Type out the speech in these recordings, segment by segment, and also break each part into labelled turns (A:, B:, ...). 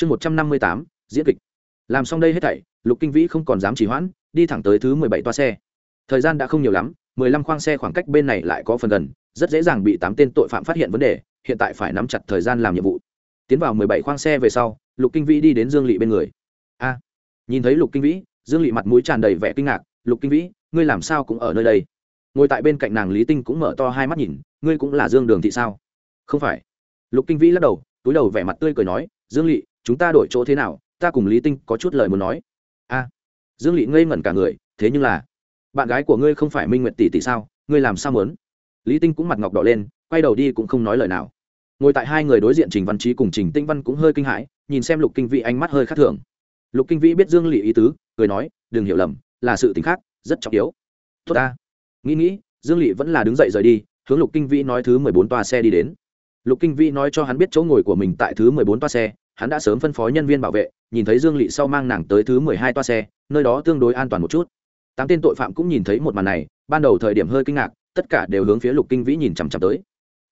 A: chương một trăm năm mươi tám, diễn kịch. Làm xong đây hết thảy, lục kinh vĩ không còn dám trì hoãn, đi thẳng tới thứ mười bảy toa xe. Thời gian đã không nhiều lắm, mười lăm khoang xe khoảng cách bên này lại có phần gần, rất dễ dàng bị tám tên tội phạm phát hiện vấn đề, hiện tại phải nắm chặt thời gian làm nhiệm vụ. Tiến vào mười bảy khoang xe về sau, lục kinh vĩ đi đến dương lỵ bên người. A. Nhìn thấy lục kinh vĩ, dương lỵ mặt mũi tràn đầy vẻ kinh ngạc, lục kinh vĩ, ngươi làm sao cũng ở nơi đây? Ngồi tại bên cạnh nàng lý tinh cũng mở to hai mắt nhìn, ngươi cũng là dương đường thị sao? Không phải. Lục kinh vĩ lắc đầu, túi đầu vẻ mặt tươi cười nói, dương lỵ chúng ta đổi chỗ thế nào, ta cùng lý tinh có chút lời muốn nói. A, dương lỵ ngây ngẩn cả người, thế nhưng là, bạn gái của ngươi không phải minh nguyện tỷ tỷ sao, ngươi làm sao muốn? lý tinh cũng mặt ngọc đỏ lên, quay đầu đi cũng không nói lời nào. Ngồi tại hai người đối diện trình văn trí cùng trình tinh văn cũng hơi kinh hãi, nhìn xem lục kinh vĩ ánh mắt hơi khác thường. Lục kinh vĩ biết dương lỵ ý tứ, cười nói, đừng hiểu lầm, là sự t ì n h khác, rất trọng yếu. Tốt ta. Nghĩ nghĩ, dương lỵ vẫn là đứng dậy rời đi, hướng lục kinh vĩ nói thứ mười bốn toa xe đi đến. Lục kinh vĩ nói cho hắn biết chỗ ngồi của mình tại thứ mười bốn toa xe hắn đã sớm phân phó nhân viên bảo vệ, nhìn thấy dương lỵ sau mang nàng tới thứ mười hai toa xe, nơi đó tương đối an toàn một chút. Tám tên tội phạm cũng nhìn thấy một màn này, ban đầu thời điểm hơi kinh ngạc, tất cả đều hướng phía lục kinh vĩ nhìn chằm chằm tới.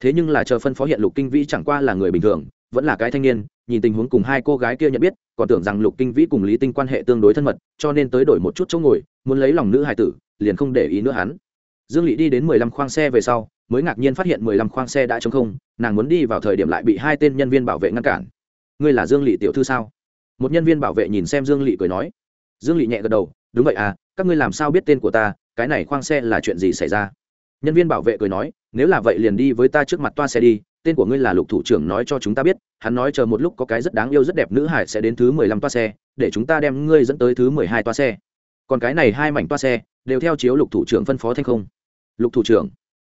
A: Thế nhưng là chờ phân phó hiện lục kinh vĩ chẳng qua là người bình thường, vẫn là cái thanh niên, nhìn tình huống cùng hai cô gái kia nhận biết, còn tưởng rằng lục kinh vĩ cùng lý tinh quan hệ tương đối thân mật, cho nên tới đổi một chút chỗ ngồi, muốn lấy lòng nữ hải tử, liền không để ý nữa hắn. Dương lỵ đi đến mười lăm khoang xe về sau, mới ngạc nhiên phát hiện mười lăm khoang xe đã t không, nàng muốn đi vào thời điểm lại bị hai tên nhân viên bảo vệ ngăn cản ngươi là dương lỵ tiểu thư sao? Một nhân viên bảo vệ nhìn xem dương lỵ cười nói. Dương lỵ nhẹ gật đầu, đúng vậy à các ngươi làm sao biết tên của ta, cái này khoang xe là chuyện gì xảy ra? Nhân viên bảo vệ cười nói, nếu là vậy liền đi với ta trước mặt toa xe đi, tên của ngươi là lục thủ trưởng nói cho chúng ta biết, hắn nói chờ một lúc có cái rất đáng yêu rất đẹp nữ hải sẽ đến thứ mười lăm toa xe, để chúng ta đem ngươi dẫn tới thứ mười hai toa xe. Còn cái này hai mảnh toa xe, đều theo chiếu lục thủ trưởng phân phó thanh không? Lục thủ trưởng.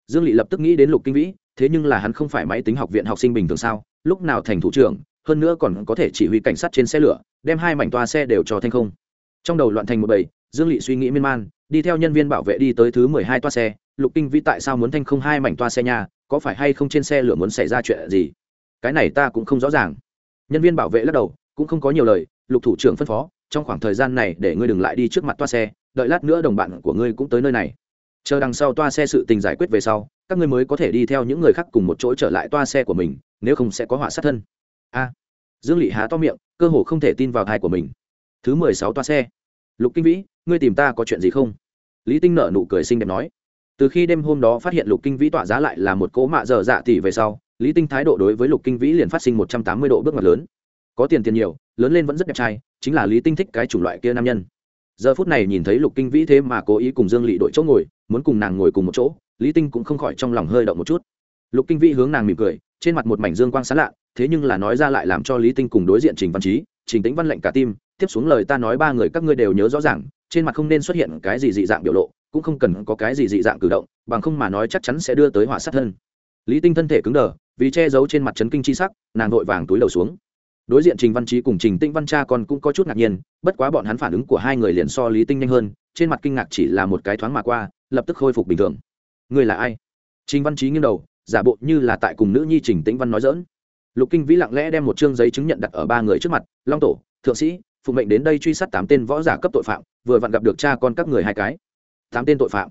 A: Dương lỵ lập tức nghĩ đến lục kinh vĩ, thế nhưng là hắn không phải máy tính học viện học sinh bình thường sao? Lúc nào thành thủ trưởng hơn nữa còn có thể chỉ huy cảnh sát trên xe lửa, đem hai mảnh toa xe đều cho thanh không. Trong đầu loạn thành một bầy, dương lỵ suy nghĩ miên man, đi theo nhân viên bảo vệ đi tới thứ mười hai toa xe, lục kinh vĩ tại sao muốn thanh không hai mảnh toa xe nhà có phải hay không trên xe lửa muốn xảy ra chuyện gì? Cái này ta cũng không rõ ràng. Nhân viên bảo vệ lắc đầu, cũng không có nhiều lời, lục thủ trưởng phân phó, trong khoảng thời gian này để ngươi đừng lại đi trước mặt toa xe, đợi lát nữa đồng bạn của ngươi cũng tới nơi này. Chờ đằng sau toa xe sự tình giải quyết về sau, các ngươi mới có thể đi theo những người khác cùng một chỗ trở lại toa xe của mình, nếu không sẽ có họa sát thân a. Dương lỵ há to miệng, cơ hồ không thể tin vào thai của mình. Thứ mười sáu toa xe. Lục kinh vĩ, ngươi tìm ta có chuyện gì không? Lý tinh nợ nụ cười xinh đẹp nói. Từ khi đêm hôm đó phát hiện lục kinh vĩ tỏa giá lại là một cỗ mạ dở dạ tỷ về sau, lý tinh thái độ đối với lục kinh vĩ liền phát sinh một trăm tám mươi độ bước ngoặt lớn. Có tiền tiền nhiều, lớn lên vẫn rất đẹp trai, chính là lý tinh thích cái chủng loại kia nam nhân. Giờ phút này nhìn thấy lục kinh vĩ thế mà cố ý cùng dương lỵ đội chỗ ngồi, muốn cùng nàng ngồi cùng một chỗ, lý tinh cũng không khỏi trong lòng hơi động một chút. Lục kinh vĩ hướng nàng mỉm cười, trên mặt một mảnh dương quang sán lạ thế nhưng là nói ra lại làm cho lý tinh cùng đối diện trình văn trí trình tính văn lệnh cả tim, tiếp xuống lời ta nói ba người các ngươi đều nhớ rõ ràng, trên mặt không nên xuất hiện cái gì dị dạng biểu lộ, cũng không cần có cái gì dị dạng cử động, bằng không mà nói chắc chắn sẽ đưa tới họa sát thân. Lý tinh thân thể cứng đờ, vì che giấu trên mặt trấn kinh chi sắc, nàng vội vàng túi đầu xuống. Đối diện trình văn trí cùng trình tinh văn cha còn cũng có chút ngạc nhiên, bất quá bọn hắn phản ứng của hai người liền so lý tinh nhanh hơn, trên mặt kinh ngạc chỉ là một cái thoáng mà qua, lập tức khôi phục bình thường. Người là ai? Trình văn trí nghiêng đầu, giả bộ như là tại cùng nữ nhi trình tĩnh văn nói dỡn lục kinh vĩ lặng lẽ đem một chương giấy chứng nhận đặt ở ba người trước mặt, long tổ, thượng sĩ, phụ mệnh đến đây truy sát tám tên võ giả cấp tội phạm, vừa vặn gặp được cha con các người hai cái. Tám tên tội phạm.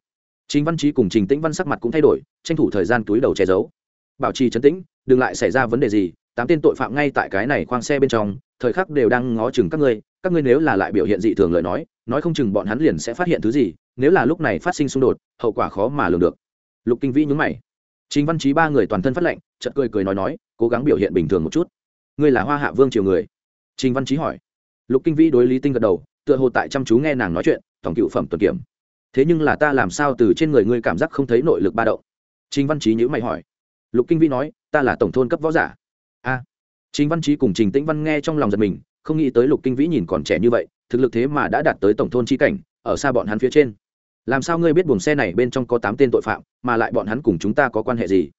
A: Chính văn trí cùng trình tĩnh văn sắc mặt cũng thay đổi, tranh thủ thời gian túi đầu che giấu. Bảo trì trấn tĩnh, đừng lại xảy ra vấn đề gì, tám tên tội phạm ngay tại cái này khoang xe bên trong, thời khắc đều đang ngó chừng các ngươi các ngươi nếu là lại biểu hiện dị thường lời nói nói không chừng bọn hắn liền sẽ phát hiện thứ gì, nếu là lúc này phát sinh xung đột, hậu quả khó mà lường được. Lục kinh vĩ nhúng mày chính văn trí ba người toàn thân phát lệnh chật cười cười nói nói, cố gắng biểu hiện bình thường một chút. Ngươi là hoa hạ vương triều người. Trình văn trí hỏi. Lục kinh vĩ đối lý tinh gật đầu, tựa hồ tại chăm chú nghe nàng nói chuyện, tổng cựu phẩm tuần kiểm. Thế nhưng là ta làm sao từ trên người ngươi cảm giác không thấy nội lực ba động? Trình văn trí nhữ mày hỏi. Lục kinh vĩ nói, ta là tổng thôn cấp võ giả. A. Trình văn trí cùng trình tĩnh văn nghe trong lòng giật mình, không nghĩ tới lục kinh vĩ nhìn còn trẻ như vậy, thực lực thế mà đã đạt tới tổng thôn chi cảnh, ở xa bọn hắn phía trên làm sao ngươi biết buồng xe này bên trong có tám tên tội phạm, mà lại bọn hắn cùng chúng ta có quan hệ gì?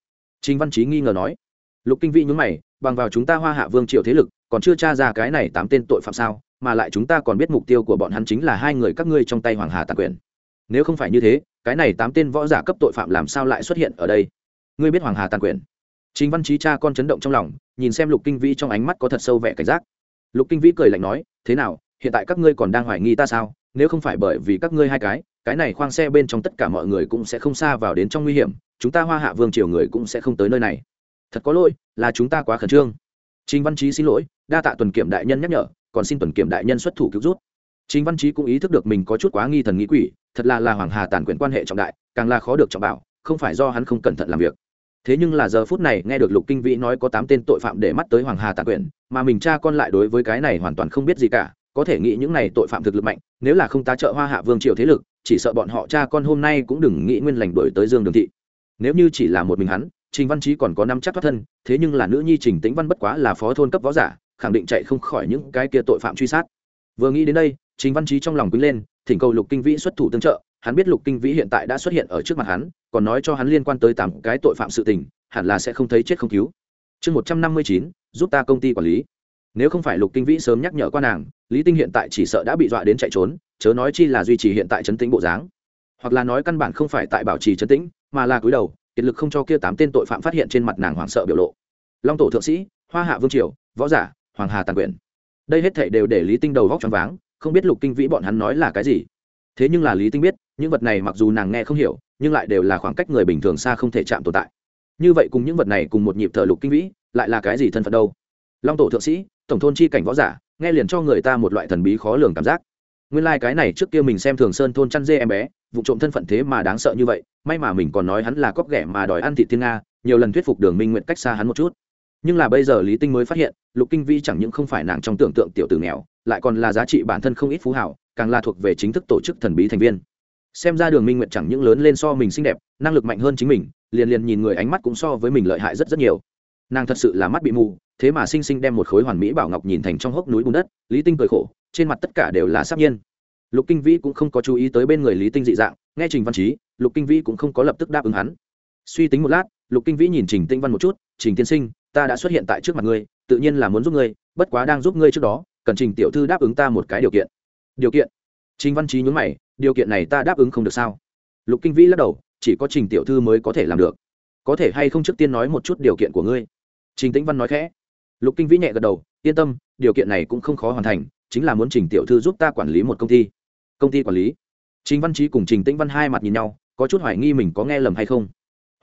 A: Trình văn trí nghi ngờ nói. Lục kinh vĩ nhúng mày, bằng vào chúng ta hoa hạ vương triều thế lực, còn chưa tra ra cái này tám tên tội phạm sao, mà lại chúng ta còn biết mục tiêu của bọn hắn chính là hai người các ngươi trong tay hoàng hà tạc quyền. Nếu không phải như thế, cái này tám tên võ giả cấp tội phạm làm sao lại xuất hiện ở đây? Ngươi biết hoàng hà tàn quyền? Chính văn trí cha con chấn động trong lòng, nhìn xem lục kinh vĩ trong ánh mắt có thật sâu vẻ cảnh giác. Lục kinh vĩ cười lạnh nói, thế nào, hiện tại các ngươi còn đang hoài nghi ta sao? Nếu không phải bởi vì các ngươi hai cái cái này khoang xe bên trong tất cả mọi người cũng sẽ không xa vào đến trong nguy hiểm, chúng ta hoa hạ vương triều người cũng sẽ không tới nơi này. Thật có lỗi, là chúng ta quá khẩn trương. Trình văn trí xin lỗi, đa tạ tuần kiểm đại nhân nhắc nhở, còn xin tuần kiểm đại nhân xuất thủ cứu rút chính văn trí cũng ý thức được mình có chút quá nghi thần nghĩ quỷ, thật là là hoàng hà tàn quyền quan hệ trọng đại, càng là khó được trọng bảo, không phải do hắn không cẩn thận làm việc. Thế nhưng là giờ phút này nghe được lục kinh vĩ nói có tám tên tội phạm để mắt tới hoàng hà tàn quyền, mà mình cha con lại đối với cái này hoàn toàn không biết gì cả, có thể nghĩ những này tội phạm thực lực mạnh, nếu là không tá trợ hoa hạ vương triều thế lực chỉ sợ bọn họ cha con hôm nay cũng đừng nghĩ nguyên lành đổi tới dương đường thị. Nếu như chỉ là một mình hắn, trình văn trí còn có năm chắc thoát thân, thế nhưng là nữ nhi trình tĩnh văn bất quá là phó thôn cấp võ giả, khẳng định chạy không khỏi những cái kia tội phạm truy sát. Vừa nghĩ đến đây, trình văn trí trong lòng quý lên, thỉnh cầu lục kinh vĩ xuất thủ tương trợ, hắn biết lục kinh vĩ hiện tại đã xuất hiện ở trước mặt hắn, còn nói cho hắn liên quan tới tám cái tội phạm sự tình, hẳn là sẽ không thấy chết không cứu. Chương một trăm năm mươi chín, giúp ta công ty quản lý. Nếu không phải lục kinh vĩ sớm nhắc nhở qua nàng, lý tinh hiện tại chỉ sợ đã bị dọa đến chạy trốn chớ nói chi là duy trì hiện tại chấn tĩnh bộ dáng. Hoặc là nói căn bản không phải tại bảo trì chấn tĩnh, mà là cúi đầu, kiệt lực không cho kia tám tên tội phạm phát hiện trên mặt nàng hoảng sợ biểu lộ. Long tổ thượng sĩ, hoa hạ vương triều, võ giả, hoàng hà tàn quyền đây hết thảy đều để lý tinh đầu vóc choáng váng, không biết lục kinh vĩ bọn hắn nói là cái gì. Thế nhưng là lý tinh biết, những vật này mặc dù nàng nghe không hiểu, nhưng lại đều là khoảng cách người bình thường xa không thể chạm tồn tại. Như vậy cùng những vật này cùng một nhịp thở lục kinh vĩ, lại là cái gì thân phận đâu? Long tổ thượng sĩ, tổng thôn chi cảnh võ giả, nghe liền cho người ta một loại thần bí khó lường cảm giác nguyên lai、like、cái này trước kia mình xem thường sơn thôn chăn dê em bé, vụ trộm thân phận thế mà đáng sợ như vậy, may mà mình còn nói hắn là cóc ghẻ mà đòi ăn thị thiên nga, nhiều lần thuyết phục đường minh nguyện cách xa hắn một chút. Nhưng là bây giờ lý tinh mới phát hiện, lục kinh vi chẳng những không phải nàng trong tưởng tượng tiểu tử nghèo, lại còn là giá trị bản thân không ít phú hảo, càng là thuộc về chính thức tổ chức thần bí thành viên. Xem ra đường minh nguyện chẳng những lớn lên so mình xinh đẹp, năng lực mạnh hơn chính mình, liền liền nhìn người ánh mắt cũng so với mình lợi hại rất rất nhiều. Nàng thật sự là mắt bị mù thế mà sinh sinh đem một khối hoàn mỹ bảo ngọc nhìn thành trong hốc núi bùn đất, lý tinh cười khổ, trên mặt tất cả đều là sắp nhiên. Lục kinh vĩ cũng không có chú ý tới bên người lý tinh dị dạng, nghe trình văn trí lục kinh vĩ cũng không có lập tức đáp ứng hắn. Suy tính một lát, lục kinh vĩ nhìn trình tinh văn một chút, trình tiên sinh, ta đã xuất hiện tại trước mặt ngươi, tự nhiên là muốn giúp ngươi, bất quá đang giúp ngươi trước đó, cần trình tiểu thư đáp ứng ta một cái điều kiện. Điều kiện? Trình văn trí nhún mày, điều kiện này ta đáp ứng không được sao? Lục kinh vĩ lắc đầu, chỉ có trình tiểu thư mới có thể làm được. Có thể hay không trước tiên nói một chút điều kiện của ngươi? Trình tĩnh văn nói khẽ lục kinh vĩ nhẹ gật đầu, yên tâm, điều kiện này cũng không khó hoàn thành, chính là muốn trình tiểu thư giúp ta quản lý một công ty. Công ty quản lý? Trình văn trí cùng trình tĩnh văn hai mặt nhìn nhau, có chút hoài nghi mình có nghe lầm hay không.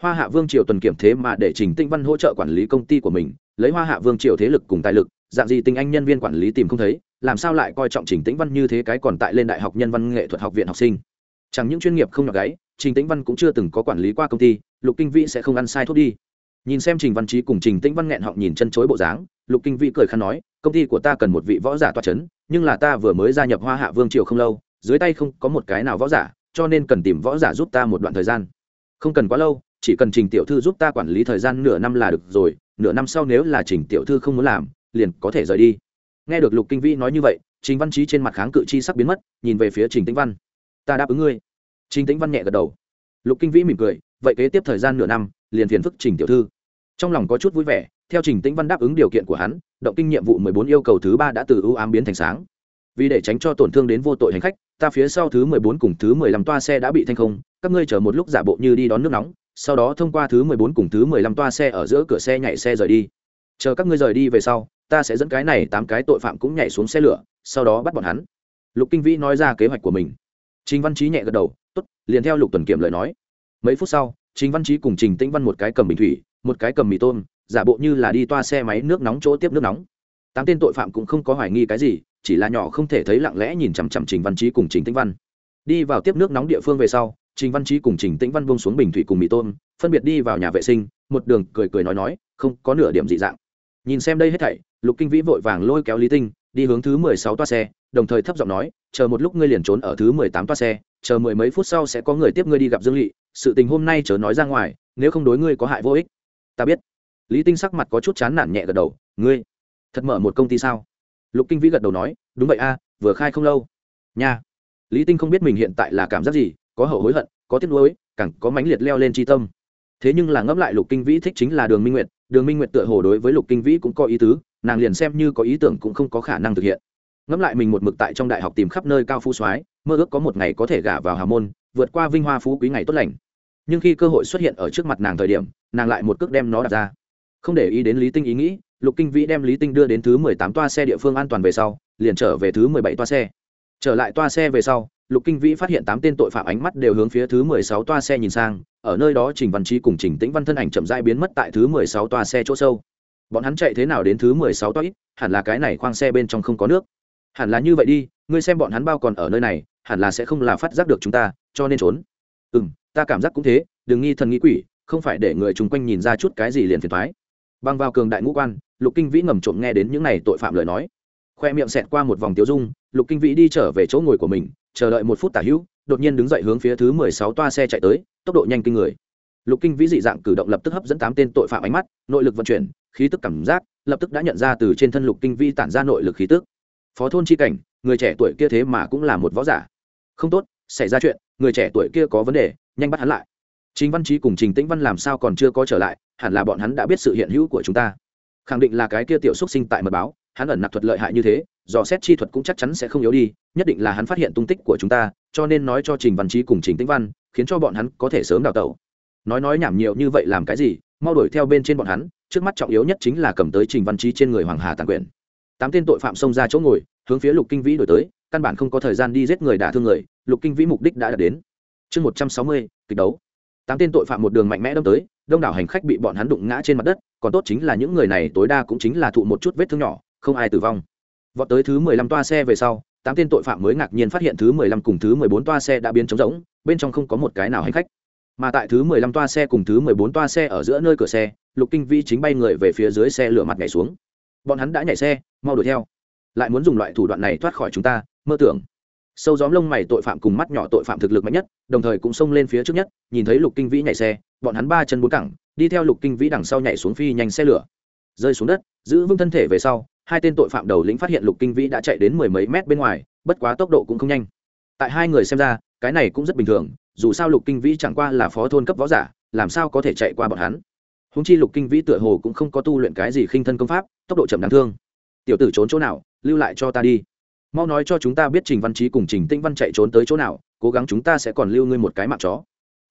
A: Hoa hạ vương triều tuần kiểm thế mà để trình tĩnh văn hỗ trợ quản lý công ty của mình, lấy hoa hạ vương triều thế lực cùng tài lực, dạng gì tình anh nhân viên quản lý tìm không thấy, làm sao lại coi trọng trình tĩnh văn như thế cái còn tại lên đại học nhân văn nghệ thuật học viện học sinh? Chẳng những chuyên nghiệp không nhọc gáy, trình tĩnh văn cũng chưa từng có quản lý qua công ty, lục kinh vĩ sẽ không ăn sai thuốc đi nhìn xem trình văn trí cùng trình tĩnh văn nghẹn họng nhìn chân chối bộ dáng, lục kinh vĩ cười khăn nói, công ty của ta cần một vị võ giả toa c h ấ n nhưng là ta vừa mới gia nhập hoa hạ vương triều không lâu, dưới tay không có một cái nào võ giả, cho nên cần tìm võ giả giúp ta một đoạn thời gian. Không cần quá lâu, chỉ cần trình tiểu thư giúp ta quản lý thời gian nửa năm là được rồi, nửa năm sau nếu là trình tiểu thư không muốn làm, liền có thể rời đi. Nghe được lục kinh vĩ nói như vậy, trình văn trí trên mặt kháng cự chi sắc biến mất, nhìn về phía trình tĩnh văn. Ta đáp ứng ngươi. Trình tĩnh văn nhẹ gật đầu. Lục kinh vĩ mỉm cười, vậy kế tiếp thời gian nửa năm, liền phiền phức trình tiểu thư trong lòng có chút vui vẻ, theo trình tĩnh văn đáp ứng điều kiện của hắn, động kinh nhiệm vụ mười bốn yêu cầu thứ ba đã từ ưu ám biến thành sáng. Vì để tránh cho tổn thương đến vô tội hành khách, ta phía sau thứ mười bốn cùng thứ mười lăm toa xe đã bị thanh không, các ngươi chờ một lúc giả bộ như đi đón nước nóng, sau đó thông qua thứ mười bốn cùng thứ mười lăm toa xe ở giữa cửa xe nhảy xe rời đi. Chờ các ngươi rời đi về sau, ta sẽ dẫn cái này tám cái tội phạm cũng nhảy xuống xe lửa, sau đó bắt bọn hắn. Lục kinh vĩ nói ra kế hoạch của mình. Trình văn trí nhẹ gật đầu t ố t liền theo lục tuần kiểm lời nói. Mấy phút sau, trình văn trí cùng trình tĩnh văn một cái cầm bình thủy một cái cầm mì tôm, giả bộ như là đi toa xe máy nước nóng chỗ tiếp nước nóng. Tám tên tội phạm cũng không có hoài nghi cái gì, chỉ là nhỏ không thể thấy lặng lẽ nhìn chằm chằm trình văn trí cùng trình tĩnh văn. Đi vào tiếp nước nóng địa phương về sau, trình văn trí cùng trình tĩnh văn bông xuống bình thủy cùng mì tôm, phân biệt đi vào nhà vệ sinh, một đường cười cười nói nói, không có nửa điểm dị dạng. Nhìn xem đây hết thảy, lục kinh vĩ vội vàng lôi kéo lý tinh, đi hướng thứ mười sáu toa xe, đồng thời thấp giọng nói, chờ một lúc ngươi liền trốn ở thứ mười tám toa xe, chờ mười mấy phút sau sẽ có người tiếp ngươi đi gặp dương lỵ sự tình hôm nay chớ nói ra ngoài, nếu không đối ngươi có hại vô ích ta biết. Lý tinh sắc mặt có chút chán nản nhẹ gật đầu, ngươi, thật mở một công ty sao? Lục kinh vĩ gật đầu nói, đúng vậy a, vừa khai không lâu. Nha. Lý tinh không biết mình hiện tại là cảm giác gì, có hậu hối hận, có tiếc nuối, càng có mãnh liệt leo lên tri tâm. Thế nhưng là ngẫm lại lục kinh vĩ thích chính là đường minh nguyệt, đường minh nguyệt tựa hồ đối với lục kinh vĩ cũng có ý tứ, nàng liền xem như có ý tưởng cũng không có khả năng thực hiện. Ngẫm lại mình một mực tại trong đại học tìm khắp nơi cao phú soái, mơ ước có một ngày có thể gả vào hà môn, vượt qua vinh hoa phú quý ngày tốt lành. Nhưng khi cơ hội xuất hiện ở trước mặt nàng thời điểm nàng lại một cước đem nó đặt ra. Không để ý đến lý tinh ý nghĩ, lục kinh vĩ đem lý tinh đưa đến thứ mười tám toa xe địa phương an toàn về sau, liền trở về thứ mười bảy toa xe. Trở lại toa xe về sau, lục kinh vĩ phát hiện tám tên tội phạm ánh mắt đều hướng phía thứ mười sáu toa xe nhìn sang, ở nơi đó trình văn trí cùng trình tĩnh văn thân ảnh chậm rãi biến mất tại thứ mười sáu toa xe chỗ sâu. Bọn hắn chạy thế nào đến thứ mười sáu toa ít, hẳn là cái này khoang xe bên trong không có nước. Hẳn là như vậy đi, ngươi xem bọn hắn bao còn ở nơi này, hẳn là sẽ không là phát giác được chúng ta, cho nên trốn. Ừ m ta cảm giác cũng thế, đừng nghi thần nghĩ quỷ không phải để người chung quanh nhìn ra chút cái gì liền phiền thoái. Băng vào cường đại ngũ quan, lục kinh vĩ ngầm trộm nghe đến những n à y tội phạm lời nói. Khoe miệng xẹt qua một vòng tiêu dung, lục kinh vĩ đi trở về chỗ ngồi của mình, chờ đợi một phút tả hữu, đột nhiên đứng dậy hướng phía thứ mười sáu toa xe chạy tới, tốc độ nhanh kinh người. Lục kinh vĩ dị dạng cử động lập tức hấp dẫn tám tên tội phạm ánh mắt, nội lực vận chuyển, khí tức cảm giác, lập tức đã nhận ra từ trên thân lục kinh vĩ tản ra nội lực khí tức. Phó thôn chi cảnh, người trẻ tuổi kia thế mà cũng là một võ giả. Không tốt, xảy ra chuyện, người trẻ tuổi kia có vấn đề, nhanh bắt hắn lại chính văn trí cùng trình tĩnh văn làm sao còn chưa có trở lại, hẳn là bọn hắn đã biết sự hiện hữu của chúng ta. Khẳng định là cái kia tiểu xúc sinh tại mật báo, hắn ẩn nặc thuật lợi hại như thế, dò xét chi thuật cũng chắc chắn sẽ không yếu đi, nhất định là hắn phát hiện tung tích của chúng ta, cho nên nói cho trình văn trí cùng trình tĩnh văn, khiến cho bọn hắn có thể sớm đào tẩu. Nói nói nhảm nhiều như vậy làm cái gì, mau đuổi theo bên trên bọn hắn, trước mắt trọng yếu nhất chính là cầm tới trình văn trí trên người hoàng hà tàn quyền. Tám tên tội phạm xông ra chỗ ngồi, hướng phía lục kinh vĩ đổi tới, căn bản không có thời gian đi giết người đả thương người, lục kinh vĩ mục đích đã đạt đến. Chương một trăm sáu mươi, kịch đấu tám tên tội phạm một đường mạnh mẽ đâm tới, đông đảo hành khách bị bọn hắn đụng ngã trên mặt đất, còn tốt chính là những người này tối đa cũng chính là thụ một chút vết thương nhỏ, không ai tử vong. Vọt tới thứ mười lăm toa xe về sau, tám tên tội phạm mới ngạc nhiên phát hiện thứ mười lăm cùng thứ mười bốn toa xe đã biến trống rỗng, bên trong không có một cái nào hành khách. Mà tại thứ mười lăm toa xe cùng thứ mười bốn toa xe ở giữa nơi cửa xe, lục kinh vĩ chính bay người về phía dưới xe lửa mặt nhảy xuống. Bọn hắn đã nhảy xe, mau đuổi theo. Lại muốn dùng loại thủ đoạn này thoát khỏi chúng ta, mơ tưởng sâu gióm lông mày tội phạm cùng mắt nhỏ tội phạm thực lực mạnh nhất, đồng thời cũng xông lên phía trước nhất, nhìn thấy lục kinh vĩ nhảy xe, bọn hắn ba chân bốn cẳng, đi theo lục kinh vĩ đằng sau nhảy xuống phi nhanh xe lửa. Rơi xuống đất, giữ vững thân thể về sau, hai tên tội phạm đầu lĩnh phát hiện lục kinh vĩ đã chạy đến mười mấy mét bên ngoài, bất quá tốc độ cũng không nhanh. Tại hai người xem ra, cái này cũng rất bình thường, dù sao lục kinh vĩ chẳng qua là phó thôn cấp võ giả, làm sao có thể chạy qua bọn hắn? Húng chi lục kinh vĩ tựa hồ cũng không có tu luyện cái gì khinh thân công pháp, tốc độ chậm đáng thương. Tiểu tử trốn chỗ nào, lưu lại cho ta đi mau nói cho chúng ta biết trình văn trí cùng trình tĩnh văn chạy trốn tới chỗ nào, cố gắng chúng ta sẽ còn lưu ngươi một cái mạng chó.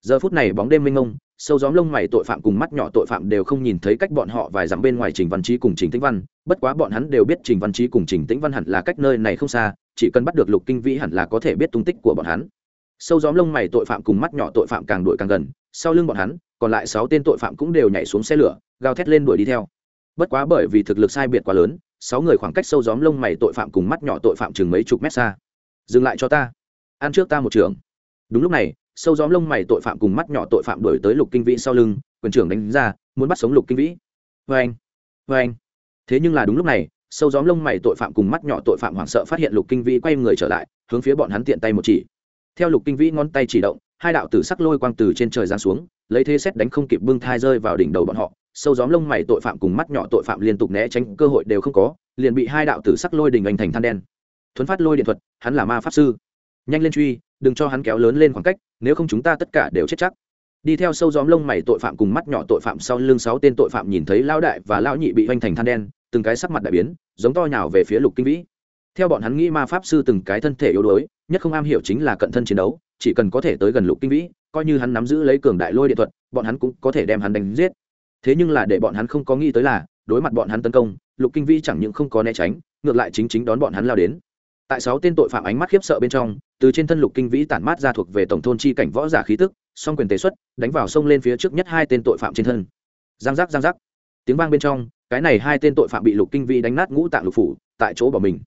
A: Giờ phút này bóng đêm mênh mông, sâu gióm lông mày tội phạm cùng mắt nhỏ tội phạm đều không nhìn thấy cách bọn họ vài dặm bên ngoài trình văn trí cùng trình tĩnh văn, bất quá bọn hắn đều biết trình văn trí cùng trình tĩnh văn hẳn là cách nơi này không xa, chỉ cần bắt được lục kinh vĩ hẳn là có thể biết tung tích của bọn hắn. Sâu gióm lông mày tội phạm cùng mắt nhỏ tội phạm càng đuổi càng gần, sau lưng bọn hắn, còn lại sáu tên tội phạm cũng đều nhảy xuống xe lửa, gào thét lên đuổi đi theo bất quá bởi vì thực lực sai biệt quá lớn, sáu người khoảng cách sâu gióm lông mày tội phạm cùng mắt nhỏ tội phạm chừng mấy chục mét xa. Dừng lại cho ta. Ăn trước ta một trường. Đúng lúc này, sâu gióm lông mày tội phạm cùng mắt nhỏ tội phạm đuổi tới lục kinh vĩ sau lưng, quyền trưởng đánh ra, muốn bắt sống lục kinh vĩ. Vê anh vê anh. Thế nhưng là đúng lúc này, sâu gióm lông mày tội phạm cùng mắt nhỏ tội phạm hoảng sợ phát hiện lục kinh vĩ quay người trở lại, hướng phía bọn hắn tiện tay một chỉ. Theo lục kinh vĩ ngón tay chỉ động, hai đạo tử sắc lôi quang từ trên trời giáng xuống, lấy thế xét đánh không kịp bưng thai rơi vào đỉnh đầu bọn họ sâu gióm lông mày tội phạm cùng mắt nhỏ tội phạm liên tục né tránh, cơ hội đều không có, liền bị hai đạo tử sắc lôi đình anh thành than đen. Thuấn phát lôi điện thuật, hắn là ma pháp sư. Nhanh lên truy, đừng cho hắn kéo lớn lên khoảng cách, nếu không chúng ta tất cả đều chết chắc. Đi theo sâu gióm lông mày tội phạm cùng mắt nhỏ tội phạm sau lưng sáu tên tội phạm nhìn thấy lão đại và lão nhị bị hoành thành than đen, từng cái sắc mặt đại biến, giống to nhào về phía lục kinh vĩ. Theo bọn hắn nghĩ ma pháp sư từng cái thân thể yếu đuối, nhất không am hiểu chính là cận thân chiến đấu, chỉ cần có thể tới gần lục kinh vĩ, coi như hắn nắm giữ lấy cường đại lôi điện thuật, bọn hắn cũng có thể đem hắn đánh giết thế nhưng là để bọn hắn không có nghĩ tới là, đối mặt bọn hắn tấn công, lục kinh vĩ chẳng những không có né tránh, ngược lại chính chính đón bọn hắn lao đến. Tại sáu tên tội phạm ánh mắt khiếp sợ bên trong, từ trên thân lục kinh vĩ tản mát ra thuộc về tổng thôn chi cảnh võ giả khí tức, song quyền tế xuất, đánh vào sông lên phía trước nhất hai tên tội phạm trên thân. Giang giác giang giác. Tiếng vang bên trong, cái này hai tên tội phạm bị lục kinh vĩ đánh nát ngũ tạng lục phủ, tại chỗ bỏ mình.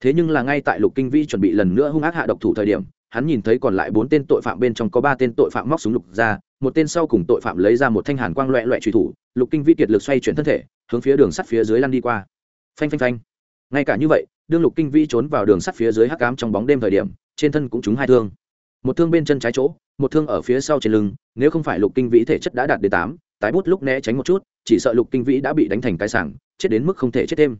A: Thế nhưng là ngay tại lục kinh vĩ chuẩn bị lần nữa hung ác hạ độc thủ thời điểm hắn nhìn thấy còn lại bốn tên tội phạm bên trong có ba tên tội phạm móc súng lục ra, một tên sau cùng tội phạm lấy ra một thanh hàn quang loẹ loẹ truy thủ, lục kinh vĩ kiệt lực xoay chuyển thân thể, hướng phía đường sắt phía dưới lăn đi qua. Phanh phanh phanh. Ngay cả như vậy, đương lục kinh vĩ trốn vào đường sắt phía dưới hắc cám trong bóng đêm thời điểm, trên thân cũng trúng hai thương. Một thương bên chân trái chỗ, một thương ở phía sau trên lưng, nếu không phải lục kinh vĩ thể chất đã đạt đến tám, tái bút lúc né tránh một chút, chỉ sợ lục kinh vĩ đã bị đánh thành cái sảng, chết đến mức không thể chết thêm.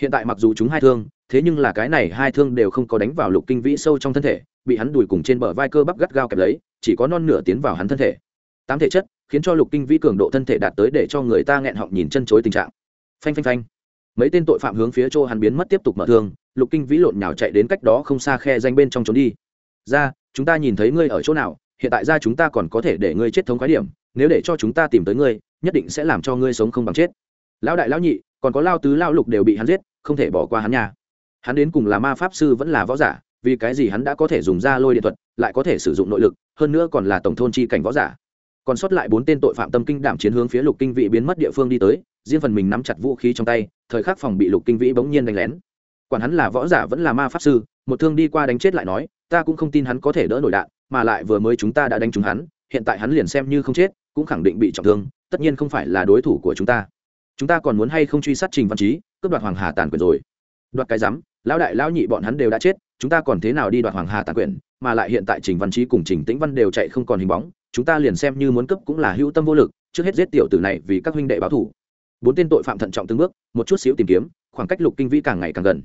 A: Hiện tại mặc dù chúng hai thương, thế nhưng là cái này hai thương đều không có đánh vào lục kinh vĩ sâu trong thân thể bị hắn đùi cùng trên bờ vai cơ bắp gắt gao kẹp lấy, chỉ có non nửa tiến vào hắn thân thể. Tám thể chất, khiến cho lục kinh vĩ cường độ thân thể đạt tới để cho người ta nghẹn họng nhìn chân chối tình trạng. Phanh phanh phanh. Mấy tên tội phạm hướng phía chỗ hắn biến mất tiếp tục mở thương, lục kinh vĩ lộn nhào chạy đến cách đó không xa khe danh bên trong trốn đi. Ra, chúng ta nhìn thấy ngươi ở chỗ nào, hiện tại ra chúng ta còn có thể để ngươi chết thống khái điểm, nếu để cho chúng ta tìm tới ngươi, nhất định sẽ làm cho ngươi sống không bằng chết. Lão đại lão nhị, còn có lao tứ lao lục đều bị hắn giết, không thể bỏ qua hắn nhà hắn đến cùng là ma pháp sư vẫn là võ giả vì cái gì hắn đã có thể dùng ra lôi điện thuật, lại có thể sử dụng nội lực, hơn nữa còn là tổng thôn chi cảnh võ giả. Còn sót lại bốn tên tội phạm tâm kinh đảm chiến hướng phía lục kinh vị biến mất địa phương đi tới, riêng phần mình nắm chặt vũ khí trong tay, thời khắc phòng bị lục kinh vĩ bỗng nhiên đánh lén. Quản hắn là võ giả vẫn là ma pháp sư, một thương đi qua đánh chết lại nói, ta cũng không tin hắn có thể đỡ nổi đạn, mà lại vừa mới chúng ta đã đánh trúng hắn, hiện tại hắn liền xem như không chết, cũng khẳng định bị trọng thương, tất nhiên không phải là đối thủ của chúng ta. Chúng ta còn muốn hay không truy sát trình văn trí cướp đoạt hoàng hà tàn quyền rồi. Đoạt cái rắm lão đại, lão nhị bọn hắn đều đã chết, chúng ta còn thế nào đi đoạt hoàng hà tàn quyền, mà lại hiện tại trình văn trí cùng trình tĩnh văn đều chạy không còn hình bóng, chúng ta liền xem như muốn cấp cũng là hữu tâm vô lực, trước hết giết tiểu tử này vì các huynh đệ báo thủ bốn tên tội phạm thận trọng từng bước, một chút xíu tìm kiếm, khoảng cách lục kinh vĩ càng ngày càng gần.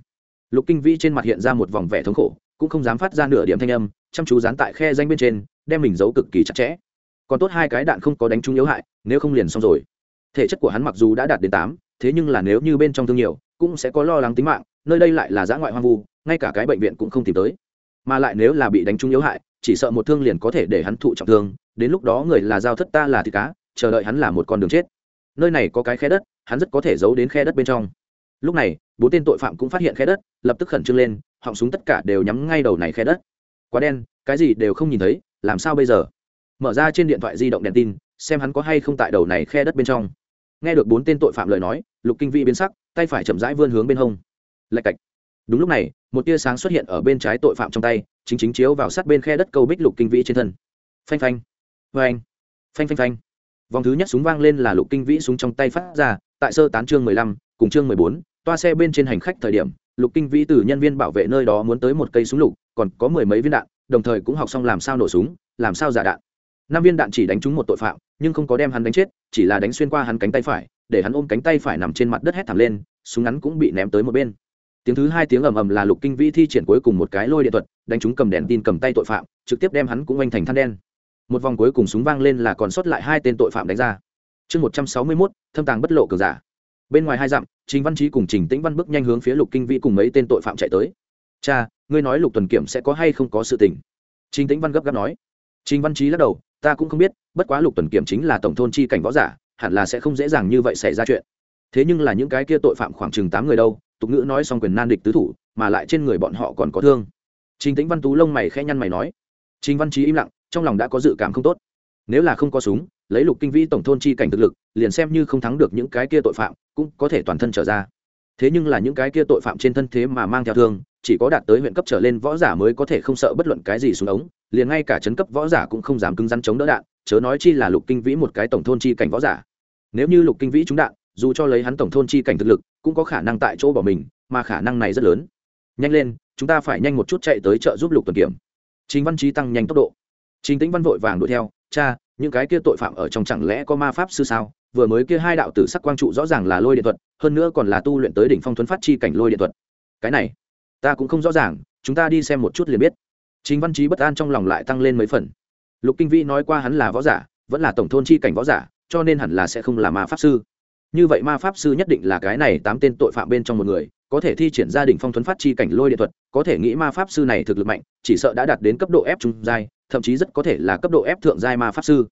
A: Lục kinh vĩ trên mặt hiện ra một vòng vẻ thống khổ, cũng không dám phát ra nửa điểm thanh âm, chăm chú dán tại khe danh bên trên, đem mình giấu cực kỳ chặt chẽ. Còn tốt hai cái đạn không có đánh trúng yếu hại, nếu không liền xong rồi. Thể chất của hắn mặc dù đã đạt đến tám, thế nhưng là nếu như bên trong thương nhiều, cũng sẽ có lo lắng tính mạng nơi đây lại là giã ngoại hoang vu, ngay cả cái bệnh viện cũng không tìm tới. Mà lại nếu là bị đánh trúng yếu hại, chỉ sợ một thương liền có thể để hắn thụ trọng thương, đến lúc đó người là giao thất ta là thịt cá, chờ đợi hắn là một con đường chết. Nơi này có cái khe đất, hắn rất có thể giấu đến khe đất bên trong. Lúc này, bốn tên tội phạm cũng phát hiện khe đất, lập tức khẩn trương lên, họng súng tất cả đều nhắm ngay đầu này khe đất. Quá đen, cái gì đều không nhìn thấy, làm sao bây giờ? Mở ra trên điện thoại di động đèn tin, xem hắn có hay không tại đầu này khe đất bên trong. Nghe được bốn tên tội phạm lời nói, lục kinh vi biến sắc, tay phải chậm rãi vươn hướng bên hông lạch cạch. Đúng lúc này, một tia sáng xuất hiện ở bên trái tội phạm trong tay, chính chính chiếu vào sát bên khe đất câu bích lục kinh vĩ trên thân. Phanh phanh. Vê anh phanh phanh phanh. Vòng thứ nhất súng vang lên là lục kinh vĩ súng trong tay phát ra, tại sơ tán chương mười lăm, cùng chương mười bốn, toa xe bên trên hành khách thời điểm, lục kinh vĩ từ nhân viên bảo vệ nơi đó muốn tới một cây súng lục, còn có mười mấy viên đạn, đồng thời cũng học xong làm sao nổ súng, làm sao giả đạn. Năm viên đạn chỉ đánh trúng một tội phạm, nhưng không có đem hắn đánh chết, chỉ là đánh xuyên qua hắn cánh tay phải, để hắn ôm cánh tay phải nằm trên mặt đất hét thảm lên, súng ngắn cũng bị ném tới một bên tiếng thứ hai tiếng ầm ầm là lục kinh vĩ thi triển cuối cùng một cái lôi điện thuật, đánh trúng cầm đèn tin cầm tay tội phạm, trực tiếp đem hắn cũng oanh thành than đen. Một vòng cuối cùng súng vang lên là còn sót lại hai tên tội phạm đánh ra. Chương một trăm sáu mươi mốt, thâm tàng bất lộ cờ giả. Bên ngoài hai dặm, trình văn trí cùng trình tĩnh văn bước nhanh hướng phía lục kinh vĩ cùng mấy tên tội phạm chạy tới. Cha, ngươi nói lục tuần kiểm sẽ có hay không có sự tình? Trình tĩnh văn gấp gáp nói. Trình văn trí lắc đầu, ta cũng không biết, bất quá lục tuần kiểm chính là tổng thôn chi cảnh võ giả, hẳn là sẽ không dễ dàng như vậy xảy ra chuyện. Thế nhưng là những cái kia tội phạm khoảng chừng tám người đâu tục ngữ nói xong quyền nan địch tứ thủ, mà lại trên người bọn họ còn có thương. Trình tĩnh văn tú lông mày khẽ nhăn mày nói, trình văn trí im lặng, trong lòng đã có dự cảm không tốt. Nếu là không có súng, lấy lục kinh vĩ tổng thôn chi cảnh thực lực, liền xem như không thắng được những cái kia tội phạm, cũng có thể toàn thân trở ra. Thế nhưng là những cái kia tội phạm trên thân thế mà mang theo thương, chỉ có đạt tới huyện cấp trở lên võ giả mới có thể không sợ bất luận cái gì xuống ống, liền ngay cả chấn cấp võ giả cũng không dám cứng rắn chống đỡ đạn, chớ nói chi là lục kinh vĩ một cái tổng thôn chi cảnh võ giả. Nếu như lục kinh vĩ trúng đạn, dù cho lấy hắn tổng thôn chi cảnh thực lực cũng có khả năng tại chỗ bỏ mình, mà khả năng này rất lớn. Nhanh lên, chúng ta phải nhanh một chút chạy tới chợ giúp lục tuần kiểm. Chính văn trí tăng nhanh tốc độ. Chính tĩnh văn vội vàng đuổi theo, cha, những cái kia tội phạm ở trong chẳng lẽ có ma pháp sư sao? Vừa mới kia hai đạo tử sắc quang trụ rõ ràng là lôi điện thuật, hơn nữa còn là tu luyện tới đỉnh phong thuấn phát chi cảnh lôi điện thuật. Cái này, ta cũng không rõ ràng, chúng ta đi xem một chút liền biết. Chính văn trí bất an trong lòng lại tăng lên mấy phần. Lục kinh vĩ nói qua hắn là võ giả, vẫn là tổng thôn chi cảnh võ giả, cho nên hẳn là sẽ không là ma pháp sư như vậy ma pháp sư nhất định là cái này tám tên tội phạm bên trong một người, có thể thi triển gia đình phong thuấn phát chi cảnh lôi điện thuật, có thể nghĩ ma pháp sư này thực lực mạnh, chỉ sợ đã đạt đến cấp độ ép trung giai, thậm chí rất có thể là cấp độ ép thượng giai ma pháp sư.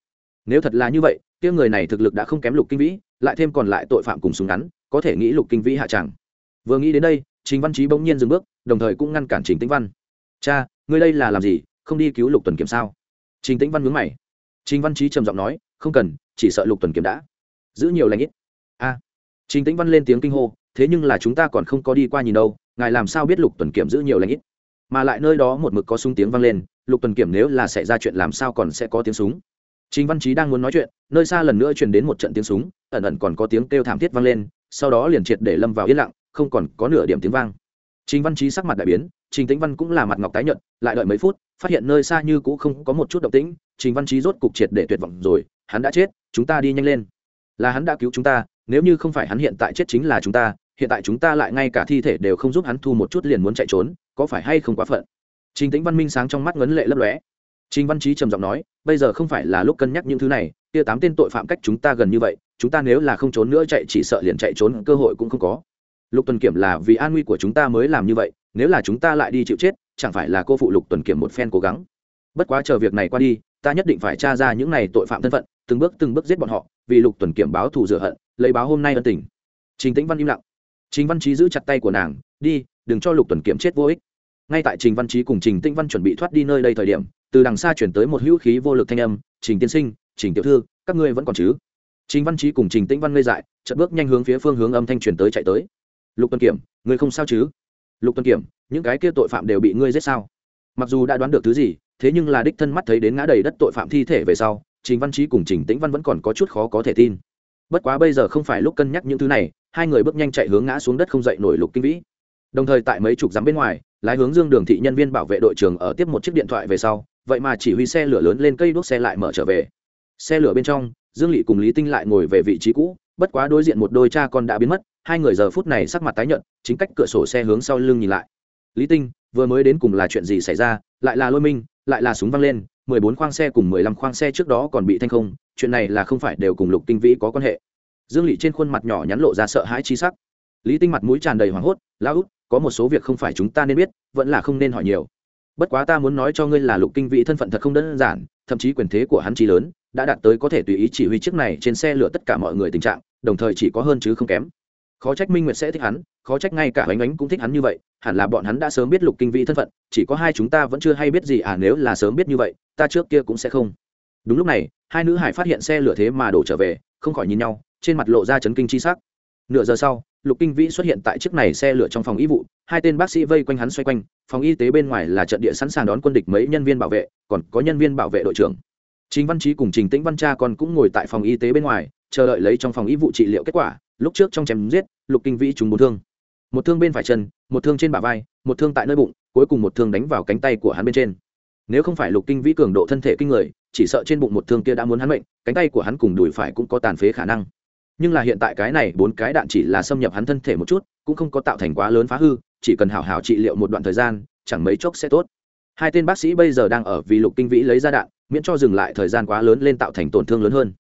A: Nếu thật là như vậy, kia người này thực lực đã không kém lục kinh vĩ, lại thêm còn lại tội phạm cùng súng ngắn, có thể nghĩ lục kinh vĩ hạ tràng vừa nghĩ đến đây, trình văn trí bỗng nhiên dừng bước, đồng thời cũng ngăn cản trình tĩnh văn. Cha, ngươi đây là làm gì? Không đi cứu lục tuần kiểm sao? Trình tĩnh văn mướn mày. Trình văn trí trầm giọng nói, không cần, chỉ sợ lục tuần kiểm đã giữ nhiều lãnh ít trình tĩnh văn lên tiếng kinh hô thế nhưng là chúng ta còn không có đi qua nhìn đâu ngài làm sao biết lục tuần kiểm giữ nhiều lãnh ít mà lại nơi đó một mực có súng tiếng vang lên lục tuần kiểm nếu là xảy ra chuyện làm sao còn sẽ có tiếng súng Trình Văn Chí đang muốn nói chuyện, nơi xa lần nữa truyền đến một trận tiếng súng, ẩn ẩn còn có tiếng kêu thảm thiết vang lên, sau đó liền triệt để lâm vào yên lặng, không còn có nửa điểm tiếng vang. Trình Văn Chí sắc mặt đại biến, Trình Tĩnh Văn cũng là mặt ngọc tái nhợt, lại đợi mấy phút, phát hiện nơi xa như cũ không có một chút động tĩnh, Trình Văn Chí rốt cục triệt để tuyệt vọng rồi, hắn đã chết, chúng ta đi nhanh lên. Là hắn đã cứu chúng ta, nếu như không phải hắn hiện tại chết chính là chúng ta, hiện tại chúng ta lại ngay cả thi thể đều không giúp hắn thu một chút liền muốn chạy trốn, có phải hay không quá phận. Trình Tĩnh Văn minh sáng trong mắt ngấn lệ lấp lóe. Trình Văn Chí trầm giọng nói, bây giờ không phải là lúc cân nhắc những thứ này, kia tám tên tội phạm cách chúng ta gần như vậy, chúng ta nếu là không trốn nữa chạy chỉ sợ liền chạy trốn cơ hội cũng không có. Lục Tuần Kiểm là vì an nguy của chúng ta mới làm như vậy, nếu là chúng ta lại đi chịu chết, chẳng phải là cô phụ Lục Tuần Kiểm một phen cố gắng. Bất quá chờ việc này qua đi, ta nhất định phải tra ra những này tội phạm thân phận, từng bước từng bước giết bọn họ, vì Lục Tuần Kiểm báo thù rửa hận, lấy báo hôm nay ân tình. Trình Tĩnh Văn im lặng. Trình Văn trí giữ chặt tay của nàng, đi, đừng cho Lục Tuần Kiểm chết vô ích. Ngay tại Trình Văn trí cùng Trình Tĩnh Văn chuẩn bị thoát đi nơi đây thời điểm, từ đằng xa chuyển tới một hữu khí vô lực thanh âm trình tiên sinh trình tiểu thư các ngươi vẫn còn chứ trình văn trí cùng trình tĩnh văn ngây dại chật bước nhanh hướng phía phương hướng âm thanh truyền tới chạy tới lục tuần kiểm ngươi không sao chứ lục tuần kiểm những cái kia tội phạm đều bị ngươi giết sao mặc dù đã đoán được thứ gì thế nhưng là đích thân mắt thấy đến ngã đầy đất tội phạm thi thể về sau trình văn trí cùng trình tĩnh văn vẫn còn có chút khó có thể tin. Bất quá bây giờ không phải lúc cân nhắc những thứ này, hai người bước nhanh chạy hướng ngã xuống đất không dậy nổi lục kinh vĩ. Đồng thời tại mấy chục dặm bên ngoài, lái hướng dương đường thị nhân viên bảo vệ đội trưởng ở tiếp một chiếc điện thoại về sau, vậy mà chỉ huy xe lửa lớn lên cây đuốc xe lại mở trở về. Xe lửa bên trong, dương lỵ cùng lý tinh lại ngồi về vị trí cũ, bất quá đối diện một đôi cha con đã biến mất, hai người giờ phút này sắc mặt tái nhợt, chính cách cửa sổ xe hướng sau lưng nhìn lại. Lý tinh, vừa mới đến cùng là chuyện gì xảy ra? Lại là lôi minh, lại là súng văng lên mười bốn khoang xe cùng mười lăm khoang xe trước đó còn bị thanh không, chuyện này là không phải đều cùng lục kinh vĩ có quan hệ. Dương Lệ trên khuôn mặt nhỏ nhắn lộ ra sợ hãi chi sắc. Lý tinh mặt mũi tràn đầy hoảng hốt, lão út, có một số việc không phải chúng ta nên biết, vẫn là không nên hỏi nhiều. Bất quá ta muốn nói cho ngươi là lục kinh vĩ thân phận thật không đơn giản, thậm chí quyền thế của hắn chí lớn, đã đạt tới có thể tùy ý chỉ huy chiếc này trên xe lửa tất cả mọi người tình trạng, đồng thời chỉ có hơn chứ không kém khó trách minh nguyệt sẽ thích hắn khó trách ngay cả ánh ánh cũng thích hắn như vậy hẳn là bọn hắn đã sớm biết lục kinh vĩ thân phận chỉ có hai chúng ta vẫn chưa hay biết gì à nếu là sớm biết như vậy ta trước kia cũng sẽ không. Đúng lúc này hai nữ hải phát hiện xe lửa thế mà đổ trở về không khỏi nhìn nhau trên mặt lộ ra chấn kinh chi sắc. Nửa giờ sau lục kinh vĩ xuất hiện tại chiếc này xe lửa trong phòng y vụ hai tên bác sĩ vây quanh hắn xoay quanh phòng y tế bên ngoài là trận địa sẵn sàng đón quân địch mấy nhân viên bảo vệ còn có nhân viên bảo vệ đội trưởng. Trình Văn trí cùng Trình Tĩnh Văn cha còn cũng ngồi tại phòng y tế bên ngoài, chờ đợi lấy trong phòng y vụ trị liệu kết quả. Lúc trước trong chém giết, Lục Kinh Vĩ trúng bốn thương. Một thương bên phải chân, một thương trên bả vai, một thương tại nơi bụng, cuối cùng một thương đánh vào cánh tay của hắn bên trên. Nếu không phải Lục Kinh Vĩ cường độ thân thể kinh người, chỉ sợ trên bụng một thương kia đã muốn hắn mệnh, cánh tay của hắn cùng đùi phải cũng có tàn phế khả năng. Nhưng là hiện tại cái này bốn cái đạn chỉ là xâm nhập hắn thân thể một chút, cũng không có tạo thành quá lớn phá hư, chỉ cần hảo hảo trị liệu một đoạn thời gian, chẳng mấy chốc sẽ tốt. Hai tên bác sĩ bây giờ đang ở vì Lục Kinh Vĩ lấy ra đạn, miễn cho dừng lại thời gian quá lớn lên tạo thành tổn thương lớn hơn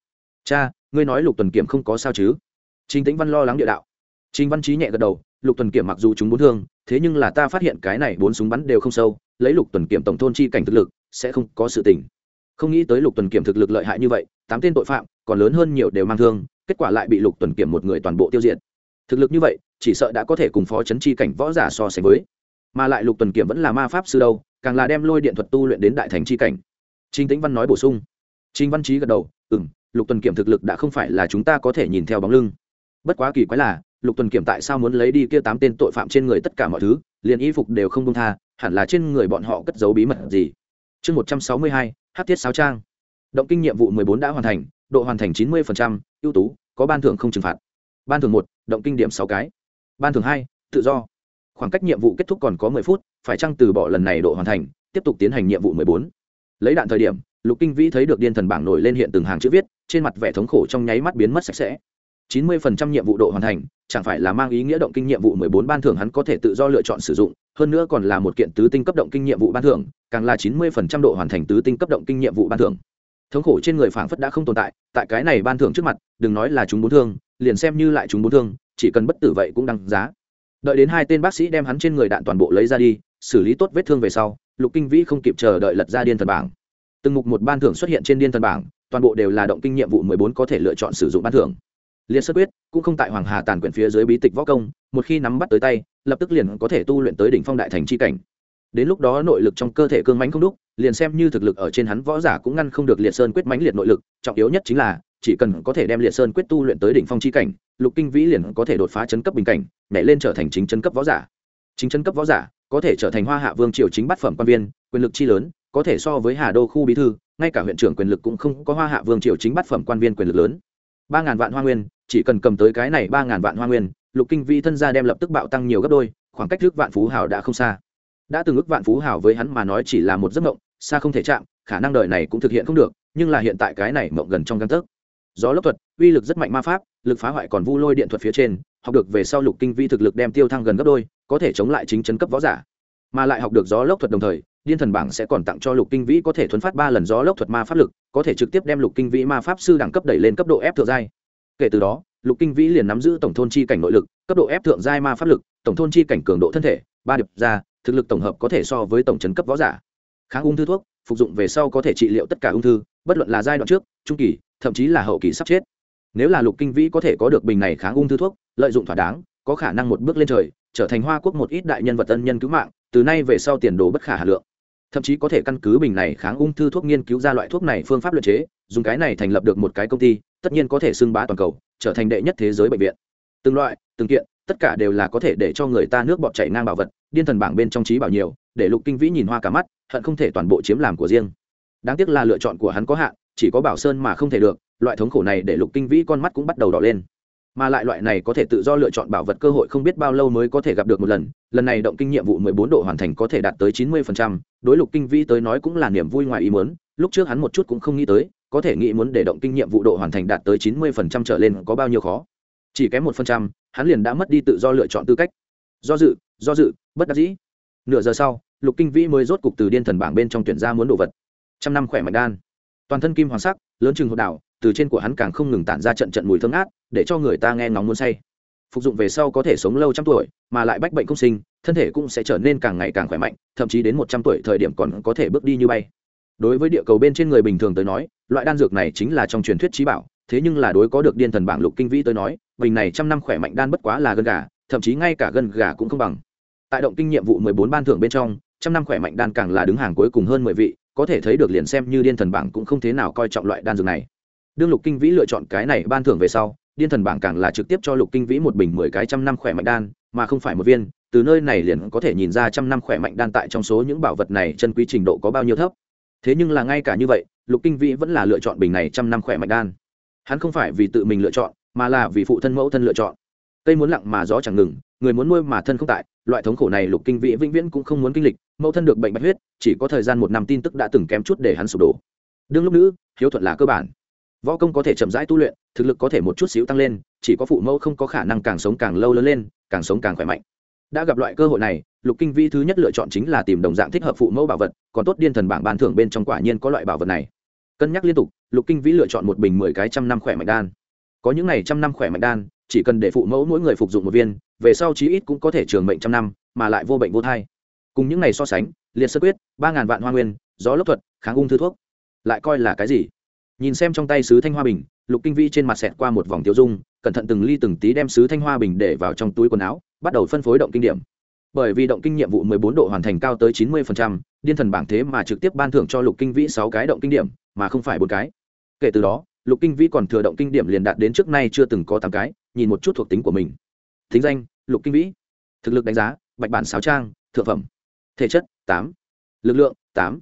A: cha ngươi nói lục tuần kiểm không có sao chứ trình tĩnh văn lo lắng địa đạo. Trình văn Chí nhẹ gật đầu lục tuần kiểm mặc dù chúng bốn thương thế nhưng là ta phát hiện cái này bốn súng bắn đều không sâu lấy lục tuần kiểm tổng thôn chi cảnh thực lực sẽ không có sự tình. Không nghĩ tới lục tuần kiểm thực lực lợi hại như vậy tám tên tội phạm còn lớn hơn nhiều đều mang thương kết quả lại bị lục tuần kiểm một người toàn bộ tiêu diệt. Thực lực như vậy chỉ sợ đã có thể cùng phó chấn chi cảnh võ giả so sánh với. Mà lại lục tuần kiểm vẫn là ma pháp sư đâu càng là đem lôi điện thuật tu luyện đến đại thành chi cảnh. Trình Tĩnh Văn nói bổ sung. Trình Văn Chí gật đầu, "Ừm, Lục Tuần Kiểm thực lực đã không phải là chúng ta có thể nhìn theo bóng lưng. Bất quá kỳ quái là, Lục Tuần Kiểm tại sao muốn lấy đi kia tám tên tội phạm trên người tất cả mọi thứ, liền y phục đều không buông tha, hẳn là trên người bọn họ cất giấu bí mật gì." Chương một trăm sáu mươi hai, Hát Thiết Sáo Trang. Động kinh nhiệm vụ mười bốn đã hoàn thành, độ hoàn thành chín 90%, ưu tú, có ban thưởng không trừng phạt. Ban thưởng một, động kinh điểm sáu cái. Ban thưởng hai, tự do. Khoảng cách nhiệm vụ kết thúc còn có mười phút, phải chăng từ bỏ lần này độ hoàn thành, tiếp tục tiến hành nhiệm vụ mười bốn lấy đạn thời điểm lục kinh vĩ thấy được điên thần bảng nổi lên hiện từng hàng chữ viết trên mặt vẻ thống khổ trong nháy mắt biến mất sạch sẽ chín mươi phần trăm nhiệm vụ độ hoàn thành, chẳng phải là mang ý nghĩa động kinh nhiệm vụ mười bốn ban thưởng hắn có thể tự do lựa chọn sử dụng, hơn nữa còn là một kiện tứ tinh cấp động kinh nhiệm vụ ban thưởng, càng là chín mươi phần trăm độ hoàn thành tứ tinh cấp động kinh nhiệm vụ ban thưởng. Thống khổ trên người phảng phất đã không tồn tại tại cái này ban thưởng trước mặt, đừng nói là chúng bốn thương, liền xem như lại chúng bốn thương, chỉ cần bất tử vậy cũng đăng giá. Đợi đến hai tên bác sĩ đem hắn trên người đạn toàn bộ lấy ra đi, xử lý tốt vết thương về sau, lục kinh vĩ không kịp chờ đợi lật ra điên thần bảng. Từng mục một ban thưởng xuất hiện trên điên thần bảng, toàn bộ đều là động kinh nhiệm vụ mười bốn có thể lựa chọn sử dụng ban thưởng liên sơ quyết cũng không tại hoàng hà tàn quyển phía dưới bí tịch võ công, một khi nắm bắt tới tay, lập tức liền có thể tu luyện tới đỉnh phong đại thành c h i cảnh. Đến lúc đó nội lực trong cơ thể cương mánh không đúc, liền xem như thực lực ở trên hắn võ giả cũng ngăn không được liệt sơn quyết mánh liệt nội lực, trọng yếu nhất chính là, chỉ cần có thể đem liệt sơn quyết tu luyện tới đỉnh phong c h i cảnh, lục kinh vĩ liền có thể đột phá chấn cấp bình cảnh, nhảy lên trở thành chính chấn cấp võ giả. Chính chấn cấp võ giả có thể trở thành hoa hạ vương triều chính bát phẩm quan viên, quyền lực chi lớn, có thể so với hà đô khu bí thư, ngay cả huyện trưởng quyền lực cũng không có hoa hạ vương triều chính bát phẩm quan viên quyền lực lớn. Ba ngàn vạn hoa nguyên chỉ cần cầm tới cái này ba ngàn vạn hoa nguyên, lục kinh vi thân gia đem lập tức bạo tăng nhiều gấp đôi, khoảng cách trước vạn phú hảo đã không xa. Đã từng ước vạn phú hảo với hắn mà nói chỉ là một giấc mộng, xa không thể chạm, khả năng đời này cũng thực hiện không được, nhưng là hiện tại cái này mộng gần trong căn tấc. Gió lốc thuật, uy lực rất mạnh ma pháp, lực phá hoại còn vu lôi điện thuật phía trên, học được về sau lục kinh vi thực lực đem tiêu thăng gần gấp đôi, có thể chống lại chính chấn cấp võ giả. Mà lại học được gió lốc thuật đồng thời, điên thần bảng sẽ còn tặng cho lục kinh vĩ có thể thuấn phát ba lần gió lốc thuật ma pháp lực, có thể trực tiếp đem lục kinh vĩ ma pháp sư đẳng cấp đẩy lên cấp độ ép thượng giai kể từ đó, lục kinh vĩ liền nắm giữ tổng thôn chi cảnh nội lực, cấp độ ép thượng giai ma pháp lực, tổng thôn chi cảnh cường độ thân thể, ba điệp ra, thực lực tổng hợp có thể so với tổng chấn cấp võ giả. Kháng ung thư thuốc, phục dụng về sau có thể trị liệu tất cả ung thư, bất luận là giai đoạn trước, trung kỳ, thậm chí là hậu kỳ sắp chết. Nếu là lục kinh vĩ có thể có được bình này kháng ung thư thuốc, lợi dụng thỏa đáng, có khả năng một bước lên trời, trở thành hoa quốc một ít đại nhân vật tân nhân cứu mạng, từ nay về sau tiền đồ bất khả hà lượng. Thậm chí có thể căn cứ bình này kháng ung thư thuốc nghiên cứu ra loại thuốc này phương pháp luật chế, dùng cái này thành lập được một cái công ty tất nhiên có thể xưng bá toàn cầu, trở thành đệ nhất thế giới bệnh viện. Từng loại, từng kiện, tất cả đều là có thể để cho người ta nước bọt chảy ngang bảo vật, điên thần bảng bên trong trí bảo nhiều, để lục kinh vĩ nhìn hoa cả mắt, hận không thể toàn bộ chiếm làm của riêng. Đáng tiếc là lựa chọn của hắn có hạn, chỉ có bảo sơn mà không thể được, loại thống khổ này để lục kinh vĩ con mắt cũng bắt đầu đỏ lên. Mà lại loại này có thể tự do lựa chọn bảo vật cơ hội không biết bao lâu mới có thể gặp được một lần lần này động kinh nhiệm vụ mười bốn độ hoàn thành có thể đạt tới chín mươi phần trăm, đối lục kinh vĩ tới nói cũng là niềm vui ngoài ý muốn, lúc trước hắn một chút cũng không nghĩ tới có thể nghĩ muốn để động kinh nhiệm vụ độ hoàn thành đạt tới chín mươi phần trăm trở lên có bao nhiêu khó? Chỉ kém một phần trăm, hắn liền đã mất đi tự do lựa chọn tư cách. Do dự do dự, bất đắc dĩ. Nửa giờ sau, lục kinh vĩ mới rốt cục từ điên thần bảng bên trong tuyển ra muốn đồ vật. Trăm năm khỏe mạnh đan. Toàn thân kim hoàng sắc, lớn chừng hột đảo, từ trên của hắn càng không ngừng tản ra trận trận mùi thơm ngát, để cho người ta nghe ngóng muốn say. Phục dụng về sau có thể sống lâu trăm tuổi, mà lại bách bệnh không sinh, thân thể cũng sẽ trở nên càng ngày càng khỏe mạnh, thậm chí đến một trăm tuổi thời điểm còn có thể bước đi như bay đối với địa cầu bên trên người bình thường tới nói, loại đan dược này chính là trong truyền thuyết trí bảo, thế nhưng là đối có được điên thần bảng lục kinh vĩ tới nói, bình này trăm năm khỏe mạnh đan bất quá là gân gà, thậm chí ngay cả gân gà cũng không bằng. Tại động kinh nhiệm vụ mười bốn ban thưởng bên trong, trăm năm khỏe mạnh đan càng là đứng hàng cuối cùng hơn mười vị, có thể thấy được liền xem như điên thần bảng cũng không thế nào coi trọng loại đan dược này. Đương lục kinh vĩ lựa chọn cái này ban thưởng về sau, điên thần bảng càng là trực tiếp cho lục kinh vĩ một bình mười cái trăm năm khỏe mạnh đan, mà không phải một viên, từ nơi này liền có thể nhìn ra trăm năm khỏe mạnh đan tại trong số những bảo vật này chân quý trình độ có bao nhiêu thấp thế nhưng là ngay cả như vậy, lục kinh vĩ vẫn là lựa chọn bình này trăm năm khỏe mạnh đan. Hắn không phải vì tự mình lựa chọn, mà là vì phụ thân mẫu thân lựa chọn. Cây muốn lặng mà gió chẳng ngừng, người muốn nuôi mà thân không tại, loại thống khổ này lục kinh vĩ vĩnh viễn cũng không muốn kinh lịch, mẫu thân được bệnh bạch huyết, chỉ có thời gian một năm tin tức đã từng kém chút để hắn sụp đổ. Đương lúc nữ, hiếu thuận là cơ bản. Võ công có thể chậm rãi tu luyện, thực lực có thể một chút xíu tăng lên, chỉ có phụ mẫu không có khả năng càng sống càng lâu lớn lên, càng sống càng khỏe mạnh đã gặp loại cơ hội này, lục kinh vi thứ nhất lựa chọn chính là tìm đồng dạng thích hợp phụ mẫu bảo vật, còn tốt điên thần bảng ban thưởng bên trong quả nhiên có loại bảo vật này. Cân nhắc liên tục, lục kinh vĩ lựa chọn một bình mười cái trăm năm khỏe mạnh đan. Có những này trăm năm khỏe mạnh đan, chỉ cần để phụ mẫu mỗi người phục dụng một viên, về sau chí ít cũng có thể trường bệnh trăm năm, mà lại vô bệnh vô thai. Cùng những này so sánh, liệt sơ quyết, ba ngàn vạn hoa nguyên, gió lốc thuật, kháng ung thư thuốc. Lại coi là cái gì? Nhìn xem trong tay sứ thanh hoa bình, lục kinh vi trên mặt xẹt qua một vòng tiêu dung, cẩn thận từng ly từng tí đem sứ thanh hoa bình để vào trong túi quần áo bắt đầu phân phối động kinh điểm. Bởi vì động kinh nhiệm vụ 14 độ hoàn thành cao tới 90%, điên thần bảng thế mà trực tiếp ban thưởng cho lục kinh vĩ 6 cái động kinh điểm mà không phải bốn cái. Kể từ đó lục kinh vĩ còn thừa động kinh điểm liền đạt đến trước nay chưa từng có 8 cái nhìn một chút thuộc tính của mình. Thính danh lục kinh vĩ. Thực lực đánh giá bạch bản sáo trang thượng phẩm. Thể chất 8, lực lượng 8,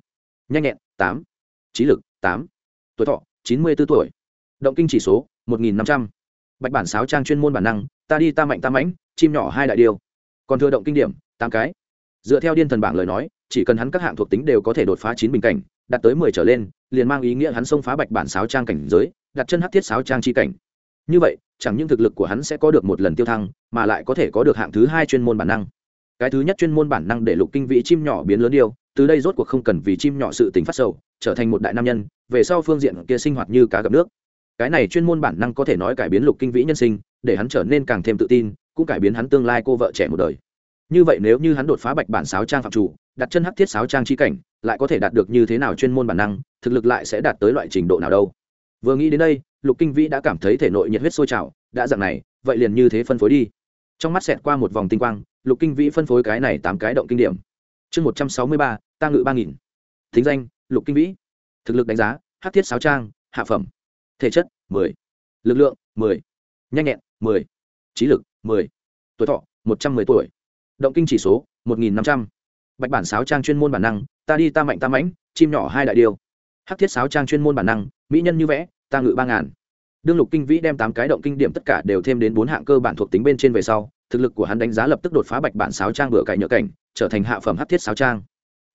A: nhanh nhẹn 8, trí lực 8, tuổi thọ chín mươi b ố tuổi. Động kinh chỉ số một nghìn năm trăm. Bạch bản sáo trang chuyên môn bản năng ta đi ta mạnh ta mãnh chim nhỏ hai đại điêu. Còn thừa động kinh điểm, tám cái. Dựa theo điên thần bảng lời nói, chỉ cần hắn các hạng thuộc tính đều có thể đột phá chín bình cảnh, đạt tới mười trở lên, liền mang ý nghĩa hắn xông phá bạch bản sáo trang cảnh giới, đặt chân hắc thiết sáo trang chi cảnh. Như vậy, chẳng những thực lực của hắn sẽ có được một lần tiêu thăng, mà lại có thể có được hạng thứ hai chuyên môn bản năng. Cái thứ nhất chuyên môn bản năng để lục kinh vĩ chim nhỏ biến lớn điêu, từ đây rốt cuộc không cần vì chim nhỏ sự tình phát sầu, trở thành một đại nam nhân, về sau phương diện kia sinh hoạt như cá gặp nước. Cái này chuyên môn bản năng có thể nói cải biến lục kinh vĩ nhân sinh, để hắn trở nên càng thêm tự tin cũng cải biến hắn tương lai cô vợ trẻ một đời. Như vậy nếu như hắn đột phá bạch bản sáo trang phạm chủ, đặt chân hắc thiết sáo trang chi cảnh, lại có thể đạt được như thế nào chuyên môn bản năng, thực lực lại sẽ đạt tới loại trình độ nào đâu? Vừa nghĩ đến đây, lục kinh vĩ đã cảm thấy thể nội nhiệt huyết sôi trào, đã dạng này, vậy liền như thế phân phối đi. Trong mắt xẹt qua một vòng tinh quang, lục kinh vĩ phân phối cái này tám cái động kinh điểm. Chương một trăm sáu mươi ba, ta ngự ba nghìn. Thính danh, lục kinh vĩ. Thực lực đánh giá hát thiết sáo trang, hạ phẩm. Thể chất, mười. Lực lượng, mười. Nhanh nhẹn, mười. Trí lực mười. Tuổi thọ, một trăm mười tuổi. Động kinh chỉ số, một nghìn năm trăm. Bạch bản sáo trang chuyên môn bản năng, ta đi ta mạnh ta mãnh, chim nhỏ hai đại điều. Hắc thiết sáo trang chuyên môn bản năng, mỹ nhân như vẽ, ta ngự ba ngàn. Đương lục kinh vĩ đem tám cái động kinh điểm tất cả đều thêm đến bốn hạng cơ bản thuộc tính bên trên về sau, thực lực của hắn đánh giá lập tức đột phá bạch bản sáo trang bựa cải nhựa cảnh, trở thành hạ phẩm hắc thiết sáo trang.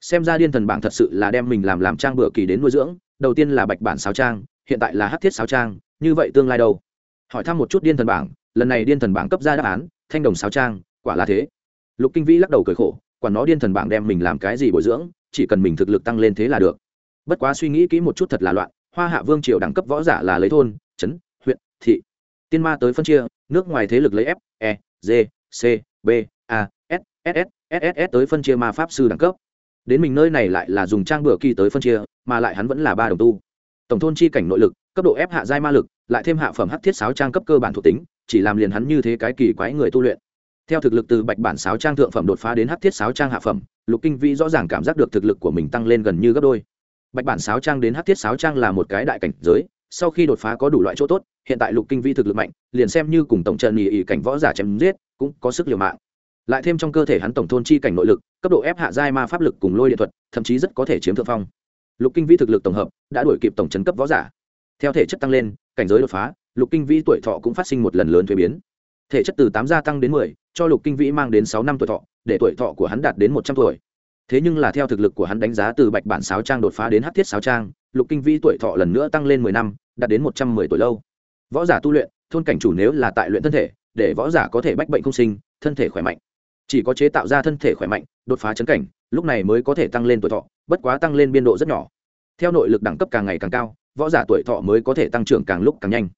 A: Xem ra điên thần bảng thật sự là đem mình làm làm trang bựa kỳ đến nuôi dưỡng, đầu tiên là bạch bản sáo trang, hiện tại là hắc thiết sáo trang, như vậy tương lai đâu? Hỏi thăm một chút điên thần bảng lần này điên thần bảng cấp ra đáp án, thanh đồng sáo trang, quả là thế. Lục kinh vĩ lắc đầu cười khổ, quả nó điên thần bảng đem mình làm cái gì bồi dưỡng, chỉ cần mình thực lực tăng lên thế là được. Bất quá suy nghĩ kỹ một chút thật là loạn, hoa hạ vương triều đẳng cấp võ giả là lấy thôn, trấn, huyện, thị. Tiên ma tới phân chia, nước ngoài thế lực lấy f e g, c, b, a, s s s s s tới phân chia ma pháp sư đẳng cấp. Đến mình nơi này lại là dùng trang bửa kỳ tới phân chia, mà lại hắn vẫn là ba đồng tu. Tổng thôn chi cảnh nội lực, cấp độ ép hạ giai ma lực, lại thêm hạ phẩm hắc thiết sáo trang cấp cơ bản thuộc tính chỉ làm liền hắn như thế cái kỳ quái người tu luyện. Theo thực lực từ bạch bản sáo trang thượng phẩm đột phá đến hắc thiết sáo trang hạ phẩm, lục kinh vĩ rõ ràng cảm giác được thực lực của mình tăng lên gần như gấp đôi. Bạch bản sáo trang đến hắc thiết sáo trang là một cái đại cảnh giới, sau khi đột phá có đủ loại chỗ tốt, hiện tại lục kinh vĩ thực lực mạnh, liền xem như cùng tổng trần nhị ỉ cảnh võ giả chém giết, cũng có sức liều mạng. Lại thêm trong cơ thể hắn tổng thôn chi cảnh nội lực, cấp độ ép hạ giai ma pháp lực cùng lôi điện thuật, thậm chí rất có thể chiếm thượng phong. Lục kinh vĩ thực lực tổng hợp, đã đuổi kịp tổng trấn cấp võ giả. Theo thể chất tăng lên cảnh giới đột phá, lục kinh vĩ tuổi thọ cũng phát sinh một lần lớn thuế biến. Thể chất từ tám gia tăng đến mười, cho lục kinh vĩ mang đến sáu năm tuổi thọ, để tuổi thọ của hắn đạt đến một trăm tuổi. Thế nhưng là theo thực lực của hắn đánh giá từ bạch bản sáo trang đột phá đến hát thiết sáo trang, lục kinh vĩ tuổi thọ lần nữa tăng lên mười năm, đạt đến một trăm mười tuổi lâu. Võ giả tu luyện, thôn cảnh chủ nếu là tại luyện thân thể, để võ giả có thể bách bệnh không sinh, thân thể khỏe mạnh. Chỉ có chế tạo ra thân thể khỏe mạnh, đột phá chấn cảnh, lúc này mới có thể tăng lên tuổi thọ, bất quá tăng lên biên độ rất nhỏ. Theo nội lực đẳng cấp càng ngày càng cao võ giả tuổi thọ mới có thể tăng trưởng càng lúc càng nhanh.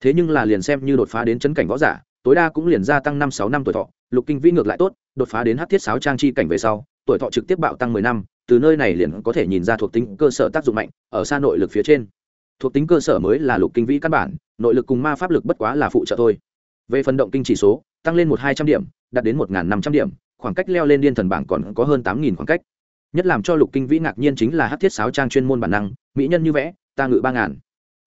A: Thế nhưng là liền xem như đột phá đến chấn cảnh võ giả, tối đa cũng liền gia tăng năm sáu năm tuổi thọ, lục kinh vĩ ngược lại tốt, đột phá đến hát thiết sáo trang chi cảnh về sau, tuổi thọ trực tiếp bạo tăng mười năm, từ nơi này liền có thể nhìn ra thuộc tính cơ sở tác dụng mạnh, ở xa nội lực phía trên. Thuộc tính cơ sở mới là lục kinh vĩ căn bản, nội lực cùng ma pháp lực bất quá là phụ trợ thôi. Về phần động kinh chỉ số, tăng lên một hai trăm điểm, đạt đến một năm trăm điểm, khoảng cách leo lên điên thần bảng còn có hơn tám nghìn khoảng cách. Nhất làm cho lục kinh vĩ ngạc nhiên chính là hát thiết sáo trang chuyên môn bản năng, mỹ nhân như vẽ ta ngự ba ngàn.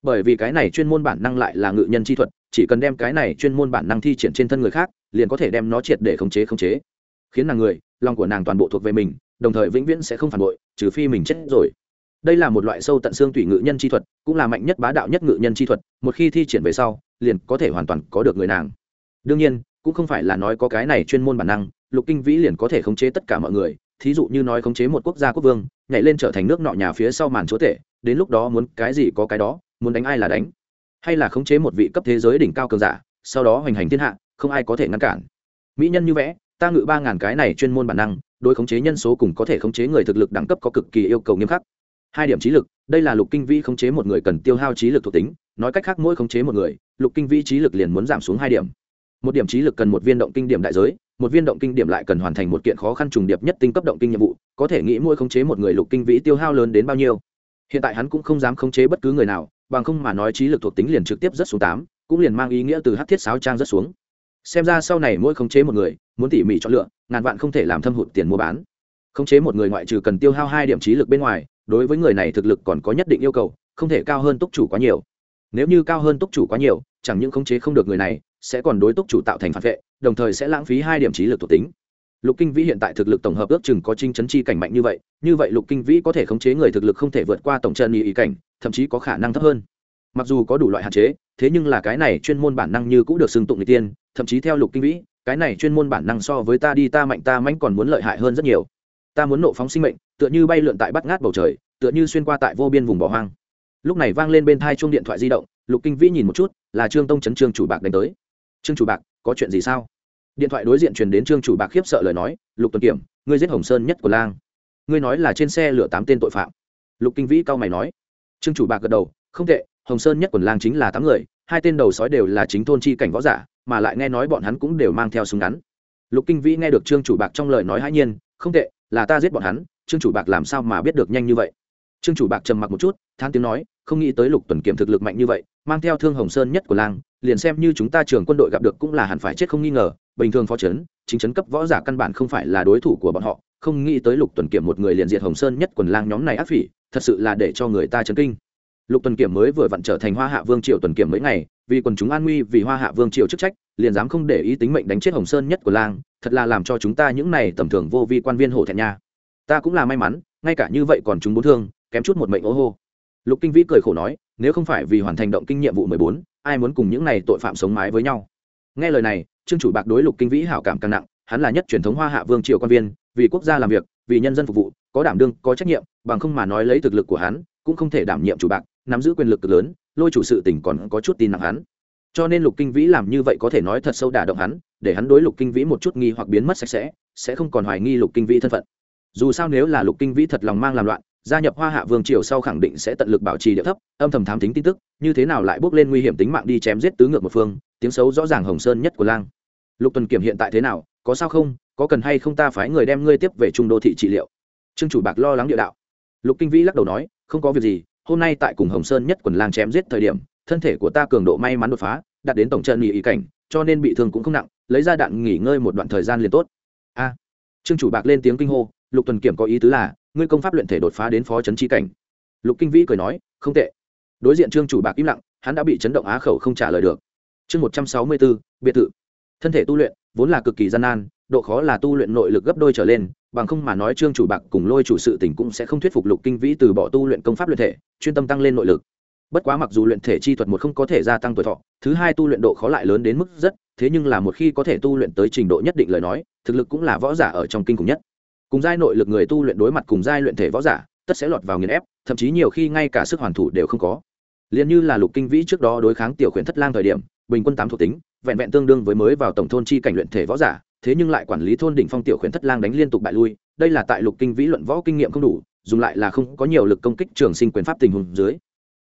A: Bởi vì cái này chuyên môn bản năng lại là ngự nhân chi thuật, chỉ cần đem cái này chuyên môn bản năng thi triển trên thân người khác, liền có thể đem nó triệt để khống chế khống chế. Khiến nàng người, lòng của nàng toàn bộ thuộc về mình, đồng thời vĩnh viễn sẽ không phản bội, trừ phi mình chết rồi. Đây là một loại sâu tận xương tủy ngự nhân chi thuật, cũng là mạnh nhất bá đạo nhất ngự nhân chi thuật, một khi thi triển về sau, liền có thể hoàn toàn có được người nàng. Đương nhiên, cũng không phải là nói có cái này chuyên môn bản năng, lục kinh vĩ liền có thể khống chế tất cả mọi người, thí dụ như nói khống chế một quốc gia quốc vương, nhảy lên trở thành nước nọ nhà phía sau màn chúa tể đến lúc đó muốn cái gì có cái đó, muốn đánh ai là đánh. Hay là khống chế một vị cấp thế giới đỉnh cao cường giả, sau đó hoành hành thiên hạ, không ai có thể ngăn cản. Mỹ nhân như vẽ, ta ngự ba ngàn cái này chuyên môn bản năng, đối khống chế nhân số cùng có thể khống chế người thực lực đẳng cấp có cực kỳ yêu cầu nghiêm khắc. Hai điểm trí lực, đây là lục kinh vĩ khống chế một người cần tiêu hao trí lực thuộc tính, nói cách khác mỗi khống chế một người, lục kinh vĩ trí lực liền muốn giảm xuống hai điểm. Một điểm trí lực cần một viên động kinh điểm đại giới, một viên động kinh điểm lại cần hoàn thành một kiện khó khăn trùng điệp nhất tinh cấp động kinh nhiệm vụ, có thể nghĩ mỗi khống chế một người lục kinh vĩ tiêu hao lớn đến bao nhiêu hiện tại hắn cũng không dám khống chế bất cứ người nào, bằng không mà nói trí lực thuộc tính liền trực tiếp rất xuống tám, cũng liền mang ý nghĩa từ hát thiết sáo trang rất xuống. Xem ra sau này mỗi khống chế một người, muốn tỉ mỉ chọn lựa, ngàn vạn không thể làm thâm hụt tiền mua bán. Khống chế một người ngoại trừ cần tiêu hao hai điểm trí lực bên ngoài, đối với người này thực lực còn có nhất định yêu cầu, không thể cao hơn túc chủ quá nhiều. Nếu như cao hơn túc chủ quá nhiều, chẳng những khống chế không được người này, sẽ còn đối túc chủ tạo thành phản vệ, đồng thời sẽ lãng phí hai điểm trí lực thuộc tính lục kinh vĩ hiện tại thực lực tổng hợp ước chừng có trinh chấn chi cảnh mạnh như vậy như vậy lục kinh vĩ có thể khống chế người thực lực không thể vượt qua tổng chân ý, ý cảnh thậm chí có khả năng thấp hơn. Mặc dù có đủ loại hạn chế thế nhưng là cái này chuyên môn bản năng như cũng được xưng tụng người tiên thậm chí theo lục kinh vĩ cái này chuyên môn bản năng so với ta đi ta mạnh ta mạnh còn muốn lợi hại hơn rất nhiều. Ta muốn nộ phóng sinh mệnh tựa như bay lượn tại bắt ngát bầu trời tựa như xuyên qua tại vô biên vùng bỏ hoang. Lúc này vang lên bên thai chuông điện thoại di động lục kinh vĩ nhìn một chút là trương tông chấn trương chủ bạc đánh tới. Trương chủ bạc có chuyện gì sao? Điện thoại đối diện truyền đến trương chủ bạc khiếp sợ lời nói, lục tuần kiểm, ngươi giết hồng sơn nhất của lang. Ngươi nói là trên xe lửa tám tên tội phạm. Lục kinh vĩ cao mày nói. Trương chủ bạc gật đầu, không tệ, hồng sơn nhất quần lang chính là tám người, hai tên đầu sói đều là chính thôn chi cảnh võ giả, mà lại nghe nói bọn hắn cũng đều mang theo súng ngắn. Lục kinh vĩ nghe được trương chủ bạc trong lời nói hãi nhiên, không tệ, là ta giết bọn hắn, trương chủ bạc làm sao mà biết được nhanh như vậy? Trương chủ bạc trầm mặc một chút than tiếng nói, không nghĩ tới lục tuần kiểm thực lực mạnh như vậy mang theo thương hồng sơn nhất của lang, liền xem như chúng ta trường quân đội gặp được cũng là hẳn phải chết không nghi ngờ, bình thường phó trấn, chính trấn cấp võ giả căn bản không phải là đối thủ của bọn họ, không nghĩ tới lục tuần kiểm một người liền diệt hồng sơn nhất quần lang nhóm này ác phỉ, thật sự là để cho người ta chấn kinh. Lục tuần kiểm mới vừa vặn trở thành hoa hạ vương triều tuần kiểm mấy ngày, vì quần chúng an nguy, vì hoa hạ vương triều chức trách, liền dám không để ý tính mệnh đánh chết hồng sơn nhất của lang, thật là làm cho chúng ta những này tầm thường vô vi quan viên hổ thẹn nha. Ta cũng là may mắn, ngay cả như vậy còn chúng bốn thương, kém chút một mệnh ố hô lục kinh vĩ cười khổ nói, nếu không phải vì hoàn thành động kinh nhiệm vụ mười bốn, ai muốn cùng những này tội phạm sống mái với nhau? Nghe lời này, trương chủ bạc đối lục kinh vĩ hảo cảm càng nặng, hắn là nhất truyền thống hoa hạ vương triều quan viên, vì quốc gia làm việc, vì nhân dân phục vụ, có đảm đương, có trách nhiệm, bằng không mà nói lấy thực lực của hắn, cũng không thể đảm nhiệm chủ bạc, nắm giữ quyền lực cực lớn, lôi chủ sự tỉnh còn có chút tin nặng hắn. Cho nên lục kinh vĩ làm như vậy có thể nói thật sâu đả động hắn, để hắn đối lục kinh vĩ một chút nghi hoặc biến mất sạch sẽ sẽ không còn hoài nghi lục kinh vĩ thân phận. Dù sao nếu là lục kinh vĩ thật lòng mang làm loạn gia nhập hoa hạ vương triều sau khẳng định sẽ tận lực bảo trì địa thấp, âm thầm thám tính tin tức, như thế nào lại bước lên nguy hiểm tính mạng đi chém giết tứ ngược một phương, tiếng xấu rõ ràng hồng sơn nhất của lang. Lục tuần kiểm hiện tại thế nào, có sao không, có cần hay không ta phái người đem ngươi tiếp về trung đô thị trị liệu. Trương chủ bạc lo lắng địa đạo. Lục kinh vĩ lắc đầu nói, không có việc gì, hôm nay tại cùng hồng sơn nhất quần lang chém giết thời điểm, thân thể của ta cường độ may mắn đột phá, đạt đến tổng trận nghỉ ý cảnh, cho nên bị thương cũng không nặng, lấy ra đạn nghỉ ngơi một đoạn thời gian liền tốt. A. Trương chủ bạc lên tiếng kinh hô, lục tuần kiểm có ý tứ là ngươi công pháp luyện thể đột phá đến phó trấn chi cảnh. Lục kinh vĩ cười nói, không tệ. Đối diện trương chủ bạc im lặng, hắn đã bị chấn động á khẩu không trả lời được. Chương một trăm sáu mươi bốn biệt thự. Thân thể tu luyện vốn là cực kỳ gian nan, độ khó là tu luyện nội lực gấp đôi trở lên, bằng không mà nói trương chủ bạc cùng lôi chủ sự tỉnh cũng sẽ không thuyết phục lục kinh vĩ từ bỏ tu luyện công pháp luyện thể, chuyên tâm tăng lên nội lực. Bất quá mặc dù luyện thể chi thuật một không có thể gia tăng tuổi thọ, thứ hai tu luyện độ khó lại lớn đến mức rất, thế nhưng là một khi có thể tu luyện tới trình độ nhất định lời nói, thực lực cũng là võ giả ở trong kinh khủng nhất cùng giai nội lực người tu luyện đối mặt cùng giai luyện thể võ giả, tất sẽ lọt vào nghiền ép, thậm chí nhiều khi ngay cả sức hoàn thủ đều không có. Liền như là lục kinh vĩ trước đó đối kháng tiểu khuyển thất lang thời điểm, bình quân tám thuộc tính, vẹn vẹn tương đương với mới vào tổng thôn chi cảnh luyện thể võ giả, thế nhưng lại quản lý thôn đỉnh phong tiểu khuyển thất lang đánh liên tục bại lui, đây là tại lục kinh vĩ luận võ kinh nghiệm không đủ, dùng lại là không có nhiều lực công kích trường sinh quyền pháp tình huống dưới.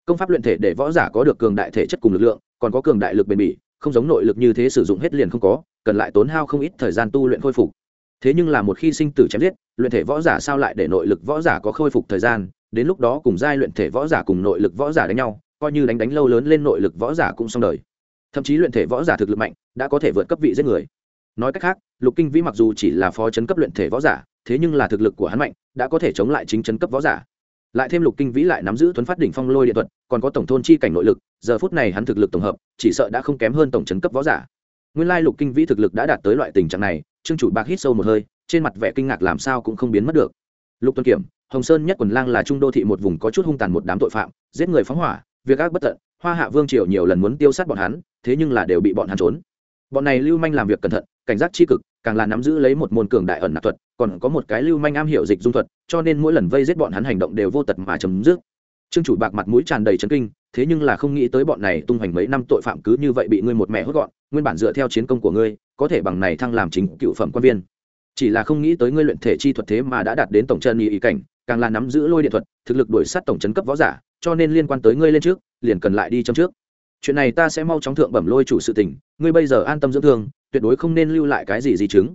A: Công pháp luyện thể để võ giả có được cường đại thể chất cùng lực lượng, còn có cường đại lực bền bỉ, không giống nội lực như thế sử dụng hết liền không có, cần lại tốn hao không ít thời gian tu luyện khôi phục thế nhưng là một khi sinh tử chém giết, luyện thể võ giả sao lại để nội lực võ giả có khôi phục thời gian? Đến lúc đó cùng giai luyện thể võ giả cùng nội lực võ giả đánh nhau, coi như đánh đánh lâu lớn lên nội lực võ giả cũng xong đời. Thậm chí luyện thể võ giả thực lực mạnh, đã có thể vượt cấp vị giết người. Nói cách khác, lục kinh vĩ mặc dù chỉ là phó chấn cấp luyện thể võ giả, thế nhưng là thực lực của hắn mạnh, đã có thể chống lại chính chấn cấp võ giả. Lại thêm lục kinh vĩ lại nắm giữ thuấn phát đỉnh phong lôi điện thuật, còn có tổng thôn chi cảnh nội lực, giờ phút này hắn thực lực tổng hợp, chỉ sợ đã không kém hơn tổng chấn cấp võ giả. Nguyên lai lục kinh vĩ thực lực đã đạt tới loại tình trạng này trương chủ bạc hít sâu một hơi, trên mặt vẻ kinh ngạc làm sao cũng không biến mất được. Lục tuân kiểm, hồng sơn nhất quần lang là trung đô thị một vùng có chút hung tàn một đám tội phạm, giết người phóng hỏa, việc ác bất tận, hoa hạ vương triều nhiều lần muốn tiêu sát bọn hắn, thế nhưng là đều bị bọn hắn trốn. Bọn này lưu manh làm việc cẩn thận, cảnh giác tri cực, càng là nắm giữ lấy một môn cường đại ẩn nạp thuật, còn có một cái lưu manh am hiểu dịch dung thuật, cho nên mỗi lần vây giết bọn hắn hành động đều vô tật mà chấm dứt. Trương chủ bạc mặt mũi tràn đầy chấn kinh, thế nhưng là không nghĩ tới bọn này tung hoành mấy năm tội phạm cứ như vậy bị ngươi một mẹ hốt gọn, nguyên bản dựa theo chiến công của ngươi có thể bằng này thăng làm chính cựu phẩm quan viên. Chỉ là không nghĩ tới ngươi luyện thể chi thuật thế mà đã đạt đến tổng chân ý, ý cảnh càng là nắm giữ lôi điện thuật thực lực đuổi sát tổng chấn cấp võ giả cho nên liên quan tới ngươi lên trước liền cần lại đi chấm trước. Chuyện này ta sẽ mau chóng thượng bẩm lôi chủ sự tình ngươi bây giờ an tâm dưỡng thương tuyệt đối không nên lưu lại cái gì di chứng.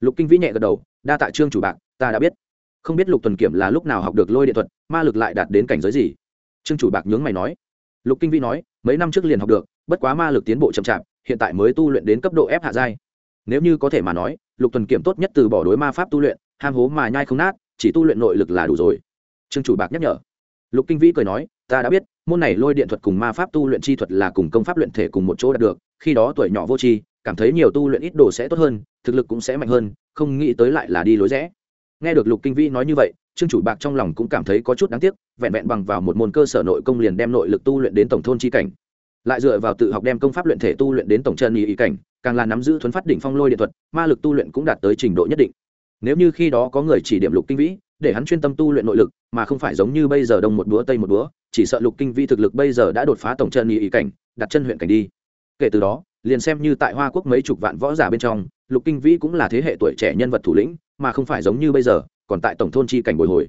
A: Lục kinh vĩ nhẹ gật đầu đa tạ trương chủ bạc ta đã biết. Không biết lục tuần kiểm là lúc nào học được lôi điện thuật ma lực lại đạt đến cảnh giới gì? Trương chủ bạc nhướng mày nói. Lục kinh vĩ nói mấy năm trước liền học được bất quá ma lực tiến bộ chậm chạp hiện tại mới tu luyện đến cấp độ ép hạ giai. Nếu như có thể mà nói, lục tuần kiểm tốt nhất từ bỏ đối ma pháp tu luyện, ham hố mà nhai không nát, chỉ tu luyện nội lực là đủ rồi. Trương chủ bạc nhắc nhở. Lục kinh vĩ cười nói, ta đã biết, môn này lôi điện thuật cùng ma pháp tu luyện chi thuật là cùng công pháp luyện thể cùng một chỗ đạt được, khi đó tuổi nhỏ vô tri, cảm thấy nhiều tu luyện ít đồ sẽ tốt hơn, thực lực cũng sẽ mạnh hơn, không nghĩ tới lại là đi lối rẽ. Nghe được lục kinh vĩ nói như vậy, trương chủ bạc trong lòng cũng cảm thấy có chút đáng tiếc, vẹn vẹn bằng vào một môn cơ sở nội công liền đem nội lực tu luyện đến tổng thôn chi cảnh lại dựa vào tự học đem công pháp luyện thể tu luyện đến tổng chân ý, ý cảnh càng là nắm giữ thuấn phát đỉnh phong lôi điện thuật ma lực tu luyện cũng đạt tới trình độ nhất định. Nếu như khi đó có người chỉ điểm lục kinh vĩ để hắn chuyên tâm tu luyện nội lực mà không phải giống như bây giờ đông một búa tây một búa chỉ sợ lục kinh vĩ thực lực bây giờ đã đột phá tổng chân ý, ý cảnh đặt chân huyện cảnh đi. Kể từ đó liền xem như tại hoa quốc mấy chục vạn võ giả bên trong lục kinh vĩ cũng là thế hệ tuổi trẻ nhân vật thủ lĩnh mà không phải giống như bây giờ còn tại tổng thôn chi cảnh bồi hồi.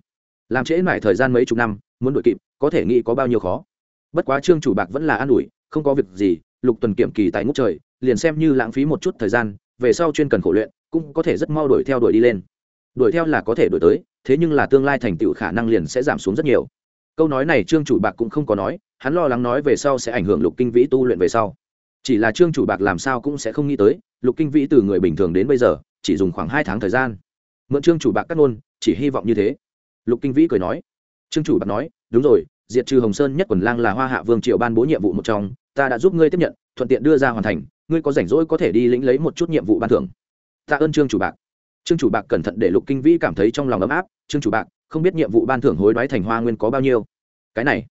A: Làm trễ mải thời gian mấy chục năm muốn đuổi kịp có thể nghĩ có bao nhiêu khó. Bất quá trương chủ bạc vẫn là an ủi không có việc gì, lục tuần kiểm kỳ tại ngút trời, liền xem như lãng phí một chút thời gian, về sau chuyên cần khổ luyện, cũng có thể rất mau đuổi theo đuổi đi lên. Đuổi theo là có thể đuổi tới, thế nhưng là tương lai thành tựu khả năng liền sẽ giảm xuống rất nhiều. Câu nói này trương chủ bạc cũng không có nói, hắn lo lắng nói về sau sẽ ảnh hưởng lục kinh vĩ tu luyện về sau. Chỉ là trương chủ bạc làm sao cũng sẽ không nghĩ tới, lục kinh vĩ từ người bình thường đến bây giờ, chỉ dùng khoảng hai tháng thời gian. Mượn trương chủ bạc cắt ngôn, chỉ hy vọng như thế. Lục kinh vĩ cười nói. Trương chủ bạc nói, đúng rồi, diệt trừ hồng sơn nhất quần lang là hoa hạ vương triệu ban bố nhiệm vụ một trong ta đã giúp ngươi tiếp nhận, thuận tiện đưa ra hoàn thành, ngươi có rảnh rỗi có thể đi lĩnh lấy một chút nhiệm vụ ban thưởng. Tạ ơn trương chủ bạc. Trương chủ bạc cẩn thận để lục kinh vĩ cảm thấy trong lòng ấm áp, trương chủ bạc, không biết nhiệm vụ ban thưởng hối đoái thành hoa nguyên có bao nhiêu? Cái này.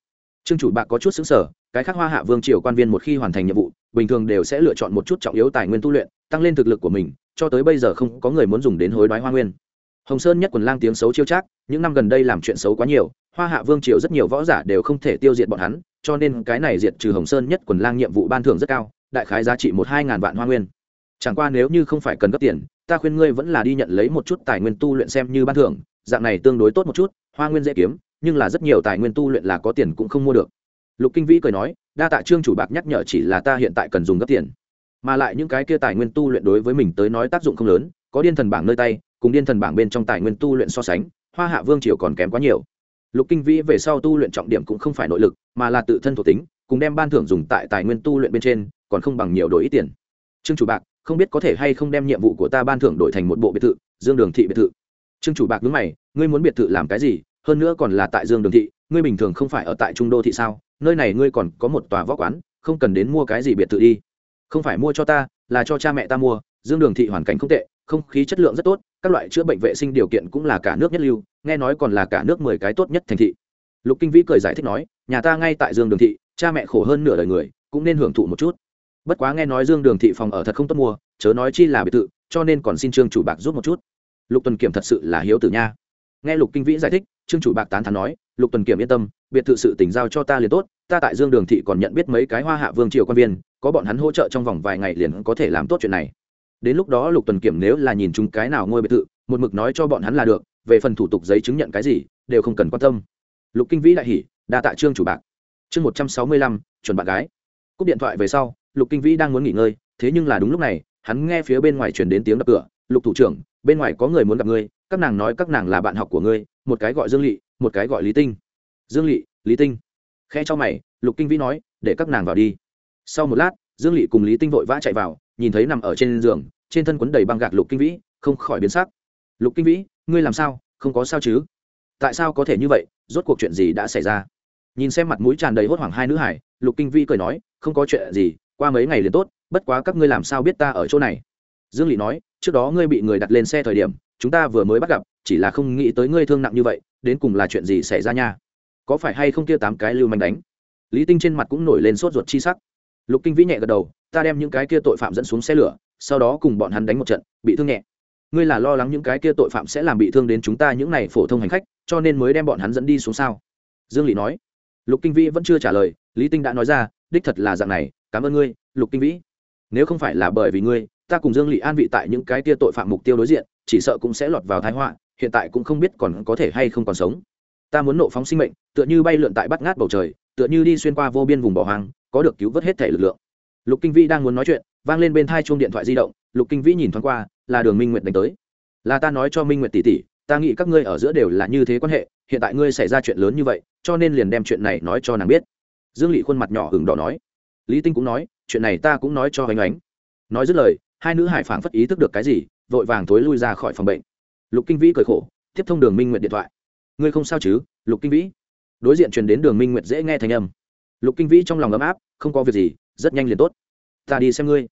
A: Trương chủ bạc có chút xứng sở cái khác hoa hạ vương triều quan viên một khi hoàn thành nhiệm vụ, bình thường đều sẽ lựa chọn một chút trọng yếu tài nguyên tu luyện, tăng lên thực lực của mình, cho tới bây giờ không có người muốn dùng đến hối đoái hoa nguyên. Hồng sơn nhất quần lang tiếng xấu chiêu trác, những năm gần đây làm chuyện xấu quá nhiều, hoa hạ vương triều rất nhiều võ giả đều không thể tiêu diệt bọn hắn cho nên cái này diệt trừ hồng sơn nhất quần lang nhiệm vụ ban thưởng rất cao, đại khái giá trị một hai ngàn vạn hoa nguyên. Chẳng qua nếu như không phải cần gấp tiền, ta khuyên ngươi vẫn là đi nhận lấy một chút tài nguyên tu luyện xem như ban thưởng, dạng này tương đối tốt một chút, hoa nguyên dễ kiếm, nhưng là rất nhiều tài nguyên tu luyện là có tiền cũng không mua được. Lục kinh vĩ cười nói, đa tạ trương chủ bạc nhắc nhở chỉ là ta hiện tại cần dùng gấp tiền. Mà lại những cái kia tài nguyên tu luyện đối với mình tới nói tác dụng không lớn, có điên thần bảng nơi tay, cùng điên thần bảng bên trong tài nguyên tu luyện so sánh, hoa hạ vương triều còn kém quá nhiều lục kinh vĩ về sau tu luyện trọng điểm cũng không phải nội lực, mà là tự thân thuộc tính, cùng đem ban thưởng dùng tại tài nguyên tu luyện bên trên, còn không bằng nhiều đổi ít tiền. Trương chủ bạc, không biết có thể hay không đem nhiệm vụ của ta ban thưởng đổi thành một bộ biệt thự, dương đường thị biệt thự. Trương chủ bạc đứng mày, ngươi muốn biệt thự làm cái gì? Hơn nữa còn là tại dương đường thị, ngươi bình thường không phải ở tại trung đô thị sao? Nơi này ngươi còn có một tòa võ quán, không cần đến mua cái gì biệt thự đi. Không phải mua cho ta, là cho cha mẹ ta mua. Dương đường thị hoàn cảnh không tệ, không khí chất lượng rất tốt các loại chữa bệnh vệ sinh điều kiện cũng là cả nước nhất lưu, nghe nói còn là cả nước mười cái tốt nhất thành thị. Lục kinh vĩ cười giải thích nói, nhà ta ngay tại dương đường thị, cha mẹ khổ hơn nửa đời người, cũng nên hưởng thụ một chút. Bất quá nghe nói dương đường thị phòng ở thật không tốt mua, chớ nói chi là biệt thự, cho nên còn xin trương chủ bạc giúp một chút. Lục tuần kiểm thật sự là hiếu tử nha. Nghe lục kinh vĩ giải thích, trương chủ bạc tán thán nói, lục tuần kiểm yên tâm, biệt thự sự tỉnh giao cho ta liền tốt, ta tại dương đường thị còn nhận biết mấy cái hoa hạ vương triều quan viên, có bọn hắn hỗ trợ trong vòng vài ngày liền có thể làm tốt chuyện này đến lúc đó lục tuần kiểm nếu là nhìn chúng cái nào ngôi biệt thự, một mực nói cho bọn hắn là được, về phần thủ tục giấy chứng nhận cái gì, đều không cần quan tâm. Lục kinh vĩ đại hỉ, đa tạ trương chủ bạc. Chương một trăm sáu mươi lăm, chuẩn bạn gái. Cúp điện thoại về sau, lục kinh vĩ đang muốn nghỉ ngơi, thế nhưng là đúng lúc này, hắn nghe phía bên ngoài chuyển đến tiếng đập cửa. Lục thủ trưởng, bên ngoài có người muốn gặp ngươi, các nàng nói các nàng là bạn học của ngươi, một cái gọi dương lỵ một cái gọi lý tinh. Dương lỵ lý tinh. Khe cho mày, lục kinh vĩ nói, để các nàng vào đi. Sau một lát, dương lỵ cùng lý tinh vội vã chạy vào nhìn thấy nằm ở trên giường, trên thân quấn đầy băng gạc lục kinh vĩ, không khỏi biến sắc. Lục kinh vĩ, ngươi làm sao? Không có sao chứ? Tại sao có thể như vậy? Rốt cuộc chuyện gì đã xảy ra? Nhìn xem mặt mũi tràn đầy hốt hoảng hai nữ hải, lục kinh vĩ cười nói, không có chuyện gì, qua mấy ngày liền tốt, bất quá các ngươi làm sao biết ta ở chỗ này? Dương lỵ nói, trước đó ngươi bị người đặt lên xe thời điểm, chúng ta vừa mới bắt gặp, chỉ là không nghĩ tới ngươi thương nặng như vậy, đến cùng là chuyện gì xảy ra nha? Có phải hay không kia tám cái lưu manh đánh? Lý tinh trên mặt cũng nổi lên sốt ruột chi sắc lục kinh vĩ nhẹ gật đầu, ta đem những cái kia tội phạm dẫn xuống xe lửa, sau đó cùng bọn hắn đánh một trận, bị thương nhẹ. Ngươi là lo lắng những cái kia tội phạm sẽ làm bị thương đến chúng ta những n à y phổ thông hành khách, cho nên mới đem bọn hắn dẫn đi xuống sao? Dương lỵ nói. Lục kinh vĩ vẫn chưa trả lời, lý tinh đã nói ra, đích thật là dạng này, cảm ơn ngươi, lục kinh vĩ. Nếu không phải là bởi vì ngươi, ta cùng dương lỵ an vị tại những cái kia tội phạm mục tiêu đối diện, chỉ sợ cũng sẽ lọt vào thái họa, hiện tại cũng không biết còn có thể hay không còn sống. Ta muốn nộ phóng sinh mệnh, tựa như bay lượn tại bắt ngát bầu trời, tựa như đi xuyên qua vô biên vùng bỏ hoang có được cứu vớt hết thể lực lượng. Lục kinh vĩ đang muốn nói chuyện, vang lên bên thai chuông điện thoại di động, lục kinh vĩ nhìn thoáng qua, là đường minh nguyệt đánh tới. Là ta nói cho minh nguyệt tỷ tỷ, ta nghĩ các ngươi ở giữa đều là như thế quan hệ, hiện tại ngươi xảy ra chuyện lớn như vậy, cho nên liền đem chuyện này nói cho nàng biết. Dương lị khuôn mặt nhỏ hừng đỏ nói. Lý tinh cũng nói, chuyện này ta cũng nói cho hoành ánh. Nói dứt lời, hai nữ hải phảng phất ý thức được cái gì, vội vàng thối lui ra khỏi phòng bệnh. Lục kinh vĩ cười khổ, tiếp thông đường minh nguyệt điện thoại. Ngươi không sao chứ, lục kinh vĩ? Đối diện truyền đến đường minh nguyệt dễ nghe thành âm lục kinh vĩ trong lòng ấm áp, không có việc gì, rất nhanh liền tốt. Ta đi xem ngươi.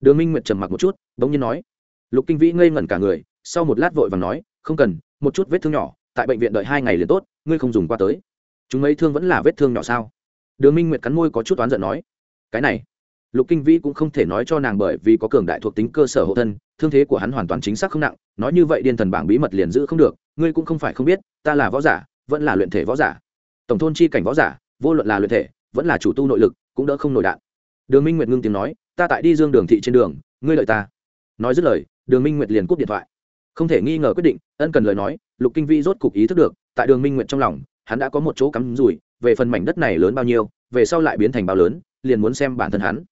A: Đường minh nguyệt trầm mặc một chút, bỗng nhiên nói. Lục kinh vĩ ngây ngẩn cả người, sau một lát vội và nói, không cần, một chút vết thương nhỏ, tại bệnh viện đợi hai ngày liền tốt, ngươi không dùng qua tới. Chúng ấy thương vẫn là vết thương nhỏ sao? Đường minh nguyệt cắn môi có chút oán giận nói. Cái này, lục kinh vĩ cũng không thể nói cho nàng bởi vì có cường đại thuộc tính cơ sở hộ thân, thương thế của hắn hoàn toàn chính xác không nặng, nói như vậy điên thần bảng bí mật liền giữ không được, ngươi cũng không phải không biết, ta là võ giả, vẫn là luyện thể võ giả. Tổng thôn chi cảnh võ giả, vô luận là luyện thể vẫn là chủ tu nội lực, cũng đỡ không nổi đạn. Đường minh nguyệt ngưng tiếng nói, ta tại đi dương đường thị trên đường, ngươi lợi ta. Nói dứt lời, đường minh nguyệt liền cúp điện thoại. Không thể nghi ngờ quyết định, ân cần lời nói, lục kinh vi rốt cục ý thức được, tại đường minh nguyệt trong lòng, hắn đã có một chỗ cắm rủi, về phần mảnh đất này lớn bao nhiêu, về sau lại biến thành bao lớn, liền muốn xem bản thân hắn.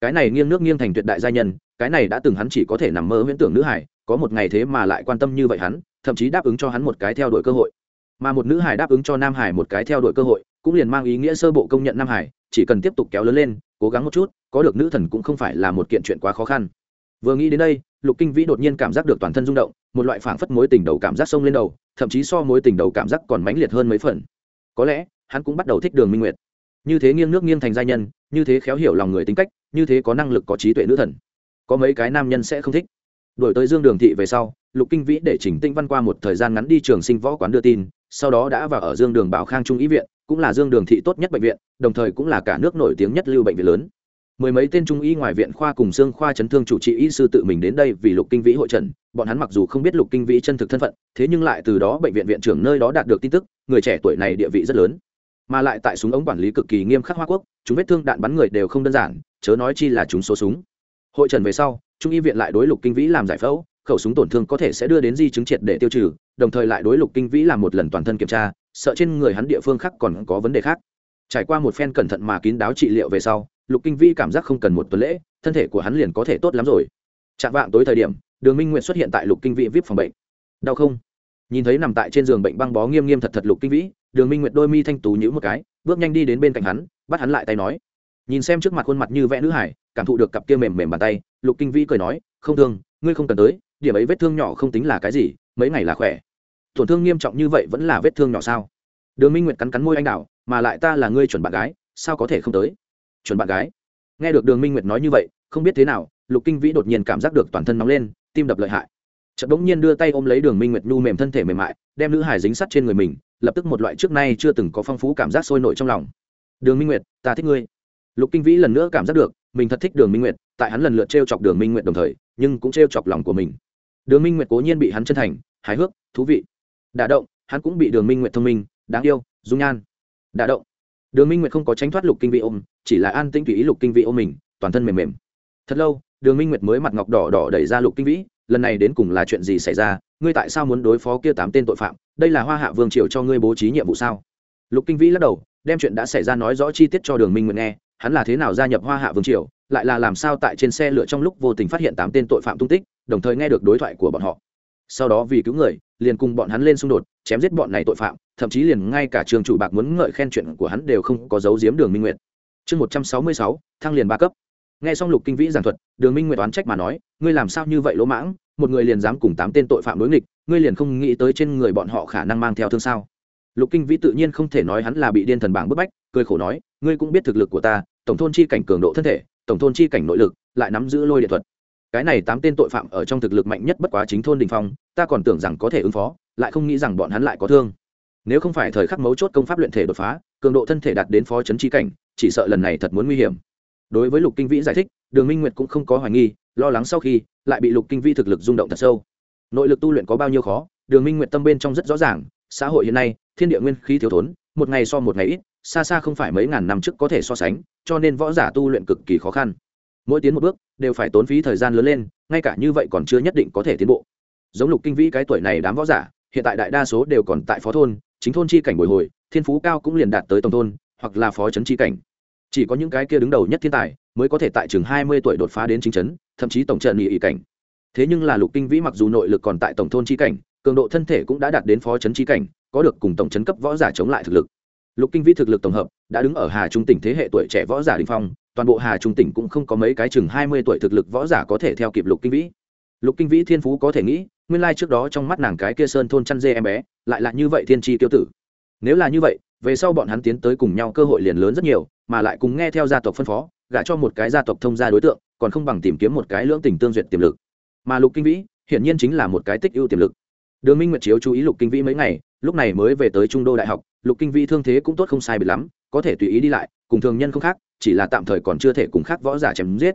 A: Cái này nghiêng nước nghiêng thành tuyệt đại gia nhân, cái này đã từng hắn chỉ có thể nằm mơ huyễn tưởng nữ hải, có một ngày thế mà lại quan tâm như vậy hắn, thậm chí đáp ứng cho hắn một cái theo đuổi cơ hội. Mà một nữ hải đáp ứng cho nam hải một cái theo đuổi cơ hội cũng liền mang ý nghĩa sơ bộ công nhận nam hải, chỉ cần tiếp tục kéo lớn lên, cố gắng một chút, có được nữ thần cũng không phải là một kiện chuyện quá khó khăn. Vừa nghĩ đến đây, lục kinh vĩ đột nhiên cảm giác được toàn thân rung động, một loại phảng phất mối tình đầu cảm giác sông lên đầu, thậm chí so mối tình đầu cảm giác còn mãnh liệt hơn mấy phần. Có lẽ, hắn cũng bắt đầu thích đường minh nguyệt. Như thế nghiêng nước nghiêng thành gia nhân, như thế khéo hiểu lòng người tính cách, như thế có năng lực có trí tuệ nữ thần. Có mấy cái nam nhân sẽ không thích. Đổi tới dương đường thị về sau, lục kinh vĩ để chỉnh tinh văn qua một thời gian ngắn đi trường sinh võ quán đưa tin sau đó đã vào ở dương đường bảo khang trung ý viện, cũng là dương đường thị tốt nhất bệnh viện, đồng thời cũng là cả nước nổi tiếng nhất lưu bệnh viện lớn. Mười mấy tên trung y ngoài viện khoa cùng xương khoa chấn thương chủ trị y sư tự mình đến đây vì lục kinh vĩ hội trần, bọn hắn mặc dù không biết lục kinh vĩ chân thực thân phận, thế nhưng lại từ đó bệnh viện viện trưởng nơi đó đạt được tin tức, người trẻ tuổi này địa vị rất lớn. Mà lại tại súng ống quản lý cực kỳ nghiêm khắc hoa quốc, chúng vết thương đạn bắn người đều không đơn giản, chớ nói chi là chúng số súng. Hội trần về sau, trung y viện lại đối lục kinh vĩ làm giải phẫu khẩu súng tổn thương có thể sẽ đưa đến di chứng triệt để tiêu trừ, đồng thời lại đối lục kinh vĩ làm một lần toàn thân kiểm tra, sợ trên người hắn địa phương khác còn có vấn đề khác. Trải qua một phen cẩn thận mà kín đáo trị liệu về sau, lục kinh vĩ cảm giác không cần một tuần lễ, thân thể của hắn liền có thể tốt lắm rồi. Chạm vạng tối thời điểm, đường minh nguyện xuất hiện tại lục kinh vĩ vip phòng bệnh. Đau không? Nhìn thấy nằm tại trên giường bệnh băng bó nghiêm nghiêm thật thật lục kinh vĩ, đường minh nguyệt đôi mi thanh tú nhữ một cái, bước nhanh đi đến bên cạnh hắn, bắt hắn lại tay nói. Nhìn xem trước mặt khuôn mặt như vẽ nữ hải, cảm thụ được cặp kia mềm mềm bàn tay, lục kinh vĩ cười nói, không thương, ngươi không cần tới điểm ấy vết thương nhỏ không tính là cái gì, mấy ngày là khỏe. Tổn thương nghiêm trọng như vậy vẫn là vết thương nhỏ sao? Đường minh nguyệt cắn cắn môi anh đào mà lại ta là ngươi chuẩn bạn gái, sao có thể không tới? Chuẩn bạn gái? Nghe được đường minh nguyệt nói như vậy, không biết thế nào, lục kinh vĩ đột nhiên cảm giác được toàn thân nóng lên, tim đập lợi hại. Chợt bỗng nhiên đưa tay ôm lấy đường minh nguyệt nhu mềm thân thể mềm mại, đem nữ hải dính sắt trên người mình, lập tức một loại trước nay chưa từng có phong phú cảm giác sôi nổi trong lòng. Đường minh nguyệt, ta thích ngươi. Lục kinh vĩ lần nữa cảm giác được, mình thật thích đường minh nguyệt, tại hắn lần lượt t r e o chọc đường minh nguyệt đồng thời, nhưng cũng t r e o chọc lòng của mình đường minh nguyệt cố nhiên bị hắn chân thành, hài hước, thú vị. Đả động, hắn cũng bị đường minh nguyệt thông minh, đáng yêu, dung nhan. Đả động. Đường minh nguyệt không có tránh thoát lục kinh vị ôm, chỉ là an tĩnh tùy ý lục kinh vị ôm mình, toàn thân mềm mềm. Thật lâu, đường minh nguyệt mới mặt ngọc đỏ đỏ đẩy ra lục kinh vĩ, lần này đến cùng là chuyện gì xảy ra, ngươi tại sao muốn đối phó kia tám tên tội phạm, đây là hoa hạ vương triều cho ngươi bố trí nhiệm vụ sao? Lục kinh vĩ lắc đầu, đem chuyện đã xảy ra nói rõ chi tiết cho đường minh nguyệt nghe, hắn là thế nào gia nhập hoa hạ vương triều, lại là làm sao tại trên xe lửa trong lúc vô tình phát hiện tám tên tội phạm tung tích đồng thời nghe được đối thoại của bọn họ. Sau đó vì cứu người, liền cùng bọn hắn lên xung đột, chém giết bọn này tội phạm, thậm chí liền ngay cả trường chủ bạc muốn ngợi khen chuyện của hắn đều không có dấu giếm đường minh nguyệt. Chương một trăm sáu mươi sáu, thăng liền ba cấp. Nghe xong lục kinh vĩ giảng thuật, đường minh nguyệt oán trách mà nói, ngươi làm sao như vậy lỗ mãng? Một người liền dám cùng tám tên tội phạm đối nghịch, ngươi liền không nghĩ tới trên người bọn họ khả năng mang theo thương sao? Lục kinh vĩ tự nhiên không thể nói hắn là bị điên thần bảng bức bách, cười khổ nói, ngươi cũng biết thực lực của ta, tổng thôn chi cảnh cường độ thân thể, tổng thôn chi cảnh nội lực, lại nắm giữ lôi điện thuật cái này tám tên tội phạm ở trong thực lực mạnh nhất bất quá chính thôn đình phong, ta còn tưởng rằng có thể ứng phó, lại không nghĩ rằng bọn hắn lại có thương. Nếu không phải thời khắc mấu chốt công pháp luyện thể đột phá, cường độ thân thể đạt đến phó chấn chi cảnh, chỉ sợ lần này thật muốn nguy hiểm. Đối với lục kinh vĩ giải thích, đường minh nguyệt cũng không có hoài nghi, lo lắng sau khi, lại bị lục kinh vĩ thực lực rung động thật sâu. Nội lực tu luyện có bao nhiêu khó, đường minh nguyệt tâm bên trong rất rõ ràng, xã hội hiện nay, thiên địa nguyên khí thiếu thốn, một ngày so một ngày ít, xa xa không phải mấy ngàn năm trước có thể so sánh, cho nên võ giả tu luyện cực kỳ khó khăn mỗi tiến một bước đều phải tốn phí thời gian lớn lên, ngay cả như vậy còn chưa nhất định có thể tiến bộ. Giống lục kinh vĩ cái tuổi này đám võ giả, hiện tại đại đa số đều còn tại phó thôn, chính thôn chi cảnh bồi hồi, thiên phú cao cũng liền đạt tới tổng thôn, hoặc là phó trấn chi cảnh. Chỉ có những cái kia đứng đầu nhất thiên tài mới có thể tại chừng hai mươi tuổi đột phá đến chính trấn, thậm chí tổng trận nghị ý cảnh. Thế nhưng là lục kinh vĩ mặc dù nội lực còn tại tổng thôn chi cảnh, cường độ thân thể cũng đã đạt đến phó trấn chi cảnh, có được cùng tổng trấn cấp võ giả chống lại thực lực lục kinh vĩ thực lực tổng hợp, đã đứng ở hà trung tỉnh thế hệ tuổi trẻ võ giả đình phong, toàn bộ hà trung tỉnh cũng không có mấy cái chừng hai mươi tuổi thực lực võ giả có thể theo kịp lục kinh vĩ. Lục kinh vĩ thiên phú có thể nghĩ, nguyên lai trước đó trong mắt nàng cái kia sơn thôn chăn dê em bé, lại là như vậy thiên tri tiêu tử. Nếu là như vậy, về sau bọn hắn tiến tới cùng nhau cơ hội liền lớn rất nhiều, mà lại cùng nghe theo gia tộc phân phó, gả cho một cái gia tộc thông gia đối tượng, còn không bằng tìm kiếm một cái lưỡng tình tương duyệt tiềm lực. Mà lục kinh vĩ, hiển nhiên chính là một cái tích ưu tiềm lực. Đường minh nguyệt chiếu chú ý lục kinh vĩ mấy ngày lúc này mới về tới trung đô đại học, lục kinh vĩ thương thế cũng tốt không sai bị lắm, có thể tùy ý đi lại, cùng thường nhân không khác, chỉ là tạm thời còn chưa thể cùng khác võ giả chém giết.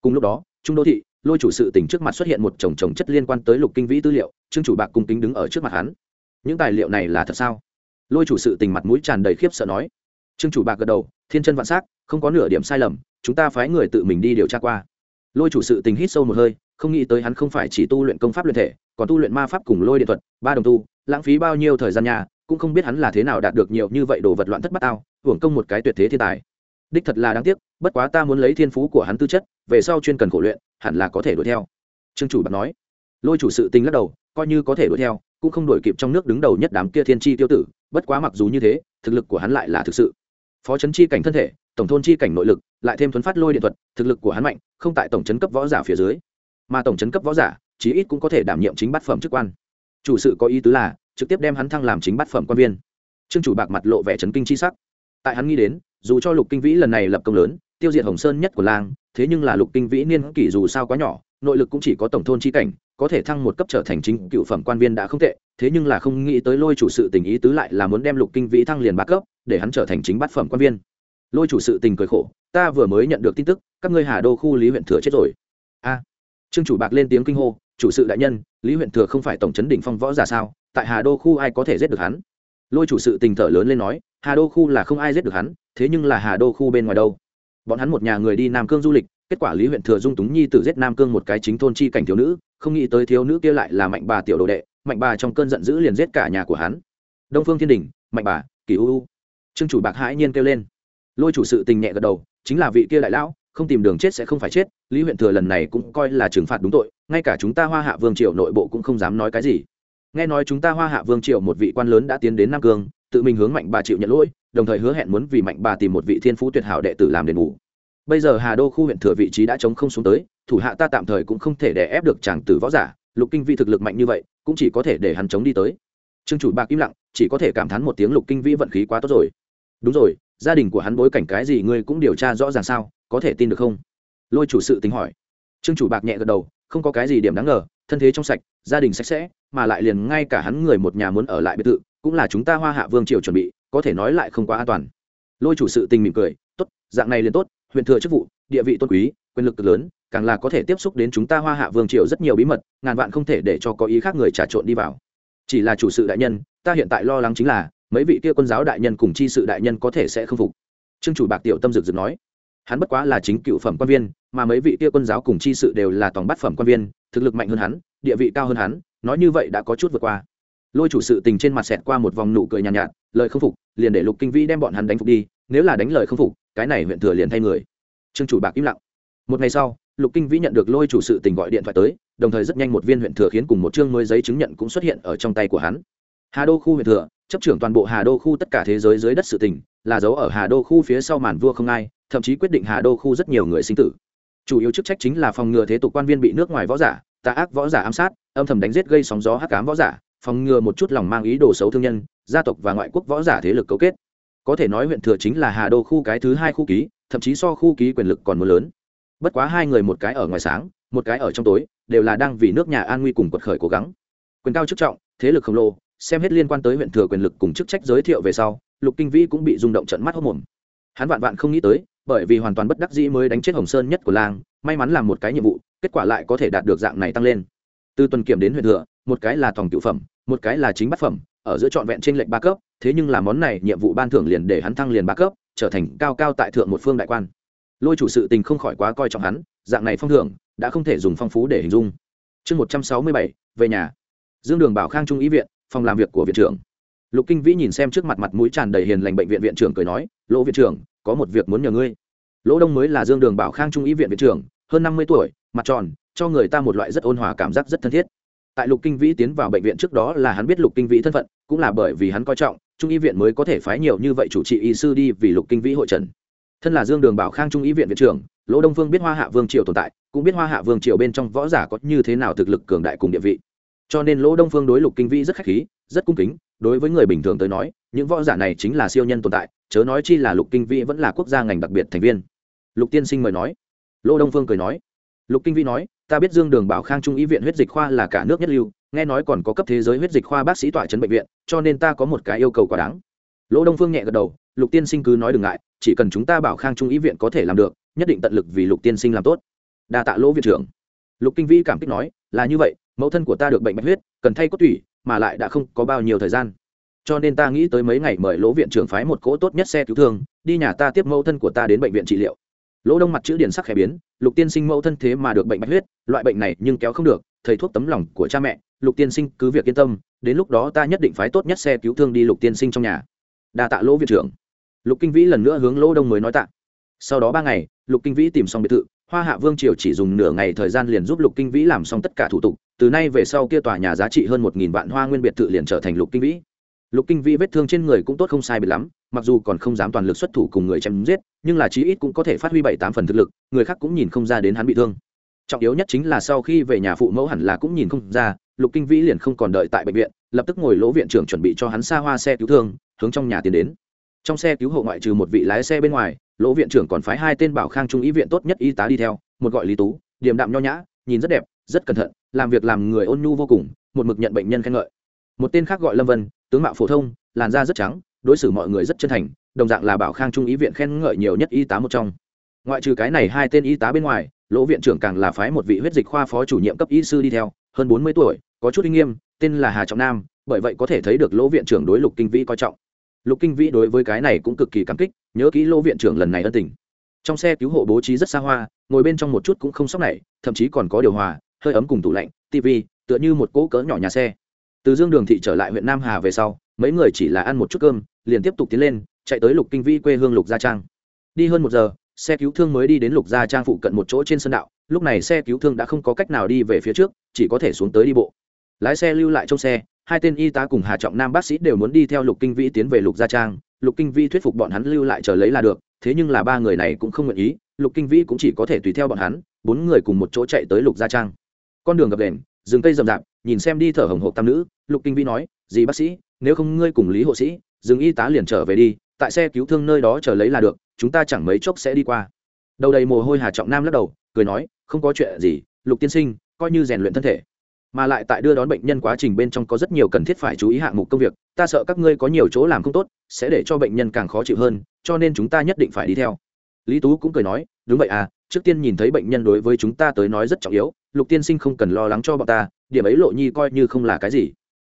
A: Cùng lúc đó, trung đô thị, lôi chủ sự tỉnh trước mặt xuất hiện một chồng chồng chất liên quan tới lục kinh vĩ tư liệu, trương chủ bạc cung kính đứng ở trước mặt hắn. Những tài liệu này là thật sao? Lôi chủ sự tình mặt mũi tràn đầy khiếp sợ nói. Trương chủ bạc gật đầu, thiên chân vạn s á c không có nửa điểm sai lầm, chúng ta phái người tự mình đi điều tra qua. Lôi chủ sự tình hít sâu một hơi, không nghĩ tới hắn không phải chỉ tu luyện công pháp luyện thể, còn tu luyện ma pháp cùng lôi điện thuật, ba đồng tu lãng phí bao nhiêu thời gian nhà cũng không biết hắn là thế nào đạt được nhiều như vậy đồ vật loạn thất bát tao, hưởng công một cái tuyệt thế thiên tài. Đích thật là đáng tiếc, bất quá ta muốn lấy thiên phú của hắn tư chất, về sau chuyên cần khổ luyện, hẳn là có thể đuổi theo. Trương chủ bạc nói. Lôi chủ sự tình lắc đầu, coi như có thể đuổi theo, cũng không đuổi kịp trong nước đứng đầu nhất đám kia thiên tri tiêu tử, bất quá mặc dù như thế, thực lực của hắn lại là thực sự. Phó chấn chi cảnh thân thể, tổng thôn chi cảnh nội lực, lại thêm thuấn phát lôi điện thuật, thực lực của hắn mạnh, không tại tổng chấn cấp võ giả phía dưới. Mà tổng chấn cấp võ giả, chí ít cũng có thể đảm nhiệm chính bát phẩm chức quan chủ sự có ý tứ là, trực tiếp đem hắn thăng làm chính bát phẩm quan viên. Trương chủ bạc mặt lộ vẻ chấn kinh chi sắc. Tại hắn nghĩ đến, dù cho lục kinh vĩ lần này lập công lớn, tiêu diệt hồng sơn nhất của làng, thế nhưng là lục kinh vĩ niên kỷ dù sao quá nhỏ, nội lực cũng chỉ có tổng thôn chi cảnh, có thể thăng một cấp trở thành chính cựu phẩm quan viên đã không tệ, thế nhưng là không nghĩ tới lôi chủ sự tình ý tứ lại là muốn đem lục kinh vĩ thăng liền ba cấp, để hắn trở thành chính bát phẩm quan viên. Lôi chủ sự tình cười khổ, ta vừa mới nhận được tin tức, các ngươi hà đô khu lý huyện thừa chết rồi. A. Trương chủ bạc lên tiếng kinh hô chủ sự đại nhân, lý huyện thừa không phải tổng chấn đỉnh phong võ giả sao? Tại hà đô khu ai có thể giết được hắn? Lôi chủ sự tình thở lớn lên nói, hà đô khu là không ai giết được hắn, thế nhưng là hà đô khu bên ngoài đâu? Bọn hắn một nhà người đi nam cương du lịch, kết quả lý huyện thừa dung túng nhi tử giết nam cương một cái chính thôn chi cảnh thiếu nữ, không nghĩ tới thiếu nữ kia lại là mạnh bà tiểu đồ đệ, mạnh bà trong cơn giận dữ liền giết cả nhà của hắn. Đông phương thiên đình, mạnh bà, kỳ u u. Trương chủ bạc hãi nhiên kêu lên. Lôi chủ sự tình nhẹ gật đầu, chính là vị kia đại lão không tìm đường chết sẽ không phải chết, lý huyện thừa lần này cũng coi là trừng phạt đúng tội, ngay cả chúng ta hoa hạ vương triều nội bộ cũng không dám nói cái gì. Nghe nói chúng ta hoa hạ vương triều một vị quan lớn đã tiến đến nam cương, tự mình hướng mạnh bà chịu nhận lỗi, đồng thời hứa hẹn muốn vì mạnh bà tìm một vị thiên phú tuyệt hảo đệ tử làm đền bù. Bây giờ hà đô khu huyện thừa vị trí đã chống không xuống tới, thủ hạ ta tạm thời cũng không thể để ép được chàng tử võ giả, lục kinh vi thực lực mạnh như vậy, cũng chỉ có thể để hắn chống đi tới. Trương chủ bạc im lặng, chỉ có thể cảm thán một tiếng lục kinh vĩ vận khí quá tốt rồi. Đúng rồi, gia đình của hắn bối cảnh cái gì ngươi cũng điều tra rõ ràng sao? Có thể tin được không? Lôi chủ sự tính hỏi. Trương chủ bạc nhẹ gật đầu, không có cái gì điểm đáng ngờ, thân thế trong sạch, gia đình sạch sẽ, mà lại liền ngay cả hắn người một nhà muốn ở lại biệt thự, cũng là chúng ta hoa hạ vương triều chuẩn bị, có thể nói lại không quá an toàn. Lôi chủ sự tình mỉm cười, tốt, dạng này liền tốt, huyện thừa chức vụ, địa vị tôn quý, quyền lực cực lớn, càng là có thể tiếp xúc đến chúng ta hoa hạ vương triều rất nhiều bí mật, ngàn vạn không thể để cho có ý khác người trà trộn đi vào. Chỉ là chủ sự đại nhân, ta hiện tại lo lắng chính là, mấy vị kia quân giáo đại nhân cùng chi sự đại nhân có thể sẽ không phục. Trương chủ bạc tiểu tâm dực dực nói hắn bất quá là chính cựu phẩm quan viên mà mấy vị kia quân giáo cùng chi sự đều là toàn bát phẩm quan viên thực lực mạnh hơn hắn địa vị cao hơn hắn nói như vậy đã có chút vượt qua. Lôi chủ sự tình trên mặt xẹt qua một vòng nụ cười nhàn nhạt, nhạt lời không phục liền để lục kinh vĩ đem bọn hắn đánh phục đi nếu là đánh lời không phục cái này huyện thừa liền thay người. Trương chủ bạc im lặng. Một ngày sau lục kinh vĩ nhận được lôi chủ sự tình gọi điện thoại tới đồng thời rất nhanh một viên huyện thừa khiến cùng một chương mới giấy chứng nhận cũng xuất hiện ở trong tay của hắn. Hà đô khu huyện thừa chấp trưởng toàn bộ hà đô khu tất cả thế giới dưới đất sự tình là dấu ở hà đô khu phía sau màn vua không ai thậm chí quyết định hà đô khu rất nhiều người sinh tử. Chủ yếu chức trách chính là phòng ngừa thế tục quan viên bị nước ngoài võ giả, tà ác võ giả ám sát, âm thầm đánh giết gây sóng gió hắc cám võ giả, phòng ngừa một chút lòng mang ý đồ xấu thương nhân, gia tộc và ngoại quốc võ giả thế lực cấu kết. Có thể nói huyện thừa chính là hà đô khu cái thứ hai khu ký, thậm chí so khu ký quyền lực còn mưa lớn. Bất quá hai người một cái ở ngoài sáng, một cái ở trong tối, đều là đang vì nước nhà an nguy cùng quật khởi cố gắng. Quyền cao chức trọng, thế lực khổng lồ, xem hết liên quan tới huyện thừa quyền lực cùng chức trách giới thiệu về sau, lục kinh vĩ cũng bị rung động trận mắt hốc mồm. Hắn vạn vạn không nghĩ tới bởi vì hoàn toàn bất đắc dĩ mới đánh chết hồng sơn nhất của làng, may mắn là một cái nhiệm vụ, kết quả lại có thể đạt được dạng này tăng lên. Từ tuần kiểm đến huyện thừa, một cái là thòng cựu phẩm, một cái là chính bát phẩm, ở giữa trọn vẹn trên lệnh ba cấp, thế nhưng là món này nhiệm vụ ban thưởng liền để hắn thăng liền ba cấp, trở thành cao cao tại thượng một phương đại quan. Lôi chủ sự tình không khỏi quá coi trọng hắn, dạng này phong thưởng, đã không thể dùng phong phú để hình dung. Chương một trăm sáu mươi bảy, về nhà. Dương đường bảo khang trung ý viện, phòng làm việc của viện trưởng. Lục kinh vĩ nhìn xem trước mặt mặt mũi tràn đầy hiền lành bệnh viện viện trưởng cười nói, lỗ viện trưởng có một việc muốn nhờ ngươi. Lỗ đông mới là dương đường bảo khang trung ý viện viện trưởng, hơn năm mươi tuổi, mặt tròn, cho người ta một loại rất ôn hòa cảm giác rất thân thiết. Tại lục kinh vĩ tiến vào bệnh viện trước đó là hắn biết lục kinh vĩ thân phận, cũng là bởi vì hắn coi trọng, trung y viện mới có thể phái nhiều như vậy chủ trị y sư đi vì lục kinh vĩ hội trần. Thân là dương đường bảo khang trung y viện viện trưởng, lỗ đông phương biết hoa hạ vương triều tồn tại, cũng biết hoa hạ vương triều bên trong võ giả có như thế nào thực lực cường đại cùng địa vị. Cho nên lỗ đông phương đối lục kinh vĩ rất khách khí, rất cung kính, đối với người bình thường tới nói những võ giả này chính là siêu nhân tồn tại, chớ nói chi là lục kinh vĩ vẫn là quốc gia ngành đặc biệt thành viên. Lục tiên sinh mời nói. Lô đông phương cười nói. Lục kinh vĩ nói, ta biết dương đường bảo khang trung y viện huyết dịch khoa là cả nước nhất lưu, nghe nói còn có cấp thế giới huyết dịch khoa bác sĩ tọa chấn bệnh viện, cho nên ta có một cái yêu cầu quá đáng. Lỗ đông phương nhẹ gật đầu, lục tiên sinh cứ nói đừng ngại, chỉ cần chúng ta bảo khang trung y viện có thể làm được, nhất định tận lực vì lục tiên sinh làm tốt. Đa tạ lỗ viện trưởng. Lục kinh vĩ cảm kích nói, là như vậy, mẫu thân của ta được bệnh bạch huyết, cần thay cốt tủy, mà lại đã không có bao nhiêu thời gian cho nên ta nghĩ tới mấy ngày mời lỗ viện trưởng phái một cỗ tốt nhất xe cứu thương, đi nhà ta tiếp mẫu thân của ta đến bệnh viện trị liệu. Lỗ đông mặt chữ điển sắc khẽ biến, lục tiên sinh mẫu thân thế mà được bệnh bạch huyết, loại bệnh này nhưng kéo không được, thầy thuốc tấm lòng của cha mẹ, lục tiên sinh cứ việc yên tâm, đến lúc đó ta nhất định phái tốt nhất xe cứu thương đi lục tiên sinh trong nhà. Đa tạ lỗ viện trưởng. Lục kinh vĩ lần nữa hướng lỗ đông mới nói tạ. Sau đó ba ngày, lục kinh vĩ tìm xong biệt thự, hoa hạ vương triều chỉ dùng nửa ngày thời gian liền giúp lục kinh vĩ làm xong tất cả thủ tục, từ nay về sau kia tòa nhà giá trị hơn một nghìn vạn hoa nguyên biệt thự liền trở thành lục kinh vĩ lục kinh vĩ vết thương trên người cũng tốt không sai biệt lắm, mặc dù còn không dám toàn lực xuất thủ cùng người chém giết, nhưng là chí ít cũng có thể phát huy bảy tám phần thực lực, người khác cũng nhìn không ra đến hắn bị thương. Trọng yếu nhất chính là sau khi về nhà phụ mẫu hẳn là cũng nhìn không ra, lục kinh vĩ liền không còn đợi tại bệnh viện, lập tức ngồi lỗ viện trưởng chuẩn bị cho hắn xa hoa xe cứu thương, hướng trong nhà tiến đến. Trong xe cứu hộ ngoại trừ một vị lái xe bên ngoài, lỗ viện trưởng còn phái hai tên bảo khang trung ý viện tốt nhất y tá đi theo, một gọi lý tú, điềm đạm nho nhã, nhìn rất đẹp, rất cẩn thận, làm việc làm người ôn nhu vô cùng, một mực nhận bệnh nhân khen ngợi. Một tên khác gọi lâm vân tướng mạo phổ thông, làn da rất trắng, đối xử mọi người rất chân thành, đồng dạng là bảo khang trung ý viện khen ngợi nhiều nhất y tá một trong. Ngoại trừ cái này hai tên y tá bên ngoài, lỗ viện trưởng càng là phái một vị huyết dịch khoa phó chủ nhiệm cấp y sư đi theo, hơn bốn mươi tuổi, có chút uy nghiêm, tên là hà trọng nam, bởi vậy có thể thấy được lỗ viện trưởng đối lục kinh vĩ coi trọng. Lục kinh vĩ đối với cái này cũng cực kỳ cảm kích, nhớ kỹ lỗ viện trưởng lần này ân tình. Trong xe cứu hộ bố trí rất xa hoa, ngồi bên trong một chút cũng không sốc này thậm chí còn có điều hòa, hơi ấm cùng tủ lạnh tv tựa như một cỗ cỡ nhỏ nhà xe từ dương đường thị trở lại huyện nam hà về sau mấy người chỉ là ăn một chút cơm liền tiếp tục tiến lên chạy tới lục kinh vĩ quê hương lục gia trang. Đi hơn một giờ xe cứu thương mới đi đến lục gia trang phụ cận một chỗ trên sân đạo. Lúc này xe cứu thương đã không có cách nào đi về phía trước chỉ có thể xuống tới đi bộ. Lái xe lưu lại trong xe hai tên y tá cùng hà trọng nam bác sĩ đều muốn đi theo lục kinh vĩ tiến về lục gia trang. Lục kinh vĩ thuyết phục bọn hắn lưu lại chờ lấy là được thế nhưng là ba người này cũng không nguyện ý lục kinh vĩ cũng chỉ có thể tùy theo bọn hắn bốn người cùng một chỗ chạy tới lục gia trang. Con đường gập đền, rừng cây rậm rạp nhìn xem đi thở hồng hộp tam nữ, lục kinh vĩ nói gì bác sĩ, nếu không ngươi cùng lý hộ sĩ, dừng y tá liền trở về đi, tại xe cứu thương nơi đó chờ lấy là được, chúng ta chẳng mấy chốc sẽ đi qua. Đầu đầy mồ hôi hà trọng nam lắc đầu, cười nói, không có chuyện gì, lục tiên sinh, coi như rèn luyện thân thể. Mà lại tại đưa đón bệnh nhân quá trình bên trong có rất nhiều cần thiết phải chú ý hạng mục công việc, ta sợ các ngươi có nhiều chỗ làm không tốt, sẽ để cho bệnh nhân càng khó chịu hơn, cho nên chúng ta nhất định phải đi theo. Lý tú cũng cười nói, đúng vậy à trước tiên nhìn thấy bệnh nhân đối với chúng ta tới nói rất trọng yếu, lục tiên sinh không cần lo lắng cho bọn ta điểm ấy lộ nhi coi như không là cái gì.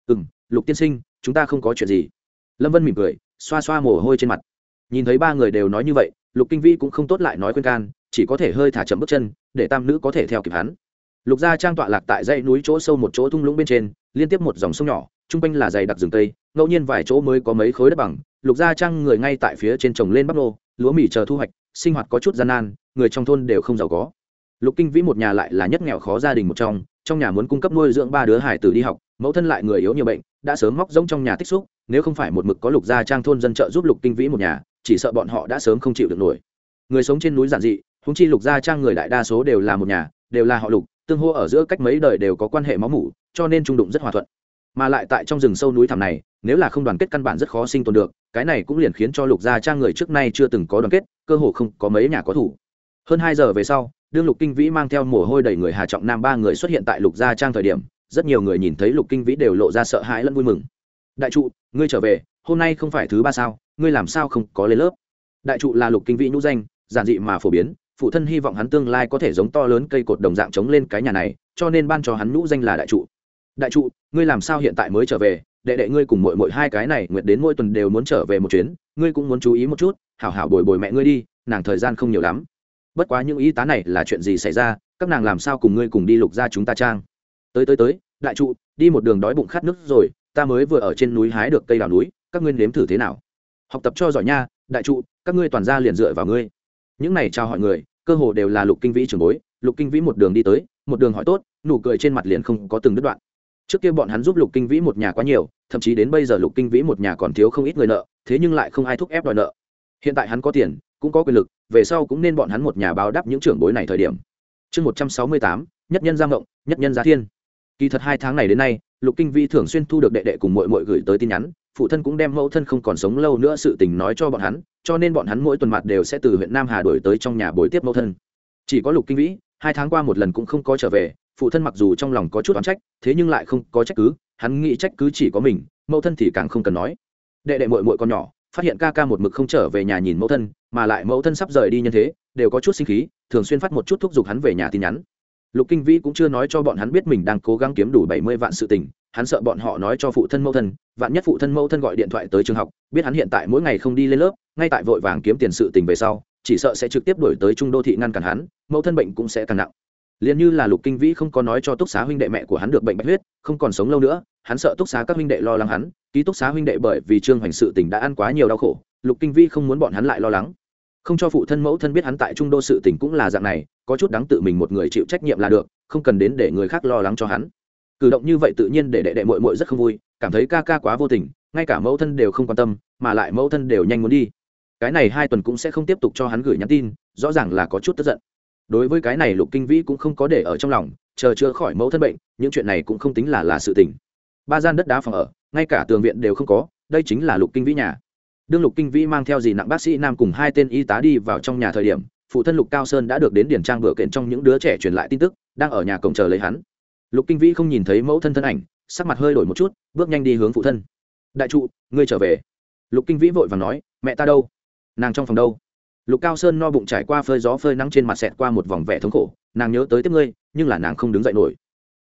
A: Ừ m lục tiên sinh, chúng ta không có chuyện gì. Lâm vân mỉm cười, xoa xoa mồ hôi trên mặt. Nhìn thấy ba người đều nói như vậy, lục kinh vi cũng không tốt lại nói khuyên can, chỉ có thể hơi thả chậm bước chân, để tam nữ có thể theo kịp hắn. Lục gia trang tọa lạc tại dãy núi chỗ sâu một chỗ thung lũng bên trên, liên tiếp một dòng sông nhỏ chung quanh là dày đặc rừng tây, ngẫu nhiên vài chỗ mới có mấy khối đất bằng. Lục gia trang người ngay tại phía trên trồng lên bắp nô, lúa mì chờ thu hoạch, sinh hoạt có chút gian nan, người trong thôn đều không giàu có lục kinh vĩ một nhà lại là nhất nghèo khó gia đình một trong trong nhà muốn cung cấp nuôi dưỡng ba đứa hải tử đi học, mẫu thân lại người yếu nhiều bệnh, đã sớm móc rỗng trong nhà tích xúc, nếu không phải một mực có lục gia trang thôn dân trợ giúp lục kinh vĩ một nhà, chỉ sợ bọn họ đã sớm không chịu được nổi. Người sống trên núi giản dị húng chi lục gia trang người đại đa số đều là một nhà, đều là họ lục, tương hô ở giữa cách mấy đời đều có quan hệ máu mủ, cho nên trung đụng rất hòa thuận. Mà lại tại trong rừng sâu núi thẳm này, nếu là không đoàn kết căn bản rất khó sinh tồn được, cái này cũng liền khiến cho lục gia trang người trước nay chưa từng có đoàn kết, cơ hồ không có mấy nhà có thủ. Hơn hai giờ về sau đương lục kinh vĩ mang theo mồ hôi đầy người hà trọng nam, ba người xuất hiện tại lục gia trang thời điểm, rất nhiều người nhìn thấy lục kinh vĩ đều lộ ra sợ hãi lẫn vui mừng. Đại trụ, ngươi trở về, hôm nay không phải thứ ba sao? Ngươi làm sao không có lên lớp? Đại trụ là lục kinh vĩ nhũ danh, giản dị mà phổ biến, phụ thân hy vọng hắn tương lai có thể giống to lớn cây cột đồng dạng chống lên cái nhà này, cho nên ban cho hắn nhũ danh là đại trụ. Đại trụ, ngươi làm sao hiện tại mới trở về? Đệ đệ ngươi cùng mỗi mỗi hai cái này nguyện đến mỗi tuần đều muốn trở về một chuyến, ngươi cũng muốn chú ý một chút, hảo hảo bồi bồi mẹ ngươi đi, nàng thời gian không nhiều lắm bất quá những y tá này là chuyện gì xảy ra, các nàng làm sao cùng ngươi cùng đi lục ra chúng ta trang? Tới tới tới, đại trụ, đi một đường đói bụng khát nước rồi, ta mới vừa ở trên núi hái được cây đào núi, các ngươi nếm thử thế nào? Học tập cho giỏi nha, đại trụ, các ngươi toàn ra liền dựa vào ngươi. Những này chào hỏi người, cơ hồ đều là lục kinh vĩ trường bối, lục kinh vĩ một đường đi tới, một đường hỏi tốt, nụ cười trên mặt liền không có từng đứt đoạn. Trước kia bọn hắn giúp lục kinh vĩ một nhà quá nhiều, thậm chí đến bây giờ lục kinh vĩ một nhà còn thiếu không ít người nợ, thế nhưng lại không ai thúc ép đòi nợ. Hiện tại hắn có tiền cũng có quyền lực, về sau cũng nên bọn hắn một nhà báo đáp những trưởng bối này thời điểm. Chương một trăm sáu mươi tám, nhất nhân gia ngộng, nhất nhân gia thiên. Kỳ thật hai tháng này đến nay, lục kinh vĩ thường xuyên thu được đệ đệ cùng mội mội gửi tới tin nhắn, phụ thân cũng đem mẫu thân không còn sống lâu nữa sự tình nói cho bọn hắn, cho nên bọn hắn mỗi tuần mặt đều sẽ từ huyện nam hà đổi tới trong nhà bồi tiếp mẫu thân. Chỉ có lục kinh vĩ hai tháng qua một lần cũng không có trở về, phụ thân mặc dù trong lòng có chút oán trách, thế nhưng lại không có trách cứ, hắn nghĩ trách cứ chỉ có mình, mẫu thân thì càng không cần nói. Đệ đệ mội mội con nhỏ phát hiện ca ca một mực không trở về nhà nhìn mẫu thân, mà lại mẫu thân sắp rời đi như thế, đều có chút sinh khí, thường xuyên phát một chút thúc giục hắn về nhà tin nhắn. Lục kinh vĩ cũng chưa nói cho bọn hắn biết mình đang cố gắng kiếm đủ bảy mươi vạn sự tình, hắn sợ bọn họ nói cho phụ thân mẫu thân, vạn nhất phụ thân mẫu thân gọi điện thoại tới trường học, biết hắn hiện tại mỗi ngày không đi lên lớp, ngay tại vội vàng kiếm tiền sự tình về sau, chỉ sợ sẽ trực tiếp đổi tới trung đô thị ngăn cản hắn, mẫu thân bệnh cũng sẽ càng nặng. Liền như là lục kinh vĩ không có nói cho túc xá huynh đệ mẹ của hắn được bệnh bạch huyết, không còn sống lâu nữa hắn sợ túc xá các huynh đệ lo lắng hắn, ký túc xá huynh đệ bởi vì trương hoành sự tỉnh đã ăn quá nhiều đau khổ, lục kinh vi không muốn bọn hắn lại lo lắng. Không cho phụ thân mẫu thân biết hắn tại trung đô sự tỉnh cũng là dạng này, có chút đáng tự mình một người chịu trách nhiệm là được, không cần đến để người khác lo lắng cho hắn. Cử động như vậy tự nhiên để đệ đệ mội mội rất không vui, cảm thấy ca ca quá vô tình, ngay cả mẫu thân đều không quan tâm, mà lại mẫu thân đều nhanh muốn đi. Cái này hai tuần cũng sẽ không tiếp tục cho hắn gửi nhắn tin, rõ ràng là có chút tức giận. Đối với cái này lục kinh vĩ cũng không có để ở trong lòng, chờ chữa khỏi mẫu thân bệnh, những chuyện này cũng không tính là là sự tình ba gian đất đá phòng ở, ngay cả tường viện đều không có, đây chính là lục kinh vĩ nhà. Đương lục kinh vĩ mang theo gì nặng bác sĩ nam cùng hai tên y tá đi vào trong nhà thời điểm, phụ thân lục cao sơn đã được đến điển trang bữa kiện trong những đứa trẻ truyền lại tin tức, đang ở nhà cổng chờ lấy hắn. Lục kinh vĩ không nhìn thấy mẫu thân thân ảnh, sắc mặt hơi đổi một chút, bước nhanh đi hướng phụ thân. Đại trụ, ngươi trở về. Lục kinh vĩ vội và nói, mẹ ta đâu? Nàng trong phòng đâu? Lục cao sơn no bụng trải qua phơi gió phơi nắng trên mặt xẹt qua một vòng vẻ thống khổ, nàng nhớ tới tiếp ngươi, nhưng là nàng không đứng dậy nổi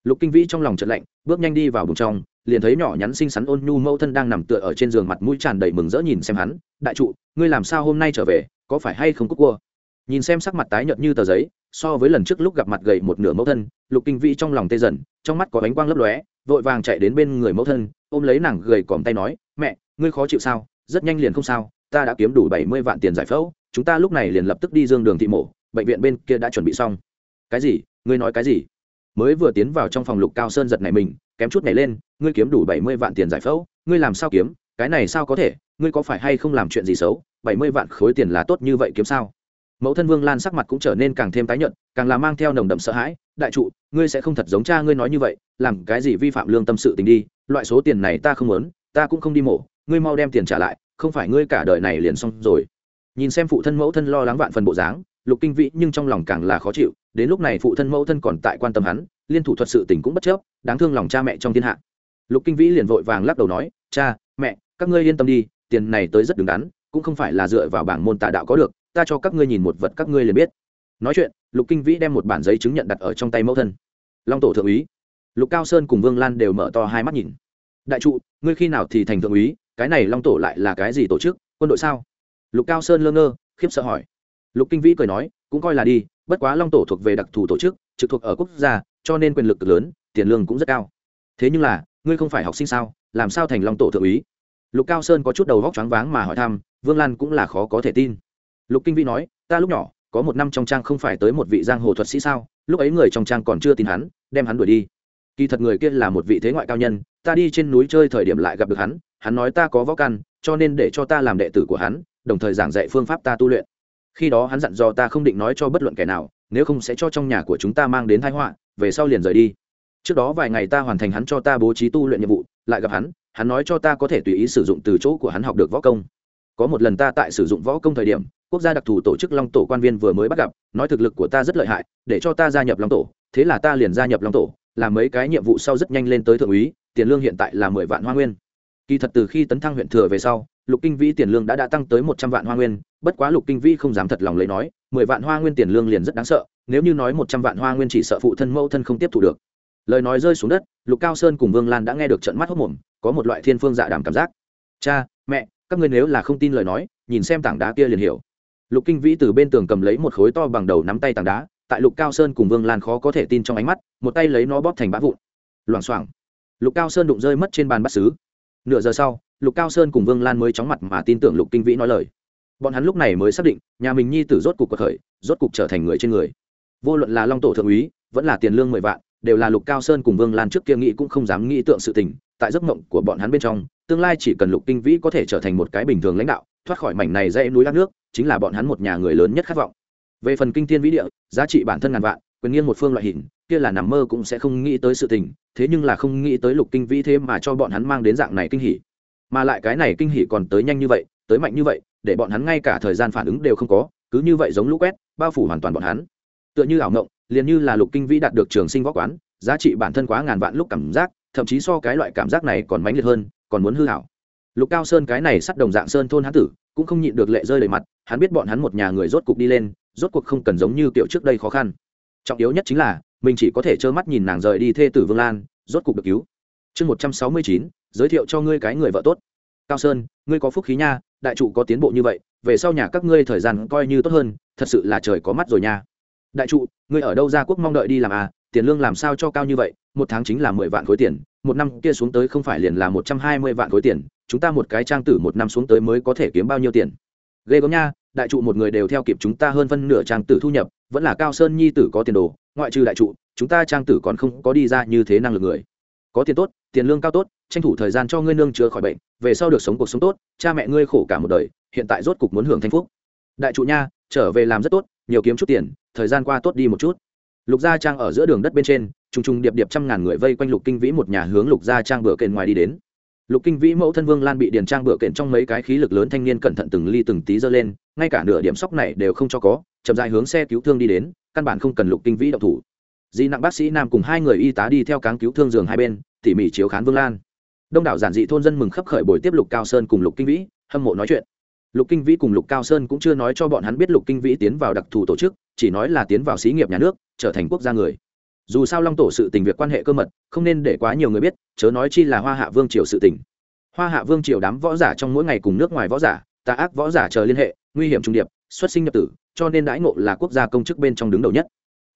A: lục kinh vĩ trong lòng trận lạnh, bước nhanh đi vào bụng trong, liền thấy nhỏ nhắn xinh xắn ôn nhu mẫu thân đang nằm tựa ở trên giường mặt mũi tràn đầy mừng rỡ nhìn xem hắn, đại trụ, ngươi làm sao hôm nay trở về, có phải hay không cúc cua? Nhìn xem sắc mặt tái nhợt như tờ giấy, so với lần trước lúc gặp mặt gầy một nửa mẫu thân, lục kinh vĩ trong lòng tê dần, trong mắt có ánh quang lấp lóe, vội vàng chạy đến bên người mẫu thân, ôm lấy nàng gầy còm tay nói, mẹ, ngươi khó chịu sao? Rất nhanh liền không sao, ta đã kiếm đủ bảy mươi vạn tiền giải phẫu, chúng ta lúc này liền lập tức đi dương đường thị mổ, bệnh viện bên kia đã chuẩn bị xong. Cái gì? Ngươi nói cái gì? Mới vừa tiến vào trong phòng lục cao sơn giật này mình, kém chút nhảy lên, ngươi kiếm đủ bảy mươi vạn tiền giải phẫu, ngươi làm sao kiếm? Cái này sao có thể? Ngươi có phải hay không làm chuyện gì xấu? Bảy mươi vạn khối tiền là tốt như vậy kiếm sao? Mẫu thân vương lan sắc mặt cũng trở nên càng thêm tái nhợt, càng là mang theo nồng đậm sợ hãi, đại trụ, ngươi sẽ không thật giống cha ngươi nói như vậy, làm cái gì vi phạm lương tâm sự tình đi, loại số tiền này ta không muốn, ta cũng không đi mổ, ngươi mau đem tiền trả lại, không phải ngươi cả đời này liền xong rồi. Nhìn xem phụ thân mẫu thân lo lắng vạn phần bộ dáng lục kinh vĩ nhưng trong lòng càng là khó chịu, đến lúc này phụ thân mẫu thân còn tại quan tâm hắn, liên thủ thuật sự tình cũng bất chấp đáng thương lòng cha mẹ trong thiên hạ. Lục kinh vĩ liền vội vàng lắc đầu nói, cha, mẹ, các ngươi yên tâm đi, tiền này tới rất đứng đắn, cũng không phải là dựa vào bảng môn tà đạo có được, ta cho các ngươi nhìn một vật các ngươi liền biết. Nói chuyện, lục kinh vĩ đem một bản giấy chứng nhận đặt ở trong tay mẫu thân. Long tổ thượng úy. Lục cao sơn cùng vương lan đều mở to hai mắt nhìn. Đại trụ, ngươi khi nào thì thành thượng úy, cái này long tổ lại là cái gì tổ chức, quân đội sao? Lục cao sơn lơ ngơ, khiếp sợ hỏi lục kinh vĩ cười nói, cũng coi là đi, bất quá long tổ thuộc về đặc thù tổ chức, trực thuộc ở quốc gia, cho nên quyền lực lớn, tiền lương cũng rất cao. Thế nhưng là, ngươi không phải học sinh sao, làm sao thành long tổ thượng úy? Lục cao sơn có chút đầu vóc choáng váng mà hỏi thăm, vương lan cũng là khó có thể tin. Lục kinh vĩ nói, ta lúc nhỏ, có một năm trong trang không phải tới một vị giang hồ thuật sĩ sao, lúc ấy người trong trang còn chưa tin hắn, đem hắn đuổi đi. Kỳ thật người kia là một vị thế ngoại cao nhân, ta đi trên núi chơi thời điểm lại gặp được hắn hắn nói ta có võ căn, cho nên để cho ta làm đệ tử của hắn, đồng thời giảng dạy phương pháp ta tu luyện khi đó hắn dặn dò ta không định nói cho bất luận kẻ nào, nếu không sẽ cho trong nhà của chúng ta mang đến thái họa, về sau liền rời đi. Trước đó vài ngày ta hoàn thành hắn cho ta bố trí tu luyện nhiệm vụ, lại gặp hắn hắn nói cho ta có thể tùy ý sử dụng từ chỗ của hắn học được võ công. Có một lần ta tại sử dụng võ công thời điểm, quốc gia đặc thù tổ chức long tổ quan viên vừa mới bắt gặp, nói thực lực của ta rất lợi hại, để cho ta gia nhập long tổ, thế là ta liền gia nhập long tổ, làm mấy cái nhiệm vụ sau rất nhanh lên tới thượng úy, tiền lương hiện tại là mười vạn hoa nguyên kỳ thật từ khi tấn thăng huyện thừa về sau, lục kinh vĩ tiền lương đã đã tăng tới một trăm vạn hoa nguyên, bất quá lục kinh vĩ không dám thật lòng lấy nói, mười vạn hoa nguyên tiền lương liền rất đáng sợ, nếu như nói một trăm vạn hoa nguyên chỉ sợ phụ thân mẫu thân không tiếp thu được. Lời nói rơi xuống đất, lục cao sơn cùng vương lan đã nghe được trận mắt hốc mồm, có một loại thiên phương dạ đàm cảm giác. Cha, mẹ, các ngươi nếu là không tin lời nói, nhìn xem tảng đá kia liền hiểu. Lục kinh vĩ từ bên tường cầm lấy một khối to bằng đầu nắm tay tảng đá, tại lục cao sơn cùng vương lan khó có thể tin trong ánh mắt, một tay lấy nó bóp thành bã vụn. Loảng xoảng. Lục cao sơn đụng rơi mất trên bàn bắt xứ nửa giờ sau, lục cao sơn cùng vương lan mới chóng mặt mà tin tưởng lục kinh vĩ nói lời. Bọn hắn lúc này mới xác định, nhà mình nhi tử rốt cục cuộc khởi, rốt cục trở thành người trên người. Vô luận là long tổ thượng úy, vẫn là tiền lương mười vạn, đều là lục cao sơn cùng vương lan trước kia nghĩ cũng không dám nghĩ tượng sự tình. Tại giấc mộng của bọn hắn bên trong, tương lai chỉ cần lục kinh vĩ có thể trở thành một cái bình thường lãnh đạo, thoát khỏi mảnh này dãy núi lát nước, chính là bọn hắn một nhà người lớn nhất khát vọng. Về phần kinh thiên vĩ địa, giá trị bản thân ngàn vạn quyền nghiêng một phương loại hình, kia là nằm mơ cũng sẽ không nghĩ tới sự tình, thế nhưng là không nghĩ tới lục kinh vĩ thế mà cho bọn hắn mang đến dạng này kinh hỉ. Mà lại cái này kinh hỉ còn tới nhanh như vậy, tới mạnh như vậy, để bọn hắn ngay cả thời gian phản ứng đều không có, cứ như vậy giống lũ quét, bao phủ hoàn toàn bọn hắn. Tựa như ảo ngộng, liền như là lục kinh vĩ đạt được trường sinh võ quán, giá trị bản thân quá ngàn vạn lúc cảm giác, thậm chí so cái loại cảm giác này còn mãnh liệt hơn, còn muốn hư hảo lục cao sơn cái này sắt đồng dạng sơn thôn hán tử, cũng không nhịn được lệ rơi đầy mặt, hắn biết bọn hắn một nhà người rốt cục đi lên, rốt cuộc không cần giống như kiểu trước đây khó khăn trọng yếu nhất chính là, mình chỉ có thể trơ mắt nhìn nàng rời đi thê tử vương lan, rốt cục được cứu. Chương một trăm sáu mươi chín, giới thiệu cho ngươi cái người vợ tốt. Cao sơn, ngươi có phúc khí nha, đại trụ có tiến bộ như vậy, về sau nhà các ngươi thời gian coi như tốt hơn, thật sự là trời có mắt rồi nha. Đại trụ, ngươi ở đâu ra quốc mong đợi đi làm à tiền lương làm sao cho cao như vậy, một tháng chính là mười vạn khối tiền, một năm kia xuống tới không phải liền là một trăm hai mươi vạn khối tiền, chúng ta một cái trang tử một năm xuống tới mới có thể kiếm bao nhiêu tiền. Ghê gớm nha đại trụ một người đều theo kịp chúng ta hơn phân nửa trang tử thu nhập, vẫn là cao sơn nhi tử có tiền đồ, ngoại trừ đại trụ, chúng ta trang tử còn không có đi ra như thế năng lực người. Có tiền tốt, tiền lương cao tốt, tranh thủ thời gian cho ngươi nương chữa khỏi bệnh, về sau được sống cuộc sống tốt, cha mẹ ngươi khổ cả một đời, hiện tại rốt cục muốn hưởng thanh phúc. Đại trụ nha, trở về làm rất tốt, nhiều kiếm chút tiền, thời gian qua tốt đi một chút. Lục gia trang ở giữa đường đất bên trên t r ù n g t r ù n g điệp điệp trăm ngàn người vây quanh lục kinh vĩ một nhà hướng lục gia trang bựa kề ngoài đi đến lục kinh vĩ mẫu thân vương lan bị điền trang bựa kện trong mấy cái khí lực lớn thanh niên cẩn thận từng ly từng tí giơ lên, ngay cả nửa điểm sóc này đều không cho có, chậm dài hướng xe cứu thương đi đến, căn bản không cần lục kinh vĩ độc thủ. Di nặng bác sĩ nam cùng hai người y tá đi theo cáng cứu thương giường hai bên, tỉ mỉ chiếu khán vương lan. Đông đảo giản dị thôn dân mừng khấp khởi buổi tiếp lục cao sơn cùng lục kinh vĩ, hâm mộ nói chuyện. Lục kinh vĩ cùng lục cao sơn cũng chưa nói cho bọn hắn biết lục kinh vĩ tiến vào đặc thù tổ chức, chỉ nói là tiến vào xí nghiệp nhà nước, trở thành quốc gia người dù sao long tổ sự tình việc quan hệ cơ mật, không nên để quá nhiều người biết, chớ nói chi là hoa hạ vương triều sự tình. Hoa hạ vương triều đám võ giả trong mỗi ngày cùng nước ngoài võ giả, tà ác võ giả chờ liên hệ, nguy hiểm trung điệp, xuất sinh nhập tử, cho nên đãi ngộ là quốc gia công chức bên trong đứng đầu nhất.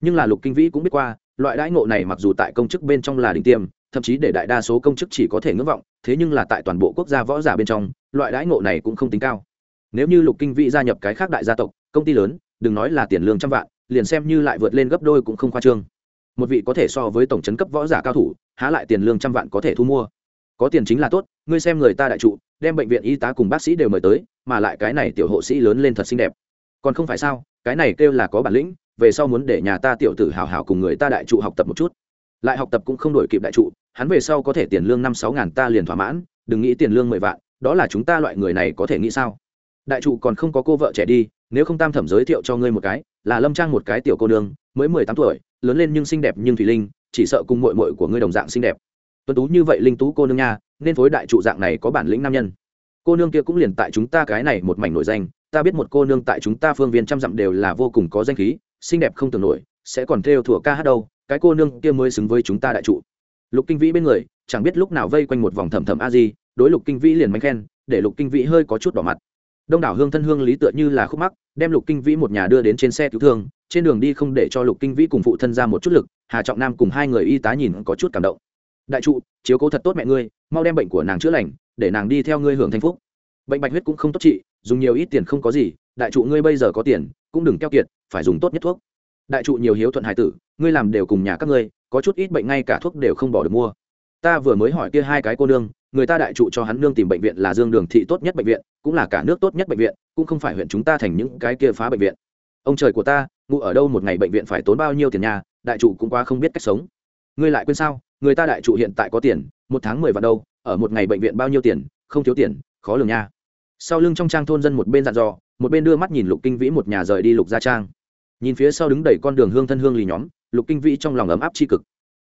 A: Nhưng là lục kinh vĩ cũng biết qua, loại đãi ngộ này mặc dù tại công chức bên trong là đỉnh tiêm, thậm chí để đại đa số công chức chỉ có thể ngưỡng vọng, thế nhưng là tại toàn bộ quốc gia võ giả bên trong, loại đãi ngộ này cũng không tính cao. Nếu như lục kinh vĩ gia nhập cái khác đại gia tộc, công ty lớn, đừng nói là tiền lương trăm vạn, liền xem như lại vượt lên gấp đôi cũng không khoa trương một vị có thể so với tổng chấn cấp võ giả cao thủ, há lại tiền lương trăm vạn có thể thu mua. Có tiền chính là tốt, ngươi xem người ta đại trụ, đem bệnh viện y tá cùng bác sĩ đều mời tới, mà lại cái này tiểu hộ sĩ lớn lên thật xinh đẹp. Còn không phải sao, cái này kêu là có bản lĩnh, về sau muốn để nhà ta tiểu tử hào hào cùng người ta đại trụ học tập một chút. Lại học tập cũng không đổi kịp đại trụ, hắn về sau có thể tiền lương năm sáu ngàn ta liền thỏa mãn, đừng nghĩ tiền lương mười vạn, đó là chúng ta loại người này có thể nghĩ sao? Đại trụ còn không có cô vợ trẻ đi, nếu không tam thẩm giới thiệu cho ngươi một cái, là lâm trang một cái tiểu cô nương, mới mười tám tuổi lớn lên nhưng xinh đẹp nhưng thủy linh, chỉ sợ cùng mội mội của ngươi đồng dạng xinh đẹp. Tuấn tú như vậy linh tú cô nương nha, nên phối đại trụ dạng này có bản lĩnh nam nhân. Cô nương kia cũng liền tại chúng ta cái này một mảnh nổi danh, ta biết một cô nương tại chúng ta phương viên trăm dặm đều là vô cùng có danh khí, xinh đẹp không tưởng nổi, sẽ còn theo thủa ca hát đâu, cái cô nương kia mới xứng với chúng ta đại trụ. Lục kinh vĩ bên người, chẳng biết lúc nào vây quanh một vòng thầm thầm a di, đối lục kinh vĩ liền mánh khen, để lục kinh vĩ hơi có chút đỏ mặt. Đông đảo hương thân hương lý tựa như là khúc mắc, đem lục kinh vĩ một nhà đưa đến trên xe cứu thương trên đường đi không để cho lục kinh vĩ cùng phụ thân ra một chút lực, hà trọng nam cùng hai người y tá nhìn có chút cảm động. Đại trụ, chiếu cố thật tốt mẹ ngươi, mau đem bệnh của nàng chữa lành, để nàng đi theo ngươi hưởng thanh phúc. Bệnh bạch huyết cũng không tốt trị, dùng nhiều ít tiền không có gì, đại trụ ngươi bây giờ có tiền, cũng đừng keo kiệt, phải dùng tốt nhất thuốc. Đại trụ nhiều hiếu thuận hải tử, ngươi làm đều cùng nhà các ngươi, có chút ít bệnh ngay cả thuốc đều không bỏ được mua. Ta vừa mới hỏi kia hai cái cô nương, người ta đại trụ cho hắn nương tìm bệnh viện là dương đường thị tốt nhất bệnh viện, cũng là cả nước tốt nhất bệnh viện, cũng không phải huyện chúng ta thành những cái kia phá bệnh viện ông trời của ta, ngủ ở đâu một ngày bệnh viện phải tốn bao nhiêu tiền nhà, đại trụ cũng quá không biết cách sống. Ngươi lại quên sao? Người ta đại trụ hiện tại có tiền, một tháng mười vạn đâu, ở một ngày bệnh viện bao nhiêu tiền? Không thiếu tiền, khó lường nha. Sau lưng trong trang thôn dân một bên dặn dò, một bên đưa mắt nhìn lục kinh vĩ một nhà rời đi lục gia trang. Nhìn phía sau đứng đẩy con đường hương thân hương lì nhóm, lục kinh vĩ trong lòng ấm áp c cực.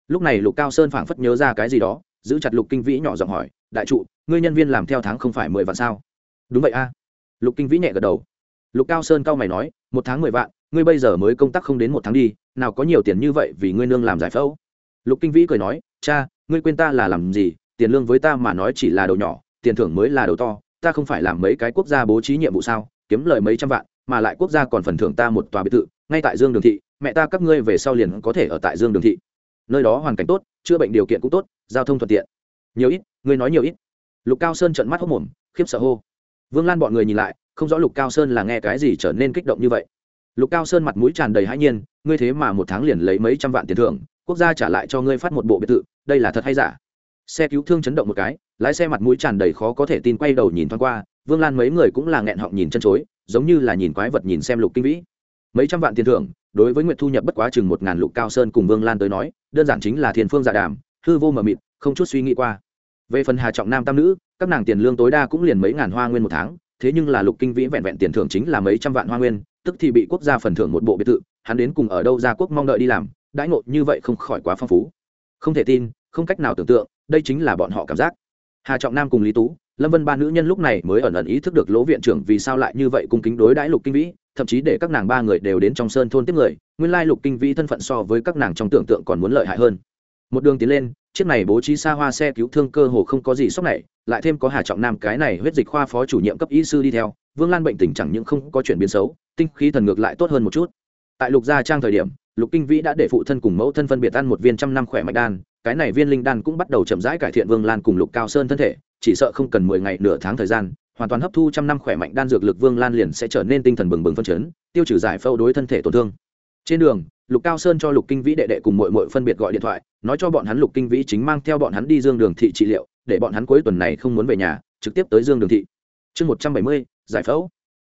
A: Lúc này lục cao sơn phảng phất nhớ ra cái gì đó, giữ chặt lục kinh vĩ nhỏ giọng hỏi, đại trụ, ngươi nhân viên làm theo tháng không phải mười vạn sao? Đúng vậy a. Lục kinh vĩ nhẹ gật đầu lục cao sơn cao mày nói, một tháng mười vạn, ngươi bây giờ mới công tác không đến một tháng đi, nào có nhiều tiền như vậy vì ngươi nương làm giải phẫu? Lục kinh vĩ cười nói, cha, ngươi quên ta là làm gì? Tiền lương với ta mà nói chỉ là đầu nhỏ, tiền thưởng mới là đầu to. Ta không phải làm mấy cái quốc gia bố trí nhiệm vụ sao? Kiếm lời mấy trăm vạn, mà lại quốc gia còn phần thưởng ta một tòa biệt thự, ngay tại dương đường thị, mẹ ta các ngươi về sau liền có thể ở tại dương đường thị. Nơi đó hoàn cảnh tốt, chữa bệnh điều kiện cũng tốt, giao thông thuận tiện. Nhiều ít, ngươi nói nhiều ít. Lục cao sơn trận mắt hốc mồm, khiếp sợ hô vương lan bọn người nhìn lại, không rõ lục cao sơn là nghe cái gì trở nên kích động như vậy. Lục cao sơn mặt mũi tràn đầy hãi nhiên, ngươi thế mà một tháng liền lấy mấy trăm vạn tiền thưởng, quốc gia trả lại cho ngươi phát một bộ biệt thự, đây là thật hay giả? Xe cứu thương chấn động một cái, lái xe mặt mũi tràn đầy khó có thể tin quay đầu nhìn thoáng qua, vương lan mấy người cũng là nghẹn họng nhìn chân chối, giống như là nhìn quái vật nhìn xem lục kinh vĩ. Mấy trăm vạn tiền thưởng, đối với nguyệt thu nhập bất quá chừng một ngàn lục cao sơn cùng vương lan tới nói, đơn giản chính là thiên phương giả đàm, hư vô mờ mịt, không chút suy nghĩ qua. Về phần hà trọng nam tam nữ các nàng tiền lương tối đa cũng liền mấy ngàn hoa nguyên một tháng, thế nhưng là lục kinh vĩ vẹn vẹn tiền thưởng chính là mấy trăm vạn hoa nguyên, tức thì bị quốc gia phần thưởng một bộ biệt thự, hắn đến cùng ở đâu ra quốc mong đợi đi làm, đãi ngộ như vậy không khỏi quá phong phú. Không thể tin, không cách nào tưởng tượng, đây chính là bọn họ cảm giác. Hà trọng nam cùng lý tú, lâm vân ba nữ nhân lúc này mới ẩn ẩn ý thức được lỗ viện trưởng vì sao lại như vậy cung kính đối đãi lục kinh vĩ, thậm chí để các nàng ba người đều đến trong sơn thôn tiếp người, nguyên lai lục kinh vĩ thân phận so với các nàng trong tưởng tượng còn muốn lợi hại hơn. Một đường tiến lên chiếc này bố trí xa hoa xe cứu thương cơ hồ không có gì sốc này, lại thêm có hà trọng nam cái này huyết dịch khoa phó chủ nhiệm cấp y sư đi theo, vương lan bệnh tình chẳng những không có chuyển biến xấu, tinh khí thần ngược lại tốt hơn một chút. Tại lục gia trang thời điểm, lục kinh vĩ đã để phụ thân cùng mẫu thân phân biệt ăn một viên trăm năm khỏe mạnh đan, cái này viên linh đan cũng bắt đầu chậm rãi cải thiện vương lan cùng lục cao sơn thân thể, chỉ sợ không cần mười ngày nửa tháng thời gian, hoàn toàn hấp thu trăm năm khỏe mạnh đan dược lực vương lan liền sẽ trở nên tinh thần bừng bừng phân chấn, tiêu trừ giải phâu đối thân thể tổn thương. Trên đường lục cao sơn cho lục kinh vĩ đệ đệ cùng mội mội phân biệt gọi điện thoại, nói cho bọn hắn lục kinh vĩ chính mang theo bọn hắn đi dương đường thị trị liệu, để bọn hắn cuối tuần này không muốn về nhà, trực tiếp tới dương đường thị. Chương một trăm bảy mươi, giải phẫu.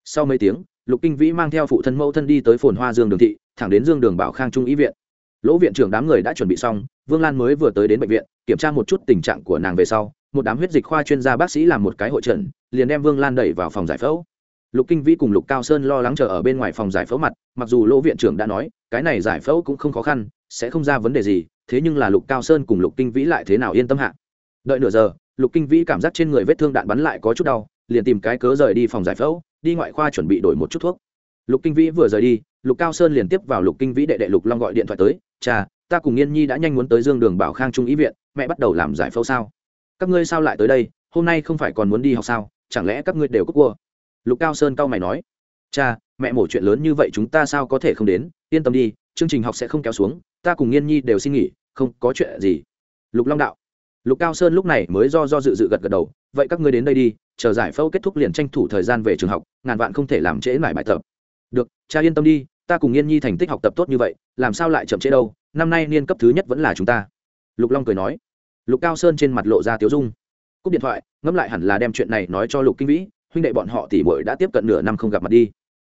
A: Sau mấy tiếng, lục kinh vĩ mang theo phụ thân mẫu thân đi tới phồn hoa dương đường thị, thẳng đến dương đường bảo khang trung ý viện. Lỗ viện trưởng đám người đã chuẩn bị xong, vương lan mới vừa tới đến bệnh viện, kiểm tra một chút tình trạng của nàng về sau, một đám huyết dịch khoa chuyên gia bác sĩ làm một cái hội trần, liền đem vương lan đẩy vào phòng giải phẫu lục kinh vĩ cùng lục cao sơn lo lắng chờ ở bên ngoài phòng giải phẫu mặt, mặc dù lỗ viện trưởng đã nói, cái này giải phẫu cũng không khó khăn, sẽ không ra vấn đề gì, thế nhưng là lục cao sơn cùng lục kinh vĩ lại thế nào yên tâm hạ? Đợi nửa giờ, lục kinh vĩ cảm giác trên người vết thương đạn bắn lại có chút đau, liền tìm cái cớ rời đi phòng giải phẫu, đi ngoại khoa chuẩn bị đổi một chút thuốc. Lục kinh vĩ vừa rời đi, lục cao sơn liền tiếp vào lục kinh vĩ đệ đệ lục long gọi điện thoại tới, cha, ta cùng yên nhi đã nhanh muốn tới dương đường bảo khang trung ý viện, mẹ bắt đầu làm giải phẫu sao? Các ngươi sao lại tới đây? Hôm nay không phải còn muốn đi học sao? Chẳng lẽ các ngươi đều cúc cua? Lục cao sơn cao mày nói, cha, mẹ mổ chuyện lớn như vậy chúng ta sao có thể không đến? Yên tâm đi, chương trình học sẽ không kéo xuống, ta cùng nghiên nhi đều xin nghỉ, không có chuyện gì. Lục long đạo. Lục cao sơn lúc này mới do do dự dự gật gật đầu, vậy các ngươi đến đây đi, chờ giải phẫu kết thúc liền tranh thủ thời gian về trường học, ngàn vạn không thể làm trễ lại bài tập. Được, cha yên tâm đi, ta cùng nghiên nhi thành tích học tập tốt như vậy, làm sao lại chậm trễ đâu, năm nay niên cấp thứ nhất vẫn là chúng ta. Lục long cười nói. Lục cao sơn trên mặt lộ ra tiếu dung. Cúp điện thoại, ngẫm lại hẳn là đem chuyện này nói cho lục kinh vĩ huynh đệ bọn họ tỉ mội đã tiếp cận nửa năm không gặp mặt đi.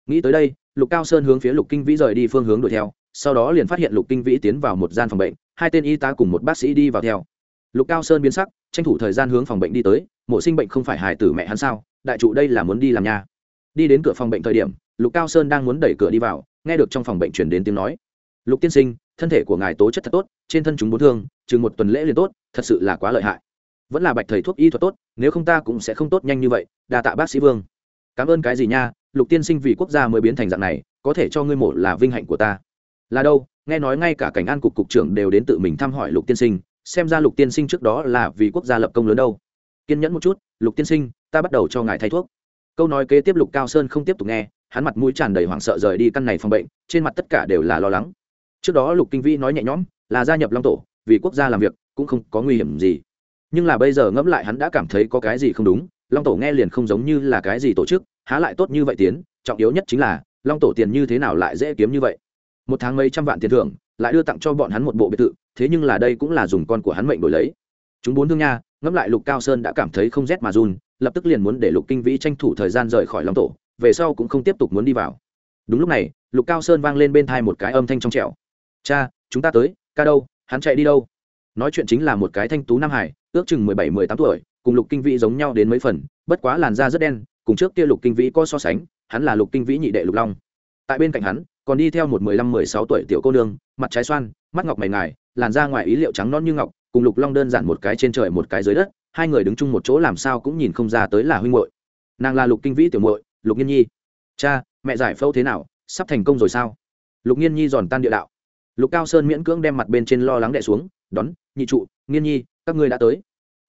A: Nghĩ tới đây, lục cao sơn hướng phía lục kinh vĩ rời đi phương hướng đuổi theo, sau đó liền phát hiện lục kinh vĩ tiến vào một gian phòng bệnh, hai tên y tá cùng một bác sĩ đi vào theo. Lục cao sơn biến sắc, tranh thủ thời gian hướng phòng bệnh đi tới, mộ sinh bệnh không phải hài tử mẹ hắn sao? Đại trụ đây là muốn đi làm nhà đi đến cửa phòng bệnh thời điểm, lục cao sơn đang muốn đẩy cửa đi vào, nghe được trong phòng bệnh chuyển đến tiếng nói. Lục tiên sinh, thân thể của ngài tố chất thật tốt, trên thân chúng bốn thương, chừng một tuần lễ liền tốt, thật sự là quá lợi hại vẫn là bạch thầy thuốc y thuật tốt, nếu không ta cũng sẽ không tốt nhanh như vậy, đa tạ bác sĩ vương. Cảm ơn cái gì nha, lục tiên sinh vì quốc gia mới biến thành dạng này, có thể cho ngươi mổ là vinh hạnh của ta. Là đâu, nghe nói ngay cả cảnh an cục cục trưởng đều đến tự mình thăm hỏi lục tiên sinh, xem ra lục tiên sinh trước đó là vì quốc gia lập công lớn đâu. Kiên nhẫn một chút, lục tiên sinh, ta bắt đầu cho ngài thay thuốc. Câu nói kế tiếp lục cao sơn không tiếp tục nghe, hắn mặt mũi tràn đầy hoảng sợ rời đi căn này phòng bệnh, trên mặt tất cả đều là lo lắng. Trước đó lục kinh vĩ nói nhẹ nhõm, là gia nhập long tổ, vì quốc gia làm việc, cũng không có nguy hiểm gì nhưng là bây giờ ngẫm lại hắn đã cảm thấy có cái gì không đúng, long tổ nghe liền không giống như là cái gì tổ chức, há lại tốt như vậy tiến, trọng yếu nhất chính là, long tổ tiền như thế nào lại dễ kiếm như vậy. Một tháng mấy trăm vạn tiền thưởng, lại đưa tặng cho bọn hắn một bộ biệt thự, thế nhưng là đây cũng là dùng con của hắn mệnh đổi lấy. Chúng bốn thương nha, ngẫm lại lục cao sơn đã cảm thấy không rét mà run, lập tức liền muốn để lục kinh vĩ tranh thủ thời gian rời khỏi long tổ, về sau cũng không tiếp tục muốn đi vào. Đúng lúc này, lục cao sơn vang lên bên thai một cái âm thanh trong trẻo. Cha, chúng ta tới, ca đâu, hắn chạy đi đâu? Nói chuyện chính là một cái thanh tú nam hải ước chừng mười bảy, mười tám tuổi, cùng lục kinh vĩ giống nhau đến mấy phần, bất quá làn da rất đen, cùng trước kia lục kinh vĩ có so sánh, hắn là lục kinh vĩ nhị đệ lục long. Tại bên cạnh hắn, còn đi theo một mười lăm, mười sáu tuổi tiểu cô nương, mặt trái xoan, mắt ngọc mày ngài, làn da ngoài ý liệu trắng non như ngọc, cùng lục long đơn giản một cái trên trời một cái dưới đất, hai người đứng chung một chỗ làm sao cũng nhìn không ra tới là huynh muội. Nàng là lục kinh vĩ tiểu muội, lục nhiên nhi. Cha, mẹ giải phẫu thế nào, sắp thành công rồi sao? Lục nhiên nhi giòn tan địa đạo. Lục cao sơn miễn cưỡng đem mặt bên trên lo lắng đẻ xuống, đón, nhị trụ nghiên nhi các ngươi đã tới.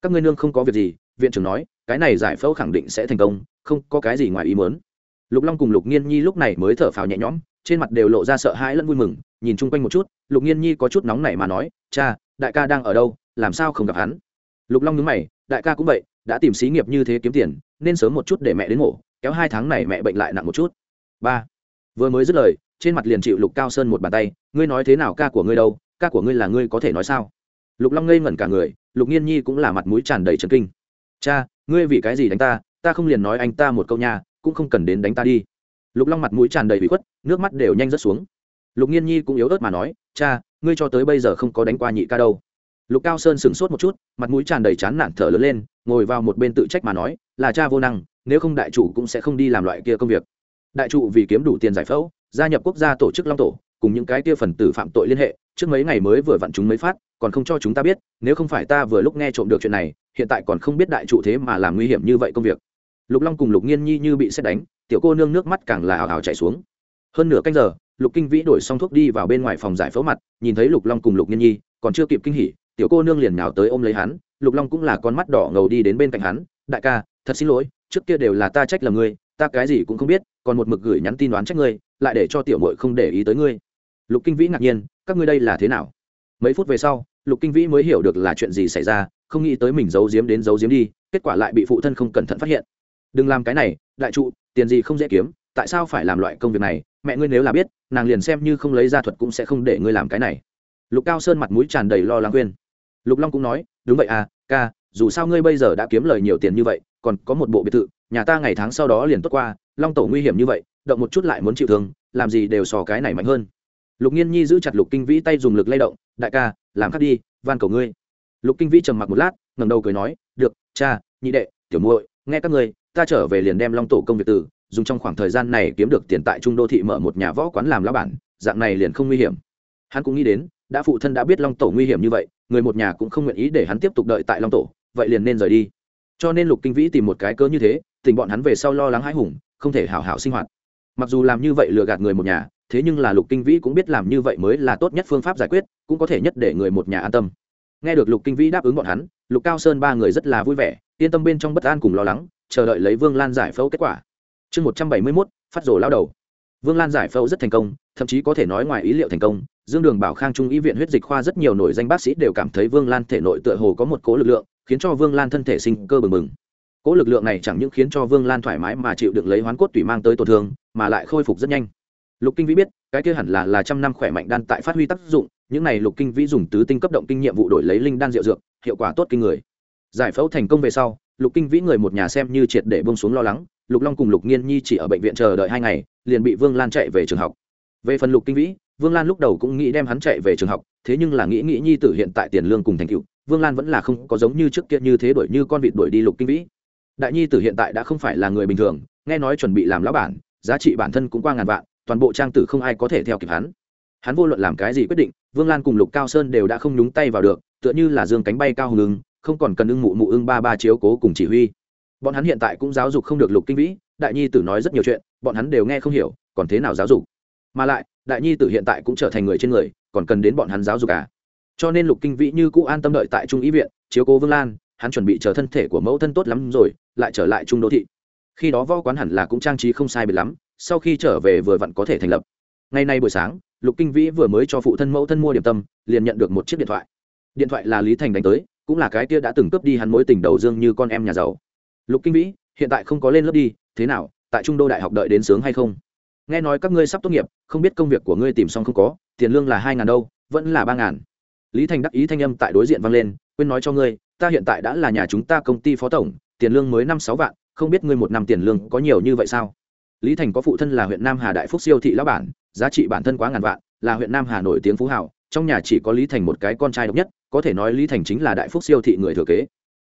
A: Các ngươi nương không có việc gì, viện trưởng nói, cái này giải phẫu khẳng định sẽ thành công, không có cái gì ngoài ý mớn lục long cùng lục nghiên nhi lúc này mới thở phào nhẹ nhõm, trên mặt đều lộ ra sợ hãi lẫn vui mừng, nhìn chung quanh một chút, lục nghiên nhi có chút nóng nảy mà nói, cha, đại ca đang ở đâu, làm sao không gặp hắn? Lục long nhớ mày, đại ca cũng vậy, đã tìm xí nghiệp như thế kiếm tiền, nên sớm một chút để mẹ đến mổ, kéo hai tháng này mẹ bệnh lại nặng một chút. Ba. Vừa mới dứt lời, trên mặt liền chịu lục cao sơn một bàn tay, ngươi nói thế nào, ca của ngươi đâu, ca của ngươi là ngươi có thể nói sao? Lục long ngây ngẩn cả người lục nghiên nhi cũng là mặt mũi tràn đầy trần kinh. Cha ngươi vì cái gì đánh ta? Ta không liền nói anh ta một câu nha, cũng không cần đến đánh ta đi. Lục long mặt mũi tràn đầy bị khuất nước mắt đều nhanh rớt xuống. Lục nghiên nhi cũng yếu ớt mà nói cha ngươi cho tới bây giờ không có đánh qua nhị ca đâu. Lục cao sơn sửng sốt một chút mặt mũi tràn đầy chán nản thở lớn lên ngồi vào một bên tự trách mà nói là cha vô năng nếu không đại chủ cũng sẽ không đi làm loại kia công việc. Đại trụ vì kiếm đủ tiền giải phẫu gia nhập quốc gia tổ chức long tổ cùng những cái kia phần tử phạm tội liên hệ, trước mấy ngày mới vừa vặn chúng mới phát, còn không cho chúng ta biết, nếu không phải ta vừa lúc nghe trộm được chuyện này, hiện tại còn không biết đại trụ thế mà làm nguy hiểm như vậy công việc. Lục long cùng lục nghiên nhi như bị xét đánh, tiểu cô nương nước mắt càng là ảo ảo chảy xuống. Hơn nửa canh giờ, lục kinh vĩ đổi xong thuốc đi vào bên ngoài phòng giải phẫu mặt, nhìn thấy lục long cùng lục nghiên nhi, còn chưa kịp kinh hỉ, tiểu cô nương liền nhào tới ôm lấy hắn, lục long cũng là con mắt đỏ ngầu đi đến bên cạnh hắn, đại ca, thật xin lỗi, trước kia đều là ta trách lầm ngươi, ta cái gì cũng không biết, còn một mực gửi nhắn tin đoán trách ngươi, lại để cho tiểu mội không để ý tới ngươi lục kinh vĩ ngạc nhiên, các ngươi đây là thế nào? Mấy phút về sau, lục kinh vĩ mới hiểu được là chuyện gì xảy ra, không nghĩ tới mình giấu giếm đến giấu giếm đi, kết quả lại bị phụ thân không cẩn thận phát hiện. Đừng làm cái này, đại trụ, tiền gì không dễ kiếm, tại sao phải làm loại công việc này? Mẹ ngươi nếu là biết, nàng liền xem như không lấy ra thuật cũng sẽ không để ngươi làm cái này. Lục cao sơn mặt mũi tràn đầy lo lắng khuyên. Lục long cũng nói, đúng vậy à ca, dù sao ngươi bây giờ đã kiếm lời nhiều tiền như vậy, còn có một bộ biệt thự, nhà ta ngày tháng sau đó liền tốt qua, long tổ nguy hiểm như vậy, động một chút lại muốn chịu thương, làm gì đều sò cái này mạnh hơn lục nghiên nhi giữ chặt lục kinh vĩ tay dùng lực lay động đại ca làm khác đi van cầu ngươi. Lục kinh vĩ trầm mặc một lát ngầm đầu cười nói được cha nhị đệ tiểu muội nghe các ngươi ta trở về liền đem long tổ công việc từ, dùng trong khoảng thời gian này kiếm được tiền tại trung đô thị mở một nhà võ quán làm lão bản dạng này liền không nguy hiểm. Hắn cũng nghĩ đến đã phụ thân đã biết long tổ nguy hiểm như vậy người một nhà cũng không nguyện ý để hắn tiếp tục đợi tại long tổ vậy liền nên rời đi. Cho nên lục kinh vĩ tìm một cái cớ như thế tình bọn hắn về sau lo lắng hãi hùng không thể hảo hảo sinh hoạt. Mặc dù làm như vậy lừa gạt người một nhà thế nhưng là lục kinh vĩ cũng biết làm như vậy mới là tốt nhất phương pháp giải quyết, cũng có thể nhất để người một nhà an tâm. Nghe được lục kinh vĩ đáp ứng bọn hắn, lục cao sơn ba người rất là vui vẻ, yên tâm bên trong bất an cùng lo lắng, chờ đợi lấy vương lan giải phẫu kết quả. Chương một trăm bảy mươi mốt, phát rổ lao đầu. Vương lan giải phẫu rất thành công, thậm chí có thể nói ngoài ý liệu thành công, dương đường bảo khang trung y viện huyết dịch khoa rất nhiều nổi danh bác sĩ đều cảm thấy vương lan thể nội tựa hồ có một cố lực lượng, khiến cho vương lan thân thể sinh cơ bừng bừng. Cố lực lượng này chẳng những khiến cho vương lan thoải mái mà chịu đựng lấy hoán cốt tủy mang tới tổn thương, mà lại khôi phục rất nhanh lục kinh vĩ biết, cái kia hẳn là là trăm năm khỏe mạnh đan tại phát huy tác dụng, những này lục kinh vĩ dùng tứ tinh cấp động kinh nghiệm vụ đổi lấy linh đan rượu dược, hiệu quả tốt kinh người. Giải phẫu thành công về sau, lục kinh vĩ người một nhà xem như triệt để bông xuống lo lắng, lục long cùng lục nghiên nhi chỉ ở bệnh viện chờ đợi hai ngày, liền bị vương lan chạy về trường học. Về phần lục kinh vĩ, vương lan lúc đầu cũng nghĩ đem hắn chạy về trường học, thế nhưng là nghĩ nghĩ nhi tử hiện tại tiền lương cùng thành tựu, vương lan vẫn là không có giống như trước kia như thế đuổi như con vịt đuổi đi lục kinh vĩ. Đại nhi tử hiện tại đã không phải là người bình thường, nghe nói chuẩn bị làm lão bản, giá trị bản thân cũng qua ngàn vạn toàn bộ trang tử không ai có thể theo kịp hắn. Hắn vô luận làm cái gì quyết định, vương lan cùng lục cao sơn đều đã không nhúng tay vào được, tựa như là dương cánh bay cao hùng ứng không còn cần ưng mụ mụ ưng ba ba chiếu cố cùng chỉ huy. Bọn hắn hiện tại cũng giáo dục không được lục kinh vĩ, đại nhi tử nói rất nhiều chuyện, bọn hắn đều nghe không hiểu, còn thế nào giáo dục? Mà lại, đại nhi tử hiện tại cũng trở thành người trên người, còn cần đến bọn hắn giáo dục à? Cho nên lục kinh vĩ như cũ an tâm đợi tại trung ý viện, chiếu cố vương lan, hắn chuẩn bị chờ thân thể của mẫu thân tốt lắm rồi, lại trở lại trung đô thị. Khi đó võ quán hẳn là cũng trang trí không sai biệt lắm sau khi trở về vừa vặn có thể thành lập. Ngày nay buổi sáng, lục kinh vĩ vừa mới cho phụ thân mẫu thân mua điểm tâm, liền nhận được một chiếc điện thoại. Điện thoại là lý thành đánh tới, cũng là cái kia đã từng cướp đi hắn mối tình đầu dương như con em nhà giàu. Lục kinh vĩ, hiện tại không có lên lớp đi, thế nào, tại trung đô đại học đợi đến sướng hay không? Nghe nói các ngươi sắp tốt nghiệp, không biết công việc của ngươi tìm xong không có, tiền lương là hai ngàn đâu, vẫn là ba ngàn. Lý thành đắc ý thanh âm tại đối diện vang lên, quên nói cho ngươi, ta hiện tại đã là nhà chúng ta công ty phó tổng, tiền lương mới năm sáu vạn, không biết ngươi một năm tiền lương có nhiều như vậy sao? Lý thành có phụ thân là huyện nam hà đại phúc siêu thị lão bản, giá trị bản thân quá ngàn vạn, là huyện nam hà nổi tiếng phú hảo trong nhà chỉ có lý thành một cái con trai độc nhất, có thể nói lý thành chính là đại phúc siêu thị người thừa kế.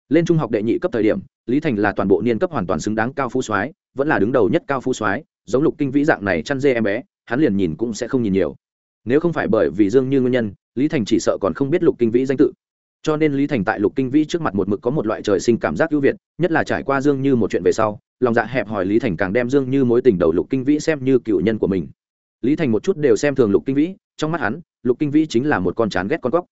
A: Lên trung học đệ nhị cấp thời điểm, lý thành là toàn bộ niên cấp hoàn toàn xứng đáng cao phú soái, vẫn là đứng đầu nhất cao phú soái, giống lục kinh vĩ dạng này chăn dê em bé, hắn liền nhìn cũng sẽ không nhìn nhiều. Nếu không phải bởi vì dương như nguyên nhân, lý thành chỉ sợ còn không biết lục kinh vĩ danh tự cho nên lý thành tại lục kinh vĩ trước mặt một mực có một loại trời sinh cảm giác ưu việt, nhất là trải qua dương như một chuyện về sau, lòng dạ hẹp hỏi lý thành càng đem dương như mối tình đầu lục kinh vĩ xem như cựu nhân của mình. Lý thành một chút đều xem thường lục kinh vĩ, trong mắt hắn, lục kinh vĩ chính là một con chán ghét con cóc.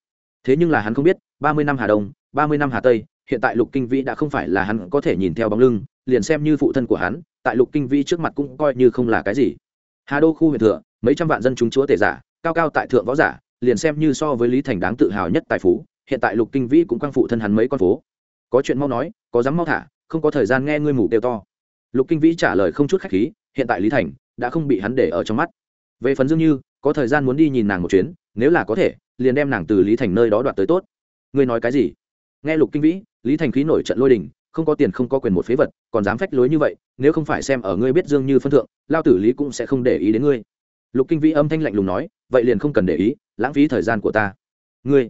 A: Thế nhưng là hắn không biết, ba mươi năm hà đông, ba mươi năm hà tây, hiện tại lục kinh vĩ đã không phải là hắn có thể nhìn theo bóng lưng, liền xem như phụ thân của hắn, tại lục kinh vĩ trước mặt cũng coi như không là cái gì. Hà đô khu huyện thừa mấy trăm vạn dân chúng chúa tể giả, cao cao tại thượng võ giả, liền xem như so với lý thành đáng tự hào nhất tài phú hiện tại lục kinh vĩ cũng quang phụ thân hắn mấy con phố. Có chuyện mau nói, có dám mau thả, không có thời gian nghe ngươi mủ kêu to. Lục kinh vĩ trả lời không chút khách khí, hiện tại lý thành đã không bị hắn để ở trong mắt. Về phần dương như, có thời gian muốn đi nhìn nàng một chuyến, nếu là có thể, liền đem nàng từ lý thành nơi đó đoạt tới tốt. Ngươi nói cái gì? Nghe lục kinh vĩ, lý thành khí nổi trận lôi đình, không có tiền, không có quyền một phế vật, còn dám phách lối như vậy, nếu không phải xem ở ngươi biết dương như phân thượng, lao tử lý cũng sẽ không để ý đến ngươi. Lục kinh vĩ âm thanh lạnh lùng nói, vậy liền không cần để ý, lãng phí thời gian của ta. Ngươi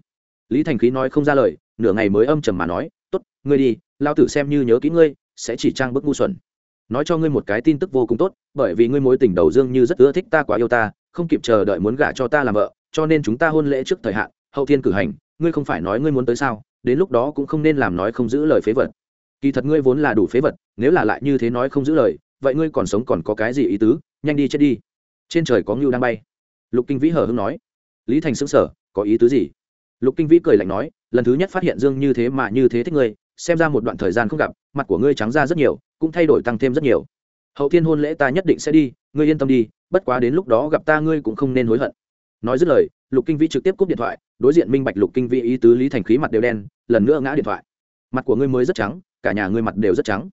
A: lý thành khí nói không ra lời, nửa ngày mới âm trầm mà nói t ố t ngươi đi lao tử xem như nhớ kỹ ngươi, sẽ chỉ trang bức ngu xuẩn. Nói cho ngươi một cái tin tức vô cùng tốt, bởi vì ngươi mối tình đầu dương như rất ưa thích ta quá yêu ta, không kịp chờ đợi muốn gả cho ta làm vợ, cho nên chúng ta hôn lễ trước thời hạn, hậu thiên cử hành, ngươi không phải nói ngươi muốn tới sao, đến lúc đó cũng không nên làm nói không giữ lời phế vật. Kỳ thật ngươi vốn là đủ phế vật, nếu là lại như thế nói không giữ lời, vậy ngươi còn sống còn có cái gì ý tứ, nhanh đi chết đi. Trên trời có ngưu đang bay. Lục kinh vĩ hờ hưng nói. Lý thành xứng sở có ý tứ gì? Lục kinh vĩ cười lạnh nói, lần thứ nhất phát hiện dương như thế mà như thế thích ngươi, xem ra một đoạn thời gian không gặp, mặt của ngươi trắng ra rất nhiều, cũng thay đổi tăng thêm rất nhiều. Hậu thiên hôn lễ ta nhất định sẽ đi, ngươi yên tâm đi, bất quá đến lúc đó gặp ta ngươi cũng không nên hối hận. Nói dứt lời, lục kinh vĩ trực tiếp cúp điện thoại, đối diện minh bạch lục kinh vĩ ý tứ lý thành khí mặt đều đen, lần nữa ngã điện thoại. Mặt của ngươi mới rất trắng, cả nhà ngươi mặt đều rất trắng.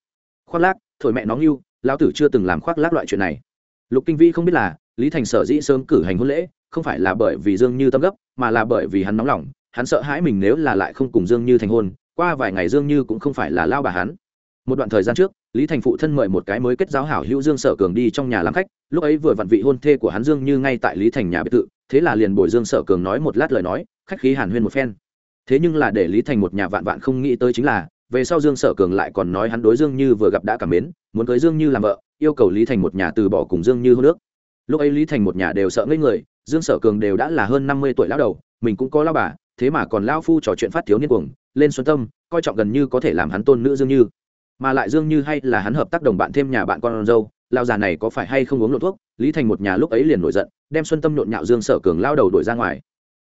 A: Khoác lác, thổi mẹ nóng yêu lão tử chưa từng làm khoác lác loại chuyện này. Lục kinh vĩ không biết là, lý thành sở dĩ sớm cử hành hôn lễ, không phải là bởi vì dương như tâm gấp, mà là bởi vì hắn nóng lòng hắn sợ hãi mình nếu là lại không cùng dương như thành hôn, qua vài ngày dương như cũng không phải là lao bà hắn. Một đoạn thời gian trước, lý thành phụ thân mời một cái mới kết giáo hảo hữu dương sở cường đi trong nhà làm khách, lúc ấy vừa vặn vị hôn thê của hắn dương như ngay tại lý thành nhà biệt thự, thế là liền bồi dương sở cường nói một lát lời nói, khách khí hàn huyên một phen. Thế nhưng là để lý thành một nhà vạn vạn không nghĩ tới chính là, về sau dương sở cường lại còn nói hắn đối dương như vừa gặp đã cảm mến, muốn cưới dương như làm vợ, yêu cầu lý thành một nhà từ bỏ cùng dương như hô nước lúc ấy lý thành một nhà đều sợ ngây người, dương sở cường đều đã là hơn năm mươi tuổi lão đầu, mình cũng có lao bà thế mà còn lao phu trò chuyện phát thiếu niên cuồng, lên xuân tâm, coi trọng gần như có thể làm hắn tôn nữ dương như. Mà lại dương như hay là hắn hợp tác đồng bạn thêm nhà bạn con dâu lao già này có phải hay không uống lộ thuốc, lý thành một nhà lúc ấy liền nổi giận, đem xuân tâm nhộn nhạo dương sở cường lao đầu đổi ra ngoài.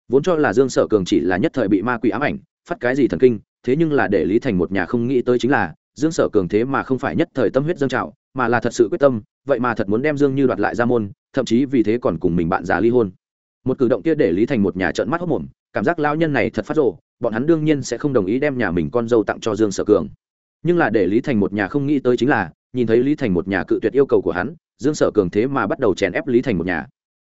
A: Vốn cho là dương sở cường chỉ là nhất thời bị ma quỷ ám ảnh, phát cái gì thần kinh, thế nhưng là để lý thành một nhà không nghĩ tới chính là, dương sở cường thế mà không phải nhất thời tâm huyết dâng trào, mà là thật sự quyết tâm, vậy mà thật muốn đem dương như đoạt lại ra môn, thậm chí vì thế còn cùng mình bạn già ly hôn một cử động kia để lý thành một nhà trợn mắt hốc mồm cảm giác lao nhân này thật phát rồ, bọn hắn đương nhiên sẽ không đồng ý đem nhà mình con dâu tặng cho dương sở cường. Nhưng là để lý thành một nhà không nghĩ tới chính là nhìn thấy lý thành một nhà cự tuyệt yêu cầu của hắn dương sở cường thế mà bắt đầu chèn ép lý thành một nhà.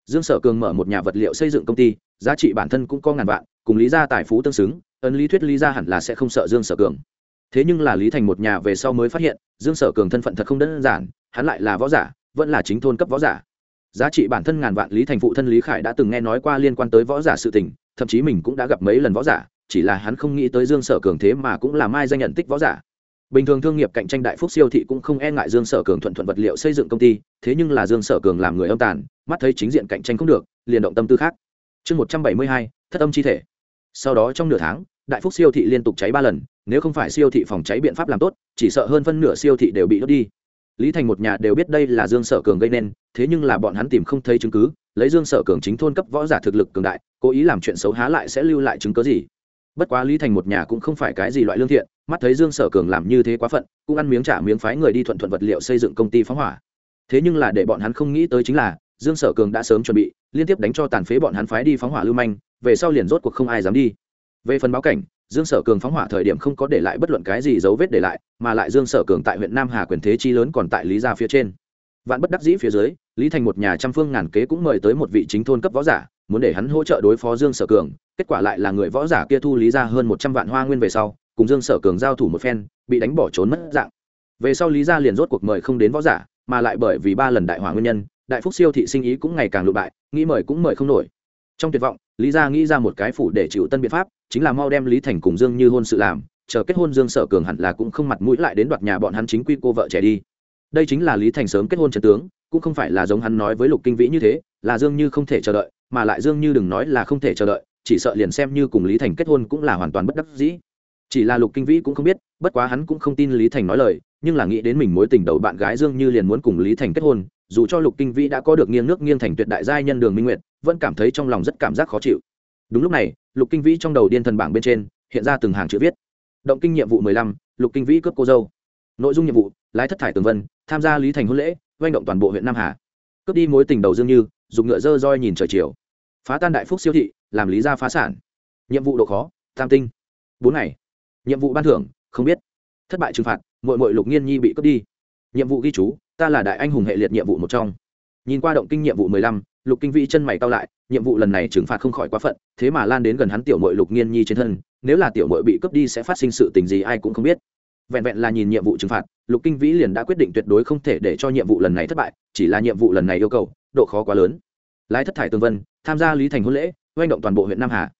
A: Dương sở cường mở một nhà vật liệu xây dựng công ty giá trị bản thân cũng có ngàn vạn cùng lý gia tài phú tương xứng ấn lý thuyết lý gia hẳn là sẽ không sợ dương sở cường. Thế nhưng là lý thành một nhà về sau mới phát hiện dương sở cường thân phận thật không đơn giản hắn lại là võ giả vẫn là chính thôn cấp võ giả giá trị bản thân ngàn vạn lý thành phụ thân lý khải đã từng nghe nói qua liên quan tới võ giả sự tình, thậm chí mình cũng đã gặp mấy lần võ giả, chỉ là hắn không nghĩ tới dương sở cường thế mà cũng là mai danh nhận tích võ giả. Bình thường thương nghiệp cạnh tranh đại phúc siêu thị cũng không e ngại dương sở cường thuận thuận vật liệu xây dựng công ty, thế nhưng là dương sở cường làm người âm tàn, mắt thấy chính diện cạnh tranh không được, liền động tâm tư khác. Chương một trăm bảy mươi hai, thất âm chi thể. Sau đó trong nửa tháng, đại phúc siêu thị liên tục cháy ba lần, nếu không phải siêu thị phòng cháy biện pháp làm tốt, chỉ sợ hơn phân nửa siêu thị đều bị đốt đi lý thành một nhà đều biết đây là dương sở cường gây nên, thế nhưng là bọn hắn tìm không thấy chứng cứ, lấy dương sở cường chính thôn cấp võ giả thực lực cường đại, cố ý làm chuyện xấu há lại sẽ lưu lại chứng cứ gì. Bất quá lý thành một nhà cũng không phải cái gì loại lương thiện, mắt thấy dương sở cường làm như thế quá phận, cũng ăn miếng trả miếng phái người đi thuận thuận vật liệu xây dựng công ty phóng hỏa. Thế nhưng là để bọn hắn không nghĩ tới chính là, dương sở cường đã sớm chuẩn bị, liên tiếp đánh cho tàn phế bọn hắn phái đi phóng hỏa lưu manh, về sau liền rốt cuộc không ai dám đi. Về phần báo cảnh dương sở cường phóng hỏa thời điểm không có để lại bất luận cái gì dấu vết để lại, mà lại dương sở cường tại huyện nam hà quyền thế chi lớn còn tại lý gia phía trên. Vạn bất đắc dĩ phía dưới, lý thành một nhà trăm phương ngàn kế cũng mời tới một vị chính thôn cấp võ giả, muốn để hắn hỗ trợ đối phó dương sở cường, kết quả lại là người võ giả kia thu lý ra hơn một trăm vạn hoa nguyên về sau, cùng dương sở cường giao thủ một phen, bị đánh bỏ trốn mất dạng. Về sau lý gia liền rốt cuộc mời không đến võ giả, mà lại bởi vì ba lần đại hỏa nguyên nhân, đại phúc siêu thị sinh ý cũng ngày càng lụ bại, nghĩ mời cũng mời không nổi trong tuyệt vọng, lý gia nghĩ ra một cái phủ để chịu tân biện pháp, chính là mau đem lý thành cùng dương như hôn sự làm, chờ kết hôn dương sở cường hẳn là cũng không mặt mũi lại đến đoạt nhà bọn hắn chính quy cô vợ trẻ đi. Đây chính là lý thành sớm kết hôn trần tướng, cũng không phải là giống hắn nói với lục kinh vĩ như thế, là dương như không thể chờ đợi, mà lại dương như đừng nói là không thể chờ đợi, chỉ sợ liền xem như cùng lý thành kết hôn cũng là hoàn toàn bất đắc dĩ. Chỉ là lục kinh vĩ cũng không biết, bất quá hắn cũng không tin lý thành nói lời, nhưng là nghĩ đến mình mối tình đầu bạn gái dương như liền muốn cùng lý thành kết hôn, dù cho lục kinh vĩ đã có được nghiêng nước nghiêng thành tuyệt đại giai nhân đường minh nguyệt vẫn cảm thấy trong lòng rất cảm giác khó chịu. Đúng lúc này, lục kinh vĩ trong đầu điên thần bảng bên trên, hiện ra từng hàng chữ viết. Động kinh nhiệm vụ mười lăm, lục kinh vĩ cướp cô dâu. Nội dung nhiệm vụ, lái thất thải tường vân, tham gia lý thành hôn lễ doanh động toàn bộ huyện nam hà. Cướp đi mối tình đầu dương như, dùng ngựa dơ roi nhìn trời chiều. Phá tan đại phúc siêu thị, làm lý gia phá sản. Nhiệm vụ độ khó, tam tinh. Bốn ngày. Nhiệm vụ ban thưởng, không biết. Thất bại trừng phạt mội mội lục nghiên nhi bị cướp đi. Nhiệm vụ ghi chú, ta là đại anh hùng hệ liệt nhiệm vụ một trong. Nhìn qua động kinh nhiệm vụ mười lăm lục kinh vĩ chân mày cao lại, nhiệm vụ lần này trừng phạt không khỏi quá phận, thế mà lan đến gần hắn tiểu mội lục nghiên nhi trên thân, nếu là tiểu mội bị cướp đi sẽ phát sinh sự tình gì ai cũng không biết. Vẹn vẹn là nhìn nhiệm vụ trừng phạt, lục kinh vĩ liền đã quyết định tuyệt đối không thể để cho nhiệm vụ lần này thất bại, chỉ là nhiệm vụ lần này yêu cầu, độ khó quá lớn. Lái thất thải tương vân, tham gia lý thành hôn lễ, oanh động toàn bộ huyện nam hà.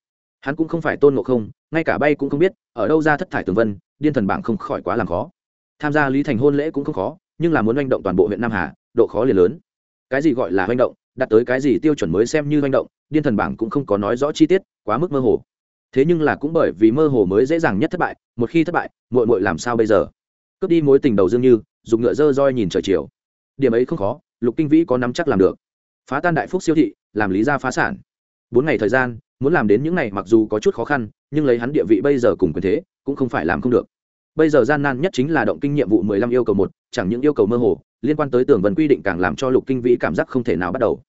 A: Hắn cũng không phải tôn ngộ không, ngay cả bay cũng không biết, ở đâu ra thất thải tường vân, điên thần bảng không khỏi quá làm khó. Tham gia lý thành hôn lễ cũng không khó, nhưng là muốn oanh động toàn bộ huyện nam hà, độ khó liền lớn. Cái gì gọi là oanh động? Đạt tới cái gì tiêu chuẩn mới xem như manh động, điên thần bảng cũng không có nói rõ chi tiết, quá mức mơ hồ. Thế nhưng là cũng bởi vì mơ hồ mới dễ dàng nhất thất bại, một khi thất bại mội mội làm sao bây giờ? Cướp đi mối tình đầu dương như, dùng ngựa dơ roi nhìn trời chiều. Điểm ấy không khó, lục kinh vĩ có nắm chắc làm được. Phá tan đại phúc siêu thị, làm lý gia phá sản. Bốn ngày thời gian, muốn làm đến những này mặc dù có chút khó khăn, nhưng lấy hắn địa vị bây giờ cùng quyền thế, cũng không phải làm không được. Bây giờ gian nan nhất chính là động kinh nhiệm vụ mười lăm yêu cầu một, chẳng những yêu cầu mơ hồ liên quan tới tường vần quy định càng làm cho lục kinh vĩ cảm giác không thể nào bắt đầu.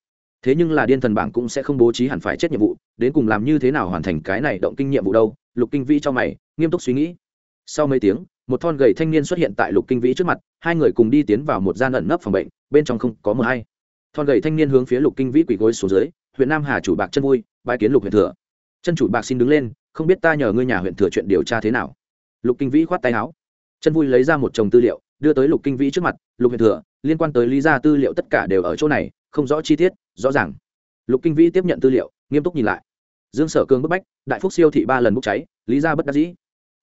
A: Thế nhưng là điên thần bảng cũng sẽ không bố trí hẳn phải chết nhiệm vụ, đến cùng làm như thế nào hoàn thành cái này động kinh nhiệm vụ đâu, lục kinh vĩ cho mày, nghiêm túc suy nghĩ. Sau mấy tiếng, một thon gầy thanh niên xuất hiện tại lục kinh vĩ trước mặt, hai người cùng đi tiến vào một gian ẩn nấp phòng bệnh, bên trong không có mờ hay thon gầy thanh niên hướng phía lục kinh vĩ quỳ gối xuống dưới, huyện nam hà chủ bạc chân vui bãi kiến lục huyện thừa. Chân chủ bạc xin đứng lên, không biết ta nhờ ngươi nhà huyện thừa chuyện điều tra thế nào. Lục kinh vĩ khoát tay áo. Chân vui lấy ra một chồng tư liệu đưa tới lục kinh vĩ trước mặt, lục huyện thừa, liên quan tới lý gia tư liệu tất cả đều ở chỗ này, không rõ chi tiết, rõ ràng. Lục kinh vĩ tiếp nhận tư liệu, nghiêm túc nhìn lại. Dương sở cương bức bách, đại phúc siêu thị ba lần bốc cháy, lý gia bất đắc dĩ.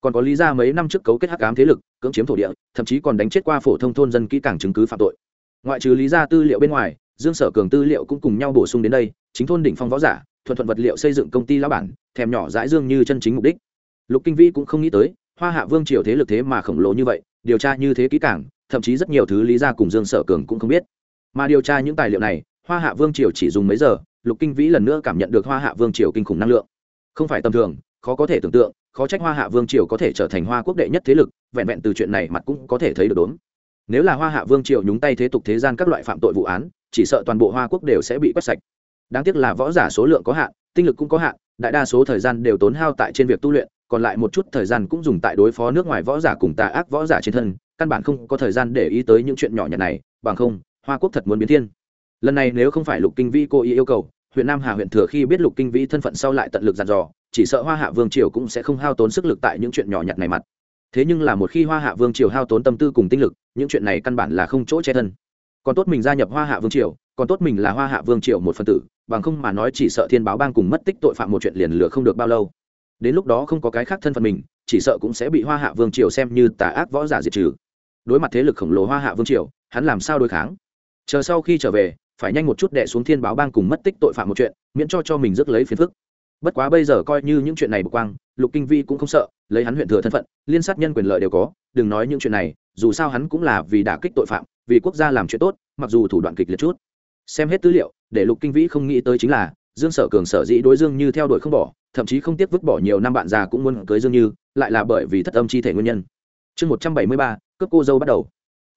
A: Còn có lý gia mấy năm trước cấu kết hắc ám thế lực, cưỡng chiếm thổ địa, thậm chí còn đánh chết qua phổ thông thôn dân kỹ càng chứng cứ phạm tội. Ngoại trừ lý gia tư liệu bên ngoài, dương sở cường tư liệu cũng cùng nhau bổ sung đến đây, chính thôn đỉnh phong võ giả, thuận thuận vật liệu xây dựng công ty lão bản, thèm nhỏ dãi dương như chân chính mục đích. Lục kinh vĩ cũng không nghĩ tới, hoa hạ vương triều thế lực thế mà khổng lồ như vậy điều tra như thế kỹ càng, thậm chí rất nhiều thứ lý ra cùng dương sở cường cũng không biết. Mà điều tra những tài liệu này, hoa hạ vương triều chỉ dùng mấy giờ, lục kinh vĩ lần nữa cảm nhận được hoa hạ vương triều kinh khủng năng lượng. Không phải tầm thường, khó có thể tưởng tượng, khó trách hoa hạ vương triều có thể trở thành hoa quốc đệ nhất thế lực, vẹn vẹn từ chuyện này mặt cũng có thể thấy được đốn. Nếu là hoa hạ vương triều nhúng tay thế tục thế gian các loại phạm tội vụ án, chỉ sợ toàn bộ hoa quốc đều sẽ bị quét sạch. Đáng tiếc là võ giả số lượng có hạn, tinh lực cũng có hạn, đại đa số thời gian đều tốn hao tại trên việc tu luyện còn lại một chút thời gian cũng dùng tại đối phó nước ngoài võ giả cùng tà ác võ giả trên thân, căn bản không có thời gian để ý tới những chuyện nhỏ nhặt này, bằng không, hoa quốc thật muốn biến thiên. Lần này nếu không phải lục kinh vĩ cô ý yêu cầu, huyện nam hà huyện thừa khi biết lục kinh vĩ thân phận sau lại tận lực dàn dò, chỉ sợ hoa hạ vương triều cũng sẽ không hao tốn sức lực tại những chuyện nhỏ nhặt này mặt. Thế nhưng là một khi hoa hạ vương triều hao tốn tâm tư cùng tinh lực, những chuyện này căn bản là không chỗ che thân. Còn tốt mình gia nhập hoa hạ vương triều, còn tốt mình là hoa hạ vương triều một phần tử, bằng không mà nói chỉ sợ thiên báo bang cùng mất tích tội phạm một chuyện liền lửa không được bao lâu đến lúc đó không có cái khác thân phận mình, chỉ sợ cũng sẽ bị hoa hạ vương triều xem như tà ác võ giả diệt trừ. Đối mặt thế lực khổng lồ hoa hạ vương triều, hắn làm sao đối kháng? Chờ sau khi trở về, phải nhanh một chút đệ xuống thiên báo bang cùng mất tích tội phạm một chuyện, miễn cho cho mình rước lấy phiền phức. Bất quá bây giờ coi như những chuyện này bực quang, lục kinh vi cũng không sợ, lấy hắn huyện thừa thân phận, liên sát nhân quyền lợi đều có, đừng nói những chuyện này, dù sao hắn cũng là vì đả kích tội phạm, vì quốc gia làm chuyện tốt, mặc dù thủ đoạn kịch liệt chút. Xem hết tư liệu, để lục kinh vĩ không nghĩ tới chính là dương sở cường sở dĩ đối dương như theo đuổi không bỏ, thậm chí không tiếc vứt bỏ nhiều năm bạn già cũng muốn cưới dương như, lại là bởi vì thất âm chi thể nguyên nhân. Chương một trăm bảy mươi ba, cướp cô dâu bắt đầu.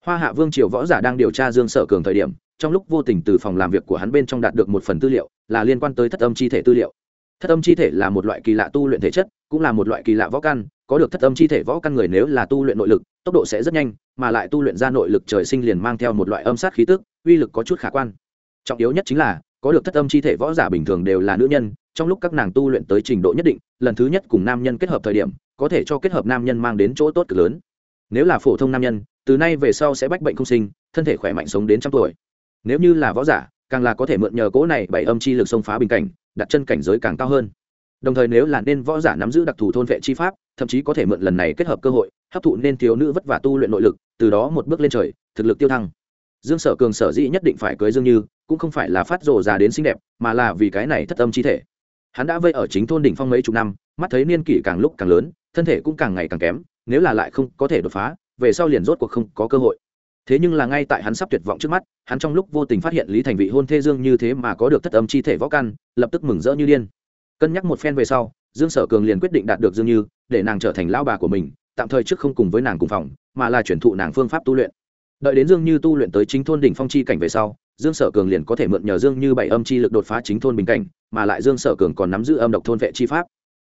A: Hoa hạ vương triều võ giả đang điều tra dương sở cường thời điểm, trong lúc vô tình từ phòng làm việc của hắn bên trong đạt được một phần tư liệu, là liên quan tới thất âm chi thể tư liệu. Thất âm chi thể là một loại kỳ lạ tu luyện thể chất, cũng là một loại kỳ lạ võ căn, có được thất âm chi thể võ căn người nếu là tu luyện nội lực, tốc độ sẽ rất nhanh, mà lại tu luyện ra nội lực trời sinh liền mang theo một loại âm sát khí tức, uy lực có chút khả quan. Trọng yếu nhất chính là có được thất âm chi thể võ giả bình thường đều là nữ nhân, trong lúc các nàng tu luyện tới trình độ nhất định, lần thứ nhất cùng nam nhân kết hợp thời điểm, có thể cho kết hợp nam nhân mang đến chỗ tốt cực lớn. Nếu là phổ thông nam nhân, từ nay về sau sẽ bách bệnh không sinh, thân thể khỏe mạnh sống đến trăm tuổi. Nếu như là võ giả, càng là có thể mượn nhờ cỗ này bảy âm chi lực xông phá bình cảnh, đặt chân cảnh giới càng cao hơn. Đồng thời nếu là nên võ giả nắm giữ đặc thù thôn vệ chi pháp, thậm chí có thể mượn lần này kết hợp cơ hội, hấp thụ nên thiếu nữ vất vả tu luyện nội lực, từ đó một bước lên trời, thực lực tiêu thăng dương sở cường sở dĩ nhất định phải cưới dương như, cũng không phải là phát rồ già đến xinh đẹp, mà là vì cái này thất âm chi thể. Hắn đã vây ở chính thôn đỉnh phong mấy chục năm, mắt thấy niên kỷ càng lúc càng lớn, thân thể cũng càng ngày càng kém, nếu là lại không có thể đột phá, về sau liền rốt cuộc không có cơ hội. Thế nhưng là ngay tại hắn sắp tuyệt vọng trước mắt, hắn trong lúc vô tình phát hiện lý thành vị hôn thê dương như thế mà có được thất âm chi thể võ căn, lập tức mừng rỡ như điên. Cân nhắc một phen về sau, dương sở cường liền quyết định đạt được dương như, để nàng trở thành lao bà của mình, tạm thời trước không cùng với nàng cùng phòng, mà là chuyển thụ nàng phương pháp tu luyện đợi đến dương như tu luyện tới chính thôn đỉnh phong chi cảnh về sau, dương sở cường liền có thể mượn nhờ dương như bảy âm chi lực đột phá chính thôn bình cảnh, mà lại dương sở cường còn nắm giữ âm độc thôn vệ chi pháp.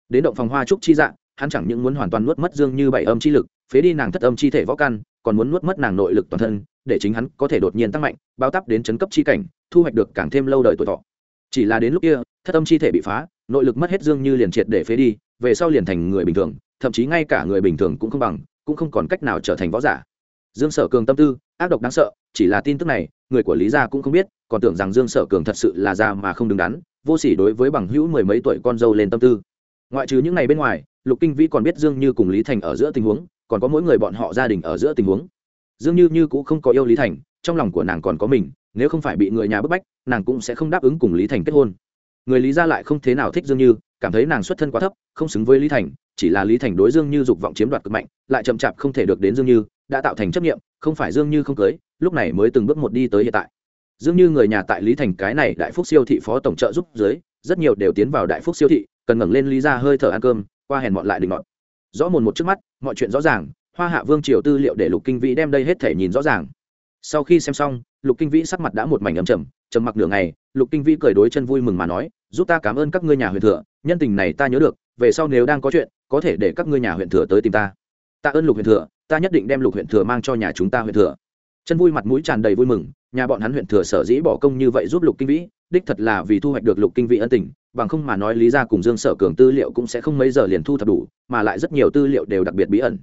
A: Đến động phòng hoa trúc chi dạng, hắn chẳng những muốn hoàn toàn nuốt mất dương như bảy âm chi lực, phế đi nàng thất âm chi thể võ căn, còn muốn nuốt mất nàng nội lực toàn thân, để chính hắn có thể đột nhiên tăng mạnh, bao tắp đến chấn cấp chi cảnh, thu hoạch được càng thêm lâu đời tuổi thọ. Chỉ là đến lúc kia, thất âm chi thể bị phá, nội lực mất hết dương như liền triệt để phế đi, về sau liền thành người bình thường, thậm chí ngay cả người bình thường cũng không bằng, cũng không còn cách nào trở thành võ giả dương sở cường tâm tư, ác độc đáng sợ, chỉ là tin tức này, người của lý gia cũng không biết, còn tưởng rằng dương sở cường thật sự là già mà không đứng đắn, vô sỉ đối với bằng hữu mười mấy tuổi con dâu lên tâm tư. Ngoại trừ những ngày bên ngoài, lục kinh vĩ còn biết dương như cùng lý thành ở giữa tình huống, còn có mỗi người bọn họ gia đình ở giữa tình huống. Dương như như cũng không có yêu lý thành, trong lòng của nàng còn có mình, nếu không phải bị người nhà bức bách, nàng cũng sẽ không đáp ứng cùng lý thành kết hôn. Người lý gia lại không thế nào thích dương như, cảm thấy nàng xuất thân quá thấp, không xứng với lý thành, chỉ là lý thành đối dương như dục vọng chiếm đoạt cực mạnh, lại chậm chạp không thể được đến dương như đã tạo thành chấp nghiệm, không phải dương như không cưới, lúc này mới từng bước một đi tới hiện tại. Dương như người nhà tại lý thành cái này đại phúc siêu thị phó tổng trợ giúp dưới, rất nhiều đều tiến vào đại phúc siêu thị, cần ngẩng lên lý ra hơi thở ăn cơm, qua hèn bọn lại định ngọn. Rõ mồn một trước mắt, mọi chuyện rõ ràng, hoa hạ vương triều tư liệu để lục kinh vĩ đem đây hết thể nhìn rõ ràng. Sau khi xem xong, lục kinh vĩ sắc mặt đã một mảnh ấm trầm trầm mặc nửa ngày, lục kinh vĩ cười đối chân vui mừng mà nói, giúp ta cảm ơn các ngươi nhà huyện thừa, nhân tình này ta nhớ được, về sau nếu đang có chuyện, có thể để các ngươi nhà huyện thừa tới tìm ta. Tạ ơn lục huyện thừa ta nhất định đem lục huyện thừa mang cho nhà chúng ta huyện thừa. Chân vui mặt mũi tràn đầy vui mừng, nhà bọn hắn huyện thừa sở dĩ bỏ công như vậy giúp lục kinh vĩ, đích thật là vì thu hoạch được lục kinh vĩ ân tình, bằng không mà nói lý ra cùng dương sở cường tư liệu cũng sẽ không mấy giờ liền thu thập đủ, mà lại rất nhiều tư liệu đều đặc biệt bí ẩn.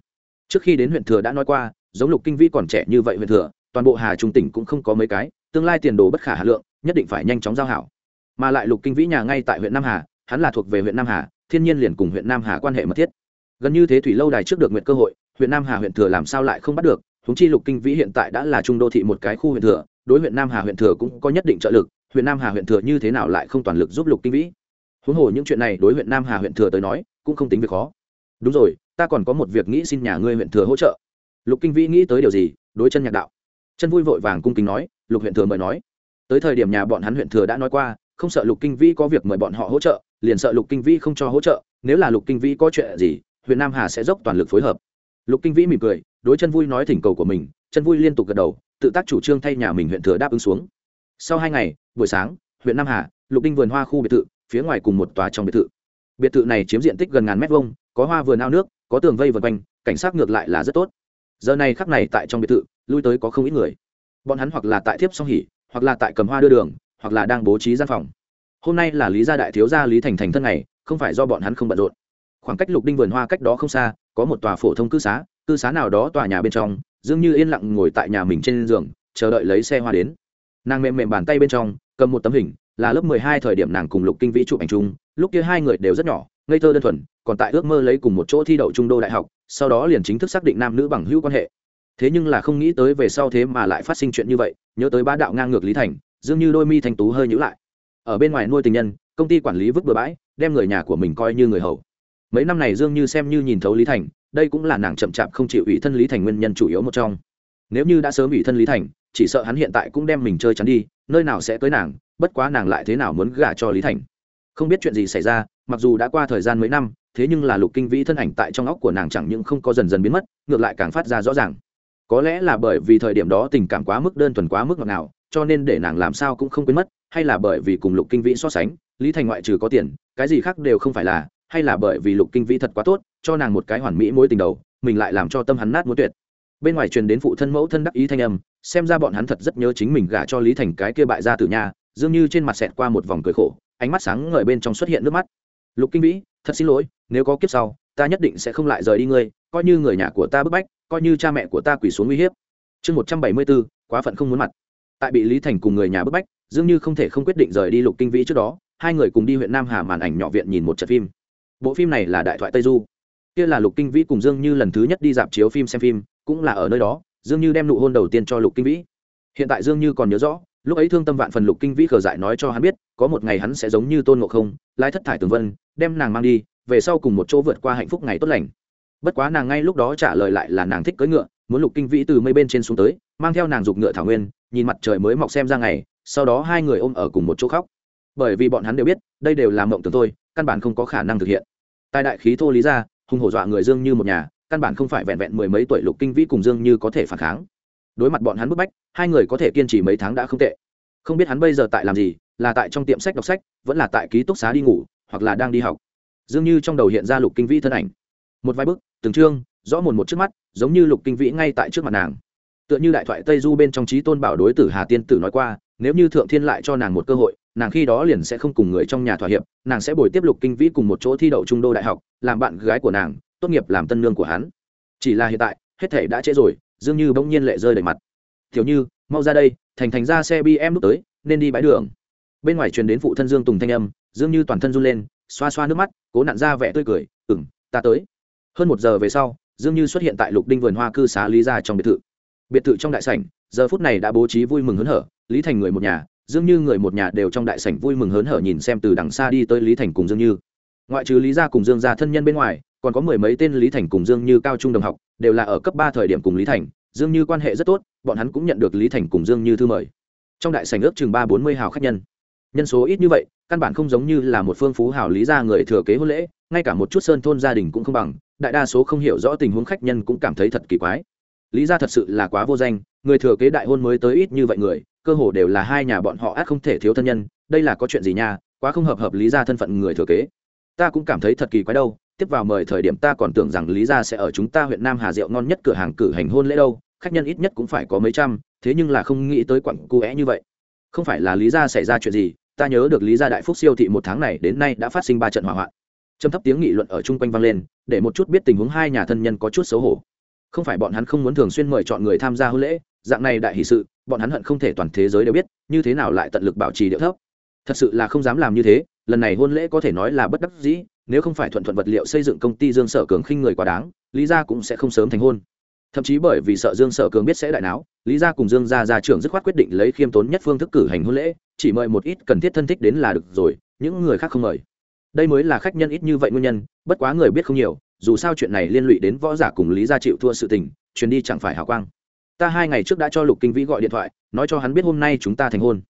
A: Trước khi đến huyện thừa đã nói qua, giống lục kinh vĩ còn trẻ như vậy huyện thừa, toàn bộ hà trung tỉnh cũng không có mấy cái, tương lai tiền đồ bất khả hà lượng, nhất định phải nhanh chóng giao hảo. Mà lại lục kinh vĩ nhà ngay tại huyện nam hà, hắn là thuộc về huyện nam hà, thiên nhiên liền cùng huyện nam hà quan hệ mật thiết. Gần như thế thủy lâu đài trước được nguyện cơ hội huyện nam hà huyện thừa làm sao lại không bắt được? Húng chi lục kinh vĩ hiện tại đã là trung đô thị một cái khu huyện thừa, đối huyện nam hà huyện thừa cũng có nhất định trợ lực, huyện nam hà huyện thừa như thế nào lại không toàn lực giúp lục kinh vĩ? Huống hồ những chuyện này đối huyện nam hà huyện thừa tới nói, cũng không tính việc khó. Đúng rồi, ta còn có một việc nghĩ xin nhà ngươi huyện thừa hỗ trợ. Lục kinh vĩ nghĩ tới điều gì? Đối chân nhạc đạo. Chân vui vội vàng cung kính nói, lục huyện thừa mời nói. Tới thời điểm nhà bọn hắn huyện thừa đã nói qua, không sợ lục kinh vĩ có việc mời bọn họ hỗ trợ, liền sợ lục kinh vĩ không cho hỗ trợ, nếu là lục kinh vĩ có chuyện gì, huyện nam hà sẽ dốc toàn lực phối hợp lục kinh vĩ mỉm cười, đối chân vui nói thỉnh cầu của mình, chân vui liên tục gật đầu, tự tác chủ trương thay nhà mình huyện thừa đáp ứng xuống. Sau hai ngày, buổi sáng, huyện nam hà, lục đinh vườn hoa khu biệt thự, phía ngoài cùng một tòa trong biệt thự. Biệt thự này chiếm diện tích gần ngàn mét vuông, có hoa vườn ao nước, có tường vây vân quanh, cảnh sát ngược lại là rất tốt. Giờ này khắc này tại trong biệt thự, lui tới có không ít người. Bọn hắn hoặc là tại thiếp song hỉ, hoặc là tại cầm hoa đưa đường, hoặc là đang bố trí gian phòng. Hôm nay là lý gia đại thiếu gia lý thành thành thân này không phải do bọn hắn không bận rộn. Khoảng cách lục đinh vườn hoa cách đó không xa có một tòa phổ thông cư xá cư xá nào đó tòa nhà bên trong dường như yên lặng ngồi tại nhà mình trên giường, chờ đợi lấy xe hoa đến. Nàng mềm mềm bàn tay bên trong, cầm một tấm hình, là lớp mười hai thời điểm nàng cùng lục kinh vĩ chụp ảnh chung, lúc kia hai người đều rất nhỏ, ngây thơ đơn thuần, còn tại ước mơ lấy cùng một chỗ thi đậu trung đô đại học, sau đó liền chính thức xác định nam nữ bằng hữu quan hệ. Thế nhưng là không nghĩ tới về sau thế mà lại phát sinh chuyện như vậy, nhớ tới ba đạo ngang ngược lý thành dường như đôi mi thanh tú hơi nhữ lại. Ở bên ngoài nuôi tình nhân, công ty quản lý vứt bừa bãi, đem người nhà của mình coi như người hầu mấy năm này dương như xem như nhìn thấu lý thành, đây cũng là nàng chậm chạp không chịu ủy thân lý thành nguyên nhân chủ yếu một trong. Nếu như đã sớm ủy thân lý thành, chỉ sợ hắn hiện tại cũng đem mình chơi chắn đi, nơi nào sẽ tới nàng, bất quá nàng lại thế nào muốn gả cho lý thành? Không biết chuyện gì xảy ra, mặc dù đã qua thời gian mấy năm, thế nhưng là lục kinh vĩ thân ảnh tại trong óc của nàng chẳng những không có dần dần biến mất, ngược lại càng phát ra rõ ràng. Có lẽ là bởi vì thời điểm đó tình cảm quá mức đơn thuần quá mức ngọt ngào, cho nên để nàng làm sao cũng không quên mất, hay là bởi vì cùng lục kinh vĩ so sánh, lý thành ngoại trừ có tiền, cái gì khác đều không phải là hay là bởi vì lục kinh vĩ thật quá tốt, cho nàng một cái hoàn mỹ mối tình đầu, mình lại làm cho tâm hắn nát muốn tuyệt. Bên ngoài truyền đến phụ thân mẫu thân đắc ý thanh âm, xem ra bọn hắn thật rất nhớ chính mình gả cho lý thành cái kia bại ra từ nhà dường như trên mặt xẹt qua một vòng cười khổ, ánh mắt sáng ngời bên trong xuất hiện nước mắt. Lục kinh vĩ, thật xin lỗi, nếu có kiếp sau, ta nhất định sẽ không lại rời đi ngươi, coi như người nhà của ta bức bách, coi như cha mẹ của ta quỳ xuống uy hiếp. Chương một trăm bảy mươi bốn, quá phận không muốn mặt. Tại bị lý thành cùng người nhà bức bách, dường như không thể không quyết định rời đi lục kinh vĩ trước đó, hai người cùng đi huyện nam hà màn ảnh nhỏ viện nhìn một trận phim bộ phim này là đại thoại tây du kia là lục kinh vĩ cùng dương như lần thứ nhất đi dạp chiếu phim xem phim cũng là ở nơi đó dương như đem nụ hôn đầu tiên cho lục kinh vĩ hiện tại dương như còn nhớ rõ lúc ấy thương tâm vạn phần lục kinh vĩ khờ dại nói cho hắn biết có một ngày hắn sẽ giống như tôn ngộ không lai thất thải tường vân đem nàng mang đi về sau cùng một chỗ vượt qua hạnh phúc ngày tốt lành bất quá nàng ngay lúc đó trả lời lại là nàng thích cưỡi ngựa muốn lục kinh vĩ từ mây bên trên xuống tới mang theo nàng giục ngựa thảo nguyên nhìn mặt trời mới mọc xem ra ngày sau đó hai người ôm ở cùng một chỗ khóc bởi vì bọn hắn đều biết đây đều là mộng tưởng thôi căn bản không có khả năng thực hiện tài đại khí thô lý ra hùng hổ dọa người dương như một nhà, căn bản không phải vẹn vẹn mười mấy tuổi lục kinh vĩ cùng dương như có thể phản kháng. Đối mặt bọn hắn bức bách, hai người có thể kiên trì mấy tháng đã không tệ. Không biết hắn bây giờ tại làm gì, là tại trong tiệm sách đọc sách, vẫn là tại ký túc xá đi ngủ, hoặc là đang đi học. Dương như trong đầu hiện ra lục kinh vĩ thân ảnh. Một vài bức từng chương, rõ mồn một trước mắt, giống như lục kinh vĩ ngay tại trước mặt nàng. Tựa như đại thoại tây du bên trong trí tôn bảo đối tử hà tiên tử nói qua, nếu như thượng thiên lại cho nàng một cơ hội nàng khi đó liền sẽ không cùng người trong nhà thỏa hiệp, nàng sẽ bồi tiếp lục kinh vĩ cùng một chỗ thi đậu trung đô đại học, làm bạn gái của nàng, tốt nghiệp làm tân lương của hắn. Chỉ là hiện tại, hết thể đã trễ rồi dương như bỗng nhiên lệ rơi đầy mặt. Thiếu như, mau ra đây, thành thành ra xe bi em lúc tới, nên đi bãi đường. Bên ngoài truyền đến phụ thân dương tùng thanh âm dương như toàn thân run lên, xoa xoa nước mắt, cố nặn ra vẻ tươi cười ừng ta tới. Hơn một giờ về sau dương như xuất hiện tại lục đinh vườn hoa cư xá lý gia trong biệt thự. Biệt thự trong đại sảnh, giờ phút này đã bố trí vui mừng hớn hở, lý thành người một nhà dương như người một nhà đều trong đại sảnh vui mừng hớn hở nhìn xem từ đằng xa đi tới lý thành cùng dương như. Ngoại trừ lý gia cùng dương gia thân nhân bên ngoài, còn có mười mấy tên lý thành cùng dương như cao trung đồng học, đều là ở cấp ba thời điểm cùng lý thành. Dương như quan hệ rất tốt, bọn hắn cũng nhận được lý thành cùng dương như thư mời. Trong đại sảnh ước chừng ba bốn mươi hào khách nhân. Nhân số ít như vậy, căn bản không giống như là một phương phú hào lý gia người thừa kế hôn lễ, ngay cả một chút sơn thôn gia đình cũng không bằng, đại đa số không hiểu rõ tình huống khách nhân cũng cảm thấy thật kỳ quái lý gia thật sự là quá vô danh, người thừa kế đại hôn mới tới ít như vậy người, cơ hồ đều là hai nhà bọn họ át không thể thiếu thân nhân, đây là có chuyện gì nha, quá không hợp hợp lý gia thân phận người thừa kế. Ta cũng cảm thấy thật kỳ quái đâu, tiếp vào mời thời điểm ta còn tưởng rằng lý gia sẽ ở chúng ta huyện nam hà rượu ngon nhất cửa hàng cử hành hôn lễ đâu, khách nhân ít nhất cũng phải có mấy trăm, thế nhưng là không nghĩ tới quặng cu é như vậy. Không phải là lý gia xảy ra chuyện gì, ta nhớ được lý gia đại phúc siêu thị một tháng này đến nay đã phát sinh ba trận hỏa hoạn. Trầm thấp tiếng nghị luận ở chung quanh vang lên, để một chút biết tình huống hai nhà thân nhân có chút xấu hổ không phải bọn hắn không muốn thường xuyên mời chọn người tham gia hôn lễ, dạng này đại hỷ sự, bọn hắn hận không thể toàn thế giới đều biết, như thế nào lại tận lực bảo trì điệu thấp. Thật sự là không dám làm như thế, lần này hôn lễ có thể nói là bất đắc dĩ, nếu không phải thuận thuận vật liệu xây dựng công ty dương sở cường khinh người quá đáng, lý gia cũng sẽ không sớm thành hôn. Thậm chí bởi vì sợ dương sở cường biết sẽ đại náo, lý gia cùng dương gia gia trưởng dứt khoát quyết định lấy khiêm tốn nhất phương thức cử hành hôn lễ, chỉ mời một ít cần thiết thân thích đến là được rồi, những người khác không mời. Đây mới là khách nhân ít như vậy nguyên nhân, bất quá người biết không nhiều dù sao chuyện này liên lụy đến võ giả cùng lý gia chịu thua sự tình chuyến đi chẳng phải hào quang. Ta hai ngày trước đã cho lục kinh vĩ gọi điện thoại, nói cho hắn biết hôm nay chúng ta thành hôn.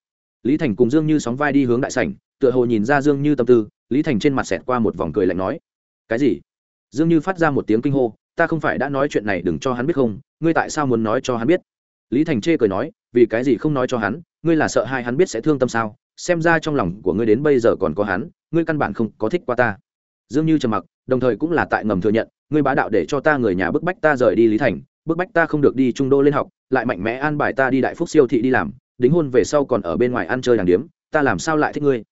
A: Lý thành cùng dương như sóng vai đi hướng đại sảnh, tựa hồ nhìn ra dương như tâm tư, lý thành trên mặt xẹt qua một vòng cười lạnh nói, cái gì? Dương như phát ra một tiếng kinh hô, ta không phải đã nói chuyện này đừng cho hắn biết không, ngươi tại sao muốn nói cho hắn biết? Lý thành chê cười nói, vì cái gì không nói cho hắn, ngươi là sợ hai hắn biết sẽ thương tâm sao? Xem ra trong lòng của ngươi đến bây giờ còn có hắn, ngươi căn bản không có thích qua ta dương như trầm mặc, đồng thời cũng là tại ngầm thừa nhận, ngươi bá đạo để cho ta người nhà bức bách ta rời đi lý thành, bức bách ta không được đi trung đô lên học, lại mạnh mẽ an bài ta đi đại phúc siêu thị đi làm, đính hôn về sau còn ở bên ngoài ăn chơi đàng điếm, ta làm sao lại thích ngươi?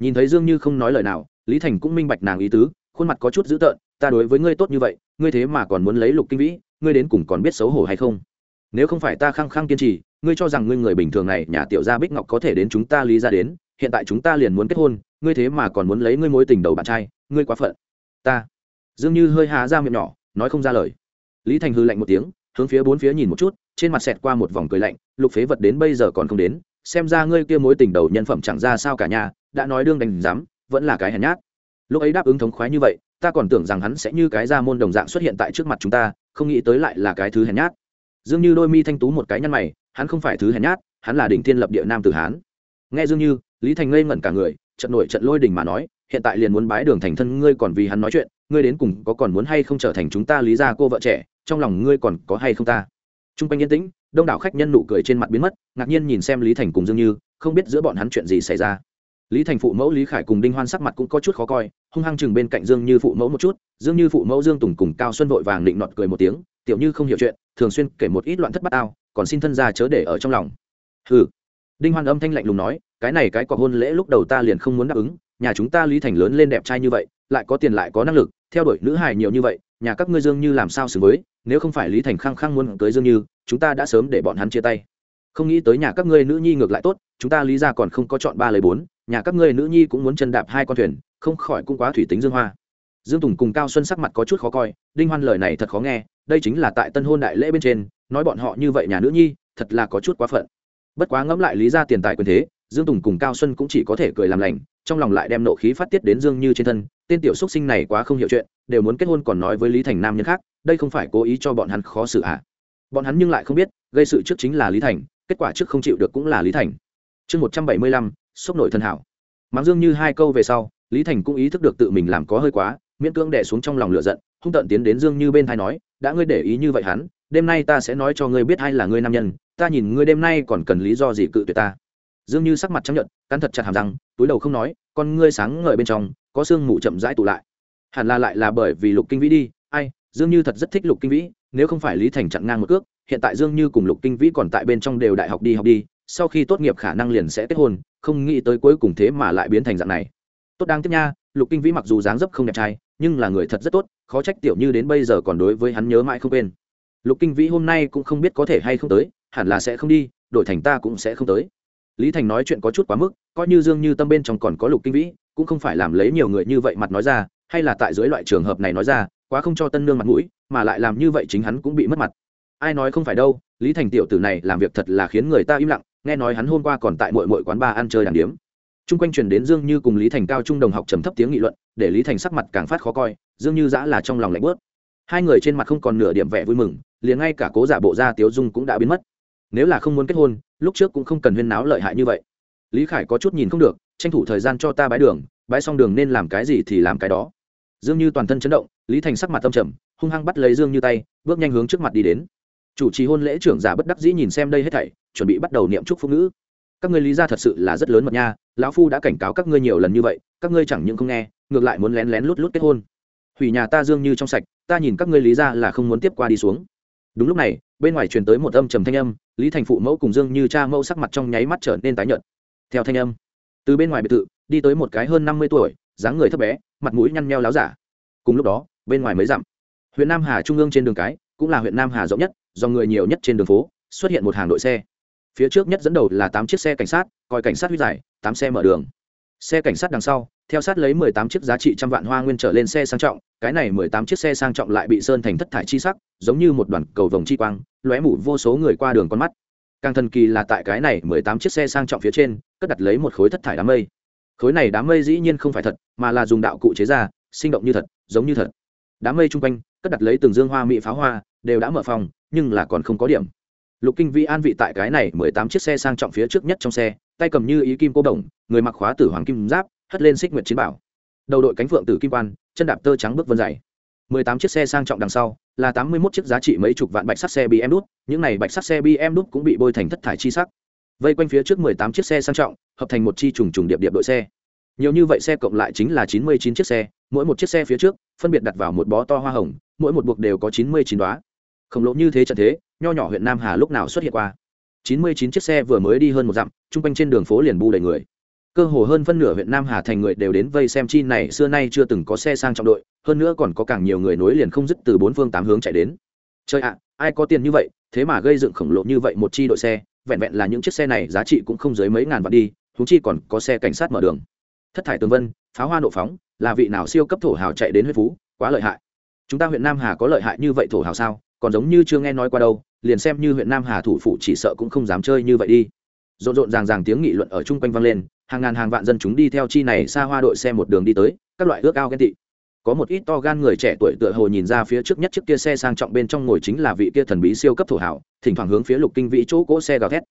A: Nhìn thấy dương như không nói lời nào, lý thành cũng minh bạch nàng ý tứ, khuôn mặt có chút dữ tợn, ta đối với ngươi tốt như vậy, ngươi thế mà còn muốn lấy lục kinh vĩ, ngươi đến cùng còn biết xấu hổ hay không? Nếu không phải ta khăng khăng kiên trì, ngươi cho rằng ngươi người bình thường này, nhà tiểu gia bích ngọc có thể đến chúng ta lý ra đến, hiện tại chúng ta liền muốn kết hôn, ngươi thế mà còn muốn lấy ngươi mối tình đầu bạn trai ngươi quá phận. Ta. Dương như hơi hạ ra miệng nhỏ, nói không ra lời. Lý thành hư lạnh một tiếng, hướng phía bốn phía nhìn một chút, trên mặt xẹt qua một vòng cười lạnh, lục phế vật đến bây giờ còn không đến, xem ra ngươi kia mối tình đầu nhân phẩm chẳng ra sao cả nhà, đã nói đương đành dám, vẫn là cái hèn nhát. Lúc ấy đáp ứng thống khoái như vậy, ta còn tưởng rằng hắn sẽ như cái ra môn đồng dạng xuất hiện tại trước mặt chúng ta, không nghĩ tới lại là cái thứ hèn nhát. Dương như đôi mi thanh tú một cái nhăn mày, hắn không phải thứ hèn nhát, hắn là đỉnh thiên lập địa nam tử hán. Nghe dương như, lý thành ngây ngẩn cả người, trận nổi trận lôi đình mà nói hiện tại liền muốn bái đường thành thân ngươi còn vì hắn nói chuyện, ngươi đến cùng có còn muốn hay không trở thành chúng ta lý ra cô vợ trẻ, trong lòng ngươi còn có hay không ta? T r u n g quanh yên tĩnh, đông đảo khách nhân nụ cười trên mặt biến mất, ngạc nhiên nhìn xem lý thành cùng dương như, không biết giữa bọn hắn chuyện gì xảy ra. Lý thành phụ mẫu lý khải cùng đinh hoan sắc mặt cũng có chút khó coi, hung hăng chừng bên cạnh dương như phụ mẫu một chút, dương như phụ mẫu dương tùng cùng cao xuân vội vàng định nọt cười một tiếng, tiểu như không hiểu chuyện, thường xuyên kể một ít loạn thất bát ao còn xin thân ra chớ để ở trong lòng. Hừ. Đinh hoan âm thanh lạnh lùng nói, cái này cái cọc hôn lễ lúc đầu ta liền không muốn đáp ứng nhà chúng ta lý thành lớn lên đẹp trai như vậy, lại có tiền lại có năng lực, theo đuổi nữ hài nhiều như vậy, nhà các ngươi dương như làm sao xử với, nếu không phải lý thành khăng khăng muốn tới dương như, chúng ta đã sớm để bọn hắn chia tay. Không nghĩ tới nhà các ngươi nữ nhi ngược lại tốt, chúng ta lý ra còn không có chọn ba lời bốn, nhà các ngươi nữ nhi cũng muốn chân đạp hai con thuyền, không khỏi cũng quá thủy tính dương hoa. Dương tùng cùng cao xuân sắc mặt có chút khó coi, đinh hoan lời này thật khó nghe, đây chính là tại tân hôn đại lễ bên trên, nói bọn họ như vậy nhà nữ nhi, thật là có chút quá phận. Bất quá ngẫm lại lý ra tiền tài quyền thế, dương tùng cùng cao xuân cũng chỉ có thể cười làm lành trong lòng lại đem nộ khí phát tiết đến dương như trên thân, tên tiểu xúc sinh này quá không hiểu chuyện, đều muốn kết hôn còn nói với lý thành nam nhân khác, đây không phải cố ý cho bọn hắn khó xử ạ à. bọn hắn nhưng lại không biết, gây sự trước chính là lý thành, kết quả trước không chịu được cũng là lý thành. Chương một trăm bảy mươi lăm sốc nổi thân hảo. Mắng dương như hai câu về sau, lý thành cũng ý thức được tự mình làm có hơi quá, miễn cưỡng đẻ xuống trong lòng lựa giận, hung tận tiến đến dương như bên thai nói, đã ngươi để ý như vậy hắn, đêm nay ta sẽ nói cho ngươi biết ai là ngươi nam nhân, ta nhìn ngươi đêm nay còn cần lý do gì cự tuyệt ta dương như sắc mặt chấp nhận cắn thật chặt hàm răng, túi đầu không nói, con ngươi sáng ngời bên trong, có sương mù chậm rãi tụ lại. Hẳn là lại là bởi vì lục kinh vĩ đi, ai, dương như thật rất thích lục kinh vĩ, nếu không phải lý thành chặn ngang một cước, hiện tại dương như cùng lục kinh vĩ còn tại bên trong đều đại học đi học đi, sau khi tốt nghiệp khả năng liền sẽ kết hôn, không nghĩ tới cuối cùng thế mà lại biến thành dạng này. Tốt đáng tiếc nha, lục kinh vĩ mặc dù dáng dấp không đẹp trai, nhưng là người thật rất tốt, khó trách tiểu như đến bây giờ còn đối với hắn nhớ mãi không quên. Lục kinh vĩ hôm nay cũng không biết có thể hay không tới, hẳn là sẽ không đi, đổi thành ta cũng sẽ không tới lý thành nói chuyện có chút quá mức, coi như dương như tâm bên trong còn có lục kinh vĩ, cũng không phải làm lấy nhiều người như vậy mặt nói ra, hay là tại dưới loại trường hợp này nói ra, quá không cho tân nương mặt mũi, mà lại làm như vậy chính hắn cũng bị mất mặt. Ai nói không phải đâu, lý thành tiểu tử này làm việc thật là khiến người ta im lặng, nghe nói hắn hôm qua còn tại mội mội quán bar ăn chơi đàn điếm. T quanh truyền đến dương như cùng lý thành cao trung đồng học trầm thấp tiếng nghị luận, để lý thành sắc mặt càng phát khó coi, dương như giã là trong lòng lạnh bớt hai người trên mặt không còn nửa điểm vẻ vui mừng, liền ngay cả cố giả bộ ra tiếu dung cũng đã biến mất. Nếu là không muốn kết hôn lúc trước cũng không cần huyên náo lợi hại như vậy. Lý khải có chút nhìn không được, tranh thủ thời gian cho ta bái đường bái xong đường nên làm cái gì thì làm cái đó. Dương như toàn thân chấn động, lý thành sắc mặt tâm trầm, hung hăng bắt lấy dương như tay, bước nhanh hướng trước mặt đi đến. Chủ trì hôn lễ trưởng giả bất đắc dĩ nhìn xem đây hết thảy, chuẩn bị bắt đầu niệm chúc phụ nữ các ngươi lý ra thật sự là rất lớn mật nha, lão phu đã cảnh cáo các ngươi nhiều lần như vậy, các ngươi chẳng những không nghe, ngược lại muốn lén lén lút lút kết hôn. Hủy nhà ta dương như trong sạch, ta nhìn các ngươi lý ra là không muốn tiếp qua đi xuống đúng lúc này, bên ngoài truyền tới một âm trầm thanh âm, lý thành phụ mẫu cùng dương như cha mẫu sắc mặt trong nháy mắt trở nên tái nhợt. Theo thanh âm, từ bên ngoài biệt thự, đi tới một cái hơn năm mươi tuổi, dáng người thấp bé, mặt mũi nhăn nheo láo giả. Cùng lúc đó, bên ngoài mới dặm, huyện nam hà trung ương trên đường cái, cũng là huyện nam hà rộng nhất do người nhiều nhất trên đường phố, xuất hiện một hàng đội xe. Phía trước nhất dẫn đầu là tám chiếc xe cảnh sát, coi cảnh sát huy giải, tám xe mở đường. Xe cảnh sát đằng sau theo sát lấy mười tám chiếc giá trị trăm vạn hoa nguyên trở lên xe sang trọng, cái này mười tám chiếc xe sang trọng lại bị sơn thành thất thải chi sắc, giống như một đoàn cầu vồng chi quang, lóe mủ vô số người qua đường con mắt. Càng thần kỳ là tại cái này mười tám chiếc xe sang trọng phía trên, cất đặt lấy một khối thất thải đám mây. Khối này đám mây dĩ nhiên không phải thật, mà là dùng đạo cụ chế ra, sinh động như thật, giống như thật. Đám mây chung quanh, cất đặt lấy từng dương hoa mỹ pháo hoa, đều đã mở phòng, nhưng là còn không có điểm. Lục kinh vi an vị tại cái này mười tám chiếc xe sang trọng phía trước nhất trong xe, tay cầm như ý kim cô đồng, người mặc khóa tử hoàng kim giáp hất lên xích nguyệt chiến bảo. Đầu đội cánh phượng tử kim quan, chân đạp tơ trắng bước vân dày. mười tám chiếc xe sang trọng đằng sau, là tám mươi 81 chiếc giá trị mấy chục vạn bạch sắt xe bm đút, những này bạch sắt xe bm đút cũng bị bôi thành thất thải chi sắc. Vây quanh phía trước mười tám chiếc xe sang trọng, hợp thành một chi trùng trùng điệp điệp đội xe. Nhiều như vậy xe cộng lại chính là chín mươi chín chiếc xe, mỗi một chiếc xe phía trước, phân biệt đặt vào một bó to hoa hồng, mỗi một buộc đều có chín mươi chín đoá khổng lồ như thế trận thế, nho nhỏ huyện nam hà lúc nào xuất hiện qua? chín mươi chín chiếc xe vừa mới đi hơn một dặm, chung quanh trên đường phố liền bu đầy người cơ hồ hơn phân nửa huyện nam hà thành người đều đến vây xem chi này xưa nay chưa từng có xe sang trọng đội, hơn nữa còn có càng nhiều người nối liền không dứt từ bốn phương tám hướng chạy đến. Chơi ạ, ai có tiền như vậy, thế mà gây dựng khổng lồ như vậy một chi đội xe, vẹn vẹn là những chiếc xe này giá trị cũng không dưới mấy ngàn vạn đi thúng chi còn có xe cảnh sát mở đường. Thất thải tường vân, pháo hoa nộ phóng, là vị nào siêu cấp thổ hào chạy đến huyện phú, quá lợi hại. Chúng ta huyện nam hà có lợi hại như vậy thổ hào sao, còn giống như chưa nghe nói qua đâu, liền xem như huyện nam hà thủ phủ chỉ sợ cũng không dám chơi như vậy đi. Rộn rộn ràng ràng tiếng nghị luận ở chung quanh vang lên hàng ngàn hàng vạn dân chúng đi theo chi này xa hoa đội xe một đường đi tới, các loại ước ao ghen tị. Có một ít to gan người trẻ tuổi tựa hồ nhìn ra phía trước nhất chiếc kia xe sang trọng bên trong ngồi chính là vị kia thần bí siêu cấp thổ hào, thỉnh thoảng hướng phía lục kinh vĩ chỗ cỗ xe gào thét.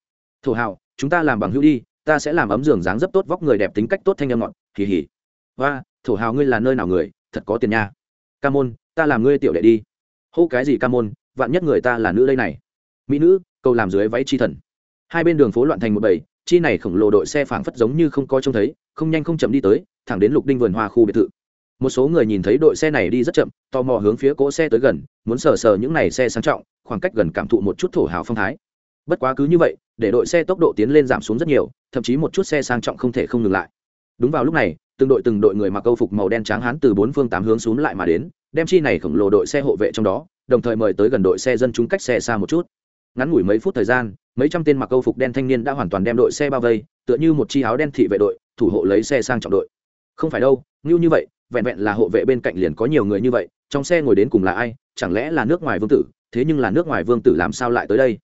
A: Thổ hào, chúng ta làm bằng hữu đi, ta sẽ làm ấm giường dáng rất tốt vóc người đẹp tính cách tốt thanh âm ngọt, hì hì. Và thổ hào ngươi là nơi nào người, thật có tiền nha. Ca môn, ta làm ngươi tiểu đệ đi. Hô, cái gì ca môn, vạn nhất người ta là nữ đây này. Mỹ nữ câu làm dưới váy chi thần. Hai bên đường phố loạn thành một bầy chi này khổng lồ đội xe phảng phất giống như không có trông thấy, không nhanh không chậm đi tới, thẳng đến lục đinh vườn hoa khu biệt thự. Một số người nhìn thấy đội xe này đi rất chậm, tò mò hướng phía cỗ xe tới gần, muốn sờ sờ những này xe sang trọng, khoảng cách gần cảm thụ một chút thổ hào phong thái. Bất quá cứ như vậy, để đội xe tốc độ tiến lên giảm xuống rất nhiều, thậm chí một chút xe sang trọng không thể không ngừng lại. Đúng vào lúc này, từng đội từng đội người mặc câu phục màu đen trắng hán từ bốn phương tám hướng xuống lại mà đến, đem chi này khổng lồ đội xe hộ vệ trong đó, đồng thời mời tới gần đội xe dân chúng cách xe xa một chút ngắn ngủi mấy phút thời gian, mấy trăm tên mặc câu phục đen thanh niên đã hoàn toàn đem đội xe bao vây, tựa như một chi áo đen thị vệ đội, thủ hộ lấy xe sang trọng đội. Không phải đâu, ngưu như vậy, vẹn vẹn là hộ vệ bên cạnh liền có nhiều người như vậy, trong xe ngồi đến cùng là ai, chẳng lẽ là nước ngoài vương tử, thế nhưng là nước ngoài vương tử làm sao lại tới đây?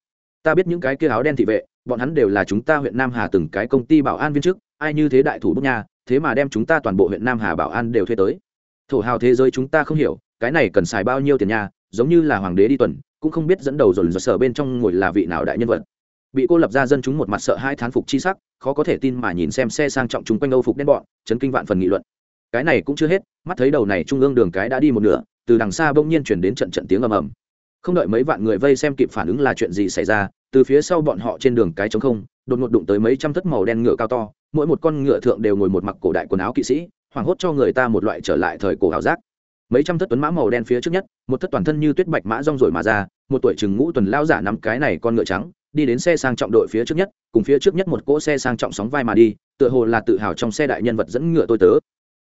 A: Ta biết những cái kia áo đen thị vệ, bọn hắn đều là chúng ta huyện nam hà từng cái công ty bảo an viên chức, ai như thế đại thủ bút nha, thế mà đem chúng ta toàn bộ huyện nam hà bảo an đều thuê tới. Thổ hào thế giới chúng ta không hiểu, cái này cần xài bao nhiêu tiền nha, giống như là hoàng đế đi tuần cũng không biết dẫn đầu dồn dồn sở bên trong ngồi là vị nào đại nhân vật. Bị cô lập ra dân chúng một mặt sợ hai thán phục chi sắc, khó có thể tin mà nhìn xem xe sang trọng chúng quanh âu phục đen bọn, chấn kinh vạn phần nghị luận. Cái này cũng chưa hết, mắt thấy đầu này trung ương đường cái đã đi một nửa, từ đằng xa bỗng nhiên chuyển đến trận trận tiếng ầm ầm. Không đợi mấy vạn người vây xem kịp phản ứng là chuyện gì xảy ra, từ phía sau bọn họ trên đường cái trống không, đột ngột đụng tới mấy trăm thất màu đen ngựa cao to, mỗi một con ngựa thượng đều ngồi một mặc cổ đại quần áo kỵ sĩ, hoảng hốt cho người ta một loại trở lại thời cổ ảo giác mấy trăm thất tuấn mã màu đen phía trước nhất, một thất toàn thân như tuyết bạch mã rong rồi mà ra, một tuổi chừng ngũ tuần lao giả nắm cái này con ngựa trắng, đi đến xe sang trọng đội phía trước nhất, cùng phía trước nhất một cỗ xe sang trọng sóng vai mà đi, tựa hồ là tự hào trong xe đại nhân vật dẫn ngựa tôi tớ.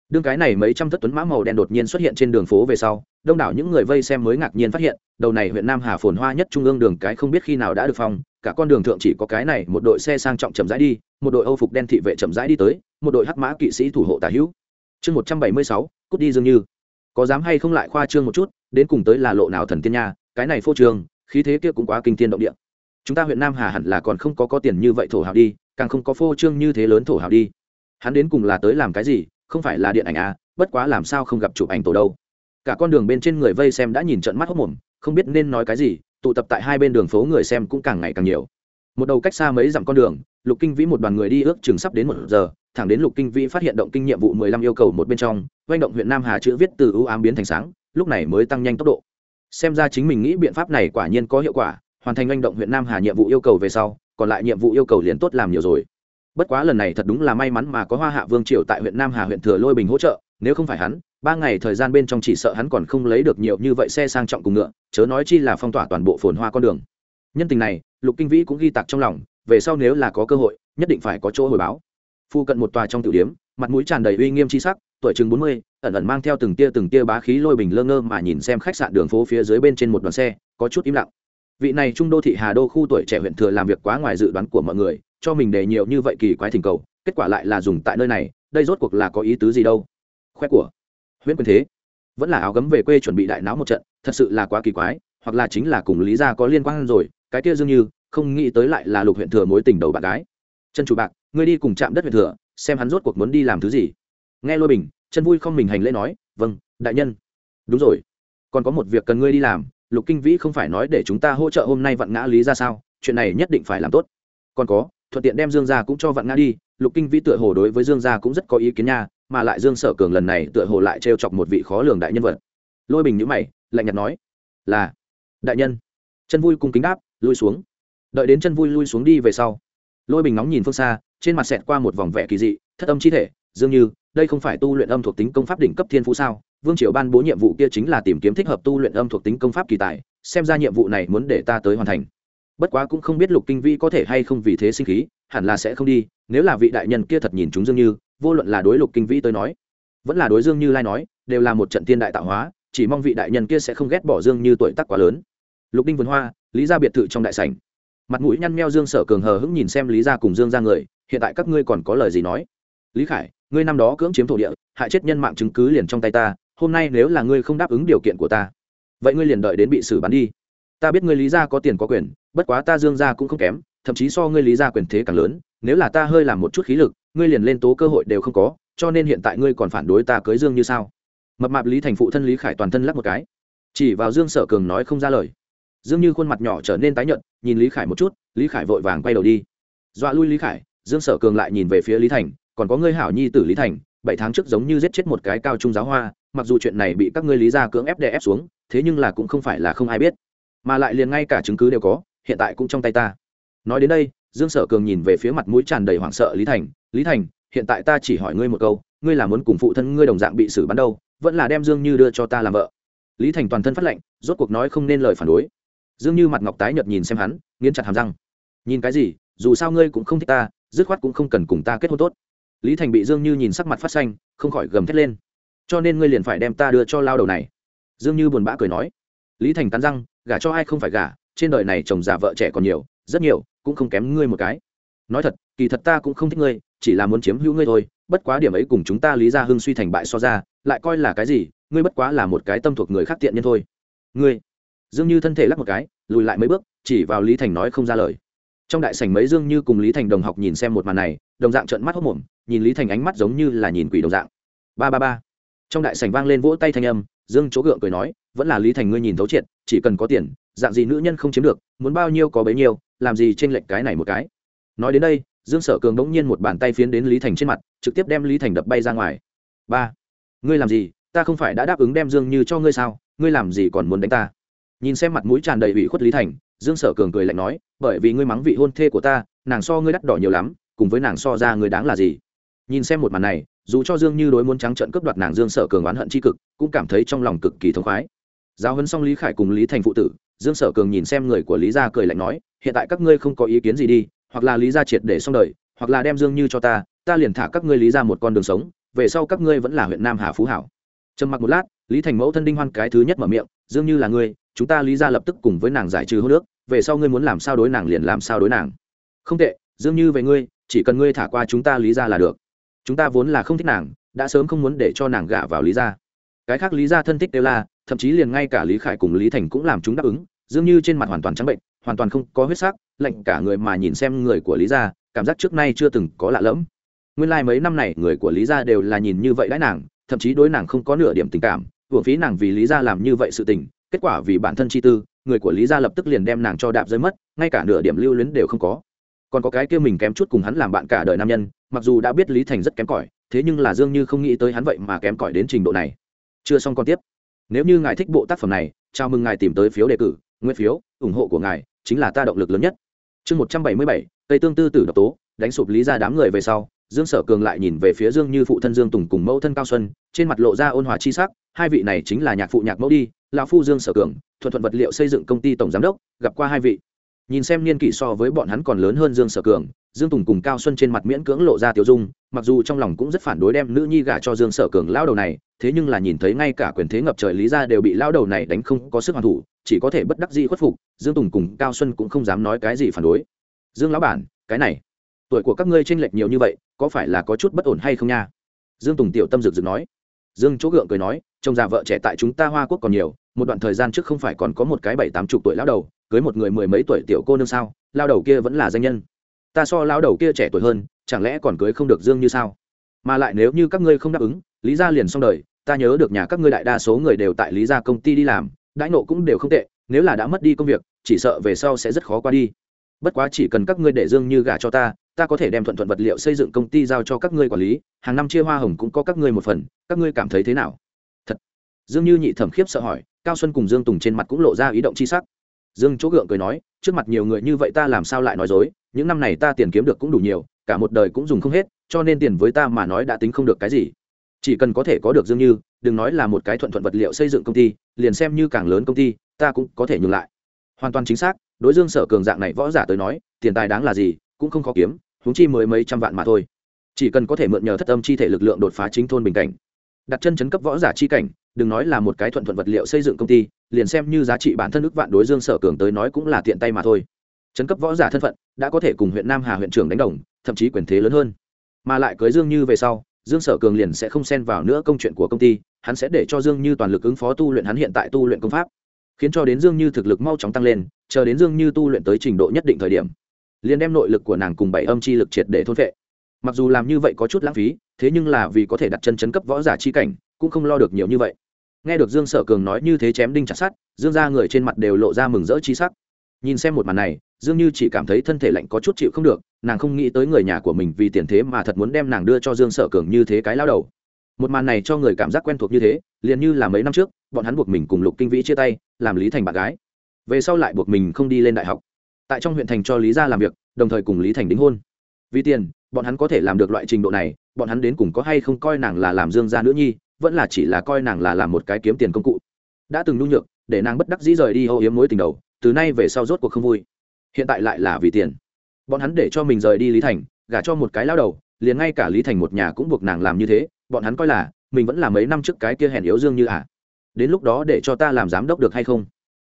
A: Đương cái này mấy trăm thất tuấn mã màu đen đột nhiên xuất hiện trên đường phố về sau, đông đảo những người vây xem mới ngạc nhiên phát hiện, đầu này huyện nam hà phồn hoa nhất trung ương đường cái không biết khi nào đã được phong, cả con đường thượng chỉ có cái này, một đội xe sang trọng chậm rãi đi, một đội âu phục đen thị vệ chậm rãi đi tới, một đội hắc mã kỵ sĩ thủ hộ tả hữu. Chương một trăm bảy mươi sáu, cút đi dường như có dám hay không lại khoa trương một chút, đến cùng tới là lộ nào thần tiên nha, cái này phô trương, khí thế kia cũng quá kinh thiên động địa. Chúng ta huyện nam hà hẳn là còn không có có tiền như vậy thổ hào đi, càng không có phô trương như thế lớn thổ hào đi. Hắn đến cùng là tới làm cái gì, không phải là điện ảnh à bất quá làm sao không gặp chụp ảnh tổ đâu. Cả con đường bên trên người vây xem đã nhìn trận mắt hốc mồm, không biết nên nói cái gì, tụ tập tại hai bên đường phố người xem cũng càng ngày càng nhiều. Một đầu cách xa mấy dặm con đường lục kinh vĩ một đoàn người đi ước chừng sắp đến một giờ, thẳng đến lục kinh vĩ phát hiện động kinh nhiệm vụ mười lăm yêu cầu một bên trong doanh động huyện nam hà chữ viết từ ưu ám biến thành sáng, lúc này mới tăng nhanh tốc độ. Xem ra chính mình nghĩ biện pháp này quả nhiên có hiệu quả, hoàn thành doanh động huyện nam hà nhiệm vụ yêu cầu về sau, còn lại nhiệm vụ yêu cầu liền tốt làm nhiều rồi. Bất quá lần này thật đúng là may mắn mà có hoa hạ vương triều tại huyện nam hà huyện thừa lôi bình hỗ trợ, nếu không phải hắn, ba ngày thời gian bên trong chỉ sợ hắn còn không lấy được nhiều như vậy xe sang trọng cùng ngựa, chớ nói chi là phong tỏa toàn bộ phồn hoa con đường. Nhân tình này, lục kinh vĩ cũng ghi tặc trong lòng về sau nếu là có cơ hội, nhất định phải có chỗ hồi báo. Phu cận một tòa trong tiểu điếm, mặt mũi tràn đầy uy nghiêm chi sắc, tuổi chừng bốn mươi, ẩn ẩn mang theo từng tia từng tia bá khí lôi bình lơ ngơ mà nhìn xem khách sạn đường phố phía dưới bên trên một đoàn xe, có chút im lặng. Vị này trung đô thị hà đô khu tuổi trẻ huyện thừa làm việc quá ngoài dự đoán của mọi người, cho mình để nhiều như vậy kỳ quái thỉnh cầu, kết quả lại là dùng tại nơi này, đây rốt cuộc là có ý tứ gì đâu? Khoe của. Huyễn quyền thế. Vẫn là áo gấm về quê chuẩn bị đại náo một trận, thật sự là quá kỳ quái, hoặc là chính là cùng lý gia có liên quan rồi, cái kia dường như không nghĩ tới lại là lục huyện thừa mối tình đầu bạn gái. Chân chủ bạc, ngươi đi cùng chạm đất huyện thừa, xem hắn rốt cuộc muốn đi làm thứ gì. Nghe lôi bình, chân vui không mình hành lễ nói vâng đại nhân. Đúng rồi. Còn có một việc cần ngươi đi làm, lục kinh vĩ không phải nói để chúng ta hỗ trợ hôm nay vặn ngã lý ra sao, chuyện này nhất định phải làm tốt. Còn có, thuận tiện đem dương gia cũng cho vặn ngã đi, lục kinh vĩ tựa hồ đối với dương gia cũng rất có ý kiến nha, mà lại dương sở cường lần này tựa hồ lại trêu chọc một vị khó lường đại nhân vật. Lôi bình nhữ mày, lạnh nhạt nói, là, đại nhân. Chân vui cung kính đáp, lui xuống đợi đến chân vui lui xuống đi về sau. Lôi bình nóng nhìn phương xa, trên mặt xẹt qua một vòng vẻ kỳ dị, thất âm chi thể, dường như, đây không phải tu luyện âm thuộc tính công pháp đỉnh cấp thiên phú sao? Vương triều ban bố nhiệm vụ kia chính là tìm kiếm thích hợp tu luyện âm thuộc tính công pháp kỳ tài, xem ra nhiệm vụ này muốn để ta tới hoàn thành. Bất quá cũng không biết lục kinh vi có thể hay không vì thế sinh khí, hẳn là sẽ không đi, nếu là vị đại nhân kia thật nhìn chúng dương như, vô luận là đối lục kinh Vi tới nói, vẫn là đối dương như lai nói, đều là một trận tiên đại tạo hóa, chỉ mong vị đại nhân kia sẽ không ghét bỏ dương như tuổi tác quá lớn. Lục đinh vườn hoa, lý ra biệt thự trong đại sảnh mặt mũi nhăn meo dương sở cường hờ hững nhìn xem lý ra cùng dương ra người, hiện tại các ngươi còn có lời gì nói? Lý khải, ngươi năm đó cưỡng chiếm thổ địa, hại chết nhân mạng chứng cứ liền trong tay ta, hôm nay nếu là ngươi không đáp ứng điều kiện của ta, vậy ngươi liền đợi đến bị xử bắn đi. Ta biết ngươi lý gia có tiền có quyền, bất quá ta dương gia cũng không kém, thậm chí so ngươi lý gia quyền thế càng lớn, nếu là ta hơi làm một chút khí lực, ngươi liền lên tố cơ hội đều không có, cho nên hiện tại ngươi còn phản đối ta cưới dương như sao? Mập mạp lý thành phụ thân lý khải toàn thân lắc một cái. Chỉ vào dương sở cường nói không ra lời dương như khuôn mặt nhỏ trở nên tái nhợt, nhìn lý khải một chút, lý khải vội vàng quay đầu đi. Dọa lui lý khải, dương sở cường lại nhìn về phía lý thành, còn có ngươi hảo nhi tử lý thành, bảy tháng trước giống như giết chết một cái cao trung giáo hoa, mặc dù chuyện này bị các ngươi lý gia cưỡng ép đè ép xuống, thế nhưng là cũng không phải là không ai biết. Mà lại liền ngay cả chứng cứ đều có, hiện tại cũng trong tay ta. Nói đến đây, dương sở cường nhìn về phía mặt mũi tràn đầy hoảng sợ lý thành lý thành, hiện tại ta chỉ hỏi ngươi một câu, ngươi là muốn cùng phụ thân ngươi đồng dạng bị xử bắn đâu, vẫn là đem dương như đưa cho ta làm vợ? Lý thành toàn thân phát lệnh, rốt cuộc nói không nên lời phản đối dương như mặt ngọc tái nhợt nhìn xem hắn, nghiến chặt hàm răng. Nhìn cái gì, dù sao ngươi cũng không thích ta, dứt khoát cũng không cần cùng ta kết hôn tốt. Lý thành bị dương như nhìn sắc mặt phát xanh, không khỏi gầm thét lên. Cho nên ngươi liền phải đem ta đưa cho lao đầu này. Dương như buồn bã cười nói. Lý thành cắn răng, gả cho ai không phải gả, trên đời này chồng già vợ trẻ còn nhiều, rất nhiều, cũng không kém ngươi một cái. Nói thật, kỳ thật ta cũng không thích ngươi, chỉ là muốn chiếm hữu ngươi thôi, bất quá điểm ấy cùng chúng ta lý ra hưng suy thành bại so ra, lại coi là cái gì, ngươi bất quá là một cái tâm thuộc người khác tiện nhân thôi. Ngươi dương như thân thể lắc một cái, lùi lại mấy bước, chỉ vào lý thành nói không ra lời. Trong đại sảnh mấy dương như cùng lý thành đồng học nhìn xem một màn này, đồng dạng trợn mắt hốc mồm, nhìn lý thành ánh mắt giống như là nhìn quỷ đồng dạng. Ba ba ba. Trong đại sảnh vang lên vỗ tay thanh âm, dương chỗ gượng cười nói, vẫn là lý thành ngươi nhìn thấu triệt, chỉ cần có tiền, dạng gì nữ nhân không chiếm được, muốn bao nhiêu có bấy nhiêu, làm gì trên lệnh cái này một cái. Nói đến đây, dương sở cường bỗng nhiên một bàn tay phiến đến lý thành trên mặt, trực tiếp đem lý thành đập bay ra ngoài. Ba, ngươi làm gì? Ta không phải đã đáp ứng đem dương như cho ngươi sao? Ngươi làm gì còn muốn đánh ta? Nhìn xem mặt mũi tràn đầy ủy khuất lý thành, dương sở cường cười lạnh nói, bởi vì ngươi mắng vị hôn thê của ta, nàng so ngươi đắt đỏ nhiều lắm, cùng với nàng so ra ngươi đáng là gì? Nhìn xem một màn này, dù cho dương như đối muốn trắng trận cướp đoạt nàng dương sở cường oán hận c cực, cũng cảm thấy trong lòng cực kỳ thống khoái. Giáo huấn xong lý khải cùng lý thành phụ tử, dương sở cường nhìn xem người của lý gia cười lạnh nói, hiện tại các ngươi không có ý kiến gì đi, hoặc là lý gia triệt để xong đời, hoặc là đem dương như cho ta ta liền thả các ngươi lý ra một con đường sống, về sau các ngươi vẫn là huyện nam hà phú hảo. Trầm mặc một lát, lý thành mẫu thân đinh hoan cái thứ nhất mở miệng, dương như là ngươi chúng ta lý ra lập tức cùng với nàng giải trừ hô nước về sau ngươi muốn làm sao đối nàng liền làm sao đối nàng. Không tệ, dường như về ngươi, chỉ cần ngươi thả qua chúng ta lý ra là được. Chúng ta vốn là không thích nàng, đã sớm không muốn để cho nàng gả vào lý ra. Cái khác lý ra thân thích đều là, thậm chí liền ngay cả lý khải cùng lý thành cũng làm chúng đáp ứng, dường như trên mặt hoàn toàn trắng bệnh, hoàn toàn không có huyết sắc lệnh cả người mà nhìn xem người của lý gia cảm giác trước nay chưa từng có lạ lẫm. Nguyên lai、like、mấy năm này người của lý gia đều là nhìn như vậy đãi nàng, thậm chí đối nàng không có nửa điểm tình cảm, hưởng phí nàng vì lý gia làm như vậy sự tình kết quả vì bản thân chi tư, người của lý gia lập tức liền đem nàng cho đạp rơi mất, ngay cả nửa điểm lưu luyến đều không có. Còn có cái kia mình kém chút cùng hắn làm bạn cả đời nam nhân, mặc dù đã biết lý thành rất kém cỏi, thế nhưng là dương như không nghĩ tới hắn vậy mà kém cỏi đến trình độ này. Chưa xong còn tiếp. Nếu như ngài thích bộ tác phẩm này, chào mừng ngài tìm tới phiếu đề cử, nguyên phiếu, ủng hộ của ngài chính là ta động lực lớn nhất. Chương một trăm bảy mươi bảy cây tương tư tử độc tố, đánh sụp lý ra đám người về sau dương sở cường lại nhìn về phía dương như phụ thân dương tùng cùng mẫu thân cao xuân, trên mặt lộ ra ôn hòa chi sắc, hai vị này chính là nhạc phụ nhạc mẫu đi, lão phu dương sở cường, thuận thuận vật liệu xây dựng công ty tổng giám đốc, gặp qua hai vị. Nhìn xem niên kỷ so với bọn hắn còn lớn hơn dương sở cường, dương tùng cùng cao xuân trên mặt miễn cưỡng lộ ra tiểu dung, mặc dù trong lòng cũng rất phản đối đem nữ nhi gả cho dương sở cường lao đầu này, thế nhưng là nhìn thấy ngay cả quyền thế ngập trời lý ra đều bị lao đầu này đánh không có sức hoàn thủ, chỉ có thể bất đắc dĩ khuất phục, dương tùng cùng cao xuân cũng không dám nói cái gì phản đối. Dương lão bản, cái này tuổi của các ngươi tranh lệch nhiều như vậy, có phải là có chút bất ổn hay không nha? Dương tùng tiểu tâm rực rực nói. Dương chỗ gượng cười nói, chồng già vợ trẻ tại chúng ta hoa quốc còn nhiều, một đoạn thời gian trước không phải còn có một cái bảy tám chục tuổi lão đầu, cưới một người mười mấy tuổi tiểu cô nương sao lao đầu kia vẫn là danh nhân. Ta so lao đầu kia trẻ tuổi hơn, chẳng lẽ còn cưới không được dương như sao? Mà lại nếu như các ngươi không đáp ứng, lý ra liền xong đời, ta nhớ được nhà các ngươi đại đa số người đều tại lý ra công ty đi làm, đãi nộ cũng đều không tệ, nếu là đã mất đi công việc, chỉ sợ về sau sẽ rất khó qua đi. Bất quá chỉ cần các ngươi để dương như gả cho ta ta có thể đem thuận thuận vật liệu xây dựng công ty giao cho các ngươi quản lý, hàng năm chia hoa hồng cũng có các ngươi một phần, các ngươi cảm thấy thế nào? Thật. Dương như nhị thẩm khiếp sợ hỏi, cao xuân cùng dương tùng trên mặt cũng lộ ra ý động c h i sắc. Dương chỗ gượng cười nói, trước mặt nhiều người như vậy ta làm sao lại nói dối, những năm này ta tiền kiếm được cũng đủ nhiều, cả một đời cũng dùng không hết, cho nên tiền với ta mà nói đã tính không được cái gì. Chỉ cần có thể có được dương như, đừng nói là một cái thuận thuận vật liệu xây dựng công ty, liền xem như càng lớn công ty, ta cũng có thể nhường lại. Hoàn toàn chính xác, đối dương sở cường dạng này võ giả tới nói, tiền tài đáng là gì, cũng không khó kiếm huống chi mới mấy trăm vạn mà thôi. Chỉ cần có thể mượn nhờ thất âm chi thể lực lượng đột phá chính thôn bình cảnh. Đặt chân chấn cấp võ giả chi cảnh, đừng nói là một cái thuận thuận vật liệu xây dựng công ty, liền xem như giá trị bản thân ước vạn đối dương sở cường tới nói cũng là tiện tay mà thôi. Chấn cấp võ giả thân phận, đã có thể cùng huyện nam hà huyện trưởng đánh đồng, thậm chí quyền thế lớn hơn. Mà lại cưới dương như về sau, dương sở cường liền sẽ không xen vào nữa công chuyện của công ty, hắn sẽ để cho dương như toàn lực ứng phó tu luyện hắn hiện tại tu luyện công pháp. Khiến cho đến dương như thực lực mau chóng tăng lên, chờ đến dương như tu luyện tới trình độ nhất định thời điểm liền đem nội lực của nàng cùng bảy âm chi lực triệt để thôn vệ mặc dù làm như vậy có chút lãng phí, thế nhưng là vì có thể đặt chân chấn cấp võ giả chi cảnh, cũng không lo được nhiều như vậy. Nghe được dương sở cường nói như thế chém đinh chặt sát dương ra người trên mặt đều lộ ra mừng rỡ chi sắc. Nhìn xem một màn này, dương như chỉ cảm thấy thân thể lạnh có chút chịu không được, nàng không nghĩ tới người nhà của mình vì tiền thế mà thật muốn đem nàng đưa cho dương sở cường như thế cái lao đầu. Một màn này cho người cảm giác quen thuộc như thế, liền như là mấy năm trước, bọn hắn buộc mình cùng lục kinh vĩ chia tay, làm lý thành bạn gái. Về sau lại buộc mình không đi lên đại học tại trong huyện thành cho lý gia làm việc, đồng thời cùng lý thành đính hôn. Vì tiền, bọn hắn có thể làm được loại trình độ này, bọn hắn đến cùng có hay không coi nàng là làm dương gia nữ nhi, vẫn là chỉ là coi nàng là làm một cái kiếm tiền công cụ. Đã từng nhu nhược, để nàng bất đắc dĩ rời đi âu yếm mối tình đầu, từ nay về sau rốt cuộc không vui. Hiện tại lại là vì tiền. Bọn hắn để cho mình rời đi lý thành, gả cho một cái lao đầu, liền ngay cả lý thành một nhà cũng buộc nàng làm như thế, bọn hắn coi là, mình vẫn là mấy năm trước cái kia hèn yếu dương như à. Đến lúc đó để cho ta làm giám đốc được hay không?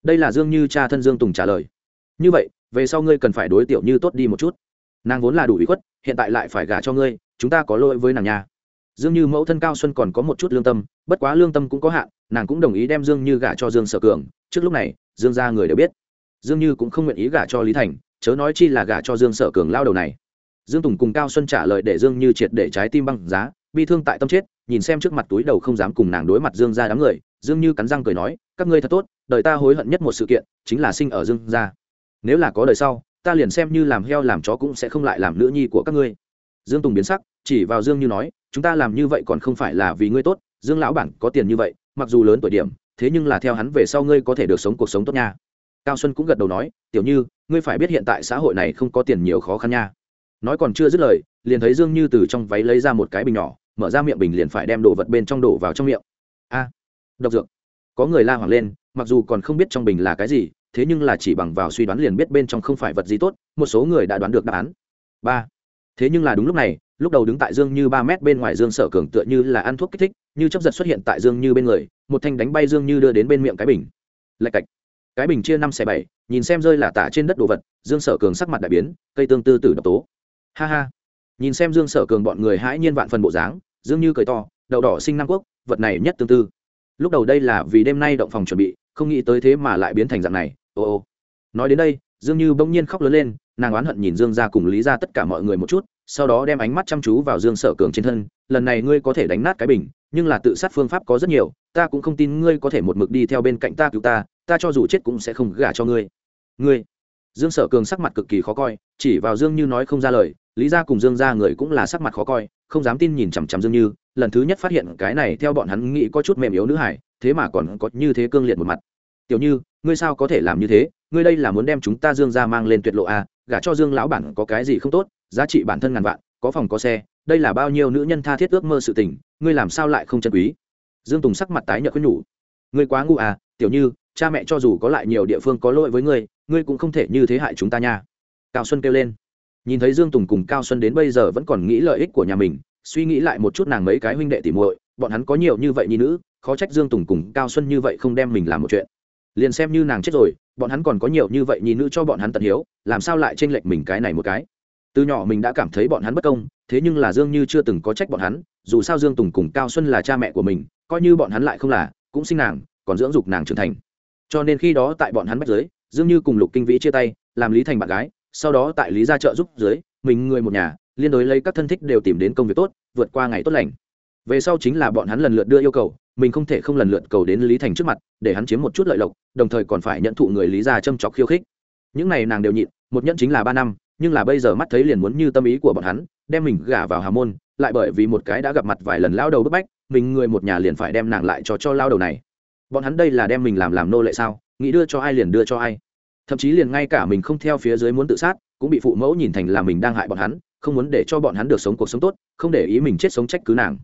A: Đây là dương như cha thân dương tùng trả lời. Như vậy về sau ngươi cần phải đối tiểu như tốt đi một chút. Nàng vốn là đủ ý khuất, hiện tại lại phải gả cho ngươi, chúng ta có lỗi với nàng nhà dương như mẫu thân cao xuân còn có một chút lương tâm, bất quá lương tâm cũng có hạn, nàng cũng đồng ý đem dương như gả cho dương sở cường. Trước lúc này, dương ra người đều biết. Dương như cũng không nguyện ý gả cho lý thành, chớ nói chi là gả cho dương sở cường lao đầu này. Dương tùng cùng cao xuân trả lời để dương như triệt để trái tim băng giá, bi thương tại tâm chết, nhìn xem trước mặt túi đầu không dám cùng nàng đối mặt dương ra đám người, dương như cắn răng cười nói, các ngươi thật tốt, đời ta hối hận nhất một sự kiện, chính là sinh ở dương gia nếu là có đời sau, ta liền xem như làm heo làm chó cũng sẽ không lại làm nữ nhi của các ngươi. Dương tùng biến sắc, chỉ vào dương như nói, chúng ta làm như vậy còn không phải là vì ngươi tốt, dương lão bản có tiền như vậy, mặc dù lớn tuổi điểm, thế nhưng là theo hắn về sau ngươi có thể được sống cuộc sống tốt nha. Cao xuân cũng gật đầu nói, tiểu như, ngươi phải biết hiện tại xã hội này không có tiền nhiều khó khăn nha. Nói còn chưa dứt lời, liền thấy dương như từ trong váy lấy ra một cái bình nhỏ, mở ra miệng bình liền phải đem đồ vật bên trong đổ vào trong miệng. A, độc dược. Có người la hoảng lên, mặc dù còn không biết trong bình là cái gì thế nhưng là chỉ bằng vào suy đoán liền biết bên trong không phải vật gì tốt, một số người đã đoán được đáp án. Ba. Thế nhưng là đúng lúc này, lúc đầu đứng tại dương như ba mét bên ngoài dương sở cường tựa như là ăn thuốc kích thích, như chấp giật xuất hiện tại dương như bên người, một thanh đánh bay dương như đưa đến bên miệng cái bình. Lạch cạch. Cái bình chia năm xẻ bảy, nhìn xem rơi là tả trên đất đồ vật, dương sở cường sắc mặt đại biến, cây tương tư tử độc tố. Ha ha. Nhìn xem dương sở cường bọn người hãi nhiên vạn phần bộ dáng, dương như cười to, đậu đỏ sinh nam quốc, vật này nhất tương tư. Lúc đầu đây là vì đêm nay động phòng chuẩn bị, không nghĩ tới thế mà lại biến thành dạng này ô ô. Nói đến đây, dương như bỗng nhiên khóc lớn lên, nàng oán hận nhìn dương ra cùng lý ra tất cả mọi người một chút, sau đó đem ánh mắt chăm chú vào dương sở cường trên thân, lần này ngươi có thể đánh nát cái bình, nhưng là tự sát phương pháp có rất nhiều, ta cũng không tin ngươi có thể một mực đi theo bên cạnh ta cứu ta ta cho dù chết cũng sẽ không gả cho ngươi. Ngươi? Dương sở cường sắc mặt cực kỳ khó coi, chỉ vào dương như nói không ra lời, lý ra cùng dương ra người cũng là sắc mặt khó coi, không dám tin nhìn chằm chằm dương như, lần thứ nhất phát hiện cái này theo bọn hắn nghĩ có chút mềm yếu nữ hải, thế mà còn có như thế cương liệt một mặt. Tiểu như ngươi sao có thể làm như thế? Ngươi đây là muốn đem chúng ta dương ra mang lên tuyệt lộ à, gả cho dương lão bản có cái gì không tốt? Giá trị bản thân ngàn vạn có phòng có xe đây là bao nhiêu nữ nhân tha thiết ước mơ sự tình ngươi làm sao lại không chân quý? Dương tùng sắc mặt tái nhợt khuyên nhủ. Ngươi quá ngu à? Tiểu như cha mẹ cho dù có lại nhiều địa phương có lỗi với ngươi ngươi cũng không thể như thế hại chúng ta nha. Cao xuân kêu lên. Nhìn thấy dương tùng cùng cao xuân đến bây giờ vẫn còn nghĩ lợi ích của nhà mình suy nghĩ lại một chút nàng mấy cái huynh đệ tỉ muội bọn hắn có nhiều như vậy nhi nữ khó trách dương tùng cùng cao xuân như vậy không đem mình làm một chuyện liền xem như nàng chết rồi, bọn hắn còn có nhiều như vậy nhìn nữ cho bọn hắn tận hiếu, làm sao lại tranh lệch mình cái này một cái? Từ nhỏ mình đã cảm thấy bọn hắn bất công, thế nhưng là dương như chưa từng có trách bọn hắn, dù sao dương tùng cùng cao xuân là cha mẹ của mình, coi như bọn hắn lại không là, cũng sinh nàng, còn dưỡng dục nàng trưởng thành. Cho nên khi đó tại bọn hắn bắt giới dương như cùng lục kinh vĩ chia tay, làm lý thành bạn gái, sau đó tại lý gia trợ giúp dưới, mình người một nhà, liên đối lấy các thân thích đều tìm đến công việc tốt, vượt qua ngày tốt lành về sau chính là bọn hắn lần lượt đưa yêu cầu, mình không thể không lần lượt cầu đến lý thành trước mặt, để hắn chiếm một chút lợi lộc, đồng thời còn phải nhận thụ người lý gia châm chọc khiêu khích. Những này nàng đều nhịn, một nhẫn chính là ba năm, nhưng là bây giờ mắt thấy liền muốn như tâm ý của bọn hắn, đem mình gả vào hà môn, lại bởi vì một cái đã gặp mặt vài lần lao đầu bức bách, mình người một nhà liền phải đem nàng lại cho cho lao đầu này. Bọn hắn đây là đem mình làm làm nô lệ sao? Nghĩ đưa cho ai liền đưa cho ai. Thậm chí liền ngay cả mình không theo phía dưới muốn tự sát, cũng bị phụ mẫu nhìn thành là mình đang hại bọn hắn, không muốn để cho bọn hắn được sống cuộc sống tốt, không để ý mình chết sống trách cứ nàng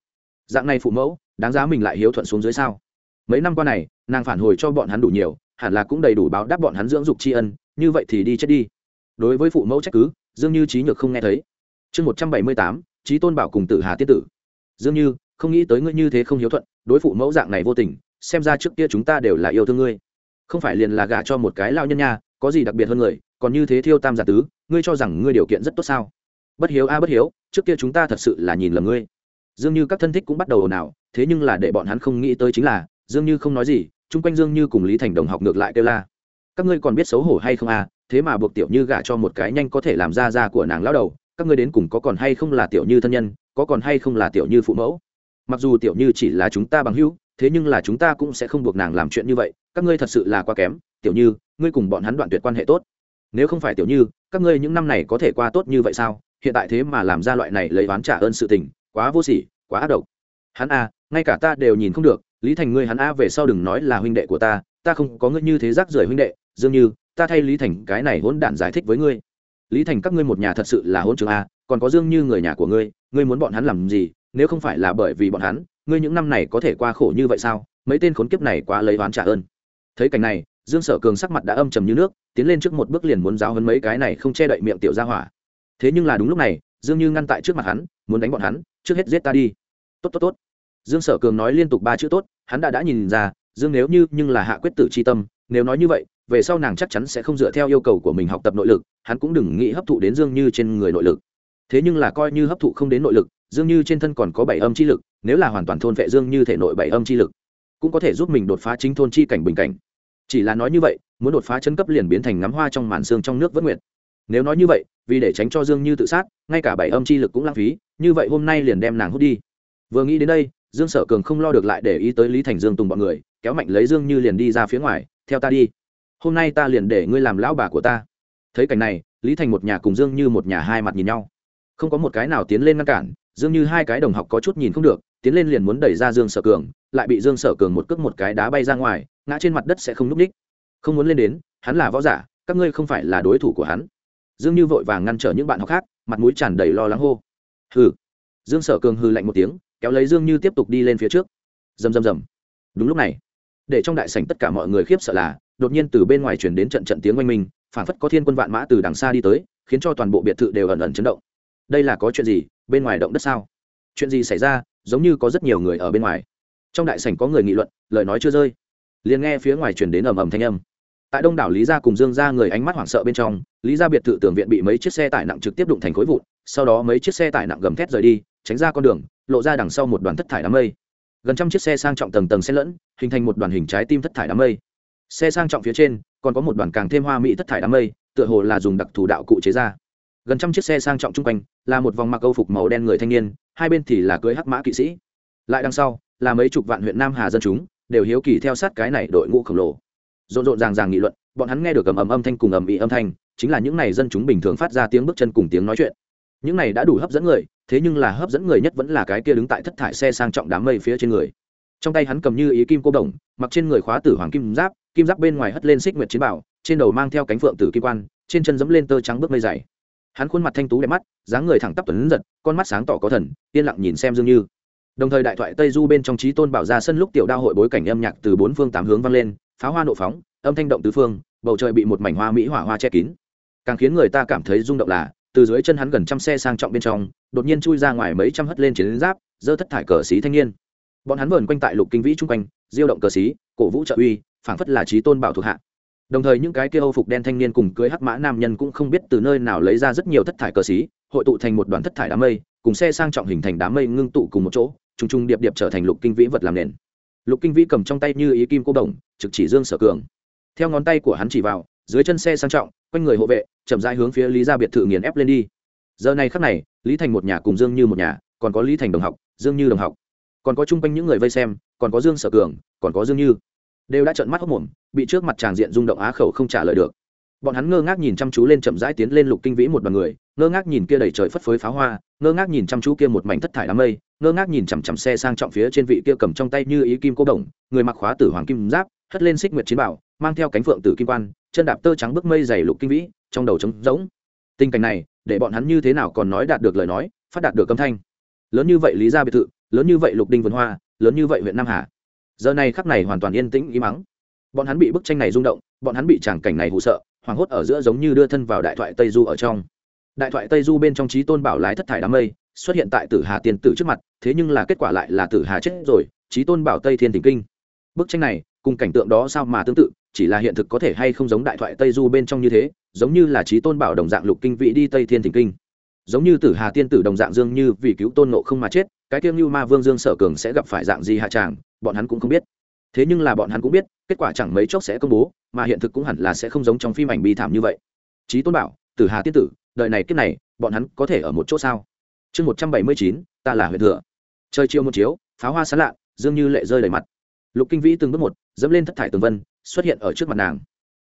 A: dạng này phụ mẫu, đáng giá mình lại hiếu thuận xuống dưới sao? Mấy năm qua này, nàng phản hồi cho bọn hắn đủ nhiều, hẳn là cũng đầy đủ báo đáp bọn hắn dưỡng dục tri ân, như vậy thì đi chết đi. Đối với phụ mẫu trách cứ, dương như trí nhược không nghe thấy. Chương một trăm bảy mươi tám trí tôn bảo cùng tử hà tiết tử. Dương như, không nghĩ tới ngươi như thế không hiếu thuận, đối phụ mẫu dạng này vô tình, xem ra trước kia chúng ta đều là yêu thương ngươi. Không phải liền là gả cho một cái lao nhân nha, có gì đặc biệt hơn người, còn như thế thiêu tam giả tứ, ngươi cho rằng ngươi điều kiện rất tốt sao? Bất hiếu a, bất hiếu, trước kia chúng ta thật sự là nhìn lầm ngươi dường như các thân thích cũng bắt đầu ồn ào, thế nhưng là để bọn hắn không nghĩ tới chính là dường như không nói gì, chung quanh dương như cùng lý thành đồng học ngược lại kêu la. Các ngươi còn biết xấu hổ hay không à thế mà buộc tiểu như gả cho một cái nhanh có thể làm ra ra của nàng lao đầu, các ngươi đến cùng có còn hay không là tiểu như thân nhân, có còn hay không là tiểu như phụ mẫu? Mặc dù tiểu như chỉ là chúng ta bằng hữu, thế nhưng là chúng ta cũng sẽ không buộc nàng làm chuyện như vậy, các ngươi thật sự là quá kém. Tiểu như, ngươi cùng bọn hắn đoạn tuyệt quan hệ tốt. Nếu không phải tiểu như, các ngươi những năm này có thể qua tốt như vậy sao? Hiện tại thế mà làm ra loại này lấy oán trả ơn sự tình quá vô sỉ, quá ác độc. Hắn a, ngay cả ta đều nhìn không được, lý thành ngươi hắn a về sau đừng nói là huynh đệ của ta ta không có ngươi như thế rác rưởi huynh đệ, dường như, ta thay lý thành cái này hỗn đản giải thích với ngươi. Lý thành các ngươi một nhà thật sự là hỗn trường a, còn có dương như người nhà của ngươi ngươi muốn bọn hắn làm gì, nếu không phải là bởi vì bọn hắn, ngươi những năm này có thể qua khổ như vậy sao? Mấy tên khốn kiếp này quá lấy oán trả ơn. Thấy cảnh này, dương sở cường sắc mặt đã âm trầm như nước, tiến lên trước một bước liền muốn giáo hơn mấy cái này không che đậy miệng tiểu ra hỏa. Thế nhưng là đúng lúc này, dương như ngăn tại trước mặt hắn, muốn đánh bọn hắn trước hết giết ta đi. Tốt tốt tốt. Dương sở cường nói liên tục ba chữ tốt, hắn đã đã nhìn ra, dương nếu như, nhưng là hạ quyết tử c tâm, nếu nói như vậy, về sau nàng chắc chắn sẽ không dựa theo yêu cầu của mình học tập nội lực, hắn cũng đừng nghĩ hấp thụ đến dương như trên người nội lực. Thế nhưng là coi như hấp thụ không đến nội lực, dương như trên thân còn có bảy âm chi lực, nếu là hoàn toàn thôn vệ dương như thể nội bảy âm chi lực, cũng có thể giúp mình đột phá chính thôn chi cảnh bình cảnh. Chỉ là nói như vậy, muốn đột phá chân cấp liền biến thành ngắm hoa trong màn xương trong nước vất nguyện nếu nói như vậy, vì để tránh cho dương như tự sát, ngay cả bảy âm chi lực cũng lãng phí, như vậy hôm nay liền đem nàng hút đi. Vừa nghĩ đến đây, dương sở cường không lo được lại để ý tới lý thành dương tùng bọn người, kéo mạnh lấy dương như liền đi ra phía ngoài, theo ta đi. Hôm nay ta liền để ngươi làm lão bà của ta. Thấy cảnh này, lý thành một nhà cùng dương như một nhà hai mặt nhìn nhau. Không có một cái nào tiến lên ngăn cản, dương như hai cái đồng học có chút nhìn không được, tiến lên liền muốn đẩy ra dương sở cường, lại bị dương sở cường một cước một cái đá bay ra ngoài, ngã trên mặt đất sẽ không n ú c ních. Không muốn lên đến, hắn là võ giả, các ngươi không phải là đối thủ của hắn dương như vội vàng ngăn trở những bạn học khác, mặt mũi tràn đầy lo lắng hô. Hừ. Dương sở cường hư lạnh một tiếng, kéo lấy dương như tiếp tục đi lên phía trước. Rầm rầm rầm. Đúng lúc này, để trong đại sảnh tất cả mọi người khiếp sợ là, đột nhiên từ bên ngoài chuyển đến trận trận tiếng oanh minh, phảng phất có thiên quân vạn mã từ đằng xa đi tới, khiến cho toàn bộ biệt thự đều ẩn ẩn chấn động. Đây là có chuyện gì? Bên ngoài động đất sao? Chuyện gì xảy ra? Giống như có rất nhiều người ở bên ngoài. Trong đại sảnh có người nghị luận, lời nói chưa rơi. Liền nghe phía ngoài truyền đến ầm ầm thanh âm tại đông đảo lý gia cùng dương gia người ánh mắt hoảng sợ bên trong, lý gia biệt thự tưởng viện bị mấy chiếc xe tải nặng trực tiếp đụng thành khối vụn, sau đó mấy chiếc xe tải nặng gầm thét rời đi, tránh ra con đường, lộ ra đằng sau một đoàn thất thải đám mây. Gần trăm chiếc xe sang trọng tầng tầng xen lẫn, hình thành một đoàn hình trái tim thất thải đám mây. Xe sang trọng phía trên, còn có một đoàn càng thêm hoa mỹ thất thải đám mây, tựa hồ là dùng đặc thù đạo cụ chế ra. Gần trăm chiếc xe sang trọng chung quanh, là một vòng mặc âu phục màu đen người thanh niên, hai bên thì là cưới hắc mã kỵ sĩ. Lại đằng sau, là mấy chục vạn huyện nam hà dân chúng, đều hiếu kỳ theo sát cái này đội ngũ khổng lồ rộn rộn ràng ràng nghị luận, bọn hắn nghe được ầm ầm âm thanh cùng ầm ĩ âm thanh, chính là những này dân chúng bình thường phát ra tiếng bước chân cùng tiếng nói chuyện. Những này đã đủ hấp dẫn người, thế nhưng là hấp dẫn người nhất vẫn là cái kia đứng tại thất thải xe sang trọng đám mây phía trên người. Trong tay hắn cầm như ý kim cô đồng, mặc trên người khóa tử hoàng kim giáp kim giáp bên ngoài hất lên xích nguyệt chiến bảo, trên đầu mang theo cánh phượng tử kim quan, trên chân dẫm lên tơ trắng bước mây dày. Hắn khuôn mặt thanh tú đẹp mắt, dáng người thẳng tắp tuấn giật, con mắt sáng tỏ có thần, yên lặng nhìn xem dương như. Đồng thời đại thoại tây du bên trong trí tôn bảo ra sân lúc tiểu đao hội bối cảnh âm nhạc từ bốn phương tám hướng vang lên pháo hoa nộ phóng, âm thanh động tứ phương, bầu trời bị một mảnh hoa mỹ hỏa hoa che kín. Càng khiến người ta cảm thấy rung động là, từ dưới chân hắn gần trăm xe sang trọng bên trong, đột nhiên chui ra ngoài mấy trăm hất lên chiến giáp dơ thất thải cờ xí thanh niên. Bọn hắn vờn quanh tại lục kinh vĩ chung quanh, diêu động cờ xí, cổ vũ trợ uy, phảng phất là trí tôn bảo thuộc hạ. Đồng thời những cái kia âu phục đen thanh niên cùng cưới hắc mã nam nhân cũng không biết từ nơi nào lấy ra rất nhiều thất thải cờ xí, hội tụ thành một đoàn thất thải đám mây, cùng xe sang trọng hình thành đám mây ngưng tụ cùng một chỗ t r ù n g t r ù n g điệp điệp trở thành lục kinh vĩ vật làm nền lục kinh vĩ cầm trong tay như ý kim cô đồng, trực chỉ dương sở cường. Theo ngón tay của hắn chỉ vào, dưới chân xe sang trọng, quanh người hộ vệ, chậm rãi hướng phía lý ra biệt thự nghiền ép lên đi. Giờ này khắc này, lý thành một nhà cùng dương như một nhà, còn có lý thành đồng học, dương như đồng học. Còn có chung quanh những người vây xem, còn có dương sở cường, còn có dương như. Đều đã trợn mắt hốc mồm, bị trước mặt tràng diện rung động á khẩu không trả lời được. Bọn hắn ngơ ngác nhìn chăm chú lên chậm rãi tiến lên lục kinh vĩ một đoàn người ngơ ngác nhìn kia đầy trời phất phới pháo hoa, ngơ ngác nhìn chăm chú kia một mảnh thất thải đám mây, ngơ ngác nhìn chằm chằm xe sang trọng phía trên vị kia cầm trong tay như ý kim cô đồng, người mặc khóa tử hoàng kim giáp, hất lên xích nguyệt chiến bảo, mang theo cánh phượng tử kim quan, chân đạp tơ trắng bước mây dày lục kinh vĩ, trong đầu trống rỗng. Tình cảnh này, để bọn hắn như thế nào còn nói đạt được lời nói, phát đạt được âm thanh. Lớn như vậy lý gia biệt thự, lớn như vậy lục đinh vườn hoa, lớn như vậy huyện nam hà. Giờ này khắc này hoàn toàn yên tĩnh ý mắng bọn hắn bị bức tranh này rung động, bọn hắn bị tràng cảnh này hụ sợ, hoảng hốt ở giữa giống như đưa thân vào đại thoại tây du ở trong đại thoại tây du bên trong trí tôn bảo lái thất thải đám mây, xuất hiện tại tử hà tiên tử trước mặt, thế nhưng là kết quả lại là tử hà chết rồi, trí tôn bảo tây thiên thỉnh kinh. Bức tranh này, cùng cảnh tượng đó sao mà tương tự, chỉ là hiện thực có thể hay không giống đại thoại tây du bên trong như thế, giống như là trí tôn bảo đồng dạng lục kinh vị đi tây thiên thỉnh kinh. Giống như tử hà tiên tử đồng dạng dương như vì cứu tôn nộ không mà chết, cái kiêng như ma vương dương sở cường sẽ gặp phải dạng gì hạ tràng, bọn hắn cũng không biết. Thế nhưng là bọn hắn cũng biết, kết quả chẳng mấy chốc sẽ công bố, mà hiện thực cũng hẳn là sẽ không giống trong phim ảnh bi thảm như vậy. Trí tôn bảo, tử hà tiên tử đời này kiếp này, bọn hắn có thể ở một chỗ sao? Chương một trăm bảy mươi chín, ta là huyện thừa. Trời chiều một chiếu, pháo hoa sán lạ dương như lệ rơi đầy mặt. Lục kinh vĩ từng bước một, dẫm lên thất thải tường vân, xuất hiện ở trước mặt nàng.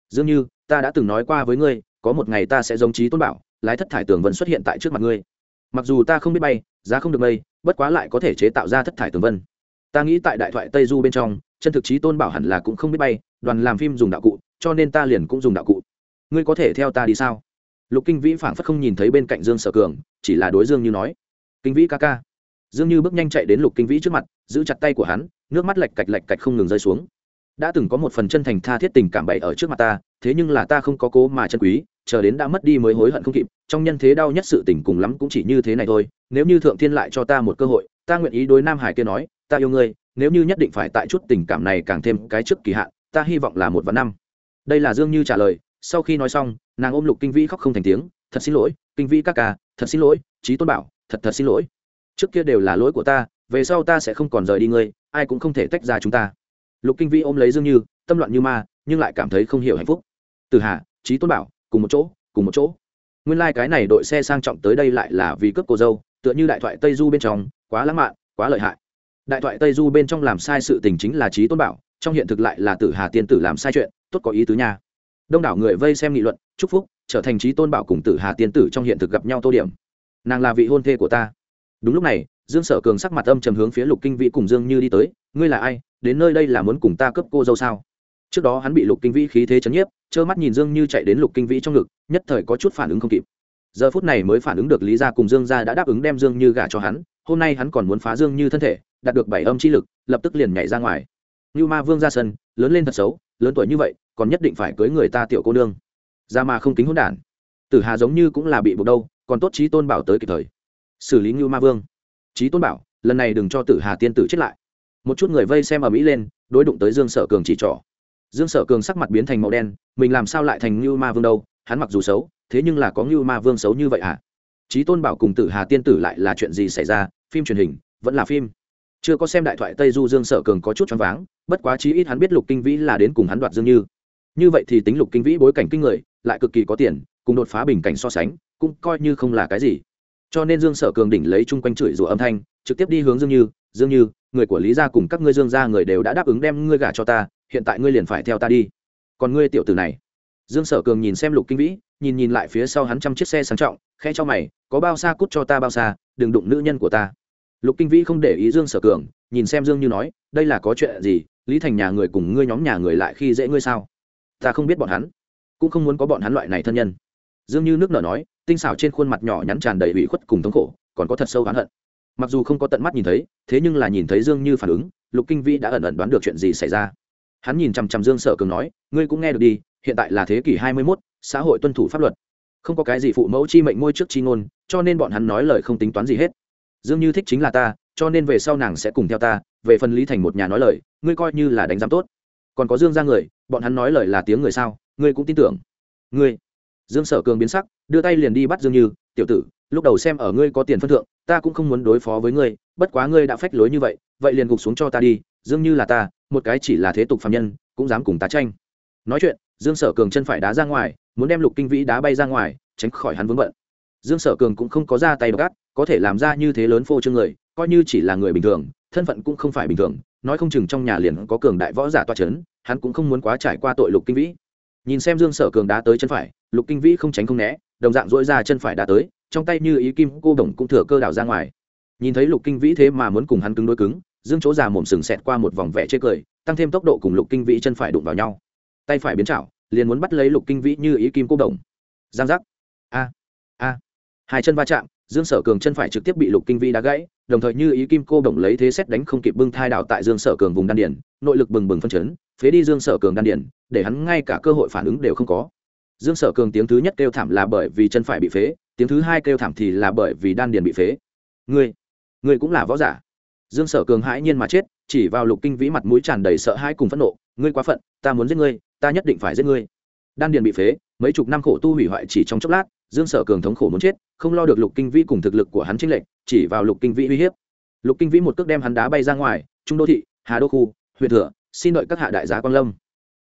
A: Dương như, ta đã từng nói qua với ngươi, có một ngày ta sẽ giống trí tôn bảo, lái thất thải tường vân xuất hiện tại trước mặt ngươi. Mặc dù ta không biết bay, giá không được mây bất quá lại có thể chế tạo ra thất thải tường vân. Ta nghĩ tại đại thoại tây du bên trong, chân thực trí tôn bảo hẳn là cũng không biết bay, đoàn làm phim dùng đạo cụ, cho nên ta liền cũng dùng đạo cụ. Ngươi có thể theo ta đi sao? Lục kinh vĩ phảng phất không nhìn thấy bên cạnh dương sở cường, chỉ là đối dương như nói, kinh vĩ ca ca. Dương như bước nhanh chạy đến lục kinh vĩ trước mặt, giữ chặt tay của hắn, nước mắt lạch cạch lạch cạch không ngừng rơi xuống. Đã từng có một phần chân thành tha thiết tình cảm bậy ở trước mặt ta, thế nhưng là ta không có cố mà chân quý, chờ đến đã mất đi mới hối hận không kịp, trong nhân thế đau nhất sự tình cùng lắm cũng chỉ như thế này thôi, nếu như thượng thiên lại cho ta một cơ hội, ta nguyện ý đối nam hải kia nói, ta yêu ngươi, nếu như nhất định phải tại chút tình cảm này càng thêm cái trước kỳ hạn, ta hy vọng là một vạn năm. Đây là dương như trả lời sau khi nói xong, nàng ôm lục kinh vĩ khóc không thành tiếng, thật xin lỗi, kinh vĩ các ca, thật xin lỗi trí tôn bảo, thật thật xin lỗi. Trước kia đều là lỗi của ta, về sau ta sẽ không còn rời đi ngươi, ai cũng không thể tách ra chúng ta. Lục kinh vĩ ôm lấy dương như, tâm loạn như ma, nhưng lại cảm thấy không hiểu hạnh phúc. Từ hà trí tôn bảo, cùng một chỗ, cùng một chỗ. Nguyên lai、like、cái này đội xe sang trọng tới đây lại là vì cướp cô dâu, tựa như đại thoại tây du bên trong, quá lãng mạn, quá lợi hại. Đại thoại tây du bên trong làm sai sự tình chính là trí tôn bảo, trong hiện thực lại là tử hà tiên tử làm sai chuyện, tốt có ý tứ nha đông đảo người vây xem nghị luận, chúc phúc, trở thành trí tôn bảo cùng tử hà tiên tử trong hiện thực gặp nhau tô điểm. Nàng là vị hôn thê của ta. Đúng lúc này, dương sở cường sắc mặt âm trầm hướng phía lục kinh vĩ cùng dương như đi tới, ngươi là ai? Đến nơi đây là muốn cùng ta cướp cô dâu sao? Trước đó hắn bị lục kinh vĩ khí thế chấn nhiếp, trơ mắt nhìn dương như chạy đến lục kinh vĩ trong ngực, nhất thời có chút phản ứng không kịp. Giờ phút này mới phản ứng được lý gia cùng dương gia đã đáp ứng đem dương như gả cho hắn, hôm nay hắn còn muốn phá dương như thân thể, đạt được bảy âm chi lực, lập tức liền nhảy ra ngoài. Như ma vương ra sân, lớn lên thật xấu, lớn tuổi như vậy còn nhất định phải cưới người ta tiểu cô nương. Ra mà không kính hỗn đản. Tử hà giống như cũng là bị buộc đâu, còn tốt trí tôn bảo tới kịp thời. Xử lý như ma vương. Trí tôn bảo, lần này đừng cho tử hà tiên tử chết lại. Một chút người vây xem ở mỹ lên, đối đụng tới dương sở cường chỉ trỏ. Dương sở cường sắc mặt biến thành màu đen, mình làm sao lại thành như ma vương đâu, hắn mặc dù xấu, thế nhưng là có như ma vương xấu như vậy à? Trí tôn bảo cùng tử hà tiên tử lại là chuyện gì xảy ra, phim truyền hình, vẫn là phim. Chưa có xem đại thoại tây du dương sở cường có chút choáng váng, bất quá chí ít hắn biết lục kinh vĩ là đến cùng hắn đoạt dương như như vậy thì tính lục kinh vĩ bối cảnh kinh người, lại cực kỳ có tiền, cùng đột phá bình cảnh so sánh, cũng coi như không là cái gì. Cho nên dương sở cường đỉnh lấy chung quanh chửi rủa âm thanh, trực tiếp đi hướng dương như dương như, người của lý gia cùng các ngươi dương gia người đều đã đáp ứng đem ngươi gả cho ta, hiện tại ngươi liền phải theo ta đi. Còn ngươi tiểu tử này. Dương sở cường nhìn xem lục kinh vĩ, nhìn nhìn lại phía sau hắn trăm chiếc xe sang trọng khe cho mày, có bao xa cút cho ta bao xa, đừng đụng nữ nhân của ta. Lục kinh vĩ không để ý dương sở cường, nhìn xem dương như nói, đây là có chuyện gì, lý thành nhà người cùng ngươi nhóm nhà người lại khi dễ ngươi sao? Ta không biết bọn hắn cũng không muốn có bọn hắn loại này thân nhân. Dương như nước nở nói tinh xảo trên khuôn mặt nhỏ nhắn tràn đầy ủy khuất cùng thống khổ còn có thật sâu oán hận. Mặc dù không có tận mắt nhìn thấy thế nhưng là nhìn thấy dương như phản ứng lục kinh vĩ đã ẩn ẩn đoán được chuyện gì xảy ra. Hắn nhìn chằm chằm dương sở cường nói ngươi cũng nghe được đi hiện tại là thế kỷ hai mươi 21, xã hội tuân thủ pháp luật. Không có cái gì phụ mẫu chi mệnh ngôi trước chi ngôn cho nên bọn hắn nói lời không tính toán gì hết. Dương như thích chính là ta cho nên về sau nàng sẽ cùng theo ta về phần lý thành một nhà nói lời ngươi coi như là đánh giám tốt. Còn có dương ra người bọn hắn nói lời là tiếng người sao, ngươi cũng tin tưởng. Ngươi. Dương sở cường biến sắc, đưa tay liền đi bắt dương như, tiểu tử, lúc đầu xem ở ngươi có tiền phân thượng, ta cũng không muốn đối phó với ngươi, bất quá ngươi đã phách lối như vậy vậy liền gục xuống cho ta đi, dương như là ta, một cái chỉ là thế tục phạm nhân, cũng dám cùng ta tranh. Nói chuyện, dương sở cường chân phải đá ra ngoài, muốn đem lục kinh vĩ đá bay ra ngoài, tránh khỏi hắn vướng bận. Dương sở cường cũng không có ra tay gắt, có thể làm ra như thế lớn phô trương người, coi như chỉ là người bình thường, thân phận cũng không phải bình thường, nói không chừng trong nhà liền có cường đại võ giả toa c h ấ n hắn cũng không muốn quá trải qua tội lục kinh vĩ. Nhìn xem dương sở cường đá tới chân phải, lục kinh vĩ không tránh không né, đồng dạng dỗi ra chân phải đá tới, trong tay như ý kim cô đồng cũng thừa cơ đảo ra ngoài. Nhìn thấy lục kinh vĩ thế mà muốn cùng hắn cứng đối cứng, dương chỗ già mồm sừng xẹt qua một vòng vẽ chê cười, tăng thêm tốc độ cùng lục kinh vĩ chân phải đụng vào nhau. Tay phải biến chảo, liền muốn bắt lấy lục kinh vĩ như ý kim cô đồng. Giang giác. A a. Hai chân va chạm, dương sở cường chân phải trực tiếp bị lục kinh vĩ đá gãy đồng thời như ý kim cô đồng lấy thế xét đánh không kịp bưng thai đảo tại dương sở cường vùng đan điển nội lực bừng bừng phân chấn, phế đi dương sở cường đan điển để hắn ngay cả cơ hội phản ứng đều không có. Dương sở cường tiếng thứ nhất kêu thảm là bởi vì chân phải bị phế, tiếng thứ hai kêu thảm thì là bởi vì đan điền bị phế. Ngươi ngươi cũng là võ giả. Dương sở cường hãi nhiên mà chết, chỉ vào lục kinh vĩ mặt mũi tràn đầy sợ hãi cùng phẫn nộ, ngươi quá phận, ta muốn giết ngươi, ta nhất định phải giết ngươi. Đan điền bị phế, mấy chục năm khổ tu hủy hoại chỉ trong chốc lát, dương sở cường thống khổ muốn chết không lo được lục kinh vĩ cùng thực lực của hắn chênh lệnh chỉ vào lục kinh vĩ uy hiếp. Lục kinh vĩ một cước đem hắn đá bay ra ngoài, trung đô thị, hà đô khu, huyện thừa xin đợi các hạ đại giá quan lâm.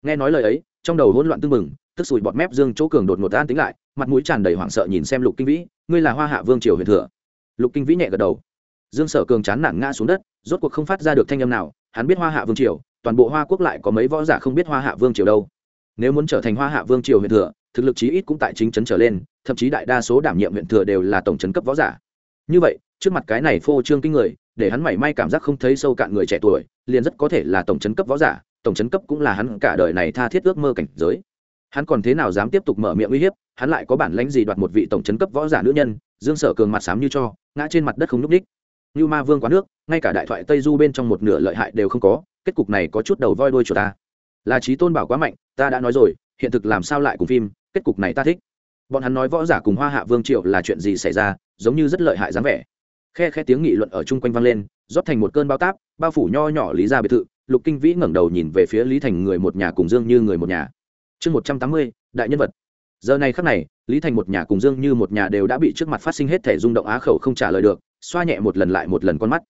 A: Nghe nói lời ấy, trong đầu hỗn loạn tưng bừng, tức sùi bọt mép dương chỗ cường đột ngột an tính lại, mặt mũi tràn đầy hoảng sợ nhìn xem lục kinh vĩ, ngươi là hoa hạ vương triều huyện thừa lục kinh vĩ nhẹ gật đầu. Dương sở cường chán nản ngã xuống đất, rốt cuộc không phát ra được thanh âm nào, hắn biết hoa hạ vương triều, toàn bộ hoa quốc lại có mấy võ giả không biết hoa hạ vương triều đâu nếu muốn trở thành hoa hạ vương triều huyện thừa, thực lực chí ít cũng tại chính trấn trở lên, thậm chí đại đa số đảm nhiệm huyện thừa đều là tổng trấn cấp võ giả. Như vậy, trước mặt cái này phô trương kinh người, để hắn mảy may cảm giác không thấy sâu cạn người trẻ tuổi, liền rất có thể là tổng trấn cấp võ giả, tổng trấn cấp cũng là hắn cả đời này tha thiết ước mơ cảnh giới. Hắn còn thế nào dám tiếp tục mở miệng uy hiếp, hắn lại có bản lãnh gì đoạt một vị tổng trấn cấp võ giả nữ nhân, dương sở cường mặt sám như cho, ngã trên mặt đất không n ú c ních như ma vương quá nước, ngay cả đại thoại tây du bên trong một nửa lợi hại đều không có, kết cục này có chút đầu voi đuôi chùa ta là trí tôn bảo quá mạnh, ta đã nói rồi, hiện thực làm sao lại cùng phim, kết cục này ta thích. Bọn hắn nói võ giả cùng hoa hạ vương triệu là chuyện gì xảy ra, giống như rất lợi hại dáng vẻ. Khe khe tiếng nghị luận ở chung quanh vang lên, rót thành một cơn bao táp, bao phủ nho nhỏ lý ra biệt thự, lục kinh vĩ ngẩng đầu nhìn về phía lý thành người một nhà cùng dương như người một nhà. Chương một trăm tám mươi, đại nhân vật. Giờ này khắc này, lý thành một nhà cùng dương như một nhà đều đã bị trước mặt phát sinh hết thể rung động á khẩu không trả lời được, xoa nhẹ một lần lại một lần con mắt.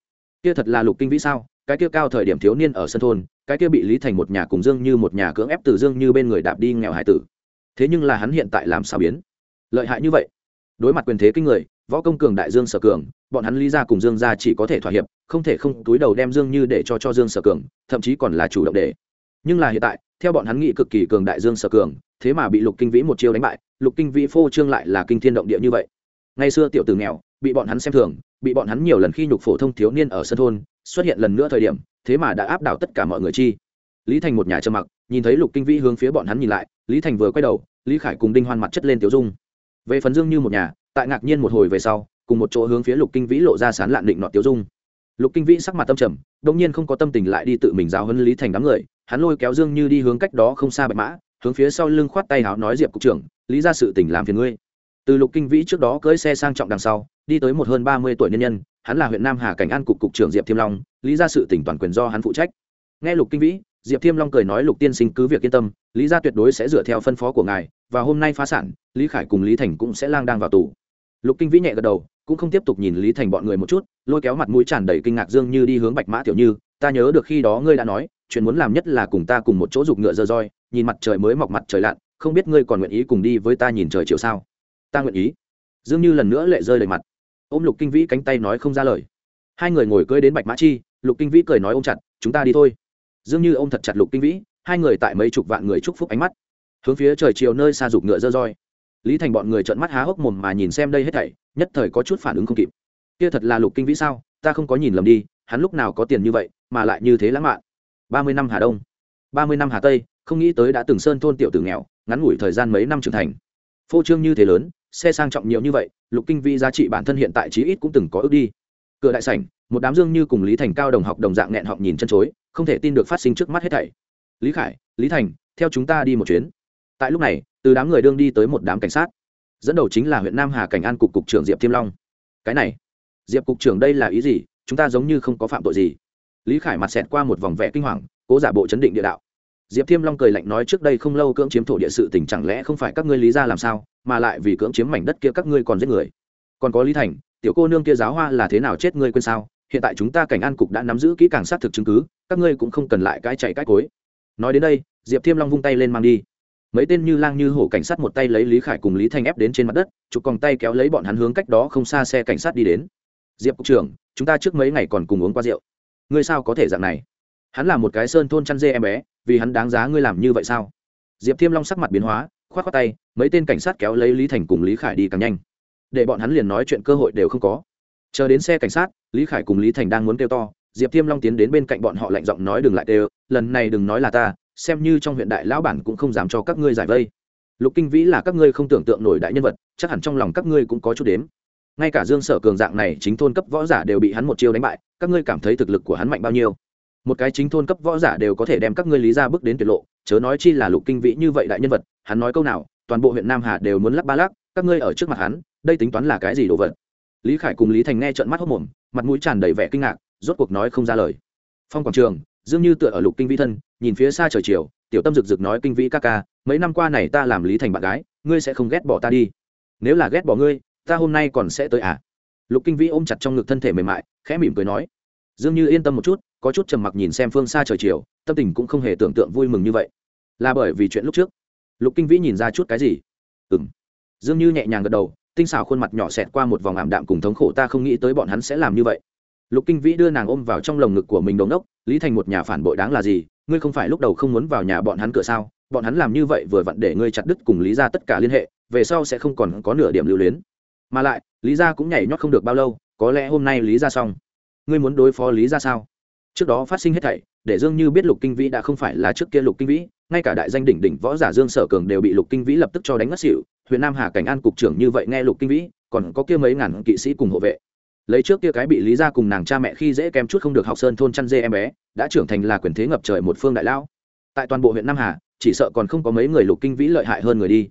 A: Kia thật là lục kinh vĩ sao? Cái kia cao thời điểm thiếu niên ở sân thôn, cái kia bị lý thành một nhà cùng dương như một nhà cưỡng ép từ dương như bên người đạp đi nghèo hải tử. Thế nhưng là hắn hiện tại làm sao biến? Lợi hại như vậy? Đối mặt quyền thế kinh người, võ công cường đại dương sở cường, bọn hắn lý ra cùng dương ra chỉ có thể thỏa hiệp, không thể không túi đầu đem dương như để cho cho dương sở cường, thậm chí còn là chủ động để. Nhưng là hiện tại, theo bọn hắn nghĩ cực kỳ cường đại dương sở cường, thế mà bị lục kinh vĩ một chiêu đánh bại, lục kinh vĩ phô trương lại là kinh thiên động địa như vậy. Ngày xưa tiểu tử nghèo, bị bọn hắn xem thường bị bọn hắn nhiều lần khi nhục phổ thông thiếu niên ở sân thôn xuất hiện lần nữa thời điểm, thế mà đã áp đảo tất cả mọi người chi. Lý thành một nhà trơ mặc, nhìn thấy lục kinh vĩ hướng phía bọn hắn nhìn lại, lý thành vừa quay đầu, lý khải cùng đinh hoan mặt chất lên tiểu dung. Về phần dương như một nhà, tại ngạc nhiên một hồi về sau, cùng một chỗ hướng phía lục kinh vĩ lộ ra sán lạn định nọ tiểu dung. Lục kinh vĩ sắc mặt tâm trầm đông nhiên không có tâm tình lại đi tự mình giáo huấn lý thành đám người, hắn lôi kéo dương như đi hướng cách đó không xa bạch mã, hướng phía sau lưng khoát tay háo nói diệp cục trưởng, lý ra sự tình làm phiền ngươi. Từ lục kinh vĩ trước đó cưỡi xe sang trọng đằng sau đi tới một hơn ba mươi tuổi nhân nhân, hắn là huyện nam hà cảnh an cục cục trưởng diệp thiêm long, lý ra sự tỉnh toàn quyền do hắn phụ trách. Nghe lục kinh vĩ, diệp thiêm long cười nói, lục tiên sinh cứ việc yên tâm, lý ra tuyệt đối sẽ dựa theo phân phó của ngài, và hôm nay phá sản, lý khải cùng lý thành cũng sẽ lang đang vào tù. Lục kinh vĩ nhẹ gật đầu, cũng không tiếp tục nhìn lý thành bọn người một chút, lôi kéo mặt mũi tràn đầy kinh ngạc dương như đi hướng bạch mã tiểu như, ta nhớ được khi đó ngươi đã nói, chuyện muốn làm nhất là cùng ta cùng một chỗ giục ngựa dơ roi, nhìn mặt trời mới mọc mặt trời lặn, không biết ngươi còn nguyện ý cùng đi với ta nhìn trời chiều sao? Ta nguyện ý. Dương như lần nữa lệ rơi đầy mặt ôm lục kinh vĩ cánh tay nói không ra lời. Hai người ngồi cưới đến bạch mã chi, lục kinh vĩ cười nói ôm chặt, chúng ta đi thôi. Dương như ôm thật chặt lục kinh vĩ, hai người tại mấy chục vạn người chúc phúc ánh mắt. Hướng phía trời chiều nơi xa dục ngựa dơ roi. Lý thành bọn người trợn mắt há hốc mồm mà nhìn xem đây hết thảy, nhất thời có chút phản ứng không kịp. Kia thật là lục kinh vĩ sao? Ta không có nhìn lầm đi, hắn lúc nào có tiền như vậy, mà lại như thế lãng mạn. Ba mươi năm hà đông, ba mươi năm hà tây, không nghĩ tới đã từng sơn thôn tiểu tử nghèo, ngắn ngủi thời gian mấy năm trưởng thành. Phô trương như thế lớn xe sang trọng nhiều như vậy, lục kinh vi giá trị bản thân hiện tại chí ít cũng từng có ước đi. Cửa đại sảnh, một đám dương như cùng lý thành cao đồng học đồng dạng nghẹn họng nhìn chân chối, không thể tin được phát sinh trước mắt hết thảy. Lý khải, lý thành, theo chúng ta đi một chuyến. Tại lúc này, từ đám người đương đi tới một đám cảnh sát. Dẫn đầu chính là huyện nam hà cảnh an cục cục trưởng diệp thiêm long. Cái này, diệp cục trưởng đây là ý gì? Chúng ta giống như không có phạm tội gì. Lý khải mặt xẹt qua một vòng vẻ kinh hoàng, cố giả bộ chấn định địa đạo diệp thiêm long cười lạnh nói trước đây không lâu cưỡng chiếm thổ địa sự tỉnh chẳng lẽ không phải các ngươi lý ra làm sao, mà lại vì cưỡng chiếm mảnh đất kia các ngươi còn giết người. Còn có lý thành, tiểu cô nương kia giáo hoa là thế nào chết ngươi quên sao, hiện tại chúng ta cảnh an cục đã nắm giữ kỹ càng xác thực chứng cứ, các ngươi cũng không cần lại cái chạy cái cối. Nói đến đây, diệp thiêm long vung tay lên mang đi. Mấy tên như lang như hổ cảnh sát một tay lấy lý khải cùng lý thanh ép đến trên mặt đất, chụp còn tay kéo lấy bọn hắn hướng cách đó không xa xe cảnh sát đi đến. Diệp cục trưởng, chúng ta trước mấy ngày còn cùng uống qua rượu. Ngươi sao có thể dạng này? Hắn là một cái sơn thôn chăn dê em bé, vì hắn đáng giá ngươi làm như vậy sao? Diệp thiêm long sắc mặt biến hóa k h o á t k tay, mấy tên cảnh sát kéo lấy lý thành cùng lý khải đi càng nhanh. Để bọn hắn liền nói chuyện cơ hội đều không có. Chờ đến xe cảnh sát, lý khải cùng lý thành đang muốn kêu to, diệp thiêm long tiến đến bên cạnh bọn họ lạnh giọng nói đừng lại kêu, lần này đừng nói là ta, xem như trong huyện đại lão bản cũng không dám cho các ngươi giải vây. Lục kinh vĩ là các ngươi không tưởng tượng nổi đại nhân vật, chắc hẳn trong lòng các ngươi cũng có chút đếm. Ngay cả dương sở cường dạng này chính thôn cấp võ giả đều bị hắn một chiêu đánh bại, các ngươi cảm thấy thực lực của hắn mạnh bao nhiêu? Một cái chính thôn cấp võ giả đều có thể đem các ngươi lý ra bước đến tuyệt lộ, chớ nói chi là lục kinh vĩ như vậy đại nhân vật, hắn nói câu nào, toàn bộ huyện nam hà đều muốn lắc ba lắc, các ngươi ở trước mặt hắn, đây tính toán là cái gì đồ vật? Lý khải cùng lý thành nghe trợn mắt hốc mồm, mặt mũi tràn đầy vẻ kinh ngạc, rốt cuộc nói không ra lời. Phong quảng trường dường như tựa ở lục kinh vĩ thân, nhìn phía xa trời chiều, tiểu tâm rực rực nói kinh vĩ ca ca, mấy năm qua này ta làm lý thành bạn gái, ngươi sẽ không ghét bỏ ta đi. Nếu là ghét bỏ ngươi, ta hôm nay còn sẽ tới à? Lục kinh vĩ ôm chặt trong ngực thân thể mềm mại, khẽ mỉm cười nói. Dương như yên tâm một chút có chút trầm mặc nhìn xem phương xa trời chiều, tâm tình cũng không hề tưởng tượng vui mừng như vậy. Là bởi vì chuyện lúc trước. Lục kinh vĩ nhìn ra chút cái gì? Ừ m dương như nhẹ nhàng gật đầu, tinh xảo khuôn mặt nhỏ xẹt qua một vòng ảm đạm cùng thống khổ, ta không nghĩ tới bọn hắn sẽ làm như vậy. Lục kinh vĩ đưa nàng ôm vào trong lồng ngực của mình đồn đốc, lý thành một nhà phản bội đáng là gì? Ngươi không phải lúc đầu không muốn vào nhà bọn hắn cửa sao? Bọn hắn làm như vậy vừa vặn để ngươi chặt đứt cùng lý ra tất cả liên hệ, về sau sẽ không còn có nửa điểm lưu luyến. Mà lại, lý ra cũng nhảy nhót không được bao lâu, có lẽ hôm nay lý ra xong. Ngươi muốn đối phó lý ra sao? Trước đó phát sinh hết thảy, để dương như biết lục kinh vĩ đã không phải là trước kia lục kinh vĩ, ngay cả đại danh đỉnh đỉnh võ giả dương sở cường đều bị lục kinh vĩ lập tức cho đánh ngất xỉu. Huyện nam hà cảnh an cục trưởng như vậy nghe lục kinh vĩ, còn có kia mấy ngàn kỵ sĩ cùng hộ vệ. Lấy trước kia cái bị lý ra cùng nàng cha mẹ khi dễ kém chút không được học sơn thôn chăn dê em bé, đã trưởng thành là quyền thế ngập trời một phương đại lão. Tại toàn bộ huyện nam hà, chỉ sợ còn không có mấy người lục kinh vĩ lợi hại hơn người đi.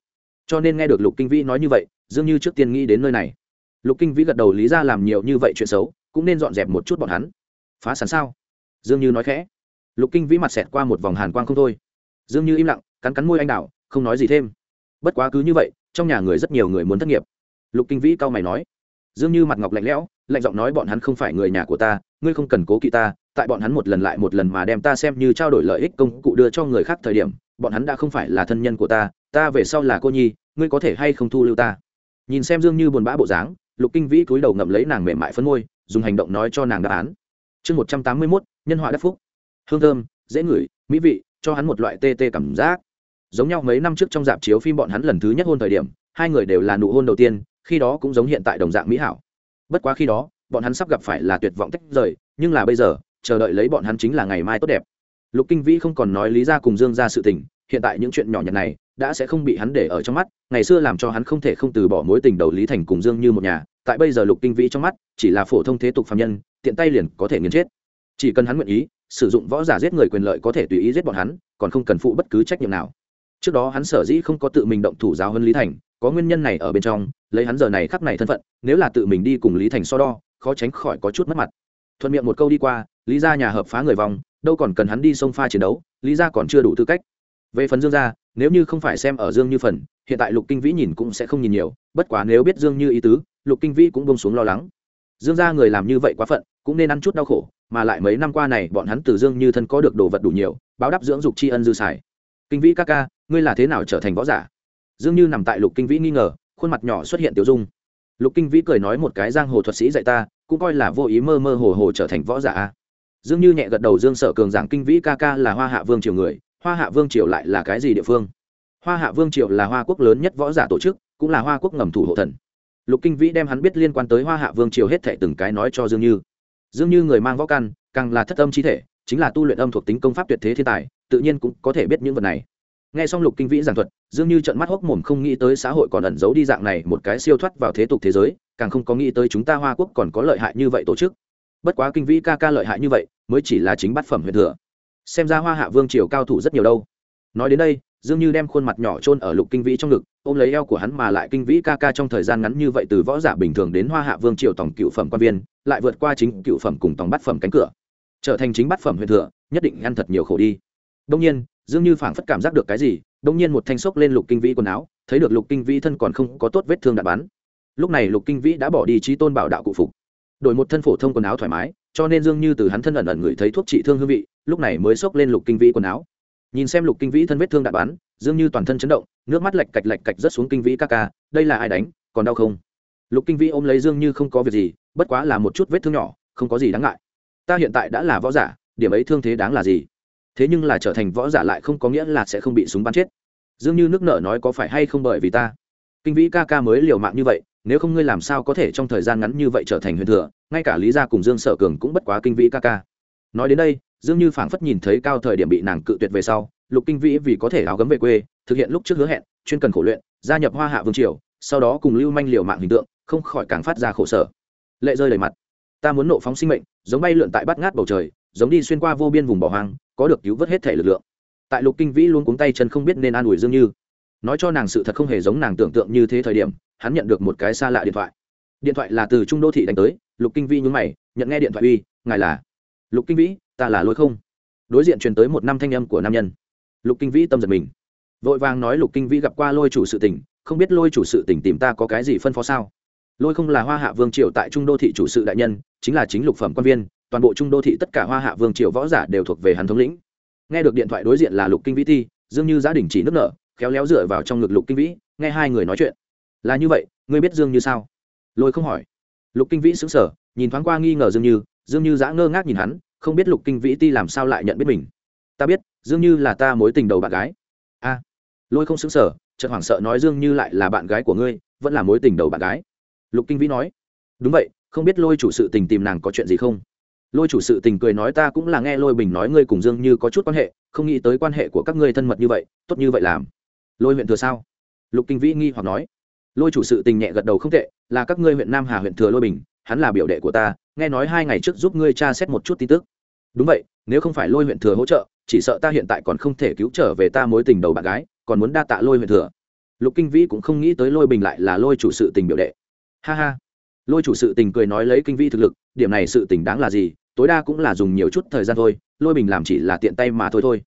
A: Cho nên nghe được lục kinh vĩ nói như vậy, dương như trước tiên nghĩ đến nơi này. Lục kinh vĩ gật đầu lý ra làm nhiều như vậy chuyện xấu, cũng nên dọn dẹp một chút bọn hắn. Phá sản sao? Dương như nói khẽ. Lục kinh vĩ mặt xẹt qua một vòng hàn quang không thôi. Dương như im lặng, cắn cắn môi anh đạo không nói gì thêm. Bất quá cứ như vậy, trong nhà người rất nhiều người muốn thất nghiệp. Lục kinh vĩ cau mày nói. Dương như mặt ngọc lạnh lẽo, lạnh giọng nói bọn hắn không phải người nhà của ta, ngươi không cần cố kỵ ta, tại bọn hắn một lần lại một lần mà đem ta xem như trao đổi lợi ích công cụ đưa cho người khác thời điểm, bọn hắn đã không phải là thân nhân của ta ta về sau là cô nhi, ngươi có thể hay không thu lưu ta? Nhìn xem dương như buồn bã bộ dáng, lục kinh vĩ cúi đầu ngậm lấy nàng mềm mại phân môi, dùng hành động nói cho nàng đáp án chương một trăm tám mươi mốt, nhân họa đắc phúc. Hương thơm, dễ ngửi, mỹ vị, cho hắn một loại tê tê cảm giác. Giống nhau mấy năm trước trong dạp chiếu phim bọn hắn lần thứ nhất hôn thời điểm, hai người đều là nụ hôn đầu tiên, khi đó cũng giống hiện tại đồng dạng mỹ hảo. Bất quá khi đó, bọn hắn sắp gặp phải là tuyệt vọng tách rời, nhưng là bây giờ, chờ đợi lấy bọn hắn chính là ngày mai tốt đẹp. Lục kinh vĩ không còn nói lý ra cùng dương ra sự tình hiện tại những chuyện nhỏ nhặt này đã sẽ không bị hắn để ở trong mắt, ngày xưa làm cho hắn không thể không từ bỏ mối tình đầu lý thành cùng dương như một nhà, tại bây giờ lục kinh vĩ trong mắt, chỉ là phổ thông thế tục phạm nhân, tiện tay liền có thể nghiền chết. Chỉ cần hắn nguyện ý, sử dụng võ giả giết người quyền lợi có thể tùy ý giết bọn hắn, còn không cần phụ bất cứ trách nhiệm nào. Trước đó hắn sở dĩ không có tự mình động thủ giáo hơn lý thành, có nguyên nhân này ở bên trong, lấy hắn giờ này khắc này thân phận, nếu là tự mình đi cùng lý thành so đo, khó tránh khỏi có chút mất mặt. Thuận miệng một câu đi qua, lý ra nhà hợp phá người vòng, đâu còn cần hắn đi sông pha chiến đấu, lý ra còn chưa đủ tư cách về phần dương gia, nếu như không phải xem ở dương như phần, hiện tại lục kinh vĩ nhìn cũng sẽ không nhìn nhiều, bất quá nếu biết dương như ý tứ, lục kinh vĩ cũng bông xuống lo lắng. Dương gia người làm như vậy quá phận, cũng nên ăn chút đau khổ, mà lại mấy năm qua này bọn hắn từ dương như thân có được đồ vật đủ nhiều, báo đáp dưỡng dục tri ân dư xài. Kinh vĩ ca ca, ngươi là thế nào trở thành võ giả? Dương như nằm tại lục kinh vĩ nghi ngờ, khuôn mặt nhỏ xuất hiện tiểu dung. Lục kinh vĩ cười nói một cái giang hồ thuật sĩ dạy ta, cũng coi là vô ý mơ mơ hồ hồ trở thành võ giả dương như nhẹ gật đầu, dương sở cường giảng kinh vĩ ca ca là hoa hạ vương triều người hoa hạ vương triều lại là cái gì địa phương? Hoa hạ vương triều là hoa quốc lớn nhất võ giả tổ chức, cũng là hoa quốc ngầm thủ hộ thần. Lục kinh vĩ đem hắn biết liên quan tới hoa hạ vương triều hết thệ từng cái nói cho dương như. Dương như người mang võ căn, càng là thất âm chi thể, chính là tu luyện âm thuộc tính công pháp tuyệt thế thiên tài, tự nhiên cũng có thể biết những vật này. Nghe xong lục kinh vĩ giảng thuật, dương như trận mắt hốc mồm không nghĩ tới xã hội còn ẩn giấu đi dạng này một cái siêu thoát vào thế tục thế giới, càng không có nghĩ tới chúng ta hoa quốc còn có lợi hại như vậy tổ chức. Bất quá kinh vĩ ca ca lợi hại như vậy, mới chỉ là chính bát phẩm huyền thừa xem ra hoa hạ vương triều cao thủ rất nhiều đâu. Nói đến đây, dương như đem khuôn mặt nhỏ chôn ở lục kinh vĩ trong ngực, ôm lấy eo của hắn mà lại kinh vĩ ca ca trong thời gian ngắn như vậy từ võ giả bình thường đến hoa hạ vương triều tổng cựu phẩm quan viên, lại vượt qua chính cựu phẩm cùng tổng bát phẩm cánh cửa. Trở thành chính bát phẩm huyền thừa, nhất định ăn thật nhiều khổ đi. Đông nhiên, dương như phảng phất cảm giác được cái gì đông nhiên một thanh xốc lên lục kinh vĩ quần áo, thấy được lục kinh vĩ thân còn không có tốt vết thương đạn bắn. Lúc này lục kinh vĩ đã bỏ đi trí tôn bảo đạo cụ phục. Đổi một thân phổ thông quần áo thoải mái cho nên dương như từ hắn thân ẩn ẩn ngửi thấy thuốc trị thương hương vị, lúc này mới xốc lên lục kinh vĩ quần áo. Nhìn xem lục kinh vĩ thân vết thương đạn bắn, dương như toàn thân chấn động, nước mắt lạch cạch lạch cạch rớt xuống kinh vĩ ca ca, đây là ai đánh, còn đau không? Lục kinh vĩ ôm lấy dương như không có việc gì, bất quá là một chút vết thương nhỏ, không có gì đáng ngại. Ta hiện tại đã là võ giả, điểm ấy thương thế đáng là gì? Thế nhưng là trở thành võ giả lại không có nghĩa là sẽ không bị súng bắn chết. Dương như nước nợ nói có phải hay không bởi vì ta? Kinh vĩ ca ca mới liều mạng như vậy nếu không ngươi làm sao có thể trong thời gian ngắn như vậy trở thành huyền thừa, ngay cả lý gia cùng dương sở cường cũng bất quá kinh vĩ ca ca. Nói đến đây, dương như phảng phất nhìn thấy cao thời điểm bị nàng cự tuyệt về sau, lục kinh vĩ vì có thể áo gấm về quê, thực hiện lúc trước hứa hẹn, chuyên cần khổ luyện, gia nhập hoa hạ vương triều, sau đó cùng lưu manh liều mạng hình tượng, không khỏi càng phát ra khổ sở. Lệ rơi đầy mặt. Ta muốn nộ phóng sinh mệnh, giống bay lượn tại bát ngát bầu trời, giống đi xuyên qua vô biên vùng bỏ hoang, có được cứu vớt hết thể lực lượng. Tại lục kinh vĩ luôn cuống tay chân không biết nên an ủi dương như. Nói cho nàng sự thật không hề giống nàng tưởng tượng như thế thời điểm hắn nhận được một cái xa lạ điện thoại. Điện thoại là từ trung đô thị đánh tới, lục kinh vĩ nhúng mày, nhận nghe điện thoại uy, ngài là? Lục kinh vĩ, ta là lôi không. Đối diện truyền tới một năm thanh âm của nam nhân. Lục kinh vĩ tâm giật mình. Vội vàng nói, lục kinh vĩ gặp qua lôi chủ sự tỉnh không biết lôi chủ sự tỉnh tìm ta có cái gì phân phó sao? Lôi không là hoa hạ vương triều tại trung đô thị chủ sự đại nhân, chính là chính lục phẩm quan viên, toàn bộ trung đô thị tất cả hoa hạ vương triều võ giả đều thuộc về hắn thống lĩnh. Nghe được điện thoại đối diện là lục kinh vĩ thi dương như gia đình chỉ nước nở, khéo léo dựa vào trong ngực lục kinh vĩ, nghe hai người nói chuyện là như vậy, ngươi biết dương như sao? Lôi không hỏi. Lục kinh vĩ xứng sở nhìn thoáng qua nghi ngờ dương như dương như giã ngơ ngác nhìn hắn, không biết lục kinh vĩ ti làm sao lại nhận biết mình. Ta biết, dương như là ta mối tình đầu bạn gái. A. À. Lôi không xứng sở chợt hoảng sợ nói dương như lại là bạn gái của ngươi, vẫn là mối tình đầu bạn gái. Lục kinh vĩ nói. Đúng vậy, không biết lôi chủ sự tình tìm nàng có chuyện gì không? Lôi chủ sự tình cười nói ta cũng là nghe lôi bình nói ngươi cùng dương như có chút quan hệ, không nghĩ tới quan hệ của các ngươi thân mật như vậy, tốt như vậy làm. Lôi huyện thừa sao? Lục kinh vĩ nghi hoặc nói lôi chủ sự tình nhẹ gật đầu không tệ, là các ngươi huyện nam hà huyện thừa lôi bình, hắn là biểu đệ của ta, nghe nói hai ngày trước giúp ngươi tra xét một chút tin tức. Đúng vậy, nếu không phải lôi huyện thừa hỗ trợ, chỉ sợ ta hiện tại còn không thể cứu trở về ta mối tình đầu bạn gái, còn muốn đa tạ lôi huyện thừa. Lục kinh vĩ cũng không nghĩ tới lôi bình lại là lôi chủ sự tình biểu đệ. Ha ha. Lôi chủ sự tình cười nói lấy kinh vĩ thực lực, điểm này sự tình đáng là gì, tối đa cũng là dùng nhiều chút thời gian thôi, lôi bình làm chỉ là tiện tay mà thôi thôi.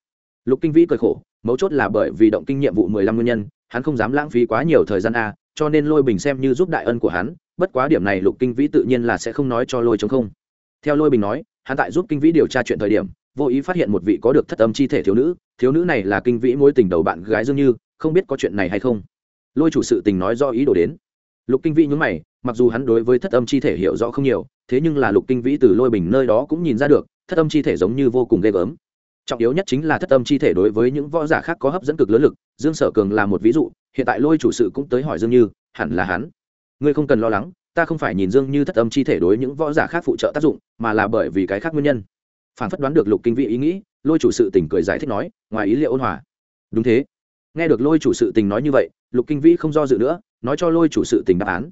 A: Lục kinh vĩ cười khổ, mấu chốt là bởi vì động kinh nhiệm vụ mười lăm nguyên nhân, hắn không dám lãng phí quá nhiều thời gian a cho nên lôi bình xem như giúp đại ân của hắn, bất quá điểm này lục kinh vĩ tự nhiên là sẽ không nói cho lôi chống không. Theo lôi bình nói, hắn tại giúp kinh vĩ điều tra chuyện thời điểm, vô ý phát hiện một vị có được thất âm chi thể thiếu nữ thiếu nữ này là kinh vĩ mối tình đầu bạn gái dương như, không biết có chuyện này hay không. Lôi chủ sự tình nói do ý đồ đến. Lục kinh vĩ nhúng mày, mặc dù hắn đối với thất âm chi thể hiểu rõ không nhiều, thế nhưng là lục kinh vĩ từ lôi bình nơi đó cũng nhìn ra được, thất âm chi thể giống như vô cùng ghê gớm. Trọng yếu nhất chính là thất âm chi thể đối với những võ giả khác có hấp dẫn cực lớn lực, dương sở cường là một ví dụ hiện tại lôi chủ sự cũng tới hỏi dương như, hẳn là hắn. Ngươi không cần lo lắng, ta không phải nhìn dương như thất âm chi thể đối những võ giả khác phụ trợ tác dụng, mà là bởi vì cái khác nguyên nhân. Phản phất đoán được lục kinh vị ý nghĩ, lôi chủ sự tình cười giải thích nói, ngoài ý liệu ôn hòa. Đúng thế. Nghe được lôi chủ sự tình nói như vậy, lục kinh vĩ không do dự nữa, nói cho lôi chủ sự tình đáp án.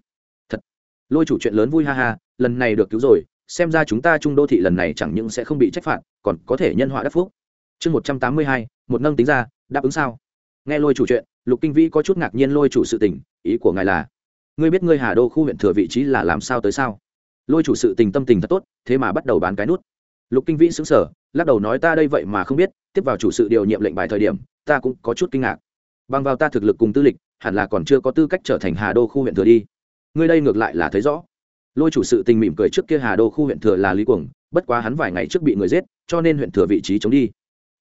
A: Thật. Lôi chủ chuyện lớn vui ha ha, lần này được cứu rồi, xem ra chúng ta trung đô thị lần này chẳng những sẽ không bị trách phạt, còn có thể nhân họa đắc phúc. Chương một trăm tám mươi hai, một nâng tính ra, đáp ứng sao? Nghe lôi chủ chuyện lục kinh vĩ có chút ngạc nhiên lôi chủ sự tình, ý của ngài là, ngươi biết ngươi hà đô khu huyện thừa vị trí là làm sao tới sao? Lôi chủ sự tình tâm tình thật tốt, thế mà bắt đầu bán cái nút. Lục kinh vĩ xứng sở lắc đầu nói ta đây vậy mà không biết, tiếp vào chủ sự điều nhiệm lệnh bài thời điểm, ta cũng có chút kinh ngạc. Bằng vào ta thực lực cùng tư lịch, hẳn là còn chưa có tư cách trở thành hà đô khu huyện thừa đi. Ngươi đây ngược lại là thấy rõ. Lôi chủ sự tình mỉm cười trước kia hà đô khu huyện thừa là lý cuồng, bất quá hắn vài ngày trước bị người giết, cho nên huyện thừa vị trí chống đi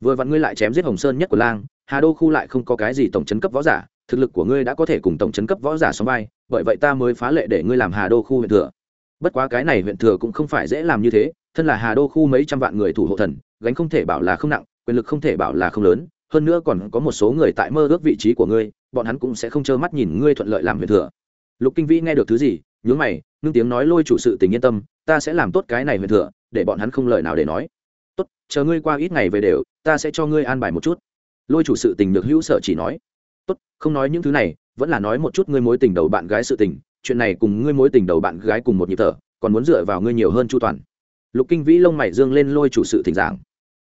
A: vừa vặn ngươi lại chém giết hồng sơn nhất của lang, hà đô khu lại không có cái gì tổng chấn cấp võ giả, thực lực của ngươi đã có thể cùng tổng chấn cấp võ giả sóng vai, bởi vậy ta mới phá lệ để ngươi làm hà đô khu huyện thừa. Bất quá cái này huyện thừa cũng không phải dễ làm như thế, thân là hà đô khu mấy trăm vạn người thủ hộ thần, gánh không thể bảo là không nặng, quyền lực không thể bảo là không lớn, hơn nữa còn có một số người tại mơ ước vị trí của ngươi, bọn hắn cũng sẽ không trơ mắt nhìn ngươi thuận lợi làm huyện thừa. Lục kinh vĩ nghe được thứ gì, nhướng mày ngưng tiếng nói lôi chủ sự tình yên tâm, ta sẽ làm tốt cái này huyện thừa, để bọn hắn không lời nào để nói tốt chờ ngươi qua ít ngày về đều ta sẽ cho ngươi an bài một chút. Lôi chủ sự tình được hữu sở chỉ nói. Tốt không nói những thứ này vẫn là nói một chút ngươi mối tình đầu bạn gái sự tình chuyện này cùng ngươi mối tình đầu bạn gái cùng một nhịp thở còn muốn dựa vào ngươi nhiều hơn chu toàn. Lục kinh vĩ lông mày dương lên lôi chủ sự thỉnh giảng.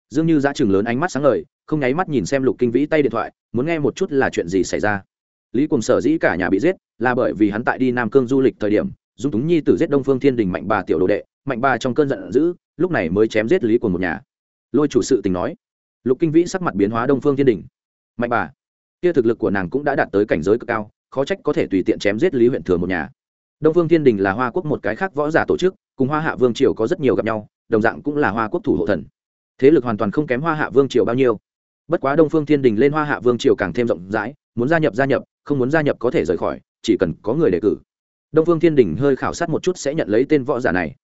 A: Dương như giá chừng lớn ánh mắt sáng lời, không nháy mắt nhìn xem lục kinh vĩ tay điện thoại muốn nghe một chút là chuyện gì xảy ra. Lý cùng sở dĩ cả nhà bị giết là bởi vì hắn tại đi nam cương du lịch thời điểm dung túng nhi tử giết đông phương thiên đình mạnh bà tiểu đồ đệ mạnh bà trong cơn giận dữ, lúc này mới chém giết lý của một nhà. Lôi chủ sự tình nói, lục kinh vĩ sắc mặt biến hóa đông phương thiên đình. Mạnh bà, kia thực lực của nàng cũng đã đạt tới cảnh giới cực cao, khó trách có thể tùy tiện chém giết lý huyện thừa một nhà. Đông phương thiên đình là hoa quốc một cái khác võ giả tổ chức, cùng hoa hạ vương triều có rất nhiều gặp nhau, đồng dạng cũng là hoa quốc thủ hộ thần. Thế lực hoàn toàn không kém hoa hạ vương triều bao nhiêu. Bất quá đông phương thiên đình lên hoa hạ vương triều càng thêm rộng rãi, muốn gia nhập gia nhập, không muốn gia nhập có thể rời khỏi, chỉ cần có người đề cử. Đông phương thiên đình hơi khảo sát một chút sẽ nhận lấy tên võ giả này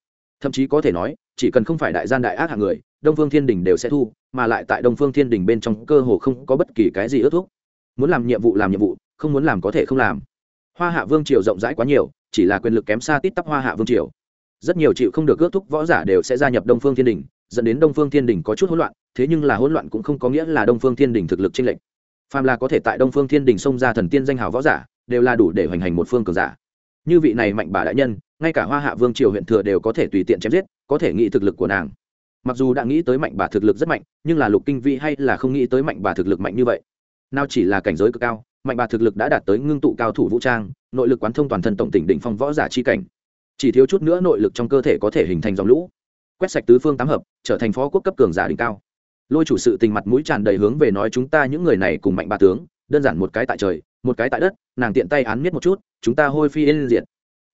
A: thậm chí có thể nói, chỉ cần không phải đại gian đại ác hạng người, đông phương thiên đình đều sẽ thu, mà lại tại đông phương thiên đình bên trong cơ hồ không có bất kỳ cái gì ước thúc. Muốn làm nhiệm vụ làm nhiệm vụ, không muốn làm có thể không làm. Hoa hạ vương triều rộng rãi quá nhiều, chỉ là quyền lực kém xa tít tắp hoa hạ vương triều. Rất nhiều chịu không được ước thúc võ giả đều sẽ gia nhập đông phương thiên đình, dẫn đến đông phương thiên đình có chút hỗn loạn, thế nhưng là hỗn loạn cũng không có nghĩa là đông phương thiên đình thực lực chênh lệch. Phàm là có thể tại đông phương thiên đình xông ra thần tiên danh hào võ giả, đều là đủ để hoành hành một phương cường giả như vị này mạnh bà đại nhân, ngay cả hoa hạ vương triều huyện thừa đều có thể tùy tiện chém giết, có thể nghĩ thực lực của nàng. Mặc dù đã nghĩ tới mạnh bà thực lực rất mạnh, nhưng là lục kinh vĩ hay là không nghĩ tới mạnh bà thực lực mạnh như vậy. Nào chỉ là cảnh giới cực cao, mạnh bà thực lực đã đạt tới ngưng tụ cao thủ vũ trang, nội lực quán thông toàn thân tổng tỉnh đỉnh phong võ giả chi cảnh. Chỉ thiếu chút nữa nội lực trong cơ thể có thể hình thành dòng lũ. Quét sạch tứ phương tám hợp, trở thành phó quốc cấp cường giả đỉnh cao. Lôi chủ sự tình mặt mũi tràn đầy hướng về nói chúng ta những người này cùng mạnh bà tướng đơn giản một cái tại trời, một cái tại đất, nàng tiện tay án miết một chút, chúng ta hôi phi yên diện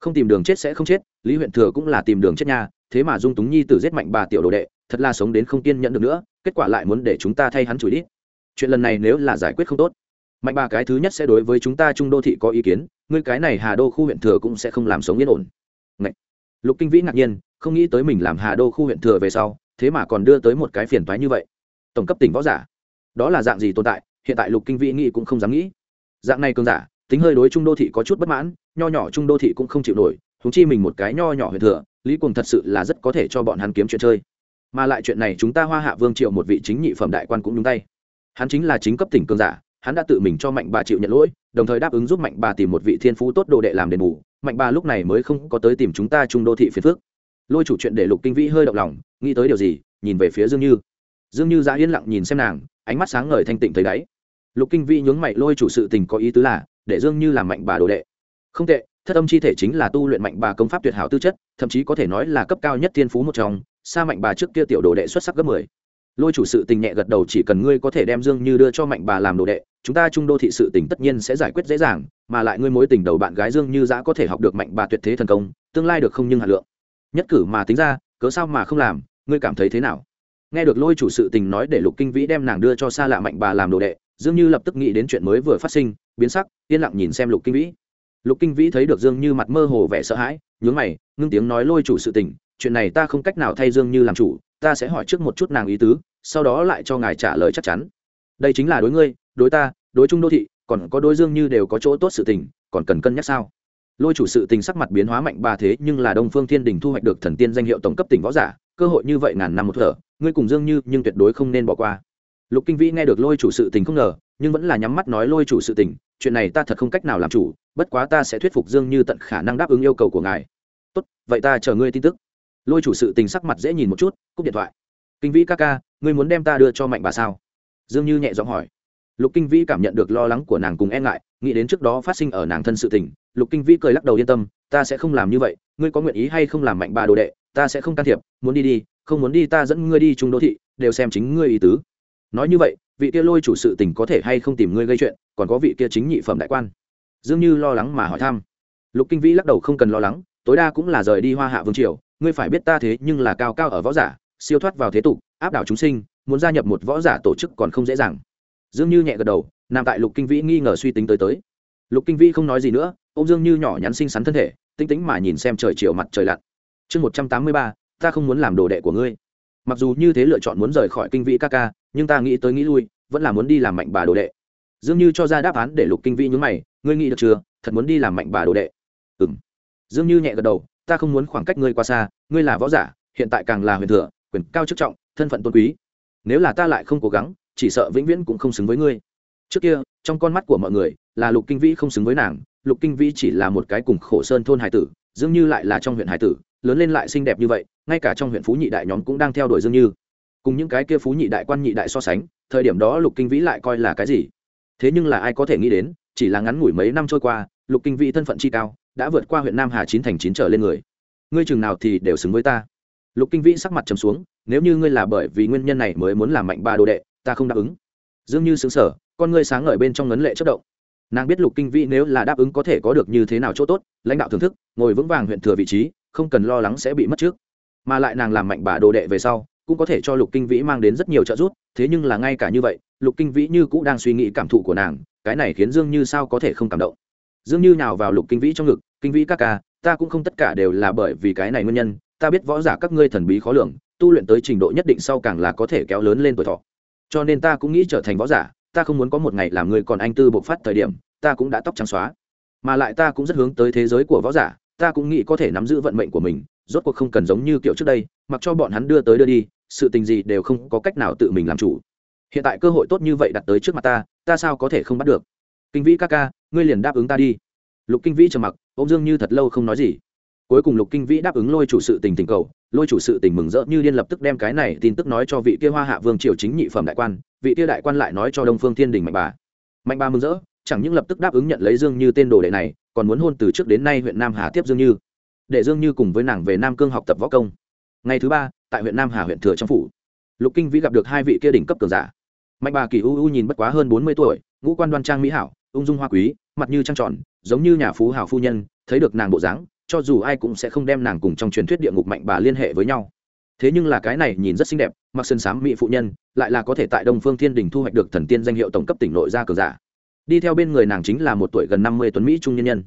A: không tìm đường chết sẽ không chết, lý huyện thừa cũng là tìm đường chết nhà thế mà dung túng nhi tử giết mạnh bà tiểu đồ đệ, thật là sống đến không kiên nhẫn được nữa, kết quả lại muốn để chúng ta thay hắn chửi đi. Chuyện lần này nếu là giải quyết không tốt, mạnh bà cái thứ nhất sẽ đối với chúng ta trung đô thị có ý kiến, ngươi cái này hà đô khu huyện thừa cũng sẽ không làm sống yên ổn. Ngậy. lục kinh vĩ ngạc nhiên, không nghĩ tới mình làm hà đô khu huyện thừa về sau, thế mà còn đưa tới một cái phiền toái như vậy. Tổng cấp tỉnh võ giả. Đó là dạng gì tồn tại? Hiện tại lục kinh vĩ nghĩ cũng không dám nghĩ. Dạng này cường giả, tính hơi đối trung đô thị có chút bất mãn, nho nhỏ trung đô thị cũng không chịu nổi húng chi mình một cái nho nhỏ huyền thừa, lý cùng thật sự là rất có thể cho bọn hắn kiếm chuyện chơi. Mà lại chuyện này chúng ta hoa hạ vương triệu một vị chính nhị phẩm đại quan cũng nhúng tay. Hắn chính là chính cấp tỉnh cường giả, hắn đã tự mình cho mạnh bà chịu nhận lỗi, đồng thời đáp ứng giúp mạnh bà tìm một vị thiên phú tốt đồ đệ làm đền bù. Mạnh bà lúc này mới không có tới tìm chúng ta trung đô thị phiền phước lôi chủ chuyện để lục kinh vĩ hơi động lòng, nghĩ tới điều gì, nhìn về phía dương như. Dương như giã yên lặng nhìn xem nàng ánh mắt sáng ngời thanh tịnh thấy đáy. Lục kinh vĩ nhướng mày lôi chủ sự tình có ý tứ là, để dương như làm mạnh bà đồ đệ. Không tệ, thất âm chi thể chính là tu luyện mạnh bà công pháp tuyệt hảo tư chất, thậm chí có thể nói là cấp cao nhất thiên phú một trong, xa mạnh bà trước kia tiểu đồ đệ xuất sắc gấp mười. Lôi chủ sự tình nhẹ gật đầu, chỉ cần ngươi có thể đem dương như đưa cho mạnh bà làm đồ đệ, chúng ta trung đô thị sự tình tất nhiên sẽ giải quyết dễ dàng, mà lại ngươi mối tình đầu bạn gái dương như giã có thể học được mạnh bà tuyệt thế thần công, tương lai được không nhưng hạt lượng. Nhất cử mà tính ra, cớ sao mà không làm, ngươi cảm thấy thế nào? Nghe được lôi chủ sự tình nói để lục kinh vĩ đem nàng đưa cho xa lạ mạnh bà làm đồ đệ, dương như lập tức nghĩ đến chuyện mới vừa phát sinh, biến sắc, yên lặng nhìn xem lục kinh vĩ. Lục kinh vĩ thấy được dương như mặt mơ hồ vẻ sợ hãi, nhướng mày, ngưng tiếng nói lôi chủ sự tình, chuyện này ta không cách nào thay dương như làm chủ, ta sẽ hỏi trước một chút nàng ý tứ, sau đó lại cho ngài trả lời chắc chắn. Đây chính là đối ngươi, đối ta, đối trung đô thị, còn có đối dương như đều có chỗ tốt sự tình, còn cần cân nhắc sao? Lôi chủ sự tình sắc mặt biến hóa mạnh bà thế, nhưng là đông phương thiên đình thu hoạch được thần tiên danh hiệu tổng cấp tỉnh võ giả, cơ hội như vậy ngàn năm một thở ngươi cùng dương như nhưng tuyệt đối không nên bỏ qua. Lục kinh vĩ nghe được lôi chủ sự tình không ngờ, nhưng vẫn là nhắm mắt nói lôi chủ sự tình, chuyện này ta thật không cách nào làm chủ, bất quá ta sẽ thuyết phục dương như tận khả năng đáp ứng yêu cầu của ngài. Tốt, vậy ta chờ ngươi tin tức. Lôi chủ sự tình sắc mặt dễ nhìn một chút, cúp điện thoại. Kinh vĩ ca ca, ngươi muốn đem ta đưa cho mạnh bà sao? Dương như nhẹ giọng hỏi. Lục kinh vĩ cảm nhận được lo lắng của nàng cùng e ngại, nghĩ đến trước đó phát sinh ở nàng thân sự tình, lục kinh vĩ cười lắc đầu yên tâm, ta sẽ không làm như vậy, ngươi có nguyện ý hay không làm mạnh bà đồ đệ, ta sẽ không can thiệp, muốn đi đi không muốn đi ta dẫn ngươi đi trung đô thị, đều xem chính ngươi ý tứ. Nói như vậy, vị kia lôi chủ sự tình có thể hay không tìm ngươi gây chuyện, còn có vị kia chính nhị phẩm đại quan. Dương như lo lắng mà hỏi thăm. Lục kinh vĩ lắc đầu không cần lo lắng, tối đa cũng là rời đi hoa hạ vương triều, ngươi phải biết ta thế nhưng là cao cao ở võ giả, siêu thoát vào thế tục, áp đảo chúng sinh, muốn gia nhập một võ giả tổ chức còn không dễ dàng. Dương như nhẹ gật đầu, nằm tại lục kinh vĩ nghi ngờ suy tính tới tới. Lục kinh vĩ không nói gì nữa ô m dương như nhỏ nhắn xinh xắn thân thể tinh tĩnh mà nhìn xem trời chiều mặt trời lặn. Chương một trăm tám mươi ba ta không muốn làm đồ đệ của ngươi. Mặc dù như thế lựa chọn muốn rời khỏi kinh vĩ ca ca, nhưng ta nghĩ tới nghĩ lui, vẫn là muốn đi làm mạnh bà đồ đệ. Dương như cho ra đáp án để lục kinh vĩ nhúng mày, ngươi nghĩ được chưa? Thật muốn đi làm mạnh bà đồ đệ. Ừ m dương như nhẹ gật đầu, ta không muốn khoảng cách ngươi qua xa, ngươi là võ giả, hiện tại càng là huyền thừa, quyền cao chức trọng, thân phận tôn quý. Nếu là ta lại không cố gắng, chỉ sợ vĩnh viễn cũng không xứng với ngươi. Trước kia, trong con mắt của mọi người, là lục kinh vĩ không xứng với nàng, lục kinh vĩ chỉ là một cái cùng khổ sơn thôn hải tử, dương như lại là trong huyện hải tử lớn lên lại xinh đẹp như vậy, ngay cả trong huyện phú nhị đại nhóm cũng đang theo đuổi dương như. Cùng những cái kia phú nhị đại quan nhị đại so sánh, thời điểm đó lục kinh vĩ lại coi là cái gì? Thế nhưng là ai có thể nghĩ đến, chỉ là ngắn ngủi mấy năm trôi qua, lục kinh vĩ thân phận chi cao, đã vượt qua huyện nam hà chín thành chín trở lên người. Ngươi chừng nào thì đều xứng với ta. Lục kinh vĩ sắc mặt trầm xuống, nếu như ngươi là bởi vì nguyên nhân này mới muốn làm mạnh ba đồ đệ, ta không đáp ứng. Dương như xứng sở con ngươi sáng ngời bên trong ngấn lệ chất động. Nàng biết lục kinh vĩ nếu là đáp ứng có thể có được như thế nào chỗ tốt, lãnh đạo thưởng thức, ngồi vững vàng huyện thừa vị trí không cần lo lắng sẽ bị mất trước. Mà lại nàng làm mạnh bà đồ đệ về sau, cũng có thể cho lục kinh vĩ mang đến rất nhiều trợ giúp, thế nhưng là ngay cả như vậy, lục kinh vĩ như cũng đang suy nghĩ cảm thụ của nàng, cái này khiến dương như sao có thể không cảm động. Dương như nào vào lục kinh vĩ trong ngực, kinh vĩ các ca, ta cũng không tất cả đều là bởi vì cái này nguyên nhân, ta biết võ giả các ngươi thần bí khó lường, tu luyện tới trình độ nhất định sau càng là có thể kéo lớn lên tuổi thọ. Cho nên ta cũng nghĩ trở thành võ giả, ta không muốn có một ngày làm ngươi còn anh tư bộc phát thời điểm, ta cũng đã tóc trắng xóa. Mà lại ta cũng rất hướng tới thế giới của võ giả ta cũng nghĩ có thể nắm giữ vận mệnh của mình, rốt cuộc không cần giống như kiểu trước đây, mặc cho bọn hắn đưa tới đưa đi, sự tình gì đều không có cách nào tự mình làm chủ. Hiện tại cơ hội tốt như vậy đặt tới trước mặt ta ta sao có thể không bắt được? Kinh vĩ ca ca, ngươi liền đáp ứng ta đi. Lục kinh vĩ trầm mặc, ông dương như thật lâu không nói gì. Cuối cùng lục kinh vĩ đáp ứng lôi chủ sự tình tình cầu, lôi chủ sự tình mừng rỡ như điên lập tức đem cái này tin tức nói cho vị kia hoa hạ vương triều chính nhị phẩm đại quan, vị kia đại quan lại nói cho đông phương thiên đình mạnh bà. Mạnh bà mừng rỡ chẳng những lập tức đáp ứng nhận lấy dương như tên đồ đệ này, còn muốn hôn từ trước đến nay huyện nam hà tiếp dương như. Để dương như cùng với nàng về nam cương học tập võ công. Ngày thứ ba, tại huyện nam hà huyện thừa trong phủ, lục kinh vĩ gặp được hai vị kia đỉnh cấp cường giả. Mạnh bà kỳ u u nhìn bất quá hơn bốn mươi tuổi, ngũ quan đoan trang mỹ hảo, ung dung hoa quý, mặt như trăng tròn, giống như nhà phú hảo phu nhân, thấy được nàng bộ dáng, cho dù ai cũng sẽ không đem nàng cùng trong truyền thuyết địa ngục mạnh bà liên hệ với nhau. Thế nhưng là cái này nhìn rất xinh đẹp, mặc sơn sám mỹ phụ nhân, lại là có thể tại đông phương thiên đình thu hoạch được thần tiên danh hiệu tổng cấp tỉnh nội gia cường giả đi theo bên người nàng chính là một tuổi gần năm mươi tuấn mỹ trung nhân nhân.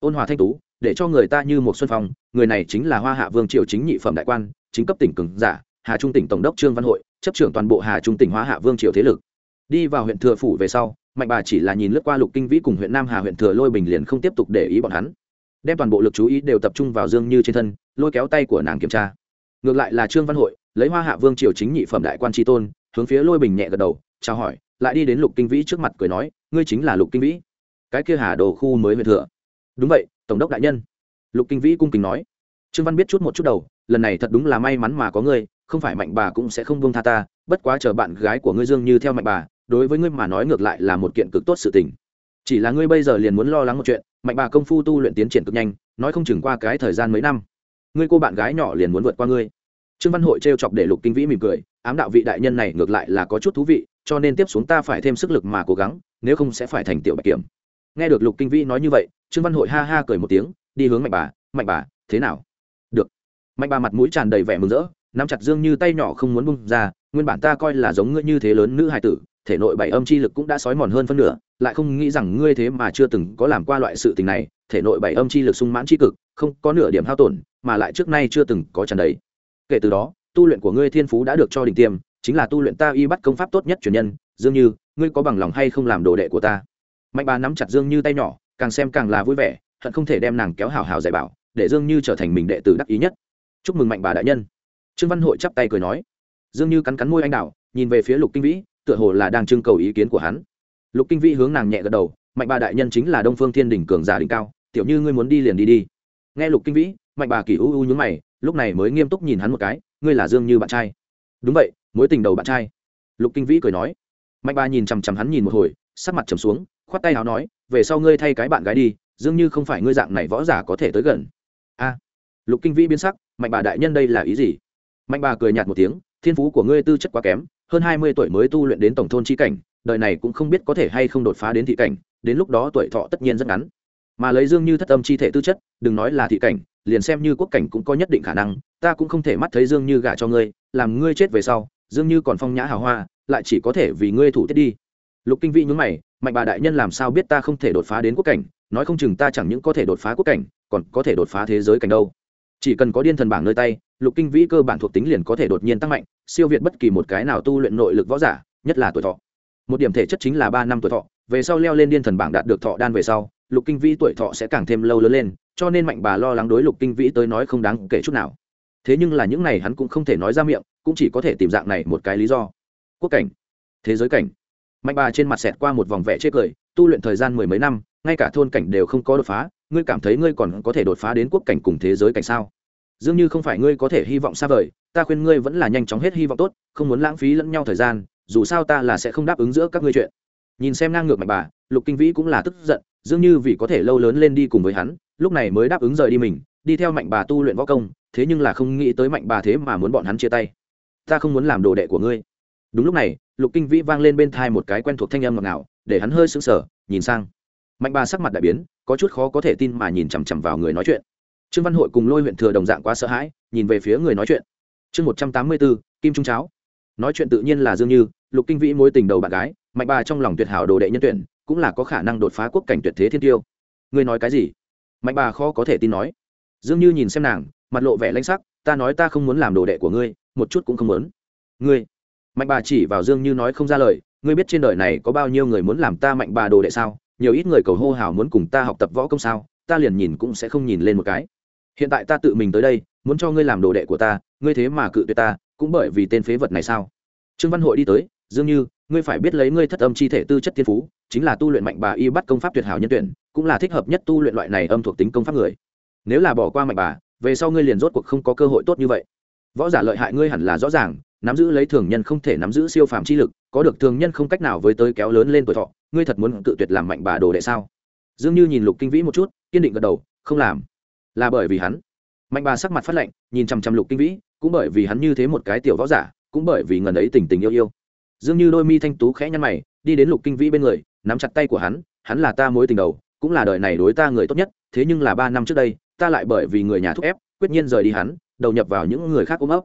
A: Ôn hòa thanh tú, để cho người ta như một xuân phong, người này chính là hoa hạ vương triều chính nhị phẩm đại quan, chính cấp tỉnh cường giả, hà trung tỉnh tổng đốc trương văn hội, chấp trưởng toàn bộ hà trung tỉnh hoa hạ vương triều thế lực. Đi vào huyện thừa phủ về sau, mạnh bà chỉ là nhìn lướt qua lục kinh vĩ cùng huyện nam hà huyện thừa lôi bình liền không tiếp tục để ý bọn hắn. Đem toàn bộ lực chú ý đều tập trung vào dương như trên thân, lôi kéo tay của nàng kiểm tra. Ngược lại là trương văn hội, lấy hoa hạ vương triều chính nhị phẩm đại quan tri tôn, hướng phía lôi bình nhẹ gật đầu, chào hỏi lại đi đến lục kinh vĩ trước mặt cười nói, ngươi chính là lục kinh vĩ. Cái kia hà đồ khu mới huyện thừa. Đúng vậy, tổng đốc đại nhân. Lục kinh vĩ cung kính nói. Trương văn biết chút một chút đầu, lần này thật đúng là may mắn mà có ngươi, không phải mạnh bà cũng sẽ không buông tha ta, bất quá chờ bạn gái của ngươi dương như theo mạnh bà, đối với ngươi mà nói ngược lại là một kiện cực tốt sự tình. Chỉ là ngươi bây giờ liền muốn lo lắng một chuyện, mạnh bà công phu tu luyện tiến triển cực nhanh, nói không chừng qua cái thời gian mấy năm, ngươi cô bạn gái nhỏ liền muốn vượt qua ngươi. Trương văn hội t chọc để lục kinh vĩ mỉm cười, ám đạo vị đại nhân này ngược lại là có chút thú vị cho nên tiếp xuống ta phải thêm sức lực mà cố gắng, nếu không sẽ phải thành tiểu bạch kiểm. Nghe được lục kinh vĩ nói như vậy, trương văn hội ha ha cười một tiếng, đi hướng mạnh bà mạnh bà, thế nào? Được. Mạnh bà mặt mũi tràn đầy vẻ mừng rỡ, nắm chặt dương như tay nhỏ không muốn bung ra, nguyên bản ta coi là giống ngươi như thế lớn nữ hài tử, thể nội bảy âm chi lực cũng đã sói mòn hơn phân nửa, lại không nghĩ rằng ngươi thế mà chưa từng có làm qua loại sự tình này, thể nội bảy âm chi lực sung mãn chi cực, không có nửa điểm hao tổn, mà lại trước nay chưa từng có tràn đầy. Kể từ đó, tu luyện của ngươi thiên phú đã được cho đỉnh tiêm chính là tu luyện ta y bắt công pháp tốt nhất truyền nhân, dương như, ngươi có bằng lòng hay không làm đồ đệ của ta? Mạnh bà nắm chặt dương như tay nhỏ, càng xem càng là vui vẻ, hận không thể đem nàng kéo hào hào dạy bảo, để dương như trở thành mình đệ tử đắc ý nhất. Chúc mừng mạnh bà đại nhân. Trương văn hội chắp tay cười nói. Dương như cắn cắn môi anh đào, nhìn về phía lục kinh vĩ, tựa hồ là đang trưng cầu ý kiến của hắn. Lục kinh vĩ hướng nàng nhẹ gật đầu, mạnh bà đại nhân chính là đông phương thiên đỉnh cường giả đỉnh cao, tiểu như ngươi muốn đi liền đi đi. Nghe lục kinh vĩ, mạnh bà kỳ u u nhướng mày, lúc này mới nghiêm túc nhìn hắn một cái, ngươi là dương như bạn trai. Đúng vậy mối tình đầu bạn trai. Lục kinh vĩ cười nói. Mạnh bà nhìn chằm chằm hắn nhìn một hồi, sắc mặt trầm xuống, khoát tay áo nói, về sau ngươi thay cái bạn gái đi dương như không phải ngươi dạng này võ giả có thể tới gần. A. Lục kinh vĩ biến sắc, mạnh bà đại nhân đây là ý gì? Mạnh bà cười nhạt một tiếng, thiên phú của ngươi tư chất quá kém, hơn hai mươi tuổi mới tu luyện đến tổng thôn chi cảnh, đời này cũng không biết có thể hay không đột phá đến thị cảnh, đến lúc đó tuổi thọ tất nhiên rất ngắn. Mà lấy dương như thất âm chi thể tư chất, đừng nói là thị cảnh, liền xem như quốc cảnh cũng có nhất định khả năng, ta cũng không thể mắt thấy dương như gả cho ngươi, làm ngươi chết về sau dương như còn phong nhã hào hoa, lại chỉ có thể vì ngươi thủ tiết đi. Lục kinh vĩ nhúng mày, mạnh bà đại nhân làm sao biết ta không thể đột phá đến quốc cảnh, nói không chừng ta chẳng những có thể đột phá quốc cảnh, còn có thể đột phá thế giới cảnh đâu. Chỉ cần có điên thần bảng nơi tay, lục kinh vĩ cơ bản thuộc tính liền có thể đột nhiên tăng mạnh, siêu việt bất kỳ một cái nào tu luyện nội lực võ giả, nhất là tuổi thọ. Một điểm thể chất chính là ba năm tuổi thọ, về sau leo lên điên thần bảng đạt được thọ đan về sau, lục kinh vĩ tuổi thọ sẽ càng thêm lâu lớn lên, cho nên mạnh bà lo lắng đối lục kinh vĩ tới nói không đáng kể chút nào thế nhưng là những này hắn cũng không thể nói ra miệng, cũng chỉ có thể tìm dạng này một cái lý do. Quốc cảnh, thế giới cảnh. Mạnh bà trên mặt xẹt qua một vòng vẽ chê cười, tu luyện thời gian mười mấy năm, ngay cả thôn cảnh đều không có đột phá, ngươi cảm thấy ngươi còn có thể đột phá đến quốc cảnh cùng thế giới cảnh sao? Dường như không phải ngươi có thể hy vọng xa vời, ta khuyên ngươi vẫn là nhanh chóng hết hy vọng tốt, không muốn lãng phí lẫn nhau thời gian, dù sao ta là sẽ không đáp ứng giữa các ngươi chuyện. Nhìn xem ngang ngược mạnh bà, lục kinh vĩ cũng là tức giận dường như vì có thể lâu lớn lên đi cùng với hắn, lúc này mới đáp ứng rời đi mình đi theo mạnh bà tu luyện võ công, thế nhưng là không nghĩ tới mạnh bà thế mà muốn bọn hắn chia tay. Ta không muốn làm đồ đệ của ngươi. Đúng lúc này, lục kinh vĩ vang lên bên thai một cái quen thuộc thanh âm ngọt ngào, để hắn hơi sững sờ, nhìn sang. Mạnh bà sắc mặt đại biến, có chút khó có thể tin mà nhìn chằm chằm vào người nói chuyện. Trương văn hội cùng lôi huyện thừa đồng dạng quá sợ hãi, nhìn về phía người nói chuyện. Chương một trăm tám mươi bốn kim trung cháo. Nói chuyện tự nhiên là dương như, lục kinh vĩ mối tình đầu bạn gái, mạnh bà trong lòng tuyệt hảo đồ đệ nhân tuyển, cũng là có khả năng đột phá quốc cảnh tuyệt thế thiên tiêu. Ngươi nói cái gì? Mạnh bà khó có thể tin nói dương như nhìn xem nàng, mặt lộ vẻ lanh sắc, ta nói ta không muốn làm đồ đệ của ngươi, một chút cũng không muốn. Ngươi? Mạnh bà chỉ vào dương như nói không ra lời, ngươi biết trên đời này có bao nhiêu người muốn làm ta mạnh bà đồ đệ sao? Nhiều ít người cầu hô hào muốn cùng ta học tập võ công sao? Ta liền nhìn cũng sẽ không nhìn lên một cái. Hiện tại ta tự mình tới đây, muốn cho ngươi làm đồ đệ của ta, ngươi thế mà cự tuyệt ta, cũng bởi vì tên phế vật này sao? Trương văn hội đi tới, dương như, ngươi phải biết lấy ngươi thất âm chi thể tư chất thiên phú, chính là tu luyện mạnh bà y bắt công pháp tuyệt hảo nhân tuyển, cũng là thích hợp nhất tu luyện loại này âm thuộc tính công pháp người nếu là bỏ qua mạnh bà, về sau ngươi liền rốt cuộc không có cơ hội tốt như vậy. Võ giả lợi hại ngươi hẳn là rõ ràng, nắm giữ lấy thường nhân không thể nắm giữ siêu phàm chi lực, có được thường nhân không cách nào với tới kéo lớn lên tuổi thọ, ngươi thật muốn tự tuyệt làm mạnh bà đồ đệ sao? Dương như nhìn lục kinh vĩ một chút, kiên định gật đầu, không làm. Là bởi vì hắn. Mạnh bà sắc mặt phát lạnh, nhìn chằm chằm lục kinh vĩ, cũng bởi vì hắn như thế một cái tiểu võ giả, cũng bởi vì ngần ấy tình tình yêu yêu. Dương như đôi mi thanh tú khẽ nhăn mày, đi đến lục kinh vĩ bên người, nắm chặt tay của hắn hắn là ta mối tình đầu, cũng là đời này đối ta người tốt nhất, thế nhưng là ba năm trước đây ta lại bởi vì người nhà thúc ép, quyết nhiên rời đi hắn, đầu nhập vào những người khác ôm ấp.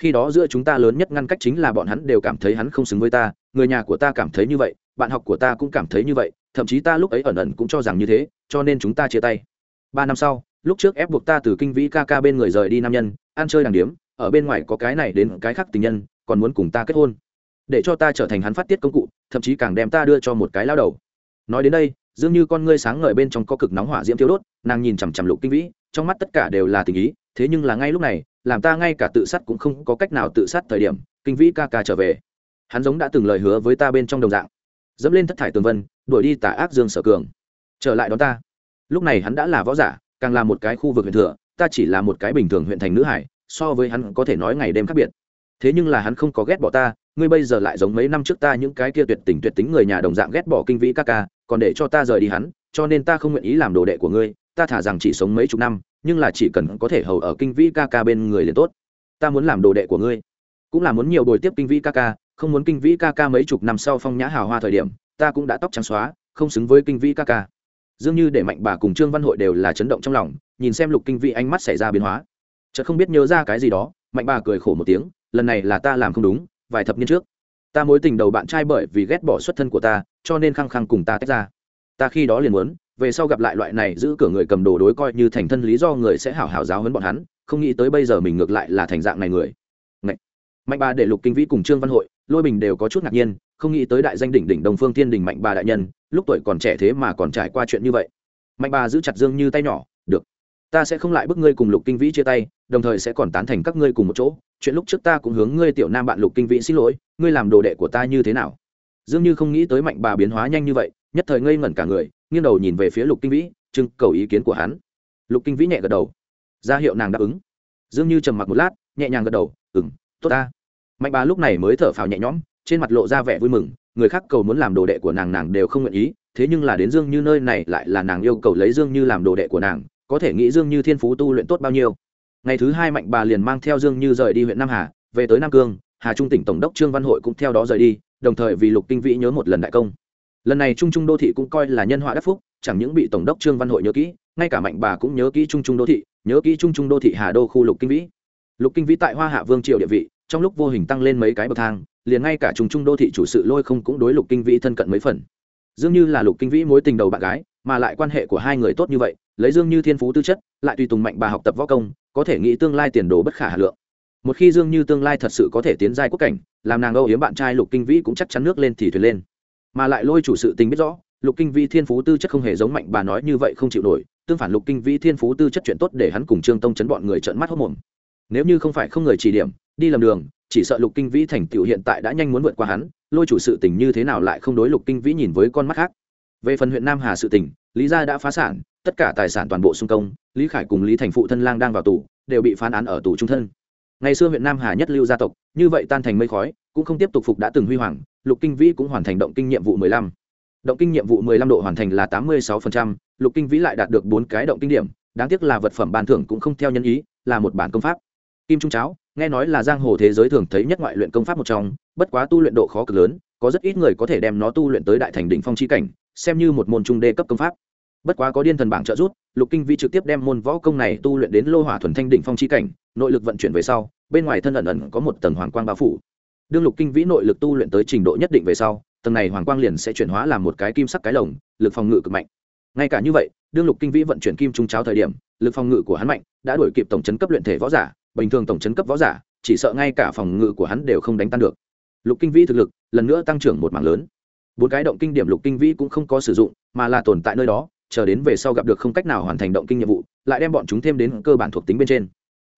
A: Khi đó giữa chúng ta lớn nhất ngăn cách chính là bọn hắn đều cảm thấy hắn không xứng với ta, người nhà của ta cảm thấy như vậy, bạn học của ta cũng cảm thấy như vậy, thậm chí ta lúc ấy ẩn ẩn cũng cho rằng như thế, cho nên chúng ta chia tay. Ba năm sau, lúc trước ép buộc ta từ kinh vĩ ca ca bên người rời đi nam nhân, ăn chơi đàng điếm, ở bên ngoài có cái này đến cái khác tình nhân, còn muốn cùng ta kết hôn. Để cho ta trở thành hắn phát tiết công cụ, thậm chí càng đem ta đưa cho một cái lao đầu. Nói đến đây, dường như con ngươi sáng ngời bên trong có cực nóng hỏa diễm thiếu đốt nàng nhìn chằm chằm lục kinh vĩ, trong mắt tất cả đều là tình ý, thế nhưng là ngay lúc này, làm ta ngay cả tự sát cũng không có cách nào tự sát thời điểm, kinh vĩ ca ca trở về. Hắn giống đã từng lời hứa với ta bên trong đồng dạng. Dẫm lên thất thải tường vân, đuổi đi tả ác dương sở cường. Trở lại đón ta. Lúc này hắn đã là võ giả, càng là một cái khu vực huyện thừa, ta chỉ là một cái bình thường huyện thành nữ hải, so với hắn có thể nói ngày đêm khác biệt. Thế nhưng là hắn không có ghét bỏ ta, ngươi bây giờ lại giống mấy năm trước ta những cái kia tuyệt tình tuyệt tính người nhà đồng dạng ghét bỏ kinh vĩ ca ca, còn để cho ta rời đi hắn, cho nên ta không nguyện ý làm đồ đệ của ngươi ta thả rằng chỉ sống mấy chục năm, nhưng là chỉ cần có thể hầu ở kinh vĩ ca ca bên người liền tốt. Ta muốn làm đồ đệ của ngươi. Cũng là muốn nhiều bồi tiếp kinh vĩ ca ca, không muốn kinh vĩ ca ca mấy chục năm sau phong nhã hào hoa thời điểm, ta cũng đã tóc trắng xóa, không xứng với kinh vĩ ca ca. Dường như để mạnh bà cùng trương văn hội đều là chấn động trong lòng, nhìn xem lục kinh vĩ ánh mắt xảy ra biến hóa. Chợt không biết nhớ ra cái gì đó, mạnh bà cười khổ một tiếng, lần này là ta làm không đúng, vài thập niên trước. Ta mối tình đầu bạn trai bởi vì ghét bỏ xuất thân của ta, cho nên khăng khăng cùng ta tách ra. Ta khi đó liền muốn về sau gặp lại loại này giữ cửa người cầm đồ đối coi như thành thân lý do người sẽ hảo hảo giáo hấn bọn hắn, không nghĩ tới bây giờ mình ngược lại là thành dạng này người. Ngậy. mạnh bà để lục kinh vĩ cùng trương văn hội, lôi bình đều có chút ngạc nhiên, không nghĩ tới đại danh đỉnh đỉnh đồng phương thiên đình mạnh bà đại nhân, lúc tuổi còn trẻ thế mà còn trải qua chuyện như vậy. Mạnh bà giữ chặt dương như tay nhỏ, được, ta sẽ không lại bức ngươi cùng lục kinh vĩ chia tay, đồng thời sẽ còn tán thành các ngươi cùng một chỗ. Chuyện lúc trước ta cũng hướng ngươi tiểu nam bạn lục kinh vĩ xin lỗi, ngươi làm đồ đệ của ta như thế nào? Dương như không nghĩ tới mạnh bà biến hóa nhanh như vậy, nhất thời ngây ngẩn cả người nghiêng đầu nhìn về phía lục kinh vĩ trưng cầu ý kiến của hắn. Lục kinh vĩ nhẹ gật đầu. Ra hiệu nàng đáp ứng. Dương như trầm mặc một lát, nhẹ nhàng gật đầu ừng tốt ta. Mạnh bà lúc này mới thở phào nhẹ nhõm, trên mặt lộ ra vẻ vui mừng, người khác cầu muốn làm đồ đệ của nàng nàng đều không nguyện ý, thế nhưng là đến dương như nơi này lại là nàng yêu cầu lấy dương như làm đồ đệ của nàng, có thể nghĩ dương như thiên phú tu luyện tốt bao nhiêu. Ngày thứ hai mạnh bà liền mang theo dương như rời đi huyện nam hà, về tới nam cương, hà trung tỉnh tổng đốc trương văn hội cũng theo đó rời đi, đồng thời vì lục kinh vĩ nhớ một lần đại công lần này trung trung đô thị cũng coi là nhân họa đắc phúc, chẳng những bị tổng đốc trương văn hội nhớ kỹ, ngay cả mạnh bà cũng nhớ kỹ trung trung đô thị, nhớ kỹ trung trung đô thị hà đô khu lục kinh vĩ. Lục kinh vĩ tại hoa hạ vương triều địa vị, trong lúc vô hình tăng lên mấy cái bậc thang, liền ngay cả trung trung đô thị chủ sự lôi không cũng đối lục kinh vĩ thân cận mấy phần. Dường như là lục kinh vĩ mối tình đầu bạn gái, mà lại quan hệ của hai người tốt như vậy, lấy dương như thiên phú tư chất, lại tùy tùng mạnh bà học tập võ công, có thể nghĩ tương lai tiền đồ bất khả hà lượng. Một khi dương như tương lai thật sự có thể tiến giai quốc cảnh, làm nàng âu yếm bạn trai lục kinh vĩ cũng chắc chắn nước lên thì thuyền lên mà lại lôi chủ sự tình biết rõ, lục kinh vĩ thiên phú tư chất không hề giống mạnh bà nói như vậy không chịu nổi, tương phản lục kinh vĩ thiên phú tư chất chuyện tốt để hắn cùng trương tông chấn bọn người trợn mắt hốc mồm. Nếu như không phải không người chỉ điểm, đi lầm đường, chỉ sợ lục kinh vĩ thành tựu hiện tại đã nhanh muốn vượt qua hắn, lôi chủ sự tình như thế nào lại không đối lục kinh vĩ nhìn với con mắt khác. Về phần huyện nam hà sự tình, lý gia đã phá sản, tất cả tài sản toàn bộ xung công, lý khải cùng lý thành phụ thân lang đang vào tù, đều bị phán án ở tù trung thân. Ngày xưa huyện nam hà nhất lưu gia tộc, như vậy tan thành mây khói cũng không tiếp tục phục đã từng huy hoàng, lục kinh vĩ cũng hoàn thành động kinh nhiệm vụ mười lăm. Động kinh nhiệm vụ mười lăm độ hoàn thành là tám mươi sáu phần trăm, lục kinh vĩ lại đạt được bốn cái động kinh điểm, đáng tiếc là vật phẩm ban thưởng cũng không theo nhân ý, là một bản công pháp. Kim trung cháo, nghe nói là giang hồ thế giới thường thấy nhất ngoại luyện công pháp một trong, bất quá tu luyện độ khó cực lớn, có rất ít người có thể đem nó tu luyện tới đại thành đỉnh phong chi cảnh, xem như một môn trung đê cấp công pháp. Bất quá có điên thần bảng trợ giúp, lục kinh vi trực tiếp đem môn võ công này tu luyện đến lô hỏa thuần thanh đỉnh phong chi cảnh, nội lực vận chuyển về sau, bên ngoài thân ẩn ẩn có một tầng hoàng quang bao phủ đương lục kinh vĩ nội lực tu luyện tới trình độ nhất định về sau, tầng này hoàng quang liền sẽ chuyển hóa làm một cái kim sắc cái lồng, lực phòng ngự cực mạnh. Ngay cả như vậy, đương lục kinh vĩ vận chuyển kim trung cháo thời điểm, lực phòng ngự của hắn mạnh, đã đuổi kịp tổng chấn cấp luyện thể võ giả, bình thường tổng chấn cấp võ giả, chỉ sợ ngay cả phòng ngự của hắn đều không đánh tan được. Lục kinh vĩ thực lực lần nữa tăng trưởng một mảng lớn. Bốn cái động kinh điểm lục kinh vĩ cũng không có sử dụng, mà là tồn tại nơi đó, chờ đến về sau gặp được không cách nào hoàn thành động kinh nhiệm vụ, lại đem bọn chúng thêm đến cơ bản thuộc tính bên trên.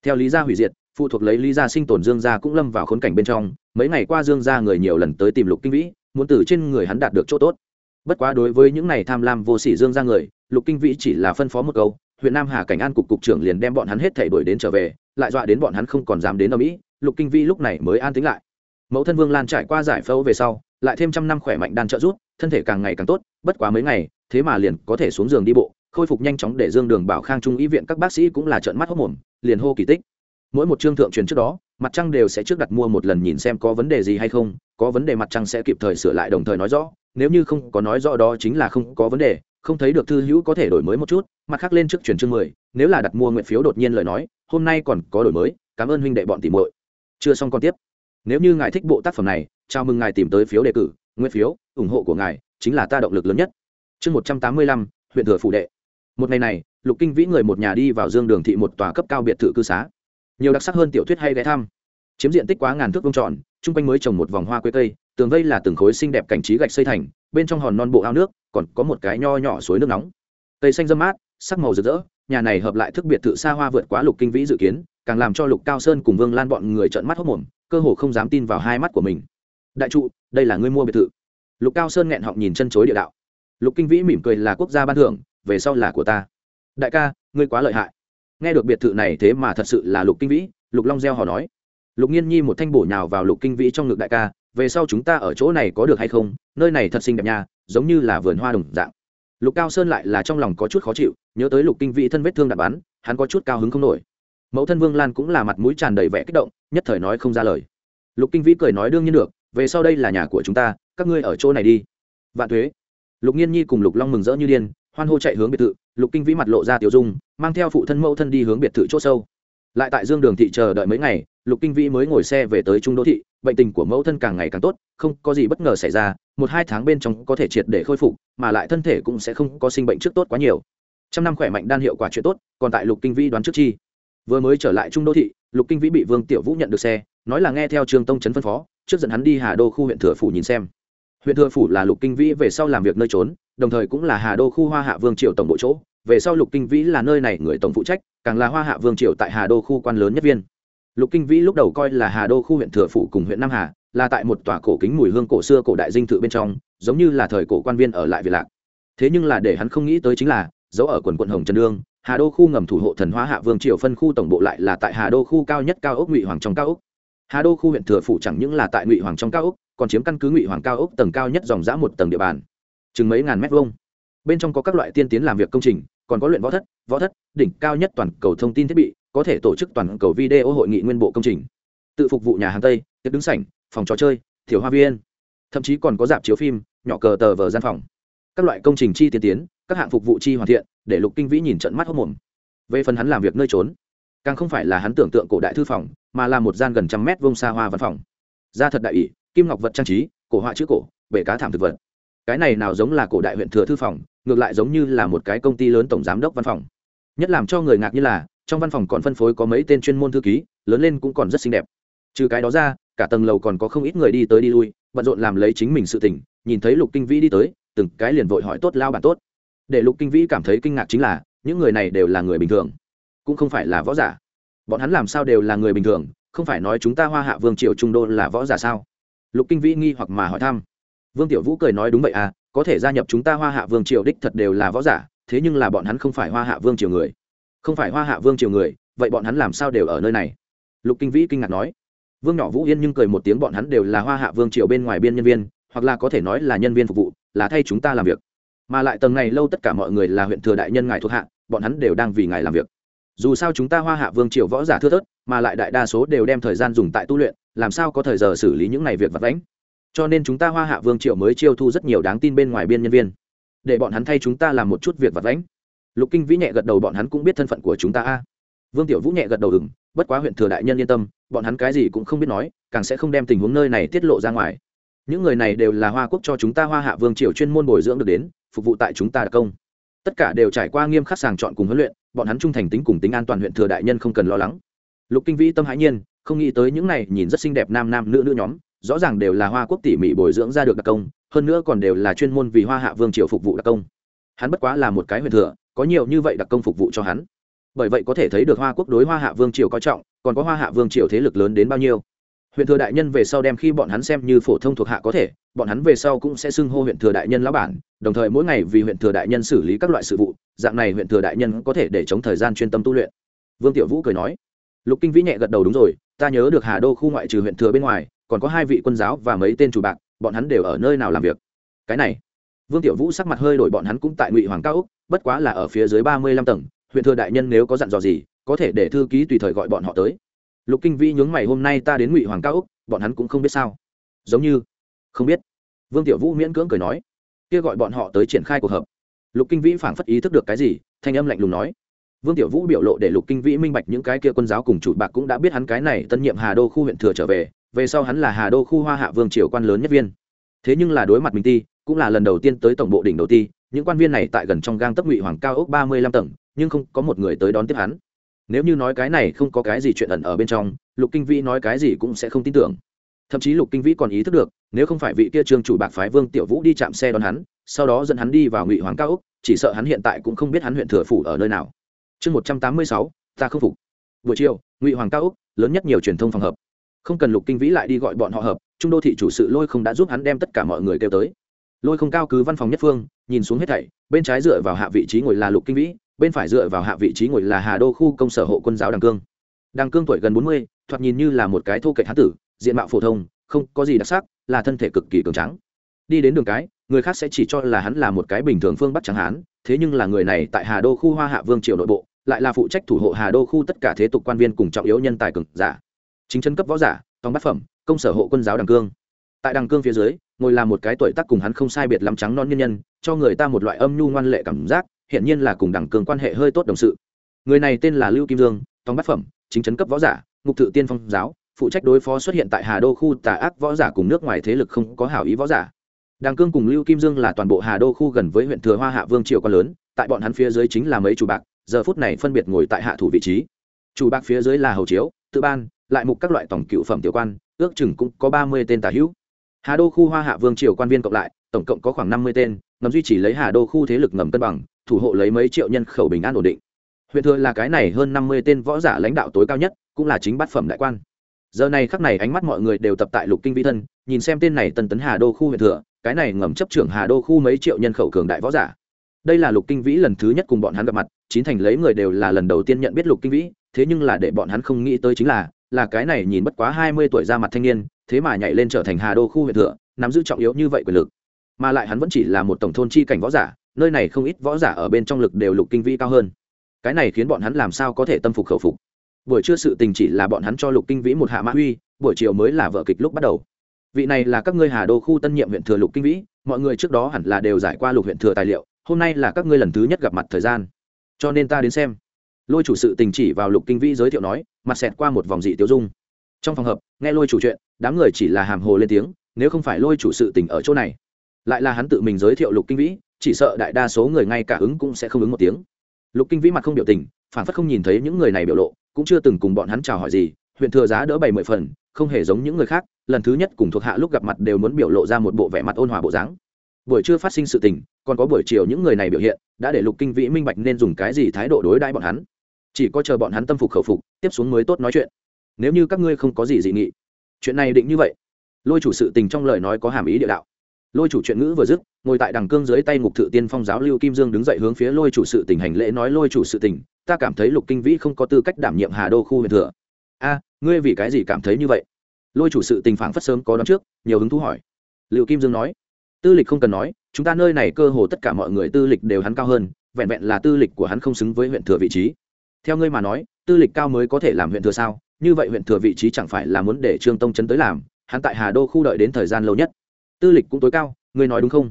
A: Theo lý gia hủy diệt phụ thuộc lấy lý gia sinh tồn dương gia cũng lâm vào khốn cảnh bên trong mấy ngày qua dương gia người nhiều lần tới tìm lục kinh vĩ muốn từ trên người hắn đạt được chỗ tốt. Bất quá đối với những này tham lam vô sỉ dương gia người lục kinh vĩ chỉ là phân phó một câu huyện nam hà cảnh an cục cục trưởng liền đem bọn hắn hết thảy đuổi đến trở về lại dọa đến bọn hắn không còn dám đến ở mỹ lục kinh vĩ lúc này mới an tính lại. Mẫu thân vương lan trải qua giải phẫu về sau lại thêm trăm năm khỏe mạnh đan trợ giúp, thân thể càng ngày càng tốt bất quá mấy ngày thế mà liền có thể xuống giường đi bộ khôi phục nhanh chóng để dương đường bảo khang trung y viện các bác sĩ cũng là trợn mắt hốc mồm liền hô kỳ tích mỗi một chương thượng truyền trước đó, mặt trăng đều sẽ trước đặt mua một lần nhìn xem có vấn đề gì hay không, có vấn đề mặt trăng sẽ kịp thời sửa lại đồng thời nói rõ, nếu như không có nói rõ đó chính là không có vấn đề, không thấy được thư hữu có thể đổi mới một chút, mặt khác lên trước chuyển chương mười, nếu là đặt mua nguyện phiếu đột nhiên lời nói, hôm nay còn có đổi mới, cảm ơn huynh đệ bọn tìm muội. Chưa xong còn tiếp. Nếu như ngài thích bộ tác phẩm này, chào mừng ngài tìm tới phiếu đề cử, nguyện phiếu, ủng hộ của ngài chính là ta động lực lớn nhất. Chương một trăm tám mươi lăm, huyện thừa phủ đệ. Một ngày này, lục kinh vĩ người một nhà đi vào dương đường thị một tòa cấp cao biệt thự cư xá nhiều đặc sắc hơn tiểu thuyết hay ghé thăm. Chiếm diện tích quá ngàn thước vông tròn, chung quanh mới trồng một vòng hoa quế cây, tường vây là từng khối xinh đẹp cảnh trí gạch xây thành, bên trong hòn non bộ ao nước, còn có một cái nho nhỏ suối nước nóng. Cây xanh dâm mát, sắc màu rực rỡ, nhà này hợp lại thức biệt thự xa hoa vượt quá lục kinh vĩ dự kiến, càng làm cho lục cao sơn cùng vương lan bọn người trợn mắt hốc mồm, cơ hồ không dám tin vào hai mắt của mình. Đại trụ, đây là ngươi mua biệt thự. Lục cao sơn nghẹn họng nhìn chân chối địa đạo. Lục kinh vĩ mỉm cười là quốc gia ban thưởng, về sau là của ta. Đại ca, ngươi quá lợi hại nghe được biệt thự này thế mà thật sự là lục kinh vĩ, lục long gieo họ nói. Lục nghiên nhi một thanh bổ nhào vào lục kinh vĩ trong ngực đại ca, về sau chúng ta ở chỗ này có được hay không? Nơi này thật xinh đẹp nha, giống như là vườn hoa đồng dạng. Lục cao sơn lại là trong lòng có chút khó chịu, nhớ tới lục kinh vĩ thân vết thương đạn bắn, hắn có chút cao hứng không nổi. Mẫu thân vương lan cũng là mặt mũi tràn đầy vẻ kích động, nhất thời nói không ra lời. Lục kinh vĩ cười nói đương nhiên được, về sau đây là nhà của chúng ta, các ngươi ở chỗ này đi. Vạn thuế. Lục nghiên nhi cùng lục long mừng rỡ như điên, hoan hô chạy hướng biệt thự lục kinh vĩ mặt lộ ra tiểu dung, mang theo phụ thân mẫu thân đi hướng biệt thự c h ỗ sâu. Lại tại dương đường thị chờ đợi mấy ngày, lục kinh vĩ mới ngồi xe về tới trung đô thị, bệnh tình của mẫu thân càng ngày càng tốt, không có gì bất ngờ xảy ra, một hai tháng bên trong có thể triệt để khôi phục, mà lại thân thể cũng sẽ không có sinh bệnh trước tốt quá nhiều. Trăm năm khỏe mạnh đan hiệu quả chuyện tốt, còn tại lục kinh vĩ đoán trước chi. Vừa mới trở lại trung đô thị, lục kinh vĩ bị vương tiểu vũ nhận được xe, nói là nghe theo trường tông trấn phân phó, trước dẫn hắn đi hà đô khu huyện thừa phủ nhìn xem huyện thừa phủ là lục kinh vĩ về sau làm việc nơi trốn, đồng thời cũng là hà đô khu hoa hạ vương triều tổng bộ chỗ. Về sau lục kinh vĩ là nơi này người tổng phụ trách, càng là hoa hạ vương triều tại hà đô khu quan lớn nhất viên. Lục kinh vĩ lúc đầu coi là hà đô khu huyện thừa phủ cùng huyện nam hà, là tại một tòa cổ kính mùi hương cổ xưa cổ đại dinh thự bên trong, giống như là thời cổ quan viên ở lại việt lạc. Thế nhưng là để hắn không nghĩ tới chính là, dấu ở quần quận hồng trần đương hà đô khu ngầm thủ hộ thần hóa hạ vương triều phân khu tổng bộ lại là tại hà đô khu cao nhất cao ốc ngụy hoàng trong cao ốc. Hà đô khu huyện thừa phủ chẳng những là tại ngụy hoàng trong cao ốc còn chiếm căn cứ ngụy hoàng cao ốc tầng cao nhất dòng giã một tầng địa bàn chừng mấy ngàn mét vuông. bên trong có các loại tiên tiến làm việc công trình, còn có luyện võ thất võ thất, đỉnh cao nhất toàn cầu thông tin thiết bị, có thể tổ chức toàn cầu video hội nghị nguyên bộ công trình. tự phục vụ nhà hàng tây, tiệc đứng sảnh, phòng trò chơi thiểu hoa viên. thậm chí còn có dạp chiếu phim, nhỏ cờ tờ vờ gian phòng. các loại công trình chi tiên tiến, các hạng phục vụ chi hoàn thiện, để lục kinh vĩ nhìn trận mắt hốc mồm. về phần hắn làm việc nơi trốn, càng không phải là hắn tưởng tượng cổ đại thư phòng, mà là một gian gần trăm mét vông xa hoa văn phòng. ra thật đại ỷ kim ngọc vật trang trí, cổ họa chữ cổ, bể cá thảm thực vật. Cái này nào giống là cổ đại huyện thừa thư phòng, ngược lại giống như là một cái công ty lớn tổng giám đốc văn phòng. Nhất làm cho người ngạc như là, trong văn phòng còn phân phối có mấy tên chuyên môn thư ký, lớn lên cũng còn rất xinh đẹp. Trừ cái đó ra, cả tầng lầu còn có không ít người đi tới đi lui, bận rộn làm lấy chính mình sự tỉnh nhìn thấy lục kinh vĩ đi tới, từng cái liền vội hỏi tốt lao bản tốt. Để lục kinh vĩ cảm thấy kinh ngạc chính là, những người này đều là người bình thường, cũng không phải là võ giả. Bọn hắn làm sao đều là người bình thường, không phải nói chúng ta hoa hạ vương triều trung đô là võ giả sao? Lục kinh vĩ nghi hoặc mà hỏi thăm. Vương tiểu vũ cười nói đúng vậy à có thể gia nhập chúng ta hoa hạ vương triều đích thật đều là võ giả, thế nhưng là bọn hắn không phải hoa hạ vương triều người. Không phải hoa hạ vương triều người, vậy bọn hắn làm sao đều ở nơi này? Lục kinh vĩ kinh ngạc nói. Vương nhỏ vũ yên nhưng cười một tiếng bọn hắn đều là hoa hạ vương triều bên ngoài biên nhân viên, hoặc là có thể nói là nhân viên phục vụ, là thay chúng ta làm việc. Mà lại tầng này lâu tất cả mọi người là huyện thừa đại nhân ngài thuộc hạ, bọn hắn đều đang vì ngài làm việc. Dù sao chúng ta hoa hạ vương triều võ giả thưa thớt, mà lại đại đa số đều đem thời gian dùng tại tu luyện làm sao có thời giờ xử lý những này việc vặt vãnh? Cho nên chúng ta hoa hạ vương Triệu mới chiêu thu rất nhiều đáng tin bên ngoài biên nhân viên. Để bọn hắn thay chúng ta làm một chút việc vặt vãnh. Lục kinh vĩ nhẹ gật đầu, bọn hắn cũng biết thân phận của chúng ta a. Vương tiểu vũ nhẹ gật đầu ừng bất quá huyện thừa đại nhân yên tâm, bọn hắn cái gì cũng không biết nói, càng sẽ không đem tình huống nơi này tiết lộ ra ngoài. Những người này đều là hoa quốc cho chúng ta hoa hạ vương triều chuyên môn bồi dưỡng được đến, phục vụ tại chúng ta đặc công. Tất cả đều trải qua nghiêm khắc sàng chọn cùng huấn luyện, bọn hắn trung thành tính cùng tính an toàn huyện thừa đại nhân không cần lo lắng. Lục kinh vĩ tâm hãi nhiên không nghĩ tới những này nhìn rất xinh đẹp nam nam nữ nữ nhóm, rõ ràng đều là hoa quốc tỉ mỉ bồi dưỡng ra được đặc công, hơn nữa còn đều là chuyên môn vì hoa hạ vương triều phục vụ đặc công. Hắn bất quá là một cái huyện thừa, có nhiều như vậy đặc công phục vụ cho hắn. Bởi vậy có thể thấy được hoa quốc đối hoa hạ vương triều có trọng, còn có hoa hạ vương triều thế lực lớn đến bao nhiêu. Huyện thừa đại nhân về sau đem khi bọn hắn xem như phổ thông thuộc hạ có thể, bọn hắn về sau cũng sẽ xưng hô huyện thừa đại nhân lão bản, đồng thời mỗi ngày vì huyện thừa đại nhân xử lý các loại sự vụ, dạng này huyện thừa đại nhân có thể để chống thời gian chuyên tâm tu luyện. Vương tiểu vũ cười nói, lục kinh vĩ nhẹ gật đầu đúng rồi ta nhớ được hà đô khu ngoại trừ huyện thừa bên ngoài, còn có hai vị quân giáo và mấy tên chủ bạc, bọn hắn đều ở nơi nào làm việc? Cái này, vương tiểu vũ sắc mặt hơi đổi, bọn hắn cũng tại ngụy hoàng cao úc, bất quá là ở phía dưới ba mươi lăm tầng, huyện thừa đại nhân nếu có dặn dò gì, có thể để thư ký tùy thời gọi bọn họ tới. Lục kinh vĩ nhướng mày, hôm nay ta đến ngụy hoàng cao úc, bọn hắn cũng không biết sao. Giống như không biết. Vương tiểu vũ miễn cưỡng cười nói. Kia gọi bọn họ tới triển khai cuộc họp. Lục kinh vĩ phảng phất ý thức được cái gì, thanh âm lạnh lùng nói vương tiểu vũ biểu lộ để lục kinh vĩ minh bạch những cái kia quân giáo cùng chủ bạc cũng đã biết hắn cái này tân nhiệm hà đô khu huyện thừa trở về về sau hắn là hà đô khu hoa hạ vương triều quan lớn nhất viên. Thế nhưng là đối mặt mình ti, cũng là lần đầu tiên tới tổng bộ đỉnh đầu ti, những quan viên này tại gần trong gang tấp ngụy hoàng cao ốc ba mươi lăm tầng, nhưng không có một người tới đón tiếp hắn. Nếu như nói cái này không có cái gì chuyện ẩn ở bên trong, lục kinh vĩ nói cái gì cũng sẽ không tin tưởng. Thậm chí lục kinh vĩ còn ý thức được, nếu không phải vị kia trương chủ bạc phái vương tiểu vũ đi chạm xe đón hắn, sau đó dẫn hắn đi vào ngụy hoàng cao ốc, chỉ sợ hắn hiện tại cũng không biết hắn huyện thừa phủ ở nơi nào chương một trăm tám mươi sáu, ta không phục. Buổi chiều, ngụy hoàng cao úc, lớn nhất nhiều truyền thông phòng hợp. Không cần lục kinh vĩ lại đi gọi bọn họ hợp, trung đô thị chủ sự lôi không đã giúp hắn đem tất cả mọi người kêu tới. Lôi không cao cứ văn phòng nhất phương, nhìn xuống hết thảy, bên trái dựa vào hạ vị trí ngồi là lục kinh vĩ, bên phải dựa vào hạ vị trí ngồi là hà đô khu công sở hộ quân giáo đàng cương. Đàng cương tuổi gần bốn mươi, thoạt nhìn như là một cái thô kệch hán tử, diện mạo phổ thông, không có gì đặc sắc, là thân thể cực kỳ cường trắng đi đến đường cái, người khác sẽ chỉ cho là hắn là một cái bình thường phương bắc trắng hán, thế nhưng là người này tại hà đô khu hoa hạ vương triều nội bộ lại là phụ trách thủ hộ hà đô khu tất cả thế tục quan viên cùng trọng yếu nhân tài cực giả. Chính chân cấp võ giả, tòng bát phẩm, công sở hộ quân giáo đằng cương. Tại đằng cương phía dưới, ngồi là một cái tuổi tác cùng hắn không sai biệt lắm trắng non nhân nhân, cho người ta một loại âm nhu ngoan lệ cảm giác hiện nhiên là cùng đằng cương quan hệ hơi tốt đồng sự. Người này tên là lưu kim dương, tòng bát phẩm, chính chấn cấp võ giả, ngục tự tiên phong giáo, phụ trách đối phó xuất hiện tại hà đô khu tà ác võ giả cùng nước ngoài thế lực không có hảo ý võ giả. Đàng cương cùng lưu kim dương là toàn bộ hà đô khu gần với huyện thừa hoa hạ vương triều quan lớn, tại bọn hắn phía dưới chính là mấy chủ bạc giờ phút này phân biệt ngồi tại hạ thủ vị trí. Chủ bạc phía dưới là hầu chiếu tự ban, lại mục các loại tổng cựu phẩm tiểu quan, ước chừng cũng có ba mươi tên tà hữu. Hà đô khu hoa hạ vương triều quan viên cộng lại, tổng cộng có khoảng năm mươi tên, ngầm duy trì lấy hà đô khu thế lực ngầm cân bằng, thủ hộ lấy mấy triệu nhân khẩu bình an ổn định. Huyện thừa là cái này hơn năm mươi tên võ giả lãnh đạo tối cao nhất, cũng là chính bát phẩm đại quan. Giờ này khắc này ánh mắt mọi người đều tập tại lục kinh vi thân, nhìn xem tên này tân tấn hà đô khu huyện thừa, cái này ngầm chấp trưởng hà đô khu mấy triệu nhân khẩu cường đại võ giả. Đây là lục kinh vĩ lần thứ nhất cùng bọn hắn gặp mặt chín thành lấy người đều là lần đầu tiên nhận biết lục kinh vĩ, thế nhưng là để bọn hắn không nghĩ tới chính là là cái này nhìn bất quá hai mươi tuổi ra mặt thanh niên, thế mà nhảy lên trở thành hà đô khu huyện thừa nắm giữ trọng yếu như vậy quyền lực. Mà lại hắn vẫn chỉ là một tổng thôn chi cảnh võ giả, nơi này không ít võ giả ở bên trong lực đều lục kinh vĩ cao hơn. Cái này khiến bọn hắn làm sao có thể tâm phục khẩu phục? Buổi trưa sự tình chỉ là bọn hắn cho lục kinh vĩ một hạ mã huy buổi chiều mới là vợ kịch lúc bắt đầu. Vị này là các ngươi hà đô khu tân nhiệm huyện thừa lục kinh vĩ, mọi người trước đó hẳn là đều giải qua lục huyện thừa tài liệu, hôm nay là các ngươi lần thứ nhất gặp mặt thời gian cho nên ta đến xem. Lôi chủ sự tình chỉ vào lục kinh vĩ giới thiệu nói, mặt xẹt qua một vòng dị tiêu dung. Trong phòng hợp nghe lôi chủ chuyện, đám người chỉ là hàm hồ lên tiếng, nếu không phải lôi chủ sự tình ở chỗ này, lại là hắn tự mình giới thiệu lục kinh vĩ, chỉ sợ đại đa số người ngay cả ứng cũng sẽ không ứng một tiếng. Lục kinh vĩ mặt không biểu tình, phản phất không nhìn thấy những người này biểu lộ, cũng chưa từng cùng bọn hắn chào hỏi gì, huyện thừa giá đỡ bảy mười phần, không hề giống những người khác, lần thứ nhất cùng thuộc hạ lúc gặp mặt đều muốn biểu lộ ra một bộ vẻ mặt ôn hòa bộ dáng buổi trưa phát sinh sự tình, còn có buổi chiều những người này biểu hiện, đã để lục kinh vĩ minh bạch nên dùng cái gì thái độ đối đãi bọn hắn. Chỉ có chờ bọn hắn tâm phục khẩu phục, tiếp xuống mới tốt nói chuyện. Nếu như các ngươi không có gì dị nghị, chuyện này định như vậy. Lôi chủ sự tình trong lời nói có hàm ý địa đạo. Lôi chủ chuyện ngữ vừa dứt, ngồi tại đằng cương dưới tay ngục thự tiên phong giáo lưu kim dương đứng dậy hướng phía lôi chủ sự tình hành lễ nói, lôi chủ sự tình, ta cảm thấy lục kinh vĩ không có tư cách đảm nhiệm hà đô khu huyện thừa. A, ngươi vì cái gì cảm thấy như vậy? Lôi chủ sự tình phản phất sớm có đón trước, nhiều hứng thú hỏi. Liệu kim dương nói tư lịch không cần nói, chúng ta nơi này cơ hồ tất cả mọi người tư lịch đều hắn cao hơn, vẹn vẹn là tư lịch của hắn không xứng với huyện thừa vị trí. Theo ngươi mà nói, tư lịch cao mới có thể làm huyện thừa sao? Như vậy huyện thừa vị trí chẳng phải là muốn để trương tông Trấn tới làm, hắn tại hà đô khu đợi đến thời gian lâu nhất. Tư lịch cũng tối cao, ngươi nói đúng không?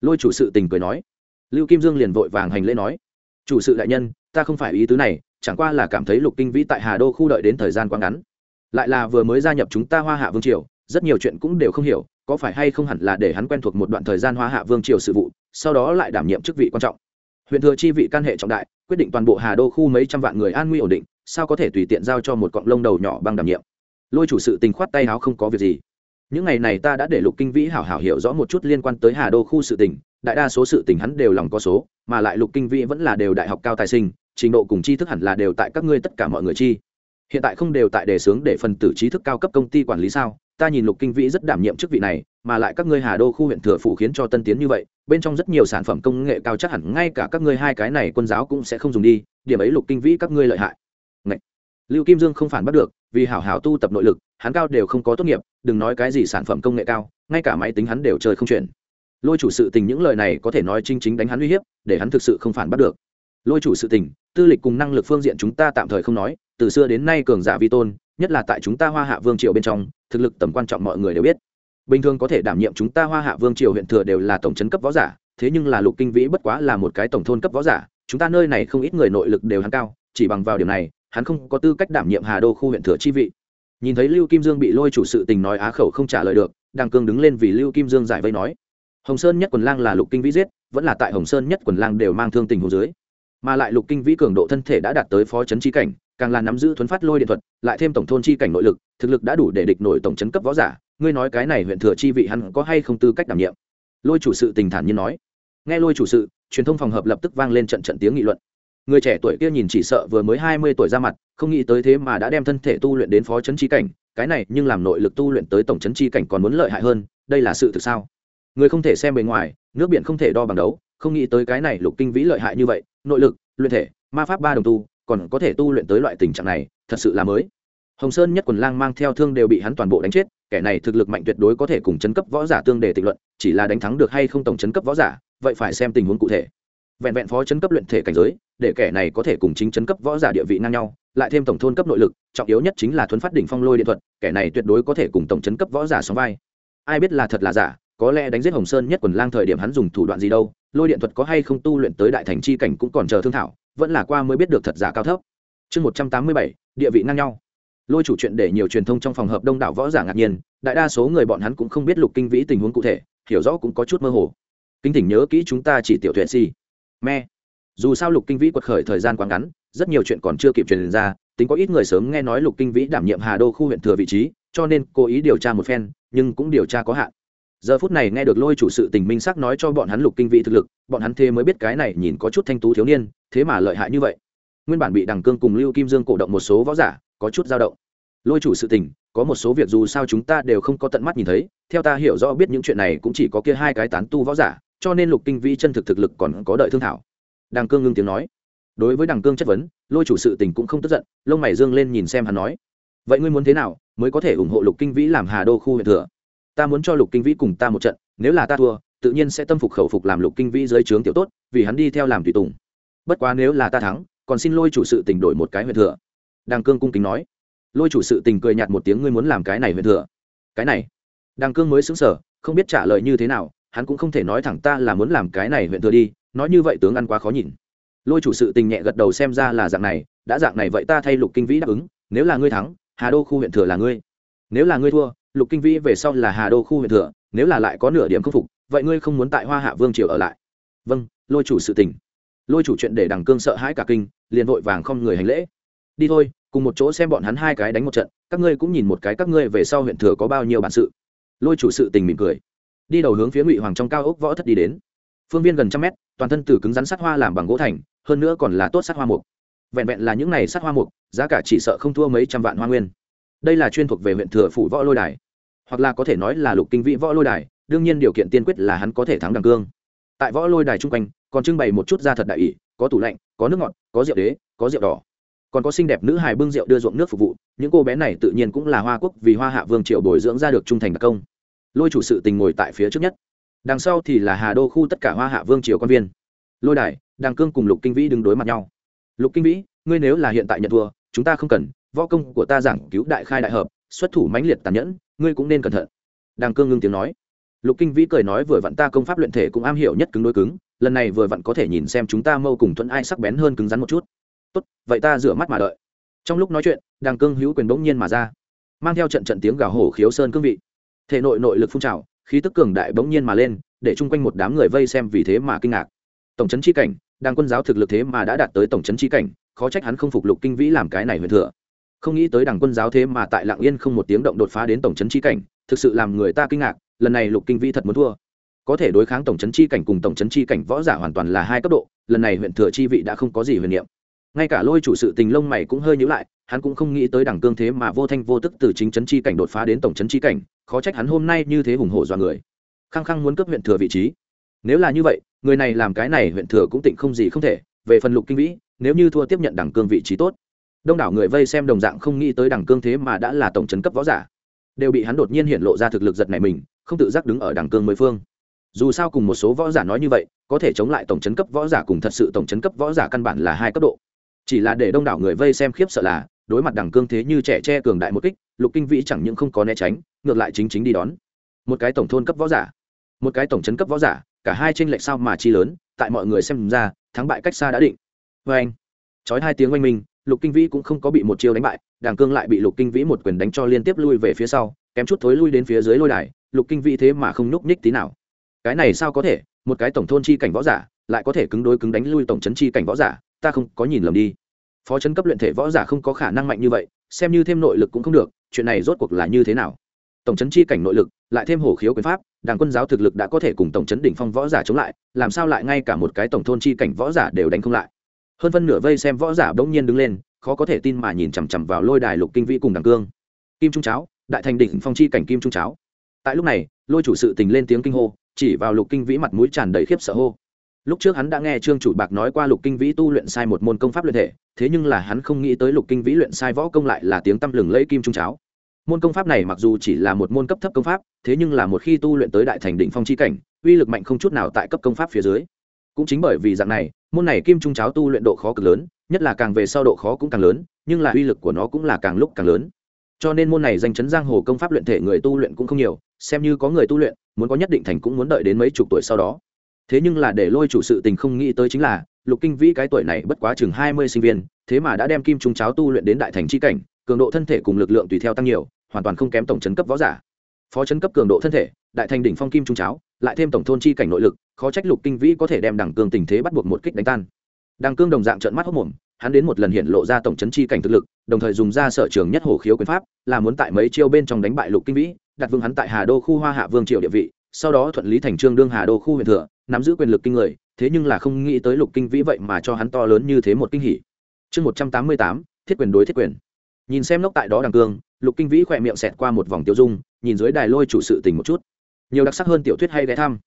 A: Lôi chủ sự tình cười nói. Lưu kim dương liền vội vàng hành lễ nói. Chủ sự đại nhân, ta không phải ý tứ này, chẳng qua là cảm thấy lục kinh vĩ tại hà đô khu đợi đến thời gian quá ngắn. Lại là vừa mới gia nhập chúng ta hoa hạ vương triều, rất nhiều chuyện cũng đều không hiểu có phải hay không hẳn là để hắn quen thuộc một đoạn thời gian hoa hạ vương triều sự vụ, sau đó lại đảm nhiệm chức vị quan trọng. Huyện thừa chi vị can hệ trọng đại, quyết định toàn bộ hà đô khu mấy trăm vạn người an nguy ổn định, sao có thể tùy tiện giao cho một cọng lông đầu nhỏ bằng đảm nhiệm? Lôi chủ sự tình khoát tay áo không có việc gì. Những ngày này ta đã để lục kinh vĩ hảo hảo hiểu rõ một chút liên quan tới hà đô khu sự tình, đại đa số sự tình hắn đều lòng có số, mà lại lục kinh vĩ vẫn là đều đại học cao tài sinh, trình độ cùng tri thức hẳn là đều tại các ngươi tất cả mọi người chi. Hiện tại không đều tại đề xướng để phần tử trí thức cao cấp công ty quản lý sao? Ta nhìn lục kinh vĩ rất đảm nhiệm chức vị này, mà lại các ngươi hà đô khu huyện thừa phụ khiến cho tân tiến như vậy, bên trong rất nhiều sản phẩm công nghệ cao chắc hẳn ngay cả các ngươi hai cái này quân giáo cũng sẽ không dùng đi, điểm ấy lục kinh vĩ các ngươi lợi hại. Ngậy. lưu kim dương không phản bắt được, vì hảo hảo tu tập nội lực, hắn cao đều không có tốt nghiệp, đừng nói cái gì sản phẩm công nghệ cao, ngay cả máy tính hắn đều chơi không chuyển. Lôi chủ sự tình những lời này có thể nói chính chính đánh hắn uy hiếp, để hắn thực sự không phản bắt được. Lôi chủ sự tình, tư lịch cùng năng lực phương diện chúng ta tạm thời không nói, từ xưa đến nay cường giả vi tôn nhất là tại chúng ta hoa hạ vương triều bên trong, thực lực tầm quan trọng mọi người đều biết. Bình thường có thể đảm nhiệm chúng ta hoa hạ vương triều huyện thừa đều là tổng chấn cấp võ giả, thế nhưng là lục kinh vĩ bất quá là một cái tổng thôn cấp võ giả, chúng ta nơi này không ít người nội lực đều hắn cao, chỉ bằng vào điểm này, hắn không có tư cách đảm nhiệm hà đô khu huyện thừa chi vị. Nhìn thấy lưu kim dương bị lôi chủ sự tình nói á khẩu không trả lời được đàng cương đứng lên vì lưu kim dương giải vây nói. Hồng sơn nhất quần lang là lục kinh vĩ giết, vẫn là tại hồng sơn nhất quần lang đều mang thương tình hồ dưới. Mà lại lục kinh vĩ cường độ thân thể đã đạt tới phó chấn chi cảnh càng là nắm giữ thuấn phát lôi điện thuật, lại thêm tổng thôn chi cảnh nội lực, thực lực đã đủ để địch nổi tổng chấn cấp võ giả, ngươi nói cái này huyện thừa chi vị hắn có hay không tư cách đảm nhiệm? Lôi chủ sự tình thản nhiên nói. Nghe lôi chủ sự, truyền thông phòng hợp lập tức vang lên trận trận tiếng nghị luận. Người trẻ tuổi kia nhìn chỉ sợ vừa mới hai mươi tuổi ra mặt, không nghĩ tới thế mà đã đem thân thể tu luyện đến phó chấn chi cảnh, cái này nhưng làm nội lực tu luyện tới tổng chấn chi cảnh còn muốn lợi hại hơn, đây là sự thực sao? Người không thể xem bề ngoài, nước biển không thể đo bằng đấu, không nghĩ tới cái này lục kinh vĩ lợi hại như vậy, nội lực, luyện thể, ma pháp ba đồng tu còn có thể tu luyện tới loại tình trạng này, thật sự là mới. Hồng sơn nhất quần lang mang theo thương đều bị hắn toàn bộ đánh chết, kẻ này thực lực mạnh tuyệt đối có thể cùng chấn cấp võ giả tương đề tịnh luận, chỉ là đánh thắng được hay không tổng chấn cấp võ giả, vậy phải xem tình huống cụ thể. Vẹn vẹn phó chấn cấp luyện thể cảnh giới, để kẻ này có thể cùng chính chấn cấp võ giả địa vị ngang nhau, lại thêm tổng thôn cấp nội lực, trọng yếu nhất chính là thuấn phát đỉnh phong lôi điện thuật, kẻ này tuyệt đối có thể cùng tổng chấn cấp võ giả sóng vai. Ai biết là thật là giả, có lẽ đánh giết hồng sơn nhất quần lang thời điểm hắn dùng thủ đoạn gì đâu, lôi điện thuật có hay không tu luyện tới đại thành chi cảnh cũng còn chờ thương thảo vẫn là qua mới biết được thật giả cao thấp. Chương một trăm tám mươi bảy, địa vị ngang nhau. Lôi chủ chuyện để nhiều truyền thông trong phòng hợp đông đảo võ giả ngạc nhiên, đại đa số người bọn hắn cũng không biết lục kinh vĩ tình huống cụ thể, hiểu rõ cũng có chút mơ hồ. Kinh thỉnh nhớ kỹ chúng ta chỉ tiểu tuyệt si. Me. Dù sao lục kinh vĩ quật khởi thời gian quá ngắn, rất nhiều chuyện còn chưa kịp truyền ra, tính có ít người sớm nghe nói lục kinh vĩ đảm nhiệm hà đô khu huyện thừa vị trí, cho nên cố ý điều tra một phen, nhưng cũng điều tra có hạn giờ phút này nghe được lôi chủ sự tình minh sắc nói cho bọn hắn lục kinh vị thực lực, bọn hắn thế mới biết cái này nhìn có chút thanh tú thiếu niên, thế mà lợi hại như vậy. Nguyên bản bị đằng cương cùng lưu kim dương cổ động một số võ giả, có chút dao động. Lôi chủ sự tình, có một số việc dù sao chúng ta đều không có tận mắt nhìn thấy, theo ta hiểu rõ biết những chuyện này cũng chỉ có kia hai cái tán tu võ giả, cho nên lục kinh vĩ chân thực thực lực còn có đợi thương thảo. Đằng cương ngưng tiếng nói. Đối với đằng cương chất vấn, lôi chủ sự tình cũng không tức giận, lông mày dương lên nhìn xem hắn nói. Vậy ngươi muốn thế nào mới có thể ủng hộ lục kinh vĩ làm hà đô khu huyện thừa? Ta muốn cho lục kinh vĩ cùng ta một trận, nếu là ta thua, tự nhiên sẽ tâm phục khẩu phục làm lục kinh vĩ dưới trướng tiểu tốt, vì hắn đi theo làm tùy tùng. Bất quá nếu là ta thắng, còn xin lôi chủ sự tình đổi một cái huyện thừa. Đàng cương cung kính nói. Lôi chủ sự tình cười nhạt một tiếng, ngươi muốn làm cái này huyện thừa? Cái này. Đàng cương mới xứng sở không biết trả lời như thế nào, hắn cũng không thể nói thẳng ta là muốn làm cái này huyện thừa đi, nói như vậy tướng ăn quá khó nhìn. Lôi chủ sự tình nhẹ gật đầu xem ra là dạng này, đã dạng này vậy ta thay lục kinh vĩ đáp ứng, nếu là ngươi thắng, hà đô khu huyện thừa là ngươi. Nếu là ngươi thua lục kinh vĩ về sau là hà đô khu huyện thừa, nếu là lại có nửa điểm khâm phục, vậy ngươi không muốn tại hoa hạ vương triều ở lại? Vâng lôi chủ sự tình. Lôi chủ chuyện để đằng cương sợ hãi cả kinh, liền vội vàng không người hành lễ. Đi thôi, cùng một chỗ xem bọn hắn hai cái đánh một trận, các ngươi cũng nhìn một cái các ngươi về sau huyện thừa có bao nhiêu bản sự. Lôi chủ sự tình mỉm cười. Đi đầu hướng phía ngụy hoàng trong cao ốc võ thất đi đến. Phương viên gần trăm mét, toàn thân từ cứng rắn sắt hoa làm bằng gỗ thành, hơn nữa còn là tốt sắt hoa mục. Vẹn vẹn là những này sắt hoa mục, giá cả chỉ sợ không thua mấy trăm vạn hoa nguyên đây là chuyên thuộc về huyện thừa phủ võ lôi đài, hoặc là có thể nói là lục kinh vĩ võ lôi đài, đương nhiên điều kiện tiên quyết là hắn có thể thắng đằng cương. Tại võ lôi đài chung quanh, còn trưng bày một chút da thật đại ỷ, có tủ lạnh, có nước ngọt, có rượu đế, có rượu đỏ. Còn có xinh đẹp nữ hài bưng rượu đưa ruộng nước phục vụ, những cô bé này tự nhiên cũng là hoa quốc vì hoa hạ vương triệu bồi dưỡng ra được trung thành đặc công. Lôi chủ sự tình ngồi tại phía trước nhất. Đằng sau thì là hà đô khu tất cả hoa hạ vương triều quan viên. Lôi đài đàng cương cùng lục kinh vĩ đứng đối mặt nhau. Lục kinh vĩ, ngươi nếu là hiện tại nhận thua, chúng ta không cần võ công của ta giảng cứu đại khai đại hợp, xuất thủ mãnh liệt tàn nhẫn, ngươi cũng nên cẩn thận. Đàng cương ngưng tiếng nói. Lục kinh vĩ cười nói, vừa vặn ta công pháp luyện thể cũng am hiểu nhất cứng đối cứng, lần này vừa vặn có thể nhìn xem chúng ta mâu cùng thuận ai sắc bén hơn cứng rắn một chút. Tốt, vậy ta rửa mắt mà đợi. Trong lúc nói chuyện đàng cương hữu quyền bỗng nhiên mà ra, mang theo trận trận tiếng gào hổ khiếu sơn cương vị. Thể nội nội lực phun trào, khí tức cường đại bỗng nhiên mà lên, để chung quanh một đám người vây xem vì thế mà kinh ngạc. Tổng trấn chi cảnh đàng quân giáo thực lực thế mà đã đạt tới tổng trấn chi cảnh, khó trách hắn không phục lục kinh vĩ làm cái này huyền thừa không nghĩ tới đảng quân giáo thế mà tại lạng yên không một tiếng động đột phá đến tổng trấn chi cảnh, thực sự làm người ta kinh ngạc, lần này lục kinh vĩ thật muốn thua. Có thể đối kháng tổng trấn chi cảnh cùng tổng trấn chi cảnh võ giả hoàn toàn là hai cấp độ, lần này huyện thừa chi vị đã không có gì huyền niệm. Ngay cả lôi chủ sự tình lông mày cũng hơi nhữ lại, hắn cũng không nghĩ tới đẳng cương thế mà vô thanh vô tức từ chính trấn chi cảnh đột phá đến tổng trấn chi cảnh, khó trách hắn hôm nay như thế hùng hổ dọa người. Khăng khăng muốn cấp huyện thừa vị trí. Nếu là như vậy, người này làm cái này huyện thừa cũng tịnh không gì không thể, về phần lục kinh vĩ, nếu như thua tiếp nhận đẳng cương vị trí tốt đông đảo người vây xem đồng dạng không nghĩ tới đẳng cương thế mà đã là tổng trấn cấp võ giả, đều bị hắn đột nhiên hiện lộ ra thực lực giật này mình, không tự giác đứng ở đẳng cương mười phương. Dù sao cùng một số võ giả nói như vậy, có thể chống lại tổng chấn cấp võ giả cùng thật sự tổng chấn cấp võ giả căn bản là hai cấp độ. Chỉ là để đông đảo người vây xem khiếp sợ là, đối mặt đẳng cương thế như trẻ tre cường đại một kích, lục kinh vĩ chẳng những không có né tránh, ngược lại chính chính đi đón. Một cái tổng thôn cấp võ giả, một cái tổng chấn cấp võ giả, cả hai tranh lệch sao mà chi lớn, tại mọi người xem ra, thắng bại cách xa đã định. Vê anh chói hai tiếng oanh minh lục kinh vĩ cũng không có bị một chiêu đánh bại, đàng cương lại bị lục kinh vĩ một quyền đánh cho liên tiếp lui về phía sau, kém chút thối lui đến phía dưới lôi đài, lục kinh vĩ thế mà không nhúc nhích tí nào. Cái này sao có thể, một cái tổng thôn chi cảnh võ giả, lại có thể cứng đối cứng đánh lui tổng chấn chi cảnh võ giả, ta không có nhìn lầm đi. Phó chấn cấp luyện thể võ giả không có khả năng mạnh như vậy, xem như thêm nội lực cũng không được, chuyện này rốt cuộc là như thế nào? Tổng chấn chi cảnh nội lực, lại thêm hổ khiếu quyền pháp đảng quân giáo thực lực đã có thể cùng tổng chấn đỉnh phong võ giả chống lại, làm sao lại ngay cả một cái tổng thôn chi cảnh võ giả đều đánh không lại? Hơn phân nửa vây xem võ giả bỗng nhiên đứng lên, khó có thể tin mà nhìn chằm chằm vào lôi đài lục kinh vĩ cùng đằng cương. Kim trung cháo, đại thành đỉnh phong chi cảnh kim trung cháo. Tại lúc này, lôi chủ sự tình lên tiếng kinh hô, chỉ vào lục kinh vĩ mặt mũi tràn đầy khiếp sợ hô. Lúc trước hắn đã nghe trương chủ bạc nói qua lục kinh vĩ tu luyện sai một môn công pháp luyện thể, thế nhưng là hắn không nghĩ tới lục kinh vĩ luyện sai võ công lại là tiếng tăm lừng lẫy kim trung cháo. Môn công pháp này mặc dù chỉ là một môn cấp thấp công pháp, thế nhưng là một khi tu luyện tới đại thành Đỉnh phong c h i cảnh, uy lực mạnh không chút nào tại cấp công pháp phía dưới cũng chính bởi vì dạng này, môn này kim trung cháo tu luyện độ khó cực lớn, nhất là càng về sau độ khó cũng càng lớn, nhưng là uy lực của nó cũng là càng lúc càng lớn. Cho nên môn này danh chấn giang hồ công pháp luyện thể người tu luyện cũng không nhiều, xem như có người tu luyện, muốn có nhất định thành cũng muốn đợi đến mấy chục tuổi sau đó. Thế nhưng là để lôi chủ sự tình không nghĩ tới chính là, lục kinh vĩ cái tuổi này bất quá chừng hai mươi sinh viên, thế mà đã đem kim trung cháo tu luyện đến đại thành c h i cảnh, cường độ thân thể cùng lực lượng tùy theo tăng nhiều, hoàn toàn không kém tổng chấn cấp võ giả. Phó chấn cấp cường độ thân thể, đại thành đỉnh phong kim trung cháo lại thêm tổng thôn chi cảnh nội lực, khó trách lục kinh vĩ có thể đem đằng cương tình thế bắt buộc một kích đánh tan. Đằng cương đồng dạng trợn mắt hốc mồm, hắn đến một lần hiện lộ ra tổng chấn chi cảnh thực lực, đồng thời dùng ra sở trường nhất hồ khiếu quyền pháp, là muốn tại mấy chiêu bên trong đánh bại lục kinh vĩ, đặt vương hắn tại hà đô khu hoa hạ vương triều địa vị, sau đó thuận lý thành trương đương hà đô khu huyện thừa, nắm giữ quyền lực kinh người, thế nhưng là không nghĩ tới lục kinh vĩ vậy mà cho hắn to lớn như thế một kinh hỉ. Chương một trăm tám mươi tám, thiết quyền đối thiết quyền. Nhìn xem lốc tại đó đằng cương, lục kinh vĩ khỏe miệng xẹt qua một vòng tiêu dung, nhìn dưới đài lôi chủ sự tình một chút nhiều đặc sắc hơn tiểu thuyết hay ghé thăm.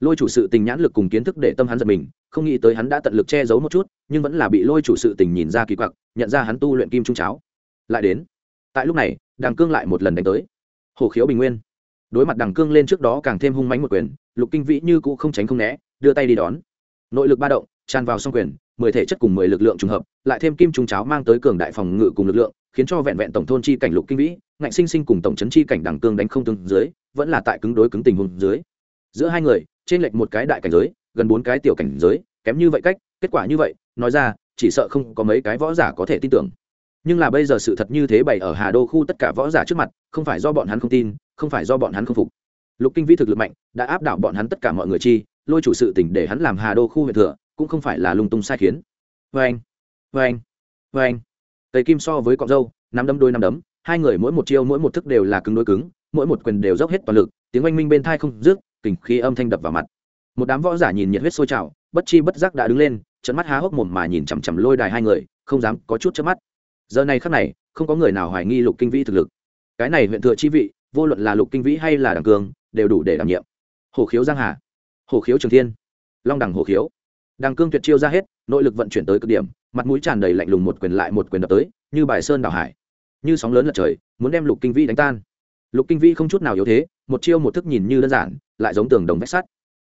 A: Lôi chủ sự tình nhãn lực cùng kiến thức để tâm hắn giật mình, không nghĩ tới hắn đã tận lực che giấu một chút, nhưng vẫn là bị lôi chủ sự tình nhìn ra kỳ quặc, nhận ra hắn tu luyện kim trung cháo. Lại đến, tại lúc này, đằng cương lại một lần đánh tới. Hồ khiếu bình nguyên. Đối mặt đằng cương lên trước đó càng thêm hung mánh một quyền, lục kinh vĩ như cũ không tránh không né, đưa tay đi đón. Nội lực ba động, tràn vào song quyền, mười thể chất cùng mười lực lượng trùng hợp, lại thêm kim trung cháo mang tới cường đại phòng ngự cùng lực lượng khiến cho vẹn vẹn tổng thôn chi cảnh lục kinh vĩ, ngạnh sinh sinh cùng tổng trấn chi cảnh đẳng cương đánh không tương dưới, vẫn là tại cứng đối cứng tình huống dưới. Giữa hai người trên lệch một cái đại cảnh giới, gần bốn cái tiểu cảnh giới, kém như vậy cách, kết quả như vậy, nói ra, chỉ sợ không có mấy cái võ giả có thể tin tưởng. Nhưng là bây giờ sự thật như thế bày ở hà đô khu tất cả võ giả trước mặt, không phải do bọn hắn không tin, không phải do bọn hắn không phục. Lục kinh vĩ thực lực mạnh, đã áp đảo bọn hắn tất cả mọi người chi, lôi chủ sự tỉnh để hắn làm hà đô khu huyện thừa, cũng không phải là lung tung sai khiến. Vê anh vê anh vê anh tây kim so với cọng dâu, nắm đấm đôi nắm đấm, hai người mỗi một chiêu mỗi một thức đều là cứng đối cứng, mỗi một quyền đều dốc hết toàn lực, tiếng oanh minh bên thai không rước kình khi âm thanh đập vào mặt. Một đám võ giả nhìn nhiệt huyết sôi trào, bất chi bất giác đã đứng lên trận mắt há hốc mồm mà nhìn chằm chằm lôi đài hai người, không dám có chút chớp mắt. Giờ này khắc này, không có người nào hoài nghi lục kinh vĩ thực lực. Cái này huyện thừa chi vị, vô luận là lục kinh vĩ hay là đảng cường, đều đủ để đảm nhiệm. Hồ khiếu giang hà hồ khiếu trường thiên, long đẳng hồ khiếu đằng cương tuyệt chiêu ra hết, nội lực vận chuyển tới cực điểm, mặt mũi tràn đầy lạnh lùng một quyền lại một quyền đập tới, như bài sơn đảo hải. Như sóng lớn lật trời, muốn đem lục kinh vĩ đánh tan. Lục kinh vĩ không chút nào yếu thế, một chiêu một thức nhìn như đơn giản, lại giống tường đồng vách sắt.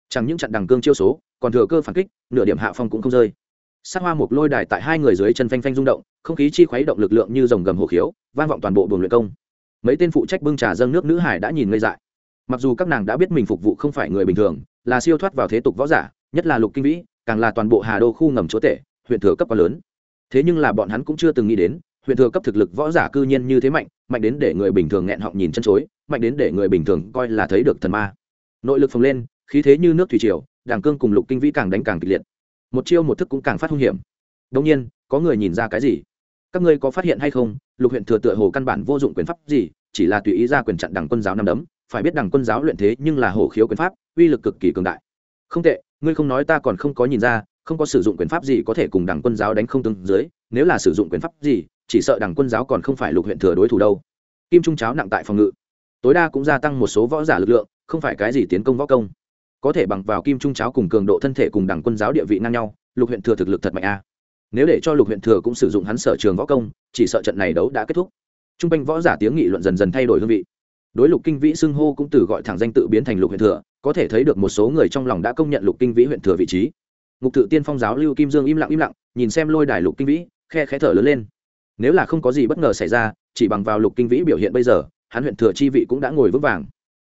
A: Chẳng những chặn đằng cương chiêu số, còn thừa cơ phản kích, nửa điểm hạ phong cũng không rơi. Sát hoa một lôi đài tại hai người dưới chân phanh phanh rung động, không khí chi khuấy động lực lượng như dòng gầm hồ khiếu, vang vọng toàn bộ buồng luyện công. Mấy tên phụ trách bưng trà dâng nước nữ hải đã nhìn ngây dại. Mặc dù các nàng đã biết mình phục vụ không phải người bình thường, là siêu thoát vào thế tục võ giả, nhất là lục kinh vĩ càng là toàn bộ hà đô khu ngầm chúa tể, huyện thừa cấp quá lớn. Thế nhưng là bọn hắn cũng chưa từng nghĩ đến, huyện thừa cấp thực lực võ giả cư nhiên như thế mạnh mạnh đến để người bình thường nghẹn họng nhìn chân chối, mạnh đến để người bình thường coi là thấy được thần ma. Nội lực phồng lên, khí thế như nước thủy triều, đàng cương cùng lục kinh vĩ càng đánh càng kịch liệt. Một chiêu một thức cũng càng phát hung hiểm. Đông nhiên, có người nhìn ra cái gì? Các ngươi có phát hiện hay không? Lục huyện thừa tựa hồ căn bản vô dụng quyền pháp gì, chỉ là tùy ý ra quyền chặn đảng quân giáo năm đấm. Phải biết đảng quân giáo luyện thế nhưng là hổ khiếu quyền pháp, uy lực cực kỳ cường đại. Không tệ ngươi không nói ta còn không có nhìn ra, không có sử dụng quyền pháp gì có thể cùng đảng quân giáo đánh không tương dưới, nếu là sử dụng quyền pháp gì, chỉ sợ đảng quân giáo còn không phải lục huyện thừa đối thủ đâu. Kim trung cháo nặng tại phòng ngự. Tối đa cũng gia tăng một số võ giả lực lượng, không phải cái gì tiến công võ công. Có thể bằng vào kim trung cháo cùng cường độ thân thể cùng đảng quân giáo địa vị ngang nhau, lục huyện thừa thực lực thật mạnh a. Nếu để cho lục huyện thừa cũng sử dụng hắn sở trường võ công, chỉ sợ trận này đấu đã kết thúc. T r u n g quanh võ giả tiếng nghị luận dần dần thay đổi hương vị đối lục kinh vĩ xưng hô cũng từ gọi thẳng danh tự biến thành lục huyện thừa, có thể thấy được một số người trong lòng đã công nhận lục kinh vĩ huyện thừa vị trí. Ngục tự tiên phong giáo lưu kim dương im lặng im lặng, nhìn xem lôi đài lục kinh vĩ, khe khẽ thở lớn lên. Nếu là không có gì bất ngờ xảy ra, chỉ bằng vào lục kinh vĩ biểu hiện bây giờ, hắn huyện thừa chi vị cũng đã ngồi vững vàng.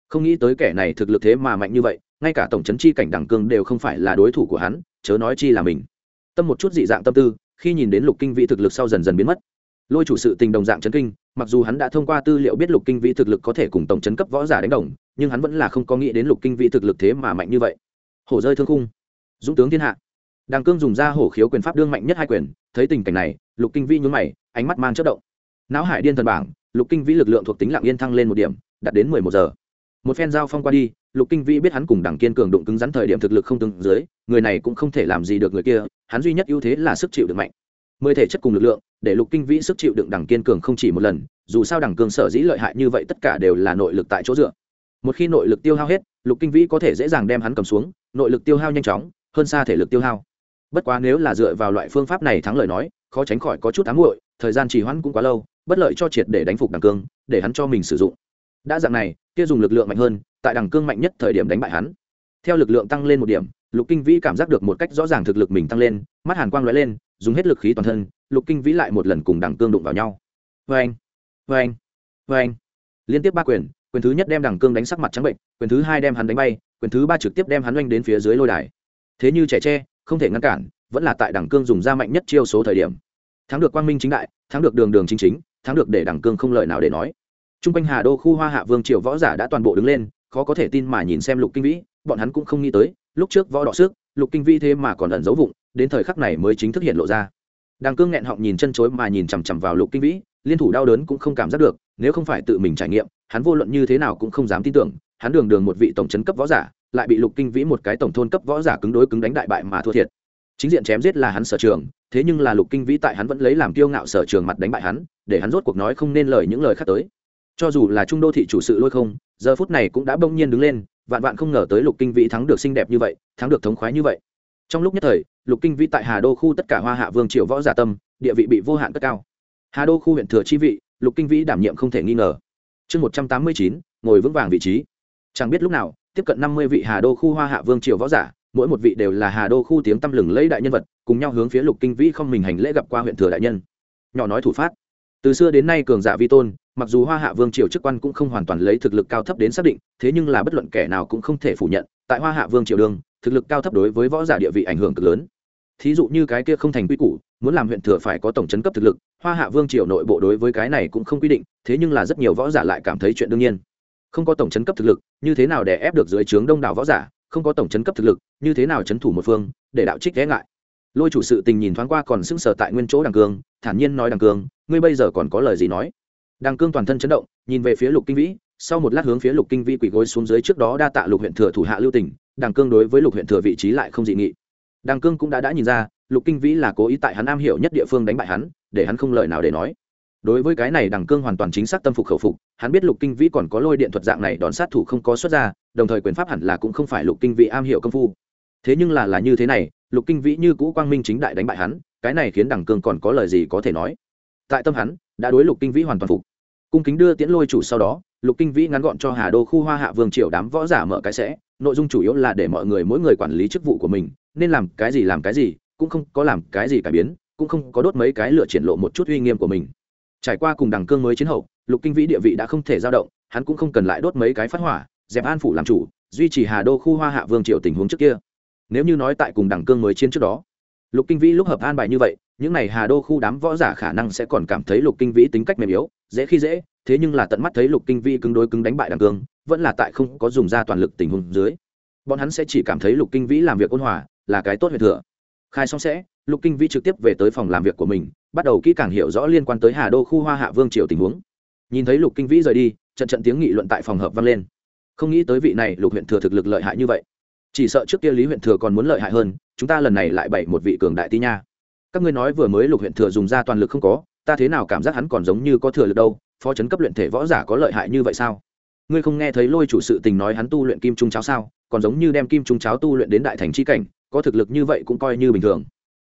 A: Không nghĩ tới kẻ này thực lực thế mà mạnh như vậy, ngay cả tổng trấn chi cảnh đẳng cương đều không phải là đối thủ của hắn, chớ nói chi là mình. Tâm một chút dị dạng tâm tư, khi nhìn đến lục kinh vĩ thực lực sau dần dần biến mất. Lôi chủ sự tình đồng dạng chấn kinh mặc dù hắn đã thông qua tư liệu biết lục kinh vĩ thực lực có thể cùng tổng chấn cấp võ giả đánh đồng, nhưng hắn vẫn là không có nghĩ đến lục kinh vĩ thực lực thế mà mạnh như vậy. Hổ rơi thương khung. Dũng tướng thiên hạ. Đàng cương dùng ra hổ khiếu quyền pháp đương mạnh nhất hai quyền, thấy tình cảnh này, lục kinh vĩ nhún mày, ánh mắt mang chất động. Não hải điên thần bảng, lục kinh vĩ lực lượng thuộc tính lạng yên thăng lên một điểm, đạt đến mười một giờ. Một phen giao phong qua đi, lục kinh vĩ biết hắn cùng đằng kiên cường đụng cứng rắn thời điểm thực lực không tương dưới, người này cũng không thể làm gì được người kia, hắn duy nhất ưu thế là sức chịu được mạnh mười thể chất cùng lực lượng, để lục kinh vĩ sức chịu đựng đằng kiên cường không chỉ một lần, dù sao đằng cường sở dĩ lợi hại như vậy tất cả đều là nội lực tại chỗ dựa. Một khi nội lực tiêu hao hết, lục kinh vĩ có thể dễ dàng đem hắn cầm xuống, nội lực tiêu hao nhanh chóng, hơn xa thể lực tiêu hao. Bất quá nếu là dựa vào loại phương pháp này thắng lời nói, khó tránh khỏi có chút ám muội, thời gian trì hoãn cũng quá lâu, bất lợi cho triệt để đánh phục đằng cương, để hắn cho mình sử dụng. Đã dạng này, kia dùng lực lượng mạnh hơn, tại đằng cương mạnh nhất thời điểm đánh bại hắn. Theo lực lượng tăng lên một điểm, lục kinh vĩ cảm giác được một cách rõ ràng thực lực mình tăng lên, mắt hàn quang lóe lên dùng hết lực khí toàn thân, lục kinh vĩ lại một lần cùng đằng cương đụng vào nhau. Vê anh vê anh vê anh liên tiếp ba quyền quyền thứ nhất đem đằng cương đánh sắc mặt trắng bệnh, quyền thứ hai đem hắn đánh bay, quyền thứ ba trực tiếp đem hắn oanh đến phía dưới lôi đài. Thế như trẻ tre, không thể ngăn cản, vẫn là tại đằng cương dùng ra mạnh nhất chiêu số thời điểm. Thắng được quang minh chính đại, thắng được đường đường chính chính, thắng được để đằng cương không lời nào để nói. T r u n g quanh hà đô khu hoa hạ vương triều võ giả đã toàn bộ đứng lên, khó có thể tin mà nhìn xem lục kinh vĩ, bọn hắn cũng không nghĩ tới, lúc trước võ đọ xước lục kinh vĩ thế mà còn ẩn giấu vụng đến thời khắc này mới chính thức hiện lộ ra. Đàng cương nghẹn họng nhìn chân chối mà nhìn chằm chằm vào lục kinh vĩ, liên thủ đau đớn cũng không cảm giác được, nếu không phải tự mình trải nghiệm, hắn vô luận như thế nào cũng không dám tin tưởng, hắn đường đường một vị tổng trấn cấp võ giả, lại bị lục kinh vĩ một cái tổng thôn cấp võ giả cứng đối cứng đánh đại bại mà thua thiệt. Chính diện chém giết là hắn sở trường, thế nhưng là lục kinh vĩ tại hắn vẫn lấy làm kiêu ngạo sở trường mặt đánh bại hắn, để hắn rốt cuộc nói không nên lời những lời khác tới. Cho dù là trung đô thị chủ sự lôi không, giờ phút này cũng đã bỗng nhiên đứng lên, vạn vạn không ngờ tới lục kinh vĩ thắng được xinh đẹp như vậy, thắng được thống khoái như vậy trong lúc nhất thời, lục kinh vĩ tại hà đô khu tất cả hoa hạ vương triều võ giả tâm, địa vị bị vô hạn cất cao. Hà đô khu huyện thừa chi vị, lục kinh vĩ đảm nhiệm không thể nghi ngờ. Chương một trăm tám mươi chín, ngồi vững vàng vị trí. Chẳng biết lúc nào, tiếp cận năm mươi vị hà đô khu hoa hạ vương triều võ giả, mỗi một vị đều là hà đô khu tiếng tăm lừng lấy đại nhân vật, cùng nhau hướng phía lục kinh vĩ không mình hành lễ gặp qua huyện thừa đại nhân. Nhỏ nói thủ phát. Từ xưa đến nay cường giả vi tôn, mặc dù hoa hạ vương triều chức quan cũng không hoàn toàn lấy thực lực cao thấp đến xác định, thế nhưng là bất luận kẻ nào cũng không thể phủ nhận, tại hoa hạ vương triều đường thực lực cao thấp đối với võ giả địa vị ảnh hưởng cực lớn. Thí dụ như cái kia không thành quy củ, muốn làm huyện thừa phải có tổng chấn cấp thực lực, hoa hạ vương triều nội bộ đối với cái này cũng không quy định, thế nhưng là rất nhiều võ giả lại cảm thấy chuyện đương nhiên. Không có tổng chấn cấp thực lực, như thế nào để ép được dưới trướng đông đảo võ giả? Không có tổng chấn cấp thực lực, như thế nào chấn thủ một phương, để đạo trích ghé ngại? Lôi chủ sự tình nhìn thoáng qua còn sững sờ tại nguyên chỗ đằng cương, thản nhiên nói đằng cương, ngươi bây giờ còn có lời gì nói? Đằng cương toàn thân chấn động, nhìn về phía lục kinh vĩ, sau một lát hướng phía lục kinh vĩ quỳ gối xuống dưới trước đó đa tạ lục huyện thừa thủ hạ lưu tỉnh đằng cương đối với lục huyện thừa vị trí lại không dị nghị. Đằng cương cũng đã đã nhìn ra, lục kinh vĩ là cố ý tại hắn am hiểu nhất địa phương đánh bại hắn, để hắn không lời nào để nói. Đối với cái này đằng cương hoàn toàn chính xác tâm phục khẩu phục, hắn biết lục kinh vĩ còn có lôi điện thuật dạng này đón sát thủ không có xuất ra, đồng thời quyền pháp hẳn là cũng không phải lục kinh vĩ am hiểu công phu. Thế nhưng là là như thế này, lục kinh vĩ như cũ quang minh chính đại đánh bại hắn, cái này khiến đằng cương còn có lời gì có thể nói. Tại tâm hắn, đã đối lục kinh vĩ hoàn toàn phục. Cung kính đưa tiễn lôi chủ sau đó lục kinh vĩ ngắn gọn cho hà đô khu hoa hạ vương triều đám võ giả mở cái sẽ, nội dung chủ yếu là để mọi người mỗi người quản lý chức vụ của mình, nên làm cái gì làm cái gì, cũng không có làm cái gì cải biến, cũng không có đốt mấy cái lửa triển lộ một chút uy nghiêm của mình. Trải qua cùng đằng cương mới chiến hậu, lục kinh vĩ địa vị đã không thể dao động, hắn cũng không cần lại đốt mấy cái phát hỏa, dẹp an phủ làm chủ, duy trì hà đô khu hoa hạ vương triều tình huống trước kia. Nếu như nói tại cùng đằng cương mới chiến trước đó, lục kinh vĩ lúc hợp an bài như vậy, những n à y hà đô khu đám võ giả khả năng sẽ còn cảm thấy lục kinh vĩ tính cách mềm yếu, dễ khi dễ thế nhưng là tận mắt thấy lục kinh vĩ cứng đối cứng đánh bại đằng cương, vẫn là tại không có dùng ra toàn lực tình huống dưới. Bọn hắn sẽ chỉ cảm thấy lục kinh vĩ làm việc ôn hòa, là cái tốt huyện thừa. Khai xong sẽ, lục kinh vĩ trực tiếp về tới phòng làm việc của mình, bắt đầu kỹ càng hiểu rõ liên quan tới hà đô khu hoa hạ vương triều tình huống. Nhìn thấy lục kinh vĩ rời đi, trận trận tiếng nghị luận tại phòng hợp vang lên. Không nghĩ tới vị này lục huyện thừa thực lực lợi hại như vậy. Chỉ sợ trước kia lý huyện thừa còn muốn lợi hại hơn, chúng ta lần này lại bày một vị cường đại ti nha. Các ngươi nói vừa mới lục huyện thừa dùng ra toàn lực không có, ta thế nào cảm giác hắn còn giống như có thừa lực đâu phó chấn cấp luyện thể võ giả có lợi hại như vậy sao? Ngươi không nghe thấy lôi chủ sự tình nói hắn tu luyện kim trung cháo sao? Còn giống như đem kim trung cháo tu luyện đến đại thành chi cảnh, có thực lực như vậy cũng coi như bình thường.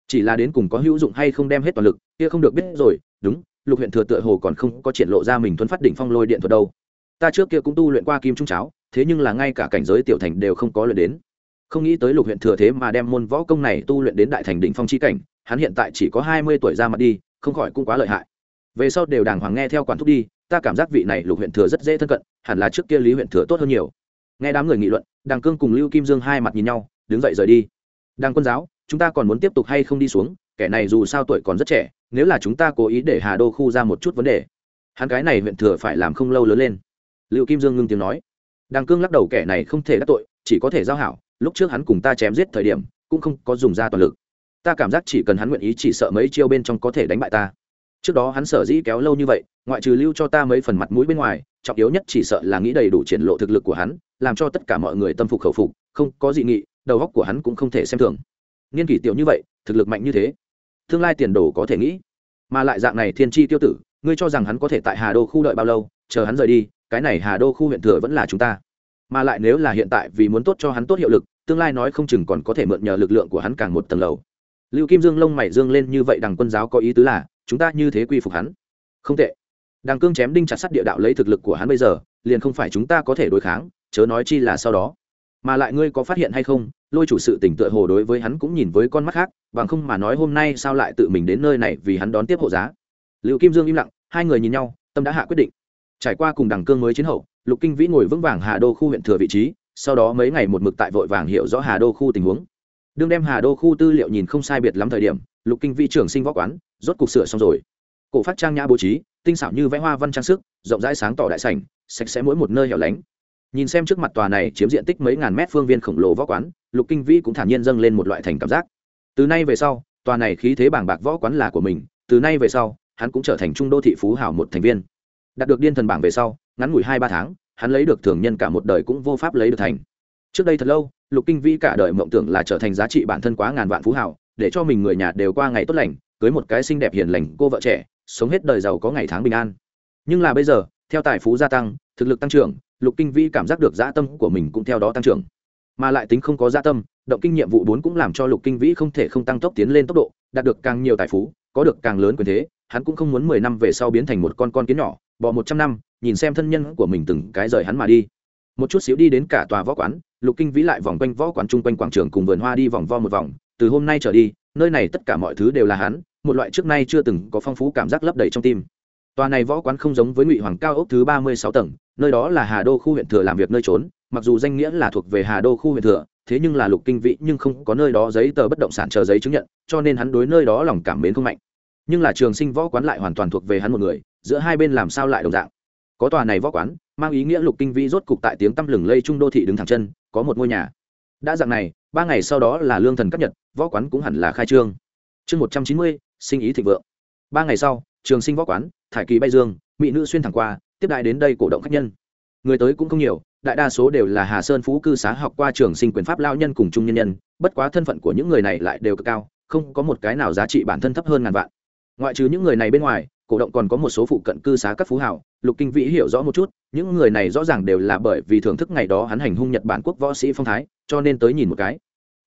A: Chỉ là đến cùng có hữu dụng hay không đem hết toàn lực, kia không được biết rồi. Đúng, lục huyện thừa tựa hồ còn không có triển lộ ra mình thuấn phát đỉnh phong lôi điện thuật đâu. Ta trước kia cũng tu luyện qua kim trung cháo, thế nhưng là ngay cả cảnh giới tiểu thành đều không có luyện đến. Không nghĩ tới lục huyện thừa thế mà đem môn võ công này tu luyện đến đại thành đỉnh phong chi cảnh, hắn hiện tại chỉ có hai mươi tuổi ra mặt đi, không khỏi cũng quá lợi hại về sau đều đàng hoàng nghe theo quản thúc đi, ta cảm giác vị này lục huyện thừa rất dễ thân cận, hẳn là trước kia lý huyện thừa tốt hơn nhiều. Nghe đám người nghị luận đàng cương cùng lưu kim dương hai mặt nhìn nhau, đứng dậy rời đi. Đàng quân giáo, chúng ta còn muốn tiếp tục hay không đi xuống, kẻ này dù sao tuổi còn rất trẻ, nếu là chúng ta cố ý để hà đô khu ra một chút vấn đề, hắn cái này huyện thừa phải làm không lâu lớn lên. Liệu kim dương ngưng tiếng nói. Đàng cương lắc đầu kẻ này không thể đắc tội, chỉ có thể giao hảo, lúc trước hắn cùng ta chém giết thời điểm, cũng không có dùng ra toàn lực. Ta cảm giác chỉ cần hắn nguyện ý chỉ sợ mấy chiêu bên trong có thể đánh bại ta trước đó hắn sở dĩ kéo lâu như vậy, ngoại trừ lưu cho ta mấy phần mặt mũi bên ngoài, trọng yếu nhất chỉ sợ là nghĩ đầy đủ triển lộ thực lực của hắn, làm cho tất cả mọi người tâm phục khẩu phục, không có dị nghị, đầu góc của hắn cũng không thể xem thường. Niên kỷ tiểu như vậy, thực lực mạnh như thế, tương lai tiền đồ có thể nghĩ. Mà lại dạng này thiên tri tiêu tử, ngươi cho rằng hắn có thể tại hà đô khu đợi bao lâu, chờ hắn rời đi, cái này hà đô khu huyện thừa vẫn là chúng ta. Mà lại nếu là hiện tại vì muốn tốt cho hắn tốt hiệu lực, tương lai nói không chừng còn có thể mượn nhờ lực lượng của hắn càng một tầng lầu. Lưu kim dương lông mày dương lên như vậy đằng quân giáo có ý tứ là chúng ta như thế quy phục hắn. Không tệ. Đằng cương chém đinh chặt sắt địa đạo lấy thực lực của hắn bây giờ, liền không phải chúng ta có thể đối kháng, chớ nói chi là sau đó. Mà lại ngươi có phát hiện hay không, lôi chủ sự tỉnh tựa hồ đối với hắn cũng nhìn với con mắt khác, bằng không mà nói hôm nay sao lại tự mình đến nơi này vì hắn đón tiếp hộ giá. Liệu kim dương im lặng, hai người nhìn nhau, tâm đã hạ quyết định. Trải qua cùng đằng cương mới chiến hậu, lục kinh vĩ ngồi vững vàng hà đô khu huyện thừa vị trí, sau đó mấy ngày một mực tại vội vàng hiểu rõ hà đô khu tình huống. Đương đem hà đô khu tư liệu nhìn không sai biệt lắm thời điểm, lục kinh vĩ trưởng sinh võ quán rốt cục sửa xong rồi. Cổ phát trang nhã bố trí, tinh xảo như vẽ hoa văn trang sức, rộng rãi sáng tỏ đại sảnh, sạch sẽ mỗi một nơi hẻo lánh. Nhìn xem trước mặt tòa này chiếm diện tích mấy ngàn mét phương viên khổng lồ võ quán, lục kinh vĩ cũng thản nhiên dâng lên một loại thành cảm giác. Từ nay về sau, tòa này khí thế bảng bạc võ quán là của mình, từ nay về sau, hắn cũng trở thành trung đô thị phú hảo một thành viên. Đạt được điên thần bảng về sau, ngắn ngủi hai ba tháng, hắn lấy được thường nhân cả một đời cũng vô pháp lấy được thành. Trước đây thật lâu, lục kinh vĩ cả đời mộng tưởng là trở thành giá trị bản thân quá ngàn vạn phú hảo để cho mình người nhà đều qua ngày tốt lành cưới một cái xinh đẹp hiền lành cô vợ trẻ, sống hết đời giàu có ngày tháng bình an. Nhưng là bây giờ, theo tài phú gia tăng, thực lực tăng trưởng, lục kinh vĩ cảm giác được dã tâm của mình cũng theo đó tăng trưởng. Mà lại tính không có dã tâm, động kinh nhiệm vụ bốn cũng làm cho lục kinh vĩ không thể không tăng tốc tiến lên tốc độ, đạt được càng nhiều tài phú, có được càng lớn quyền thế, hắn cũng không muốn mười năm về sau biến thành một con con kiến nhỏ, bỏ một trăm năm, nhìn xem thân nhân của mình từng cái rời hắn mà đi. Một chút xíu đi đến cả tòa võ quán, lục kinh vĩ lại vòng quanh võ quán chung quanh quảng trường cùng vườn hoa đi vòng vo một vòng, từ hôm nay trở đi, nơi này tất cả mọi thứ đều là hắn một loại trước nay chưa từng có phong phú cảm giác lấp đầy trong tim. Tòa này võ quán không giống với ngụy hoàng cao ốc thứ ba mươi sáu tầng, nơi đó là hà đô khu huyện thừa làm việc nơi trốn, mặc dù danh nghĩa là thuộc về hà đô khu huyện thừa, thế nhưng là lục kinh vĩ nhưng không có nơi đó giấy tờ bất động sản chờ giấy chứng nhận, cho nên hắn đối nơi đó lòng cảm mến không mạnh. Nhưng là trường sinh võ quán lại hoàn toàn thuộc về hắn một người, giữa hai bên làm sao lại đồng dạng? Có tòa này võ quán, mang ý nghĩa lục kinh vĩ rốt cục tại tiếng tăm lừng lây trung đô thị đứng thẳng chân, có một ngôi nhà. Đã dạng này, ba ngày sau đó là lương thần cấp nhật, võ quán cũng hẳn là khai trương. Chương một trăm chín mươi sinh ý thịnh vượng. Ba ngày sau, trường sinh võ quán, thải kỳ bay dương, mỹ nữ xuyên thẳng qua, tiếp đại đến đây cổ động khách nhân. Người tới cũng không nhiều, đại đa số đều là hà sơn phú cư xá học qua trường sinh quyền pháp lao nhân cùng trung nhân nhân, bất quá thân phận của những người này lại đều cực cao, không có một cái nào giá trị bản thân thấp hơn ngàn vạn. Ngoại trừ những người này bên ngoài, cổ động còn có một số phụ cận cư xá các phú hảo lục kinh vĩ hiểu rõ một chút, những người này rõ ràng đều là bởi vì thưởng thức ngày đó hắn hành hung nhật bản quốc võ sĩ phong thái, cho nên tới nhìn một cái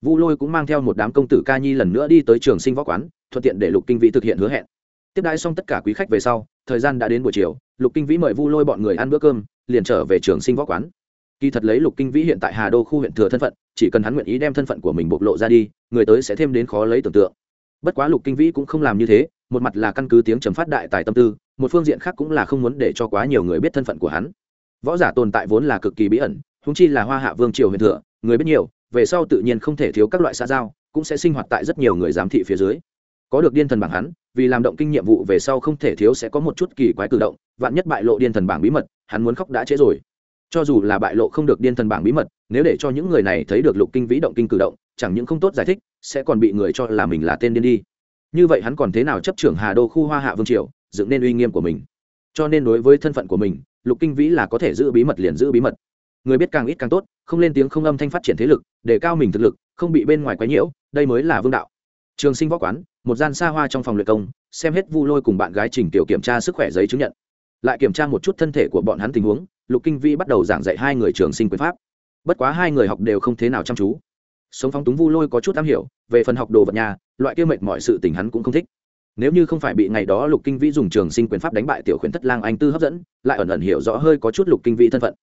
A: vu lôi cũng mang theo một đám công tử ca nhi lần nữa đi tới trường sinh võ quán, thuận tiện để lục kinh vĩ thực hiện hứa hẹn. Tiếp đãi xong tất cả quý khách về sau, thời gian đã đến buổi chiều, lục kinh vĩ mời vu lôi bọn người ăn bữa cơm, liền trở về trường sinh võ quán. Kỳ thật lấy lục kinh vĩ hiện tại hà đô khu huyện thừa thân phận, chỉ cần hắn nguyện ý đem thân phận của mình bộc lộ ra đi, người tới sẽ thêm đến khó lấy tưởng tượng. Bất quá lục kinh vĩ cũng không làm như thế, một mặt là căn cứ tiếng trầm phát đại tài tâm tư, một phương diện khác cũng là không muốn để cho quá nhiều người biết thân phận của hắn. Võ giả tồn tại vốn là cực kỳ bí ẩn húng chi là hoa hạ vương triều huyền thừa người biết nhiều về sau tự nhiên không thể thiếu các loại xã giao, cũng sẽ sinh hoạt tại rất nhiều người giám thị phía dưới. Có được điên thần bảng hắn, vì làm động kinh nhiệm vụ về sau không thể thiếu sẽ có một chút kỳ quái cử động, vạn nhất bại lộ điên thần bảng bí mật, hắn muốn khóc đã trễ rồi. Cho dù là bại lộ không được điên thần bảng bí mật, nếu để cho những người này thấy được lục kinh vĩ động kinh cử động, chẳng những không tốt giải thích, sẽ còn bị người cho là mình là tên điên đi. Như vậy hắn còn thế nào chấp trưởng hà đô khu hoa hạ vương triều, dựng nên uy nghiêm của mình? Cho nên đối với thân phận của mình, lục kinh vĩ là có thể giữ bí mật liền giữ bí mật. Người biết càng ít càng tốt không lên tiếng không âm thanh phát triển thế lực, để cao mình thực lực, không bị bên ngoài quấy nhiễu, đây mới là vương đạo. Trường sinh võ quán, một gian xa hoa trong phòng luyện công, xem hết vu lôi cùng bạn gái trình tiểu kiểm tra sức khỏe giấy chứng nhận. Lại kiểm tra một chút thân thể của bọn hắn tình huống, lục kinh vĩ bắt đầu giảng dạy hai người trường sinh quyền pháp. Bất quá hai người học đều không thế nào chăm chú. Sống phóng túng vu lôi có chút am hiểu, về phần học đồ vật nhà, loại kia mệt mọi sự tình hắn cũng không thích. Nếu như không phải bị ngày đó lục kinh vĩ dùng trường sinh quyền pháp đánh bại tiểu khuyển thất lang anh tư hấp dẫn, lại ẩn ẩn hiểu rõ hơi có chút lục kinh vĩ thân phận.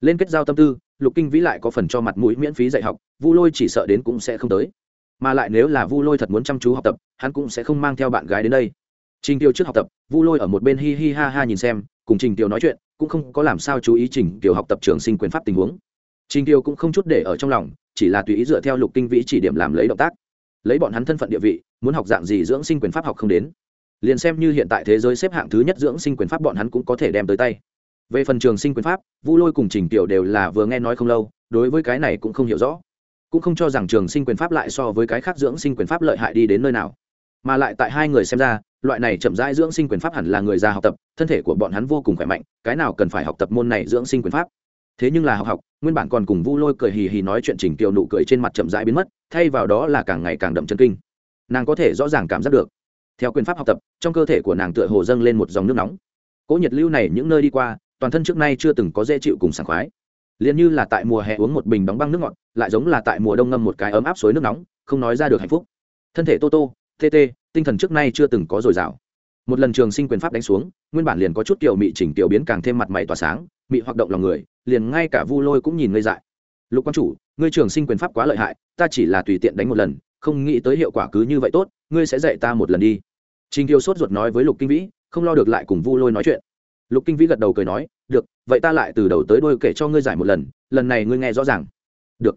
A: Lên kết giao tâm tư lục kinh vĩ lại có phần cho mặt mũi miễn phí dạy học, vu lôi chỉ sợ đến cũng sẽ không tới. Mà lại nếu là vu lôi thật muốn chăm chú học tập, hắn cũng sẽ không mang theo bạn gái đến đây. Trình tiêu trước học tập, vu lôi ở một bên hi hi ha ha nhìn xem, cùng trình tiêu nói chuyện, cũng không có làm sao chú ý trình tiêu học tập trường sinh quyền pháp tình huống. Trình tiêu cũng không chút để ở trong lòng, chỉ là tùy ý dựa theo lục kinh vĩ chỉ điểm làm lấy động tác. Lấy bọn hắn thân phận địa vị, muốn học dạng gì dưỡng sinh quyền pháp học không đến. Liền xem như hiện tại thế giới xếp hạng thứ nhất dưỡng sinh quyền pháp bọn hắn cũng có thể đem tới tay về phần trường sinh quyền pháp, vu lôi cùng trình tiểu đều là vừa nghe nói không lâu, đối với cái này cũng không hiểu rõ. Cũng không cho rằng trường sinh quyền pháp lại so với cái khác dưỡng sinh quyền pháp lợi hại đi đến nơi nào. Mà lại tại hai người xem ra, loại này chậm rãi dưỡng sinh quyền pháp hẳn là người già học tập, thân thể của bọn hắn vô cùng khỏe mạnh, cái nào cần phải học tập môn này dưỡng sinh quyền pháp. Thế nhưng là học học, nguyên bản còn cùng vu lôi cười hì hì nói chuyện trình tiểu nụ cười trên mặt chậm rãi biến mất, thay vào đó là càng ngày càng đậm chân kinh. Nàng có thể rõ ràng cảm giác được, theo quyền pháp học tập, trong cơ thể của nàng tựa hồ dâng lên một dòng nước nóng. Cỗ nhiệt lưu này những nơi đi qua toàn thân trước nay chưa từng có dễ chịu cùng sảng khoái. Liền như là tại mùa hè uống một bình đóng băng nước ngọt, lại giống là tại mùa đông ngâm một cái ấm áp suối nước nóng, không nói ra được hạnh phúc. Thân thể tô tô, tê tê, tinh thần trước nay chưa từng có dồi dào. Một lần trường sinh quyền pháp đánh xuống, nguyên bản liền có chút tiểu mị chỉnh tiểu biến càng thêm mặt mày tỏa sáng, mị hoạt động lòng người, liền ngay cả vu lôi cũng nhìn ngây dại. Lục quan chủ, ngươi trường sinh quyền pháp quá lợi hại, ta chỉ là tùy tiện đánh một lần, không nghĩ tới hiệu quả cứ như vậy tốt, ngươi sẽ dạy ta một lần đi. Trình tiêu sốt ruột nói với lục kinh vĩ, không lo được lại cùng vu lôi nói chuyện lục kinh vĩ gật đầu cười nói, được, vậy ta lại từ đầu tới đôi kể cho ngươi giải một lần lần này ngươi nghe rõ ràng. Được.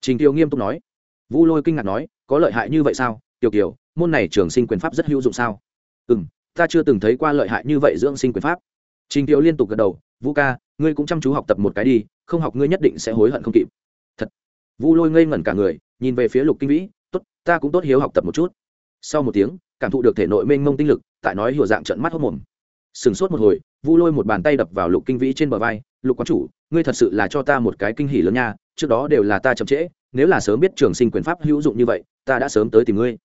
A: Trình tiêu nghiêm túc nói. Vu lôi kinh ngạc nói, có lợi hại như vậy sao? Tiểu kiều, môn này trường sinh quyền pháp rất hữu dụng sao? Ừ m ta chưa từng thấy qua lợi hại như vậy dưỡng sinh quyền pháp. Trình tiêu liên tục gật đầu, vũ ca, ngươi cũng chăm chú học tập một cái đi, không học ngươi nhất định sẽ hối hận không kịp. Thật. Vu lôi ngây ngẩn cả người, nhìn về phía lục kinh vĩ, tốt, ta cũng tốt hiếu học tập một chút. Sau một tiếng, cảm thụ được thể nội mênh mông tinh lực, tại nói hiểu dạng trận mắt hốc mồm. Sừng sốt một hồi vu lôi một bàn tay đập vào lục kinh vĩ trên bờ vai, lục quán chủ, ngươi thật sự là cho ta một cái kinh hỉ lớn nha, trước đó đều là ta chậm trễ, nếu là sớm biết trường sinh quyền pháp hữu dụng như vậy, ta đã sớm tới tìm ngươi.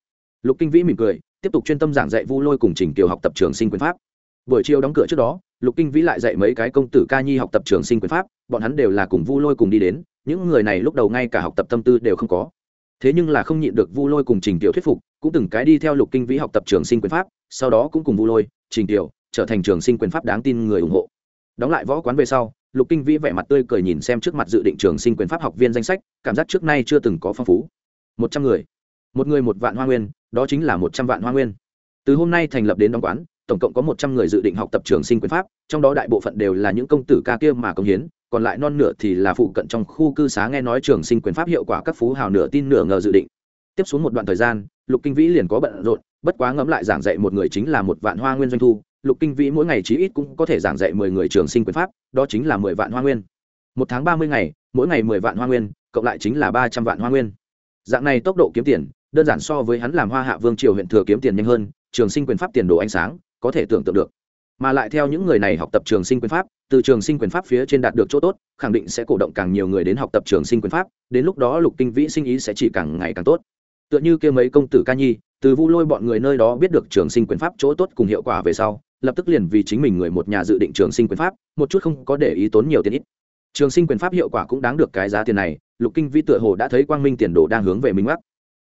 A: Lục kinh vĩ mỉm cười, tiếp tục chuyên tâm giảng dạy vu lôi cùng trình kiều học tập trường sinh quyền pháp. Buổi chiều đóng cửa trước đó, lục kinh vĩ lại dạy mấy cái công tử ca nhi học tập trường sinh quyền pháp, bọn hắn đều là cùng vu lôi cùng đi đến, những người này lúc đầu ngay cả học tập tâm tư đều không có. Thế nhưng là không nhịn được vu lôi cùng trình tiểu thuyết phục, cũng từng cái đi theo lục kinh vĩ học tập trường sinh quyền pháp, sau đó cũng cùng vu lôi, trình tiểu trở thành trường sinh quyền pháp đáng tin người ủng hộ. Đóng lại võ quán về sau, lục kinh vĩ vẻ mặt tươi cười nhìn xem trước mặt dự định trường sinh quyền pháp học viên danh sách, cảm giác trước nay chưa từng có phong phú. Một trăm người. Một người một vạn hoa nguyên, đó chính là một trăm vạn hoa nguyên. Từ hôm nay thành lập đến đóng quán, tổng cộng có một trăm người dự định học tập trường sinh quyền pháp, trong đó đại bộ phận đều là những công tử ca kia mà công hiến, còn lại non nửa thì là phụ cận trong khu cư xá nghe nói trường sinh quyền pháp hiệu quả các phú hào nửa tin nửa ngờ dự định. Tiếp xuống một đoạn thời gian, lục kinh vĩ liền có bận rộn, bất quá ngẫm lại giảng dạy một người chính là một vạn hoa nguyên doanh thu lục kinh vĩ mỗi ngày chí ít cũng có thể giảng dạy mười người trường sinh quyền pháp, đó chính là mười vạn hoa nguyên. Một tháng ba mươi ngày, mỗi ngày mười vạn hoa nguyên, cộng lại chính là ba trăm vạn hoa nguyên. Dạng này tốc độ kiếm tiền, đơn giản so với hắn làm hoa hạ vương triều huyện thừa kiếm tiền nhanh hơn, trường sinh quyền pháp tiền đồ ánh sáng, có thể tưởng tượng được. Mà lại theo những người này học tập trường sinh quyền pháp, từ trường sinh quyền pháp phía trên đạt được chỗ tốt, khẳng định sẽ cổ động càng nhiều người đến học tập trường sinh quyền pháp, đến lúc đó lục kinh vĩ sinh ý sẽ chỉ càng ngày càng tốt. Tựa như kia mấy công tử ca nhi, từ vu lôi bọn người nơi đó biết được trường sinh quyền pháp chỗ tốt cùng hiệu quả về sau lập tức liền vì chính mình người một nhà dự định trường sinh quyền pháp, một chút không có để ý tốn nhiều tiền ít. Trường sinh quyền pháp hiệu quả cũng đáng được cái giá tiền này, lục kinh vĩ tựa hồ đã thấy quang minh tiền đồ đang hướng về minh mắc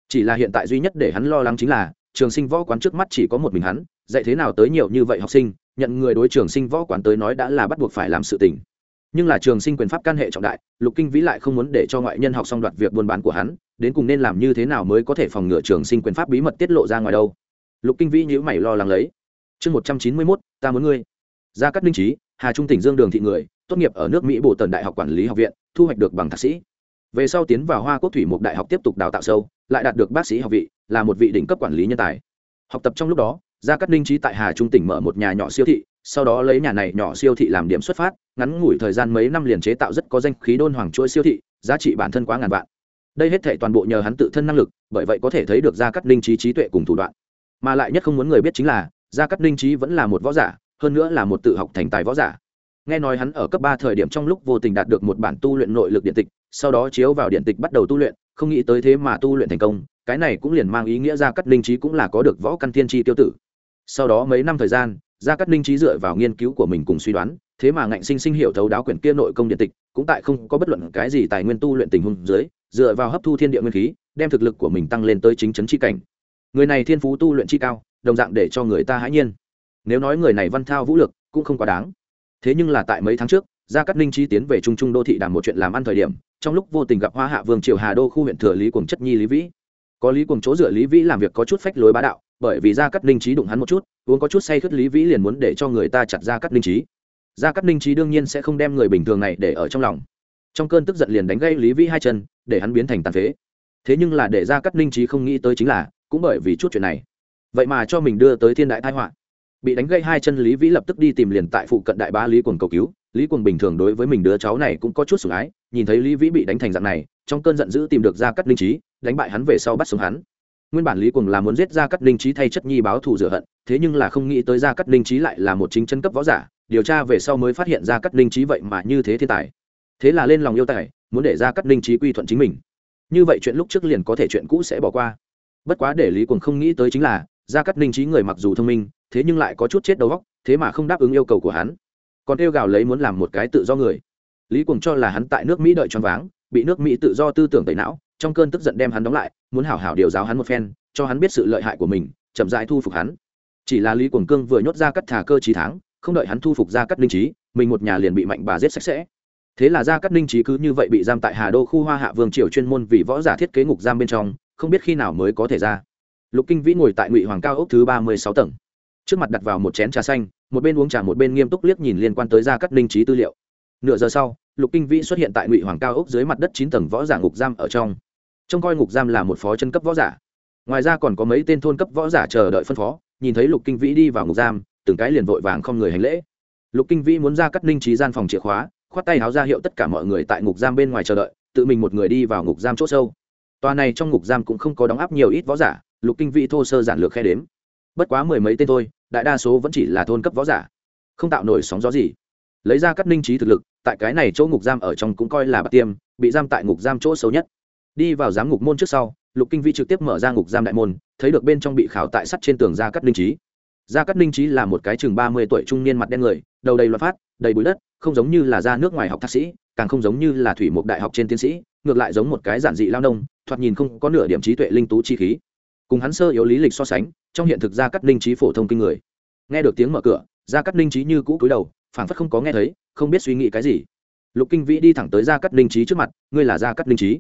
A: chỉ là hiện tại duy nhất để hắn lo lắng chính là, trường sinh võ quán trước mắt chỉ có một mình hắn, dạy thế nào tới nhiều như vậy học sinh, nhận người đối trường sinh võ quán tới nói đã là bắt buộc phải làm sự tình. Nhưng là trường sinh quyền pháp can hệ trọng đại, lục kinh vĩ lại không muốn để cho ngoại nhân học xong đoạt việc buôn bán của hắn, đến cùng nên làm như thế nào mới có thể phòng ngừa trường sinh quyền pháp bí mật tiết lộ ra ngoài đâu. Lục kinh vĩ nhữ mày lo lắng lấy chương một trăm chín mươi mốt, ta muốn ngươi. Gia cát linh trí hà trung tỉnh dương đường thị người, tốt nghiệp ở nước mỹ bộ tần đại học quản lý học viện, thu hoạch được bằng thạc sĩ. Về sau tiến vào hoa quốc thủy một đại học tiếp tục đào tạo sâu, lại đạt được bác sĩ học vị, là một vị đỉnh cấp quản lý nhân tài. Học tập trong lúc đó, gia cát ninh trí tại hà trung tỉnh mở một nhà nhỏ siêu thị, sau đó lấy nhà này nhỏ siêu thị làm điểm xuất phát, ngắn ngủi thời gian mấy năm liền chế tạo rất có danh khí đôn hoàng chuỗi siêu thị, giá trị bản thân quá ngàn vạn. Đây hết thể toàn bộ nhờ hắn tự thân năng lực, bởi vậy có thể thấy được gia cát ninh trí trí tuệ cùng thủ đoạn. Mà lại nhất không muốn người biết chính là gia cát Linh trí vẫn là một võ giả, hơn nữa là một tự học thành tài võ giả. Nghe nói hắn ở cấp ba thời điểm trong lúc vô tình đạt được một bản tu luyện nội lực điện tịch, sau đó chiếu vào điện tịch bắt đầu tu luyện, không nghĩ tới thế mà tu luyện thành công, cái này cũng liền mang ý nghĩa gia cát Linh trí cũng là có được võ căn thiên tri tiêu tử. Sau đó mấy năm thời gian, gia cát Linh trí dựa vào nghiên cứu của mình cùng suy đoán, thế mà ngạnh sinh sinh hiểu thấu đáo quyển kia nội công điện tịch, cũng tại không có bất luận cái gì tài nguyên tu luyện tình huống dưới, dựa vào hấp thu thiên địa nguyên khí, đem thực lực của mình tăng lên tới chính chấn chi cảnh người này thiên phú tu luyện chi cao, đồng dạng để cho người ta hãi nhiên. Nếu nói người này văn thao vũ lực, cũng không quá đáng. Thế nhưng là tại mấy tháng trước, gia cát ninh trí tiến về trung trung đô thị đàm một chuyện làm ăn thời điểm, trong lúc vô tình gặp hoa hạ vương triều hà đô khu huyện thừa lý cùng chất nhi lý vĩ. Có lý cùng chỗ dựa lý vĩ làm việc có chút phách lối bá đạo, bởi vì gia cát ninh trí đụng hắn một chút, uống có chút say khướt lý vĩ liền muốn để cho người ta chặt gia cát ninh trí gia cát ninh trí đương nhiên sẽ không đem người bình thường này để ở trong lòng. Trong cơn tức giận liền đánh gây lý vĩ hai chân, để hắn biến thành tàn phế. Thế nhưng là để gia cát ninh trí không nghĩ tới chính là cũng bởi vì chút chuyện này. Vậy mà cho mình đưa tới thiên đại thái họa. Bị đánh gây hai chân lý vĩ lập tức đi tìm liền tại phụ cận đại ba lý quần cầu cứu. Lý quần bình thường đối với mình đứa cháu này cũng có chút sủng ái, nhìn thấy lý vĩ bị đánh thành dạng này, trong cơn giận dữ tìm được ra cắt linh trí đánh bại hắn về sau bắt sống hắn. Nguyên bản lý quần là muốn giết ra cắt linh trí thay chất nhi báo thù rửa hận, thế nhưng là không nghĩ tới ra cắt linh trí lại là một chính chân cấp võ giả, điều tra về sau mới phát hiện ra cắt linh trí vậy mà như thế thiên tài. Thế là lên lòng yêu tài, muốn để ra cắt linh trí quy thuận chính mình. Như vậy chuyện lúc trước liền có thể chuyện cũ sẽ bỏ qua bất quá để lý quần không nghĩ tới chính là, gia cắt linh trí người mặc dù thông minh, thế nhưng lại có chút chết đầu góc thế mà không đáp ứng yêu cầu của hắn. Còn kêu gào lấy muốn làm một cái tự do người. Lý Quần cho là hắn tại nước mỹ đợi choáng váng, bị nước mỹ tự do tư tưởng tẩy não, trong cơn tức giận đem hắn đóng lại, muốn hảo hảo điều giáo hắn một phen, cho hắn biết sự lợi hại của mình, chậm rãi thu phục hắn. Chỉ là lý Quần cương vừa nhốt ra cắt thả cơ trí tháng không đợi hắn thu phục ra cắt linh trí, mình một nhà liền bị mạnh bà giết sạch sẽ. Thế là ra cắt linh trí cứ như vậy bị giam tại hà đô khu hoa hạ vương triều chuyên môn vì võ giả thiết kế ngục giam bên trong không biết khi nào mới có thể ra. Lục kinh vĩ ngồi tại ngụy hoàng cao ốc thứ ba mươi sáu tầng. Trước mặt đặt vào một chén trà xanh, một bên uống trà một bên nghiêm túc liếc nhìn liên quan tới gia cắt ninh trí tư liệu. Nửa giờ sau, lục kinh vĩ xuất hiện tại ngụy hoàng cao ốc dưới mặt đất chín tầng võ giả ngục giam ở trong. Trông coi ngục giam là một phó chân cấp võ giả. Ngoài ra còn có mấy tên thôn cấp võ giả chờ đợi phân phó, nhìn thấy lục kinh vĩ đi vào ngục giam, từng cái liền vội vàng không người hành lễ. Lục kinh vĩ muốn ra cắt ninh trí gian phòng chìa khóa, khoát tay háo ra hiệu tất cả mọi người tại ngục giam bên ngoài chờ đợi, tự mình một người đi vào ngục giam c h ỗ sâu tòa này trong ngục giam cũng không có đóng áp nhiều ít võ giả, lục kinh vĩ thô sơ giản lược khe đếm. Bất quá mười mấy tên thôi, đại đa số vẫn chỉ là thôn cấp võ giả. Không tạo nổi sóng gió gì. Lấy ra các ninh trí thực lực, tại cái này chỗ ngục giam ở trong cũng coi là bạc tiêm, bị giam tại ngục giam chỗ xấu nhất. Đi vào giám ngục môn trước sau, lục kinh Vĩ trực tiếp mở ra ngục giam đại môn, thấy được bên trong bị khảo tại sắt trên tường ra cắt ninh trí. Gia cắt ninh trí là một cái chừng ba mươi tuổi trung niên mặt đen người, đầu đầy loạt phát, đầy bụi đất, không giống như là ra nước ngoài học thạc sĩ càng không giống như là thủy mục đại học trên tiến sĩ, ngược lại giống một cái giản dị lao nông, thoạt nhìn không có nửa điểm trí tuệ linh tú chi khí. Cùng hắn sơ yếu lý lịch so sánh, trong hiện thực gia cắt ninh trí phổ thông kinh người. Nghe được tiếng mở cửa, gia cắt ninh trí như cũ cúi đầu, phảng phất không có nghe thấy, không biết suy nghĩ cái gì. Lục kinh vĩ đi thẳng tới gia cắt ninh trí trước mặt, ngươi là gia cắt ninh trí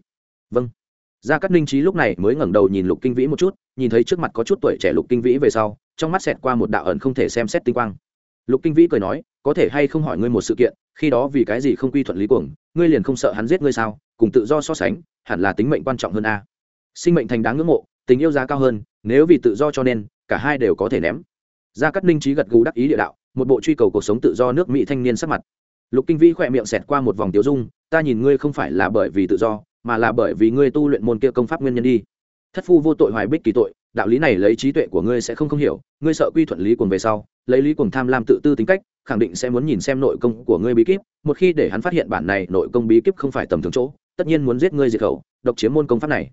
A: vâng. Gia cắt ninh trí lúc này mới ngẩng đầu nhìn lục kinh vĩ một chút, nhìn thấy trước mặt có chút tuổi trẻ lục kinh vĩ về sau, trong mắt xẹt qua một đạo ẩn không thể xem xét tinh quang. Lục kinh vĩ cười nói, có thể hay không hỏi ngươi một sự kiện khi đó vì cái gì không quy thuận lý cuồng, ngươi liền không sợ hắn giết ngươi sao? Cùng tự do so sánh, hẳn là tính mệnh quan trọng hơn a. Sinh mệnh thành đáng ngưỡng mộ, tình yêu giá cao hơn, nếu vì tự do cho nên, cả hai đều có thể ném. Gia cắt ninh trí gật gù đắc ý địa đạo, một bộ truy cầu cuộc sống tự do nước mỹ thanh niên sắc mặt. Lục kinh vĩ khỏe miệng xẹt qua một vòng tiếu dung, ta nhìn ngươi không phải là bởi vì tự do, mà là bởi vì ngươi tu luyện môn kia công pháp nguyên nhân đi. Thất phu vô tội hoài bích kỳ tội, đạo lý này lấy trí tuệ của ngươi sẽ không không hiểu, ngươi sợ quy thuận lý cuồng về sau, lấy lý cuồng tham lam tự tư tính cách khẳng định sẽ muốn nhìn xem nội công của ngươi bí kíp, một khi để hắn phát hiện bản này nội công bí kíp không phải tầm thường chỗ, tất nhiên muốn giết ngươi diệt khẩu, độc chiếm môn công pháp này.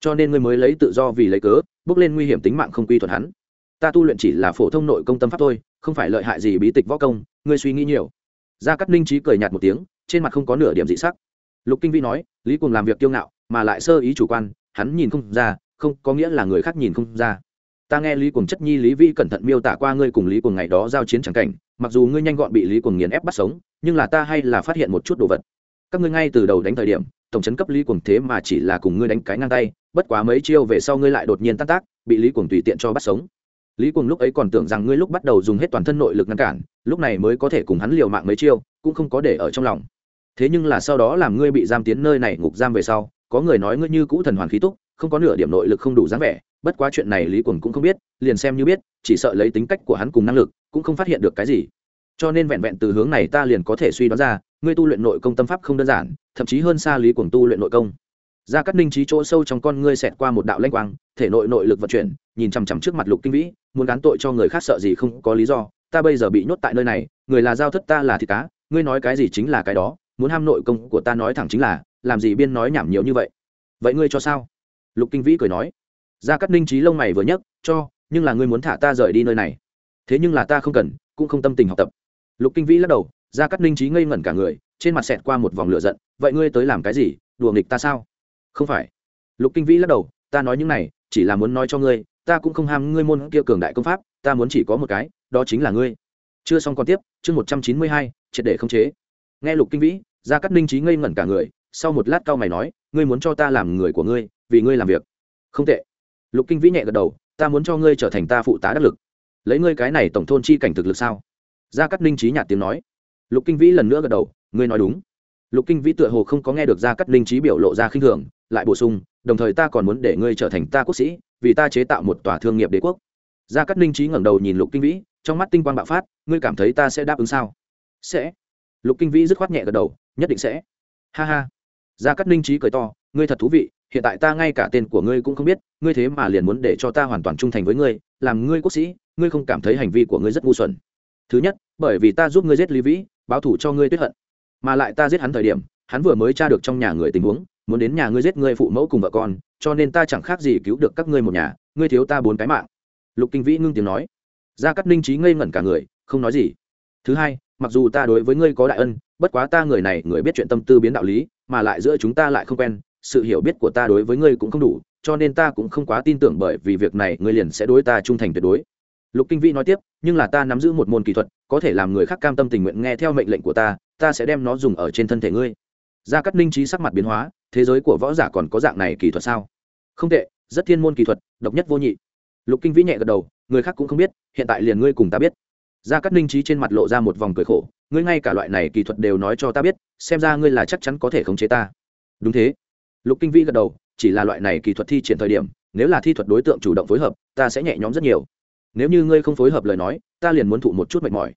A: Cho nên ngươi mới lấy tự do vì lấy cớ, bước lên nguy hiểm tính mạng không quy thuận hắn. Ta tu luyện chỉ là phổ thông nội công tâm pháp thôi, không phải lợi hại gì bí tịch võ công, ngươi suy nghĩ nhiều. Gia cát ninh trí cười nhạt một tiếng, trên mặt không có nửa điểm dị sắc. Lục kinh vĩ nói, lý cùng làm việc kiêu ngạo, mà lại sơ ý chủ quan, hắn nhìn không ra, không có nghĩa là người khác nhìn không ra ta nghe lý cùng chất nhi lý vi cẩn thận miêu tả qua ngươi cùng lý cùng ngày đó giao chiến c cảnh, mặc dù ngươi nhanh gọn bị lý cùng nghiền ép bắt sống, nhưng là ta hay là phát hiện một chút đồ vật. Các ngươi ngay từ đầu đánh thời điểm, tổng chấn cấp lý cùng thế mà chỉ là cùng ngươi đánh cái ngang tay, bất quá mấy chiêu về sau ngươi lại đột nhiên tan tác, bị lý cùng tùy tiện cho bắt sống. Lý cùng lúc ấy còn tưởng rằng ngươi lúc bắt đầu dùng hết toàn thân nội lực ngăn cản, lúc này mới có thể cùng hắn liều mạng mấy chiêu, cũng không có để ở trong lòng. Thế nhưng là sau đó làm ngươi bị giam tiến nơi này ngục giam về sau, có người nói ngươi như cũ thần hoàn khí túc, không có nửa điểm nội lực không đủ dáng vẻ bất quá chuyện này lý quần cũng không biết, liền xem như biết, chỉ sợ lấy tính cách của hắn cùng năng lực, cũng không phát hiện được cái gì. Cho nên vẹn vẹn từ hướng này ta liền có thể suy đoán ra, ngươi tu luyện nội công tâm pháp không đơn giản, thậm chí hơn xa lý quần tu luyện nội công. Ra cắt ninh trí chỗ sâu trong con ngươi xẹt qua một đạo lanh quang, thể nội nội lực vận chuyển, nhìn chằm chằm trước mặt lục kinh vĩ, muốn gán tội cho người khác sợ gì không có lý do, ta bây giờ bị nhốt tại nơi này, người là giao thất ta là thịt cá, ngươi nói cái gì chính là cái đó, muốn ham nội công của ta nói thẳng chính là, làm gì biên nói nhảm nhiều như vậy? Vậy ngươi cho sao? Lục kinh vĩ cười nói. Gia cắt ninh trí lông mày vừa nhấc, cho, nhưng là ngươi muốn thả ta rời đi nơi này. Thế nhưng là ta không cần, cũng không tâm tình học tập. Lục kinh vĩ lắc đầu, Gia cắt ninh trí ngây ngẩn cả người, trên mặt xẹt qua một vòng lửa giận, vậy ngươi tới làm cái gì, đùa nghịch ta sao? Không phải. Lục kinh vĩ lắc đầu, ta nói những này, chỉ là muốn nói cho ngươi, ta cũng không ham ngươi môn kia cường đại công pháp, ta muốn chỉ có một cái, đó chính là ngươi. Chưa xong còn tiếp, chương một trăm chín mươi hai, triệt để không chế. Nghe lục kinh vĩ, Gia cắt ninh trí ngây ngẩn cả người, sau một lát cao mày nói, ngươi muốn cho ta làm người của ngươi, vì ngươi làm việc. Không tệ lục kinh vĩ nhẹ gật đầu, ta muốn cho ngươi trở thành ta phụ tá đắc lực. Lấy ngươi cái này tổng thôn chi cảnh thực lực sao? Gia cắt ninh trí nhạt tiếng nói. Lục kinh vĩ lần nữa gật đầu, ngươi nói đúng. Lục kinh vĩ tựa hồ không có nghe được Gia cắt linh trí biểu lộ ra khinh thường, lại bổ sung, đồng thời ta còn muốn để ngươi trở thành ta quốc sĩ, vì ta chế tạo một tòa thương nghiệp đế quốc. Gia cắt linh trí ngẩng đầu nhìn lục kinh vĩ, trong mắt tinh quang bạo phát, ngươi cảm thấy ta sẽ đáp ứng sao? Sẽ. Lục kinh vĩ dứt khoát nhẹ gật đầu, nhất định sẽ. Ha ha. Gia cắt linh trí cười to, ngươi thật thú vị hiện tại ta ngay cả tên của ngươi cũng không biết, ngươi thế mà liền muốn để cho ta hoàn toàn trung thành với ngươi, làm ngươi quốc sĩ, ngươi không cảm thấy hành vi của ngươi rất ngu xuẩn. Thứ nhất, bởi vì ta giúp ngươi giết lý vĩ, báo thủ cho ngươi tuyết hận. Mà lại ta giết hắn thời điểm, hắn vừa mới tra được trong nhà người tình huống, muốn đến nhà ngươi giết ngươi phụ mẫu cùng vợ con, cho nên ta chẳng khác gì cứu được các ngươi một nhà, ngươi thiếu ta bốn cái mạng. Lục kinh vĩ ngưng tiếng nói. Gia cắt ninh trí ngây ngẩn cả người, không nói gì. Thứ hai, mặc dù ta đối với ngươi có đại ân, bất quá ta người này người biết chuyện tâm tư biến đạo lý, mà lại giữa chúng ta lại không quen sự hiểu biết của ta đối với ngươi cũng không đủ, cho nên ta cũng không quá tin tưởng bởi vì việc này ngươi liền sẽ đối ta trung thành tuyệt đối. Lục kinh vĩ nói tiếp, nhưng là ta nắm giữ một môn kỹ thuật, có thể làm người khác cam tâm tình nguyện nghe theo mệnh lệnh của ta ta sẽ đem nó dùng ở trên thân thể ngươi. Gia cắt ninh trí sắc mặt biến hóa, thế giới của võ giả còn có dạng này kỹ thuật sao? Không tệ, rất thiên môn kỹ thuật, độc nhất vô nhị. Lục kinh vĩ nhẹ gật đầu, người khác cũng không biết, hiện tại liền ngươi cùng ta biết. Gia cắt ninh trí trên mặt lộ ra một vòng cười khổ, ngươi ngay cả loại này kỹ thuật đều nói cho ta biết, xem ra ngươi là chắc chắn có thể khống chế ta. Đúng thế lục kinh vĩ gật đầu, chỉ là loại này kỹ thuật thi triển thời điểm, nếu là thi thuật đối tượng chủ động phối hợp, ta sẽ nhẹ nhõm rất nhiều. Nếu như ngươi không phối hợp lời nói, ta liền muốn thụ một chút mệt mỏi.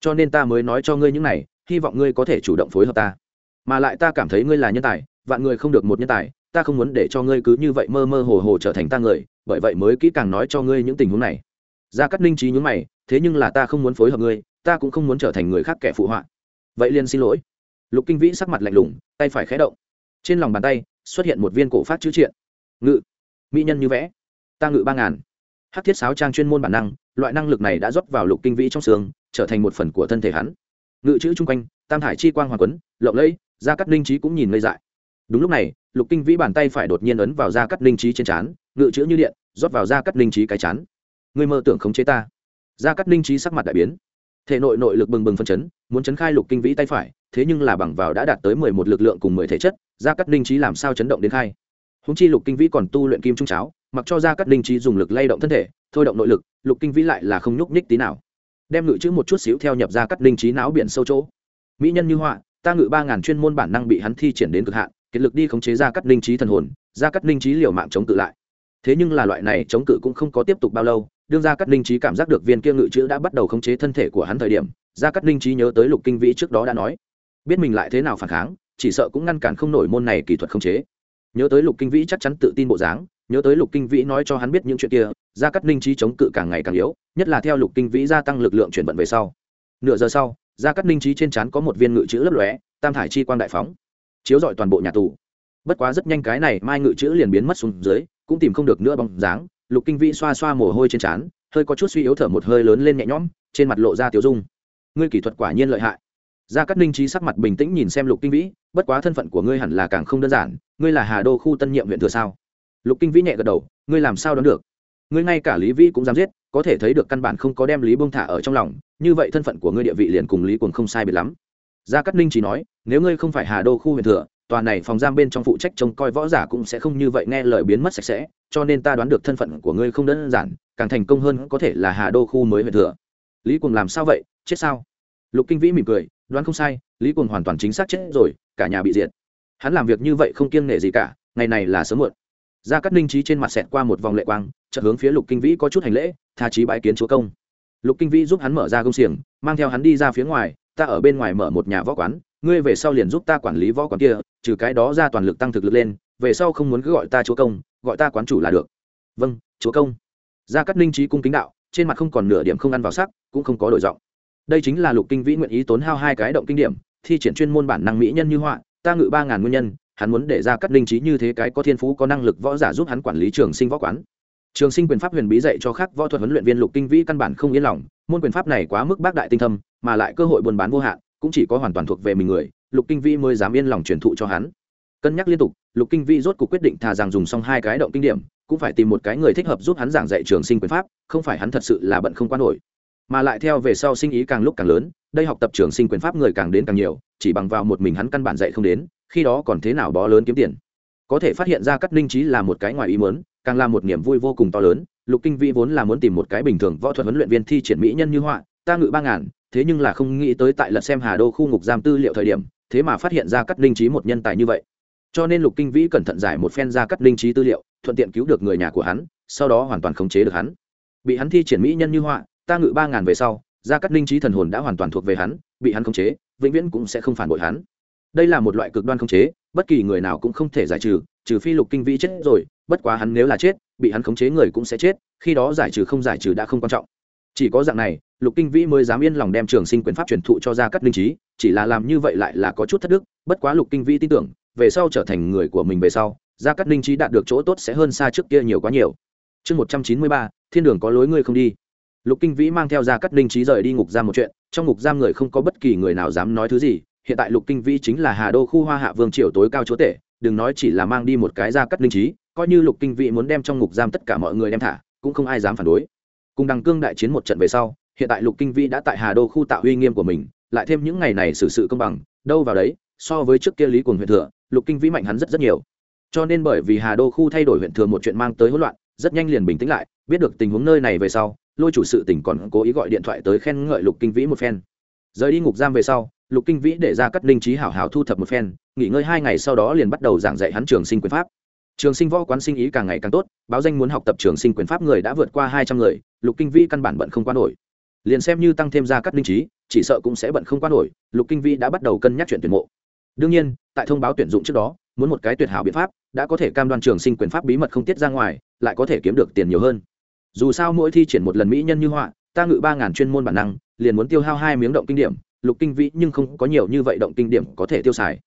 A: Cho nên ta mới nói cho ngươi những này, hy vọng ngươi có thể chủ động phối hợp ta. Mà lại ta cảm thấy ngươi là nhân tài, vạn người không được một nhân tài, ta không muốn để cho ngươi cứ như vậy mơ mơ hồ hồ trở thành ta người, bởi vậy mới kỹ càng nói cho ngươi những tình huống này. Gia cắt ninh trí nhúng mày, thế nhưng là ta không muốn phối hợp ngươi, ta cũng không muốn trở thành người khác kẻ phụ họa. Vậy liền xin lỗi. Lục kinh vĩ sắc mặt lạnh lùng, tay phải khé động. Trên lòng bàn tay xuất hiện một viên cổ phát chữ triện. Ngự. Mỹ nhân như vẽ. Ta ngự ba ngàn. Hát thiết sáo trang chuyên môn bản năng, loại năng lực này đã rót vào lục kinh vĩ trong xương, trở thành một phần của thân thể hắn. Ngự chữ chung quanh, tam thải chi quang hoàng quấn, lộng lẫy, gia cắt linh trí cũng nhìn ngây dại. Đúng lúc này, lục kinh vĩ bàn tay phải đột nhiên ấn vào gia cắt linh trí trên trán, ngự chữ như điện, rót vào gia cắt linh trí cái chán ngươi mơ tưởng khống chế ta. Gia cắt linh trí sắc mặt đại biến. Thể nội nội lực bừng bừng phân chấn, muốn chấn khai lục kinh vĩ tay phải, thế nhưng là bằng vào đã đạt tới mười một lực lượng cùng mười thể chất gia cắt linh trí làm sao chấn động đến khai? Húng chi lục kinh vĩ còn tu luyện kim trung cháo, mặc cho gia cắt linh trí dùng lực lay động thân thể, thôi động nội lực, lục kinh vĩ lại là không nhúc nhích tí nào. Đem ngự chữ một chút xíu theo nhập gia cắt linh trí não biển sâu chỗ. Mỹ nhân như họa, ta ngự ba ngàn chuyên môn bản năng bị hắn thi triển đến cực hạn, kiệt lực đi khống chế gia cắt linh trí thần hồn, gia cắt linh trí liều mạng chống cự lại. Thế nhưng là loại này chống cự cũng không có tiếp tục bao lâu, đương gia cắt linh trí cảm giác được viên kia ngự chữ đã bắt đầu khống chế thân thể của hắn thời điểm, gia cắt linh trí nhớ tới lục kinh vĩ trước đó đã nói, biết mình lại thế nào phản kháng chỉ sợ cũng ngăn cản không nổi môn này kỹ thuật không chế. Nhớ tới lục kinh vĩ chắc chắn tự tin bộ dáng, nhớ tới lục kinh vĩ nói cho hắn biết những chuyện kia, gia cắt ninh trí chống cự càng ngày càng yếu, nhất là theo lục kinh vĩ gia tăng lực lượng chuyển vận về sau. Nửa giờ sau, gia cắt ninh trí trên trán có một viên ngự chữ lấp lóe, tam thải chi quang đại phóng, chiếu dọi toàn bộ nhà tù. Bất quá rất nhanh cái này mai ngự chữ liền biến mất xuống dưới, cũng tìm không được nữa bóng dáng, lục kinh vĩ xoa xoa mồ hôi trên trán, hơi có chút suy yếu thở một hơi lớn lên nhẹ nhõm, trên mặt lộ ra tiểu dung. Ngươi kỹ thuật quả nhiên lợi hại gia cát ninh trí sắc mặt bình tĩnh nhìn xem lục kinh vĩ, bất quá thân phận của ngươi hẳn là càng không đơn giản, ngươi là hà đô khu tân nhiệm huyện thừa sao? Lục kinh vĩ nhẹ gật đầu, ngươi làm sao đoán được? Ngươi ngay cả lý vĩ cũng dám giết, có thể thấy được căn bản không có đem lý bông thả ở trong lòng, như vậy thân phận của ngươi địa vị liền cùng lý quần không sai biệt lắm. Gia cát ninh chỉ nói, nếu ngươi không phải hà đô khu huyện thừa, tòa này phòng giam bên trong phụ trách trông coi võ giả cũng sẽ không như vậy nghe lời biến mất sạch sẽ, cho nên ta đoán được thân phận của ngươi không đơn giản, càng thành công hơn có thể là hà đô khu mới huyện thừa. Lý quần làm sao vậy? Chết sao? Lục kinh vĩ mỉm cười đoán không sai, lý cuồng hoàn toàn chính xác chết rồi, cả nhà bị diệt. Hắn làm việc như vậy không kiêng nể gì cả, ngày này là sớm muộn. Gia cát ninh trí trên mặt xẹt qua một vòng lệ quang, chợt hướng phía lục kinh vĩ có chút hành lễ, tha trí bái kiến chúa công. Lục kinh vĩ giúp hắn mở ra công xiềng, mang theo hắn đi ra phía ngoài, ta ở bên ngoài mở một nhà võ quán, ngươi về sau liền giúp ta quản lý võ quán kia, trừ cái đó ra toàn lực tăng thực lực lên, về sau không muốn cứ gọi ta chúa công, gọi ta quán chủ là được. Vâng chúa công. Gia cát ninh trí cung kính đạo, trên mặt không còn nửa điểm không ăn vào sắc, cũng không có đổi giọng đây chính là lục kinh vĩ nguyện ý tốn hao hai cái động kinh điểm, thi triển chuyên môn bản năng mỹ nhân như họa, ta ngự ba ngàn nguyên nhân, hắn muốn để ra cắt linh trí như thế cái có thiên phú, có năng lực võ giả giúp hắn quản lý trường sinh võ quán. Trường sinh quyền pháp huyền bí dạy cho khác võ thuật huấn luyện viên lục kinh vĩ căn bản không yên lòng, môn quyền pháp này quá mức bác đại tinh thâm, mà lại cơ hội buôn bán vô hạn, cũng chỉ có hoàn toàn thuộc về mình người, lục kinh vĩ mới dám yên lòng truyền thụ cho hắn. Cân nhắc liên tục, lục kinh vĩ rốt cuộc quyết định thà rằng dùng xong hai cái động kinh điểm, cũng phải tìm một cái người thích hợp giúp hắn giảng dạy trường sinh quyền pháp, không phải hắn thật sự là bận không quan nổi mà lại theo về sau sinh ý càng lúc càng lớn, đây học tập trường sinh quyền pháp người càng đến càng nhiều, chỉ bằng vào một mình hắn căn bản dạy không đến, khi đó còn thế nào bó lớn kiếm tiền. Có thể phát hiện ra cắt ninh trí là một cái ngoài ý mớn càng là một niềm vui vô cùng to lớn, lục kinh vĩ vốn là muốn tìm một cái bình thường võ thuật huấn luyện viên thi triển mỹ nhân như họa, ta ngự ba ngàn, thế nhưng là không nghĩ tới tại lật xem hà đô khu ngục giam tư liệu thời điểm, thế mà phát hiện ra cắt Ninh trí một nhân tài như vậy. Cho nên lục kinh vĩ cẩn thận giải một phen ra cắt Ninh trí tư liệu, thuận tiện cứu được người nhà của hắn, sau đó hoàn toàn khống chế được hắn. Bị hắn thi triển mỹ nhân như họa ta ngự ba ngàn về sau, gia cắt linh trí thần hồn đã hoàn toàn thuộc về hắn, bị hắn khống chế, vĩnh viễn cũng sẽ không phản bội hắn. Đây là một loại cực đoan khống chế, bất kỳ người nào cũng không thể giải trừ trừ phi lục kinh vĩ chết rồi, bất quá hắn nếu là chết, bị hắn khống chế người cũng sẽ chết, khi đó giải trừ không giải trừ đã không quan trọng. Chỉ có dạng này, lục kinh vĩ mới dám yên lòng đem trường sinh quyền pháp truyền thụ cho gia cắt linh trí, chỉ là làm như vậy lại là có chút thất đức, bất quá lục kinh vĩ tin tưởng, về sau trở thành người của mình về sau, gia cát linh trí đạt được chỗ tốt sẽ hơn xa trước kia nhiều quá nhiều. Chương một trăm chín mươi ba, thiên đường có lối ngươi không đi lục kinh vĩ mang theo gia cát linh trí rời đi ngục giam một chuyện, trong ngục giam người không có bất kỳ người nào dám nói thứ gì, hiện tại lục kinh vĩ chính là hà đô khu hoa hạ vương triều tối cao chúa tể, đừng nói chỉ là mang đi một cái gia cát linh trí coi như lục kinh vĩ muốn đem trong ngục giam tất cả mọi người đem thả, cũng không ai dám phản đối. Cùng đằng cương đại chiến một trận về sau, hiện tại lục kinh vĩ đã tại hà đô khu tạo uy nghiêm của mình, lại thêm những ngày này xử sự công bằng, đâu vào đấy, so với trước kia lý cuồng huyện thừa, lục kinh vĩ mạnh hắn rất rất nhiều. Cho nên bởi vì hà đô khu thay đổi huyện thừa một chuyện mang tới hỗn loạn, rất nhanh liền bình tĩnh lại biết được tình huống nơi này về sau, lôi chủ sự tỉnh còn cố ý gọi điện thoại tới khen ngợi lục kinh vĩ một phen. Rời đi ngục giam về sau, lục kinh vĩ để ra cắt linh trí hảo hảo thu thập một phen, nghỉ ngơi hai ngày sau đó liền bắt đầu giảng dạy hắn trường sinh quyền pháp. Trường sinh võ quán sinh ý càng ngày càng tốt, báo danh muốn học tập trường sinh quyền pháp người đã vượt qua hai trăm người, lục kinh vĩ căn bản bận không qua nổi. Liền xem như tăng thêm ra cắt linh trí, chỉ sợ cũng sẽ bận không qua nổi, lục kinh vĩ đã bắt đầu cân nhắc chuyện tuyển mộ. Đương nhiên, tại thông báo tuyển dụng trước đó, muốn một cái tuyệt hảo biện pháp, đã có thể cam đoan trường sinh quyền pháp bí mật không tiết ra ngoài, lại có thể kiếm được tiền nhiều hơn dù sao mỗi thi triển một lần mỹ nhân như họa, ta ngự ba ngàn chuyên môn bản năng, liền muốn tiêu hao hai miếng động kinh điểm, lục kinh vĩ nhưng không có nhiều như vậy động kinh điểm có thể tiêu xài.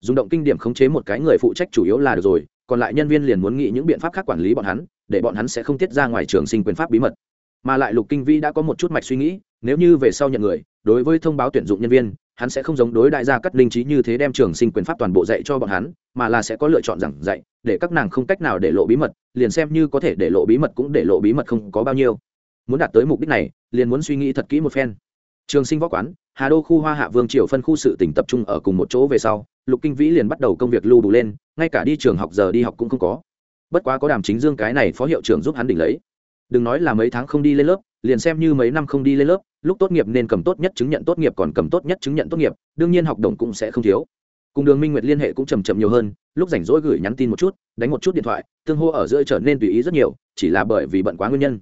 A: Dùng động kinh điểm khống chế một cái người phụ trách chủ yếu là được rồi, còn lại nhân viên liền muốn nghĩ những biện pháp khác quản lý bọn hắn, để bọn hắn sẽ không tiết ra ngoài trường sinh quyền pháp bí mật. Mà lại lục kinh vĩ đã có một chút mạch suy nghĩ, nếu như về sau nhận người, đối với thông báo tuyển dụng nhân viên hắn sẽ không giống đối đại gia cắt linh trí như thế đem trường sinh quyền pháp toàn bộ dạy cho bọn hắn, mà là sẽ có lựa chọn giảng dạy, để các nàng không cách nào để lộ bí mật, liền xem như có thể để lộ bí mật cũng để lộ bí mật không có bao nhiêu. Muốn đạt tới mục đích này, liền muốn suy nghĩ thật kỹ một phen. Trường sinh võ quán, hà đô khu hoa hạ vương triều phân khu sự tỉnh tập trung ở cùng một chỗ về sau, lục kinh vĩ liền bắt đầu công việc lưu đủ lên, ngay cả đi trường học giờ đi học cũng không có. Bất quá có đàm chính dương cái này phó hiệu trưởng giúp hắn đỉnh lấy. Đừng nói là mấy tháng không đi lên lớp, liền xem như mấy năm không đi lên lớp lúc tốt nghiệp nên cầm tốt nhất chứng nhận tốt nghiệp còn cầm tốt nhất chứng nhận tốt nghiệp, đương nhiên học đồng cũng sẽ không thiếu. Cùng đường minh nguyệt liên hệ cũng chầm chậm nhiều hơn, lúc rảnh rỗi gửi nhắn tin một chút, đánh một chút điện thoại, tương hô ở giữa trở nên tùy ý rất nhiều, chỉ là bởi vì bận quá nguyên nhân.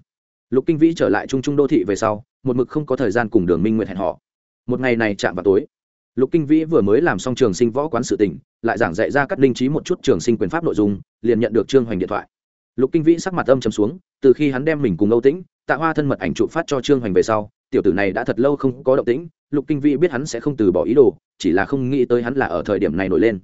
A: Lục kinh vĩ trở lại trung trung đô thị về sau, một mực không có thời gian cùng đường minh nguyệt hẹn họ một ngày này chạm vào tối, lục kinh vĩ vừa mới làm xong trường sinh võ quán sự tỉnh lại giảng dạy ra các linh trí một chút trường sinh quyền pháp nội dung, liền nhận được trương hoành điện thoại. Lục kinh vĩ sắc mặt âm chấm xuống, từ khi hắn đem mình cùng âu tĩnh, tạ hoa thân mật ảnh chụp phát cho trương hoành về sau tiểu tử này đã thật lâu không có động tĩnh, lục kinh vĩ biết hắn sẽ không từ bỏ ý đồ, chỉ là không nghĩ tới hắn là ở thời điểm này nổi lên.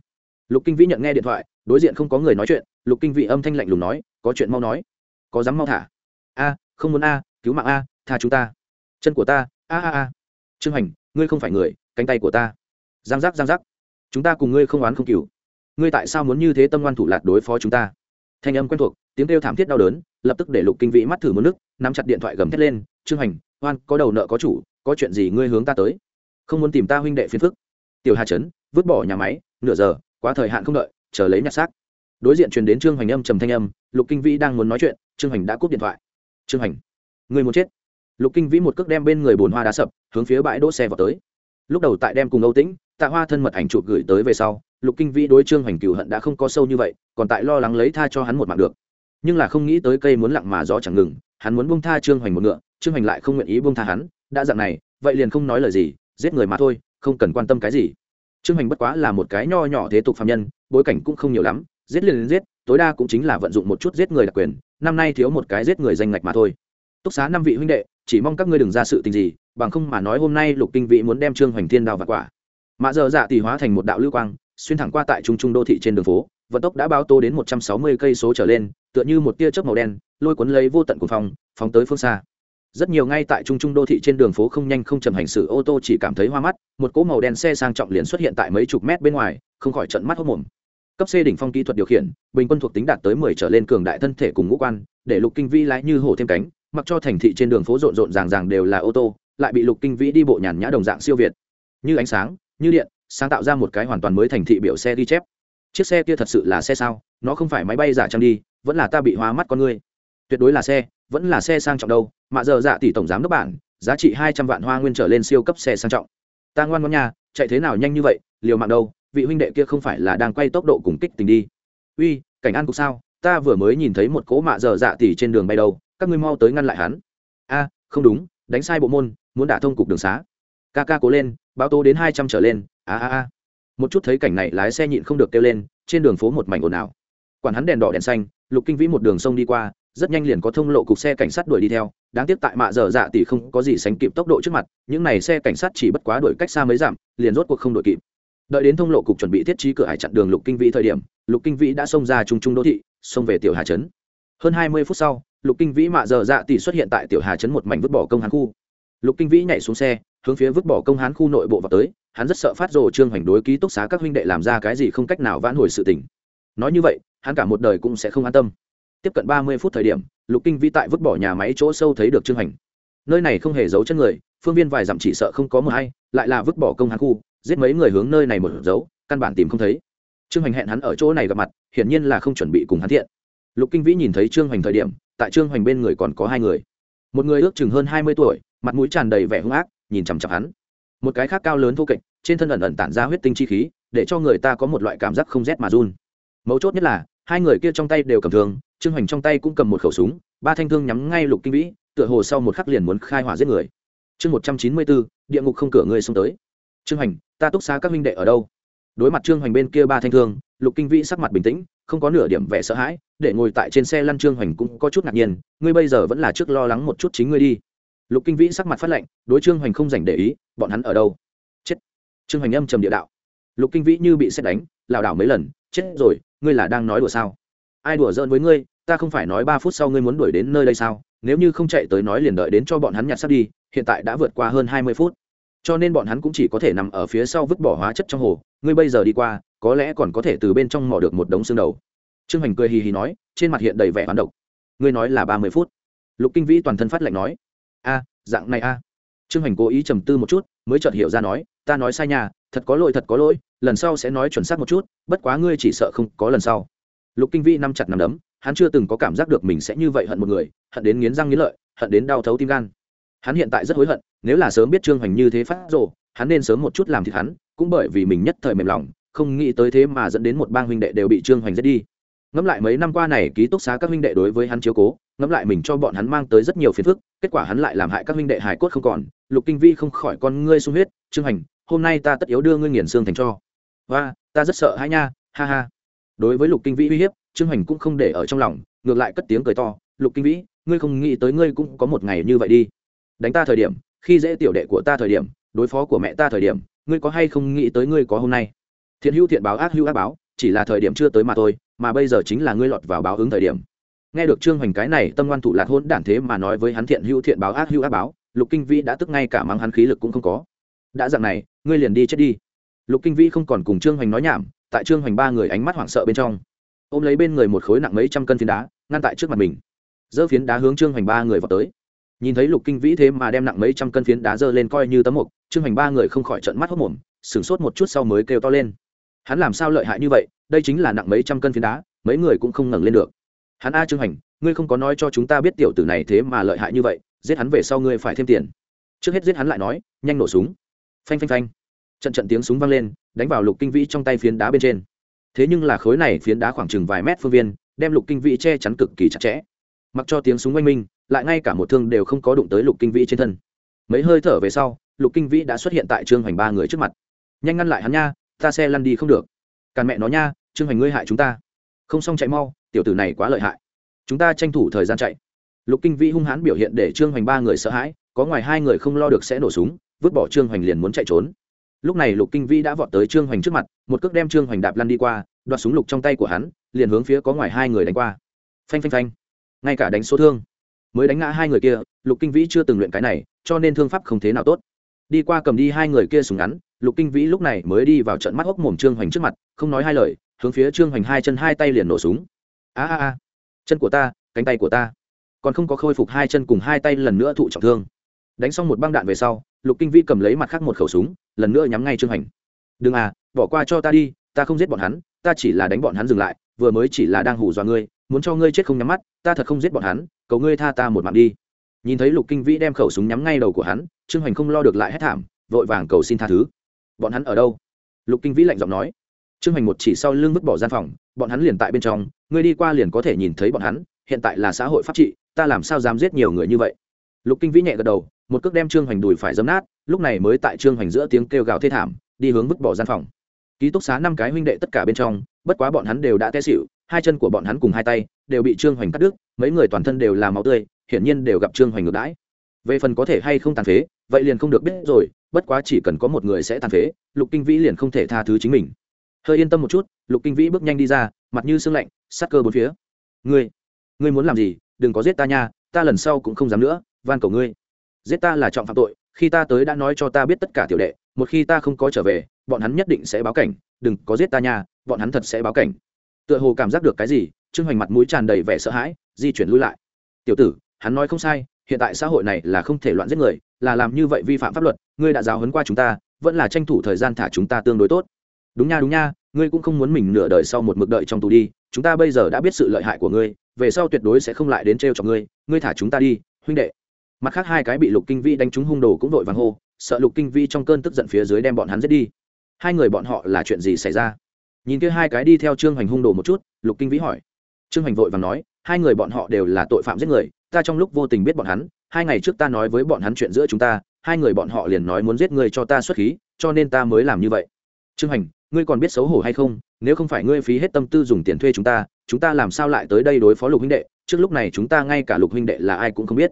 A: Lục kinh vĩ nhận nghe điện thoại, đối diện không có người nói chuyện, lục kinh vĩ âm thanh lạnh lùng nói, có chuyện mau nói. Có dám mau thả? A, không muốn a, cứu mạng a, tha chúng ta. Chân của ta, a a a. Trương hành ngươi không phải người, cánh tay của ta. Giang giác giang giác. Chúng ta cùng ngươi không oán không cừu. Ngươi tại sao muốn như thế tâm ngoan thủ lạt đối phó chúng ta? Thanh âm quen thuộc, tiếng kêu thảm thiết đau đớn, lập tức để lục kinh vĩ mắt thử một nước, nắm chặt điện thoại gầm thét lên, trương hành hoan có đầu nợ có chủ, có chuyện gì ngươi hướng ta tới? Không muốn tìm ta huynh đệ phiền phức. Tiểu hà trấn, vứt bỏ nhà máy, nửa giờ, quá thời hạn không đợi, chờ lấy nhặt xác. Đối diện truyền đến trương hoành âm trầm thanh âm, lục kinh vĩ đang muốn nói chuyện, trương hoành đã cúp điện thoại. Trương hoành người muốn chết. Lục kinh vĩ một cước đem bên người bồn hoa đá sập, hướng phía bãi đỗ xe vào tới. Lúc đầu tại đem cùng âu tĩnh, tạ hoa thân mật ảnh chụp gửi tới về sau, lục kinh vĩ đối trương hoành cửu hận đã không có sâu như vậy, còn tại lo lắng lấy tha cho hắn một mạng được. Nhưng là không nghĩ tới cây muốn lặng mà gió chẳng ngừng, hắn muốn buông tha trương hoành một ngựa trương hoành lại không nguyện ý buông tha hắn, đã dạng này, vậy liền không nói lời gì, giết người mà thôi, không cần quan tâm cái gì. Trương hoành bất quá là một cái nho nhỏ thế tục phạm nhân, bối cảnh cũng không nhiều lắm, giết liền đến giết, tối đa cũng chính là vận dụng một chút giết người đặc quyền, năm nay thiếu một cái giết người danh ngạch mà thôi. Túc xá năm vị huynh đệ, chỉ mong các ngươi đừng ra sự tình gì, bằng không mà nói hôm nay lục kinh vị muốn đem trương hoành thiên đào và quả. Mạ giờ dạ tỷ hóa thành một đạo lưu quang, xuyên thẳng qua tại trung trung đô thị trên đường phố, vận tốc đã báo tô đến một trăm sáu mươi cây số trở lên, tựa như một tia chớp màu đen, lôi cuốn lấy vô tận của phòng phóng tới phương xa rất nhiều ngay tại trung trung đô thị trên đường phố không nhanh không chậm hành xử ô tô chỉ cảm thấy hoa mắt một cỗ màu đen xe sang trọng liền xuất hiện tại mấy chục mét bên ngoài không khỏi trận mắt hốc mồm cấp C đỉnh phong kỹ thuật điều khiển, bình quân thuộc tính đạt tới 10 trở lên cường đại thân thể cùng ngũ quan, để Lục Kinh Vĩ lái như hổ thêm cánh, mặc cho thành thị trên đường phố rộn rộn ràng ràng đều là ô tô, lại bị Lục Kinh Vĩ đi bộ nhàn nhã đồng dạng siêu việt. Như ánh sáng, như điện, sáng tạo ra một cái hoàn toàn mới thành thị biểu xe đi chép. Chiếc xe kia thật sự là xe sao? Nó không phải máy bay giả trang đi, vẫn là ta bị hóa mắt con ngươi. Tuyệt đối là xe, vẫn là xe sang trọng đâu, mà giờ dạ tỷ tổng giám đốc bản, giá trị 200 vạn hoa nguyên trở lên siêu cấp xe sang trọng. Ta ngoan ngoãn nhà, chạy thế nào nhanh như vậy liều mạng đâu vị huynh đệ kia không phải là đang quay tốc độ cùng kích tình đi. Uy cảnh an cục sao? Ta vừa mới nhìn thấy một cỗ mạ dở dạ tỉ trên đường bay đâu các ngươi mau tới ngăn lại hắn. A không đúng đánh sai bộ môn muốn đả thông cục đường xá. Ca ca cố lên báo tố đến hai trăm trở lên. A a a. Một chút thấy cảnh này lái xe nhịn không được kêu lên trên đường phố một mảnh ồn ào. Quản hắn đèn đỏ đèn xanh lục kinh vĩ một đường sông đi qua rất nhanh liền có thông lộ cục xe cảnh sát đuổi đi theo. Đáng tiếc tại mạ dở dạ tỷ không có gì sánh kịp tốc độ trước mặt, những này xe cảnh sát chỉ bất quá đuổi cách xa mấy dặm, liền rốt cuộc không đuổi kịp. Đợi đến thông lộ cục chuẩn bị thiết trí cửa hải chặn đường lục kinh vĩ thời điểm, lục kinh vĩ đã xông ra trung trung đô thị, xông về tiểu hà trấn. Hơn hai mươi phút sau, lục kinh vĩ mạ dở dạ tỷ xuất hiện tại tiểu hà trấn một mảnh vứt bỏ công hán khu. Lục kinh vĩ nhảy xuống xe, hướng phía vứt bỏ công hán khu nội bộ vào tới, hắn rất sợ phát rồ trương hoành đối ký túc xá các huynh đệ làm ra cái gì không cách nào vãn hồi sự tình. Nói như vậy, hắn cả một đời cũng sẽ không an tâm tiếp cận ba mươi phút thời điểm, lục kinh vĩ tại vứt bỏ nhà máy chỗ sâu thấy được trương hành. Nơi này không hề giấu chân người, phương viên vài dặm chỉ sợ không có mờ hay, lại là vứt bỏ công hắn khu, giết mấy người hướng nơi này một dấu căn bản tìm không thấy. Trương hành hẹn hắn ở chỗ này gặp mặt, hiển nhiên là không chuẩn bị cùng hắn thiện. Lục kinh vĩ nhìn thấy trương hoành thời điểm, tại trương hoành bên người còn có hai người. Một người ước chừng hơn hai mươi tuổi, mặt mũi tràn đầy vẻ hung ác, nhìn chằm chặp hắn. Một cái khác cao lớn thô kệch, trên thân ẩn ẩn tản ra huyết tinh chi khí, để cho người ta có một loại cảm giác không rét mà run. Mấu chốt nhất là, hai người kia trong tay đều cầm thương trương hoành trong tay cũng cầm một khẩu súng, ba thanh thương nhắm ngay lục kinh vĩ, tựa hồ sau một khắc liền muốn khai hỏa giết người. Chương một trăm chín mươi bốn địa ngục không cửa người xông tới. Trương hoành, ta túc xá các minh đệ ở đâu? Đối mặt trương hoành bên kia ba thanh thương, lục kinh vĩ sắc mặt bình tĩnh, không có nửa điểm vẻ sợ hãi, để ngồi tại trên xe lăn trương hoành cũng có chút ngạc nhiên, ngươi bây giờ vẫn là trước lo lắng một chút chính ngươi đi. Lục kinh vĩ sắc mặt phát lệnh đối trương hoành không dành để ý, bọn hắn ở đâu? Chết. Trương hoành âm trầm địa đạo. Lục kinh vĩ như bị xét đánh, lảo đảo mấy lần, chết rồi, ngươi là đang nói đùa sao? Ai đùa giỡn với ngươi, ta không phải nói ba phút sau ngươi muốn đuổi đến nơi đây sao? Nếu như không chạy tới nói liền đợi đến cho bọn hắn nhặt sắp đi, hiện tại đã vượt qua hơn hai mươi phút. Cho nên bọn hắn cũng chỉ có thể nằm ở phía sau vứt bỏ hóa chất trong hồ. Ngươi bây giờ đi qua, có lẽ còn có thể từ bên trong mò được một đống xương đầu. Trương hoành cười hì hì nói, trên mặt hiện đầy vẻ hoán độc. Ngươi nói là ba mươi phút. Lục kinh vĩ toàn thân phát lạnh nói, a, dạng này a. Trương hoành cố ý trầm tư một chút, mới chợt hiểu ra nói, ta nói sai nhà thật có lỗi, thật có lỗi, lần sau sẽ nói chuẩn xác một chút, bất quá ngươi chỉ sợ không có lần sau lục kinh vĩ nắm chặt nắm đấm hắn chưa từng có cảm giác được mình sẽ như vậy hận một người hận đến nghiến răng nghiến lợi hận đến đau thấu tim gan. Hắn hiện tại rất hối hận nếu là sớm biết trương hoành như thế phát rồ hắn nên sớm một chút làm thịt hắn cũng bởi vì mình nhất thời mềm lòng không nghĩ tới thế mà dẫn đến một bang huynh đệ đều bị trương hoành giết đi. Ngẫm lại mấy năm qua này ký túc xá các huynh đệ đối với hắn chiếu cố ngẫm lại mình cho bọn hắn mang tới rất nhiều phiền phức kết quả hắn lại làm hại các huynh đệ hài cốt không còn. Lục kinh vi không khỏi con ngươi sung huyết trương Hoành, hôm nay ta tất yếu đưa ngươi nghiền xương thành cho. Và ta rất sợ hãi nha ha ha đối với lục kinh vĩ uy hiếp, trương hoành cũng không để ở trong lòng, ngược lại cất tiếng cười to, lục kinh vĩ, ngươi không nghĩ tới ngươi cũng có một ngày như vậy đi. Đánh ta thời điểm, khi dễ tiểu đệ của ta thời điểm, đối phó của mẹ ta thời điểm, ngươi có hay không nghĩ tới ngươi có hôm nay? Thiện hữu thiện báo ác hữu ác báo, chỉ là thời điểm chưa tới mà thôi, mà bây giờ chính là ngươi lọt vào báo ứng thời điểm. Nghe được trương hoành cái này tâm ngoan thủ lạc hôn đản thế mà nói với hắn thiện hữu thiện báo ác hữu ác báo, lục kinh vĩ đã tức ngay cả mắng hắn khí lực cũng không có. Đã dặn này, ngươi liền đi chết đi. Lục kinh vĩ không còn cùng trương hoành nói nhảm tại trương hoành ba người ánh mắt hoảng sợ bên trong. Ôm lấy bên người một khối nặng mấy trăm cân phiến đá, ngăn tại trước mặt mình. Dơ phiến đá hướng trương hoành ba người vào tới. Nhìn thấy lục kinh vĩ thế mà đem nặng mấy trăm cân phiến đá dơ lên coi như tấm mục, trương hoành ba người không khỏi trận mắt hốc mồm, sửng sốt một chút sau mới kêu to lên. Hắn làm sao lợi hại như vậy, đây chính là nặng mấy trăm cân phiến đá, mấy người cũng không ngẩng lên được. Hắn a trương hành ngươi không có nói cho chúng ta biết tiểu tử này thế mà lợi hại như vậy, giết hắn về sau ngươi phải thêm tiền. Trước hết giết hắn lại nói, nhanh nổ súng. Phanh phanh phanh trận trận tiếng súng vang lên, đánh vào lục kinh vĩ trong tay phiến đá bên trên. Thế nhưng là khối này phiến đá khoảng chừng vài mét phương viên, đem lục kinh vĩ che chắn cực kỳ chặt chẽ. Mặc cho tiếng súng oanh minh, lại ngay cả một thương đều không có đụng tới lục kinh vĩ trên thân. Mấy hơi thở về sau, lục kinh vĩ đã xuất hiện tại trương hoành ba người trước mặt. Nhanh ngăn lại hắn nha, ta xe lăn đi không được. Càn mẹ nó nha, trương hoành ngươi hại chúng ta. Không xong chạy mau, tiểu tử này quá lợi hại. Chúng ta tranh thủ thời gian chạy. Lục kinh vĩ hung hãn biểu hiện để trương hoành ba người sợ hãi, có ngoài hai người không lo được sẽ nổ súng, vứt bỏ trương hoành liền muốn chạy trốn lúc này lục kinh vĩ đã vọt tới trương hoành trước mặt, một cước đem trương hoành đạp lăn đi qua, đoạt súng lục trong tay của hắn, liền hướng phía có ngoài hai người đánh qua. Phanh phanh phanh. Ngay cả đánh số thương. Mới đánh ngã hai người kia, lục kinh vĩ chưa từng luyện cái này, cho nên thương pháp không thế nào tốt. Đi qua cầm đi hai người kia súng ngắn, lục kinh vĩ lúc này mới đi vào trận mắt hốc mồm trương hoành trước mặt, không nói hai lời, hướng phía trương hoành hai chân hai tay liền nổ súng. A a a. Chân của ta, cánh tay của ta. Còn không có khôi phục hai chân cùng hai tay lần nữa thụ trọng thương đánh xong một băng đạn về sau, lục kinh vĩ cầm lấy mặt khác một khẩu súng, lần nữa nhắm ngay trương hành. Đừng à bỏ qua cho ta đi, ta không giết bọn hắn, ta chỉ là đánh bọn hắn dừng lại, vừa mới chỉ là đang hù dọa ngươi, muốn cho ngươi chết không nhắm mắt, ta thật không giết bọn hắn, cầu ngươi tha ta một mạng đi. Nhìn thấy lục kinh vĩ đem khẩu súng nhắm ngay đầu của hắn, trương hoành không lo được lại hết thảm, vội vàng cầu xin tha thứ. Bọn hắn ở đâu? Lục kinh vĩ lạnh giọng nói. Trương hoành một chỉ sau lưng vứt bỏ gian phòng, bọn hắn liền tại bên trong, ngươi đi qua liền có thể nhìn thấy bọn hắn, hiện tại là xã hội pháp trị, ta làm sao dám giết nhiều người như vậy? Lục kinh vĩ nhẹ gật đầu một cước đem trương hoành đùi phải dấm nát, lúc này mới tại trương hoành giữa tiếng kêu gào thê thảm, đi hướng vứt bỏ gian phòng. Ký túc xá năm cái huynh đệ tất cả bên trong, bất quá bọn hắn đều đã té xịu hai chân của bọn hắn cùng hai tay đều bị trương hoành cắt đứt, mấy người toàn thân đều là máu tươi, hiển nhiên đều gặp trương hoành ngược đãi. Về phần có thể hay không tàn phế, vậy liền không được biết rồi, bất quá chỉ cần có một người sẽ tàn phế, lục kinh vĩ liền không thể tha thứ chính mình. Hơi yên tâm một chút, lục kinh vĩ bước nhanh đi ra, mặt như sương lạnh, sát cơ bốn phía. Ngươi ngươi muốn làm gì, đừng có giết ta nha, ta lần sau cũng không dám nữa, van cầu ngươi giết ta là trọng phạm tội, khi ta tới đã nói cho ta biết tất cả tiểu đệ, một khi ta không có trở về, bọn hắn nhất định sẽ báo cảnh, đừng có giết ta nha, bọn hắn thật sẽ báo cảnh. Tựa hồ cảm giác được cái gì, trương hoành mặt mũi tràn đầy vẻ sợ hãi, di chuyển lui lại. Tiểu tử, hắn nói không sai, hiện tại xã hội này là không thể loạn giết người, là làm như vậy vi phạm pháp luật, ngươi đã giáo hấn qua chúng ta, vẫn là tranh thủ thời gian thả chúng ta tương đối tốt. Đúng nha đúng nha, ngươi cũng không muốn mình nửa đời sau một mực đợi trong tù đi, chúng ta bây giờ đã biết sự lợi hại của ngươi, về sau tuyệt đối sẽ không lại đến trêu cho ngươi ngươi thả chúng ta đi, huynh đệ mặt khác hai cái bị lục kinh vi đánh trúng hung đồ cũng vội vàng hô, sợ lục kinh vi trong cơn tức giận phía dưới đem bọn hắn giết đi. Hai người bọn họ là chuyện gì xảy ra? Nhìn kia hai cái đi theo trương hoành hung đồ một chút, lục kinh vĩ hỏi. Trương hoành vội vàng nói, hai người bọn họ đều là tội phạm giết người, ta trong lúc vô tình biết bọn hắn, hai ngày trước ta nói với bọn hắn chuyện giữa chúng ta, hai người bọn họ liền nói muốn giết người cho ta xuất khí, cho nên ta mới làm như vậy. Trương hoành, ngươi còn biết xấu hổ hay không? Nếu không phải ngươi phí hết tâm tư dùng tiền thuê chúng ta chúng ta làm sao lại tới đây đối phó lục huynh đệ? Trước lúc này chúng ta ngay cả lục huynh đệ là ai cũng không biết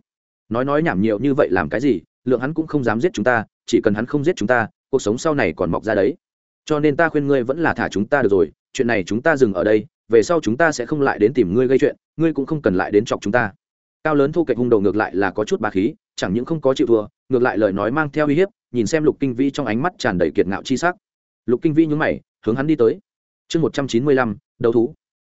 A: nói nói nhảm nhiều như vậy làm cái gì, lượng hắn cũng không dám giết chúng ta, chỉ cần hắn không giết chúng ta, cuộc sống sau này còn mọc ra đấy. Cho nên ta khuyên ngươi vẫn là thả chúng ta được rồi, chuyện này chúng ta dừng ở đây, về sau chúng ta sẽ không lại đến tìm ngươi gây chuyện, ngươi cũng không cần lại đến chọc chúng ta. Cao lớn thu kệch hung đầu ngược lại là có chút bà khí, chẳng những không có chịu thua, ngược lại lời nói mang theo uy hiếp, nhìn xem lục kinh vĩ trong ánh mắt tràn đầy kiệt ngạo chi sắc. Lục kinh vĩ nhúng mày, hướng hắn đi tới. Chương một trăm chín mươi lăm, đấu thú.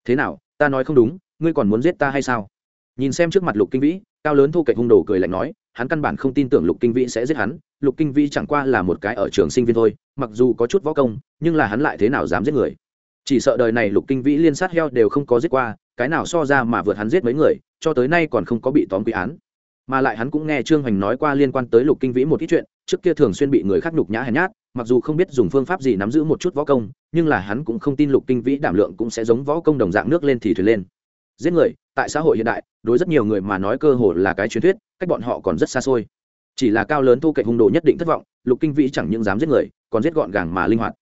A: Thế nào, ta nói không đúng, ngươi còn muốn giết ta hay sao? Nhìn xem trước mặt lục kinh vĩ cao lớn thu kệch hung đồ cười lạnh nói, hắn căn bản không tin tưởng lục kinh vĩ sẽ giết hắn, lục kinh vĩ chẳng qua là một cái ở trường sinh viên thôi, mặc dù có chút võ công, nhưng là hắn lại thế nào dám giết người. Chỉ sợ đời này lục kinh vĩ liên sát heo đều không có giết qua, cái nào so ra mà vượt hắn giết mấy người, cho tới nay còn không có bị tóm quy án. Mà lại hắn cũng nghe trương hoành nói qua liên quan tới lục kinh vĩ một ít chuyện, trước kia thường xuyên bị người khác nhục nhã hèn nhát, mặc dù không biết dùng phương pháp gì nắm giữ một chút võ công, nhưng là hắn cũng không tin lục kinh vĩ đảm lượng cũng sẽ giống võ công đồng dạng nước lên thì thuyền lên giết người, tại xã hội hiện đại, đối rất nhiều người mà nói cơ hội là cái truyền thuyết, cách bọn họ còn rất xa xôi. Chỉ là cao lớn thu cạnh hung đồ nhất định thất vọng, lục kinh vĩ chẳng những dám giết người, còn giết gọn gàng mà linh hoạt.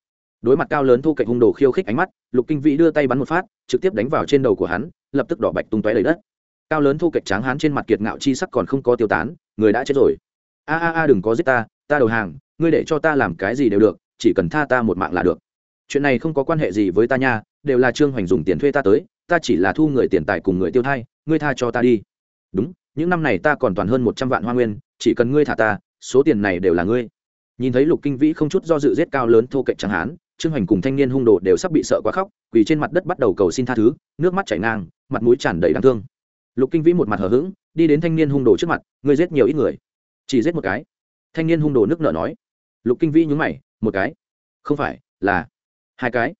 A: Đối mặt cao lớn thu cạnh hung đồ khiêu khích ánh mắt, lục kinh vĩ đưa tay bắn một phát, trực tiếp đánh vào trên đầu của hắn, lập tức đỏ bạch tung tóe đầy đất. Cao lớn thu cạnh tráng hắn trên mặt kiệt ngạo chi sắc còn không có tiêu tán, người đã chết rồi. A a a, đừng có giết ta ta đầu hàng, ngươi để cho ta làm cái gì đều được, chỉ cần tha ta một mạng là được. Chuyện này không có quan hệ gì với ta nha, đều là trương hoành dùng tiền thuê ta tới ta chỉ là thu người tiền tài cùng người tiêu thai, ngươi tha cho ta đi. Đúng, những năm này ta còn toàn hơn một trăm vạn hoa nguyên, chỉ cần ngươi thả ta, số tiền này đều là ngươi. Nhìn thấy lục kinh vĩ không chút do dự giết cao lớn thô cạnh chẳng hán, trương hoành cùng thanh niên hung đồ đều sắp bị sợ quá khóc, quỳ trên mặt đất bắt đầu cầu xin tha thứ, nước mắt chảy ngang, mặt mũi tràn đầy đáng thương. Lục kinh vĩ một mặt hờ hững, đi đến thanh niên hung đồ trước mặt, ngươi giết nhiều ít người? Chỉ giết một cái. Thanh niên hung đồ nước nợ nói. Lục kinh vĩ nhúng mày, một cái? Không phải, là hai cái.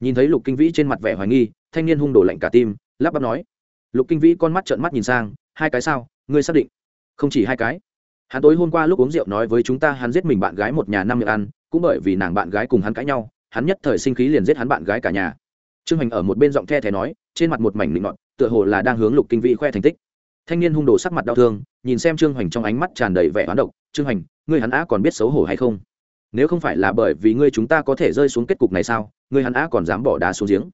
A: Nhìn thấy lục kinh vĩ trên mặt vẻ hoài nghi thanh niên hung đổ lạnh cả tim, lắp bắp nói. Lục kinh vĩ con mắt trợn mắt nhìn sang, hai cái sao, ngươi xác định? Không chỉ hai cái. Hắn tối hôm qua lúc uống rượu nói với chúng ta hắn giết mình bạn gái một nhà năm miệng ăn, cũng bởi vì nàng bạn gái cùng hắn cãi nhau, hắn nhất thời sinh khí liền giết hắn bạn gái cả nhà. Trương hành ở một bên giọng the thé nói, trên mặt một mảnh nịnh ngọt tựa hồ là đang hướng lục kinh vĩ khoe thành tích. Thanh niên hung đồ sắc mặt đau thương, nhìn xem trương hoành trong ánh mắt tràn đầy vẻ oán độc. Trương hoành, ngươi hắn á còn biết xấu hổ hay không? Nếu không phải là bởi vì ngươi chúng ta có thể rơi xuống kết cục này sao, ngươi hắn á còn dám bỏ đá xuống giếng?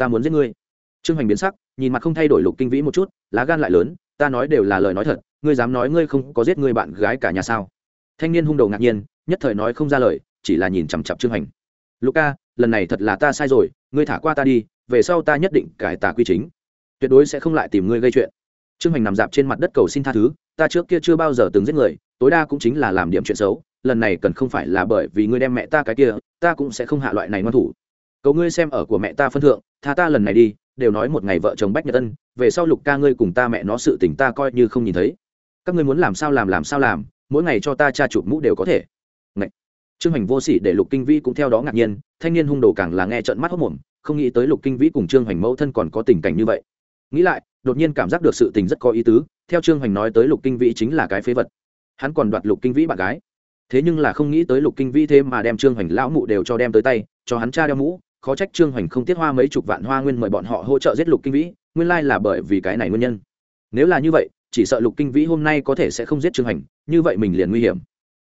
A: Ta muốn giết ngươi. Trương hoành biến sắc nhìn mặt không thay đổi lục kinh vĩ một chút lá gan lại lớn ta nói đều là lời nói thật ngươi dám nói ngươi không có giết người bạn gái cả nhà sao? Thanh niên hung đầu ngạc nhiên nhất thời nói không ra lời chỉ là nhìn chằm chặp trương hoành. Luka, lần này thật là ta sai rồi ngươi thả qua ta đi về sau ta nhất định cải tà quy chính. Tuyệt đối sẽ không lại tìm ngươi gây chuyện. Trương hoành nằm dạp trên mặt đất cầu xin tha thứ ta trước kia chưa bao giờ từng giết người tối đa cũng chính là làm điểm chuyện xấu lần này cần không phải là bởi vì ngươi đem mẹ ta cái kia ta cũng sẽ không hạ loại này ngoan thủ. Cầu ngươi xem ở của mẹ ta phân thượng tha ta lần này đi, đều nói một ngày vợ chồng bách nhật ân về sau lục ca ngươi cùng ta mẹ nó sự tình ta coi như không nhìn thấy. Các ngươi muốn làm sao làm làm sao làm, mỗi ngày cho ta cha chụp mũ đều có thể. Ngậy. trương hoành vô sỉ để lục kinh vĩ cũng theo đó ngạc nhiên, thanh niên hung đồ càng là nghe trận mắt hốc mồm không nghĩ tới lục kinh vĩ cùng trương hoành mẫu thân còn có tình cảnh như vậy. Nghĩ lại, đột nhiên cảm giác được sự tình rất có ý tứ, theo trương hoành nói tới lục kinh vĩ chính là cái phế vật. Hắn còn đoạt lục kinh vĩ bạn gái. Thế nhưng là không nghĩ tới lục kinh vĩ thế mà đem trương hoành lão mụ đều cho đem tới tay, cho hắn cha đeo mũ khó trách trương hoành không tiết hoa mấy chục vạn hoa nguyên mời bọn họ hỗ trợ giết lục kinh vĩ, nguyên lai là bởi vì cái này nguyên nhân. Nếu là như vậy, chỉ sợ lục kinh vĩ hôm nay có thể sẽ không giết trương hoành, như vậy mình liền nguy hiểm.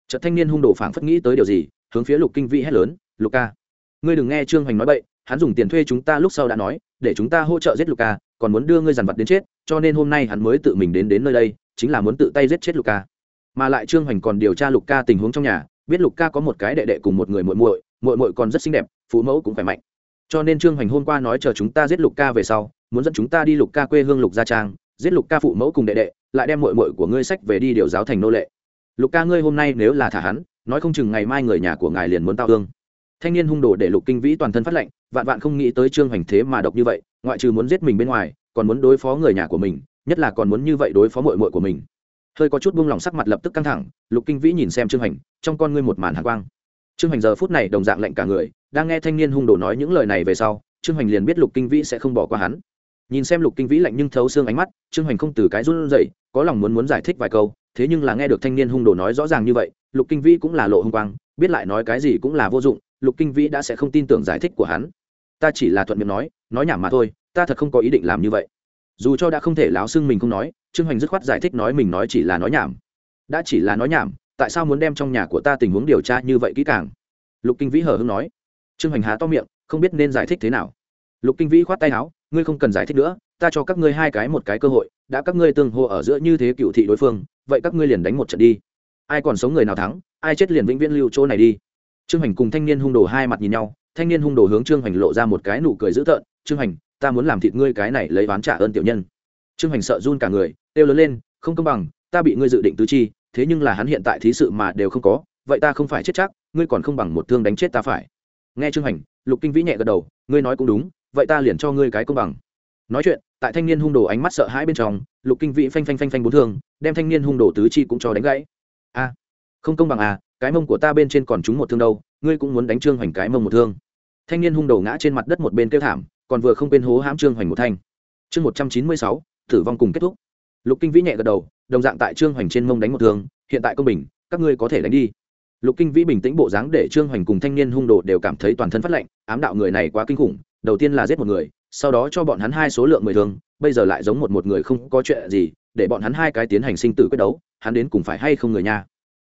A: Trận thanh niên hung đồ phảng phất nghĩ tới điều gì, hướng phía lục kinh vĩ hét lớn, lục ca, ngươi đừng nghe trương hoành nói bậy, hắn dùng tiền thuê chúng ta lúc sau đã nói, để chúng ta hỗ trợ giết lục ca, còn muốn đưa ngươi dàn vật đến chết, cho nên hôm nay hắn mới tự mình đến đến nơi đây, chính là muốn tự tay giết chết lục ca. Mà lại trương hoành còn điều tra lục ca tình huống trong nhà, biết lục ca có một cái đệ đệ cùng một người muội muội muội muội còn rất xinh đẹp phụ mẫu cũng khỏe mạnh. Cho nên trương hoành hôm qua nói chờ chúng ta giết lục ca về sau muốn dẫn chúng ta đi lục ca quê hương lục gia trang giết lục ca phụ mẫu cùng đệ đệ lại đem muội muội của ngươi sách về đi điều giáo thành nô lệ. Lục ca ngươi hôm nay nếu là thả hắn nói không chừng ngày mai người nhà của ngài liền muốn tao thương. Thanh niên hung đồ để lục kinh vĩ toàn thân phát lệnh vạn vạn không nghĩ tới trương hoành thế mà độc như vậy ngoại trừ muốn giết mình bên ngoài còn muốn đối phó người nhà của mình nhất là còn muốn như vậy đối phó mội mội của mình. Hơi có chút buông lỏng sắc mặt lập tức căng thẳng lục kinh vĩ nhìn xem trương Hoành, trong con ngươi một màn hạ quang. Trương Hoành giờ phút này đồng dạng lạnh cả người đang nghe thanh niên hung đồ nói những lời này về sau, trương hoành liền biết lục kinh vĩ sẽ không bỏ qua hắn. Nhìn xem lục kinh vĩ lạnh nhưng thấu xương ánh mắt, trương hoành không từ cái run dậy có lòng muốn muốn giải thích vài câu, thế nhưng là nghe được thanh niên hung đồ nói rõ ràng như vậy, lục kinh vĩ cũng là lộ hung quang, biết lại nói cái gì cũng là vô dụng, lục kinh vĩ đã sẽ không tin tưởng giải thích của hắn. Ta chỉ là thuận miệng nói nói nhảm mà thôi, ta thật không có ý định làm như vậy. Dù cho đã không thể láo xưng mình không nói, trương hoành dứt khoát giải thích nói mình nói chỉ là nói nhảm. Đã chỉ là nói nhảm, tại sao muốn đem trong nhà của ta tình huống điều tra như vậy kỹ càng? Lục kinh vĩ hờ hưng nói trương hoành há to miệng, không biết nên giải thích thế nào. Lục kinh vĩ khoát tay áo, ngươi không cần giải thích nữa, ta cho các ngươi hai cái một cái cơ hội, đã các ngươi tương hô ở giữa như thế cựu thị đối phương, vậy các ngươi liền đánh một trận đi. Ai còn sống người nào thắng, ai chết liền vĩnh viễn lưu chỗ này đi. Trương hoành cùng thanh niên hung đồ hai mặt nhìn nhau, thanh niên hung đồ hướng trương hoành lộ ra một cái nụ cười dữ tợn, trương hoành, ta muốn làm thịt ngươi cái này lấy ván trả ơn tiểu nhân. Trương hoành sợ run cả người, kêu lớn lên, không công bằng, ta bị ngươi dự định tứ chi, thế nhưng là hắn hiện tại thí sự mà đều không có, vậy ta không phải chết chắc, ngươi còn không bằng một thương đánh chết ta phải nghe trương hành lục kinh vĩ nhẹ gật đầu, ngươi nói cũng đúng, vậy ta liền cho ngươi cái công bằng. Nói chuyện, tại thanh niên hung đồ ánh mắt sợ hãi bên trong, lục kinh vĩ phanh phanh phanh phanh bốn thương, đem thanh niên hung đồ tứ chi cũng cho đánh gãy. A, không công bằng à cái mông của ta bên trên còn trúng một thương đâu, ngươi cũng muốn đánh trương hoành cái mông một thương. Thanh niên hung đồ ngã trên mặt đất một bên kêu thảm, còn vừa không bên hố hãm trương hoành một thanh. Chương một trăm chín mươi sáu, tử vong cùng kết thúc. Lục kinh vĩ nhẹ gật đầu, đồng dạng tại trương hoành trên mông đánh một thương, hiện tại công bình, các ngươi có thể đánh đi lục kinh vĩ bình tĩnh bộ dáng để trương hoành cùng thanh niên hung đồ đều cảm thấy toàn thân phát lệnh ám đạo người này quá kinh khủng, đầu tiên là giết một người, sau đó cho bọn hắn hai số lượng mười thương, bây giờ lại giống một một người không có chuyện gì, để bọn hắn hai cái tiến hành sinh tử quyết đấu, hắn đến cùng phải hay không người nha?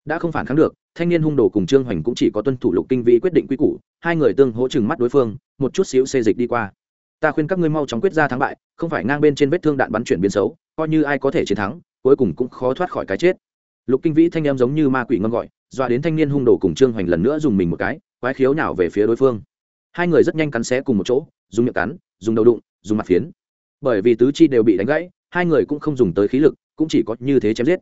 A: Đã không phản kháng được, thanh niên hung đồ cùng trương hoành cũng chỉ có tuân thủ lục kinh vĩ quyết định quy củ, hai người tương hỗ chừng mắt đối phương, một chút xíu xê dịch đi qua. Ta khuyên các ngươi mau chóng quyết ra thắng bại, không phải ngang bên trên vết thương đạn bắn chuyển biến xấu, coi như ai có thể chiến thắng, cuối cùng cũng khó thoát khỏi cái chết. Lục kinh vĩ thanh em giống như ma quỷ ngâm gọi dọa đến thanh niên hung đồ cùng trương hoành lần nữa dùng mình một cái, quái khiếu nhào về phía đối phương. Hai người rất nhanh cắn xé cùng một chỗ, dùng miệng cắn, dùng đầu đụng, dùng mặt phiến. Bởi vì tứ chi đều bị đánh gãy, hai người cũng không dùng tới khí lực, cũng chỉ có như thế chém giết.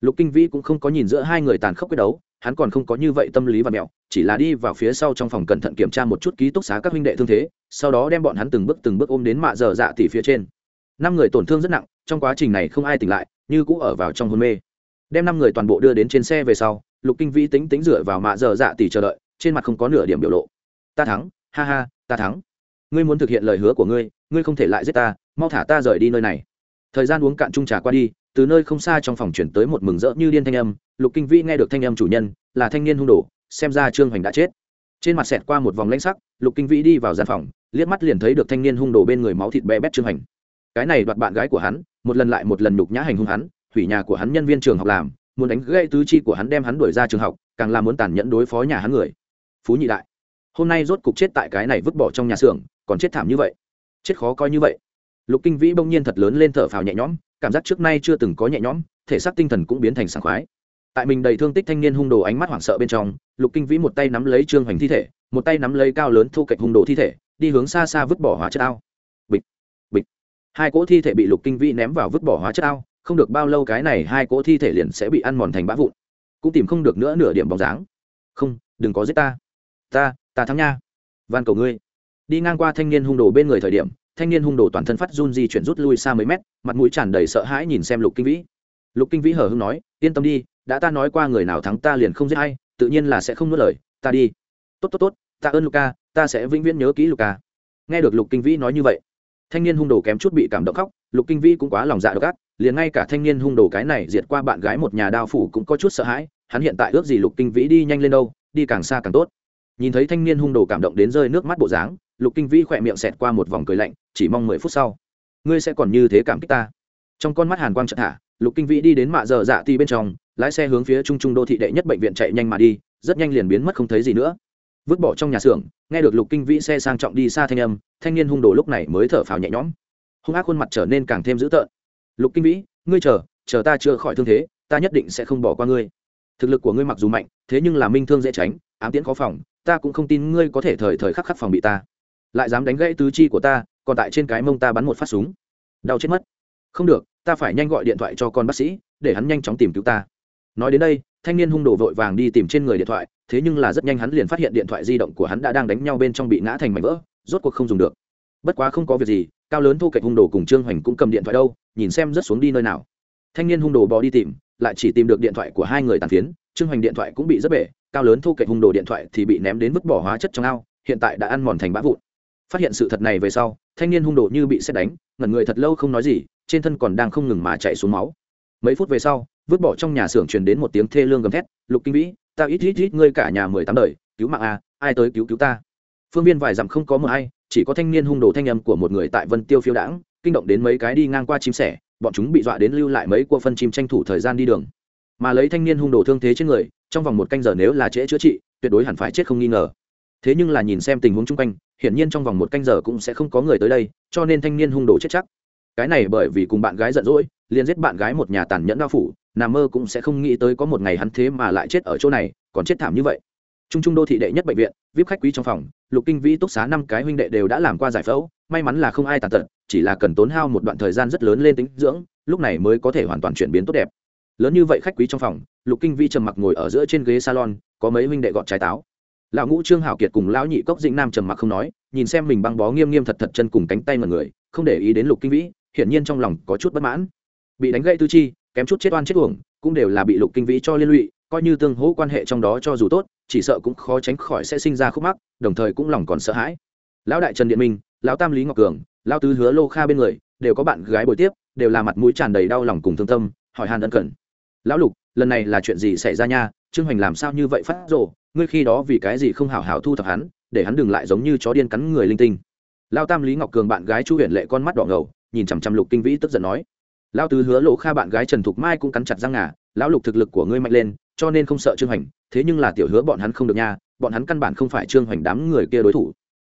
A: Lục kinh vĩ cũng không có nhìn giữa hai người tàn khốc quyết đấu, hắn còn không có như vậy tâm lý và mẹo, chỉ là đi vào phía sau trong phòng cẩn thận kiểm tra một chút ký túc xá các huynh đệ thương thế, sau đó đem bọn hắn từng bước từng bước ôm đến mạ dở dạ tỉ phía trên. Năm người tổn thương rất nặng, trong quá trình này không ai tỉnh lại, như cũng ở vào trong hôn mê. Đem năm người toàn bộ đưa đến trên xe về sau lục kinh vĩ tính tính dựa vào mạ dở dạ tỷ chờ đợi, trên mặt không có nửa điểm biểu lộ. Ta thắng, ha ha, ta thắng. Ngươi muốn thực hiện lời hứa của ngươi ngươi không thể lại giết ta, mau thả ta rời đi nơi này. Thời gian uống cạn chung trà qua đi, từ nơi không xa trong phòng chuyển tới một mừng rỡ như điên thanh âm. Lục kinh vĩ nghe được thanh âm chủ nhân, là thanh niên hung đồ, xem ra trương hoành đã chết. Trên mặt xẹt qua một vòng lãnh sắc, lục kinh vĩ đi vào gian phòng, liếc mắt liền thấy được thanh niên hung đồ bên người máu thịt bé bét trương hoành. Cái này đoạt bạn gái của hắn, một lần lại một lần nhục nhã hành hung hắn, hủy nhà của hắn nhân viên trường học làm muốn đánh gãy tứ chi của hắn đem hắn đuổi ra trường học, càng là muốn tàn nhẫn đối phó nhà hắn người. Phú nhị đại, hôm nay rốt cục chết tại cái này vứt bỏ trong nhà xưởng, còn chết thảm như vậy. Chết khó coi như vậy. Lục kinh vĩ bỗng nhiên thật lớn lên thở phào nhẹ nhõm, cảm giác trước nay chưa từng có nhẹ nhõm, thể xác tinh thần cũng biến thành sảng khoái. Tại mình đầy thương tích thanh niên hung đồ ánh mắt hoảng sợ bên trong, lục kinh vĩ một tay nắm lấy trương hoành thi thể, một tay nắm lấy cao lớn thu cạnh hung đồ thi thể, đi hướng xa xa vứt bỏ hóa chất ao. Bịch bịch. Hai cỗ thi thể bị lục kinh vĩ ném vào vứt bỏ hóa chất ao không được bao lâu cái này hai cỗ thi thể liền sẽ bị ăn mòn thành bã vụn. Cũng tìm không được nữa nửa điểm bóng dáng. Không, đừng có giết ta. Ta ta thắng nha. Van cầu ngươi. Đi ngang qua thanh niên hung đồ bên người thời điểm, thanh niên hung đồ toàn thân phát run di chuyển rút lui xa mấy mét, mặt mũi tràn đầy sợ hãi nhìn xem lục kinh vĩ. Lục kinh vĩ hờ hưng nói, yên tâm đi, đã ta nói qua người nào thắng ta liền không giết hay tự nhiên là sẽ không nuốt lời, ta đi. Tốt tốt tốt, ta ơn luka, ta sẽ vĩnh viễn nhớ kỹ luka. Nghe được lục kinh vĩ nói như vậy, thanh niên hung đồ kém chút bị cảm động khóc, lục kinh vĩ cũng quá lòng dạ độc ác liền ngay cả thanh niên hung đồ cái này diệt qua bạn gái một nhà đao phủ cũng có chút sợ hãi, hắn hiện tại ước gì lục kinh vĩ đi nhanh lên đâu, đi càng xa càng tốt. Nhìn thấy thanh niên hung đồ cảm động đến rơi nước mắt bộ dáng, lục kinh vĩ khỏe miệng xẹt qua một vòng cười lạnh, chỉ mong mười phút sau, ngươi sẽ còn như thế cảm kích ta. Trong con mắt hàn quang chợt thả, lục kinh vĩ đi đến mạ giờ dạ ti bên trong, lái xe hướng phía trung trung đô thị đệ nhất bệnh viện chạy nhanh mà đi, rất nhanh liền biến mất không thấy gì nữa. Vứt bỏ trong nhà xưởng, nghe được lục kinh vĩ xe sang trọng đi xa thanh âm, thanh niên hung đồ lúc này mới thở phào nhẹ nhõm. Hung ác khuôn mặt trở nên càng thêm dữ tợn lục kinh vĩ, ngươi chờ chờ ta chưa khỏi thương thế, ta nhất định sẽ không bỏ qua ngươi. Thực lực của ngươi mặc dù mạnh, thế nhưng là minh thương dễ tránh, ám tiễn khó phòng, ta cũng không tin ngươi có thể thời thời khắc khắc phòng bị ta. Lại dám đánh gãy tứ chi của ta, còn tại trên cái mông ta bắn một phát súng. Đau chết mất. Không được, ta phải nhanh gọi điện thoại cho con bác sĩ, để hắn nhanh chóng tìm cứu ta. Nói đến đây, thanh niên hung đồ vội vàng đi tìm trên người điện thoại, thế nhưng là rất nhanh hắn liền phát hiện điện thoại di động của hắn đã đang đánh nhau bên trong bị ngã thành mảnh vỡ, rốt cuộc không dùng được. Bất quá không có việc gì cao lớn thu cạnh hung đồ cùng trương hoành cũng cầm điện thoại đâu nhìn xem rất xuống đi nơi nào. Thanh niên hung đồ bò đi tìm lại chỉ tìm được điện thoại của hai người tàn phiến trương hoành điện thoại cũng bị rất bể cao lớn thu cạnh hung đồ điện thoại thì bị ném đến vứt bỏ hóa chất trong ao hiện tại đã ăn mòn thành bã vụn. Phát hiện sự thật này về sau thanh niên hung đồ như bị xét đánh ngẩn người thật lâu không nói gì trên thân còn đang không ngừng mà chạy xuống máu. Mấy phút về sau vứt bỏ trong nhà xưởng truyền đến một tiếng thê lương gầm thét lục kinh vĩ ta ít ít ít ngươi cả nhà mười tám đời cứu mạng a à, ai tới cứu cứu ta? Phương viên vài dặm không có mờ hay, chỉ có thanh niên hung đồ thanh âm của một người tại vân tiêu phiêu đãng kinh động đến mấy cái đi ngang qua chim sẻ bọn chúng bị dọa đến lưu lại mấy cua phân chim tranh thủ thời gian đi đường. Mà lấy thanh niên hung đồ thương thế trên người trong vòng một canh giờ nếu là trễ chữa trị tuyệt đối hẳn phải chết không nghi ngờ. Thế nhưng là nhìn xem tình huống chung quanh hiển nhiên trong vòng một canh giờ cũng sẽ không có người tới đây cho nên thanh niên hung đồ chết chắc. Cái này bởi vì cùng bạn gái giận dỗi liền giết bạn gái một nhà tàn nhẫn đao phủ nà mơ cũng sẽ không nghĩ tới có một ngày hắn thế mà lại chết ở chỗ này còn chết thảm như vậy. Trung trung đô thị đệ nhất bệnh viện vip khách quý trong phòng lục kinh vĩ túc xá năm cái huynh đệ đều đã làm qua giải phẫu, may mắn là không ai tàn tật, chỉ là cần tốn hao một đoạn thời gian rất lớn lên tính dưỡng, lúc này mới có thể hoàn toàn chuyển biến tốt đẹp. Lớn như vậy khách quý trong phòng, lục kinh vĩ trầm mặc ngồi ở giữa trên ghế salon, có mấy huynh đệ gọt trái táo. Lão ngũ trương hảo kiệt cùng lão nhị cốc dĩnh nam trầm mặc không nói, nhìn xem mình băng bó nghiêm nghiêm thật thật chân cùng cánh tay mọi người, không để ý đến lục kinh vĩ, hiển nhiên trong lòng có chút bất mãn. Bị đánh gãy tư chi, kém chút chết oan chết uổng, cũng đều là bị lục kinh vĩ cho liên lụy coi như tương hỗ quan hệ trong đó cho dù tốt, chỉ sợ cũng khó tránh khỏi sẽ sinh ra khúc mắc, đồng thời cũng lòng còn sợ hãi. Lão đại trần điện minh, lão tam lý ngọc cường, lão tứ hứa lô kha bên người, đều có bạn gái bồi tiếp, đều là mặt mũi tràn đầy đau lòng cùng thương tâm, hỏi hàn ân cần. Lão lục, lần này là chuyện gì xảy ra nha? Trương hoành làm sao như vậy phát rộ ngươi khi đó vì cái gì không hảo hảo thu thập hắn, để hắn đừng lại giống như chó điên cắn người linh tinh? Lao tam lý ngọc cường bạn gái chu huyền lệ con mắt đỏ ngầu, nhìn chằm chằm lục kinh vĩ tức giận nói. Lao tứ hứa lỗ kha bạn gái trần thục mai cũng cắn chặt răng ngà, lão lục, thực lực của ngươi mạnh lên cho nên không sợ trương hoành, thế nhưng là tiểu hứa bọn hắn không được nha, bọn hắn căn bản không phải trương hoành đám người kia đối thủ.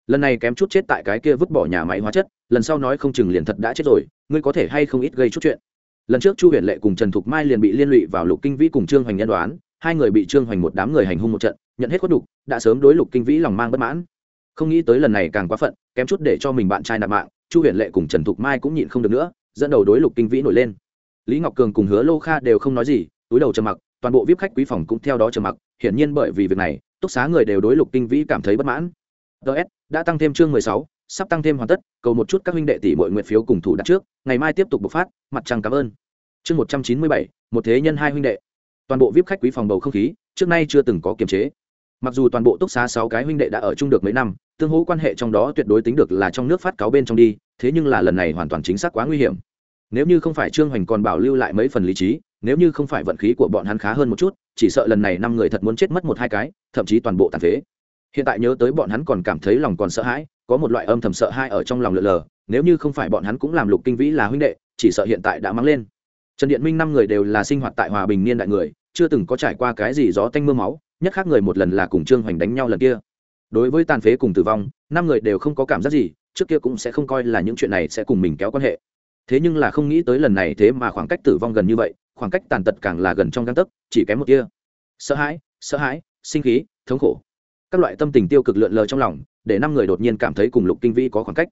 A: Lần này kém chút chết tại cái kia vứt bỏ nhà máy hóa chất, lần sau nói không chừng liền thật đã chết rồi, ngươi có thể hay không ít gây chút chuyện. Lần trước chu huyền lệ cùng trần thục mai liền bị liên lụy vào lục kinh vĩ cùng trương hoành nhân đoán, hai người bị trương hoành một đám người hành hung một trận, nhận hết khuất đục đã sớm đối lục kinh vĩ lòng mang bất mãn. Không nghĩ tới lần này càng quá phận, kém chút để cho mình bạn trai nạp mạng, chu huyền lệ cùng trần thục mai cũng nhịn không được nữa, dẫn đầu đối lục kinh vĩ nổi lên. Lý ngọc cường cùng hứa lô kha đều không nói gì, túi đầu trầm mặc toàn bộ vip khách quý phòng cũng theo đó trầm mặc, hiển nhiên bởi vì việc này, túc xá người đều đối lục kinh vĩ cảm thấy bất mãn. Ts đã tăng thêm chương mười sáu, sắp tăng thêm hoàn tất, cầu một chút các huynh đệ tỷ mọi nguyện phiếu cùng thủ đặt trước, ngày mai tiếp tục bộc phát, mặt trăng cảm ơn. Chương một trăm chín mươi bảy, một thế nhân hai huynh đệ. Toàn bộ vip khách quý phòng bầu không khí, trước nay chưa từng có kiềm chế. Mặc dù toàn bộ túc xá sáu cái huynh đệ đã ở chung được mấy năm, tương hỗ quan hệ trong đó tuyệt đối tính được là trong nước phát cáo bên trong đi, thế nhưng là lần này hoàn toàn chính xác quá nguy hiểm. Nếu như không phải trương hoành còn bảo lưu lại mấy phần lý trí nếu như không phải vận khí của bọn hắn khá hơn một chút, chỉ sợ lần này năm người thật muốn chết mất một hai cái, thậm chí toàn bộ tàn phế. Hiện tại nhớ tới bọn hắn còn cảm thấy lòng còn sợ hãi, có một loại âm thầm sợ hãi ở trong lòng lượn lờ, nếu như không phải bọn hắn cũng làm lục kinh vĩ là huynh đệ, chỉ sợ hiện tại đã mắng lên. Trần điện minh năm người đều là sinh hoạt tại hòa bình niên đại người, chưa từng có trải qua cái gì gió tanh mưa máu, nhất khác người một lần là cùng trương hoành đánh nhau lần kia. Đối với tàn phế cùng tử vong, năm người đều không có cảm giác gì, trước kia cũng sẽ không coi là những chuyện này sẽ cùng mình kéo quan hệ. Thế nhưng là không nghĩ tới lần này thế mà khoảng cách tử vong gần như vậy khoảng cách tàn tật càng là gần trong găng tấc, chỉ kém một kia sợ hãi sợ hãi, sinh khí, thống khổ. Các loại tâm tình tiêu cực lượn lờ trong lòng, để năm người đột nhiên cảm thấy cùng lục kinh vĩ có khoảng cách.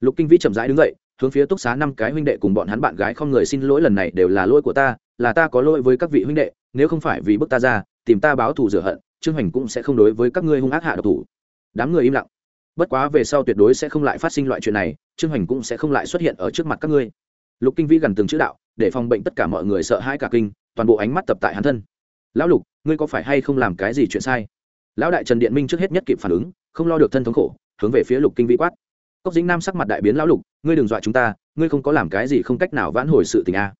A: Lục kinh vĩ chậm rãi đứng dậy, hướng phía túc xá năm cái huynh đệ cùng bọn hắn bạn gái không người xin lỗi lần này đều là lỗi của ta, là ta có lỗi với các vị huynh đệ, nếu không phải vì bức ta ra, tìm ta báo thù rửa hận, trương hoành cũng sẽ không đối với các ngươi hung ác hạ độc thủ. Đám người im lặng. Bất quá về sau tuyệt đối sẽ không lại phát sinh loại chuyện này, trương hoành cũng sẽ không lại xuất hiện ở trước mặt các ngươi. Lục kinh vĩ gần từng chữ đạo để phòng bệnh tất cả mọi người sợ hãi cả kinh, toàn bộ ánh mắt tập tại hắn thân. Lão lục, ngươi có phải hay không làm cái gì chuyện sai? Lão đại trần điện minh trước hết nhất kịp phản ứng, không lo được thân thống khổ, hướng về phía lục kinh vĩ quát. Cốc dính nam sắc mặt đại biến, lão lục, ngươi đừng dọa chúng ta, ngươi không có làm cái gì không cách nào vãn hồi sự tình a.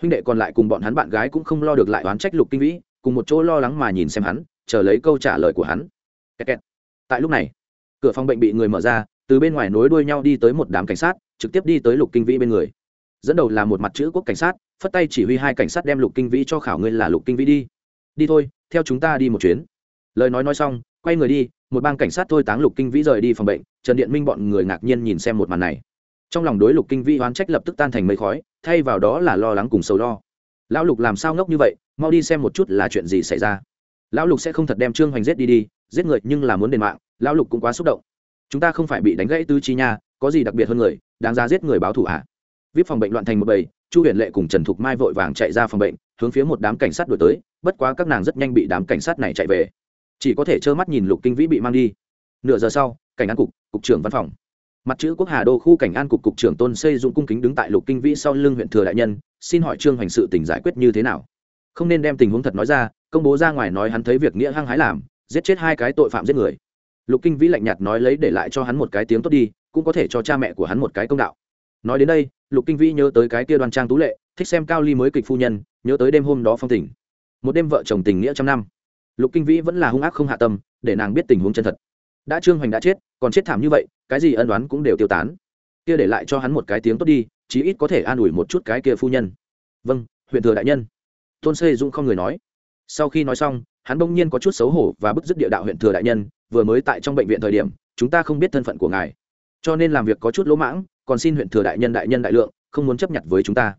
A: Huynh đệ còn lại cùng bọn hắn bạn gái cũng không lo được lại oán trách lục kinh vĩ cùng một chỗ lo lắng mà nhìn xem hắn, chờ lấy câu trả lời của hắn. Kẹt kẹt. tại lúc này, cửa phòng bệnh bị người mở ra, từ bên ngoài nối đuôi nhau đi tới một đám cảnh sát, trực tiếp đi tới lục kinh vĩ bên người dẫn đầu là một mặt chữ quốc cảnh sát, phất tay chỉ huy hai cảnh sát đem lục kinh vĩ cho khảo ngươi là lục kinh vĩ đi. Đi thôi, theo chúng ta đi một chuyến. Lời nói nói xong, quay người đi, một bang cảnh sát thôi táng lục kinh vĩ rời đi phòng bệnh, trần điện minh bọn người ngạc nhiên nhìn xem một màn này. Trong lòng đối lục kinh vĩ oán trách lập tức tan thành mây khói, thay vào đó là lo lắng cùng sầu lo. Lão lục làm sao ngốc như vậy, mau đi xem một chút là chuyện gì xảy ra. Lão lục sẽ không thật đem trương hoành giết đi đi, giết người nhưng là muốn đền mạng, lão lục cũng quá xúc động. Chúng ta không phải bị đánh gãy tứ chi nha, có gì đặc biệt hơn người, đáng ra giết người báo thù ạ à? Vip phòng bệnh loạn thành một bầy, chu huyền lệ cùng trần thục mai vội vàng chạy ra phòng bệnh, hướng phía một đám cảnh sát đổi tới, bất quá các nàng rất nhanh bị đám cảnh sát này chạy về. Chỉ có thể trơ mắt nhìn lục kinh vĩ bị mang đi. Nửa giờ sau, cảnh an cục cục trưởng văn phòng. Mặt chữ quốc hà đô khu cảnh an cục cục trưởng tôn xây dụng cung kính đứng tại lục kinh vĩ sau lưng huyện thừa đại nhân, xin hỏi trương hoành sự tỉnh giải quyết như thế nào? Không nên đem tình huống thật nói ra, công bố ra ngoài nói hắn thấy việc nghĩa hăng hái làm, giết chết hai cái tội phạm giết người. Lục kinh vĩ lạnh nhạt nói lấy để lại cho hắn một cái tiếng tốt đi, cũng có thể cho cha mẹ của hắn một cái công đạo nói đến đây, lục kinh vĩ nhớ tới cái kia đoan trang tú lệ, thích xem cao ly mới kịch phu nhân, nhớ tới đêm hôm đó phong tình. Một đêm vợ chồng tình nghĩa trăm năm. Lục kinh vĩ vẫn là hung ác không hạ tâm, để nàng biết tình huống chân thật. Đã trương hoành đã chết, còn chết thảm như vậy, cái gì ân đoán cũng đều tiêu tán. Kia để lại cho hắn một cái tiếng tốt đi, chí ít có thể an ủi một chút cái kia phu nhân. Vâng huyện thừa đại nhân. Tôn xây dũng không người nói. Sau khi nói xong, hắn bỗng nhiên có chút xấu hổ và bức dứt địa đạo huyện thừa đại nhân, vừa mới tại trong bệnh viện thời điểm, chúng ta không biết thân phận của ngài. Cho nên làm việc có chút lỗ mãng còn xin huyện thừa đại nhân đại nhân đại lượng, không muốn chấp nhận với chúng ta.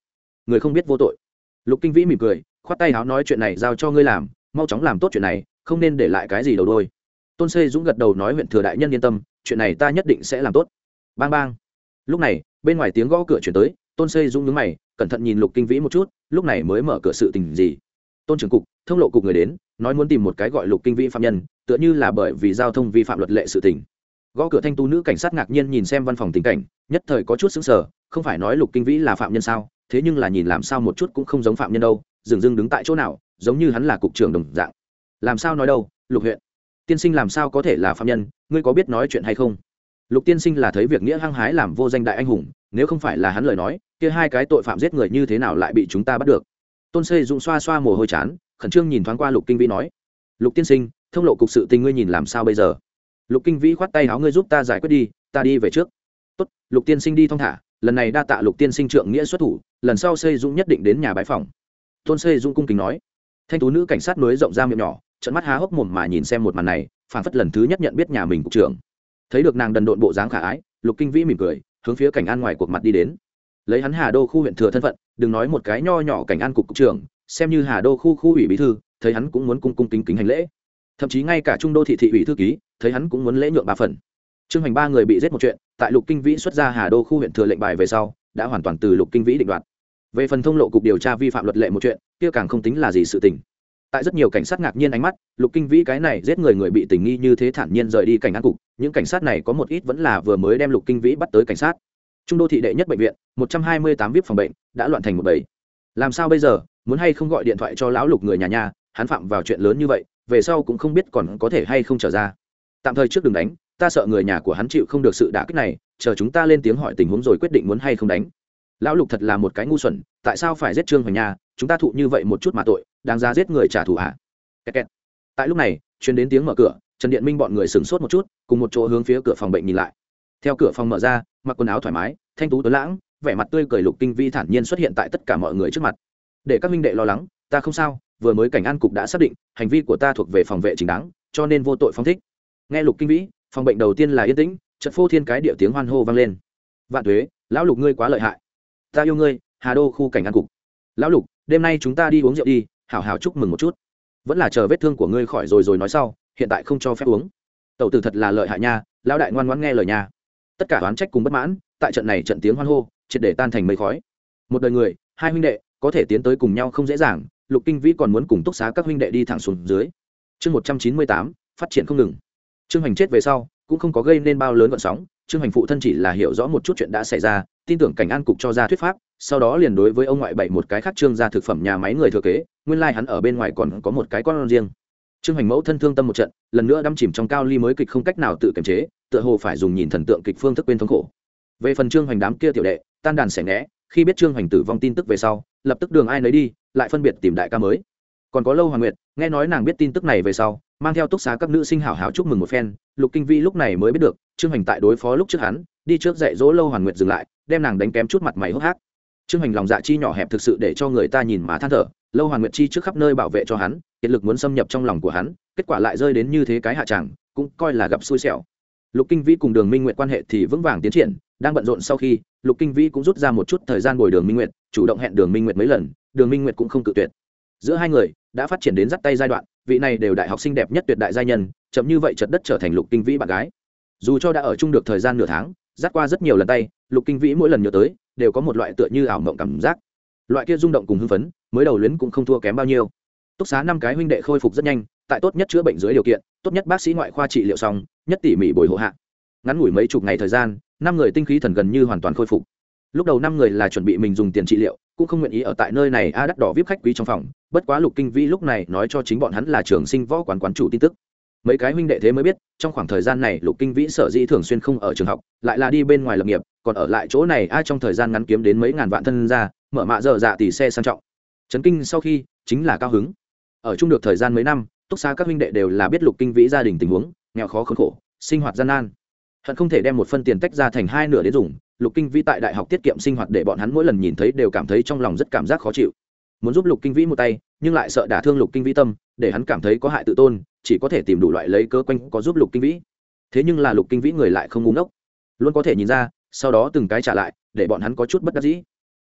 A: Người không biết vô tội. Lục kinh vĩ mỉm cười, khoát tay háo nói chuyện này giao cho ngươi làm, mau chóng làm tốt chuyện này, không nên để lại cái gì đầu đôi. Tôn xây dũng gật đầu nói huyện thừa đại nhân yên tâm, chuyện này ta nhất định sẽ làm tốt. Bang bang. Lúc này, bên ngoài tiếng gõ cửa chuyển tới, tôn xây dũng nhướng mày, cẩn thận nhìn lục kinh vĩ một chút, lúc này mới mở cửa sự tình gì? Tôn trưởng cục, thông lộ cục người đến, nói muốn tìm một cái gọi lục kinh vĩ phạm nhân, tựa như là bởi vì giao thông vi phạm luật lệ sự tình gõ cửa thanh tu nữ cảnh sát ngạc nhiên nhìn xem văn phòng tình cảnh, nhất thời có chút xứng sở không phải nói lục kinh vĩ là phạm nhân sao, thế nhưng là nhìn làm sao một chút cũng không giống phạm nhân đâu, dừng dưng đứng tại chỗ nào, giống như hắn là cục trưởng đồng dạng. Làm sao nói đâu, lục huyện? Tiên sinh làm sao có thể là phạm nhân, ngươi có biết nói chuyện hay không? Lục tiên sinh là thấy việc nghĩa hăng hái làm vô danh đại anh hùng, nếu không phải là hắn lời nói, kia hai cái tội phạm giết người như thế nào lại bị chúng ta bắt được? Tôn xây dụng xoa xoa mồ hôi chán, khẩn trương nhìn thoáng qua lục kinh vĩ nói, lục tiên sinh, thông lộ cục sự tình ngươi nhìn làm sao bây giờ? Lục kinh vĩ khoát tay áo ngươi giúp ta giải quyết đi, ta đi về trước. Tốt, lục tiên sinh đi thong thả, lần này đa tạ lục tiên sinh trượng nghĩa xuất thủ, lần sau xây dũng nhất định đến nhà bãi phòng. Tôn xây dũng cung kính nói. Thanh tú nữ cảnh sát nối rộng ra miệng nhỏ trận mắt há hốc mồm mà nhìn xem một màn này phản phất lần thứ nhất nhận biết nhà mình cục trưởng. Thấy được nàng đần độn bộ dáng khả ái, lục kinh vĩ mỉm cười, hướng phía cảnh an ngoài cuộc mặt đi đến. Lấy hắn hà đô khu huyện thừa thân phận, đừng nói một cái nho nhỏ cảnh an cục cục trưởng, xem như hà đô khu khu ủy bí thư, thấy hắn cũng muốn cung cung kính kính hành lễ thậm chí ngay cả trung đô thị thị ủy thư ký, thấy hắn cũng muốn lễ nhượng ba phần. Trương hoành ba người bị giết một chuyện, tại lục kinh vĩ xuất ra hà đô khu huyện thừa lệnh bài về sau, đã hoàn toàn từ lục kinh vĩ định đoạt. Về phần thông lộ cục điều tra vi phạm luật lệ một chuyện, kia càng không tính là gì sự tình. Tại rất nhiều cảnh sát ngạc nhiên ánh mắt, lục kinh vĩ cái này giết người người bị tình nghi như thế thản nhiên rời đi cảnh an cục, những cảnh sát này có một ít vẫn là vừa mới đem lục kinh vĩ bắt tới cảnh sát. Trung đô thị đệ nhất bệnh viện, một trăm hai mươi tám vip phòng bệnh, đã loạn thành một bầy. Làm sao bây giờ, muốn hay không gọi điện thoại cho lão lục người nhà nhà, hắn phạm vào chuyện lớn như vậy về sau cũng không biết còn có thể hay không trở ra. Tạm thời trước đừng đánh, ta sợ người nhà của hắn chịu không được sự đả kích này, chờ chúng ta lên tiếng hỏi tình huống rồi quyết định muốn hay không đánh. Lão lục thật là một cái ngu xuẩn, tại sao phải giết trương hoành nhà chúng ta thụ như vậy một chút mà tội, đáng ra giết người trả thù hạ tại lúc này, chuyến đến tiếng mở cửa, trần điện minh bọn người sửng sốt một chút, cùng một chỗ hướng phía cửa phòng bệnh nhìn lại. Theo cửa phòng mở ra, mặc quần áo thoải mái, thanh tú tuấn lãng, vẻ mặt tươi cười lục kinh vi thản nhiên xuất hiện tại tất cả mọi người trước mặt. Để các minh đệ lo lắng ta không sao, vừa mới cảnh an cục đã xác định, hành vi của ta thuộc về phòng vệ chính đáng, cho nên vô tội phong thích. Nghe lục kinh vĩ, phòng bệnh đầu tiên là yên tĩnh trận phô thiên cái địa tiếng hoan hô vang lên. Vạn thuế lão lục ngươi quá lợi hại. Ta yêu ngươi, hà đô khu cảnh an cục. Lão lục, đêm nay chúng ta đi uống rượu đi, hảo hảo chúc mừng một chút. Vẫn là chờ vết thương của ngươi khỏi rồi rồi nói sau, hiện tại không cho phép uống. Tẩu tử thật là lợi hại nha, lão đại ngoan ngoãn nghe lời nha. Tất cả oán trách cùng bất mãn, tại trận này trận tiếng hoan hô, triệt để tan thành mây khói. Một đời người, hai huynh đệ, có thể tiến tới cùng nhau không dễ dàng lục kinh vĩ còn muốn cùng túc xá các huynh đệ đi thẳng xuống dưới. Chương một trăm chín mươi tám, phát triển không ngừng. Trương hành chết về sau, cũng không có gây nên bao lớn vận sóng. Trương hành phụ thân chỉ là hiểu rõ một chút chuyện đã xảy ra, tin tưởng cảnh an cục cho ra thuyết pháp, sau đó liền đối với ông ngoại bảy một cái khác trương ra thực phẩm nhà máy người thừa kế, nguyên lai hắn ở bên ngoài còn có một cái con riêng. Trương hành mẫu thân thương tâm một trận, lần nữa đâm chìm trong cao ly mới kịch không cách nào tự kiềm chế, tựa hồ phải dùng nhìn thần tượng kịch phương thức quên thống khổ. Về phần trương hoành đám kia tiểu đệ, tan đàn xẻ né khi biết trương hoành tử vong tin tức về sau, lập tức đường ai nấy đi lại phân biệt tìm đại ca mới. Còn có lâu hoàng nguyệt, nghe nói nàng biết tin tức này về sau, mang theo túc xá các nữ sinh hảo hảo chúc mừng một phen, lục kinh vi lúc này mới biết được, trương hành tại đối phó lúc trước hắn, đi trước dạy dỗ lâu hoàng nguyệt dừng lại, đem nàng đánh kém chút mặt mày hốc hác. Trương hành lòng dạ chi nhỏ hẹp thực sự để cho người ta nhìn mà than thở, lâu hoàng nguyệt chi trước khắp nơi bảo vệ cho hắn kiệt lực muốn xâm nhập trong lòng của hắn, kết quả lại rơi đến như thế cái hạ tràng cũng coi là gặp xui xẻo. Lục kinh vĩ cùng đường minh nguyện quan hệ thì vững vàng tiến triển, đang bận rộn sau khi, lục kinh vĩ cũng rút ra một chút thời gian bồi đường minh nguyện chủ động hẹn đường minh nguyện mấy lần đường minh Nguyệt cũng không cự tuyệt. Giữa hai người, đã phát triển đến dắt tay giai đoạn, vị này đều đại học sinh đẹp nhất tuyệt đại giai nhân, chậm như vậy chật đất trở thành lục kinh vĩ bạn gái. Dù cho đã ở chung được thời gian nửa tháng, dắt qua rất nhiều lần tay, lục kinh vĩ mỗi lần nhớ tới, đều có một loại tựa như ảo mộng cảm giác. Loại kia rung động cùng hưng phấn, mới đầu luyến cũng không thua kém bao nhiêu. Túc xá năm cái huynh đệ khôi phục rất nhanh, tại tốt nhất chữa bệnh dưới điều kiện, tốt nhất bác sĩ ngoại khoa trị liệu xong, nhất tỉ mỉ bồi hộ hạ. Ngắn ngủi mấy chục ngày thời gian, năm người tinh khí thần gần như hoàn toàn khôi phục. Lúc đầu năm người là chuẩn bị mình dùng tiền trị liệu cũng không nguyện ý ở tại nơi này, a đắt đỏ vip khách quý trong phòng, bất quá lục kinh vĩ lúc này nói cho chính bọn hắn là trường sinh võ quán quán chủ tin tức. Mấy cái huynh đệ thế mới biết, trong khoảng thời gian này lục kinh vĩ sở dĩ thường xuyên không ở trường học, lại là đi bên ngoài lập nghiệp, còn ở lại chỗ này ai trong thời gian ngắn kiếm đến mấy ngàn vạn thân ra, mở mạ dở dạ tỷ xe sang trọng. Trấn kinh sau khi, chính là cao hứng. Ở chung được thời gian mấy năm, túc xa các huynh đệ đều là biết lục kinh vĩ gia đình tình huống, nghèo khó khốn khổ, sinh hoạt gian nan. Hận không thể đem một phân tiền tách ra thành hai nửa đến dùng lục kinh vĩ tại đại học tiết kiệm sinh hoạt để bọn hắn mỗi lần nhìn thấy đều cảm thấy trong lòng rất cảm giác khó chịu. Muốn giúp lục kinh vĩ một tay, nhưng lại sợ đả thương lục kinh vĩ tâm, để hắn cảm thấy có hại tự tôn, chỉ có thể tìm đủ loại lấy cơ quanh có giúp lục kinh vĩ. Thế nhưng là lục kinh vĩ người lại không ngúng ốc luôn có thể nhìn ra, sau đó từng cái trả lại, để bọn hắn có chút bất đắc dĩ.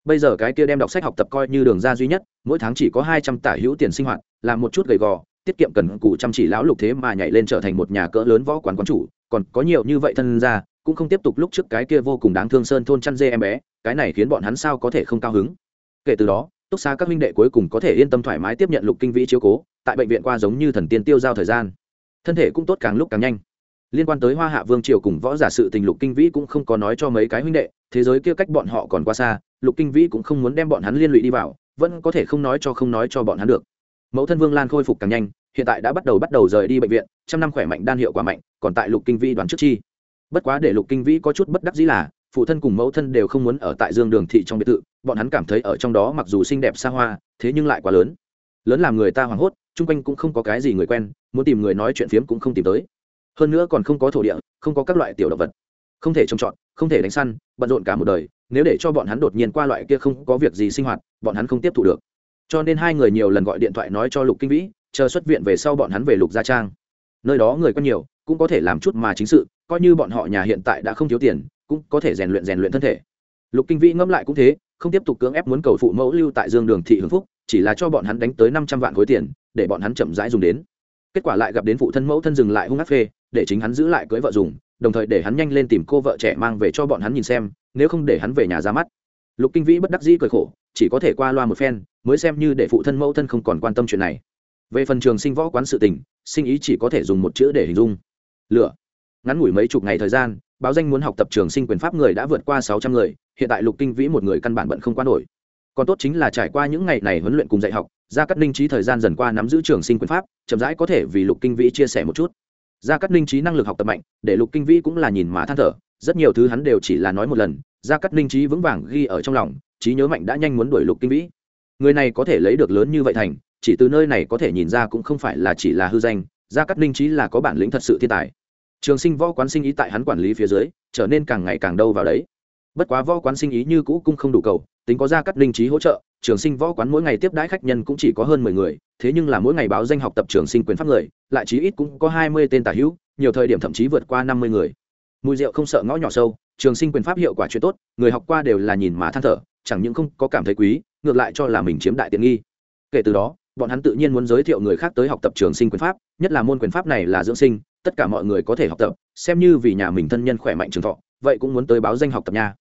A: Bây giờ cái kia đem đọc sách học tập coi như đường ra duy nhất, mỗi tháng chỉ có hai trăm tả hữu tiền sinh hoạt làm một chút gầy gò, tiết kiệm cần cù chăm chỉ lão lục thế mà nhảy lên trở thành một nhà cỡ lớn võ quán quán chủ, còn có nhiều như vậy thân ra cũng không tiếp tục lúc trước cái kia vô cùng đáng thương sơn thôn chăn dê em bé, cái này khiến bọn hắn sao có thể không cao hứng. Kể từ đó, túc xa các huynh đệ cuối cùng có thể yên tâm thoải mái tiếp nhận lục kinh vĩ chiếu cố, tại bệnh viện qua giống như thần tiên tiêu giao thời gian. Thân thể cũng tốt càng lúc càng nhanh. Liên quan tới hoa hạ vương triều cùng võ giả sự tình lục kinh vĩ cũng không có nói cho mấy cái huynh đệ, thế giới kia cách bọn họ còn qua xa, lục kinh vĩ cũng không muốn đem bọn hắn liên lụy đi vào, vẫn có thể không nói cho không nói cho bọn hắn được. Mẫu thân vương lan khôi phục càng nhanh, hiện tại đã bắt đầu bắt đầu rời đi bệnh viện, trăm năm khỏe mạnh, đan hiệu quả mạnh, còn tại lục kinh vĩ đoán trước chi bất quá để lục kinh vĩ có chút bất đắc dĩ là, phụ thân cùng mẫu thân đều không muốn ở tại dương đường thị trong biệt thự, bọn hắn cảm thấy ở trong đó mặc dù xinh đẹp xa hoa, thế nhưng lại quá lớn. Lớn làm người ta hoảng hốt, chung quanh cũng không có cái gì người quen, muốn tìm người nói chuyện phiếm cũng không tìm tới. Hơn nữa còn không có thổ địa, không có các loại tiểu động vật. Không thể trồng trọt, không thể đánh săn, bận rộn cả một đời, nếu để cho bọn hắn đột nhiên qua loại kia không có việc gì sinh hoạt, bọn hắn không tiếp thu được. Cho nên hai người nhiều lần gọi điện thoại nói cho lục kinh vĩ, chờ xuất viện về sau bọn hắn về lục gia trang. Nơi đó người quen nhiều, cũng có thể làm chút mà chính sự coi như bọn họ nhà hiện tại đã không thiếu tiền, cũng có thể rèn luyện rèn luyện thân thể. Lục kinh vĩ ngẫm lại cũng thế, không tiếp tục cưỡng ép muốn cầu phụ mẫu lưu tại dương đường thị hưng phúc, chỉ là cho bọn hắn đánh tới năm trăm vạn khối tiền, để bọn hắn chậm rãi dùng đến. Kết quả lại gặp đến phụ thân mẫu thân dừng lại hung ác phê, để chính hắn giữ lại cưới vợ dùng, đồng thời để hắn nhanh lên tìm cô vợ trẻ mang về cho bọn hắn nhìn xem, nếu không để hắn về nhà ra mắt. Lục kinh vĩ bất đắc dĩ cười khổ, chỉ có thể qua loa một phen, mới xem như để phụ thân mẫu thân không còn quan tâm chuyện này. Về phần trường sinh võ quán sự tình, sinh ý chỉ có thể dùng một chữ để hình dung. Lửa ngắn ngủi mấy chục ngày thời gian, báo danh muốn học tập trường sinh quyền pháp người đã vượt qua sáu trăm người, hiện tại lục kinh vĩ một người căn bản bận không qua nổi. Còn tốt chính là trải qua những ngày này huấn luyện cùng dạy học, gia cát ninh trí thời gian dần qua nắm giữ trường sinh quyền pháp, chậm rãi có thể vì lục kinh vĩ chia sẻ một chút. Gia cát ninh trí năng lực học tập mạnh, để lục kinh vĩ cũng là nhìn mà than thở, rất nhiều thứ hắn đều chỉ là nói một lần, gia cát ninh trí vững vàng ghi ở trong lòng, trí nhớ mạnh đã nhanh muốn đuổi lục kinh vĩ. Người này có thể lấy được lớn như vậy thành, chỉ từ nơi này có thể nhìn ra cũng không phải là chỉ là hư danh, gia cát ninh trí là có bản lĩnh thật sự thiên tài trường sinh võ quán sinh ý tại hắn quản lý phía dưới, trở nên càng ngày càng đâu vào đấy. Bất quá võ quán sinh ý như cũ cung không đủ cầu, tính có gia cát linh trí hỗ trợ, trường sinh võ quán mỗi ngày tiếp đãi khách nhân cũng chỉ có hơn mười người, thế nhưng là mỗi ngày báo danh học tập trường sinh quyền pháp người, lại chí ít cũng có hai mươi tên tả hữu, nhiều thời điểm thậm chí vượt qua năm mươi người. Mùi rượu không sợ ngõ nhỏ sâu, trường sinh quyền pháp hiệu quả chuyện tốt, người học qua đều là nhìn mà than thở, chẳng những không có cảm thấy quý, ngược lại cho là mình chiếm đại tiện nghi. Kể từ đó bọn hắn tự nhiên muốn giới thiệu người khác tới học tập trường sinh quyền pháp, nhất là môn quyền pháp này là dưỡng sinh, tất cả mọi người có thể học tập, xem như vì nhà mình thân nhân khỏe mạnh trường thọ, vậy cũng muốn tới báo danh học tập nha.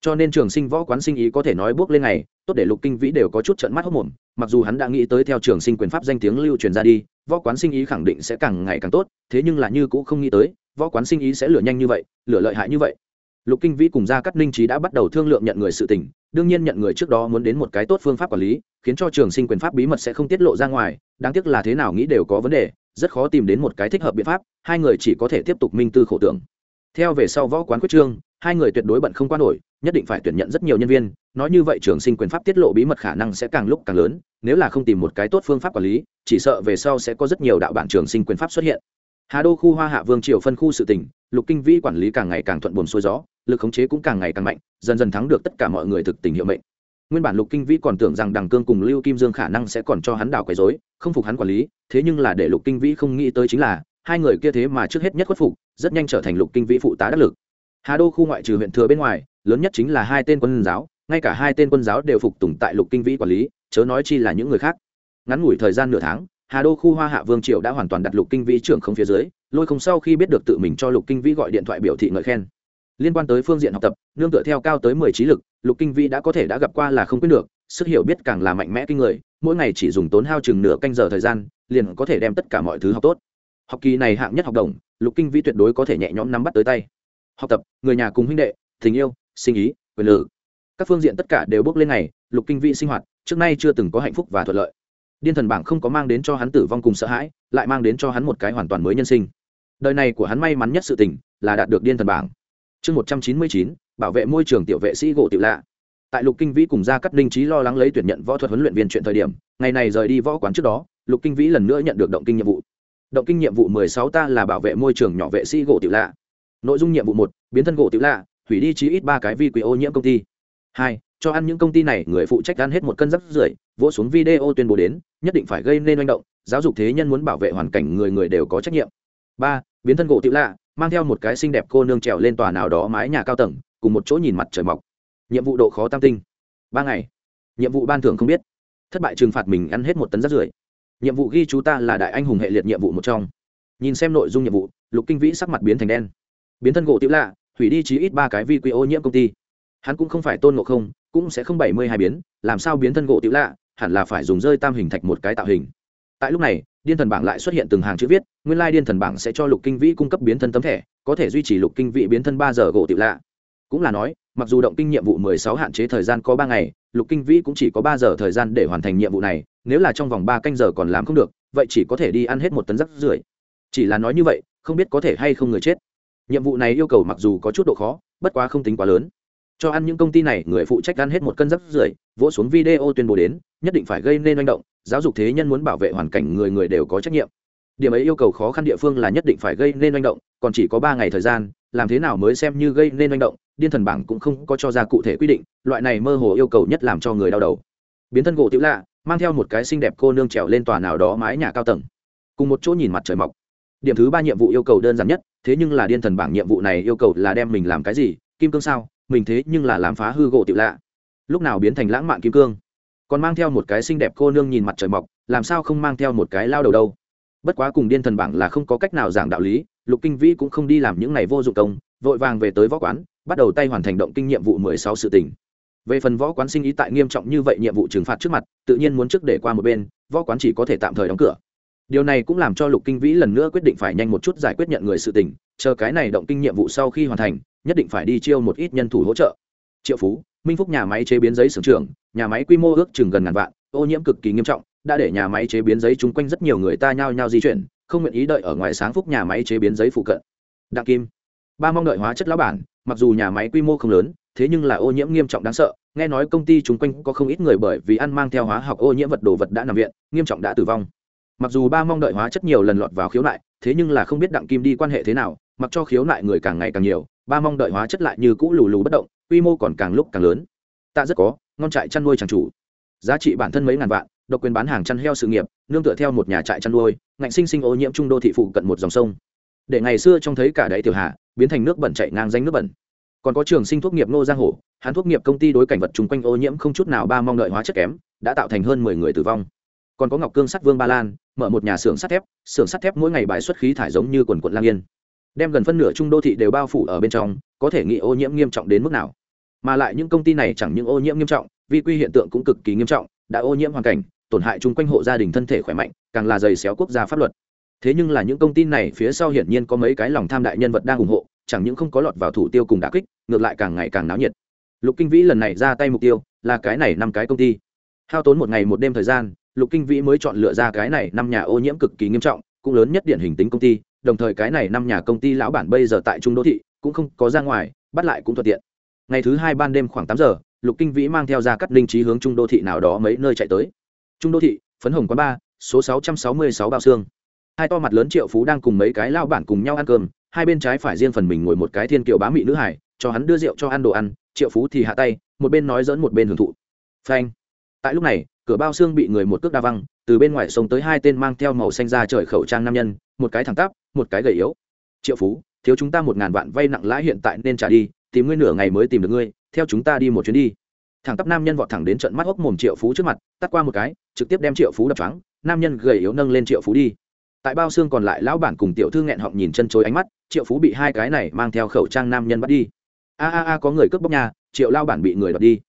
A: Cho nên trường sinh võ quán sinh ý có thể nói bước lên này tốt để lục kinh vĩ đều có chút trận mắt hốc mồm, mặc dù hắn đã nghĩ tới theo trường sinh quyền pháp danh tiếng lưu truyền ra đi, võ quán sinh ý khẳng định sẽ càng ngày càng tốt, thế nhưng là như cũng không nghĩ tới, võ quán sinh ý sẽ lửa nhanh như vậy, lửa lợi hại như vậy. Lục kinh vĩ cùng gia cát ninh trí đã bắt đầu thương lượng nhận người sự tình đương nhiên nhận người trước đó muốn đến một cái tốt phương pháp quản lý, khiến cho trường sinh quyền pháp bí mật sẽ không tiết lộ ra ngoài, đáng tiếc là thế nào nghĩ đều có vấn đề, rất khó tìm đến một cái thích hợp biện pháp, hai người chỉ có thể tiếp tục minh tư khổ tưởng. Theo về sau võ quán quyết trương, hai người tuyệt đối bận không qua nổi, nhất định phải tuyển nhận rất nhiều nhân viên, nói như vậy trường sinh quyền pháp tiết lộ bí mật khả năng sẽ càng lúc càng lớn, nếu là không tìm một cái tốt phương pháp quản lý, chỉ sợ về sau sẽ có rất nhiều đạo bản trường sinh quyền pháp xuất hiện. Hà đô khu hoa hạ vương triều phân khu sự tỉnh lục kinh vĩ quản lý càng ngày càng thuận buồm xuôi gió lực khống chế cũng càng ngày càng mạnh, dần dần thắng được tất cả mọi người thực tình hiệu mệnh. Nguyên bản lục kinh vĩ còn tưởng rằng đằng cương cùng lưu kim dương khả năng sẽ còn cho hắn đảo quấy dối không phục hắn quản lý, thế nhưng là để lục kinh vĩ không nghĩ tới chính là, hai người kia thế mà trước hết nhất khuất phục, rất nhanh trở thành lục kinh vĩ phụ tá đắc lực. Hà đô khu ngoại trừ huyện thừa bên ngoài, lớn nhất chính là hai tên quân giáo, ngay cả hai tên quân giáo đều phục tùng tại lục kinh vĩ quản lý, chớ nói chi là những người khác. Ngắn ngủi thời gian nửa tháng, hà đô khu hoa hạ vương triều đã hoàn toàn đặt lục kinh vĩ trưởng không phía dưới, lôi không sau khi biết được tự mình cho lục kinh vĩ gọi điện thoại biểu thị ngợi khen liên quan tới phương diện học tập, nương tựa theo cao tới mười trí lực, lục kinh vĩ đã có thể đã gặp qua là không quyết được, sức hiểu biết càng là mạnh mẽ kinh người, mỗi ngày chỉ dùng tốn hao chừng nửa canh giờ thời gian, liền có thể đem tất cả mọi thứ học tốt. Học kỳ này hạng nhất học đồng, lục kinh vĩ tuyệt đối có thể nhẹ nhõm nắm bắt tới tay. Học tập, người nhà cùng huynh đệ, tình yêu, sinh ý, quyền lử các phương diện tất cả đều bước lên ngày, lục kinh vĩ sinh hoạt, trước nay chưa từng có hạnh phúc và thuận lợi. Điên thần bảng không có mang đến cho hắn tử vong cùng sợ hãi, lại mang đến cho hắn một cái hoàn toàn mới nhân sinh. Đời này của hắn may mắn nhất sự tình là đạt được điên thần bảng chương một trăm chín mươi chín, bảo vệ môi trường tiểu vệ sĩ gỗ tiểu lạ. Tại lục kinh vĩ cùng gia cắt linh trí lo lắng lấy tuyển nhận võ thuật huấn luyện viên chuyện thời điểm, ngày này rời đi võ quán trước đó, lục kinh vĩ lần nữa nhận được động kinh nhiệm vụ. Động kinh nhiệm vụ mười sáu ta là bảo vệ môi trường nhỏ vệ sĩ gỗ tiểu lạ. Nội dung nhiệm vụ một, biến thân gỗ tiểu lạ, hủy đi chí ít ba cái vi quý ô nhiễm công ty. Hai, cho ăn những công ty này, người phụ trách ăn hết một cân rắc rưởi, vỗ xuống video tuyên bố đến, nhất định phải gây nên manh động, giáo dục thế nhân muốn bảo vệ hoàn cảnh người người đều có trách nhiệm. Ba, biến thân gỗ tiểu lạ mang theo một cái xinh đẹp cô nương trèo lên tòa nào đó mái nhà cao tầng, cùng một chỗ nhìn mặt trời mọc. Nhiệm vụ độ khó tam tinh. Ba ngày. Nhiệm vụ ban thưởng không biết. Thất bại trừng phạt mình ăn hết một tấn rác rưởi. Nhiệm vụ ghi chú ta là đại anh hùng hệ liệt nhiệm vụ một trong. Nhìn xem nội dung nhiệm vụ, lục kinh vĩ sắc mặt biến thành đen. Biến thân gỗ tiểu lạ, hủy đi chí ít ba cái vi quy ô nhiễm công ty. Hắn cũng không phải tôn ngộ không, cũng sẽ không bảy mươi hai biến, làm sao biến thân gỗ tiểu lạ, hẳn là phải dùng rơi tam hình thạch một cái tạo hình. Tại lúc này điên thần bảng lại xuất hiện từng hàng chữ viết, nguyên lai điên thần bảng sẽ cho lục kinh vĩ cung cấp biến thân tấm thẻ, có thể duy trì lục kinh vĩ biến thân ba giờ gỗ tiểu lạ. Cũng là nói, mặc dù động kinh nhiệm vụ mười sáu hạn chế thời gian có ba ngày, lục kinh vĩ cũng chỉ có ba giờ thời gian để hoàn thành nhiệm vụ này, nếu là trong vòng ba canh giờ còn làm không được, vậy chỉ có thể đi ăn hết một tấn rắc rưởi. Chỉ là nói như vậy, không biết có thể hay không người chết. Nhiệm vụ này yêu cầu mặc dù có chút độ khó, bất quá không tính quá lớn cho ăn những công ty này, người phụ trách ăn hết một cân rắc rưởi, vỗ xuống video tuyên bố đến, nhất định phải gây nên manh động, giáo dục thế nhân muốn bảo vệ hoàn cảnh người người đều có trách nhiệm. Điểm ấy yêu cầu khó khăn địa phương là nhất định phải gây nên manh động, còn chỉ có ba ngày thời gian, làm thế nào mới xem như gây nên manh động, điên thần bảng cũng không có cho ra cụ thể quy định, loại này mơ hồ yêu cầu nhất làm cho người đau đầu. Biến thân gỗ tiểu lạ, mang theo một cái xinh đẹp cô nương trèo lên tòa nào đó mái nhà cao tầng. Cùng một chỗ nhìn mặt trời mọc. Điểm thứ ba nhiệm vụ yêu cầu đơn giản nhất, thế nhưng là điên thần bảng nhiệm vụ này yêu cầu là đem mình làm cái gì, kim cương sao mình thế nhưng là làm phá hư gỗ tiểu lạ. Lúc nào biến thành lãng mạn kim cương. Còn mang theo một cái xinh đẹp cô nương nhìn mặt trời mọc, làm sao không mang theo một cái lao đầu đâu? Bất quá cùng điên thần bảng là không có cách nào giảng đạo lý, lục kinh vĩ cũng không đi làm những này vô dụng công, vội vàng về tới võ quán, bắt đầu tay hoàn thành động kinh nhiệm vụ mười sáu sự tỉnh về phần võ quán sinh ý tại nghiêm trọng như vậy nhiệm vụ trừng phạt trước mặt, tự nhiên muốn trước để qua một bên, võ quán chỉ có thể tạm thời đóng cửa. Điều này cũng làm cho lục kinh vĩ lần nữa quyết định phải nhanh một chút giải quyết nhận người sự tỉnh chờ cái này động kinh nhiệm vụ sau khi hoàn thành nhất định phải đi chiêu một ít nhân thủ hỗ trợ. Triệu phú, minh phúc nhà máy chế biến giấy xưởng trường nhà máy quy mô ước chừng gần ngàn vạn, ô nhiễm cực kỳ nghiêm trọng, đã để nhà máy chế biến giấy chung quanh rất nhiều người ta nhao nhao di chuyển, không nguyện ý đợi ở ngoài sáng phúc nhà máy chế biến giấy phụ cận. Đặng kim, ba mong đợi hóa chất lão bản, mặc dù nhà máy quy mô không lớn, thế nhưng là ô nhiễm nghiêm trọng đáng sợ, nghe nói công ty chung quanh có không ít người bởi vì ăn mang theo hóa học ô nhiễm vật đồ vật đã nằm viện, nghiêm trọng đã tử vong. Mặc dù ba mong đợi hóa chất nhiều lần lọt vào khiếu nại, thế nhưng là không biết đặng kim đi quan hệ thế nào, mặc cho khiếu nại người càng ngày càng nhiều ba mong đợi hóa chất lại như cũ lù lù bất động, quy mô còn càng lúc càng lớn. Ta rất có, ngon trại chăn nuôi trang chủ. Giá trị bản thân mấy ngàn vạn, độc quyền bán hàng chăn heo sự nghiệp, nương tựa theo một nhà trại chăn nuôi, ngạnh sinh sinh ô nhiễm trung đô thị phụ cận một dòng sông. Để ngày xưa trông thấy cả đáy tiểu hạ biến thành nước bẩn chạy ngang danh nước bẩn. Còn có trường sinh thuốc nghiệp nô giang hồ, hắn thuốc nghiệp công ty đối cảnh vật chung quanh ô nhiễm không chút nào ba mong đợi hóa chất kém, đã tạo thành hơn mười người tử vong. Còn có ngọc cương sắt vương ba lan, mở một nhà xưởng sắt thép, xưởng sắt thép mỗi ngày bài xuất khí thải giống như quần quận lang yên đem gần phân nửa trung đô thị đều bao phủ ở bên trong, có thể nghĩ ô nhiễm nghiêm trọng đến mức nào. Mà lại những công ty này chẳng những ô nhiễm nghiêm trọng, vi quy hiện tượng cũng cực kỳ nghiêm trọng, đã ô nhiễm hoàn cảnh, tổn hại chung quanh hộ gia đình thân thể khỏe mạnh, càng là dày xéo quốc gia pháp luật. Thế nhưng là những công ty này phía sau hiển nhiên có mấy cái lòng tham đại nhân vật đang ủng hộ, chẳng những không có lọt vào thủ tiêu cùng đà kích, ngược lại càng ngày càng náo nhiệt. Lục kinh vĩ lần này ra tay mục tiêu là cái này năm cái công ty. Hao tốn một ngày một đêm thời gian, lục kinh vĩ mới chọn lựa ra cái này năm nhà ô nhiễm cực kỳ nghiêm trọng, cũng lớn nhất điển hình tính công ty đồng thời cái này năm nhà công ty lão bản bây giờ tại trung đô thị cũng không có ra ngoài, bắt lại cũng thuận tiện. Ngày thứ hai ban đêm khoảng tám giờ, lục kinh vĩ mang theo ra cắt linh trí hướng trung đô thị nào đó mấy nơi chạy tới. Trung đô thị, phấn hồng quán ba, số sáu trăm sáu mươi sáu bao xương hai to mặt lớn triệu phú đang cùng mấy cái lao bản cùng nhau ăn cơm, hai bên trái phải riêng phần mình ngồi một cái thiên kiều bá mị nữ hải, cho hắn đưa rượu cho ăn đồ ăn, triệu phú thì hạ tay, một bên nói dẫn một bên hưởng thụ. Phanh tại lúc này, cửa bao xương bị người một cước đa văng, từ bên ngoài sông tới hai tên mang theo màu xanh ra trời khẩu trang nam nhân, một cái thẳng tắp, một cái gầy yếu. Triệu phú, thiếu chúng ta một ngàn vạn vay nặng lãi hiện tại nên trả đi, tìm ngươi nửa ngày mới tìm được ngươi, theo chúng ta đi một chuyến đi. Thẳng tắp nam nhân vọt thẳng đến trận mắt hốc mồm triệu phú trước mặt, tắt qua một cái, trực tiếp đem triệu phú đập trắng nam nhân gầy yếu nâng lên triệu phú đi. Tại bao xương còn lại, lão bản cùng tiểu thư nghẹn họng nhìn chân chối ánh mắt, triệu phú bị hai cái này mang theo khẩu trang nam nhân bắt đi. A a a, có người cướp bóc nhà, triệu lao bản bị người đập đi.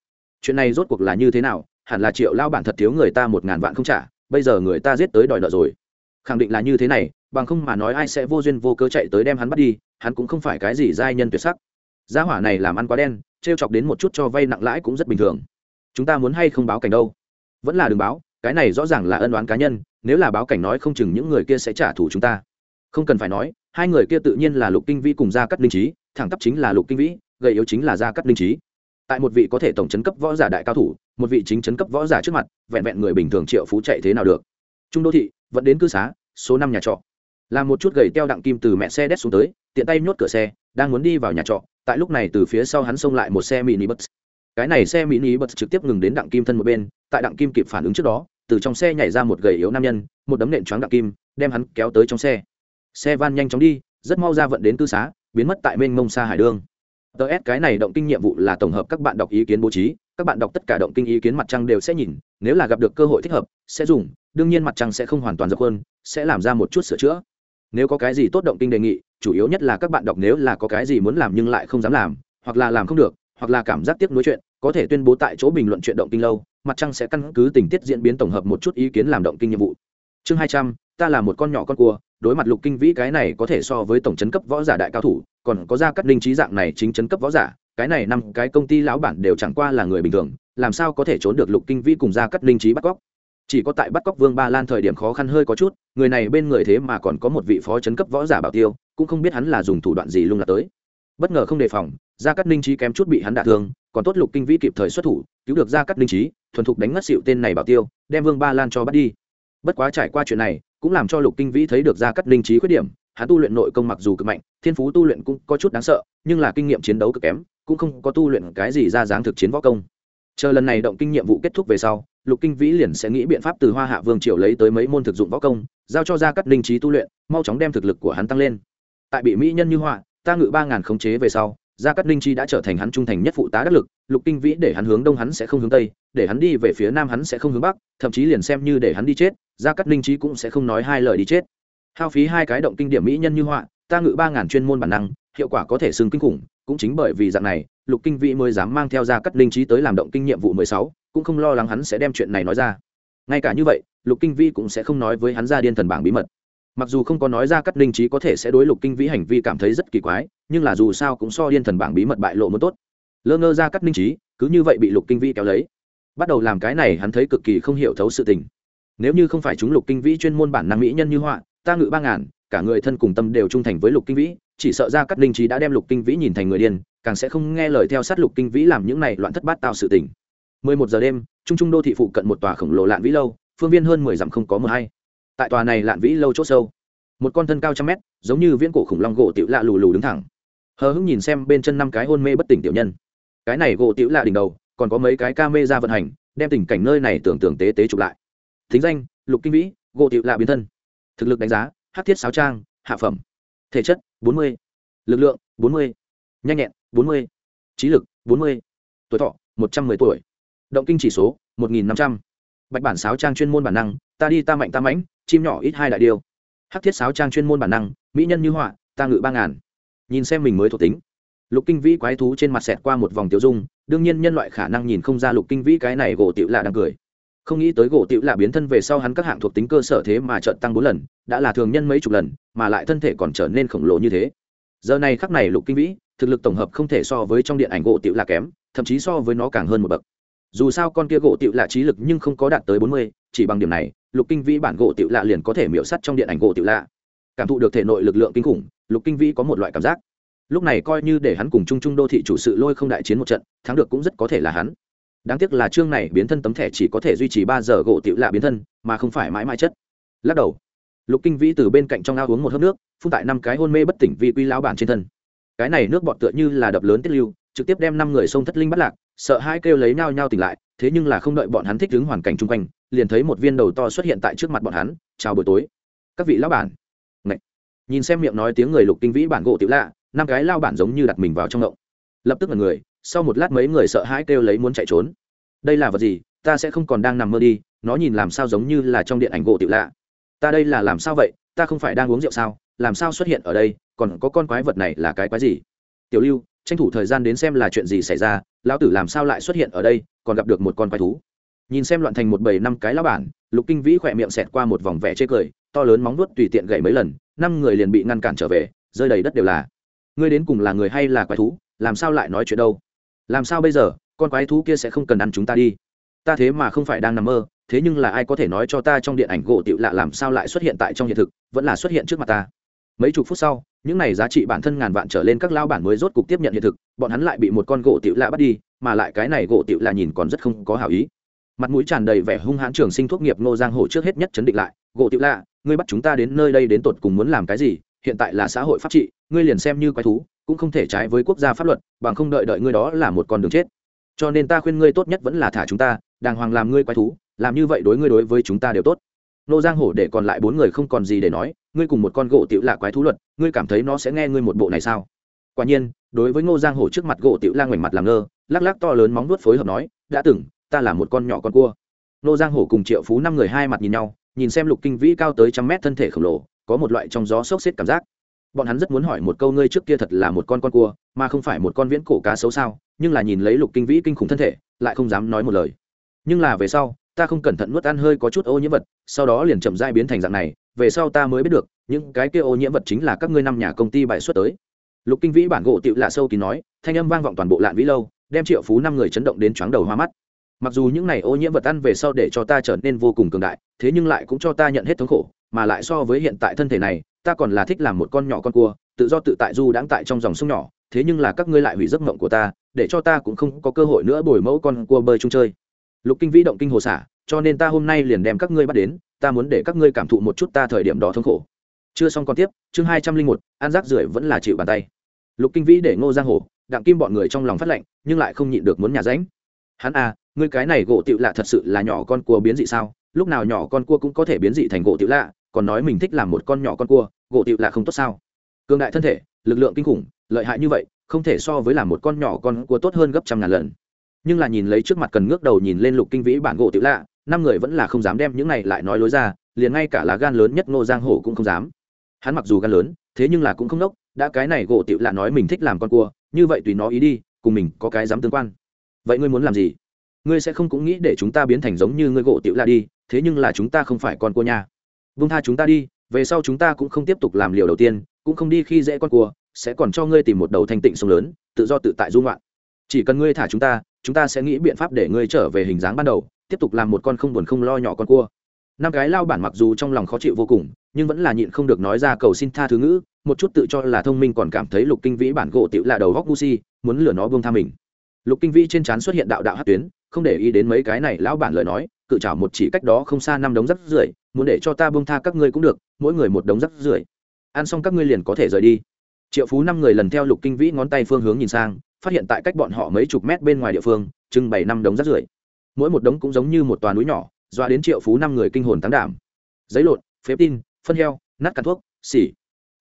A: Chuyện này rốt cuộc là như thế nào hẳn là triệu lao bản thật thiếu người ta một ngàn vạn không trả, bây giờ người ta giết tới đòi nợ rồi. Khẳng định là như thế này, bằng không mà nói ai sẽ vô duyên vô cớ chạy tới đem hắn bắt đi, hắn cũng không phải cái gì giai nhân tuyệt sắc. Gia hỏa này làm ăn quá đen t r e o chọc đến một chút cho vay nặng lãi cũng rất bình thường. Chúng ta muốn hay không báo cảnh đâu? Vẫn là đừng báo, cái này rõ ràng là ân đoán cá nhân, nếu là báo cảnh nói không chừng những người kia sẽ trả thù chúng ta. Không cần phải nói, hai người kia tự nhiên là lục kinh vĩ cùng gia cắt linh trí thẳng tắp chính là lục kinh vĩ, gầy yếu chính là gia cắt linh trí tại một vị có thể tổng chấn cấp võ giả đại cao thủ một vị chính chấn cấp võ giả trước mặt, vẹn vẹn người bình thường triệu phú chạy thế nào được. Trung đô thị, vẫn đến cư xá, số năm nhà trọ. Làm một chút gầy teo đặng kim từ mẹ xe đét xuống tới, tiện tay nhốt cửa xe, đang muốn đi vào nhà trọ, tại lúc này từ phía sau hắn xông lại một xe mini bus. Cái này xe mini bus trực tiếp ngừng đến đặng kim thân một bên, tại đặng kim kịp phản ứng trước đó, từ trong xe nhảy ra một gầy yếu nam nhân, một đấm nện choáng đặng kim, đem hắn kéo tới trong xe. Xe van nhanh chóng đi, rất mau ra vận đến cư xá, biến mất tại mênh mông xa hải đương s, cái này động kinh nhiệm vụ là tổng hợp các bạn đọc ý kiến bố trí các bạn đọc tất cả động kinh ý kiến mặt trăng đều sẽ nhìn, nếu là gặp được cơ hội thích hợp, sẽ dùng, đương nhiên mặt trăng sẽ không hoàn toàn dập hơn sẽ làm ra một chút sửa chữa. Nếu có cái gì tốt động kinh đề nghị, chủ yếu nhất là các bạn đọc nếu là có cái gì muốn làm nhưng lại không dám làm, hoặc là làm không được, hoặc là cảm giác tiếc nuối chuyện, có thể tuyên bố tại chỗ bình luận chuyện động kinh lâu, mặt trăng sẽ căn cứ tình tiết diễn biến tổng hợp một chút ý kiến làm động kinh nhiệm vụ. Chương hai trăm, ta là một con nhỏ con cua, đối mặt lục kinh vĩ cái này có thể so với tổng chấn cấp võ giả đại cao thủ, còn có ra cắt linh trí dạng này chính chấn cấp võ giả cái này năm cái công ty lão bản đều chẳng qua là người bình thường, làm sao có thể trốn được lục kinh vĩ cùng ra cắt linh trí bắt cóc? Chỉ có tại bắt cóc vương ba lan thời điểm khó khăn hơi có chút, người này bên người thế mà còn có một vị phó chấn cấp võ giả bảo tiêu, cũng không biết hắn là dùng thủ đoạn gì lung lạc tới. Bất ngờ không đề phòng, gia cắt ninh trí kém chút bị hắn đả thương, còn tốt lục kinh vĩ kịp thời xuất thủ, cứu được gia cắt ninh trí, thuần thục đánh ngất xịu tên này bảo tiêu, đem vương ba lan cho bắt đi. Bất quá trải qua chuyện này, cũng làm cho lục kinh vĩ thấy được gia cắt ninh trí khuyết điểm, hắn tu luyện nội công mặc dù cực mạnh, thiên phú tu luyện cũng có chút đáng sợ, nhưng là kinh nghiệm chiến đấu cực kém cũng không có tu luyện cái gì ra dáng thực chiến võ công. Chờ lần này động kinh nhiệm vụ kết thúc về sau, lục kinh vĩ liền sẽ nghĩ biện pháp từ hoa hạ vương triều lấy tới mấy môn thực dụng võ công, giao cho gia cát linh trí tu luyện, mau chóng đem thực lực của hắn tăng lên. Tại bị mỹ nhân như họa, ta ngự ba ngàn khống chế về sau, gia cát linh chi đã trở thành hắn trung thành nhất phụ tá đắc lực, lục kinh vĩ để hắn hướng đông hắn sẽ không hướng tây, để hắn đi về phía nam hắn sẽ không hướng bắc, thậm chí liền xem như để hắn đi chết, gia cát linh chi cũng sẽ không nói hai lời đi chết. Hao phí hai cái động kinh điểm mỹ nhân như họa, ta ngự ba ngàn chuyên môn bản năng hiệu quả có thể xưng kinh khủng, cũng chính bởi vì dạng này, lục kinh vĩ mới dám mang theo gia cắt linh trí tới làm động kinh nhiệm vụ mười sáu, cũng không lo lắng hắn sẽ đem chuyện này nói ra. Ngay cả như vậy, lục kinh vĩ cũng sẽ không nói với hắn ra điên thần bảng bí mật. Mặc dù không có nói ra cắt linh trí có thể sẽ đối lục kinh vĩ hành vi cảm thấy rất kỳ quái, nhưng là dù sao cũng so điên thần bảng bí mật bại lộ muốn tốt. Lơ ngơ ra cắt linh trí, cứ như vậy bị lục kinh vĩ kéo lấy. Bắt đầu làm cái này hắn thấy cực kỳ không hiểu thấu sự tình. Nếu như không phải chúng lục kinh vĩ chuyên môn bản năng mỹ nhân như họa, ta ngự ba ngàn, cả người thân cùng tâm đều trung thành với lục kinh vĩ chỉ sợ ra cắt linh trí đã đem lục kinh vĩ nhìn thành người điên, càng sẽ không nghe lời theo sát lục kinh vĩ làm những này loạn thất bát tạo sự tình. 11 giờ đêm, trung trung đô thị phụ cận một tòa khổng lồ lạn vĩ lâu, phương viên hơn 10 dặm không có mờ hay. Tại tòa này lạn vĩ lâu chỗ sâu, một con thân cao trăm mét, giống như viễn cổ khủng long gỗ tiểu lạ lù lù đứng thẳng. Hờ hững nhìn xem bên chân năm cái hôn mê bất tỉnh tiểu nhân. Cái này gỗ tiểu lạ đỉnh đầu, còn có mấy cái ca mê ra vận hành, đem tình cảnh nơi này tưởng tưởng tế tế chụp lại. Thính danh, lục kinh vĩ, gỗ tiểu lạ biến thân. Thực lực đánh giá, hát thiết sáo trang, hạ phẩm. Thể chất bốn mươi, lực lượng bốn mươi, nhanh nhẹn bốn mươi, trí lực bốn mươi, tuổi thọ một trăm m ư ơ i tuổi, động kinh chỉ số một nghìn năm trăm. Bạch bản sáo trang chuyên môn bản năng, ta đi ta mạnh ta mãnh, chim nhỏ ít hai đại điêu. Hắc thiết sáo trang chuyên môn bản năng, mỹ nhân như họa, ta ngự ba ngàn. Nhìn xem mình mới thuộc tính. Lục kinh vĩ quái thú trên mặt xẹt qua một vòng tiêu dung, đương nhiên nhân loại khả năng nhìn không ra lục kinh vĩ cái này gỗ tiểu lạ đang cười không nghĩ tới gỗ tiểu lạ biến thân về sau hắn các hạng thuộc tính cơ sở thế mà trợn tăng bốn lần, đã là thường nhân mấy chục lần, mà lại thân thể còn trở nên khổng lồ như thế. Giờ này khắc này lục kinh vĩ, thực lực tổng hợp không thể so với trong điện ảnh gỗ tiểu lạ kém, thậm chí so với nó càng hơn một bậc. Dù sao con kia gỗ tiểu lạ trí lực nhưng không có đạt tới bốn mươi, chỉ bằng điểm này, lục kinh vĩ bản gỗ tiểu lạ liền có thể miễu sắt trong điện ảnh gỗ tiểu lạ cảm thụ được thể nội lực lượng kinh khủng, lục kinh vĩ có một loại cảm giác. Lúc này coi như để hắn cùng chung chung đô thị chủ sự lôi không đại chiến một trận, thắng được cũng rất có thể là hắn đáng tiếc là chương này biến thân tấm thẻ chỉ có thể duy trì ba giờ gỗ tiểu lạ biến thân, mà không phải mãi mãi chất. Lắc đầu. Lục kinh vĩ từ bên cạnh trong ao uống một hớp nước, phun tại năm cái hôn mê bất tỉnh vì quy lão bản trên thân. Cái này nước bọt tựa như là đập lớn tiết lưu, trực tiếp đem năm người sông thất linh bắt lạc, sợ hai kêu lấy nhau nhau tỉnh lại, thế nhưng là không đợi bọn hắn thích đứng hoàn cảnh chung quanh, liền thấy một viên đầu to xuất hiện tại trước mặt bọn hắn, chào buổi tối. Các vị lão bản. Ngậy. nhìn xem miệng nói tiếng người lục kinh vĩ bản gỗ tiểu lạ, năm cái lao bản giống như đặt mình vào trong ngộng. Lập tức là người sau một lát mấy người sợ hãi kêu lấy muốn chạy trốn. Đây là vật gì? Ta sẽ không còn đang nằm mơ đi, nó nhìn làm sao giống như là trong điện ảnh gỗ tiểu lạ. Ta đây là làm sao vậy? Ta không phải đang uống rượu sao? Làm sao xuất hiện ở đây? Còn có con quái vật này là cái quái gì? Tiểu lưu, tranh thủ thời gian đến xem là chuyện gì xảy ra, lão tử làm sao lại xuất hiện ở đây, còn gặp được một con quái thú. Nhìn xem loạn thành một bầy năm cái lão bản, lục kinh vĩ khỏe miệng xẹt qua một vòng vẻ chê cười, to lớn móng vuốt tùy tiện gậy mấy lần, năm người liền bị ngăn cản trở về, rơi đầy đất đều là. Ngươi đến cùng là người hay là quái thú? Làm sao lại nói chuyện đâu? Làm sao bây giờ? Con quái thú kia sẽ không cần ăn chúng ta đi. Ta thế mà không phải đang nằm mơ, thế nhưng là ai có thể nói cho ta trong điện ảnh gỗ tiểu lạ làm sao lại xuất hiện tại trong hiện thực, vẫn là xuất hiện trước mặt ta. Mấy chục phút sau, những này giá trị bản thân ngàn vạn trở lên các lao bản mới rốt cục tiếp nhận hiện thực, bọn hắn lại bị một con gỗ tiểu lạ bắt đi, mà lại cái này gỗ tiểu lạ nhìn còn rất không có hảo ý. Mặt mũi tràn đầy vẻ hung hãn trường sinh thuốc nghiệp ngô giang hồ trước hết nhất chấn định lại, gỗ tiểu lạ, ngươi bắt chúng ta đến nơi đây đến tột cùng muốn làm cái gì? Hiện tại là xã hội pháp trị, ngươi liền xem như quái thú cũng không thể trái với quốc gia pháp luật, bằng không đợi đợi ngươi đó là một con đường chết. Cho nên ta khuyên ngươi tốt nhất vẫn là thả chúng ta, đàng hoàng làm ngươi quái thú, làm như vậy đối ngươi đối với chúng ta đều tốt. Nô giang hổ để còn lại bốn người không còn gì để nói, ngươi cùng một con gỗ tiểu là quái thú luật, ngươi cảm thấy nó sẽ nghe ngươi một bộ này sao? Quả nhiên, đối với ngô giang hổ trước mặt gỗ tiểu la ngoảnh mặt làm ngơ, lắc lắc to lớn móng nuốt phối hợp nói, đã từng, ta là một con nhỏ con cua. Nô giang hổ cùng triệu phú năm người hai mặt nhìn nhau, nhìn xem lục kinh vĩ cao tới trăm mét thân thể khổng lồ, có một loại trong gió sốc xếp cảm giác bọn hắn rất muốn hỏi một câu ngươi trước kia thật là một con con cua, mà không phải một con viễn cổ cá xấu sao? Nhưng là nhìn lấy lục kinh vĩ kinh khủng thân thể, lại không dám nói một lời. Nhưng là về sau, ta không cẩn thận nuốt ăn hơi có chút ô nhiễm vật, sau đó liền chậm dai biến thành dạng này, về sau ta mới biết được, những cái kia ô nhiễm vật chính là các ngươi năm nhà công ty bại xuất tới. Lục kinh vĩ bản gỗ tựu lạ sâu kín nói, thanh âm vang vọng toàn bộ lạn vĩ lâu, đem triệu phú năm người chấn động đến chóng đầu hoa mắt. Mặc dù những này ô nhiễm vật ăn về sau để cho ta trở nên vô cùng cường đại, thế nhưng lại cũng cho ta nhận hết thống khổ, mà lại so với hiện tại thân thể này ta còn là thích làm một con nhỏ con cua, tự do tự tại du đãng tại trong dòng sông nhỏ, thế nhưng là các ngươi lại hủy giấc mộng của ta, để cho ta cũng không có cơ hội nữa bồi mẫu con cua bơi chung chơi. Lục kinh vĩ động kinh hồ xả, cho nên ta hôm nay liền đem các ngươi bắt đến, ta muốn để các ngươi cảm thụ một chút ta thời điểm đó thống khổ. Chưa xong còn tiếp, chương hai trăm linh một an giác rưởi vẫn là chịu bàn tay. Lục kinh vĩ để ngô giang hồ, đặng kim bọn người trong lòng phát lệnh, nhưng lại không nhịn được muốn nhà ránh. Hắn à ngươi cái này gỗ tựu lạ thật sự là nhỏ con cua biến dị sao? Lúc nào nhỏ con cua cũng có thể biến dị thành gỗ tựu lạ, còn nói mình thích làm một con nhỏ con cua gỗ tựu lạ không tốt sao? Cường đại thân thể, lực lượng kinh khủng, lợi hại như vậy, không thể so với là một con nhỏ con cua tốt hơn gấp trăm ngàn lần. Nhưng là nhìn lấy trước mặt cần ngước đầu nhìn lên lục kinh vĩ bản gỗ Tiệu lạ, năm người vẫn là không dám đem những này lại nói lối ra, liền ngay cả lá gan lớn nhất ngô giang hổ cũng không dám. Hắn mặc dù gan lớn, thế nhưng là cũng không nốc, đã cái này gỗ Tiệu lạ nói mình thích làm con cua, như vậy tùy nó ý đi, cùng mình có cái dám tương quan. Vậy ngươi muốn làm gì? Ngươi sẽ không cũng nghĩ để chúng ta biến thành giống như ngươi gỗ Tiệu lạ đi, thế nhưng là chúng ta không phải con cua nha. Vung tha chúng ta đi về sau chúng ta cũng không tiếp tục làm liều đầu tiên, cũng không đi khi dễ con cua, sẽ còn cho ngươi tìm một đầu thanh tịnh sông lớn, tự do tự tại dung loạn chỉ cần ngươi thả chúng ta chúng ta sẽ nghĩ biện pháp để ngươi trở về hình dáng ban đầu, tiếp tục làm một con không buồn không lo nhỏ con cua. Năm cái lao bản mặc dù trong lòng khó chịu vô cùng, nhưng vẫn là nhịn không được nói ra cầu xin tha thứ ngữ, một chút tự cho là thông minh còn cảm thấy lục kinh vĩ bản gỗ tiểu là đầu góc gu si, muốn lừa nó buông tha mình. Lục kinh vĩ trên trán xuất hiện đạo đạo hát tuyến không để ý đến mấy cái này lão bản lời nói, cự chảo một chỉ cách đó không xa năm đống rắc rưởi, muốn để cho ta bông tha các ngươi cũng được, mỗi người một đống rắc rưởi. Ăn xong các ngươi liền có thể rời đi. Triệu phú năm người lần theo lục kinh vĩ ngón tay phương hướng nhìn sang, phát hiện tại cách bọn họ mấy chục mét bên ngoài địa phương trưng bày năm đống rác rưởi. Mỗi một đống cũng giống như một toàn núi nhỏ, doa đến triệu phú năm người kinh hồn tán đảm. Giấy lộn, phế tin, phân heo, nát cắn thuốc, xỉ.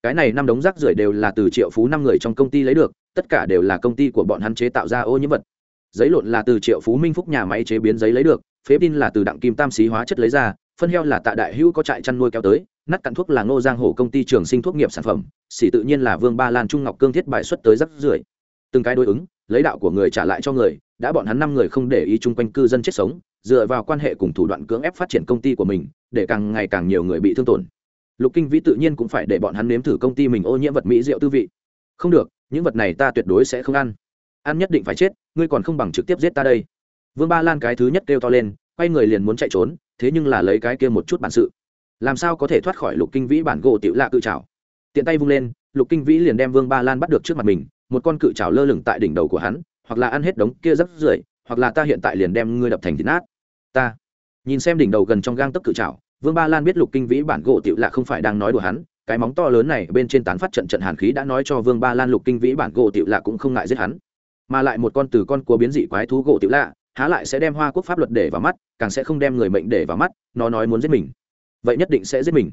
A: Cái này năm đống rác rưởi đều là từ triệu phú năm người trong công ty lấy được, tất cả đều là công ty của bọn hắn chế tạo ra ô nhiễm vật giấy lộn là từ triệu phú minh phúc nhà máy chế biến giấy lấy được, phế tin là từ đặng kim tam xí hóa chất lấy ra, phân heo là tạ đại hữu có trại chăn nuôi kéo tới, nát cặn thuốc là ngô giang hổ công ty trường sinh thuốc nghiệp sản phẩm, xỉ tự nhiên là vương ba lan trung ngọc cương thiết bài xuất tới rắc rưởi. Từng cái đối ứng, lấy đạo của người trả lại cho người, đã bọn hắn năm người không để ý chung quanh cư dân chết sống, dựa vào quan hệ cùng thủ đoạn cưỡng ép phát triển công ty của mình, để càng ngày càng nhiều người bị thương tổn. Lục kinh vĩ tự nhiên cũng phải để bọn hắn nếm thử công ty mình ô nhiễm vật mỹ rượu tư vị. Không được, những vật này ta tuyệt đối sẽ không ăn ăn nhất định phải chết, ngươi còn không bằng trực tiếp giết ta đây. Vương ba lan cái thứ nhất kêu to lên, quay người liền muốn chạy trốn, thế nhưng là lấy cái kia một chút bản sự. Làm sao có thể thoát khỏi lục kinh vĩ bản gỗ tiểu lạ cự trào tiện tay vung lên, lục kinh vĩ liền đem vương ba lan bắt được trước mặt mình, một con cự trào lơ lửng tại đỉnh đầu của hắn, hoặc là ăn hết đống kia rắc rưởi, hoặc là ta hiện tại liền đem ngươi đập thành thịt nát. Ta. Nhìn xem đỉnh đầu gần trong gang tấc cự trào vương ba lan biết lục kinh vĩ bản gỗ tiểu lạ không phải đang nói đùa hắn, cái móng to lớn này bên trên tán phát trận trận hàn khí đã nói cho vương ba lan lục kinh vĩ bản gỗ tiểu lạ cũng không ngại giết hắn mà lại một con từ con cua biến dị quái thú gỗ tiểu lạ, há lại sẽ đem hoa quốc pháp luật để vào mắt, càng sẽ không đem người mệnh để vào mắt, nó nói muốn giết mình. Vậy nhất định sẽ giết mình.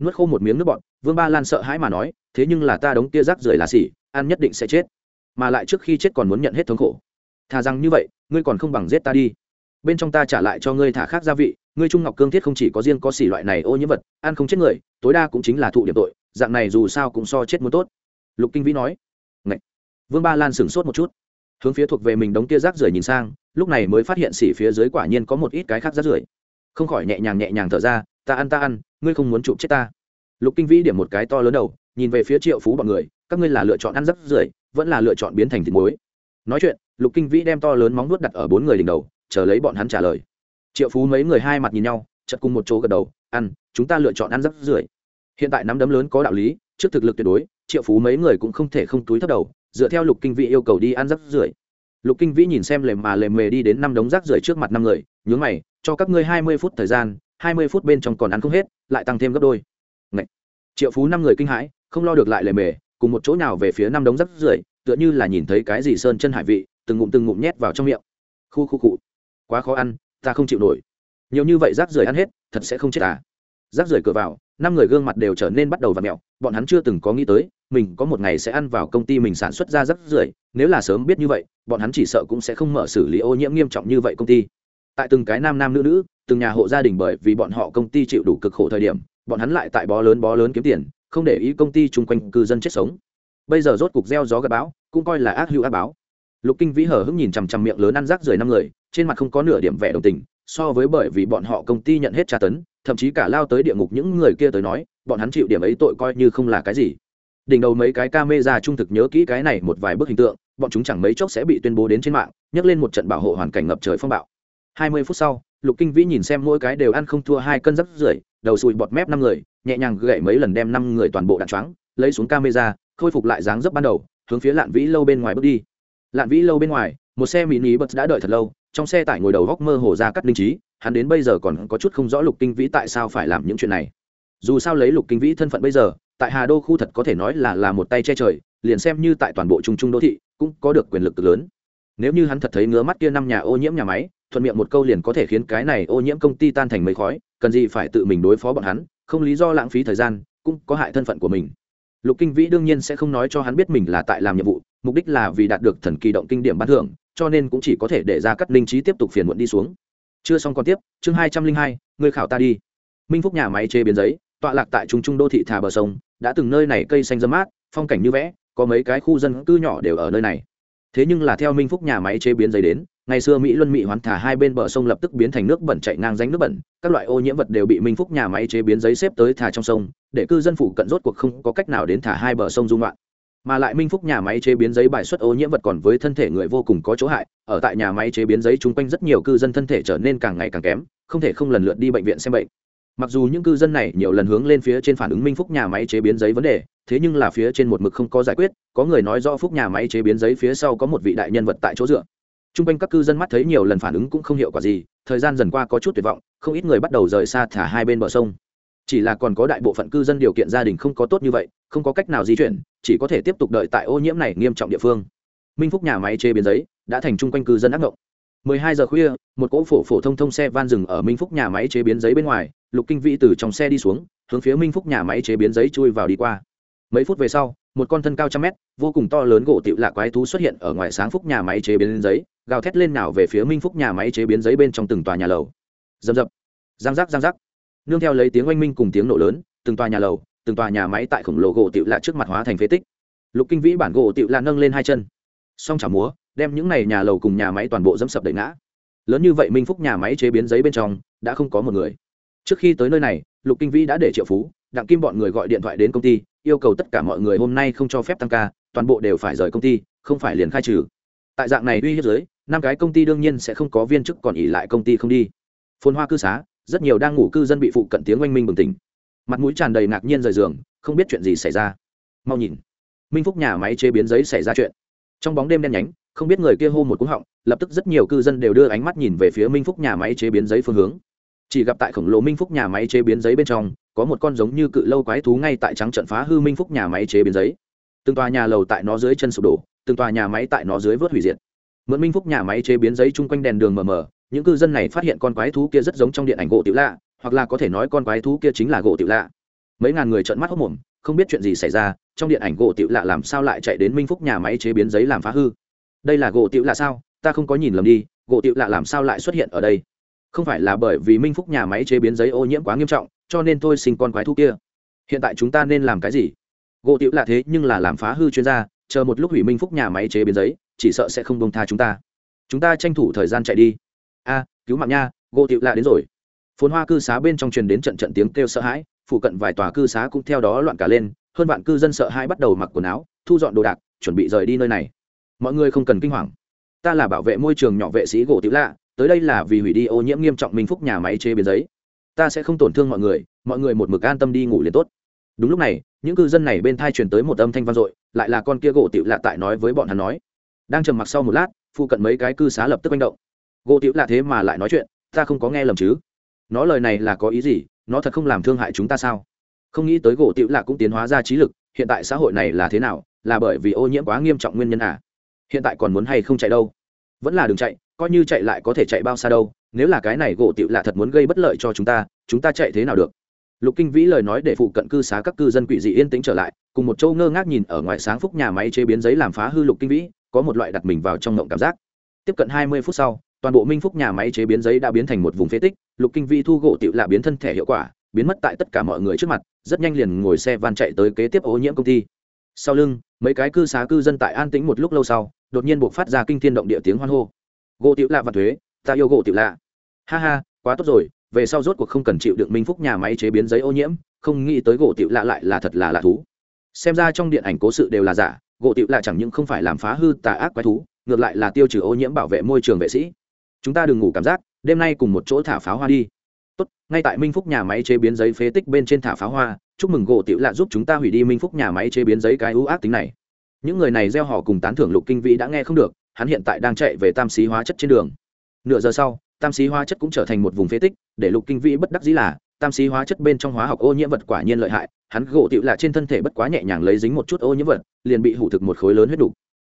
A: Nuốt khô một miếng nước bọn vương ba lan sợ hãi mà nói, thế nhưng là ta đống tia rác rưởi là xỉ, ăn nhất định sẽ chết. Mà lại trước khi chết còn muốn nhận hết thống khổ. Thà rằng như vậy, ngươi còn không bằng giết ta đi. Bên trong ta trả lại cho ngươi thả khác gia vị, ngươi trung ngọc cương thiết không chỉ có riêng có xỉ loại này ô nhiễm vật, ăn không chết người, tối đa cũng chính là thụ điểm tội, dạng này dù sao cũng so chết muốn tốt. Lục kinh vĩ nói. Ngậy. vương ba lan sửng sốt một chút hướng phía thuộc về mình đống kia rác rưởi nhìn sang, lúc này mới phát hiện xỉ phía dưới quả nhiên có một ít cái khác rác rưởi. Không khỏi nhẹ nhàng nhẹ nhàng thở ra, ta ăn ta ăn, ngươi không muốn chụp chết ta. Lục kinh vĩ điểm một cái to lớn đầu, nhìn về phía triệu phú bọn người, các ngươi là lựa chọn ăn rác rưởi, vẫn là lựa chọn biến thành thịt muối? Nói chuyện, lục kinh vĩ đem to lớn móng nuốt đặt ở bốn người đỉnh đầu, chờ lấy bọn hắn trả lời. Triệu phú mấy người hai mặt nhìn nhau chật cùng một chỗ gật đầu, ăn, chúng ta lựa chọn ăn rác rưởi. Hiện tại nắm đấm lớn có đạo lý, trước thực lực tuyệt đối, triệu phú mấy người cũng không thể không túi thấp đầu dựa theo lục kinh vĩ yêu cầu đi ăn rắc rưởi. Lục kinh vĩ nhìn xem lề mà lề mề đi đến năm đống rác rưởi trước mặt năm người, nhướng mày, cho các ngươi hai mươi phút thời gian, hai mươi phút bên trong còn ăn không hết, lại tăng thêm gấp đôi. Ngậy! triệu phú năm người kinh hãi, không lo được lại lề mề, cùng một chỗ nào về phía năm đống rác rưởi, tựa như là nhìn thấy cái gì sơn chân hải vị, từng ngụm từng ngụm nhét vào trong miệng. Khu khu cụ quá khó ăn, ta không chịu nổi. Nhiều như vậy rác rưởi ăn hết, thật sẽ không chết à? Rác rưởi cửa vào, năm người gương mặt đều trở nên bắt đầu và mẹo, bọn hắn chưa từng có nghĩ tới mình có một ngày sẽ ăn vào công ty mình sản xuất ra rác rưởi, nếu là sớm biết như vậy, bọn hắn chỉ sợ cũng sẽ không mở xử lý ô nhiễm nghiêm trọng như vậy công ty. Tại từng cái nam nam nữ nữ, từng nhà hộ gia đình bởi vì bọn họ công ty chịu đủ cực khổ thời điểm, bọn hắn lại tại bó lớn bó lớn kiếm tiền, không để ý công ty chung quanh cư dân chết sống. Bây giờ rốt cục gieo gió gặp bão, cũng coi là ác hữu ác báo. Lục kinh vĩ hở hững nhìn chằm chằm miệng lớn ăn rác rưởi năm người, trên mặt không có nửa điểm vẻ đồng tình, so với bởi vì bọn họ công ty nhận hết tra tấn, thậm chí cả lao tới địa ngục những người kia tới nói, bọn hắn chịu điểm ấy tội coi như không là cái gì đỉnh đầu mấy cái ca mê ra trung thực nhớ kỹ cái này một vài bức hình tượng, bọn chúng chẳng mấy chốc sẽ bị tuyên bố đến trên mạng, nhắc lên một trận bảo hộ hoàn cảnh ngập trời phong bạo. Hai mươi phút sau, lục kinh vĩ nhìn xem mỗi cái đều ăn không thua hai cân rắc rưởi, đầu sùi bọt mép năm người, nhẹ nhàng gậy mấy lần đem năm người toàn bộ đạn choáng, lấy xuống camera, khôi phục lại dáng dấp ban đầu, hướng phía lạn vĩ lâu bên ngoài bước đi. Lạn vĩ lâu bên ngoài, một xe mỹ ní bật đã đợi thật lâu, trong xe tải ngồi đầu góc mơ hồ ra cắt linh trí, hắn đến bây giờ còn có chút không rõ lục kinh vĩ tại sao phải làm những chuyện này. Dù sao lấy lục kinh vĩ thân phận bây giờ tại hà đô khu thật có thể nói là là một tay che trời, liền xem như tại toàn bộ trung trung đô thị cũng có được quyền lực cực lớn. Nếu như hắn thật thấy ngứa mắt kia năm nhà ô nhiễm nhà máy, thuận miệng một câu liền có thể khiến cái này ô nhiễm công ty tan thành mây khói, cần gì phải tự mình đối phó bọn hắn, không lý do lãng phí thời gian, cũng có hại thân phận của mình. Lục kinh vĩ đương nhiên sẽ không nói cho hắn biết mình là tại làm nhiệm vụ, mục đích là vì đạt được thần kỳ động kinh điểm bát thưởng, cho nên cũng chỉ có thể để ra cắt linh trí tiếp tục phiền muộn đi xuống. Chưa xong còn tiếp, chương hai trăm linh hai, người khảo ta đi. Minh phúc nhà máy chế biến giấy, tọa lạc tại trung trung đô thị thà bờ sông đã từng nơi này cây xanh dâm mát, phong cảnh như vẽ, có mấy cái khu dân cư nhỏ đều ở nơi này. Thế nhưng là theo minh phúc nhà máy chế biến giấy đến, ngày xưa mỹ luân mỹ hoán thả hai bên bờ sông lập tức biến thành nước bẩn chạy ngang ránh nước bẩn, các loại ô nhiễm vật đều bị minh phúc nhà máy chế biến giấy xếp tới thả trong sông, để cư dân phụ cận rốt cuộc không có cách nào đến thả hai bờ sông dung loạn. Mà lại minh phúc nhà máy chế biến giấy bài xuất ô nhiễm vật còn với thân thể người vô cùng có chỗ hại, ở tại nhà máy chế biến giấy chung quanh rất nhiều cư dân thân thể trở nên càng ngày càng kém, không thể không lần lượt đi bệnh viện xem bệnh mặc dù những cư dân này nhiều lần hướng lên phía trên phản ứng minh phúc nhà máy chế biến giấy vấn đề thế nhưng là phía trên một mực không có giải quyết có người nói do phúc nhà máy chế biến giấy phía sau có một vị đại nhân vật tại chỗ dựa. T r u n g quanh các cư dân mắt thấy nhiều lần phản ứng cũng không hiệu quả gì thời gian dần qua có chút tuyệt vọng không ít người bắt đầu rời xa thả hai bên bờ sông. Chỉ là còn có đại bộ phận cư dân điều kiện gia đình không có tốt như vậy không có cách nào di chuyển chỉ có thể tiếp tục đợi tại ô nhiễm này nghiêm trọng địa phương. Minh phúc nhà máy chế biến giấy đã thành chung quanh cư dân ác mộng. 12 giờ khuya, một cỗ phổ phổ thông thông xe van dừng ở Minh Phúc nhà máy chế biến giấy bên ngoài, Lục Kinh Vĩ từ trong xe đi xuống, hướng phía Minh Phúc nhà máy chế biến giấy chui vào đi qua. Mấy phút về sau, một con thân cao trăm mét, vô cùng to lớn gỗ tiểu lạ quái thú xuất hiện ở ngoài sáng Phúc nhà máy chế biến giấy, gào thét lên nào về phía Minh Phúc nhà máy chế biến giấy bên trong từng tòa nhà lầu. Rầm rập, giang rắc giang rắc. Nương theo lấy tiếng oanh minh cùng tiếng nổ lớn, từng tòa nhà lầu, từng tòa nhà máy tại khổng lồ gỗ tiểu lạ trước mặt hóa thành phế tích. Lục Kinh Vĩ bản gỗ tiểu lạ nâng lên hai chân, song chảo múa, đem những này nhà lầu cùng nhà máy toàn bộ dẫm sập đẩy ngã lớn như vậy minh phúc nhà máy chế biến giấy bên trong đã không có một người trước khi tới nơi này, lục kinh vĩ đã để triệu phú, đặng kim bọn người gọi điện thoại đến công ty, yêu cầu tất cả mọi người hôm nay không cho phép tăng ca, toàn bộ đều phải rời công ty, không phải liền khai trừ. Tại dạng này uy hiếp giới, năm cái công ty đương nhiên sẽ không có viên chức còn ỉ lại công ty không đi. Phôn hoa cư xá, rất nhiều đang ngủ cư dân bị phụ cận tiếng oanh minh bừng tỉnh. Mặt mũi tràn đầy ngạc nhiên rời giường, không biết chuyện gì xảy ra. Mau nhìn. Minh phúc nhà máy chế biến giấy xảy ra chuyện. Trong bóng đêm đen nhánh, không biết người kia hô một cú họng, lập tức rất nhiều cư dân đều đưa ánh mắt nhìn về phía minh phúc nhà máy chế biến giấy phương hướng chỉ gặp tại khổng lồ minh phúc nhà máy chế biến giấy bên trong, có một con giống như cự lâu quái thú ngay tại trắng trận phá hư minh phúc nhà máy chế biến giấy. Từng tòa nhà lầu tại nó dưới chân sụp đổ, từng tòa nhà máy tại nó dưới vớt hủy diệt. Mượn minh phúc nhà máy chế biến giấy chung quanh đèn đường mờ mờ, những cư dân này phát hiện con quái thú kia rất giống trong điện ảnh gỗ tiểu lạ, hoặc là có thể nói con quái thú kia chính là gỗ tiểu lạ. Mấy ngàn người trợn mắt hốc mồm không biết chuyện gì xảy ra, trong điện ảnh gỗ tiểu lạ làm sao lại chạy đến minh phúc nhà máy chế biến giấy làm phá hư? Đây là gỗ tiểu lạ sao? Ta không có nhìn lầm đi, gỗ tiểu lạ làm sao lại xuất hiện ở đây? Không phải là bởi vì minh phúc nhà máy chế biến giấy ô nhiễm quá nghiêm trọng, cho nên tôi sinh con quái thú kia. Hiện tại chúng ta nên làm cái gì? Gỗ tiểu lạ thế nhưng là làm phá hư chuyên gia, chờ một lúc hủy minh phúc nhà máy chế biến giấy, chỉ sợ sẽ không bông tha chúng ta. Chúng ta tranh thủ thời gian chạy đi. A, cứu mạng nha, gỗ tiểu lạ đến rồi. Phồn hoa cư xá bên trong truyền đến trận trận tiếng kêu sợ hãi, phụ cận vài tòa cư xá cũng theo đó loạn cả lên, hơn vạn cư dân sợ hãi bắt đầu mặc quần áo, thu dọn đồ đạc, chuẩn bị rời đi nơi này. Mọi người không cần kinh hoàng. Ta là bảo vệ môi trường nhỏ vệ sĩ gỗ tiểu lạ tới đây là vì hủy đi ô nhiễm nghiêm trọng minh phúc nhà máy chế biến giấy. Ta sẽ không tổn thương mọi người mọi người một mực an tâm đi ngủ liền tốt. Đúng lúc này, những cư dân này bên thai truyền tới một âm thanh vang dội, lại là con kia gỗ tiểu lạ tại nói với bọn hắn nói. Đang trầm mặc sau một lát, phụ cận mấy cái cư xá lập tức manh động. Gỗ tiểu lạ thế mà lại nói chuyện, ta không có nghe lầm chứ. Nó lời này là có ý gì, nó thật không làm thương hại chúng ta sao? Không nghĩ tới gỗ tiểu lạ cũng tiến hóa ra trí lực, hiện tại xã hội này là thế nào, là bởi vì ô nhiễm quá nghiêm trọng nguyên nhân à? Hiện tại còn muốn hay không chạy đâu? Vẫn là đường chạy coi như chạy lại có thể chạy bao xa đâu, nếu là cái này gỗ tiểu lạ thật muốn gây bất lợi cho chúng ta chúng ta chạy thế nào được? Lục kinh vĩ lời nói để phụ cận cư xá các cư dân quỷ dị yên tĩnh trở lại, cùng một châu ngơ ngác nhìn ở ngoài sáng phúc nhà máy chế biến giấy làm phá hư lục kinh vĩ, có một loại đặt mình vào trong ngộng cảm giác. Tiếp cận hai mươi phút sau, toàn bộ minh phúc nhà máy chế biến giấy đã biến thành một vùng phế tích, lục kinh vĩ thu gỗ tiểu lạ biến thân thể hiệu quả, biến mất tại tất cả mọi người trước mặt, rất nhanh liền ngồi xe van chạy tới kế tiếp ô nhiễm công ty. Sau lưng, mấy cái cư xá cư dân tại an tĩnh một lúc lâu sau, đột nhiên buộc phát ra kinh thiên động địa tiếng hoan hô gỗ tiểu lạ và thuế, ta yêu gỗ tiểu lạ. Ha ha, quá tốt rồi, về sau rốt cuộc không cần chịu đựng minh phúc nhà máy chế biến giấy ô nhiễm, không nghĩ tới gỗ tiểu lạ lại là thật là lạ thú. Xem ra trong điện ảnh cố sự đều là giả, gỗ tiểu lạ chẳng những không phải làm phá hư tà ác quái thú, ngược lại là tiêu trừ ô nhiễm bảo vệ môi trường vệ sĩ. Chúng ta đừng ngủ cảm giác, đêm nay cùng một chỗ thả pháo hoa đi. Tốt, ngay tại minh phúc nhà máy chế biến giấy phế tích bên trên thả pháo hoa, chúc mừng gỗ tiểu lạ giúp chúng ta hủy đi minh phúc nhà máy chế biến giấy cái ưu ác tính này. Những người này gieo họ cùng tán thưởng lục kinh vĩ đã nghe không được hắn hiện tại đang chạy về tam xí hóa chất trên đường. Nửa giờ sau, tam xí hóa chất cũng trở thành một vùng phế tích, để lục kinh vĩ bất đắc dĩ là, tam xí hóa chất bên trong hóa học ô nhiễm vật quả nhiên lợi hại, hắn gỗ tiểu lạ trên thân thể bất quá nhẹ nhàng lấy dính một chút ô nhiễm vật, liền bị hủ thực một khối lớn huyết đủ.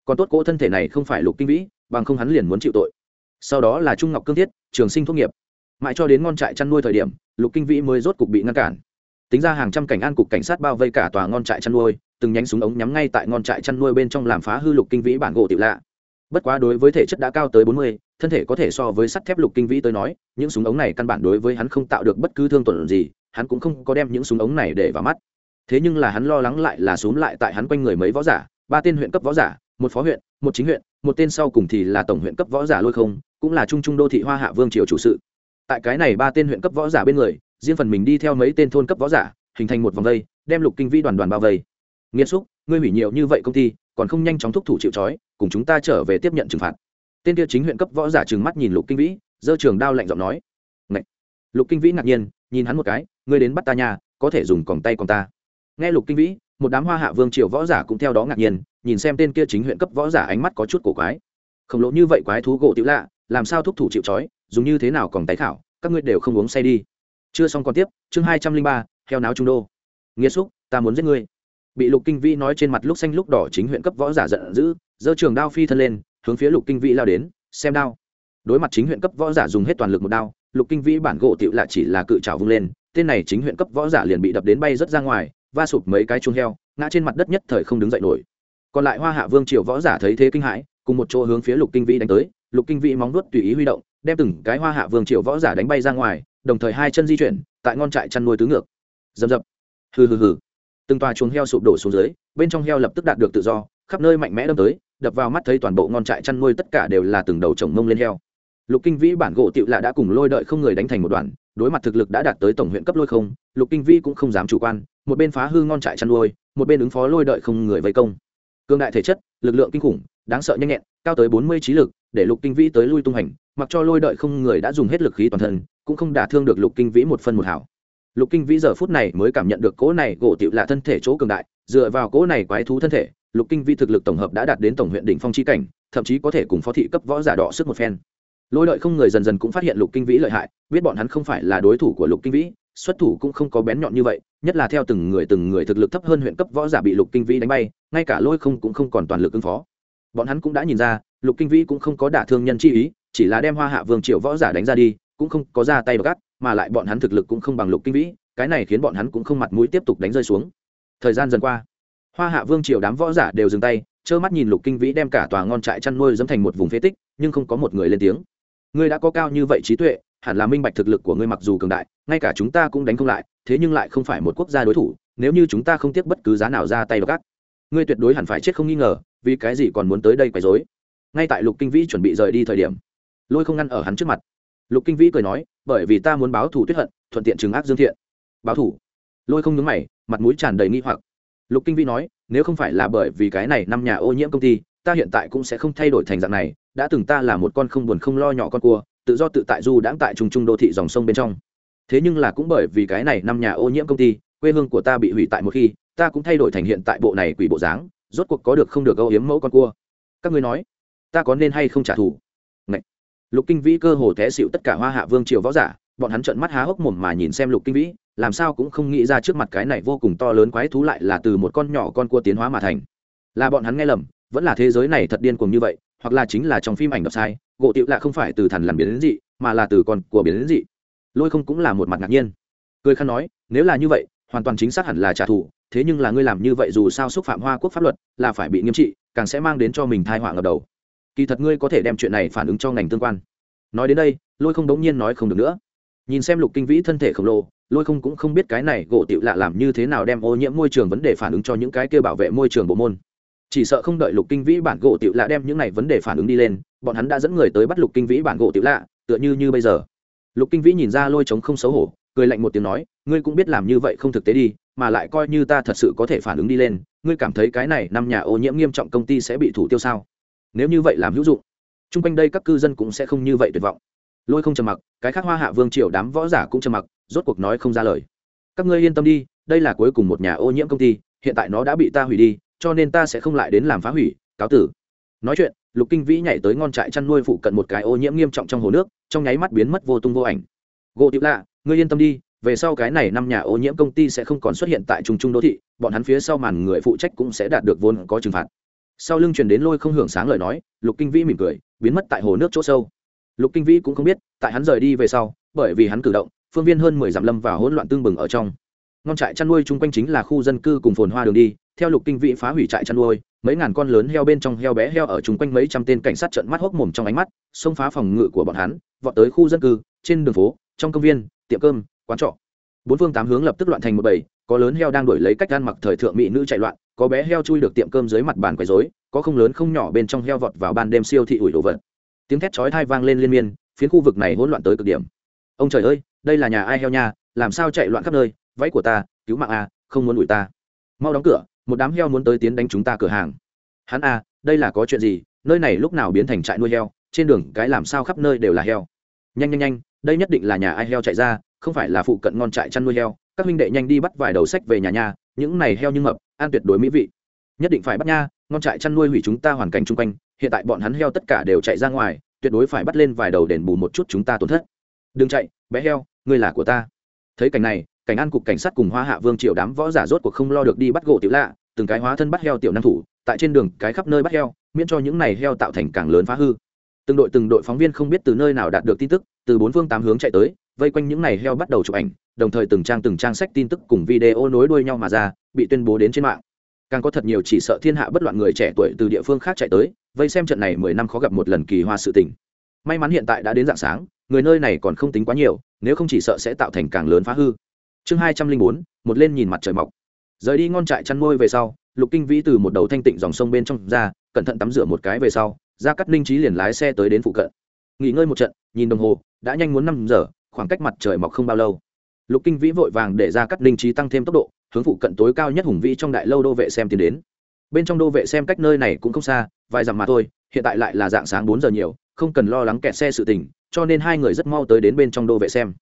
A: còn tốt cỗ thân thể này không phải lục kinh vĩ, bằng không hắn liền muốn chịu tội. Sau đó là trung ngọc cương thiết, trường sinh thuốc nghiệp. Mãi cho đến ngon trại chăn nuôi thời điểm, lục kinh vĩ mới rốt cục bị ngăn cản. Tính ra hàng trăm cảnh an cục cảnh sát bao vây cả tòa ngon trại chăn nuôi, từng nhánh súng ống nhắm ngay tại ngon trại chăn nuôi bên trong làm phá hư lục kinh vĩ bản gỗ tiểu lạ bất quá đối với thể chất đã cao tới bốn mươi, thân thể có thể so với sắt thép lục kinh vĩ tới nói, những súng ống này căn bản đối với hắn không tạo được bất cứ thương tổn gì, hắn cũng không có đem những súng ống này để vào mắt. Thế nhưng là hắn lo lắng lại là xuống lại tại hắn quanh người mấy võ giả, ba tên huyện cấp võ giả, một phó huyện, một chính huyện, một tên sau cùng thì là tổng huyện cấp võ giả lôi không, cũng là trung trung đô thị hoa hạ vương triều chủ sự. Tại cái này ba tên huyện cấp võ giả bên người, riêng phần mình đi theo mấy tên thôn cấp võ giả, hình thành một vòng vây, đem lục kinh vĩ đoàn đoàn bao vây. Nghiêm xúc, ngươi hủy nhiều như vậy công ty còn không nhanh chóng thúc thủ chịu trói, cùng chúng ta trở về tiếp nhận trừng phạt. Tên kia chính huyện cấp võ giả trừng mắt nhìn lục kinh vĩ, giơ trường đao lạnh giọng nói. Ngậy. lục kinh vĩ ngạc nhiên, nhìn hắn một cái, ngươi đến bắt ta nhà có thể dùng còng tay còn ta. Nghe lục kinh vĩ, một đám hoa hạ vương triều võ giả cũng theo đó ngạc nhiên, nhìn xem tên kia chính huyện cấp võ giả ánh mắt có chút cổ quái. Khổng lồ như vậy quái thú gỗ tiểu lạ, làm sao thúc thủ chịu trói, dùng như thế nào còn tái khảo, các ngươi đều không uống say đi. Chưa xong còn tiếp, chương hai trăm linh ba, heo náo trung đô. Nghĩa xúc, ta muốn giết ngươi bị lục kinh vĩ nói trên mặt lúc xanh lúc đỏ chính huyện cấp võ giả giận dữ, giơ trường đao phi thân lên, hướng phía lục kinh vĩ lao đến, xem đao. Đối mặt chính huyện cấp võ giả dùng hết toàn lực một đao, lục kinh vĩ bản gỗ tiểu lạ chỉ là cự trào vung lên, tên này chính huyện cấp võ giả liền bị đập đến bay rất ra ngoài, va sụp mấy cái chuông heo, ngã trên mặt đất nhất thời không đứng dậy nổi. Còn lại hoa hạ vương triều võ giả thấy thế kinh hãi, cùng một chỗ hướng phía lục kinh vĩ đánh tới, lục kinh vĩ móng vuốt tùy ý huy động, đem từng cái hoa hạ vương triều võ giả đánh bay ra ngoài, đồng thời hai chân di chuyển, tại ngon trại chăn nuôi tứ ngược. Dầm dập hừ hừ hừ từng tòa chuồng heo sụp đổ xuống dưới, bên trong heo lập tức đạt được tự do, khắp nơi mạnh mẽ đâm tới, đập vào mắt thấy toàn bộ ngon trại chăn nuôi tất cả đều là từng đầu trồng mông lên heo. Lục kinh vĩ bản gỗ tiệu lạ đã cùng lôi đợi không người đánh thành một đoàn, đối mặt thực lực đã đạt tới tổng huyện cấp lôi không, lục kinh vĩ cũng không dám chủ quan, một bên phá hư ngon trại chăn nuôi, một bên ứng phó lôi đợi không người vây công. Cương đại thể chất, lực lượng kinh khủng, đáng sợ nhanh nhẹn, cao tới bốn mươi trí lực, để lục kinh vĩ tới lui tung hành, mặc cho lôi đợi không người đã dùng hết lực khí toàn thân, cũng không đả thương được lục kinh vĩ một phân một hảo lục kinh vĩ giờ phút này mới cảm nhận được cỗ này gỗ tiểu là thân thể chỗ cường đại, dựa vào cỗ này quái thú thân thể, lục kinh vĩ thực lực tổng hợp đã đạt đến tổng huyện đỉnh phong chi cảnh, thậm chí có thể cùng phó thị cấp võ giả đỏ sức một phen. Lôi lợi không người dần dần cũng phát hiện lục kinh vĩ lợi hại, biết bọn hắn không phải là đối thủ của lục kinh vĩ, xuất thủ cũng không có bén nhọn như vậy, nhất là theo từng người từng người thực lực thấp hơn huyện cấp võ giả bị lục kinh vĩ đánh bay, ngay cả lôi không cũng không còn toàn lực ứng phó. Bọn hắn cũng đã nhìn ra, lục kinh vĩ cũng không có đả thương nhân chi ý, chỉ là đem hoa hạ vương triệu võ giả đánh ra đi, cũng không có ra tay gắt mà lại bọn hắn thực lực cũng không bằng lục kinh vĩ, cái này khiến bọn hắn cũng không mặt mũi tiếp tục đánh rơi xuống. Thời gian dần qua, hoa hạ vương triều đám võ giả đều dừng tay, trơ mắt nhìn lục kinh vĩ đem cả tòa ngon trại chăn nuôi dẫm thành một vùng phế tích, nhưng không có một người lên tiếng. Ngươi đã có cao như vậy trí tuệ, hẳn là minh bạch thực lực của ngươi mặc dù cường đại, ngay cả chúng ta cũng đánh không lại, thế nhưng lại không phải một quốc gia đối thủ, nếu như chúng ta không tiếc bất cứ giá nào ra tay vào gắt ngươi tuyệt đối hẳn phải chết không nghi ngờ, vì cái gì còn muốn tới đây quấy rối? Ngay tại lục kinh vĩ chuẩn bị rời đi thời điểm, lôi không ngăn ở hắn trước mặt lục kinh vĩ cười nói, bởi vì ta muốn báo thù tuyết hận, thuận tiện trừng ác dương thiện. Báo thù? Lôi không nhúng mày, mặt mũi tràn đầy nghi hoặc. Lục kinh vĩ nói, nếu không phải là bởi vì cái này năm nhà ô nhiễm công ty, ta hiện tại cũng sẽ không thay đổi thành dạng này, đã từng ta là một con không buồn không lo nhỏ con cua, tự do tự tại du đãng tại trùng trung đô thị dòng sông bên trong. Thế nhưng là cũng bởi vì cái này năm nhà ô nhiễm công ty, quê hương của ta bị hủy tại một khi, ta cũng thay đổi thành hiện tại bộ này quỷ bộ dáng, rốt cuộc có được không được âu yếm mẫu con cua. Các ngươi nói, ta có nên hay không trả thù? Lục kinh vĩ cơ hồ té xịu tất cả hoa hạ vương triều võ giả, bọn hắn trợn mắt há hốc mồm mà nhìn xem lục kinh vĩ, làm sao cũng không nghĩ ra trước mặt cái này vô cùng to lớn quái thú lại là từ một con nhỏ con cua tiến hóa mà thành. Là bọn hắn nghe lầm, vẫn là thế giới này thật điên cuồng như vậy, hoặc là chính là trong phim ảnh đọc sai, gỗ tiệu lạ không phải từ thần làm biến đến dị, mà là từ con của biến đến dị. Lôi không cũng là một mặt ngạc nhiên. Cười khăn nói, nếu là như vậy, hoàn toàn chính xác hẳn là trả thù, thế nhưng là ngươi làm như vậy dù sao xúc phạm hoa quốc pháp luật, là phải bị nghiêm trị, càng sẽ mang đến cho mình thai họa ngập đầu kỳ thật ngươi có thể đem chuyện này phản ứng cho ngành tương quan. Nói đến đây, lôi không đống nhiên nói không được nữa. Nhìn xem lục kinh vĩ thân thể khổng lồ, lôi không cũng không biết cái này gỗ tiểu lạ làm như thế nào đem ô nhiễm môi trường vấn đề phản ứng cho những cái kia bảo vệ môi trường bộ môn. Chỉ sợ không đợi lục kinh vĩ bản gỗ tiểu lạ đem những này vấn đề phản ứng đi lên, bọn hắn đã dẫn người tới bắt lục kinh vĩ bản gỗ tiểu lạ, tựa như như bây giờ. Lục kinh vĩ nhìn ra lôi trống không xấu hổ, cười lạnh một tiếng nói, ngươi cũng biết làm như vậy không thực tế đi, mà lại coi như ta thật sự có thể phản ứng đi lên, ngươi cảm thấy cái này năm nhà ô nhiễm nghiêm trọng công ty sẽ bị thủ tiêu sao? Nếu như vậy làm hữu dụng, chung quanh đây các cư dân cũng sẽ không như vậy tuyệt vọng. Lôi không trầm mặc, cái khác hoa hạ vương triều đám võ giả cũng trầm mặc, rốt cuộc nói không ra lời. Các ngươi yên tâm đi, đây là cuối cùng một nhà ô nhiễm công ty, hiện tại nó đã bị ta hủy đi, cho nên ta sẽ không lại đến làm phá hủy, cáo tử. Nói chuyện, lục kinh vĩ nhảy tới ngon trại chăn nuôi phụ cận một cái ô nhiễm nghiêm trọng trong hồ nước, trong nháy mắt biến mất vô tung vô ảnh. Gỗ tiểu lạ, ngươi yên tâm đi, về sau cái này năm nhà ô nhiễm công ty sẽ không còn xuất hiện tại trung trung đô thị, bọn hắn phía sau màn người phụ trách cũng sẽ đạt được vốn có trừng phạt sau lưng truyền đến lôi không hưởng sáng lời nói, lục kinh vĩ mỉm cười, biến mất tại hồ nước chỗ sâu. Lục kinh vĩ cũng không biết, tại hắn rời đi về sau, bởi vì hắn cử động, phương viên hơn mười dặm lâm và hỗn loạn tương bừng ở trong. Ngon trại chăn nuôi chung quanh chính là khu dân cư cùng phồn hoa đường đi, theo lục kinh vĩ phá hủy trại chăn nuôi, mấy ngàn con lớn heo bên trong heo bé heo ở chung quanh mấy trăm tên cảnh sát trận mắt hốc mồm trong ánh mắt, xông phá phòng ngự của bọn hắn, vọt tới khu dân cư, trên đường phố, trong công viên, tiệm cơm, quán trọ. Bốn phương tám hướng lập tức loạn thành một bầy, có lớn heo đang đổi lấy cách gan mặc thời thượng mỹ nữ chạy loạn có bé heo chui được tiệm cơm dưới mặt bàn quấy rối, có không lớn không nhỏ bên trong heo vọt vào ban đêm siêu thị ủi đồ vật. Tiếng thét chói thai vang lên liên miên, phiến khu vực này hỗn loạn tới cực điểm. Ông trời ơi, đây là nhà ai heo nha, làm sao chạy loạn khắp nơi, váy của ta, cứu mạng a, không muốn đuổi ta. Mau đóng cửa, một đám heo muốn tới tiến đánh chúng ta cửa hàng. Hắn a, đây là có chuyện gì, nơi này lúc nào biến thành trại nuôi heo, trên đường cái làm sao khắp nơi đều là heo. Nhanh nhanh nhanh, đây nhất định là nhà ai heo chạy ra, không phải là phụ cận ngon trại chăn nuôi heo. Các huynh đệ nhanh đi bắt vài đầu sách về nhà nhà những này heo như mập ăn tuyệt đối mỹ vị. Nhất định phải bắt nha, ngon trại chăn nuôi hủy chúng ta hoàn cảnh chung quanh, hiện tại bọn hắn heo tất cả đều chạy ra ngoài, tuyệt đối phải bắt lên vài đầu đền bù một chút chúng ta tổn thất. Đừng chạy, bé heo, ngươi là của ta. Thấy cảnh này, cảnh an cục cảnh sát cùng hoa hạ vương triệu đám võ giả rốt cuộc không lo được đi bắt gỗ tiểu lạ, từng cái hóa thân bắt heo tiểu năng thủ, tại trên đường cái khắp nơi bắt heo, miễn cho những này heo tạo thành càng lớn phá hư. Từng đội từng đội phóng viên không biết từ nơi nào đạt được tin tức, từ bốn phương tám hướng chạy tới vây quanh những này heo bắt đầu chụp ảnh, đồng thời từng trang từng trang sách tin tức cùng video nối đuôi nhau mà ra, bị tuyên bố đến trên mạng. Càng có thật nhiều chỉ sợ thiên hạ bất loạn người trẻ tuổi từ địa phương khác chạy tới, vây xem trận này mười năm khó gặp một lần kỳ hoa sự tình. May mắn hiện tại đã đến dạng sáng, người nơi này còn không tính quá nhiều, nếu không chỉ sợ sẽ tạo thành càng lớn phá hư. Chương hai trăm linh bốn, một lên nhìn mặt trời mọc. Rời đi ngon trại chăn nuôi về sau, lục kinh vĩ từ một đầu thanh tịnh dòng sông bên trong ra, cẩn thận tắm rửa một cái về sau, ra cắt ninh trí liền lái xe tới đến phụ cận. Nghỉ ngơi một trận, nhìn đồng hồ, đã nhanh muốn năm giờ khoảng cách mặt trời mọc không bao lâu. Lục kinh vĩ vội vàng để ra cắt linh trí tăng thêm tốc độ, hướng phụ cận tối cao nhất hùng vĩ trong đại lâu đô vệ xem tiến đến. Bên trong đô vệ xem cách nơi này cũng không xa, vài dặm mà thôi, hiện tại lại là dạng sáng bốn giờ nhiều, không cần lo lắng kẹt xe sự tình, cho nên hai người rất mau tới đến bên trong đô vệ xem.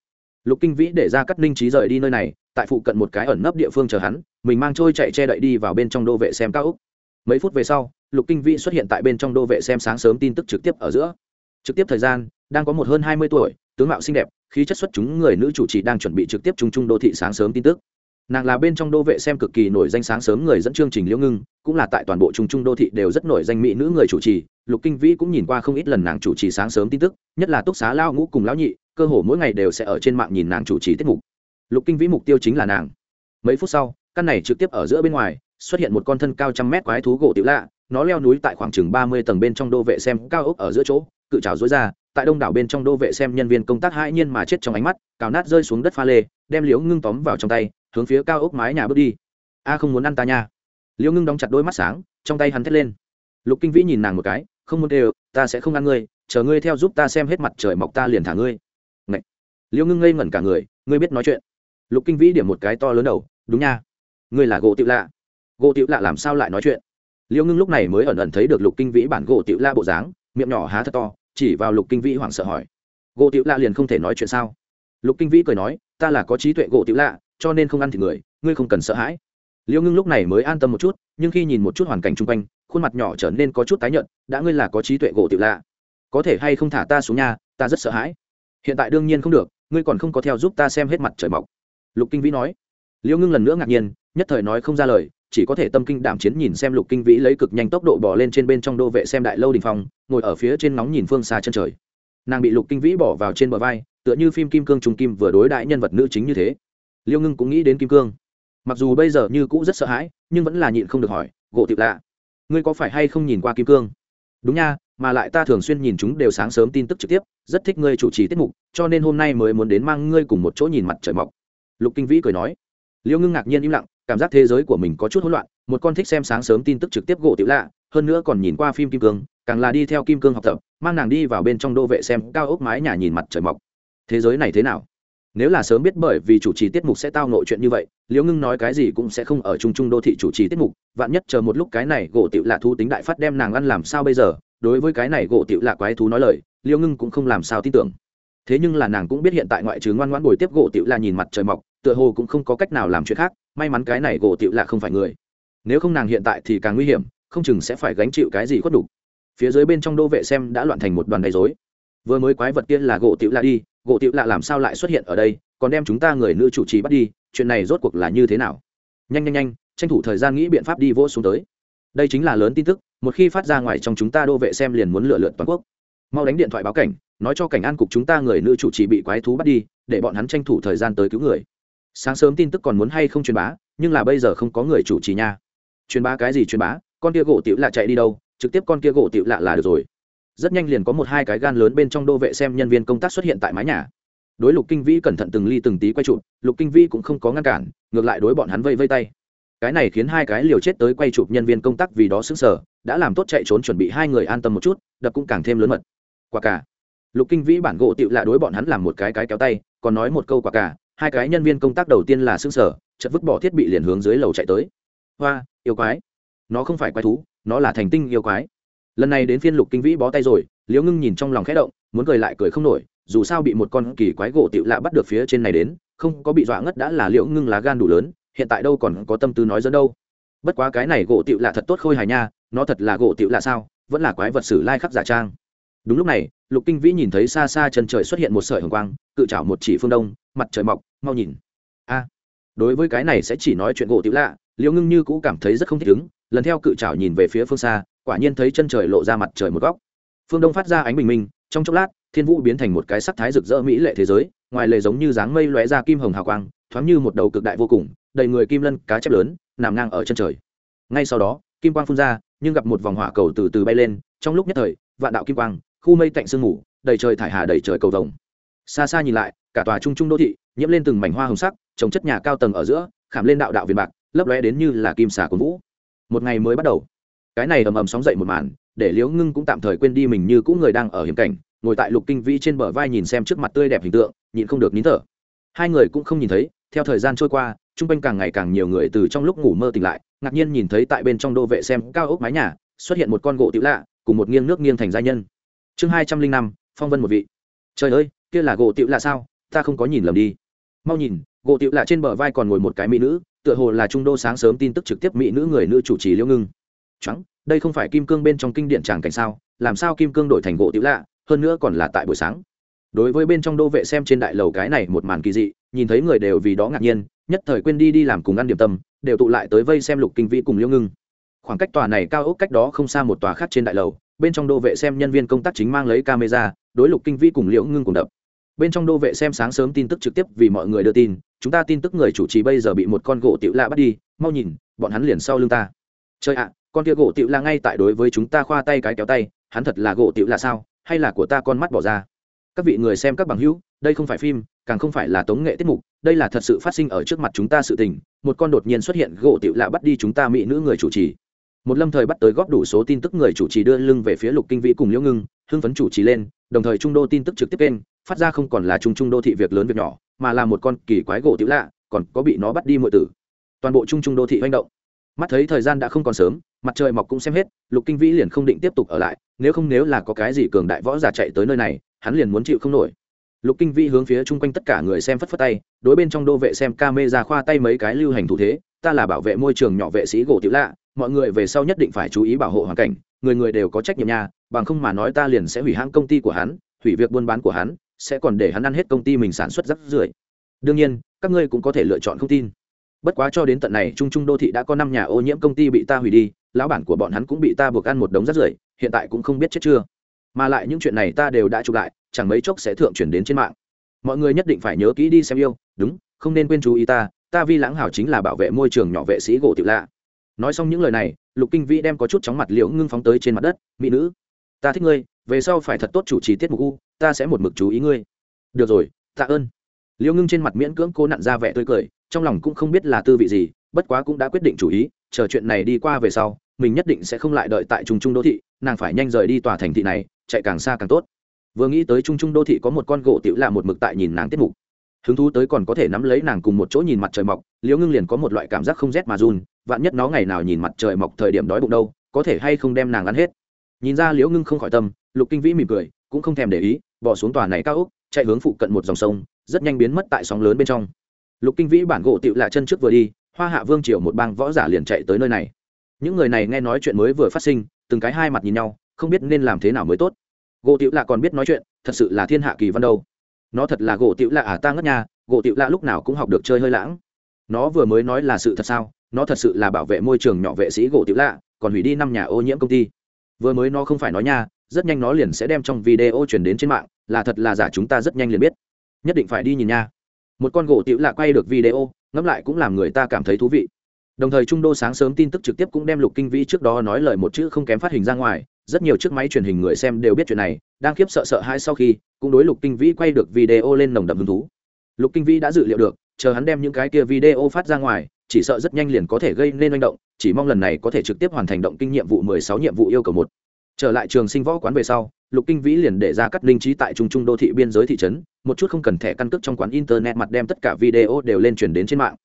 A: Lục kinh vĩ để ra cắt linh trí rời đi nơi này, tại phụ cận một cái ẩn nấp địa phương chờ hắn, mình mang trôi chạy che đậy đi vào bên trong đô vệ xem cao úc mấy phút về sau, lục kinh vĩ xuất hiện tại bên trong đô vệ xem sáng sớm tin tức trực tiếp ở giữa. Trực tiếp thời gian, đang có một hơn hai mươi tuổi, tướng mạo xinh đẹp khí chất xuất chúng người nữ chủ trì đang chuẩn bị trực tiếp trung trung đô thị sáng sớm tin tức. Nàng là bên trong đô vệ xem cực kỳ nổi danh sáng sớm người dẫn chương trình liễu ngưng, cũng là tại toàn bộ trung trung đô thị đều rất nổi danh mỹ nữ người chủ trì. Lục kinh vĩ cũng nhìn qua không ít lần nàng chủ trì sáng sớm tin tức, nhất là túc xá lao ngũ cùng lão nhị, cơ hồ mỗi ngày đều sẽ ở trên mạng nhìn nàng chủ trì tiết mục. Lục kinh vĩ mục tiêu chính là nàng. Mấy phút sau, căn này trực tiếp ở giữa bên ngoài, xuất hiện một con thân cao trăm mét quái thú gỗ tiểu lạ, nó leo núi tại khoảng chừng ba mươi tầng bên trong đô vệ xem cao ốc ở giữa chỗ, cự trào dối ra tại đông đảo bên trong đô vệ xem nhân viên công tác hai nhiên mà chết trong ánh mắt, cào nát rơi xuống đất pha lê, đem liễu ngưng tóm vào trong tay, hướng phía cao ốc mái nhà bước đi. A, không muốn ăn ta nha. Liễu ngưng đóng chặt đôi mắt sáng, trong tay hắn thét lên. Lục kinh vĩ nhìn nàng một cái, không muốn đều, ta sẽ không ăn ngươi, chờ ngươi theo giúp ta xem hết mặt trời mọc ta liền thả ngươi. Ngậy. liễu ngưng ngây ngẩn cả người, ngươi biết nói chuyện. Lục kinh vĩ điểm một cái to lớn đầu, đúng nha. Ngươi là gỗ tiểu lạ. Gỗ tiểu lạ làm sao lại nói chuyện? Liễu ngưng lúc này mới ẩn ẩn thấy được lục kinh vĩ bản gỗ tiểu la bộ dáng, miệng nhỏ há thật to chỉ vào lục kinh vĩ hoảng sợ hỏi, gỗ tiểu lạ liền không thể nói chuyện sao? Lục kinh vĩ cười nói, ta là có trí tuệ gỗ tiểu lạ, cho nên không ăn thịt người, ngươi không cần sợ hãi. Liễu ngưng lúc này mới an tâm một chút, nhưng khi nhìn một chút hoàn cảnh chung quanh, khuôn mặt nhỏ trở nên có chút tái nhợt, đã ngươi là có trí tuệ gỗ tiểu lạ, có thể hay không thả ta xuống nhà, ta rất sợ hãi. Hiện tại đương nhiên không được, ngươi còn không có theo giúp ta xem hết mặt trời mọc. Lục kinh vĩ nói. Liễu ngưng lần nữa ngạc nhiên, nhất thời nói không ra lời chỉ có thể tâm kinh đảm chiến nhìn xem lục kinh vĩ lấy cực nhanh tốc độ bỏ lên trên bên trong đô vệ xem đại lâu đình phong, ngồi ở phía trên nóng nhìn phương xa chân trời. Nàng bị lục kinh vĩ bỏ vào trên bờ vai, tựa như phim kim cương trung kim vừa đối đại nhân vật nữ chính như thế. Liêu ngưng cũng nghĩ đến kim cương. Mặc dù bây giờ như cũ rất sợ hãi, nhưng vẫn là nhịn không được hỏi, gỗ tiệp lạ, ngươi có phải hay không nhìn qua kim cương? Đúng nha, mà lại ta thường xuyên nhìn chúng đều sáng sớm tin tức trực tiếp, rất thích ngươi chủ trì tiết mục, cho nên hôm nay mới muốn đến mang ngươi cùng một chỗ nhìn mặt trời mọc. Lục kinh vĩ cười nói. Liêu ngưng ngạc nhiên im lặng cảm giác thế giới của mình có chút hỗn loạn, một con thích xem sáng sớm tin tức trực tiếp gỗ tiểu lạ, hơn nữa còn nhìn qua phim kim cương, càng là đi theo kim cương học tập, mang nàng đi vào bên trong đô vệ xem cao ốc mái nhà nhìn mặt trời mọc. Thế giới này thế nào? Nếu là sớm biết bởi vì chủ trì tiết mục sẽ tao nội chuyện như vậy, liễu ngưng nói cái gì cũng sẽ không ở chung chung đô thị chủ trì tiết mục, vạn nhất chờ một lúc cái này gỗ tiểu lạ thu tính đại phát đem nàng ăn làm sao bây giờ, đối với cái này gỗ tiểu lạ quái thú nói lời, liễu ngưng cũng không làm sao tin tưởng. Thế nhưng là nàng cũng biết hiện tại ngoại trừ ngoan ngoãn bồi tiếp gỗ tiểu lạ nhìn mặt trời mọc, tựa hồ cũng không có cách nào làm chuyện khác may mắn cái này gỗ tiểu lạ không phải người. Nếu không nàng hiện tại thì càng nguy hiểm, không chừng sẽ phải gánh chịu cái gì khuất đục. Phía dưới bên trong đô vệ xem đã loạn thành một đoàn đầy dối vừa mới quái vật kia là gỗ tiểu lạ đi, gỗ tiểu lạ làm sao lại xuất hiện ở đây, còn đem chúng ta người nữ chủ trì bắt đi, chuyện này rốt cuộc là như thế nào? Nhanh nhanh nhanh, tranh thủ thời gian nghĩ biện pháp đi vỗ xuống tới. Đây chính là lớn tin tức, một khi phát ra ngoài trong chúng ta đô vệ xem liền muốn lựa lượt toàn quốc. Mau đánh điện thoại báo cảnh, nói cho cảnh an cục chúng ta người nữ chủ trì bị quái thú bắt đi, để bọn hắn tranh thủ thời gian tới cứu người sáng sớm tin tức còn muốn hay không truyền bá, nhưng là bây giờ không có người chủ trì nha. Truyền bá cái gì truyền bá? Con kia gỗ tiểu lạ chạy đi đâu? Trực tiếp con kia gỗ tiểu lạ là được rồi. Rất nhanh liền có một hai cái gan lớn bên trong đô vệ xem nhân viên công tác xuất hiện tại mái nhà. Đối lục kinh vĩ cẩn thận từng ly từng tí quay chụp lục kinh vĩ cũng không có ngăn cản, ngược lại đối bọn hắn vây vây tay. Cái này khiến hai cái liều chết tới quay chụp nhân viên công tác vì đó xứng sở đã làm tốt chạy trốn chuẩn bị hai người an tâm một chút, đập cũng càng thêm lớn mật. Quả cả. Lục kinh vĩ bản gỗ tựu lạ đối bọn hắn làm một cái cái kéo tay, còn nói một câu quả cả hai cái nhân viên công tác đầu tiên là xương sở chật vứt bỏ thiết bị liền hướng dưới lầu chạy tới. Hoa, yêu quái. Nó không phải quái thú, nó là thành tinh yêu quái. Lần này đến phiên lục kinh vĩ bó tay rồi, liễu ngưng nhìn trong lòng khẽ động, muốn cười lại cười không nổi, dù sao bị một con kỳ quái gỗ tiểu lạ bắt được phía trên này đến, không có bị dọa ngất đã là liễu ngưng lá gan đủ lớn, hiện tại đâu còn có tâm tư nói dẫn đâu. Bất quá cái này gỗ tiểu lạ thật tốt khôi hài nha, nó thật là gỗ tiểu lạ sao, vẫn là quái vật sử lai khắc giả trang. Đúng lúc này, lục kinh vĩ nhìn thấy xa xa chân trời xuất hiện một sợi hồng quang, cự trảo một chỉ phương đông mặt trời mọc, mau nhìn. A, đối với cái này sẽ chỉ nói chuyện gỗ tiểu lạ, liễu ngưng như cũ cảm thấy rất không thích ứng, lần theo cự trảo nhìn về phía phương xa, quả nhiên thấy chân trời lộ ra mặt trời một góc. Phương đông phát ra ánh bình minh, trong chốc lát, thiên vũ biến thành một cái sắc thái rực rỡ mỹ lệ thế giới, ngoài lề giống như dáng mây lóe ra kim hồng hào quang, thoáng như một đầu cực đại vô cùng, đầy người kim lân cá chép lớn, nằm ngang ở chân trời. Ngay sau đó, kim quang phun ra, nhưng gặp một vòng hỏa cầu từ từ bay lên, trong lúc nhất thời, vạn đạo kim quang, khu mây tạnh sương mù, đầy trời thải hà đầy trời cầu vồng. Xa xa nhìn lại cả tòa trung trung đô thị, nhiễm lên từng mảnh hoa hồng sắc, trồng chất nhà cao tầng ở giữa, khảm lên đạo đạo viền bạc, lấp lóe đến như là kim xà của vũ. Một ngày mới bắt đầu. Cái này ầm ầm sóng dậy một màn, để liễu ngưng cũng tạm thời quên đi mình như cũ người đang ở hiểm cảnh, ngồi tại lục kinh vĩ trên bờ vai nhìn xem trước mặt tươi đẹp hình tượng, nhịn không được nín thở. Hai người cũng không nhìn thấy, theo thời gian trôi qua, chung quanh càng ngày càng nhiều người từ trong lúc ngủ mơ tỉnh lại, ngạc nhiên nhìn thấy tại bên trong đô vệ xem cao ốc mái nhà, xuất hiện một con gỗ tiểu lạ, cùng một nghiêng nước nghiêng thành gia nhân. Chương hai trăm linh năm, phong vân một vị. Trời ơi, kia là gỗ tiểu lạ sao? Ta không có nhìn lầm đi. Mau nhìn, gỗ tiểu lạ trên bờ vai còn ngồi một cái mỹ nữ, tựa hồ là trung đô sáng sớm tin tức trực tiếp mỹ nữ người nữ chủ trì liễu ngưng. Trắng, đây không phải kim cương bên trong kinh điện tràng cảnh sao? Làm sao kim cương đổi thành gỗ tiểu lạ, hơn nữa còn là tại buổi sáng? Đối với bên trong đô vệ xem trên đại lầu cái này một màn kỳ dị, nhìn thấy người đều vì đó ngạc nhiên, nhất thời quên đi đi làm cùng ăn điểm tâm, đều tụ lại tới vây xem lục kinh vĩ cùng liễu ngưng. Khoảng cách tòa này cao ốc cách đó không xa một tòa khác trên đại lầu, bên trong đô vệ xem nhân viên công tác chính mang lấy camera, đối lục kinh vĩ cùng liễu ngưng cùng đập bên trong đô vệ xem sáng sớm tin tức trực tiếp vì mọi người đưa tin, chúng ta tin tức người chủ trì bây giờ bị một con gỗ tiểu lạ bắt đi, mau nhìn, bọn hắn liền sau lưng ta. Chơi ạ, con kia gỗ tiểu lạ ngay tại đối với chúng ta khoa tay cái kéo tay, hắn thật là gỗ tiểu lạ sao, hay là của ta con mắt bỏ ra? Các vị người xem các bằng hữu, đây không phải phim, càng không phải là tống nghệ tiết mục, đây là thật sự phát sinh ở trước mặt chúng ta sự tình, một con đột nhiên xuất hiện gỗ tiểu lạ bắt đi chúng ta mỹ nữ người chủ trì. Một lâm thời bắt tới góp đủ số tin tức người chủ trì đưa lưng về phía lục kinh vĩ cùng liễu ngưng, hưng phấn chủ trì lên, đồng thời trung đô tin tức trực tiếp kênh phát ra không còn là trung trung đô thị việc lớn việc nhỏ, mà là một con kỳ quái gỗ tiểu lạ, còn có bị nó bắt đi mọi tử. Toàn bộ trung trung đô thị manh động. Mắt thấy thời gian đã không còn sớm, mặt trời mọc cũng xem hết, lục kinh vĩ liền không định tiếp tục ở lại, nếu không nếu là có cái gì cường đại võ giả chạy tới nơi này, hắn liền muốn chịu không nổi. Lục kinh vĩ hướng phía chung quanh tất cả người xem phất phất tay, đối bên trong đô vệ xem ca mê ra khoa tay mấy cái lưu hành thủ thế, ta là bảo vệ môi trường nhỏ vệ sĩ gỗ tiểu lạ, mọi người về sau nhất định phải chú ý bảo hộ hoàn cảnh, người người đều có trách nhiệm nha bằng không mà nói ta liền sẽ hủy hãng công ty của hắn, hủy việc buôn bán của hắn sẽ còn để hắn ăn hết công ty mình sản xuất rắc rưởi. Đương nhiên, các ngươi cũng có thể lựa chọn không tin. Bất quá cho đến tận này, trung trung đô thị đã có năm nhà ô nhiễm công ty bị ta hủy đi, lão bản của bọn hắn cũng bị ta buộc ăn một đống rác rưởi, hiện tại cũng không biết chết chưa. Mà lại những chuyện này ta đều đã chụp lại, chẳng mấy chốc sẽ thượng chuyển đến trên mạng. Mọi người nhất định phải nhớ kỹ đi xem yêu, đúng, không nên quên chú ý ta ta vi lãng hảo chính là bảo vệ môi trường nhỏ vệ sĩ gỗ tiểu lạ. Nói xong những lời này, lục kinh vĩ đem có chút chóng mặt liễu ngưng phóng tới trên mặt đất, mỹ nữ, ta thích ngươi, về sau phải thật tốt chủ trì tiết mục u ta sẽ một mực chú ý ngươi. Được rồi, tạ ơn. Liễu ngưng trên mặt miễn cưỡng cô nặn ra vẻ tươi cười, trong lòng cũng không biết là tư vị gì, bất quá cũng đã quyết định chủ ý, chờ chuyện này đi qua về sau, mình nhất định sẽ không lại đợi tại trung trung đô thị, nàng phải nhanh rời đi tòa thành thị này, chạy càng xa càng tốt. Vừa nghĩ tới trung trung đô thị có một con gỗ tiểu là một mực tại nhìn nàng tiết mục. Hứng thú tới còn có thể nắm lấy nàng cùng một chỗ nhìn mặt trời mọc liễu ngưng liền có một loại cảm giác không rét mà run, vạn nhất nó ngày nào nhìn mặt trời mọc thời điểm đói bụng đâu, có thể hay không đem nàng ăn hết. Nhìn ra liễu ngưng không khỏi tâm, lục kinh vĩ mỉm cười, cũng không thèm để ý bỏ xuống tòa này cao úc chạy hướng phụ cận một dòng sông, rất nhanh biến mất tại sóng lớn bên trong. Lục kinh vĩ bản gỗ tựu lạ chân trước vừa đi, hoa hạ vương triều một bang võ giả liền chạy tới nơi này. Những người này nghe nói chuyện mới vừa phát sinh, từng cái hai mặt nhìn nhau, không biết nên làm thế nào mới tốt. Gỗ tựu lạ còn biết nói chuyện, thật sự là thiên hạ kỳ văn đâu. Nó thật là gỗ tựu lạ à ta ngất nha, gỗ tựu lạ lúc nào cũng học được chơi hơi lãng. Nó vừa mới nói là sự thật sao, nó thật sự là bảo vệ môi trường nhỏ vệ sĩ gỗ tựu lạ, còn hủy đi năm nhà ô nhiễm công ty. Vừa mới nó không phải nói nha rất nhanh nó liền sẽ đem trong video chuyển đến trên mạng, là thật là giả chúng ta rất nhanh liền biết. Nhất định phải đi nhìn nha. Một con gỗ tiểu lạ quay được video, ngẫm lại cũng làm người ta cảm thấy thú vị. Đồng thời trung đô sáng sớm tin tức trực tiếp cũng đem lục kinh vĩ trước đó nói lời một chữ không kém phát hình ra ngoài, rất nhiều chiếc máy truyền hình người xem đều biết chuyện này, đang khiếp sợ sợ hãi sau khi, cũng đối lục kinh vĩ quay được video lên nồng đậm hứng thú. Lục kinh vĩ đã dự liệu được, chờ hắn đem những cái kia video phát ra ngoài, chỉ sợ rất nhanh liền có thể gây nên manh động, chỉ mong lần này có thể trực tiếp hoàn thành động kinh nhiệm vụ mười sáu nhiệm vụ yêu cầu một trở lại trường sinh võ quán về sau, lục kinh vĩ liền để ra cắt linh trí tại trung trung đô thị biên giới thị trấn, một chút không cần thẻ căn cước trong quán internet mặt đem tất cả video đều lên truyền đến trên mạng.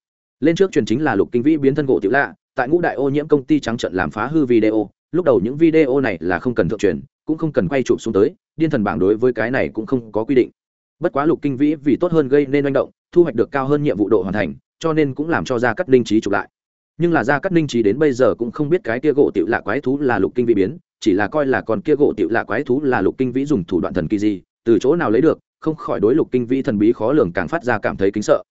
A: Lên trước truyền chính là lục kinh vĩ biến thân gỗ tiểu lạ, tại ngũ đại ô nhiễm công ty trắng trận làm phá hư video, lúc đầu những video này là không cần thượng truyền, cũng không cần quay chụp xuống tới, điên thần bảng đối với cái này cũng không có quy định. Bất quá lục kinh vĩ vì tốt hơn gây nên manh động, thu hoạch được cao hơn nhiệm vụ độ hoàn thành, cho nên cũng làm cho ra cắt linh trí chụp lại. Nhưng là ra cắt linh trí đến bây giờ cũng không biết cái kia gỗ tiểu lạ quái thú là lục kinh vĩ biến chỉ là coi là con kia gỗ tiểu lạ quái thú là lục kinh vĩ dùng thủ đoạn thần kỳ gì, từ chỗ nào lấy được, không khỏi đối lục kinh vĩ thần bí khó lường càng phát ra cảm thấy kính sợ.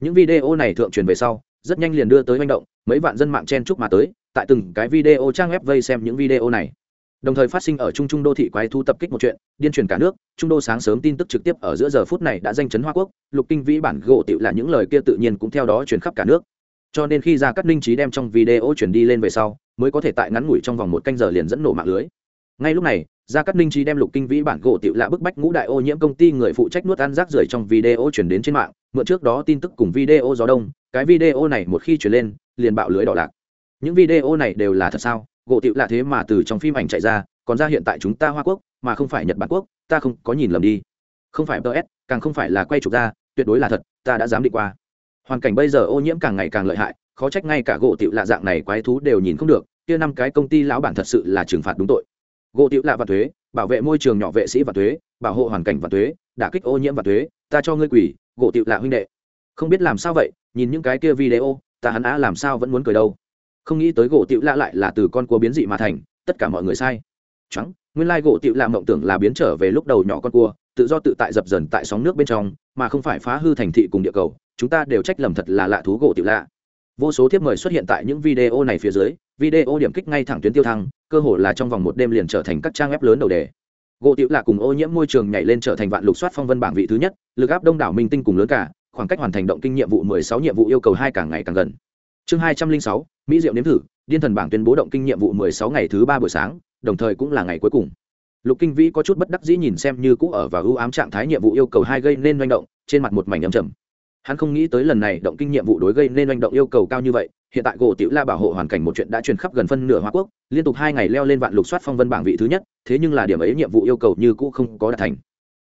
A: Những video này thượng truyền về sau, rất nhanh liền đưa tới manh động, mấy vạn dân mạng chen chúc mà tới, tại từng cái video trang web vây xem những video này. Đồng thời phát sinh ở trung trung đô thị quái thu tập kích một chuyện, điên truyền cả nước, trung đô sáng sớm tin tức trực tiếp ở giữa giờ phút này đã danh chấn hoa quốc, lục kinh vĩ bản gỗ tựu là những lời kia tự nhiên cũng theo đó truyền khắp cả nước cho nên khi ra cắt ninh trí đem trong video chuyển đi lên về sau, mới có thể tại ngắn ngủi trong vòng một canh giờ liền dẫn nổ mạng lưới. Ngay lúc này gia cát ninh trí đem lục kinh vĩ bản gỗ tiểu lạ bức bách ngũ đại ô nhiễm công ty người phụ trách nuốt ăn rác rưởi trong video chuyển đến trên mạng, mượn trước đó tin tức cùng video gió đông, cái video này một khi chuyển lên, liền bạo lưới đỏ lạc. Những video này đều là thật sao? Gỗ tiểu lạ thế mà từ trong phim ảnh chạy ra, còn ra hiện tại chúng ta hoa quốc, mà không phải nhật bản quốc, ta không có nhìn lầm đi. Không phải ts càng không phải là quay chụp ra, tuyệt đối là thật, ta đã dám đi qua hoàn cảnh bây giờ ô nhiễm càng ngày càng lợi hại, khó trách ngay cả gỗ tiểu lạ dạng này quái thú đều nhìn không được, kia năm cái công ty lão bản thật sự là trừng phạt đúng tội. Gỗ tiểu lạ và thuế, bảo vệ môi trường nhỏ vệ sĩ và thuế, bảo hộ hoàn cảnh và thuế, đả kích ô nhiễm và thuế, ta cho ngươi quỷ, gỗ tiệu lạ huynh đệ. Không biết làm sao vậy, nhìn những cái kia video, ta hắn á làm sao vẫn muốn cười đâu. Không nghĩ tới gỗ tiệu lạ lại là từ con cua biến dị mà thành, tất cả mọi người sai. Trắng nguyên lai gỗ tiệu lạ mộng tưởng là biến trở về lúc đầu nhỏ con cua, tự do tự tại dập dần tại sóng nước bên trong, mà không phải phá hư thành thị cùng địa cầu chúng ta đều trách lầm thật là lạ thú gỗ tiểu lạ. Vô số thiếp mời xuất hiện tại những video này phía dưới video điểm kích ngay thẳng tuyến tiêu thăng cơ hồ là trong vòng một đêm liền trở thành các trang web lớn đầu đề. Gỗ tiểu lạ cùng ô nhiễm môi trường nhảy lên trở thành vạn lục soát phong vân bảng vị thứ nhất lực áp đông đảo minh tinh cùng lớn cả khoảng cách hoàn thành động kinh nhiệm vụ 16 nhiệm vụ yêu cầu hai càng ngày càng gần. Chương 206, mỹ diệu nếm thử điên thần bảng tuyên bố động kinh nhiệm vụ 16 ngày thứ ba buổi sáng đồng thời cũng là ngày cuối cùng. Lục kinh vĩ có chút bất đắc dĩ nhìn xem như cũ ở và ưu ám trạng thái nhiệm vụ yêu cầu hai gây nên manh động trên mặt một mảnh âm trầm hắn không nghĩ tới lần này động kinh nhiệm vụ đối gây nên manh động yêu cầu cao như vậy, hiện tại gỗ tiểu la bảo hộ hoàn cảnh một chuyện đã truyền khắp gần phân nửa hoa quốc, liên tục hai ngày leo lên vạn lục soát phong vân bảng vị thứ nhất, thế nhưng là điểm ấy nhiệm vụ yêu cầu như cũ không có đạt thành.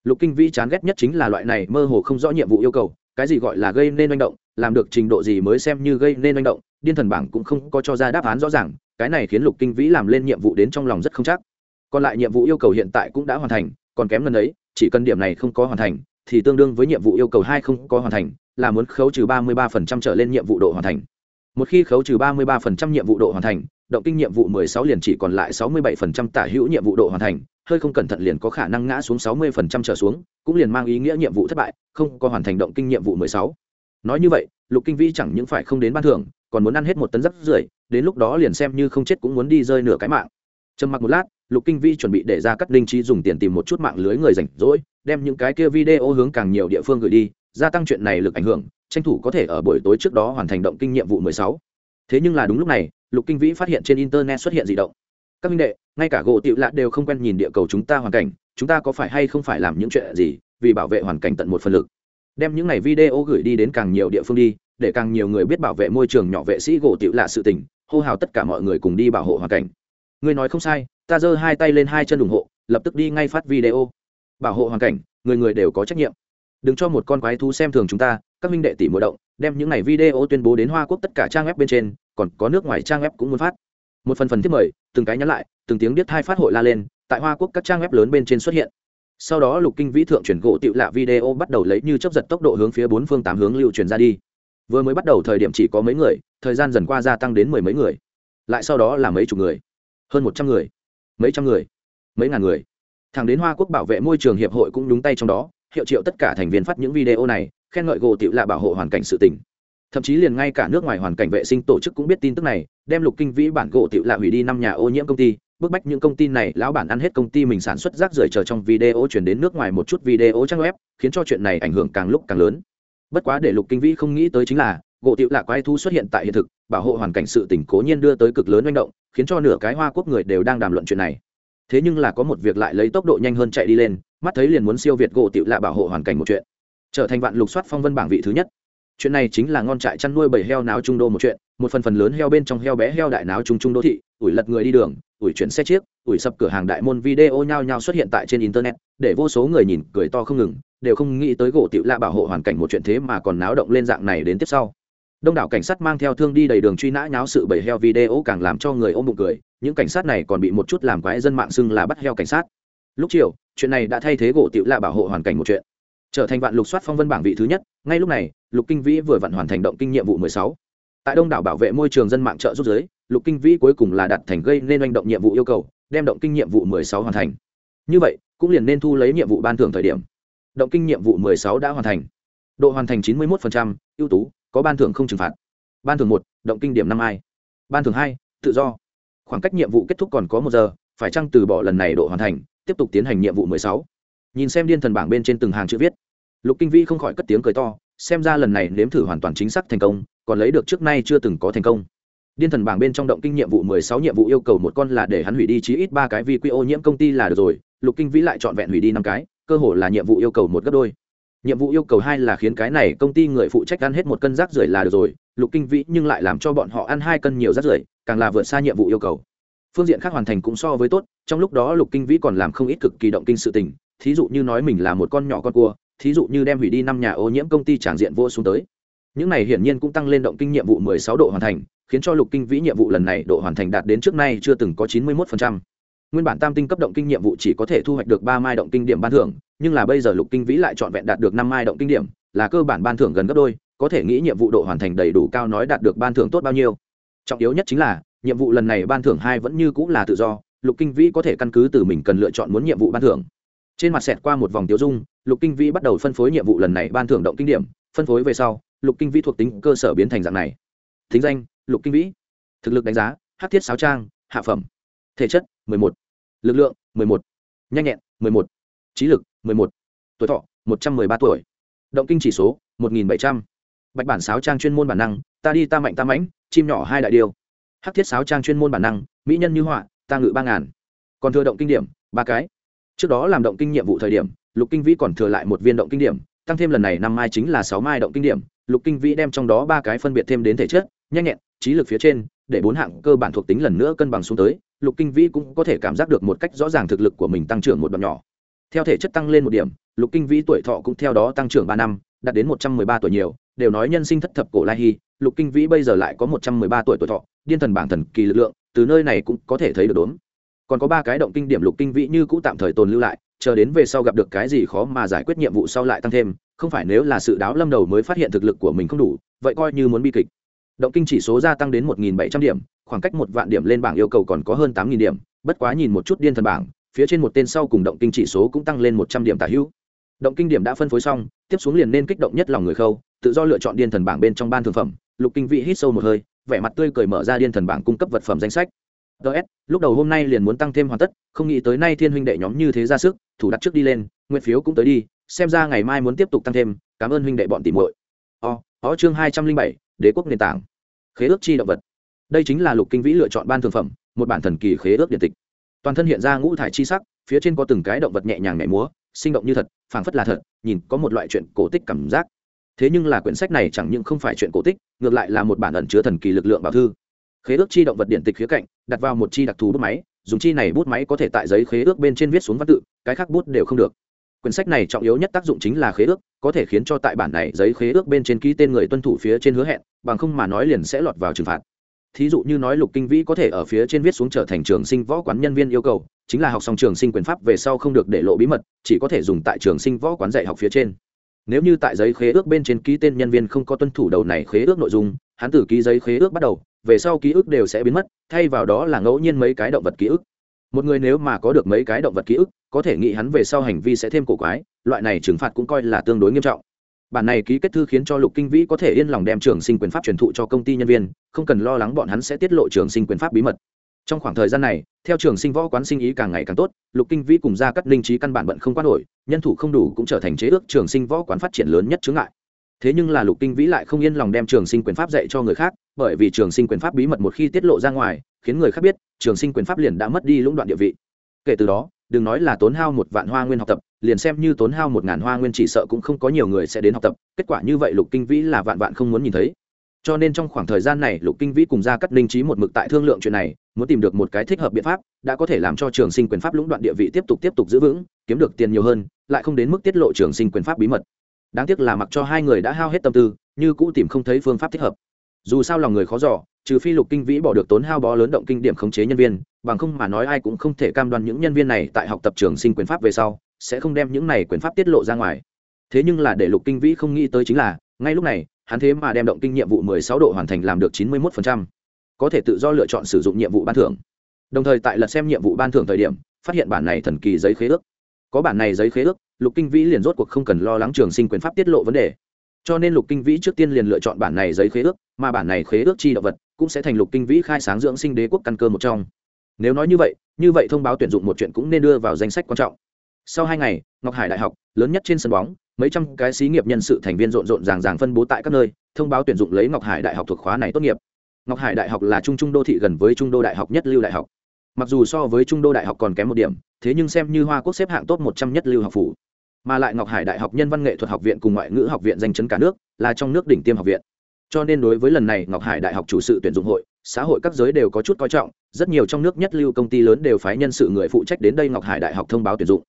A: Lục kinh vĩ chán ghét nhất chính là loại này mơ hồ không rõ nhiệm vụ yêu cầu, cái gì gọi là gây nên manh động, làm được trình độ gì mới xem như gây nên manh động, điên thần bảng cũng không có cho ra đáp án rõ ràng, cái này khiến lục kinh vĩ làm lên nhiệm vụ đến trong lòng rất không chắc. Còn lại nhiệm vụ yêu cầu hiện tại cũng đã hoàn thành, còn kém lần ấy, chỉ cần điểm này không có hoàn thành thì tương đương với nhiệm vụ yêu cầu hai không có hoàn thành, là muốn khấu trừ ba mươi ba phần trăm trở lên nhiệm vụ độ hoàn thành. Một khi khấu trừ ba mươi ba phần trăm nhiệm vụ độ hoàn thành, động kinh nhiệm vụ mười sáu liền chỉ còn lại sáu mươi bảy phần trăm tả hữu nhiệm vụ độ hoàn thành, hơi không cẩn thận liền có khả năng ngã xuống sáu mươi phần trăm trở xuống, cũng liền mang ý nghĩa nhiệm vụ thất bại, không có hoàn thành động kinh nhiệm vụ mười sáu. Nói như vậy, lục kinh vĩ chẳng những phải không đến ban thưởng, còn muốn ăn hết một tấn rắc rưởi, đến lúc đó liền xem như không chết cũng muốn đi rơi nửa cái mạng. Trầm mặc một lát, lục kinh vi chuẩn bị để ra cắt linh trí dùng tiền tìm một chút mạng lưới người rảnh rỗi đem những cái kia video hướng càng nhiều địa phương gửi đi, gia tăng chuyện này lực ảnh hưởng, tranh thủ có thể ở buổi tối trước đó hoàn thành động kinh nhiệm vụ 16. thế nhưng là đúng lúc này, lục kinh vĩ phát hiện trên internet xuất hiện dị động. Các minh đệ, ngay cả gỗ tiểu lạ đều không quen nhìn địa cầu chúng ta hoàn cảnh, chúng ta có phải hay không phải làm những chuyện gì vì bảo vệ hoàn cảnh tận một phần lực? Đem những này video gửi đi đến càng nhiều địa phương đi, để càng nhiều người biết bảo vệ môi trường nhỏ vệ sĩ gỗ tiểu lạ sự tình, hô hào tất cả mọi người cùng đi bảo hộ hoàn cảnh. Ngươi nói không sai, ta giơ hai tay lên hai chân ủng hộ, lập tức đi ngay phát video bảo hộ hoàn cảnh, người người đều có trách nhiệm. Đừng cho một con quái thú xem thường chúng ta, các minh đệ tỷ mùa động, đem những này video tuyên bố đến hoa quốc tất cả trang web bên trên, còn có nước ngoài trang web cũng muốn phát. Một phần phần tiếp mời, từng cái nhắn lại, từng tiếng biết hai phát hội la lên, tại hoa quốc các trang web lớn bên trên xuất hiện. Sau đó lục kinh vĩ thượng chuyển gỗ tựu lạ video bắt đầu lấy như chấp giật tốc độ hướng phía bốn phương tám hướng lưu truyền ra đi. Vừa mới bắt đầu thời điểm chỉ có mấy người, thời gian dần qua gia tăng đến mười mấy người. Lại sau đó là mấy chục người. Hơn một trăm người. Mấy trăm người. Mấy ngàn người thẳng đến hoa quốc bảo vệ môi trường hiệp hội cũng đúng tay trong đó, hiệu triệu tất cả thành viên phát những video này, khen ngợi gỗ tiểu lạ bảo hộ hoàn cảnh sự tỉnh thậm chí liền ngay cả nước ngoài hoàn cảnh vệ sinh tổ chức cũng biết tin tức này, đem lục kinh vĩ bản gỗ tiểu lạ hủy đi năm nhà ô nhiễm công ty, bức bách những công ty này lão bản ăn hết công ty mình sản xuất rác rưởi chờ trong video chuyển đến nước ngoài một chút video trang web, khiến cho chuyện này ảnh hưởng càng lúc càng lớn. Bất quá để lục kinh vĩ không nghĩ tới chính là gỗ tiểu lạ quái thu xuất hiện tại hiện thực, bảo hộ hoàn cảnh sự tỉnh cố nhiên đưa tới cực lớn manh động, khiến cho nửa cái hoa quốc người đều đang đàm luận chuyện này thế nhưng là có một việc lại lấy tốc độ nhanh hơn chạy đi lên, mắt thấy liền muốn siêu việt gỗ tiểu lạ bảo hộ hoàn cảnh một chuyện. Trở thành vạn lục soát phong vân bảng vị thứ nhất. Chuyện này chính là ngon trại chăn nuôi bầy heo náo trung đô một chuyện, một phần phần lớn heo bên trong heo bé heo đại náo trung trung đô thị, ủi lật người đi đường, ủi chuyển xe chiếc, ủi sập cửa hàng đại môn video nhao nhao xuất hiện tại trên internet, để vô số người nhìn, cười to không ngừng, đều không nghĩ tới gỗ tiểu lạ bảo hộ hoàn cảnh một chuyện thế mà còn náo động lên dạng này đến tiếp sau. Đông đảo cảnh sát mang theo thương đi đầy đường truy nã nháo sự bầy heo video càng làm cho người ôm bụng cười những cảnh sát này còn bị một chút làm quái dân mạng xưng là bắt heo cảnh sát. Lúc chiều, chuyện này đã thay thế gỗ tiểu lạ bảo hộ hoàn cảnh một chuyện. Trở thành vạn lục soát phong vân bảng vị thứ nhất, ngay lúc này, lục kinh vĩ vừa vặn hoàn thành động kinh nhiệm vụ mười sáu. Tại đông đảo bảo vệ môi trường dân mạng trợ giúp giới lục kinh vĩ cuối cùng là đặt thành gây nên hành động nhiệm vụ yêu cầu, đem động kinh nhiệm vụ mười sáu hoàn thành. Như vậy, cũng liền nên thu lấy nhiệm vụ ban thưởng thời điểm. Động kinh nhiệm vụ mười sáu đã hoàn thành. Độ hoàn thành chín mươi một ưu tú, có ban thưởng không trừng phạt. Ban thưởng một, động kinh điểm năm hai. ban thưởng hai, tự do khoảng cách nhiệm vụ kết thúc còn có một giờ, phải chăng từ bỏ lần này độ hoàn thành, tiếp tục tiến hành nhiệm vụ mười sáu? Nhìn xem điên thần bảng bên trên từng hàng chữ viết. Lục kinh vi không khỏi cất tiếng cười to, xem ra lần này nếm thử hoàn toàn chính xác thành công, còn lấy được trước nay chưa từng có thành công. Điên thần bảng bên trong động kinh nhiệm vụ mười sáu nhiệm vụ yêu cầu một con là để hắn hủy đi chí ít ba cái vi quy ô nhiễm công ty là được rồi, lục kinh vĩ lại trọn vẹn hủy đi năm cái, cơ hồ là nhiệm vụ yêu cầu một gấp đôi nhiệm vụ yêu cầu hai là khiến cái này công ty người phụ trách ăn hết một cân rác rưởi là được rồi, lục kinh vĩ nhưng lại làm cho bọn họ ăn hai cân nhiều rác rưởi, càng là vượt xa nhiệm vụ yêu cầu. Phương diện khác hoàn thành cũng so với tốt, trong lúc đó lục kinh vĩ còn làm không ít cực kỳ động kinh sự tình, thí dụ như nói mình là một con nhỏ con cua, thí dụ như đem hủy đi năm nhà ô nhiễm công ty tràng diện vô xuống tới. Những này hiển nhiên cũng tăng lên động kinh nhiệm vụ mười sáu độ hoàn thành, khiến cho lục kinh vĩ nhiệm vụ lần này độ hoàn thành đạt đến trước nay chưa từng có chín mươi một nguyên bản tam tinh cấp động kinh nhiệm vụ chỉ có thể thu hoạch được ba mai động kinh điểm ban thưởng nhưng là bây giờ lục kinh vĩ lại trọn vẹn đạt được năm mai động kinh điểm, là cơ bản ban thưởng gần gấp đôi, có thể nghĩ nhiệm vụ độ hoàn thành đầy đủ cao nói đạt được ban thưởng tốt bao nhiêu trọng yếu nhất chính là, nhiệm vụ lần này ban thưởng hai vẫn như cũng là tự do, lục kinh vĩ có thể căn cứ từ mình cần lựa chọn muốn nhiệm vụ ban thưởng trên mặt xẹt qua một vòng tiêu dung, lục kinh vĩ bắt đầu phân phối nhiệm vụ lần này ban thưởng động kinh điểm, phân phối về sau, lục kinh vĩ thuộc tính cơ sở biến thành dạng này thính danh, lục kinh vĩ thực lực đánh giá, hát thiết sáo trang, hạ phẩm thể chất 11. lực lượng 11. nhanh nhẹn 11. trí lực 11. tuổi thọ 113 tuổi. Động kinh chỉ số 1.700. bạch bản sáo trang chuyên môn bản năng, ta đi ta mạnh ta mãnh, chim nhỏ hai đại điều hắc thiết sáo trang chuyên môn bản năng, mỹ nhân như họa, ta ngự ba ngàn. Còn thừa động kinh điểm, ba cái. Trước đó làm động kinh nhiệm vụ thời điểm, lục kinh vĩ còn thừa lại một viên động kinh điểm, tăng thêm lần này năm mai chính là sáu mai động kinh điểm, lục kinh vĩ đem trong đó ba cái phân biệt thêm đến thể chất, nhanh nhẹn, trí lực phía trên, để bốn hạng cơ bản thuộc tính lần nữa cân bằng xuống tới, lục kinh vĩ cũng có thể cảm giác được một cách rõ ràng thực lực của mình tăng trưởng một đoạn nhỏ theo thể chất tăng lên một điểm, lục kinh vĩ tuổi thọ cũng theo đó tăng trưởng ba năm, đạt đến một trăm mười ba tuổi nhiều, đều nói nhân sinh thất thập cổ lai hy, lục kinh vĩ bây giờ lại có một trăm mười ba tuổi tuổi thọ, điên thần bảng thần kỳ lực lượng, từ nơi này cũng có thể thấy được đốn còn có ba cái động kinh điểm lục kinh vĩ như cũ tạm thời tồn lưu lại, chờ đến về sau gặp được cái gì khó mà giải quyết nhiệm vụ sau lại tăng thêm, không phải nếu là sự đáo lâm đầu mới phát hiện thực lực của mình không đủ, vậy coi như muốn bi kịch. Động kinh chỉ số gia tăng đến một nghìn bảy trăm điểm, khoảng cách một vạn điểm lên bảng yêu cầu còn có hơn tám nghìn điểm, bất quá nhìn một chút điên thần bảng phía trên một tên sau cùng động kinh chỉ số cũng tăng lên một trăm điểm tả hữu. Động kinh điểm đã phân phối xong, tiếp xuống liền nên kích động nhất lòng người khâu, tự do lựa chọn điên thần bảng bên trong ban thường phẩm. Lục kinh vị hít sâu một hơi, vẻ mặt tươi cười mở ra điên thần bảng cung cấp vật phẩm danh sách. Ts lúc đầu hôm nay liền muốn tăng thêm hoàn tất, không nghĩ tới nay thiên huynh đệ nhóm như thế ra sức, thủ đặt trước đi lên nguyện phiếu cũng tới đi, xem ra ngày mai muốn tiếp tục tăng thêm, cảm ơn huynh đệ bọn tìm muội. O ó chương hai trăm linh bảy, đế quốc nền tảng. Khế ước chi động vật. Đây chính là lục kinh vĩ lựa chọn ban thường phẩm, một bản thần kỳ khế ước điện tịch toàn thân hiện ra ngũ thải chi sắc, phía trên có từng cái động vật nhẹ nhàng nhảy múa, sinh động như thật, phảng phất là thật, nhìn có một loại chuyện cổ tích cảm giác. Thế nhưng là quyển sách này chẳng những không phải chuyện cổ tích, ngược lại là một bản ẩn chứa thần kỳ lực lượng bảo thư. Khế ước chi động vật điện tịch khía cạnh, đặt vào một chi đặc thù bút máy, dùng chi này bút máy có thể tại giấy khế ước bên trên viết xuống văn tự, cái khác bút đều không được. Quyển sách này trọng yếu nhất tác dụng chính là khế ước, có thể khiến cho tại bản này giấy khế ước bên trên ký tên người tuân thủ phía trên hứa hẹn, bằng không mà nói liền sẽ lọt vào trừng phạt thí dụ như nói lục kinh vĩ có thể ở phía trên viết xuống trở thành trường sinh võ quán nhân viên yêu cầu, chính là học xong trường sinh quyền pháp về sau không được để lộ bí mật, chỉ có thể dùng tại trường sinh võ quán dạy học phía trên. Nếu như tại giấy khế ước bên trên ký tên nhân viên không có tuân thủ đầu này khế ước nội dung, hắn từ ký giấy khế ước bắt đầu, về sau ký ức đều sẽ biến mất, thay vào đó là ngẫu nhiên mấy cái động vật ký ức. Một người nếu mà có được mấy cái động vật ký ức, có thể nghĩ hắn về sau hành vi sẽ thêm cổ quái, loại này trừng phạt cũng coi là tương đối nghiêm trọng bản này ký kết thư khiến cho lục kinh vĩ có thể yên lòng đem trường sinh quyền pháp truyền thụ cho công ty nhân viên, không cần lo lắng bọn hắn sẽ tiết lộ trường sinh quyền pháp bí mật. Trong khoảng thời gian này, theo trường sinh võ quán sinh ý càng ngày càng tốt, lục kinh vĩ cùng ra các linh trí căn bản bận không quan nổi, nhân thủ không đủ cũng trở thành chế ước trường sinh võ quán phát triển lớn nhất chướng ngại. Thế nhưng là lục kinh vĩ lại không yên lòng đem trường sinh quyền pháp dạy cho người khác, bởi vì trường sinh quyền pháp bí mật một khi tiết lộ ra ngoài, khiến người khác biết, trường sinh quyền pháp liền đã mất đi lũng đoạn địa vị. Kể từ đó, đừng nói là tốn hao một vạn hoa nguyên học tập liền xem như tốn hao một ngàn hoa nguyên chỉ sợ cũng không có nhiều người sẽ đến học tập, kết quả như vậy lục kinh vĩ là vạn vạn không muốn nhìn thấy. Cho nên trong khoảng thời gian này, lục kinh vĩ cùng ra cắt linh trí một mực tại thương lượng chuyện này, muốn tìm được một cái thích hợp biện pháp, đã có thể làm cho trường sinh quyền pháp lũng đoạn địa vị tiếp tục tiếp tục giữ vững, kiếm được tiền nhiều hơn, lại không đến mức tiết lộ trường sinh quyền pháp bí mật. Đáng tiếc là mặc cho hai người đã hao hết tâm tư, như cũ tìm không thấy phương pháp thích hợp. Dù sao lòng người khó giỏ trừ phi lục kinh vĩ bỏ được tốn hao bó lớn động kinh điểm khống chế nhân viên, bằng không mà nói ai cũng không thể cam đoan những nhân viên này tại học tập trường sinh quyền pháp về sau sẽ không đem những này quyền pháp tiết lộ ra ngoài. Thế nhưng là để lục kinh vĩ không nghĩ tới chính là, ngay lúc này, hắn thế mà đem động kinh nhiệm vụ 16 độ hoàn thành làm được 91%. có thể tự do lựa chọn sử dụng nhiệm vụ ban thưởng. Đồng thời tại lật xem nhiệm vụ ban thưởng thời điểm, phát hiện bản này thần kỳ giấy khế ước. Có bản này giấy khế ước, lục kinh vĩ liền rốt cuộc không cần lo lắng trường sinh quyền pháp tiết lộ vấn đề. Cho nên lục kinh vĩ trước tiên liền lựa chọn bản này giấy khế ước, mà bản này khế ước chi động vật cũng sẽ thành lục kinh vĩ khai sáng dưỡng sinh đế quốc căn cơ một trong. Nếu nói như vậy như vậy thông báo tuyển dụng một chuyện cũng nên đưa vào danh sách quan trọng sau hai ngày, ngọc hải đại học, lớn nhất trên sân bóng, mấy trăm cái xí nghiệp nhân sự thành viên rộn rộn ràng ràng phân bố tại các nơi, thông báo tuyển dụng lấy ngọc hải đại học thuộc khóa này tốt nghiệp. Ngọc hải đại học là trung trung đô thị gần với trung đô đại học nhất lưu đại học. Mặc dù so với trung đô đại học còn kém một điểm, thế nhưng xem như hoa quốc xếp hạng top một trăm nhất lưu học phủ. Mà lại ngọc hải đại học nhân văn nghệ thuật học viện cùng ngoại ngữ học viện danh chấn cả nước, là trong nước đỉnh tiêm học viện. Cho nên đối với lần này ngọc hải đại học chủ sự tuyển dụng hội, xã hội các giới đều có chút coi trọng, rất nhiều trong nước nhất lưu công ty lớn đều phái nhân sự người phụ trách đến đây ngọc hải đại học thông báo tuyển dụng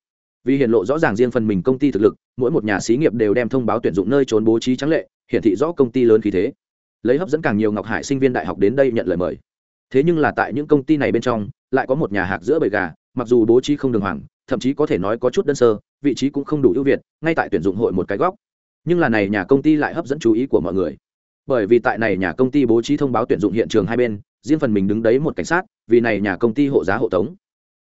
A: vì hiện lộ rõ ràng riêng phần mình công ty thực lực, mỗi một nhà xí nghiệp đều đem thông báo tuyển dụng nơi trốn bố trí trắng lệ, hiển thị rõ công ty lớn khí thế. Lấy hấp dẫn càng nhiều ngọc hải sinh viên đại học đến đây nhận lời mời. Thế nhưng là tại những công ty này bên trong, lại có một nhà hạc giữa bầy gà, mặc dù bố trí không đường hoàng, thậm chí có thể nói có chút đơn sơ, vị trí cũng không đủ ưu việt, ngay tại tuyển dụng hội một cái góc. Nhưng là này nhà công ty lại hấp dẫn chú ý của mọi người. Bởi vì tại này nhà công ty bố trí thông báo tuyển dụng hiện trường hai bên, riêng phần mình đứng đấy một cảnh sát, vì này nhà công ty hộ giá hộ tống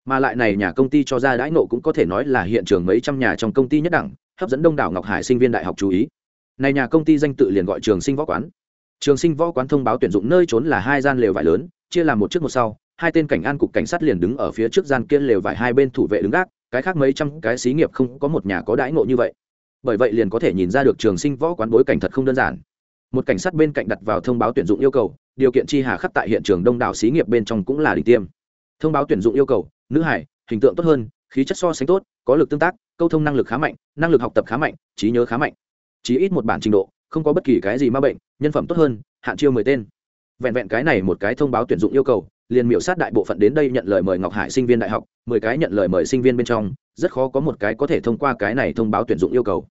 A: mà lại này nhà công ty cho ra đãi nộ cũng có thể nói là hiện trường mấy trăm nhà trong công ty nhất đẳng, hấp dẫn đông đảo ngọc hải sinh viên đại học chú ý. Này nhà công ty danh tự liền gọi trường sinh võ quán. Trường sinh võ quán thông báo tuyển dụng nơi trốn là hai gian lều vải lớn, chia làm một trước một sau, hai tên cảnh an cục cảnh sát liền đứng ở phía trước gian kia lều vải hai bên thủ vệ đứng gác, cái khác mấy trăm cái xí nghiệp không có một nhà có đãi ngộ như vậy. Bởi vậy liền có thể nhìn ra được trường sinh võ quán bối cảnh thật không đơn giản. Một cảnh sát bên cạnh đặt vào thông báo tuyển dụng yêu cầu, điều kiện chi hà khắc tại hiện trường đông đảo xí nghiệp bên trong cũng là đỉnh tiêm. Thông báo tuyển dụng yêu cầu nữ hải, hình tượng tốt hơn, khí chất so sánh tốt, có lực tương tác, câu thông năng lực khá mạnh, năng lực học tập khá mạnh, trí nhớ khá mạnh. Chí ít một bản trình độ, không có bất kỳ cái gì ma bệnh, nhân phẩm tốt hơn, hạn chiêu mười tên. Vẹn vẹn cái này một cái thông báo tuyển dụng yêu cầu, liền miểu sát đại bộ phận đến đây nhận lời mời ngọc hải sinh viên đại học, mười cái nhận lời mời sinh viên bên trong, rất khó có một cái có thể thông qua cái này thông báo tuyển dụng yêu cầu.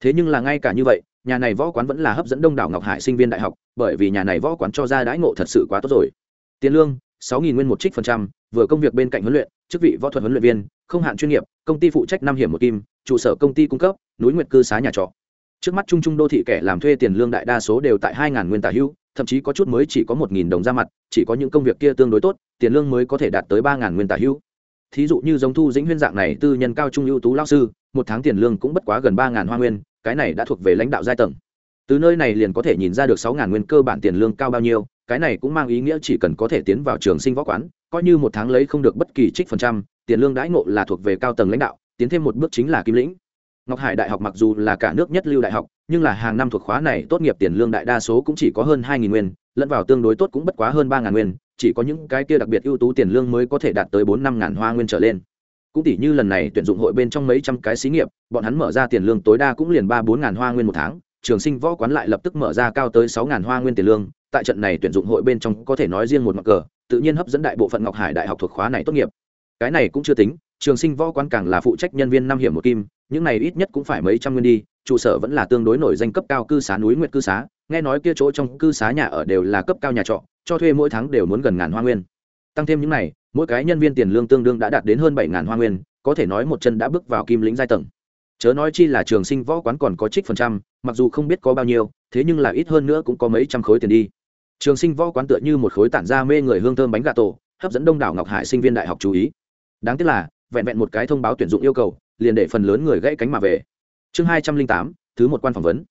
A: Thế nhưng là ngay cả như vậy, nhà này võ quán vẫn là hấp dẫn đông đảo ngọc hải sinh viên đại học, bởi vì nhà này võ quán cho ra đãi ngộ thật sự quá tốt rồi. Tiền lương sáu nghìn nguyên một trích phần trăm, vừa công việc bên cạnh huấn luyện, chức vị võ thuật huấn luyện viên, không hạn chuyên nghiệp, công ty phụ trách năm hiểm một kim, trụ sở công ty cung cấp, núi nguyệt cư xá nhà trọ. Trước mắt trung trung đô thị kẻ làm thuê tiền lương đại đa số đều tại hai ngàn nguyên tả hưu, thậm chí có chút mới chỉ có một nghìn đồng ra mặt, chỉ có những công việc kia tương đối tốt, tiền lương mới có thể đạt tới ba ngàn nguyên tả hưu. Thí dụ như giống thu dĩnh huyên dạng này tư nhân cao trung ưu tú lao sư, một tháng tiền lương cũng bất quá gần ba ngàn hoa nguyên, cái này đã thuộc về lãnh đạo giai tầng. Từ nơi này liền có thể nhìn ra được sáu ngàn nguyên cơ bản tiền lương cao bao nhiêu cái này cũng mang ý nghĩa chỉ cần có thể tiến vào trường sinh võ quán, coi như một tháng lấy không được bất kỳ trích phần trăm, tiền lương đãi ngộ là thuộc về cao tầng lãnh đạo, tiến thêm một bước chính là kim lĩnh. Ngọc hải đại học mặc dù là cả nước nhất lưu đại học, nhưng là hàng năm thuộc khóa này tốt nghiệp tiền lương đại đa số cũng chỉ có hơn hai nguyên, lẫn vào tương đối tốt cũng bất quá hơn ba nguyên, chỉ có những cái kia đặc biệt ưu tú tiền lương mới có thể đạt tới bốn năm ngàn hoa nguyên trở lên. Cũng tỷ như lần này tuyển dụng hội bên trong mấy trăm cái xí nghiệp, bọn hắn mở ra tiền lương tối đa cũng liền ba bốn ngàn hoa nguyên một tháng trường sinh võ quán lại lập tức mở ra cao tới sáu ngàn hoa nguyên tiền lương, tại trận này tuyển dụng hội bên trong có thể nói riêng một mặt cờ, tự nhiên hấp dẫn đại bộ phận ngọc hải đại học thuộc khóa này tốt nghiệp. Cái này cũng chưa tính, trường sinh võ quán càng là phụ trách nhân viên năm hiểm một kim, những này ít nhất cũng phải mấy trăm nguyên đi, trụ sở vẫn là tương đối nổi danh cấp cao cư xá núi nguyệt cư xá, nghe nói kia chỗ trong cư xá nhà ở đều là cấp cao nhà trọ, cho thuê mỗi tháng đều muốn gần ngàn hoa nguyên. Tăng thêm những này, mỗi cái nhân viên tiền lương tương đương đã đạt đến hơn bảy ngàn hoa nguyên, có thể nói một chân đã bước vào kim lĩnh giai tầng. Chớ nói chi là trường sinh võ quán còn có trích phần trăm mặc dù không biết có bao nhiêu, thế nhưng là ít hơn nữa cũng có mấy trăm khối tiền đi. Trường sinh võ quán tựa như một khối tản ra mê người hương thơm bánh gà tổ, hấp dẫn đông đảo ngọc hải sinh viên đại học chú ý. Đáng tiếc là, vẹn vẹn một cái thông báo tuyển dụng yêu cầu, liền để phần lớn người gãy cánh mà về. Chương hai trăm linh tám, thứ một quan phỏng vấn.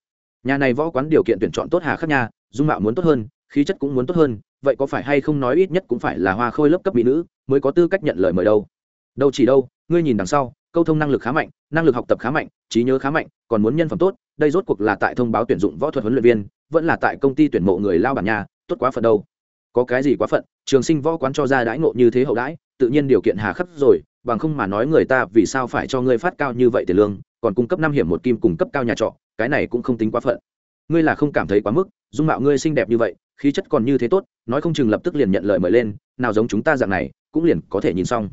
A: Nhà này võ quán điều kiện tuyển chọn tốt hà khắc nha, dung mạo muốn tốt hơn, khí chất cũng muốn tốt hơn, vậy có phải hay không nói ít nhất cũng phải là hoa khôi lớp cấp mỹ nữ, mới có tư cách nhận lời mời đâu? Đâu chỉ đâu, ngươi nhìn đằng sau, câu thông năng lực khá mạnh, năng lực học tập khá mạnh, trí nhớ khá mạnh, còn muốn nhân phẩm tốt đây rốt cuộc là tại thông báo tuyển dụng võ thuật huấn luyện viên, vẫn là tại công ty tuyển mộ người lao bản nhà, tốt quá phận đâu. Có cái gì quá phận, trường sinh võ quán cho ra đãi ngộ như thế hậu đãi, tự nhiên điều kiện hà khắc rồi, bằng không mà nói người ta vì sao phải cho ngươi phát cao như vậy tiền lương, còn cung cấp năm hiểm một kim cung cấp cao nhà trọ, cái này cũng không tính quá phận. Ngươi là không cảm thấy quá mức, dung mạo ngươi xinh đẹp như vậy, khí chất còn như thế tốt, nói không chừng lập tức liền nhận lời mời lên, nào giống chúng ta dạng này, cũng liền có thể nhìn xong.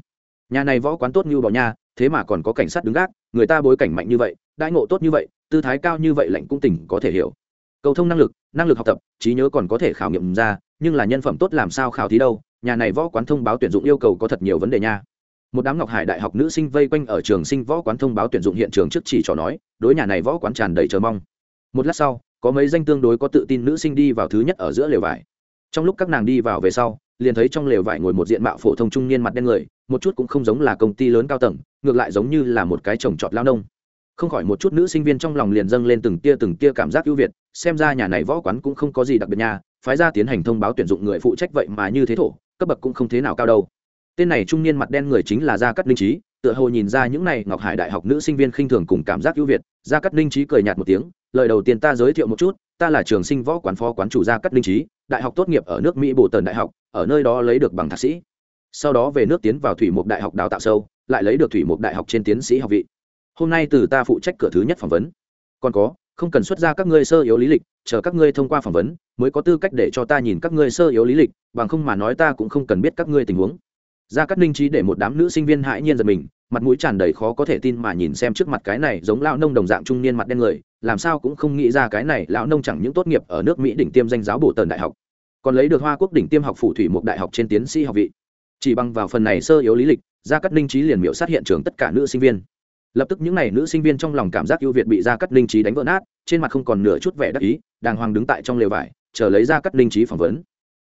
A: Nhà này võ quán tốt như bò nha, thế mà còn có cảnh sát đứng gác, người ta bối cảnh mạnh như vậy, đãi ngộ tốt như vậy tư thái cao như vậy lạnh cũng tỉnh có thể hiểu. Cầu thông năng lực năng lực học tập, trí nhớ còn có thể khảo nghiệm ra, nhưng là nhân phẩm tốt làm sao khảo thí đâu, nhà này võ quán thông báo tuyển dụng yêu cầu có thật nhiều vấn đề nha. Một đám ngọc hải đại học nữ sinh vây quanh ở trường sinh võ quán thông báo tuyển dụng hiện trường trước chỉ trò nói, đối nhà này võ quán tràn đầy chờ mong. Một lát sau, có mấy danh tương đối có tự tin nữ sinh đi vào thứ nhất ở giữa lều vải. Trong lúc các nàng đi vào về sau, liền thấy trong lều vải ngồi một diện mạo phổ thông trung niên mặt đen người, một chút cũng không giống là công ty lớn cao tầng, ngược lại giống như là một cái trồng trọt lao nông không khỏi một chút nữ sinh viên trong lòng liền dâng lên từng tia từng tia cảm giác ưu việt, xem ra nhà này võ quán cũng không có gì đặc biệt nhà phái ra tiến hành thông báo tuyển dụng người phụ trách vậy mà như thế thổ, cấp bậc cũng không thế nào cao đâu. Tên này trung niên mặt đen người chính là gia cát linh trí tựa hồ nhìn ra những này ngọc hải đại học nữ sinh viên khinh thường cùng cảm giác ưu việt, gia cát linh trí cười nhạt một tiếng, lời đầu tiên ta giới thiệu một chút, ta là trường sinh võ quán phó quán chủ gia cát linh trí đại học tốt nghiệp ở nước mỹ bồ tần đại học, ở nơi đó lấy được bằng thạc sĩ. Sau đó về nước tiến vào thủy mục đại học đào tạo sâu, lại lấy được thủy mục đại học trên tiến sĩ học vị hôm nay từ ta phụ trách cửa thứ nhất phỏng vấn. Còn có, không cần xuất ra các ngươi sơ yếu lý lịch, chờ các ngươi thông qua phỏng vấn, mới có tư cách để cho ta nhìn các ngươi sơ yếu lý lịch, bằng không mà nói ta cũng không cần biết các ngươi tình huống. Gia cát ninh trí để một đám nữ sinh viên hãi nhiên giật mình, mặt mũi tràn đầy khó có thể tin mà nhìn xem trước mặt cái này giống lão nông đồng dạng trung niên mặt đen người, làm sao cũng không nghĩ ra cái này lão nông chẳng những tốt nghiệp ở nước mỹ đỉnh tiêm danh giáo bổ tần đại học, còn lấy được hoa quốc đỉnh tiêm học phủ thủy một đại học trên tiến sĩ học vị. Chỉ bằng vào phần này sơ yếu lý lịch, gia cát ninh trí liền miễu sát hiện trường tất cả nữ sinh viên lập tức những n à y nữ sinh viên trong lòng cảm giác ưu việt bị gia cát linh trí đánh vỡ nát, trên mặt không còn nửa chút vẻ đắc ý, đàng hoàng đứng tại trong lều vải, chờ lấy ra cắt linh trí phỏng vấn.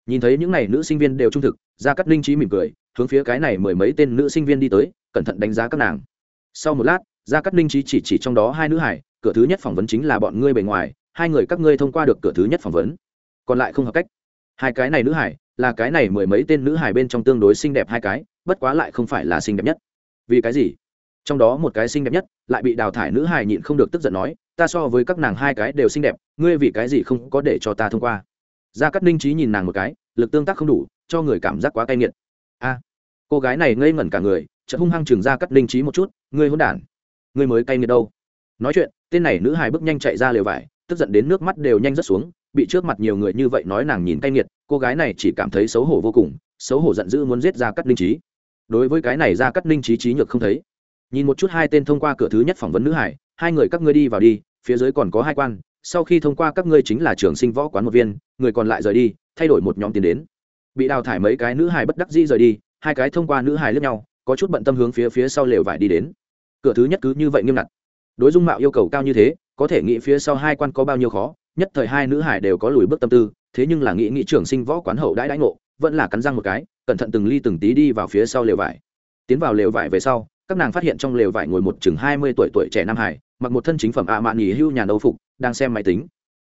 A: Nhìn thấy những n à y nữ sinh viên đều trung thực ra cắt linh trí mỉm cười, hướng phía cái này mười mấy tên nữ sinh viên đi tới, cẩn thận đánh giá các nàng. Sau một lát ra cắt linh trí chỉ chỉ trong đó hai nữ hải, cửa thứ nhất phỏng vấn chính là bọn ngươi bề ngoài, hai người các ngươi thông qua được cửa thứ nhất phỏng vấn. Còn lại không hợp cách. Hai cái này nữ hải, là cái này mười mấy tên nữ hải bên trong tương đối xinh đẹp hai cái, bất quá lại không phải là xinh đẹp nhất. Vì cái gì? Trong đó một cái xinh đẹp nhất, lại bị đào thải nữ hài nhịn không được tức giận nói, ta so với các nàng hai cái đều xinh đẹp, ngươi vì cái gì không có để cho ta thông qua? Gia cát ninh trí nhìn nàng một cái, lực tương tác không đủ, cho người cảm giác quá cay nghiệt. A, cô gái này ngây ngẩn cả người, chợt hung hăng chừng gia cát ninh trí một chút, ngươi hôn đản, ngươi mới cay nghiệt đâu. Nói chuyện, tên này nữ hài bước nhanh chạy ra lều vải, tức giận đến nước mắt đều nhanh rớt xuống, bị trước mặt nhiều người như vậy nói nàng nhìn cay nghiệt, cô gái này chỉ cảm thấy xấu hổ vô cùng, xấu hổ giận dữ muốn giết gia cát ninh trí đối với cái này gia cát ninh trí trí nhược không thấy nhìn một chút hai tên thông qua cửa thứ nhất phỏng vấn nữ hải, hai người các ngươi đi vào đi, phía dưới còn có hai quan, sau khi thông qua các ngươi chính là trường sinh võ quán một viên, người còn lại rời đi, thay đổi một nhóm tiền đến. Bị đào thải mấy cái nữ hải bất đắc dĩ rời đi, hai cái thông qua nữ hải lướt nhau, có chút bận tâm hướng phía phía sau lều vải đi đến. Cửa thứ nhất cứ như vậy nghiêm ngặt. Đối dung mạo yêu cầu cao như thế, có thể nghĩ phía sau hai quan có bao nhiêu khó, nhất thời hai nữ hải đều có lùi bước tâm tư, thế nhưng là nghĩ nghĩ trưởng sinh võ quán hậu đãi đãi ngộ, vẫn là cắn răng một cái, cẩn thận từng ly từng tí đi vào phía sau lều vải. Tiến vào lều vải về sau các nàng phát hiện trong lều vải ngồi một chừng hai mươi tuổi tuổi trẻ nam hải, mặc một thân chính phẩm ạ mạn nghỉ hưu nhà âu phục, đang xem máy tính.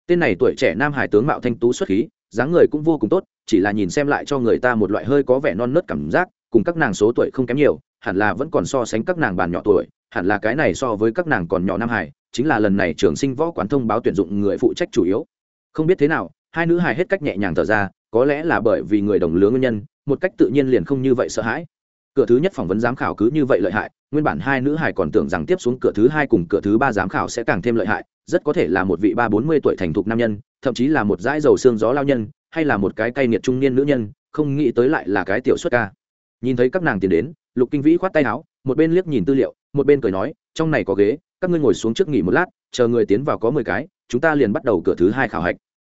A: Tên này tuổi trẻ nam hải tướng mạo thanh tú xuất khí, dáng người cũng vô cùng tốt, chỉ là nhìn xem lại cho người ta một loại hơi có vẻ non nớt cảm giác, cùng các nàng số tuổi không kém nhiều, hẳn là vẫn còn so sánh các nàng bàn nhỏ tuổi, hẳn là cái này so với các nàng còn nhỏ nam hải, chính là lần này trường sinh võ quán thông báo tuyển dụng người phụ trách chủ yếu. Không biết thế nào, hai nữ hài hết cách nhẹ nhàng thở ra, có lẽ là bởi vì người đồng lứa nguyên nhân, một cách tự nhiên liền không như vậy sợ hãi cửa thứ nhất phỏng vấn giám khảo cứ như vậy lợi hại, nguyên bản hai nữ hải còn tưởng rằng tiếp xuống cửa thứ hai cùng cửa thứ ba giám khảo sẽ càng thêm lợi hại, rất có thể là một vị ba bốn mươi tuổi thành thục nam nhân, thậm chí là một dãi dầu xương gió lao nhân, hay là một cái cay nghiệt trung niên nữ nhân, không nghĩ tới lại là cái tiểu xuất ca. Nhìn thấy các nàng tiến đến, lục kinh vĩ khoát tay áo, một bên liếc nhìn tư liệu, một bên cười nói, trong này có ghế, các ngươi ngồi xuống trước nghỉ một lát, chờ người tiến vào có mười cái, chúng ta liền bắt đầu cửa thứ hai khảo hạch.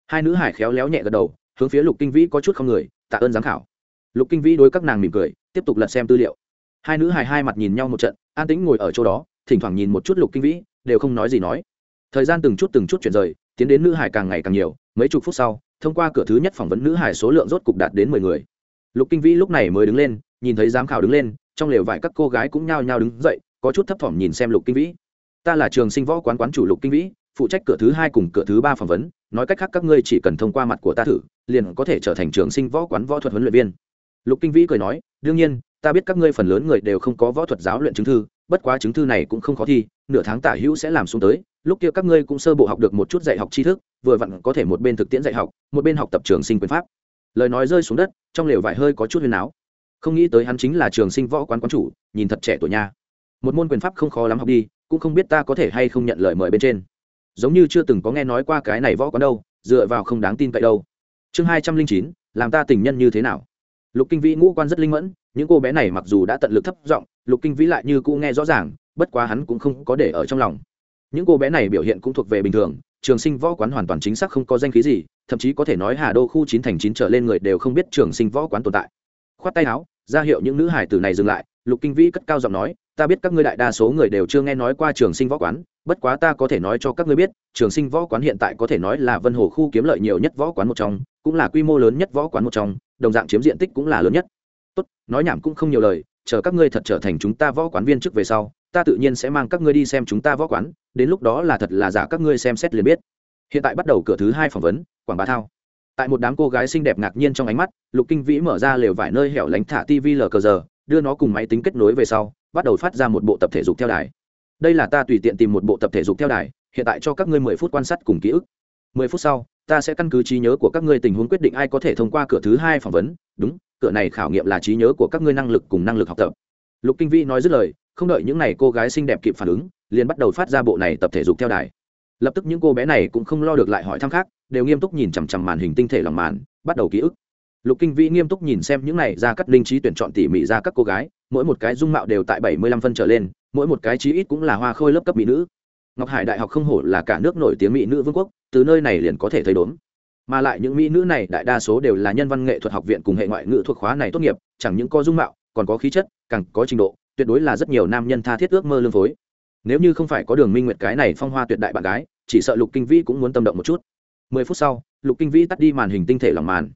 A: Hai nữ hải khéo léo nhẹ gật đầu, hướng phía lục kinh vĩ có chút không người, tạ ơn giám khảo. Lục kinh vĩ đối các nàng mỉm cười tiếp tục lật xem tư liệu. Hai nữ hài hai mặt nhìn nhau một trận, an tĩnh ngồi ở chỗ đó, thỉnh thoảng nhìn một chút lục kinh vĩ, đều không nói gì nói. Thời gian từng chút từng chút chuyển rời, tiến đến nữ hải càng ngày càng nhiều, mấy chục phút sau, thông qua cửa thứ nhất phỏng vấn nữ hải số lượng rốt cục đạt đến mười người. Lục kinh vĩ lúc này mới đứng lên, nhìn thấy giám khảo đứng lên, trong lều vải các cô gái cũng nhao nhao đứng dậy, có chút thấp thỏm nhìn xem lục kinh vĩ. Ta là trường sinh võ quán quán chủ lục kinh vĩ, phụ trách cửa thứ hai cùng cửa thứ ba phỏng vấn, nói cách khác các ngươi chỉ cần thông qua mặt của ta thử, liền có thể trở thành trường sinh võ quán võ thuật huấn luyện viên lục kinh vĩ cười nói, đương nhiên, ta biết các ngươi phần lớn người đều không có võ thuật giáo luyện chứng thư, bất quá chứng thư này cũng không khó thi, nửa tháng tả hữu sẽ làm xuống tới, lúc kia các ngươi cũng sơ bộ học được một chút dạy học tri thức, vừa vặn có thể một bên thực tiễn dạy học, một bên học tập trường sinh quyền pháp. Lời nói rơi xuống đất, trong lều vải hơi có chút huyền áo. Không nghĩ tới hắn chính là trường sinh võ quán quán chủ, nhìn thật trẻ tuổi nha. Một môn quyền pháp không khó lắm học đi, cũng không biết ta có thể hay không nhận lời mời bên trên. Giống như chưa từng có nghe nói qua cái này võ quán đâu, dựa vào không đáng tin cậy đâu. Chương hai trăm linh chín, làm ta tình nhân như thế nào? Lục kinh vĩ ngũ quan rất linh mẫn, những cô bé này mặc dù đã tận lực thấp giọng, lục kinh vĩ lại như cũ nghe rõ ràng, bất quá hắn cũng không có để ở trong lòng. Những cô bé này biểu hiện cũng thuộc về bình thường, trường sinh võ quán hoàn toàn chính xác không có danh khí gì, thậm chí có thể nói hà đô khu chín thành chín trở lên người đều không biết trường sinh võ quán tồn tại. Khoát tay áo, ra hiệu những nữ hải tử này dừng lại, lục kinh vĩ cất cao giọng nói, ta biết các ngươi đại đa số người đều chưa nghe nói qua trường sinh võ quán, bất quá ta có thể nói cho các ngươi biết, trường sinh võ quán hiện tại có thể nói là vân hồ khu kiếm lợi nhiều nhất võ quán một trong cũng là quy mô lớn nhất võ quán một trong, đồng dạng chiếm diện tích cũng là lớn nhất. Tốt, nói nhảm cũng không nhiều lời, chờ các ngươi thật trở thành chúng ta võ quán viên trước về sau, ta tự nhiên sẽ mang các ngươi đi xem chúng ta võ quán, đến lúc đó là thật là giả các ngươi xem xét liền biết. Hiện tại bắt đầu cửa thứ hai phỏng vấn, quảng bá thao. Tại một đám cô gái xinh đẹp ngạc nhiên trong ánh mắt, lục kinh vĩ mở ra lều vải nơi hẻo lánh thả tv lờ cờ giờ, đưa nó cùng máy tính kết nối về sau, bắt đầu phát ra một bộ tập thể dục theo đài. Đây là ta tùy tiện tìm một bộ tập thể dục theo đài, hiện tại cho các ngươi mười phút quan sát cùng ký ức. Mười phút sau ta sẽ căn cứ trí nhớ của các ngươi tình huống quyết định ai có thể thông qua cửa thứ hai phỏng vấn. Đúng, cửa này khảo nghiệm là trí nhớ của các ngươi năng lực cùng năng lực học tập. Lục kinh Vĩ nói dứt lời, không đợi những n à y cô gái xinh đẹp kịp phản ứng, liền bắt đầu phát ra bộ này tập thể dục theo đài. Lập tức những cô bé này cũng không lo được lại hỏi thăm khác, đều nghiêm túc nhìn chằm chằm màn hình tinh thể lòng màn, bắt đầu ký ức. Lục kinh vĩ nghiêm túc nhìn xem những này ra cắt linh trí tuyển chọn tỉ mỉ ra các cô gái, mỗi một cái dung mạo đều tại bảy mươi lăm phân trở lên, mỗi một cái trí ít cũng là hoa khôi lớp cấp mỹ nữ ngọc hải đại học không hổ là cả nước nổi tiếng mỹ nữ vương quốc, từ nơi này liền có thể thấy đốn mà lại những mỹ nữ này đại đa số đều là nhân văn nghệ thuật học viện cùng hệ ngoại ngữ thuộc khóa này tốt nghiệp, chẳng những có dung mạo, còn có khí chất, càng có trình độ, tuyệt đối là rất nhiều nam nhân tha thiết ước mơ lương phối. Nếu như không phải có đường minh nguyệt cái này phong hoa tuyệt đại bạn gái, chỉ sợ lục kinh vĩ cũng muốn tâm động một chút. Mười phút sau, lục kinh vĩ tắt đi màn hình tinh thể lòng màn.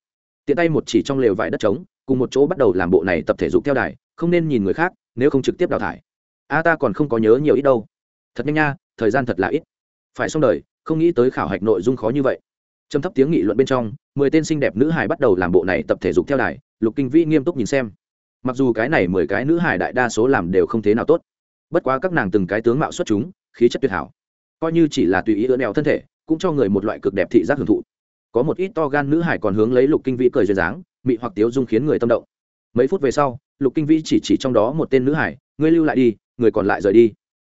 A: Tiện tay một chỉ trong lều vải đất trống, cùng một chỗ bắt đầu làm bộ này tập thể dục theo đài, không nên nhìn người khác, nếu không trực tiếp đào thải. A ta còn không có nhớ nhiều ít đâu. Thật nhanh nha thời gian thật là ít. Phải xong đời, không nghĩ tới khảo hạch nội dung khó như vậy. Trầm thấp tiếng nghị luận bên trong, mười tên xinh đẹp nữ hải bắt đầu làm bộ này tập thể dục theo đài, lục kinh vĩ nghiêm túc nhìn xem. Mặc dù cái này mười cái nữ hải đại đa số làm đều không thế nào tốt, bất quá các nàng từng cái tướng mạo xuất chúng, khí chất tuyệt hảo. Coi như chỉ là tùy ý ưỡn đèo thân thể, cũng cho người một loại cực đẹp thị giác hưởng thụ. Có một ít to gan nữ hải còn hướng lấy lục kinh vĩ cười duyên dáng, mị hoặc tiếu dung khiến người tâm động. Mấy phút về sau, lục kinh vĩ chỉ chỉ trong đó một tên nữ hải ngươi lưu lại đi, người còn lại rời đi.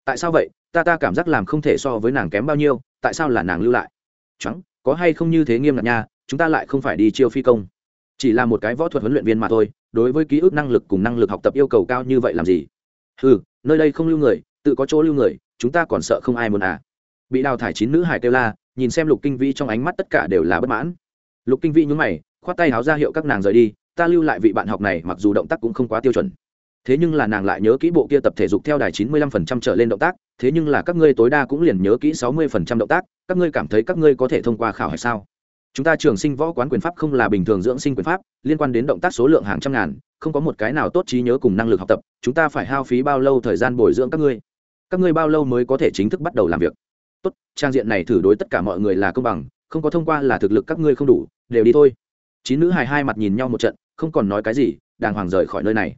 A: Tại sao vậy? Ta ta cảm giác làm không thể so với nàng kém bao nhiêu, tại sao là nàng lưu lại? Trắng có hay không như thế nghiêm ngặt nha, chúng ta lại không phải đi chiêu phi công. Chỉ là một cái võ thuật huấn luyện viên mà thôi, đối với ký ức năng lực cùng năng lực học tập yêu cầu cao như vậy làm gì? Ừ nơi đây không lưu người, tự có chỗ lưu người, chúng ta còn sợ không ai muốn à? Bị đào thải chín nữ hải kêu la, nhìn xem lục kinh vĩ trong ánh mắt tất cả đều là bất mãn. Lục kinh vĩ nhún mày, khoát tay háo ra hiệu các nàng rời đi, ta lưu lại vị bạn học này, mặc dù động tác cũng không quá tiêu chuẩn thế nhưng là nàng lại nhớ kỹ bộ kia tập thể dục theo đài chín mươi lăm phần trăm trở lên động tác, thế nhưng là các ngươi tối đa cũng liền nhớ kỹ sáu mươi phần trăm động tác, các ngươi cảm thấy các ngươi có thể thông qua khảo hay sao? Chúng ta trường sinh võ quán quyền pháp không là bình thường dưỡng sinh quyền pháp, liên quan đến động tác số lượng hàng trăm ngàn, không có một cái nào tốt trí nhớ cùng năng lực học tập, chúng ta phải hao phí bao lâu thời gian bồi dưỡng các ngươi? Các ngươi bao lâu mới có thể chính thức bắt đầu làm việc? Tốt, trang diện này thử đối tất cả mọi người là công bằng, không có thông qua là thực lực các ngươi không đủ, đều đi thôi. Chín nữ hài hai mặt nhìn nhau một trận, không còn nói cái gì, đàng hoàng rời khỏi nơi này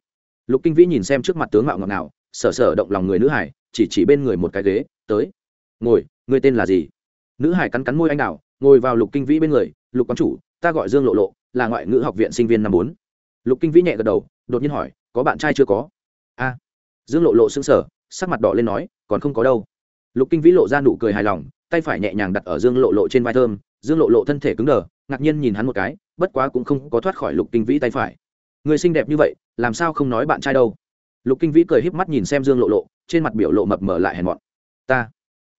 A: lục kinh vĩ nhìn xem trước mặt tướng mạo ngọt nào sở sở động lòng người nữ hải, chỉ chỉ bên người một cái ghế, tới. Ngồi người tên là gì? Nữ hải cắn cắn môi anh đào, ngồi vào lục kinh vĩ bên người, lục quán chủ, ta gọi dương lộ lộ, là ngoại ngữ học viện sinh viên năm bốn. Lục kinh vĩ nhẹ gật đầu, đột nhiên hỏi, có bạn trai chưa có? A. Dương lộ lộ xứng sở sắc mặt đỏ lên nói, còn không có đâu. Lục kinh vĩ lộ ra nụ cười hài lòng, tay phải nhẹ nhàng đặt ở dương lộ lộ trên vai thơm, dương lộ lộ thân thể cứng đờ, ngạc nhiên nhìn hắn một cái, bất quá cũng không có thoát khỏi lục kinh vĩ tay phải người xinh đẹp như vậy, làm sao không nói bạn trai đâu? Lục kinh vĩ cười híp mắt nhìn xem dương lộ lộ, trên mặt biểu lộ mập mờ lại hèn mọn. Ta.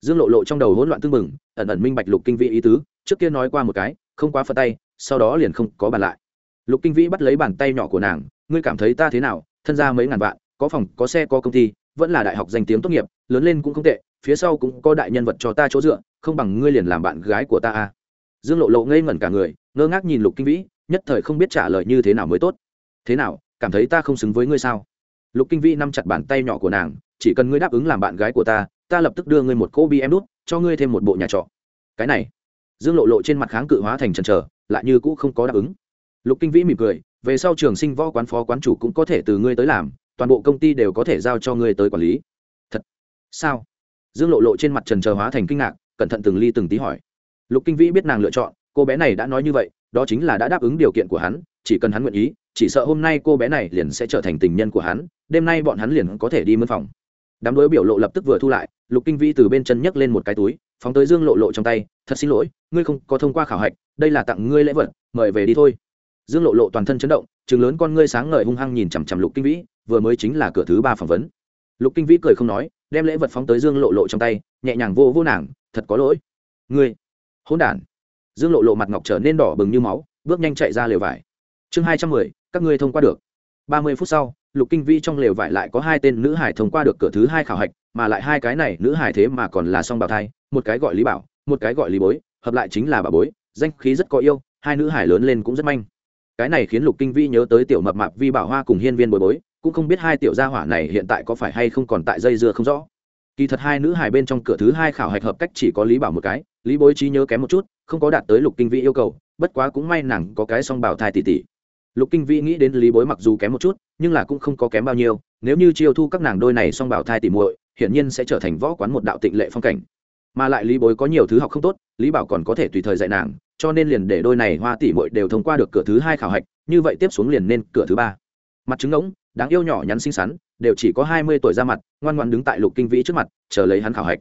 A: Dương lộ lộ trong đầu hỗn loạn tưng bừng, ẩn ẩn minh bạch lục kinh vĩ ý tứ, trước kia nói qua một cái, không quá phật tay, sau đó liền không có bàn lại. Lục kinh vĩ bắt lấy bàn tay nhỏ của nàng, ngươi cảm thấy ta thế nào? Thân ra mấy ngàn vạn, có phòng, có xe, có công ty, vẫn là đại học danh tiếng tốt nghiệp, lớn lên cũng không tệ, phía sau cũng có đại nhân vật cho ta chỗ dựa, không bằng ngươi liền làm bạn gái của ta à dương lộ lộ ngây ngẩn cả người, ngơ ngác nhìn lục kinh vĩ, nhất thời không biết trả lời như thế nào mới tốt thế nào, cảm thấy ta không xứng với ngươi sao? Lục kinh vĩ nắm chặt bàn tay nhỏ của nàng, chỉ cần ngươi đáp ứng làm bạn gái của ta ta lập tức đưa ngươi một cô bi em đút, cho ngươi thêm một bộ nhà trọ. Cái này, dương lộ lộ trên mặt kháng cự hóa thành trần trở lại như cũ không có đáp ứng. Lục kinh vĩ mỉm cười, về sau trường sinh võ quán phó quán chủ cũng có thể từ ngươi tới làm, toàn bộ công ty đều có thể giao cho ngươi tới quản lý. Thật? Sao? Dương lộ lộ trên mặt trần trờ hóa thành kinh ngạc, cẩn thận từng ly từng tí hỏi. Lục kinh vĩ biết nàng lựa chọn, cô bé này đã nói như vậy, đó chính là đã đáp ứng điều kiện của hắn chỉ cần hắn nguyện ý, chỉ sợ hôm nay cô bé này liền sẽ trở thành tình nhân của hắn, đêm nay bọn hắn liền có thể đi mân phòng. Đám đối biểu lộ lập tức vừa thu lại, lục kinh vĩ từ bên chân nhấc lên một cái túi, phóng tới dương lộ lộ trong tay, thật xin lỗi, ngươi không có thông qua khảo hạch, đây là tặng ngươi lễ vật, mời về đi thôi. Dương lộ lộ toàn thân chấn động chừng lớn con ngươi sáng ngời hung hăng nhìn chằm chằm lục kinh vĩ, vừa mới chính là cửa thứ ba phỏng vấn. Lục kinh vĩ cười không nói, đem lễ vật phóng tới dương lộ lộ trong tay, nhẹ nhàng vô vô nàng, thật có lỗi. Ngươi hôn đản. Dương lộ lộ mặt ngọc trở nên đỏ bừng như máu, bước nhanh chạy ra lều vải chương hai trăm mười, các ngươi thông qua được. Ba mươi phút sau, lục kinh vĩ trong lều vải lại có hai tên nữ hải thông qua được cửa thứ hai khảo hạch, mà lại hai cái này nữ hải thế mà còn là song bào thai, một cái gọi lý bảo, một cái gọi lý bối, hợp lại chính là bà bối, danh khí rất có yêu, hai nữ hải lớn lên cũng rất manh. Cái này khiến lục kinh vĩ nhớ tới tiểu mập mạp vi bảo hoa cùng hiên viên bồi bối, cũng không biết hai tiểu gia hỏa này hiện tại có phải hay không còn tại dây dưa không rõ. Kỳ thật hai nữ hải bên trong cửa thứ hai khảo hạch hợp cách chỉ có lý bảo một cái, lý bối trí nhớ kém một chút, không có đạt tới lục kinh vĩ yêu cầu, bất quá cũng may nàng có cái song bảo thai tỷ tỷ lục kinh vĩ nghĩ đến lý bối mặc dù kém một chút, nhưng là cũng không có kém bao nhiêu, nếu như chiêu thu các nàng đôi này song bảo thai tỷ muội, hiển nhiên sẽ trở thành võ quán một đạo tịnh lệ phong cảnh. Mà lại lý bối có nhiều thứ học không tốt, lý bảo còn có thể tùy thời dạy nàng, cho nên liền để đôi này hoa tỷ muội đều thông qua được cửa thứ hai khảo hạch, như vậy tiếp xuống liền nên cửa thứ ba. Mặt trứng ngỗng, đáng yêu nhỏ nhắn xinh xắn, đều chỉ có hai mươi tuổi ra mặt, ngoan ngoan đứng tại lục kinh vĩ trước mặt, chờ lấy hắn khảo hạch.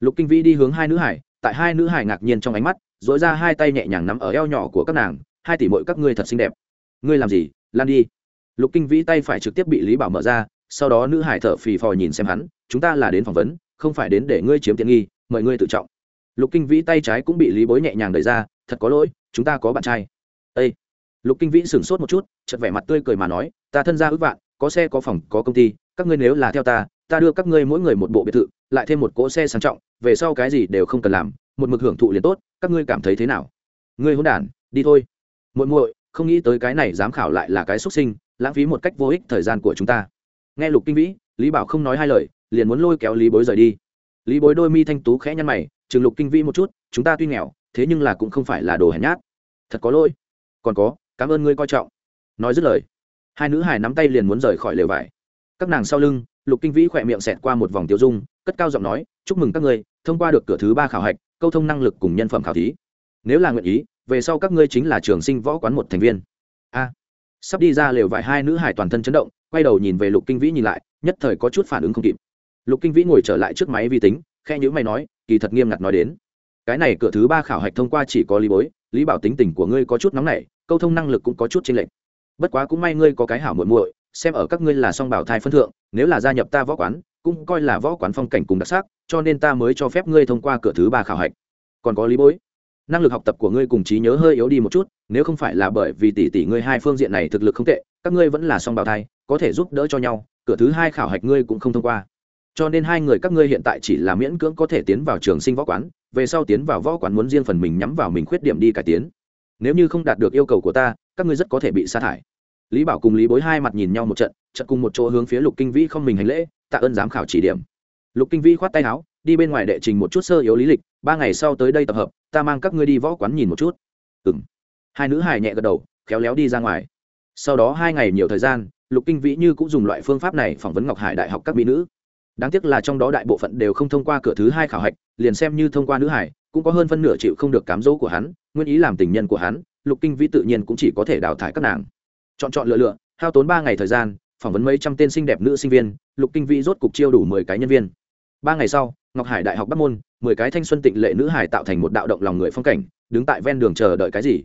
A: Lục kinh vĩ đi hướng hai nữ hải, tại hai nữ hải ngạc nhiên trong ánh mắt dỗi ra hai tay nhẹ nhàng nắm ở eo nhỏ của các nàng, hai tỷ muội các ngươi thật xinh đẹp ngươi làm gì? Lan đi. Lục kinh vĩ tay phải trực tiếp bị lý bảo mở ra, sau đó nữ hải thở phì phò nhìn xem hắn, chúng ta là đến phỏng vấn, không phải đến để ngươi chiếm tiện nghi, mời ngươi tự trọng. Lục kinh vĩ tay trái cũng bị lý bối nhẹ nhàng đẩy ra, thật có lỗi, chúng ta có bạn trai. Ây lục kinh vĩ sửng sốt một chút chật vẻ mặt tươi cười mà nói, ta thân ra ước vạn, có xe có phòng, có công ty, các ngươi nếu là theo ta ta đưa các ngươi mỗi người một bộ biệt thự, lại thêm một cỗ xe sang trọng, về sau cái gì đều không cần làm, một mực hưởng thụ liền tốt, các ngươi cảm thấy thế nào? Ngươi hôn đản, đi thôi. Muội muội không nghĩ tới cái này giám khảo lại là cái xuất sinh, lãng phí một cách vô ích thời gian của chúng ta. Nghe lục kinh vĩ, lý bảo không nói hai lời, liền muốn lôi kéo lý bối rời đi. Lý bối đôi mi thanh tú khẽ nhăn mày chừng lục kinh vĩ một chút, chúng ta tuy nghèo, thế nhưng là cũng không phải là đồ hèn nhát. Thật có lỗi. Còn có, cảm ơn ngươi coi trọng. Nói dứt lời, hai nữ hải nắm tay liền muốn rời khỏi lều vải. Các nàng sau lưng, lục kinh vĩ khỏe miệng xẹt qua một vòng tiêu dung, cất cao giọng nói, chúc mừng các ngươi, thông qua được cửa thứ ba khảo hạch, câu thông năng lực cùng nhân phẩm khảo thí. Nếu là nguyện ý về sau các ngươi chính là trường sinh võ quán một thành viên. A. Sắp đi ra lều vải hai nữ hải toàn thân chấn động, quay đầu nhìn về lục kinh vĩ nhìn lại, nhất thời có chút phản ứng không kịp. Lục kinh vĩ ngồi trở lại trước máy vi tính, khe nhữ mày nói, kỳ thật nghiêm ngặt nói đến. Cái này cửa thứ ba khảo hạch thông qua chỉ có lý bối, lý bảo tính tình của ngươi có chút nóng nảy, câu thông năng lực cũng có chút chênh lệch. Bất quá cũng may ngươi có cái hảo muội muội, xem ở các ngươi là song bảo thai phân thượng, nếu là gia nhập ta võ quán, cũng coi là võ quán phong cảnh cùng đặc sắc, cho nên ta mới cho phép ngươi thông qua cửa thứ ba khảo hạch. Còn có lý bối? Năng lực học tập của ngươi cùng trí nhớ hơi yếu đi một chút, nếu không phải là bởi vì tỷ tỷ ngươi hai phương diện này thực lực không tệ, các ngươi vẫn là song bào thai, có thể giúp đỡ cho nhau, cửa thứ hai khảo hạch ngươi cũng không thông qua. Cho nên hai người các ngươi hiện tại chỉ là miễn cưỡng có thể tiến vào trường sinh võ quán, về sau tiến vào võ quán muốn riêng phần mình nhắm vào mình khuyết điểm đi cải tiến. Nếu như không đạt được yêu cầu của ta, các ngươi rất có thể bị sa thải. Lý bảo cùng lý bối hai mặt nhìn nhau một trận trận cùng một chỗ hướng phía lục kinh vĩ không mình hành lễ, tạ ơn giám khảo chỉ điểm. Lục kinh vĩ khoát tay áo, đi bên ngoài đệ trình một chút sơ yếu lý lịch ba ngày sau tới đây tập hợp, ta mang các ngươi đi võ quán nhìn một chút. Ừ m hai nữ hài nhẹ gật đầu, khéo léo đi ra ngoài. Sau đó hai ngày nhiều thời gian, lục kinh vĩ như cũng dùng loại phương pháp này phỏng vấn ngọc hải đại học các mỹ nữ. Đáng tiếc là trong đó đại bộ phận đều không thông qua cửa thứ hai khảo hạch, liền xem như thông qua nữ hải cũng có hơn phân nửa chịu không được cám dỗ của hắn, nguyên ý làm tình nhân của hắn, lục kinh vĩ tự nhiên cũng chỉ có thể đào thải các nàng. Chọn chọn lựa lựa, hao tốn ba ngày thời gian, phỏng vấn mấy trăm tên xinh đẹp nữ sinh viên, lục kinh vĩ rốt cục chiêu đủ mười cái nhân viên. Ba ngày sau, ngọc hải đại học bắc môn mười cái thanh xuân tịnh lệ nữ hải tạo thành một đạo động lòng người phong cảnh, đứng tại ven đường chờ đợi cái gì?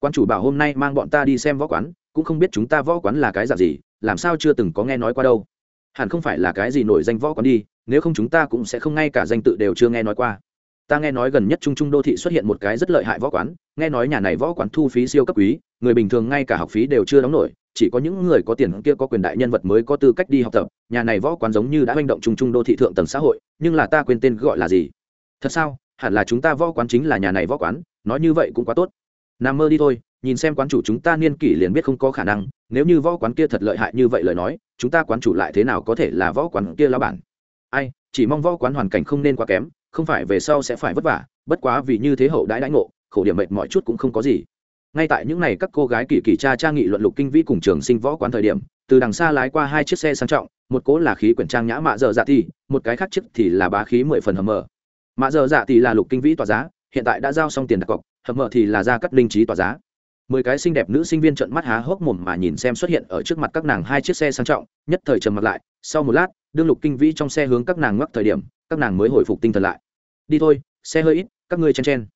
A: Quan chủ bảo hôm nay mang bọn ta đi xem võ quán, cũng không biết chúng ta võ quán là cái dạng gì, làm sao chưa từng có nghe nói qua đâu. Hẳn không phải là cái gì nổi danh võ quán đi, nếu không chúng ta cũng sẽ không ngay cả danh tự đều chưa nghe nói qua. Ta nghe nói gần nhất trung trung đô thị xuất hiện một cái rất lợi hại võ quán, nghe nói nhà này võ quán thu phí siêu cấp quý, người bình thường ngay cả học phí đều chưa đóng nổi, chỉ có những người có tiền kia có quyền đại nhân vật mới có tư cách đi học tập, nhà này võ quán giống như đã manh động trung trung đô thị thượng tầng xã hội, nhưng là ta quên tên gọi là gì? Thật sao? Hẳn là chúng ta võ quán chính là nhà này võ quán, nói như vậy cũng quá tốt. Nằm mơ đi thôi, nhìn xem quán chủ chúng ta niên kỷ liền biết không có khả năng, nếu như võ quán kia thật lợi hại như vậy lời nói, chúng ta quán chủ lại thế nào có thể là võ quán kia lao bản? Ai, chỉ mong võ quán hoàn cảnh không nên quá kém, không phải về sau sẽ phải vất vả, bất quá vì như thế hậu đãi đãi ngộ, khổ điểm mệt mọi chút cũng không có gì. Ngay tại những ngày các cô gái kỳ kỳ cha cha nghị luận lục kinh vĩ cùng trường sinh võ quán thời điểm, từ đằng xa lái qua hai chiếc xe sang trọng, một cố là khí quyển trang nhã mạ dở dạ thì, một cái khác chiếc thì là bá khí mười phần hầm mở mạ giờ dạ thì là lục kinh vĩ tòa giá, hiện tại đã giao xong tiền đặt cọc hầm mở thì là ra cắt linh trí tòa giá. Mười cái xinh đẹp nữ sinh viên trợn mắt há hốc mồm mà nhìn xem xuất hiện ở trước mặt các nàng hai chiếc xe sang trọng, nhất thời trầm mặt lại, sau một lát, đương lục kinh vĩ trong xe hướng các nàng ngoắc thời điểm, các nàng mới hồi phục tinh thần lại. Đi thôi, xe hơi ít, các ngươi chen chen.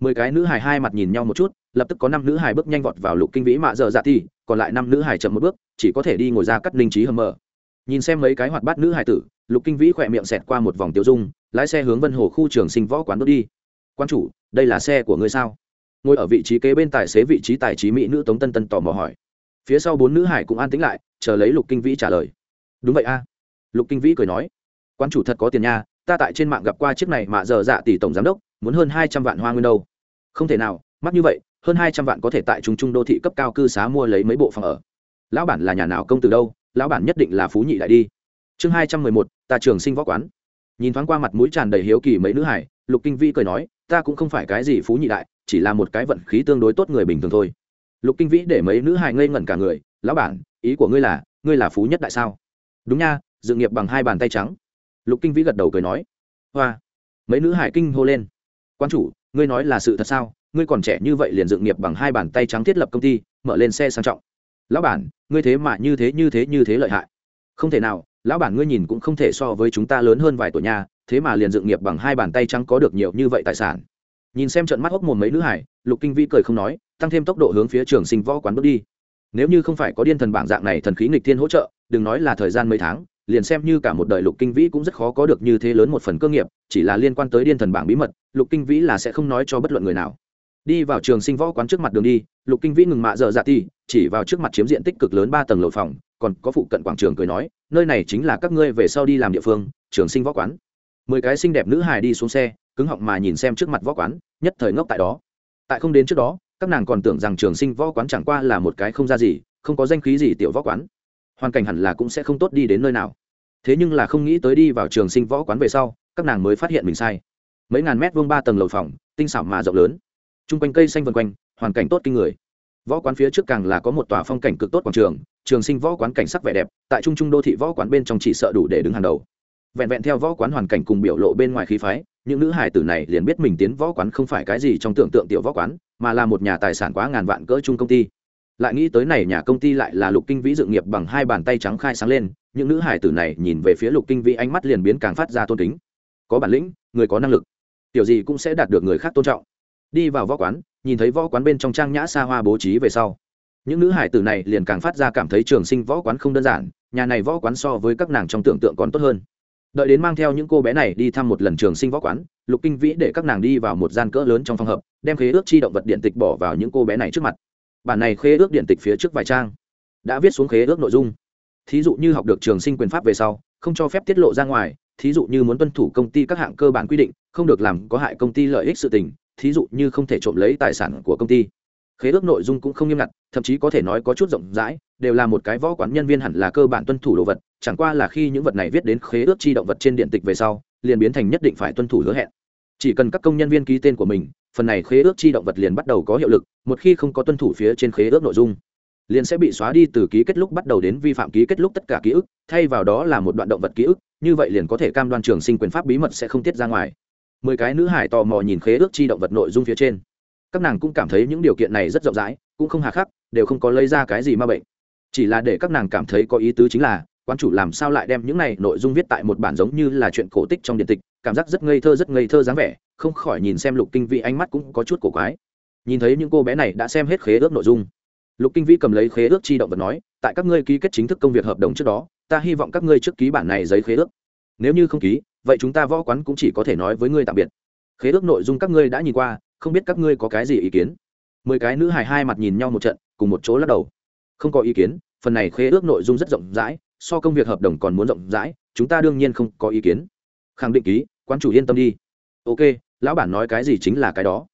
A: Mười cái nữ hài hai mặt nhìn nhau một chút, lập tức có năm nữ hài bước nhanh vọt vào lục kinh vĩ mạ dở dạ thì, còn lại năm nữ hài chậm một bước, chỉ có thể đi ngồi ra cắt linh trí hầm mở. Nhìn xem mấy cái hoạt bát nữ hài tử, lục kinh vĩ khỏe miệng xẹt qua một vòng tiêu dung lái xe hướng vân hồ khu trường sinh võ quán đốt đi. Quan chủ, đây là xe của ngươi sao? Ngồi ở vị trí kế bên tài xế vị trí tài trí mỹ nữ tống tân tân tò mò hỏi. Phía sau bốn nữ hải cũng an tĩnh lại, chờ lấy lục kinh vĩ trả lời. Đúng vậy a. Lục kinh vĩ cười nói. Quan chủ thật có tiền nha, ta tại trên mạng gặp qua chiếc này mà giờ dạ tỷ tổng giám đốc, muốn hơn hai trăm vạn hoa nguyên đâu. Không thể nào, mắc như vậy, hơn hai trăm vạn có thể tại trung trung đô thị cấp cao cư xá mua lấy mấy bộ phòng ở. Lão bản là nhà nào công từ đâu, lão bản nhất định là phú nhị đại đi. Chương hai trăm mười một, ta trường sinh võ quán nhìn thoáng qua mặt mũi tràn đầy hiếu kỳ mấy nữ hải, lục kinh vĩ cười nói, ta cũng không phải cái gì phú nhị đại, chỉ là một cái vận khí tương đối tốt người bình thường thôi. Lục kinh vĩ để mấy nữ hài ngây ngẩn cả người, lão bản, ý của ngươi là ngươi là phú nhất đại sao? Đúng nha, dự nghiệp bằng hai bàn tay trắng. Lục kinh vĩ gật đầu cười nói. Hoa. Mấy nữ hải kinh hô lên. Quan chủ, ngươi nói là sự thật sao? Ngươi còn trẻ như vậy liền dự nghiệp bằng hai bàn tay trắng thiết lập công ty, mở lên xe sang trọng. Lão bản, ngươi thế mà như thế như thế như thế lợi hại. Không thể nào lão bản ngươi nhìn cũng không thể so với chúng ta lớn hơn vài tuổi nhà, thế mà liền dựng nghiệp bằng hai bàn tay trắng có được nhiều như vậy tài sản. Nhìn xem trận mắt hốc mồm mấy nữ hải, lục kinh vĩ cười không nói, tăng thêm tốc độ hướng phía trường sinh võ quán bước đi. Nếu như không phải có điên thần bảng dạng này thần khí nghịch thiên hỗ trợ, đừng nói là thời gian mấy tháng, liền xem như cả một đời lục kinh vĩ cũng rất khó có được như thế lớn một phần cơ nghiệp, chỉ là liên quan tới điên thần bảng bí mật, lục kinh vĩ là sẽ không nói cho bất luận người nào. Đi vào trường sinh võ quán trước mặt đường đi, lục kinh vĩ ngừng mạ dở dạ ti chỉ vào trước mặt chiếm diện tích cực lớn ba tầng lầu phòng, còn có phụ cận quảng trường cười nói nơi này chính là các ngươi về sau đi làm địa phương, trường sinh võ quán. Mười cái xinh đẹp nữ hài đi xuống xe, cứng họng mà nhìn xem trước mặt võ quán, nhất thời ngốc tại đó. Tại không đến trước đó, các nàng còn tưởng rằng trường sinh võ quán chẳng qua là một cái không ra gì, không có danh khí gì tiểu võ quán. Hoàn cảnh hẳn là cũng sẽ không tốt đi đến nơi nào. Thế nhưng là không nghĩ tới đi vào trường sinh võ quán về sau, các nàng mới phát hiện mình sai. Mấy ngàn mét vuông ba tầng lầu phòng, tinh xảo mà rộng lớn. T r u n g quanh cây xanh vân quanh, hoàn cảnh tốt kinh người võ quán phía trước càng là có một tòa phong cảnh cực tốt quảng trường trường sinh võ quán cảnh sắc vẻ đẹp, tại trung trung đô thị võ quán bên trong chỉ sợ đủ để đứng hàng đầu. Vẹn vẹn theo võ quán hoàn cảnh cùng biểu lộ bên ngoài khí phái, những nữ hải tử này liền biết mình tiến võ quán không phải cái gì trong tưởng tượng tiểu võ quán, mà là một nhà tài sản quá ngàn vạn cỡ chung công ty. Lại nghĩ tới này nhà công ty lại là lục kinh vĩ dự nghiệp bằng hai bàn tay trắng khai sáng lên, những nữ hải tử này nhìn về phía lục kinh vĩ ánh mắt liền biến càng phát ra tôn kính. Có bản lĩnh, người có năng lực. Tiểu gì cũng sẽ đạt được người khác tôn trọng đi vào võ quán, nhìn thấy võ quán bên trong trang nhã xa hoa bố trí về sau. Những nữ hải tử này liền càng phát ra cảm thấy trường sinh võ quán không đơn giản, nhà này võ quán so với các nàng trong tưởng tượng còn tốt hơn. Đợi đến mang theo những cô bé này đi thăm một lần trường sinh võ quán, lục kinh vĩ để các nàng đi vào một gian cỡ lớn trong phòng hợp đem khế ước chi động vật điện tịch bỏ vào những cô bé này trước mặt. Bản này khế ước điện tịch phía trước vài trang đã viết xuống khế ước nội dung. Thí dụ như học được trường sinh quyền pháp về sau, không cho phép tiết lộ ra ngoài, thí dụ như muốn tuân thủ công ty các hạng cơ bản quy định, không được làm có hại công ty lợi ích sự tình thí dụ như không thể trộm lấy tài sản của công ty. Khế ước nội dung cũng không nghiêm ngặt, thậm chí có thể nói có chút rộng rãi, đều là một cái võ quán nhân viên hẳn là cơ bản tuân thủ đồ vật, chẳng qua là khi những vật này viết đến khế ước chi động vật trên điện tịch về sau, liền biến thành nhất định phải tuân thủ hứa hẹn. Chỉ cần các công nhân viên ký tên của mình, phần này khế ước chi động vật liền bắt đầu có hiệu lực, một khi không có tuân thủ phía trên khế ước nội dung, liền sẽ bị xóa đi từ ký kết lúc bắt đầu đến vi phạm ký kết lúc tất cả ký ức, thay vào đó là một đoạn động vật ký ức, như vậy liền có thể cam đoan trường sinh quyền pháp bí mật sẽ không tiết ra ngoài mười cái nữ hải tò mò nhìn khế ước chi động vật nội dung phía trên. Các nàng cũng cảm thấy những điều kiện này rất rộng rãi, cũng không hà khắc, đều không có lấy ra cái gì ma bệnh. Chỉ là để các nàng cảm thấy có ý tứ chính là quan chủ làm sao lại đem những này nội dung viết tại một bản giống như là chuyện cổ tích trong điện tịch, cảm giác rất ngây thơ rất ngây thơ dáng vẻ, không khỏi nhìn xem lục kinh vĩ ánh mắt cũng có chút cổ quái. Nhìn thấy những cô bé này đã xem hết khế ước nội dung. Lục kinh vĩ cầm lấy khế ước chi động vật nói, tại các ngươi ký kết chính thức công việc hợp đồng trước đó, ta hy vọng các ngươi trước ký bản này giấy khế ước. Nếu như không ký vậy chúng ta võ quán cũng chỉ có thể nói với ngươi tạm biệt. Khế ước nội dung các ngươi đã nhìn qua, không biết các ngươi có cái gì ý kiến? Mười cái nữ hài hai mặt nhìn nhau một trận, cùng một chỗ lắc đầu. Không có ý kiến, phần này khế ước nội dung rất rộng rãi, so công việc hợp đồng còn muốn rộng rãi, chúng ta đương nhiên không có ý kiến. Khẳng định ký, quán chủ yên tâm đi. Ok, lão bản nói cái gì chính là cái đó.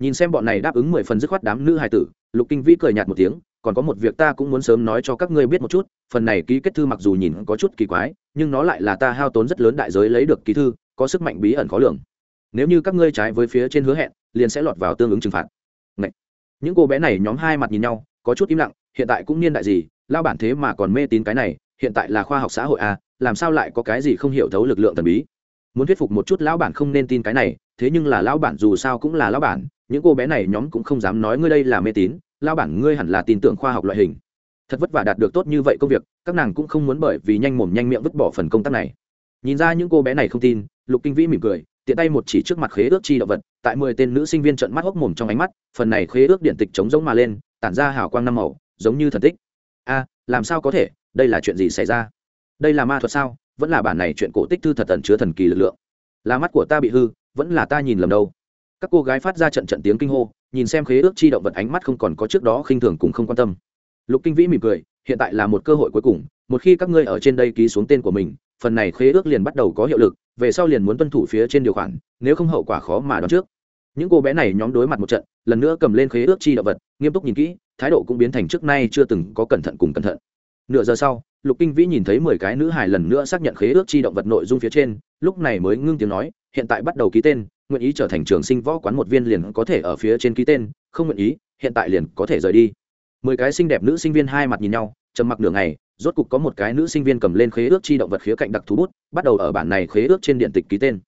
A: Nhìn xem bọn này đáp ứng mười phần dứt khoát đám nữ hài tử, lục kinh vĩ cười nhạt một tiếng còn có một việc ta cũng muốn sớm nói cho các ngươi biết một chút, phần này ký kết thư mặc dù nhìn có chút kỳ quái, nhưng nó lại là ta hao tốn rất lớn đại giới lấy được ký thư, có sức mạnh bí ẩn khó lường. Nếu như các ngươi trái với phía trên hứa hẹn, liền sẽ lọt vào tương ứng trừng phạt. Ngậy! những cô bé này nhóm hai mặt nhìn nhau, có chút im lặng, hiện tại cũng niên đại gì, lao bản thế mà còn mê tín cái này, hiện tại là khoa học xã hội à làm sao lại có cái gì không hiểu thấu lực lượng thần bí. Muốn thuyết phục một chút lão bản không nên tin cái này, thế nhưng là lão bản dù sao cũng là lão bản, những cô bé này nhóm cũng không dám nói ngươi đây là mê tín lão bản ngươi hẳn là tin tưởng khoa học loại hình. Thật vất vả đạt được tốt như vậy công việc, các nàng cũng không muốn bởi vì nhanh mồm nhanh miệng vứt bỏ phần công tác này. Nhìn ra những cô bé này không tin, lục kinh vĩ mỉm cười, tiện tay một chỉ trước mặt khế ước chi động vật, tại mười tên nữ sinh viên trận mắt hốc mồm trong ánh mắt, phần này khế ước điện tịch chống giống mà lên, tản ra hào quang năm màu, giống như thần tích. A, làm sao có thể? Đây là chuyện gì xảy ra? Đây là ma thuật sao? Vẫn là bản này chuyện cổ tích thư thật tận chứa thần kỳ lực lượng. Là mắt của ta bị hư, vẫn là ta nhìn lầm đâu? Các cô gái phát ra trận trận tiếng kinh hô, nhìn xem khế ước chi động vật ánh mắt không còn có trước đó khinh thường cùng không quan tâm. Lục kinh vĩ mỉm cười, hiện tại là một cơ hội cuối cùng, một khi các ngươi ở trên đây ký xuống tên của mình, phần này khế ước liền bắt đầu có hiệu lực, về sau liền muốn tuân thủ phía trên điều khoản, nếu không hậu quả khó mà đoán trước. Những cô bé này nhóm đối mặt một trận, lần nữa cầm lên khế ước chi động vật, nghiêm túc nhìn kỹ, thái độ cũng biến thành trước nay chưa từng có cẩn thận cùng cẩn thận. Nửa giờ sau lục kinh vĩ nhìn thấy mười cái nữ hài lần nữa xác nhận khế ước chi động vật nội dung phía trên, lúc này mới ngưng tiếng nói, hiện tại bắt đầu ký tên, nguyện ý trở thành trường sinh võ quán một viên liền có thể ở phía trên ký tên, không nguyện ý, hiện tại liền có thể rời đi. Mười cái xinh đẹp nữ sinh viên hai mặt nhìn nhau, trầm mặc nửa ngày, rốt cục có một cái nữ sinh viên cầm lên khế ước chi động vật khía cạnh đặc thú bút, bắt đầu ở bản này khế ước trên điện tịch ký tên.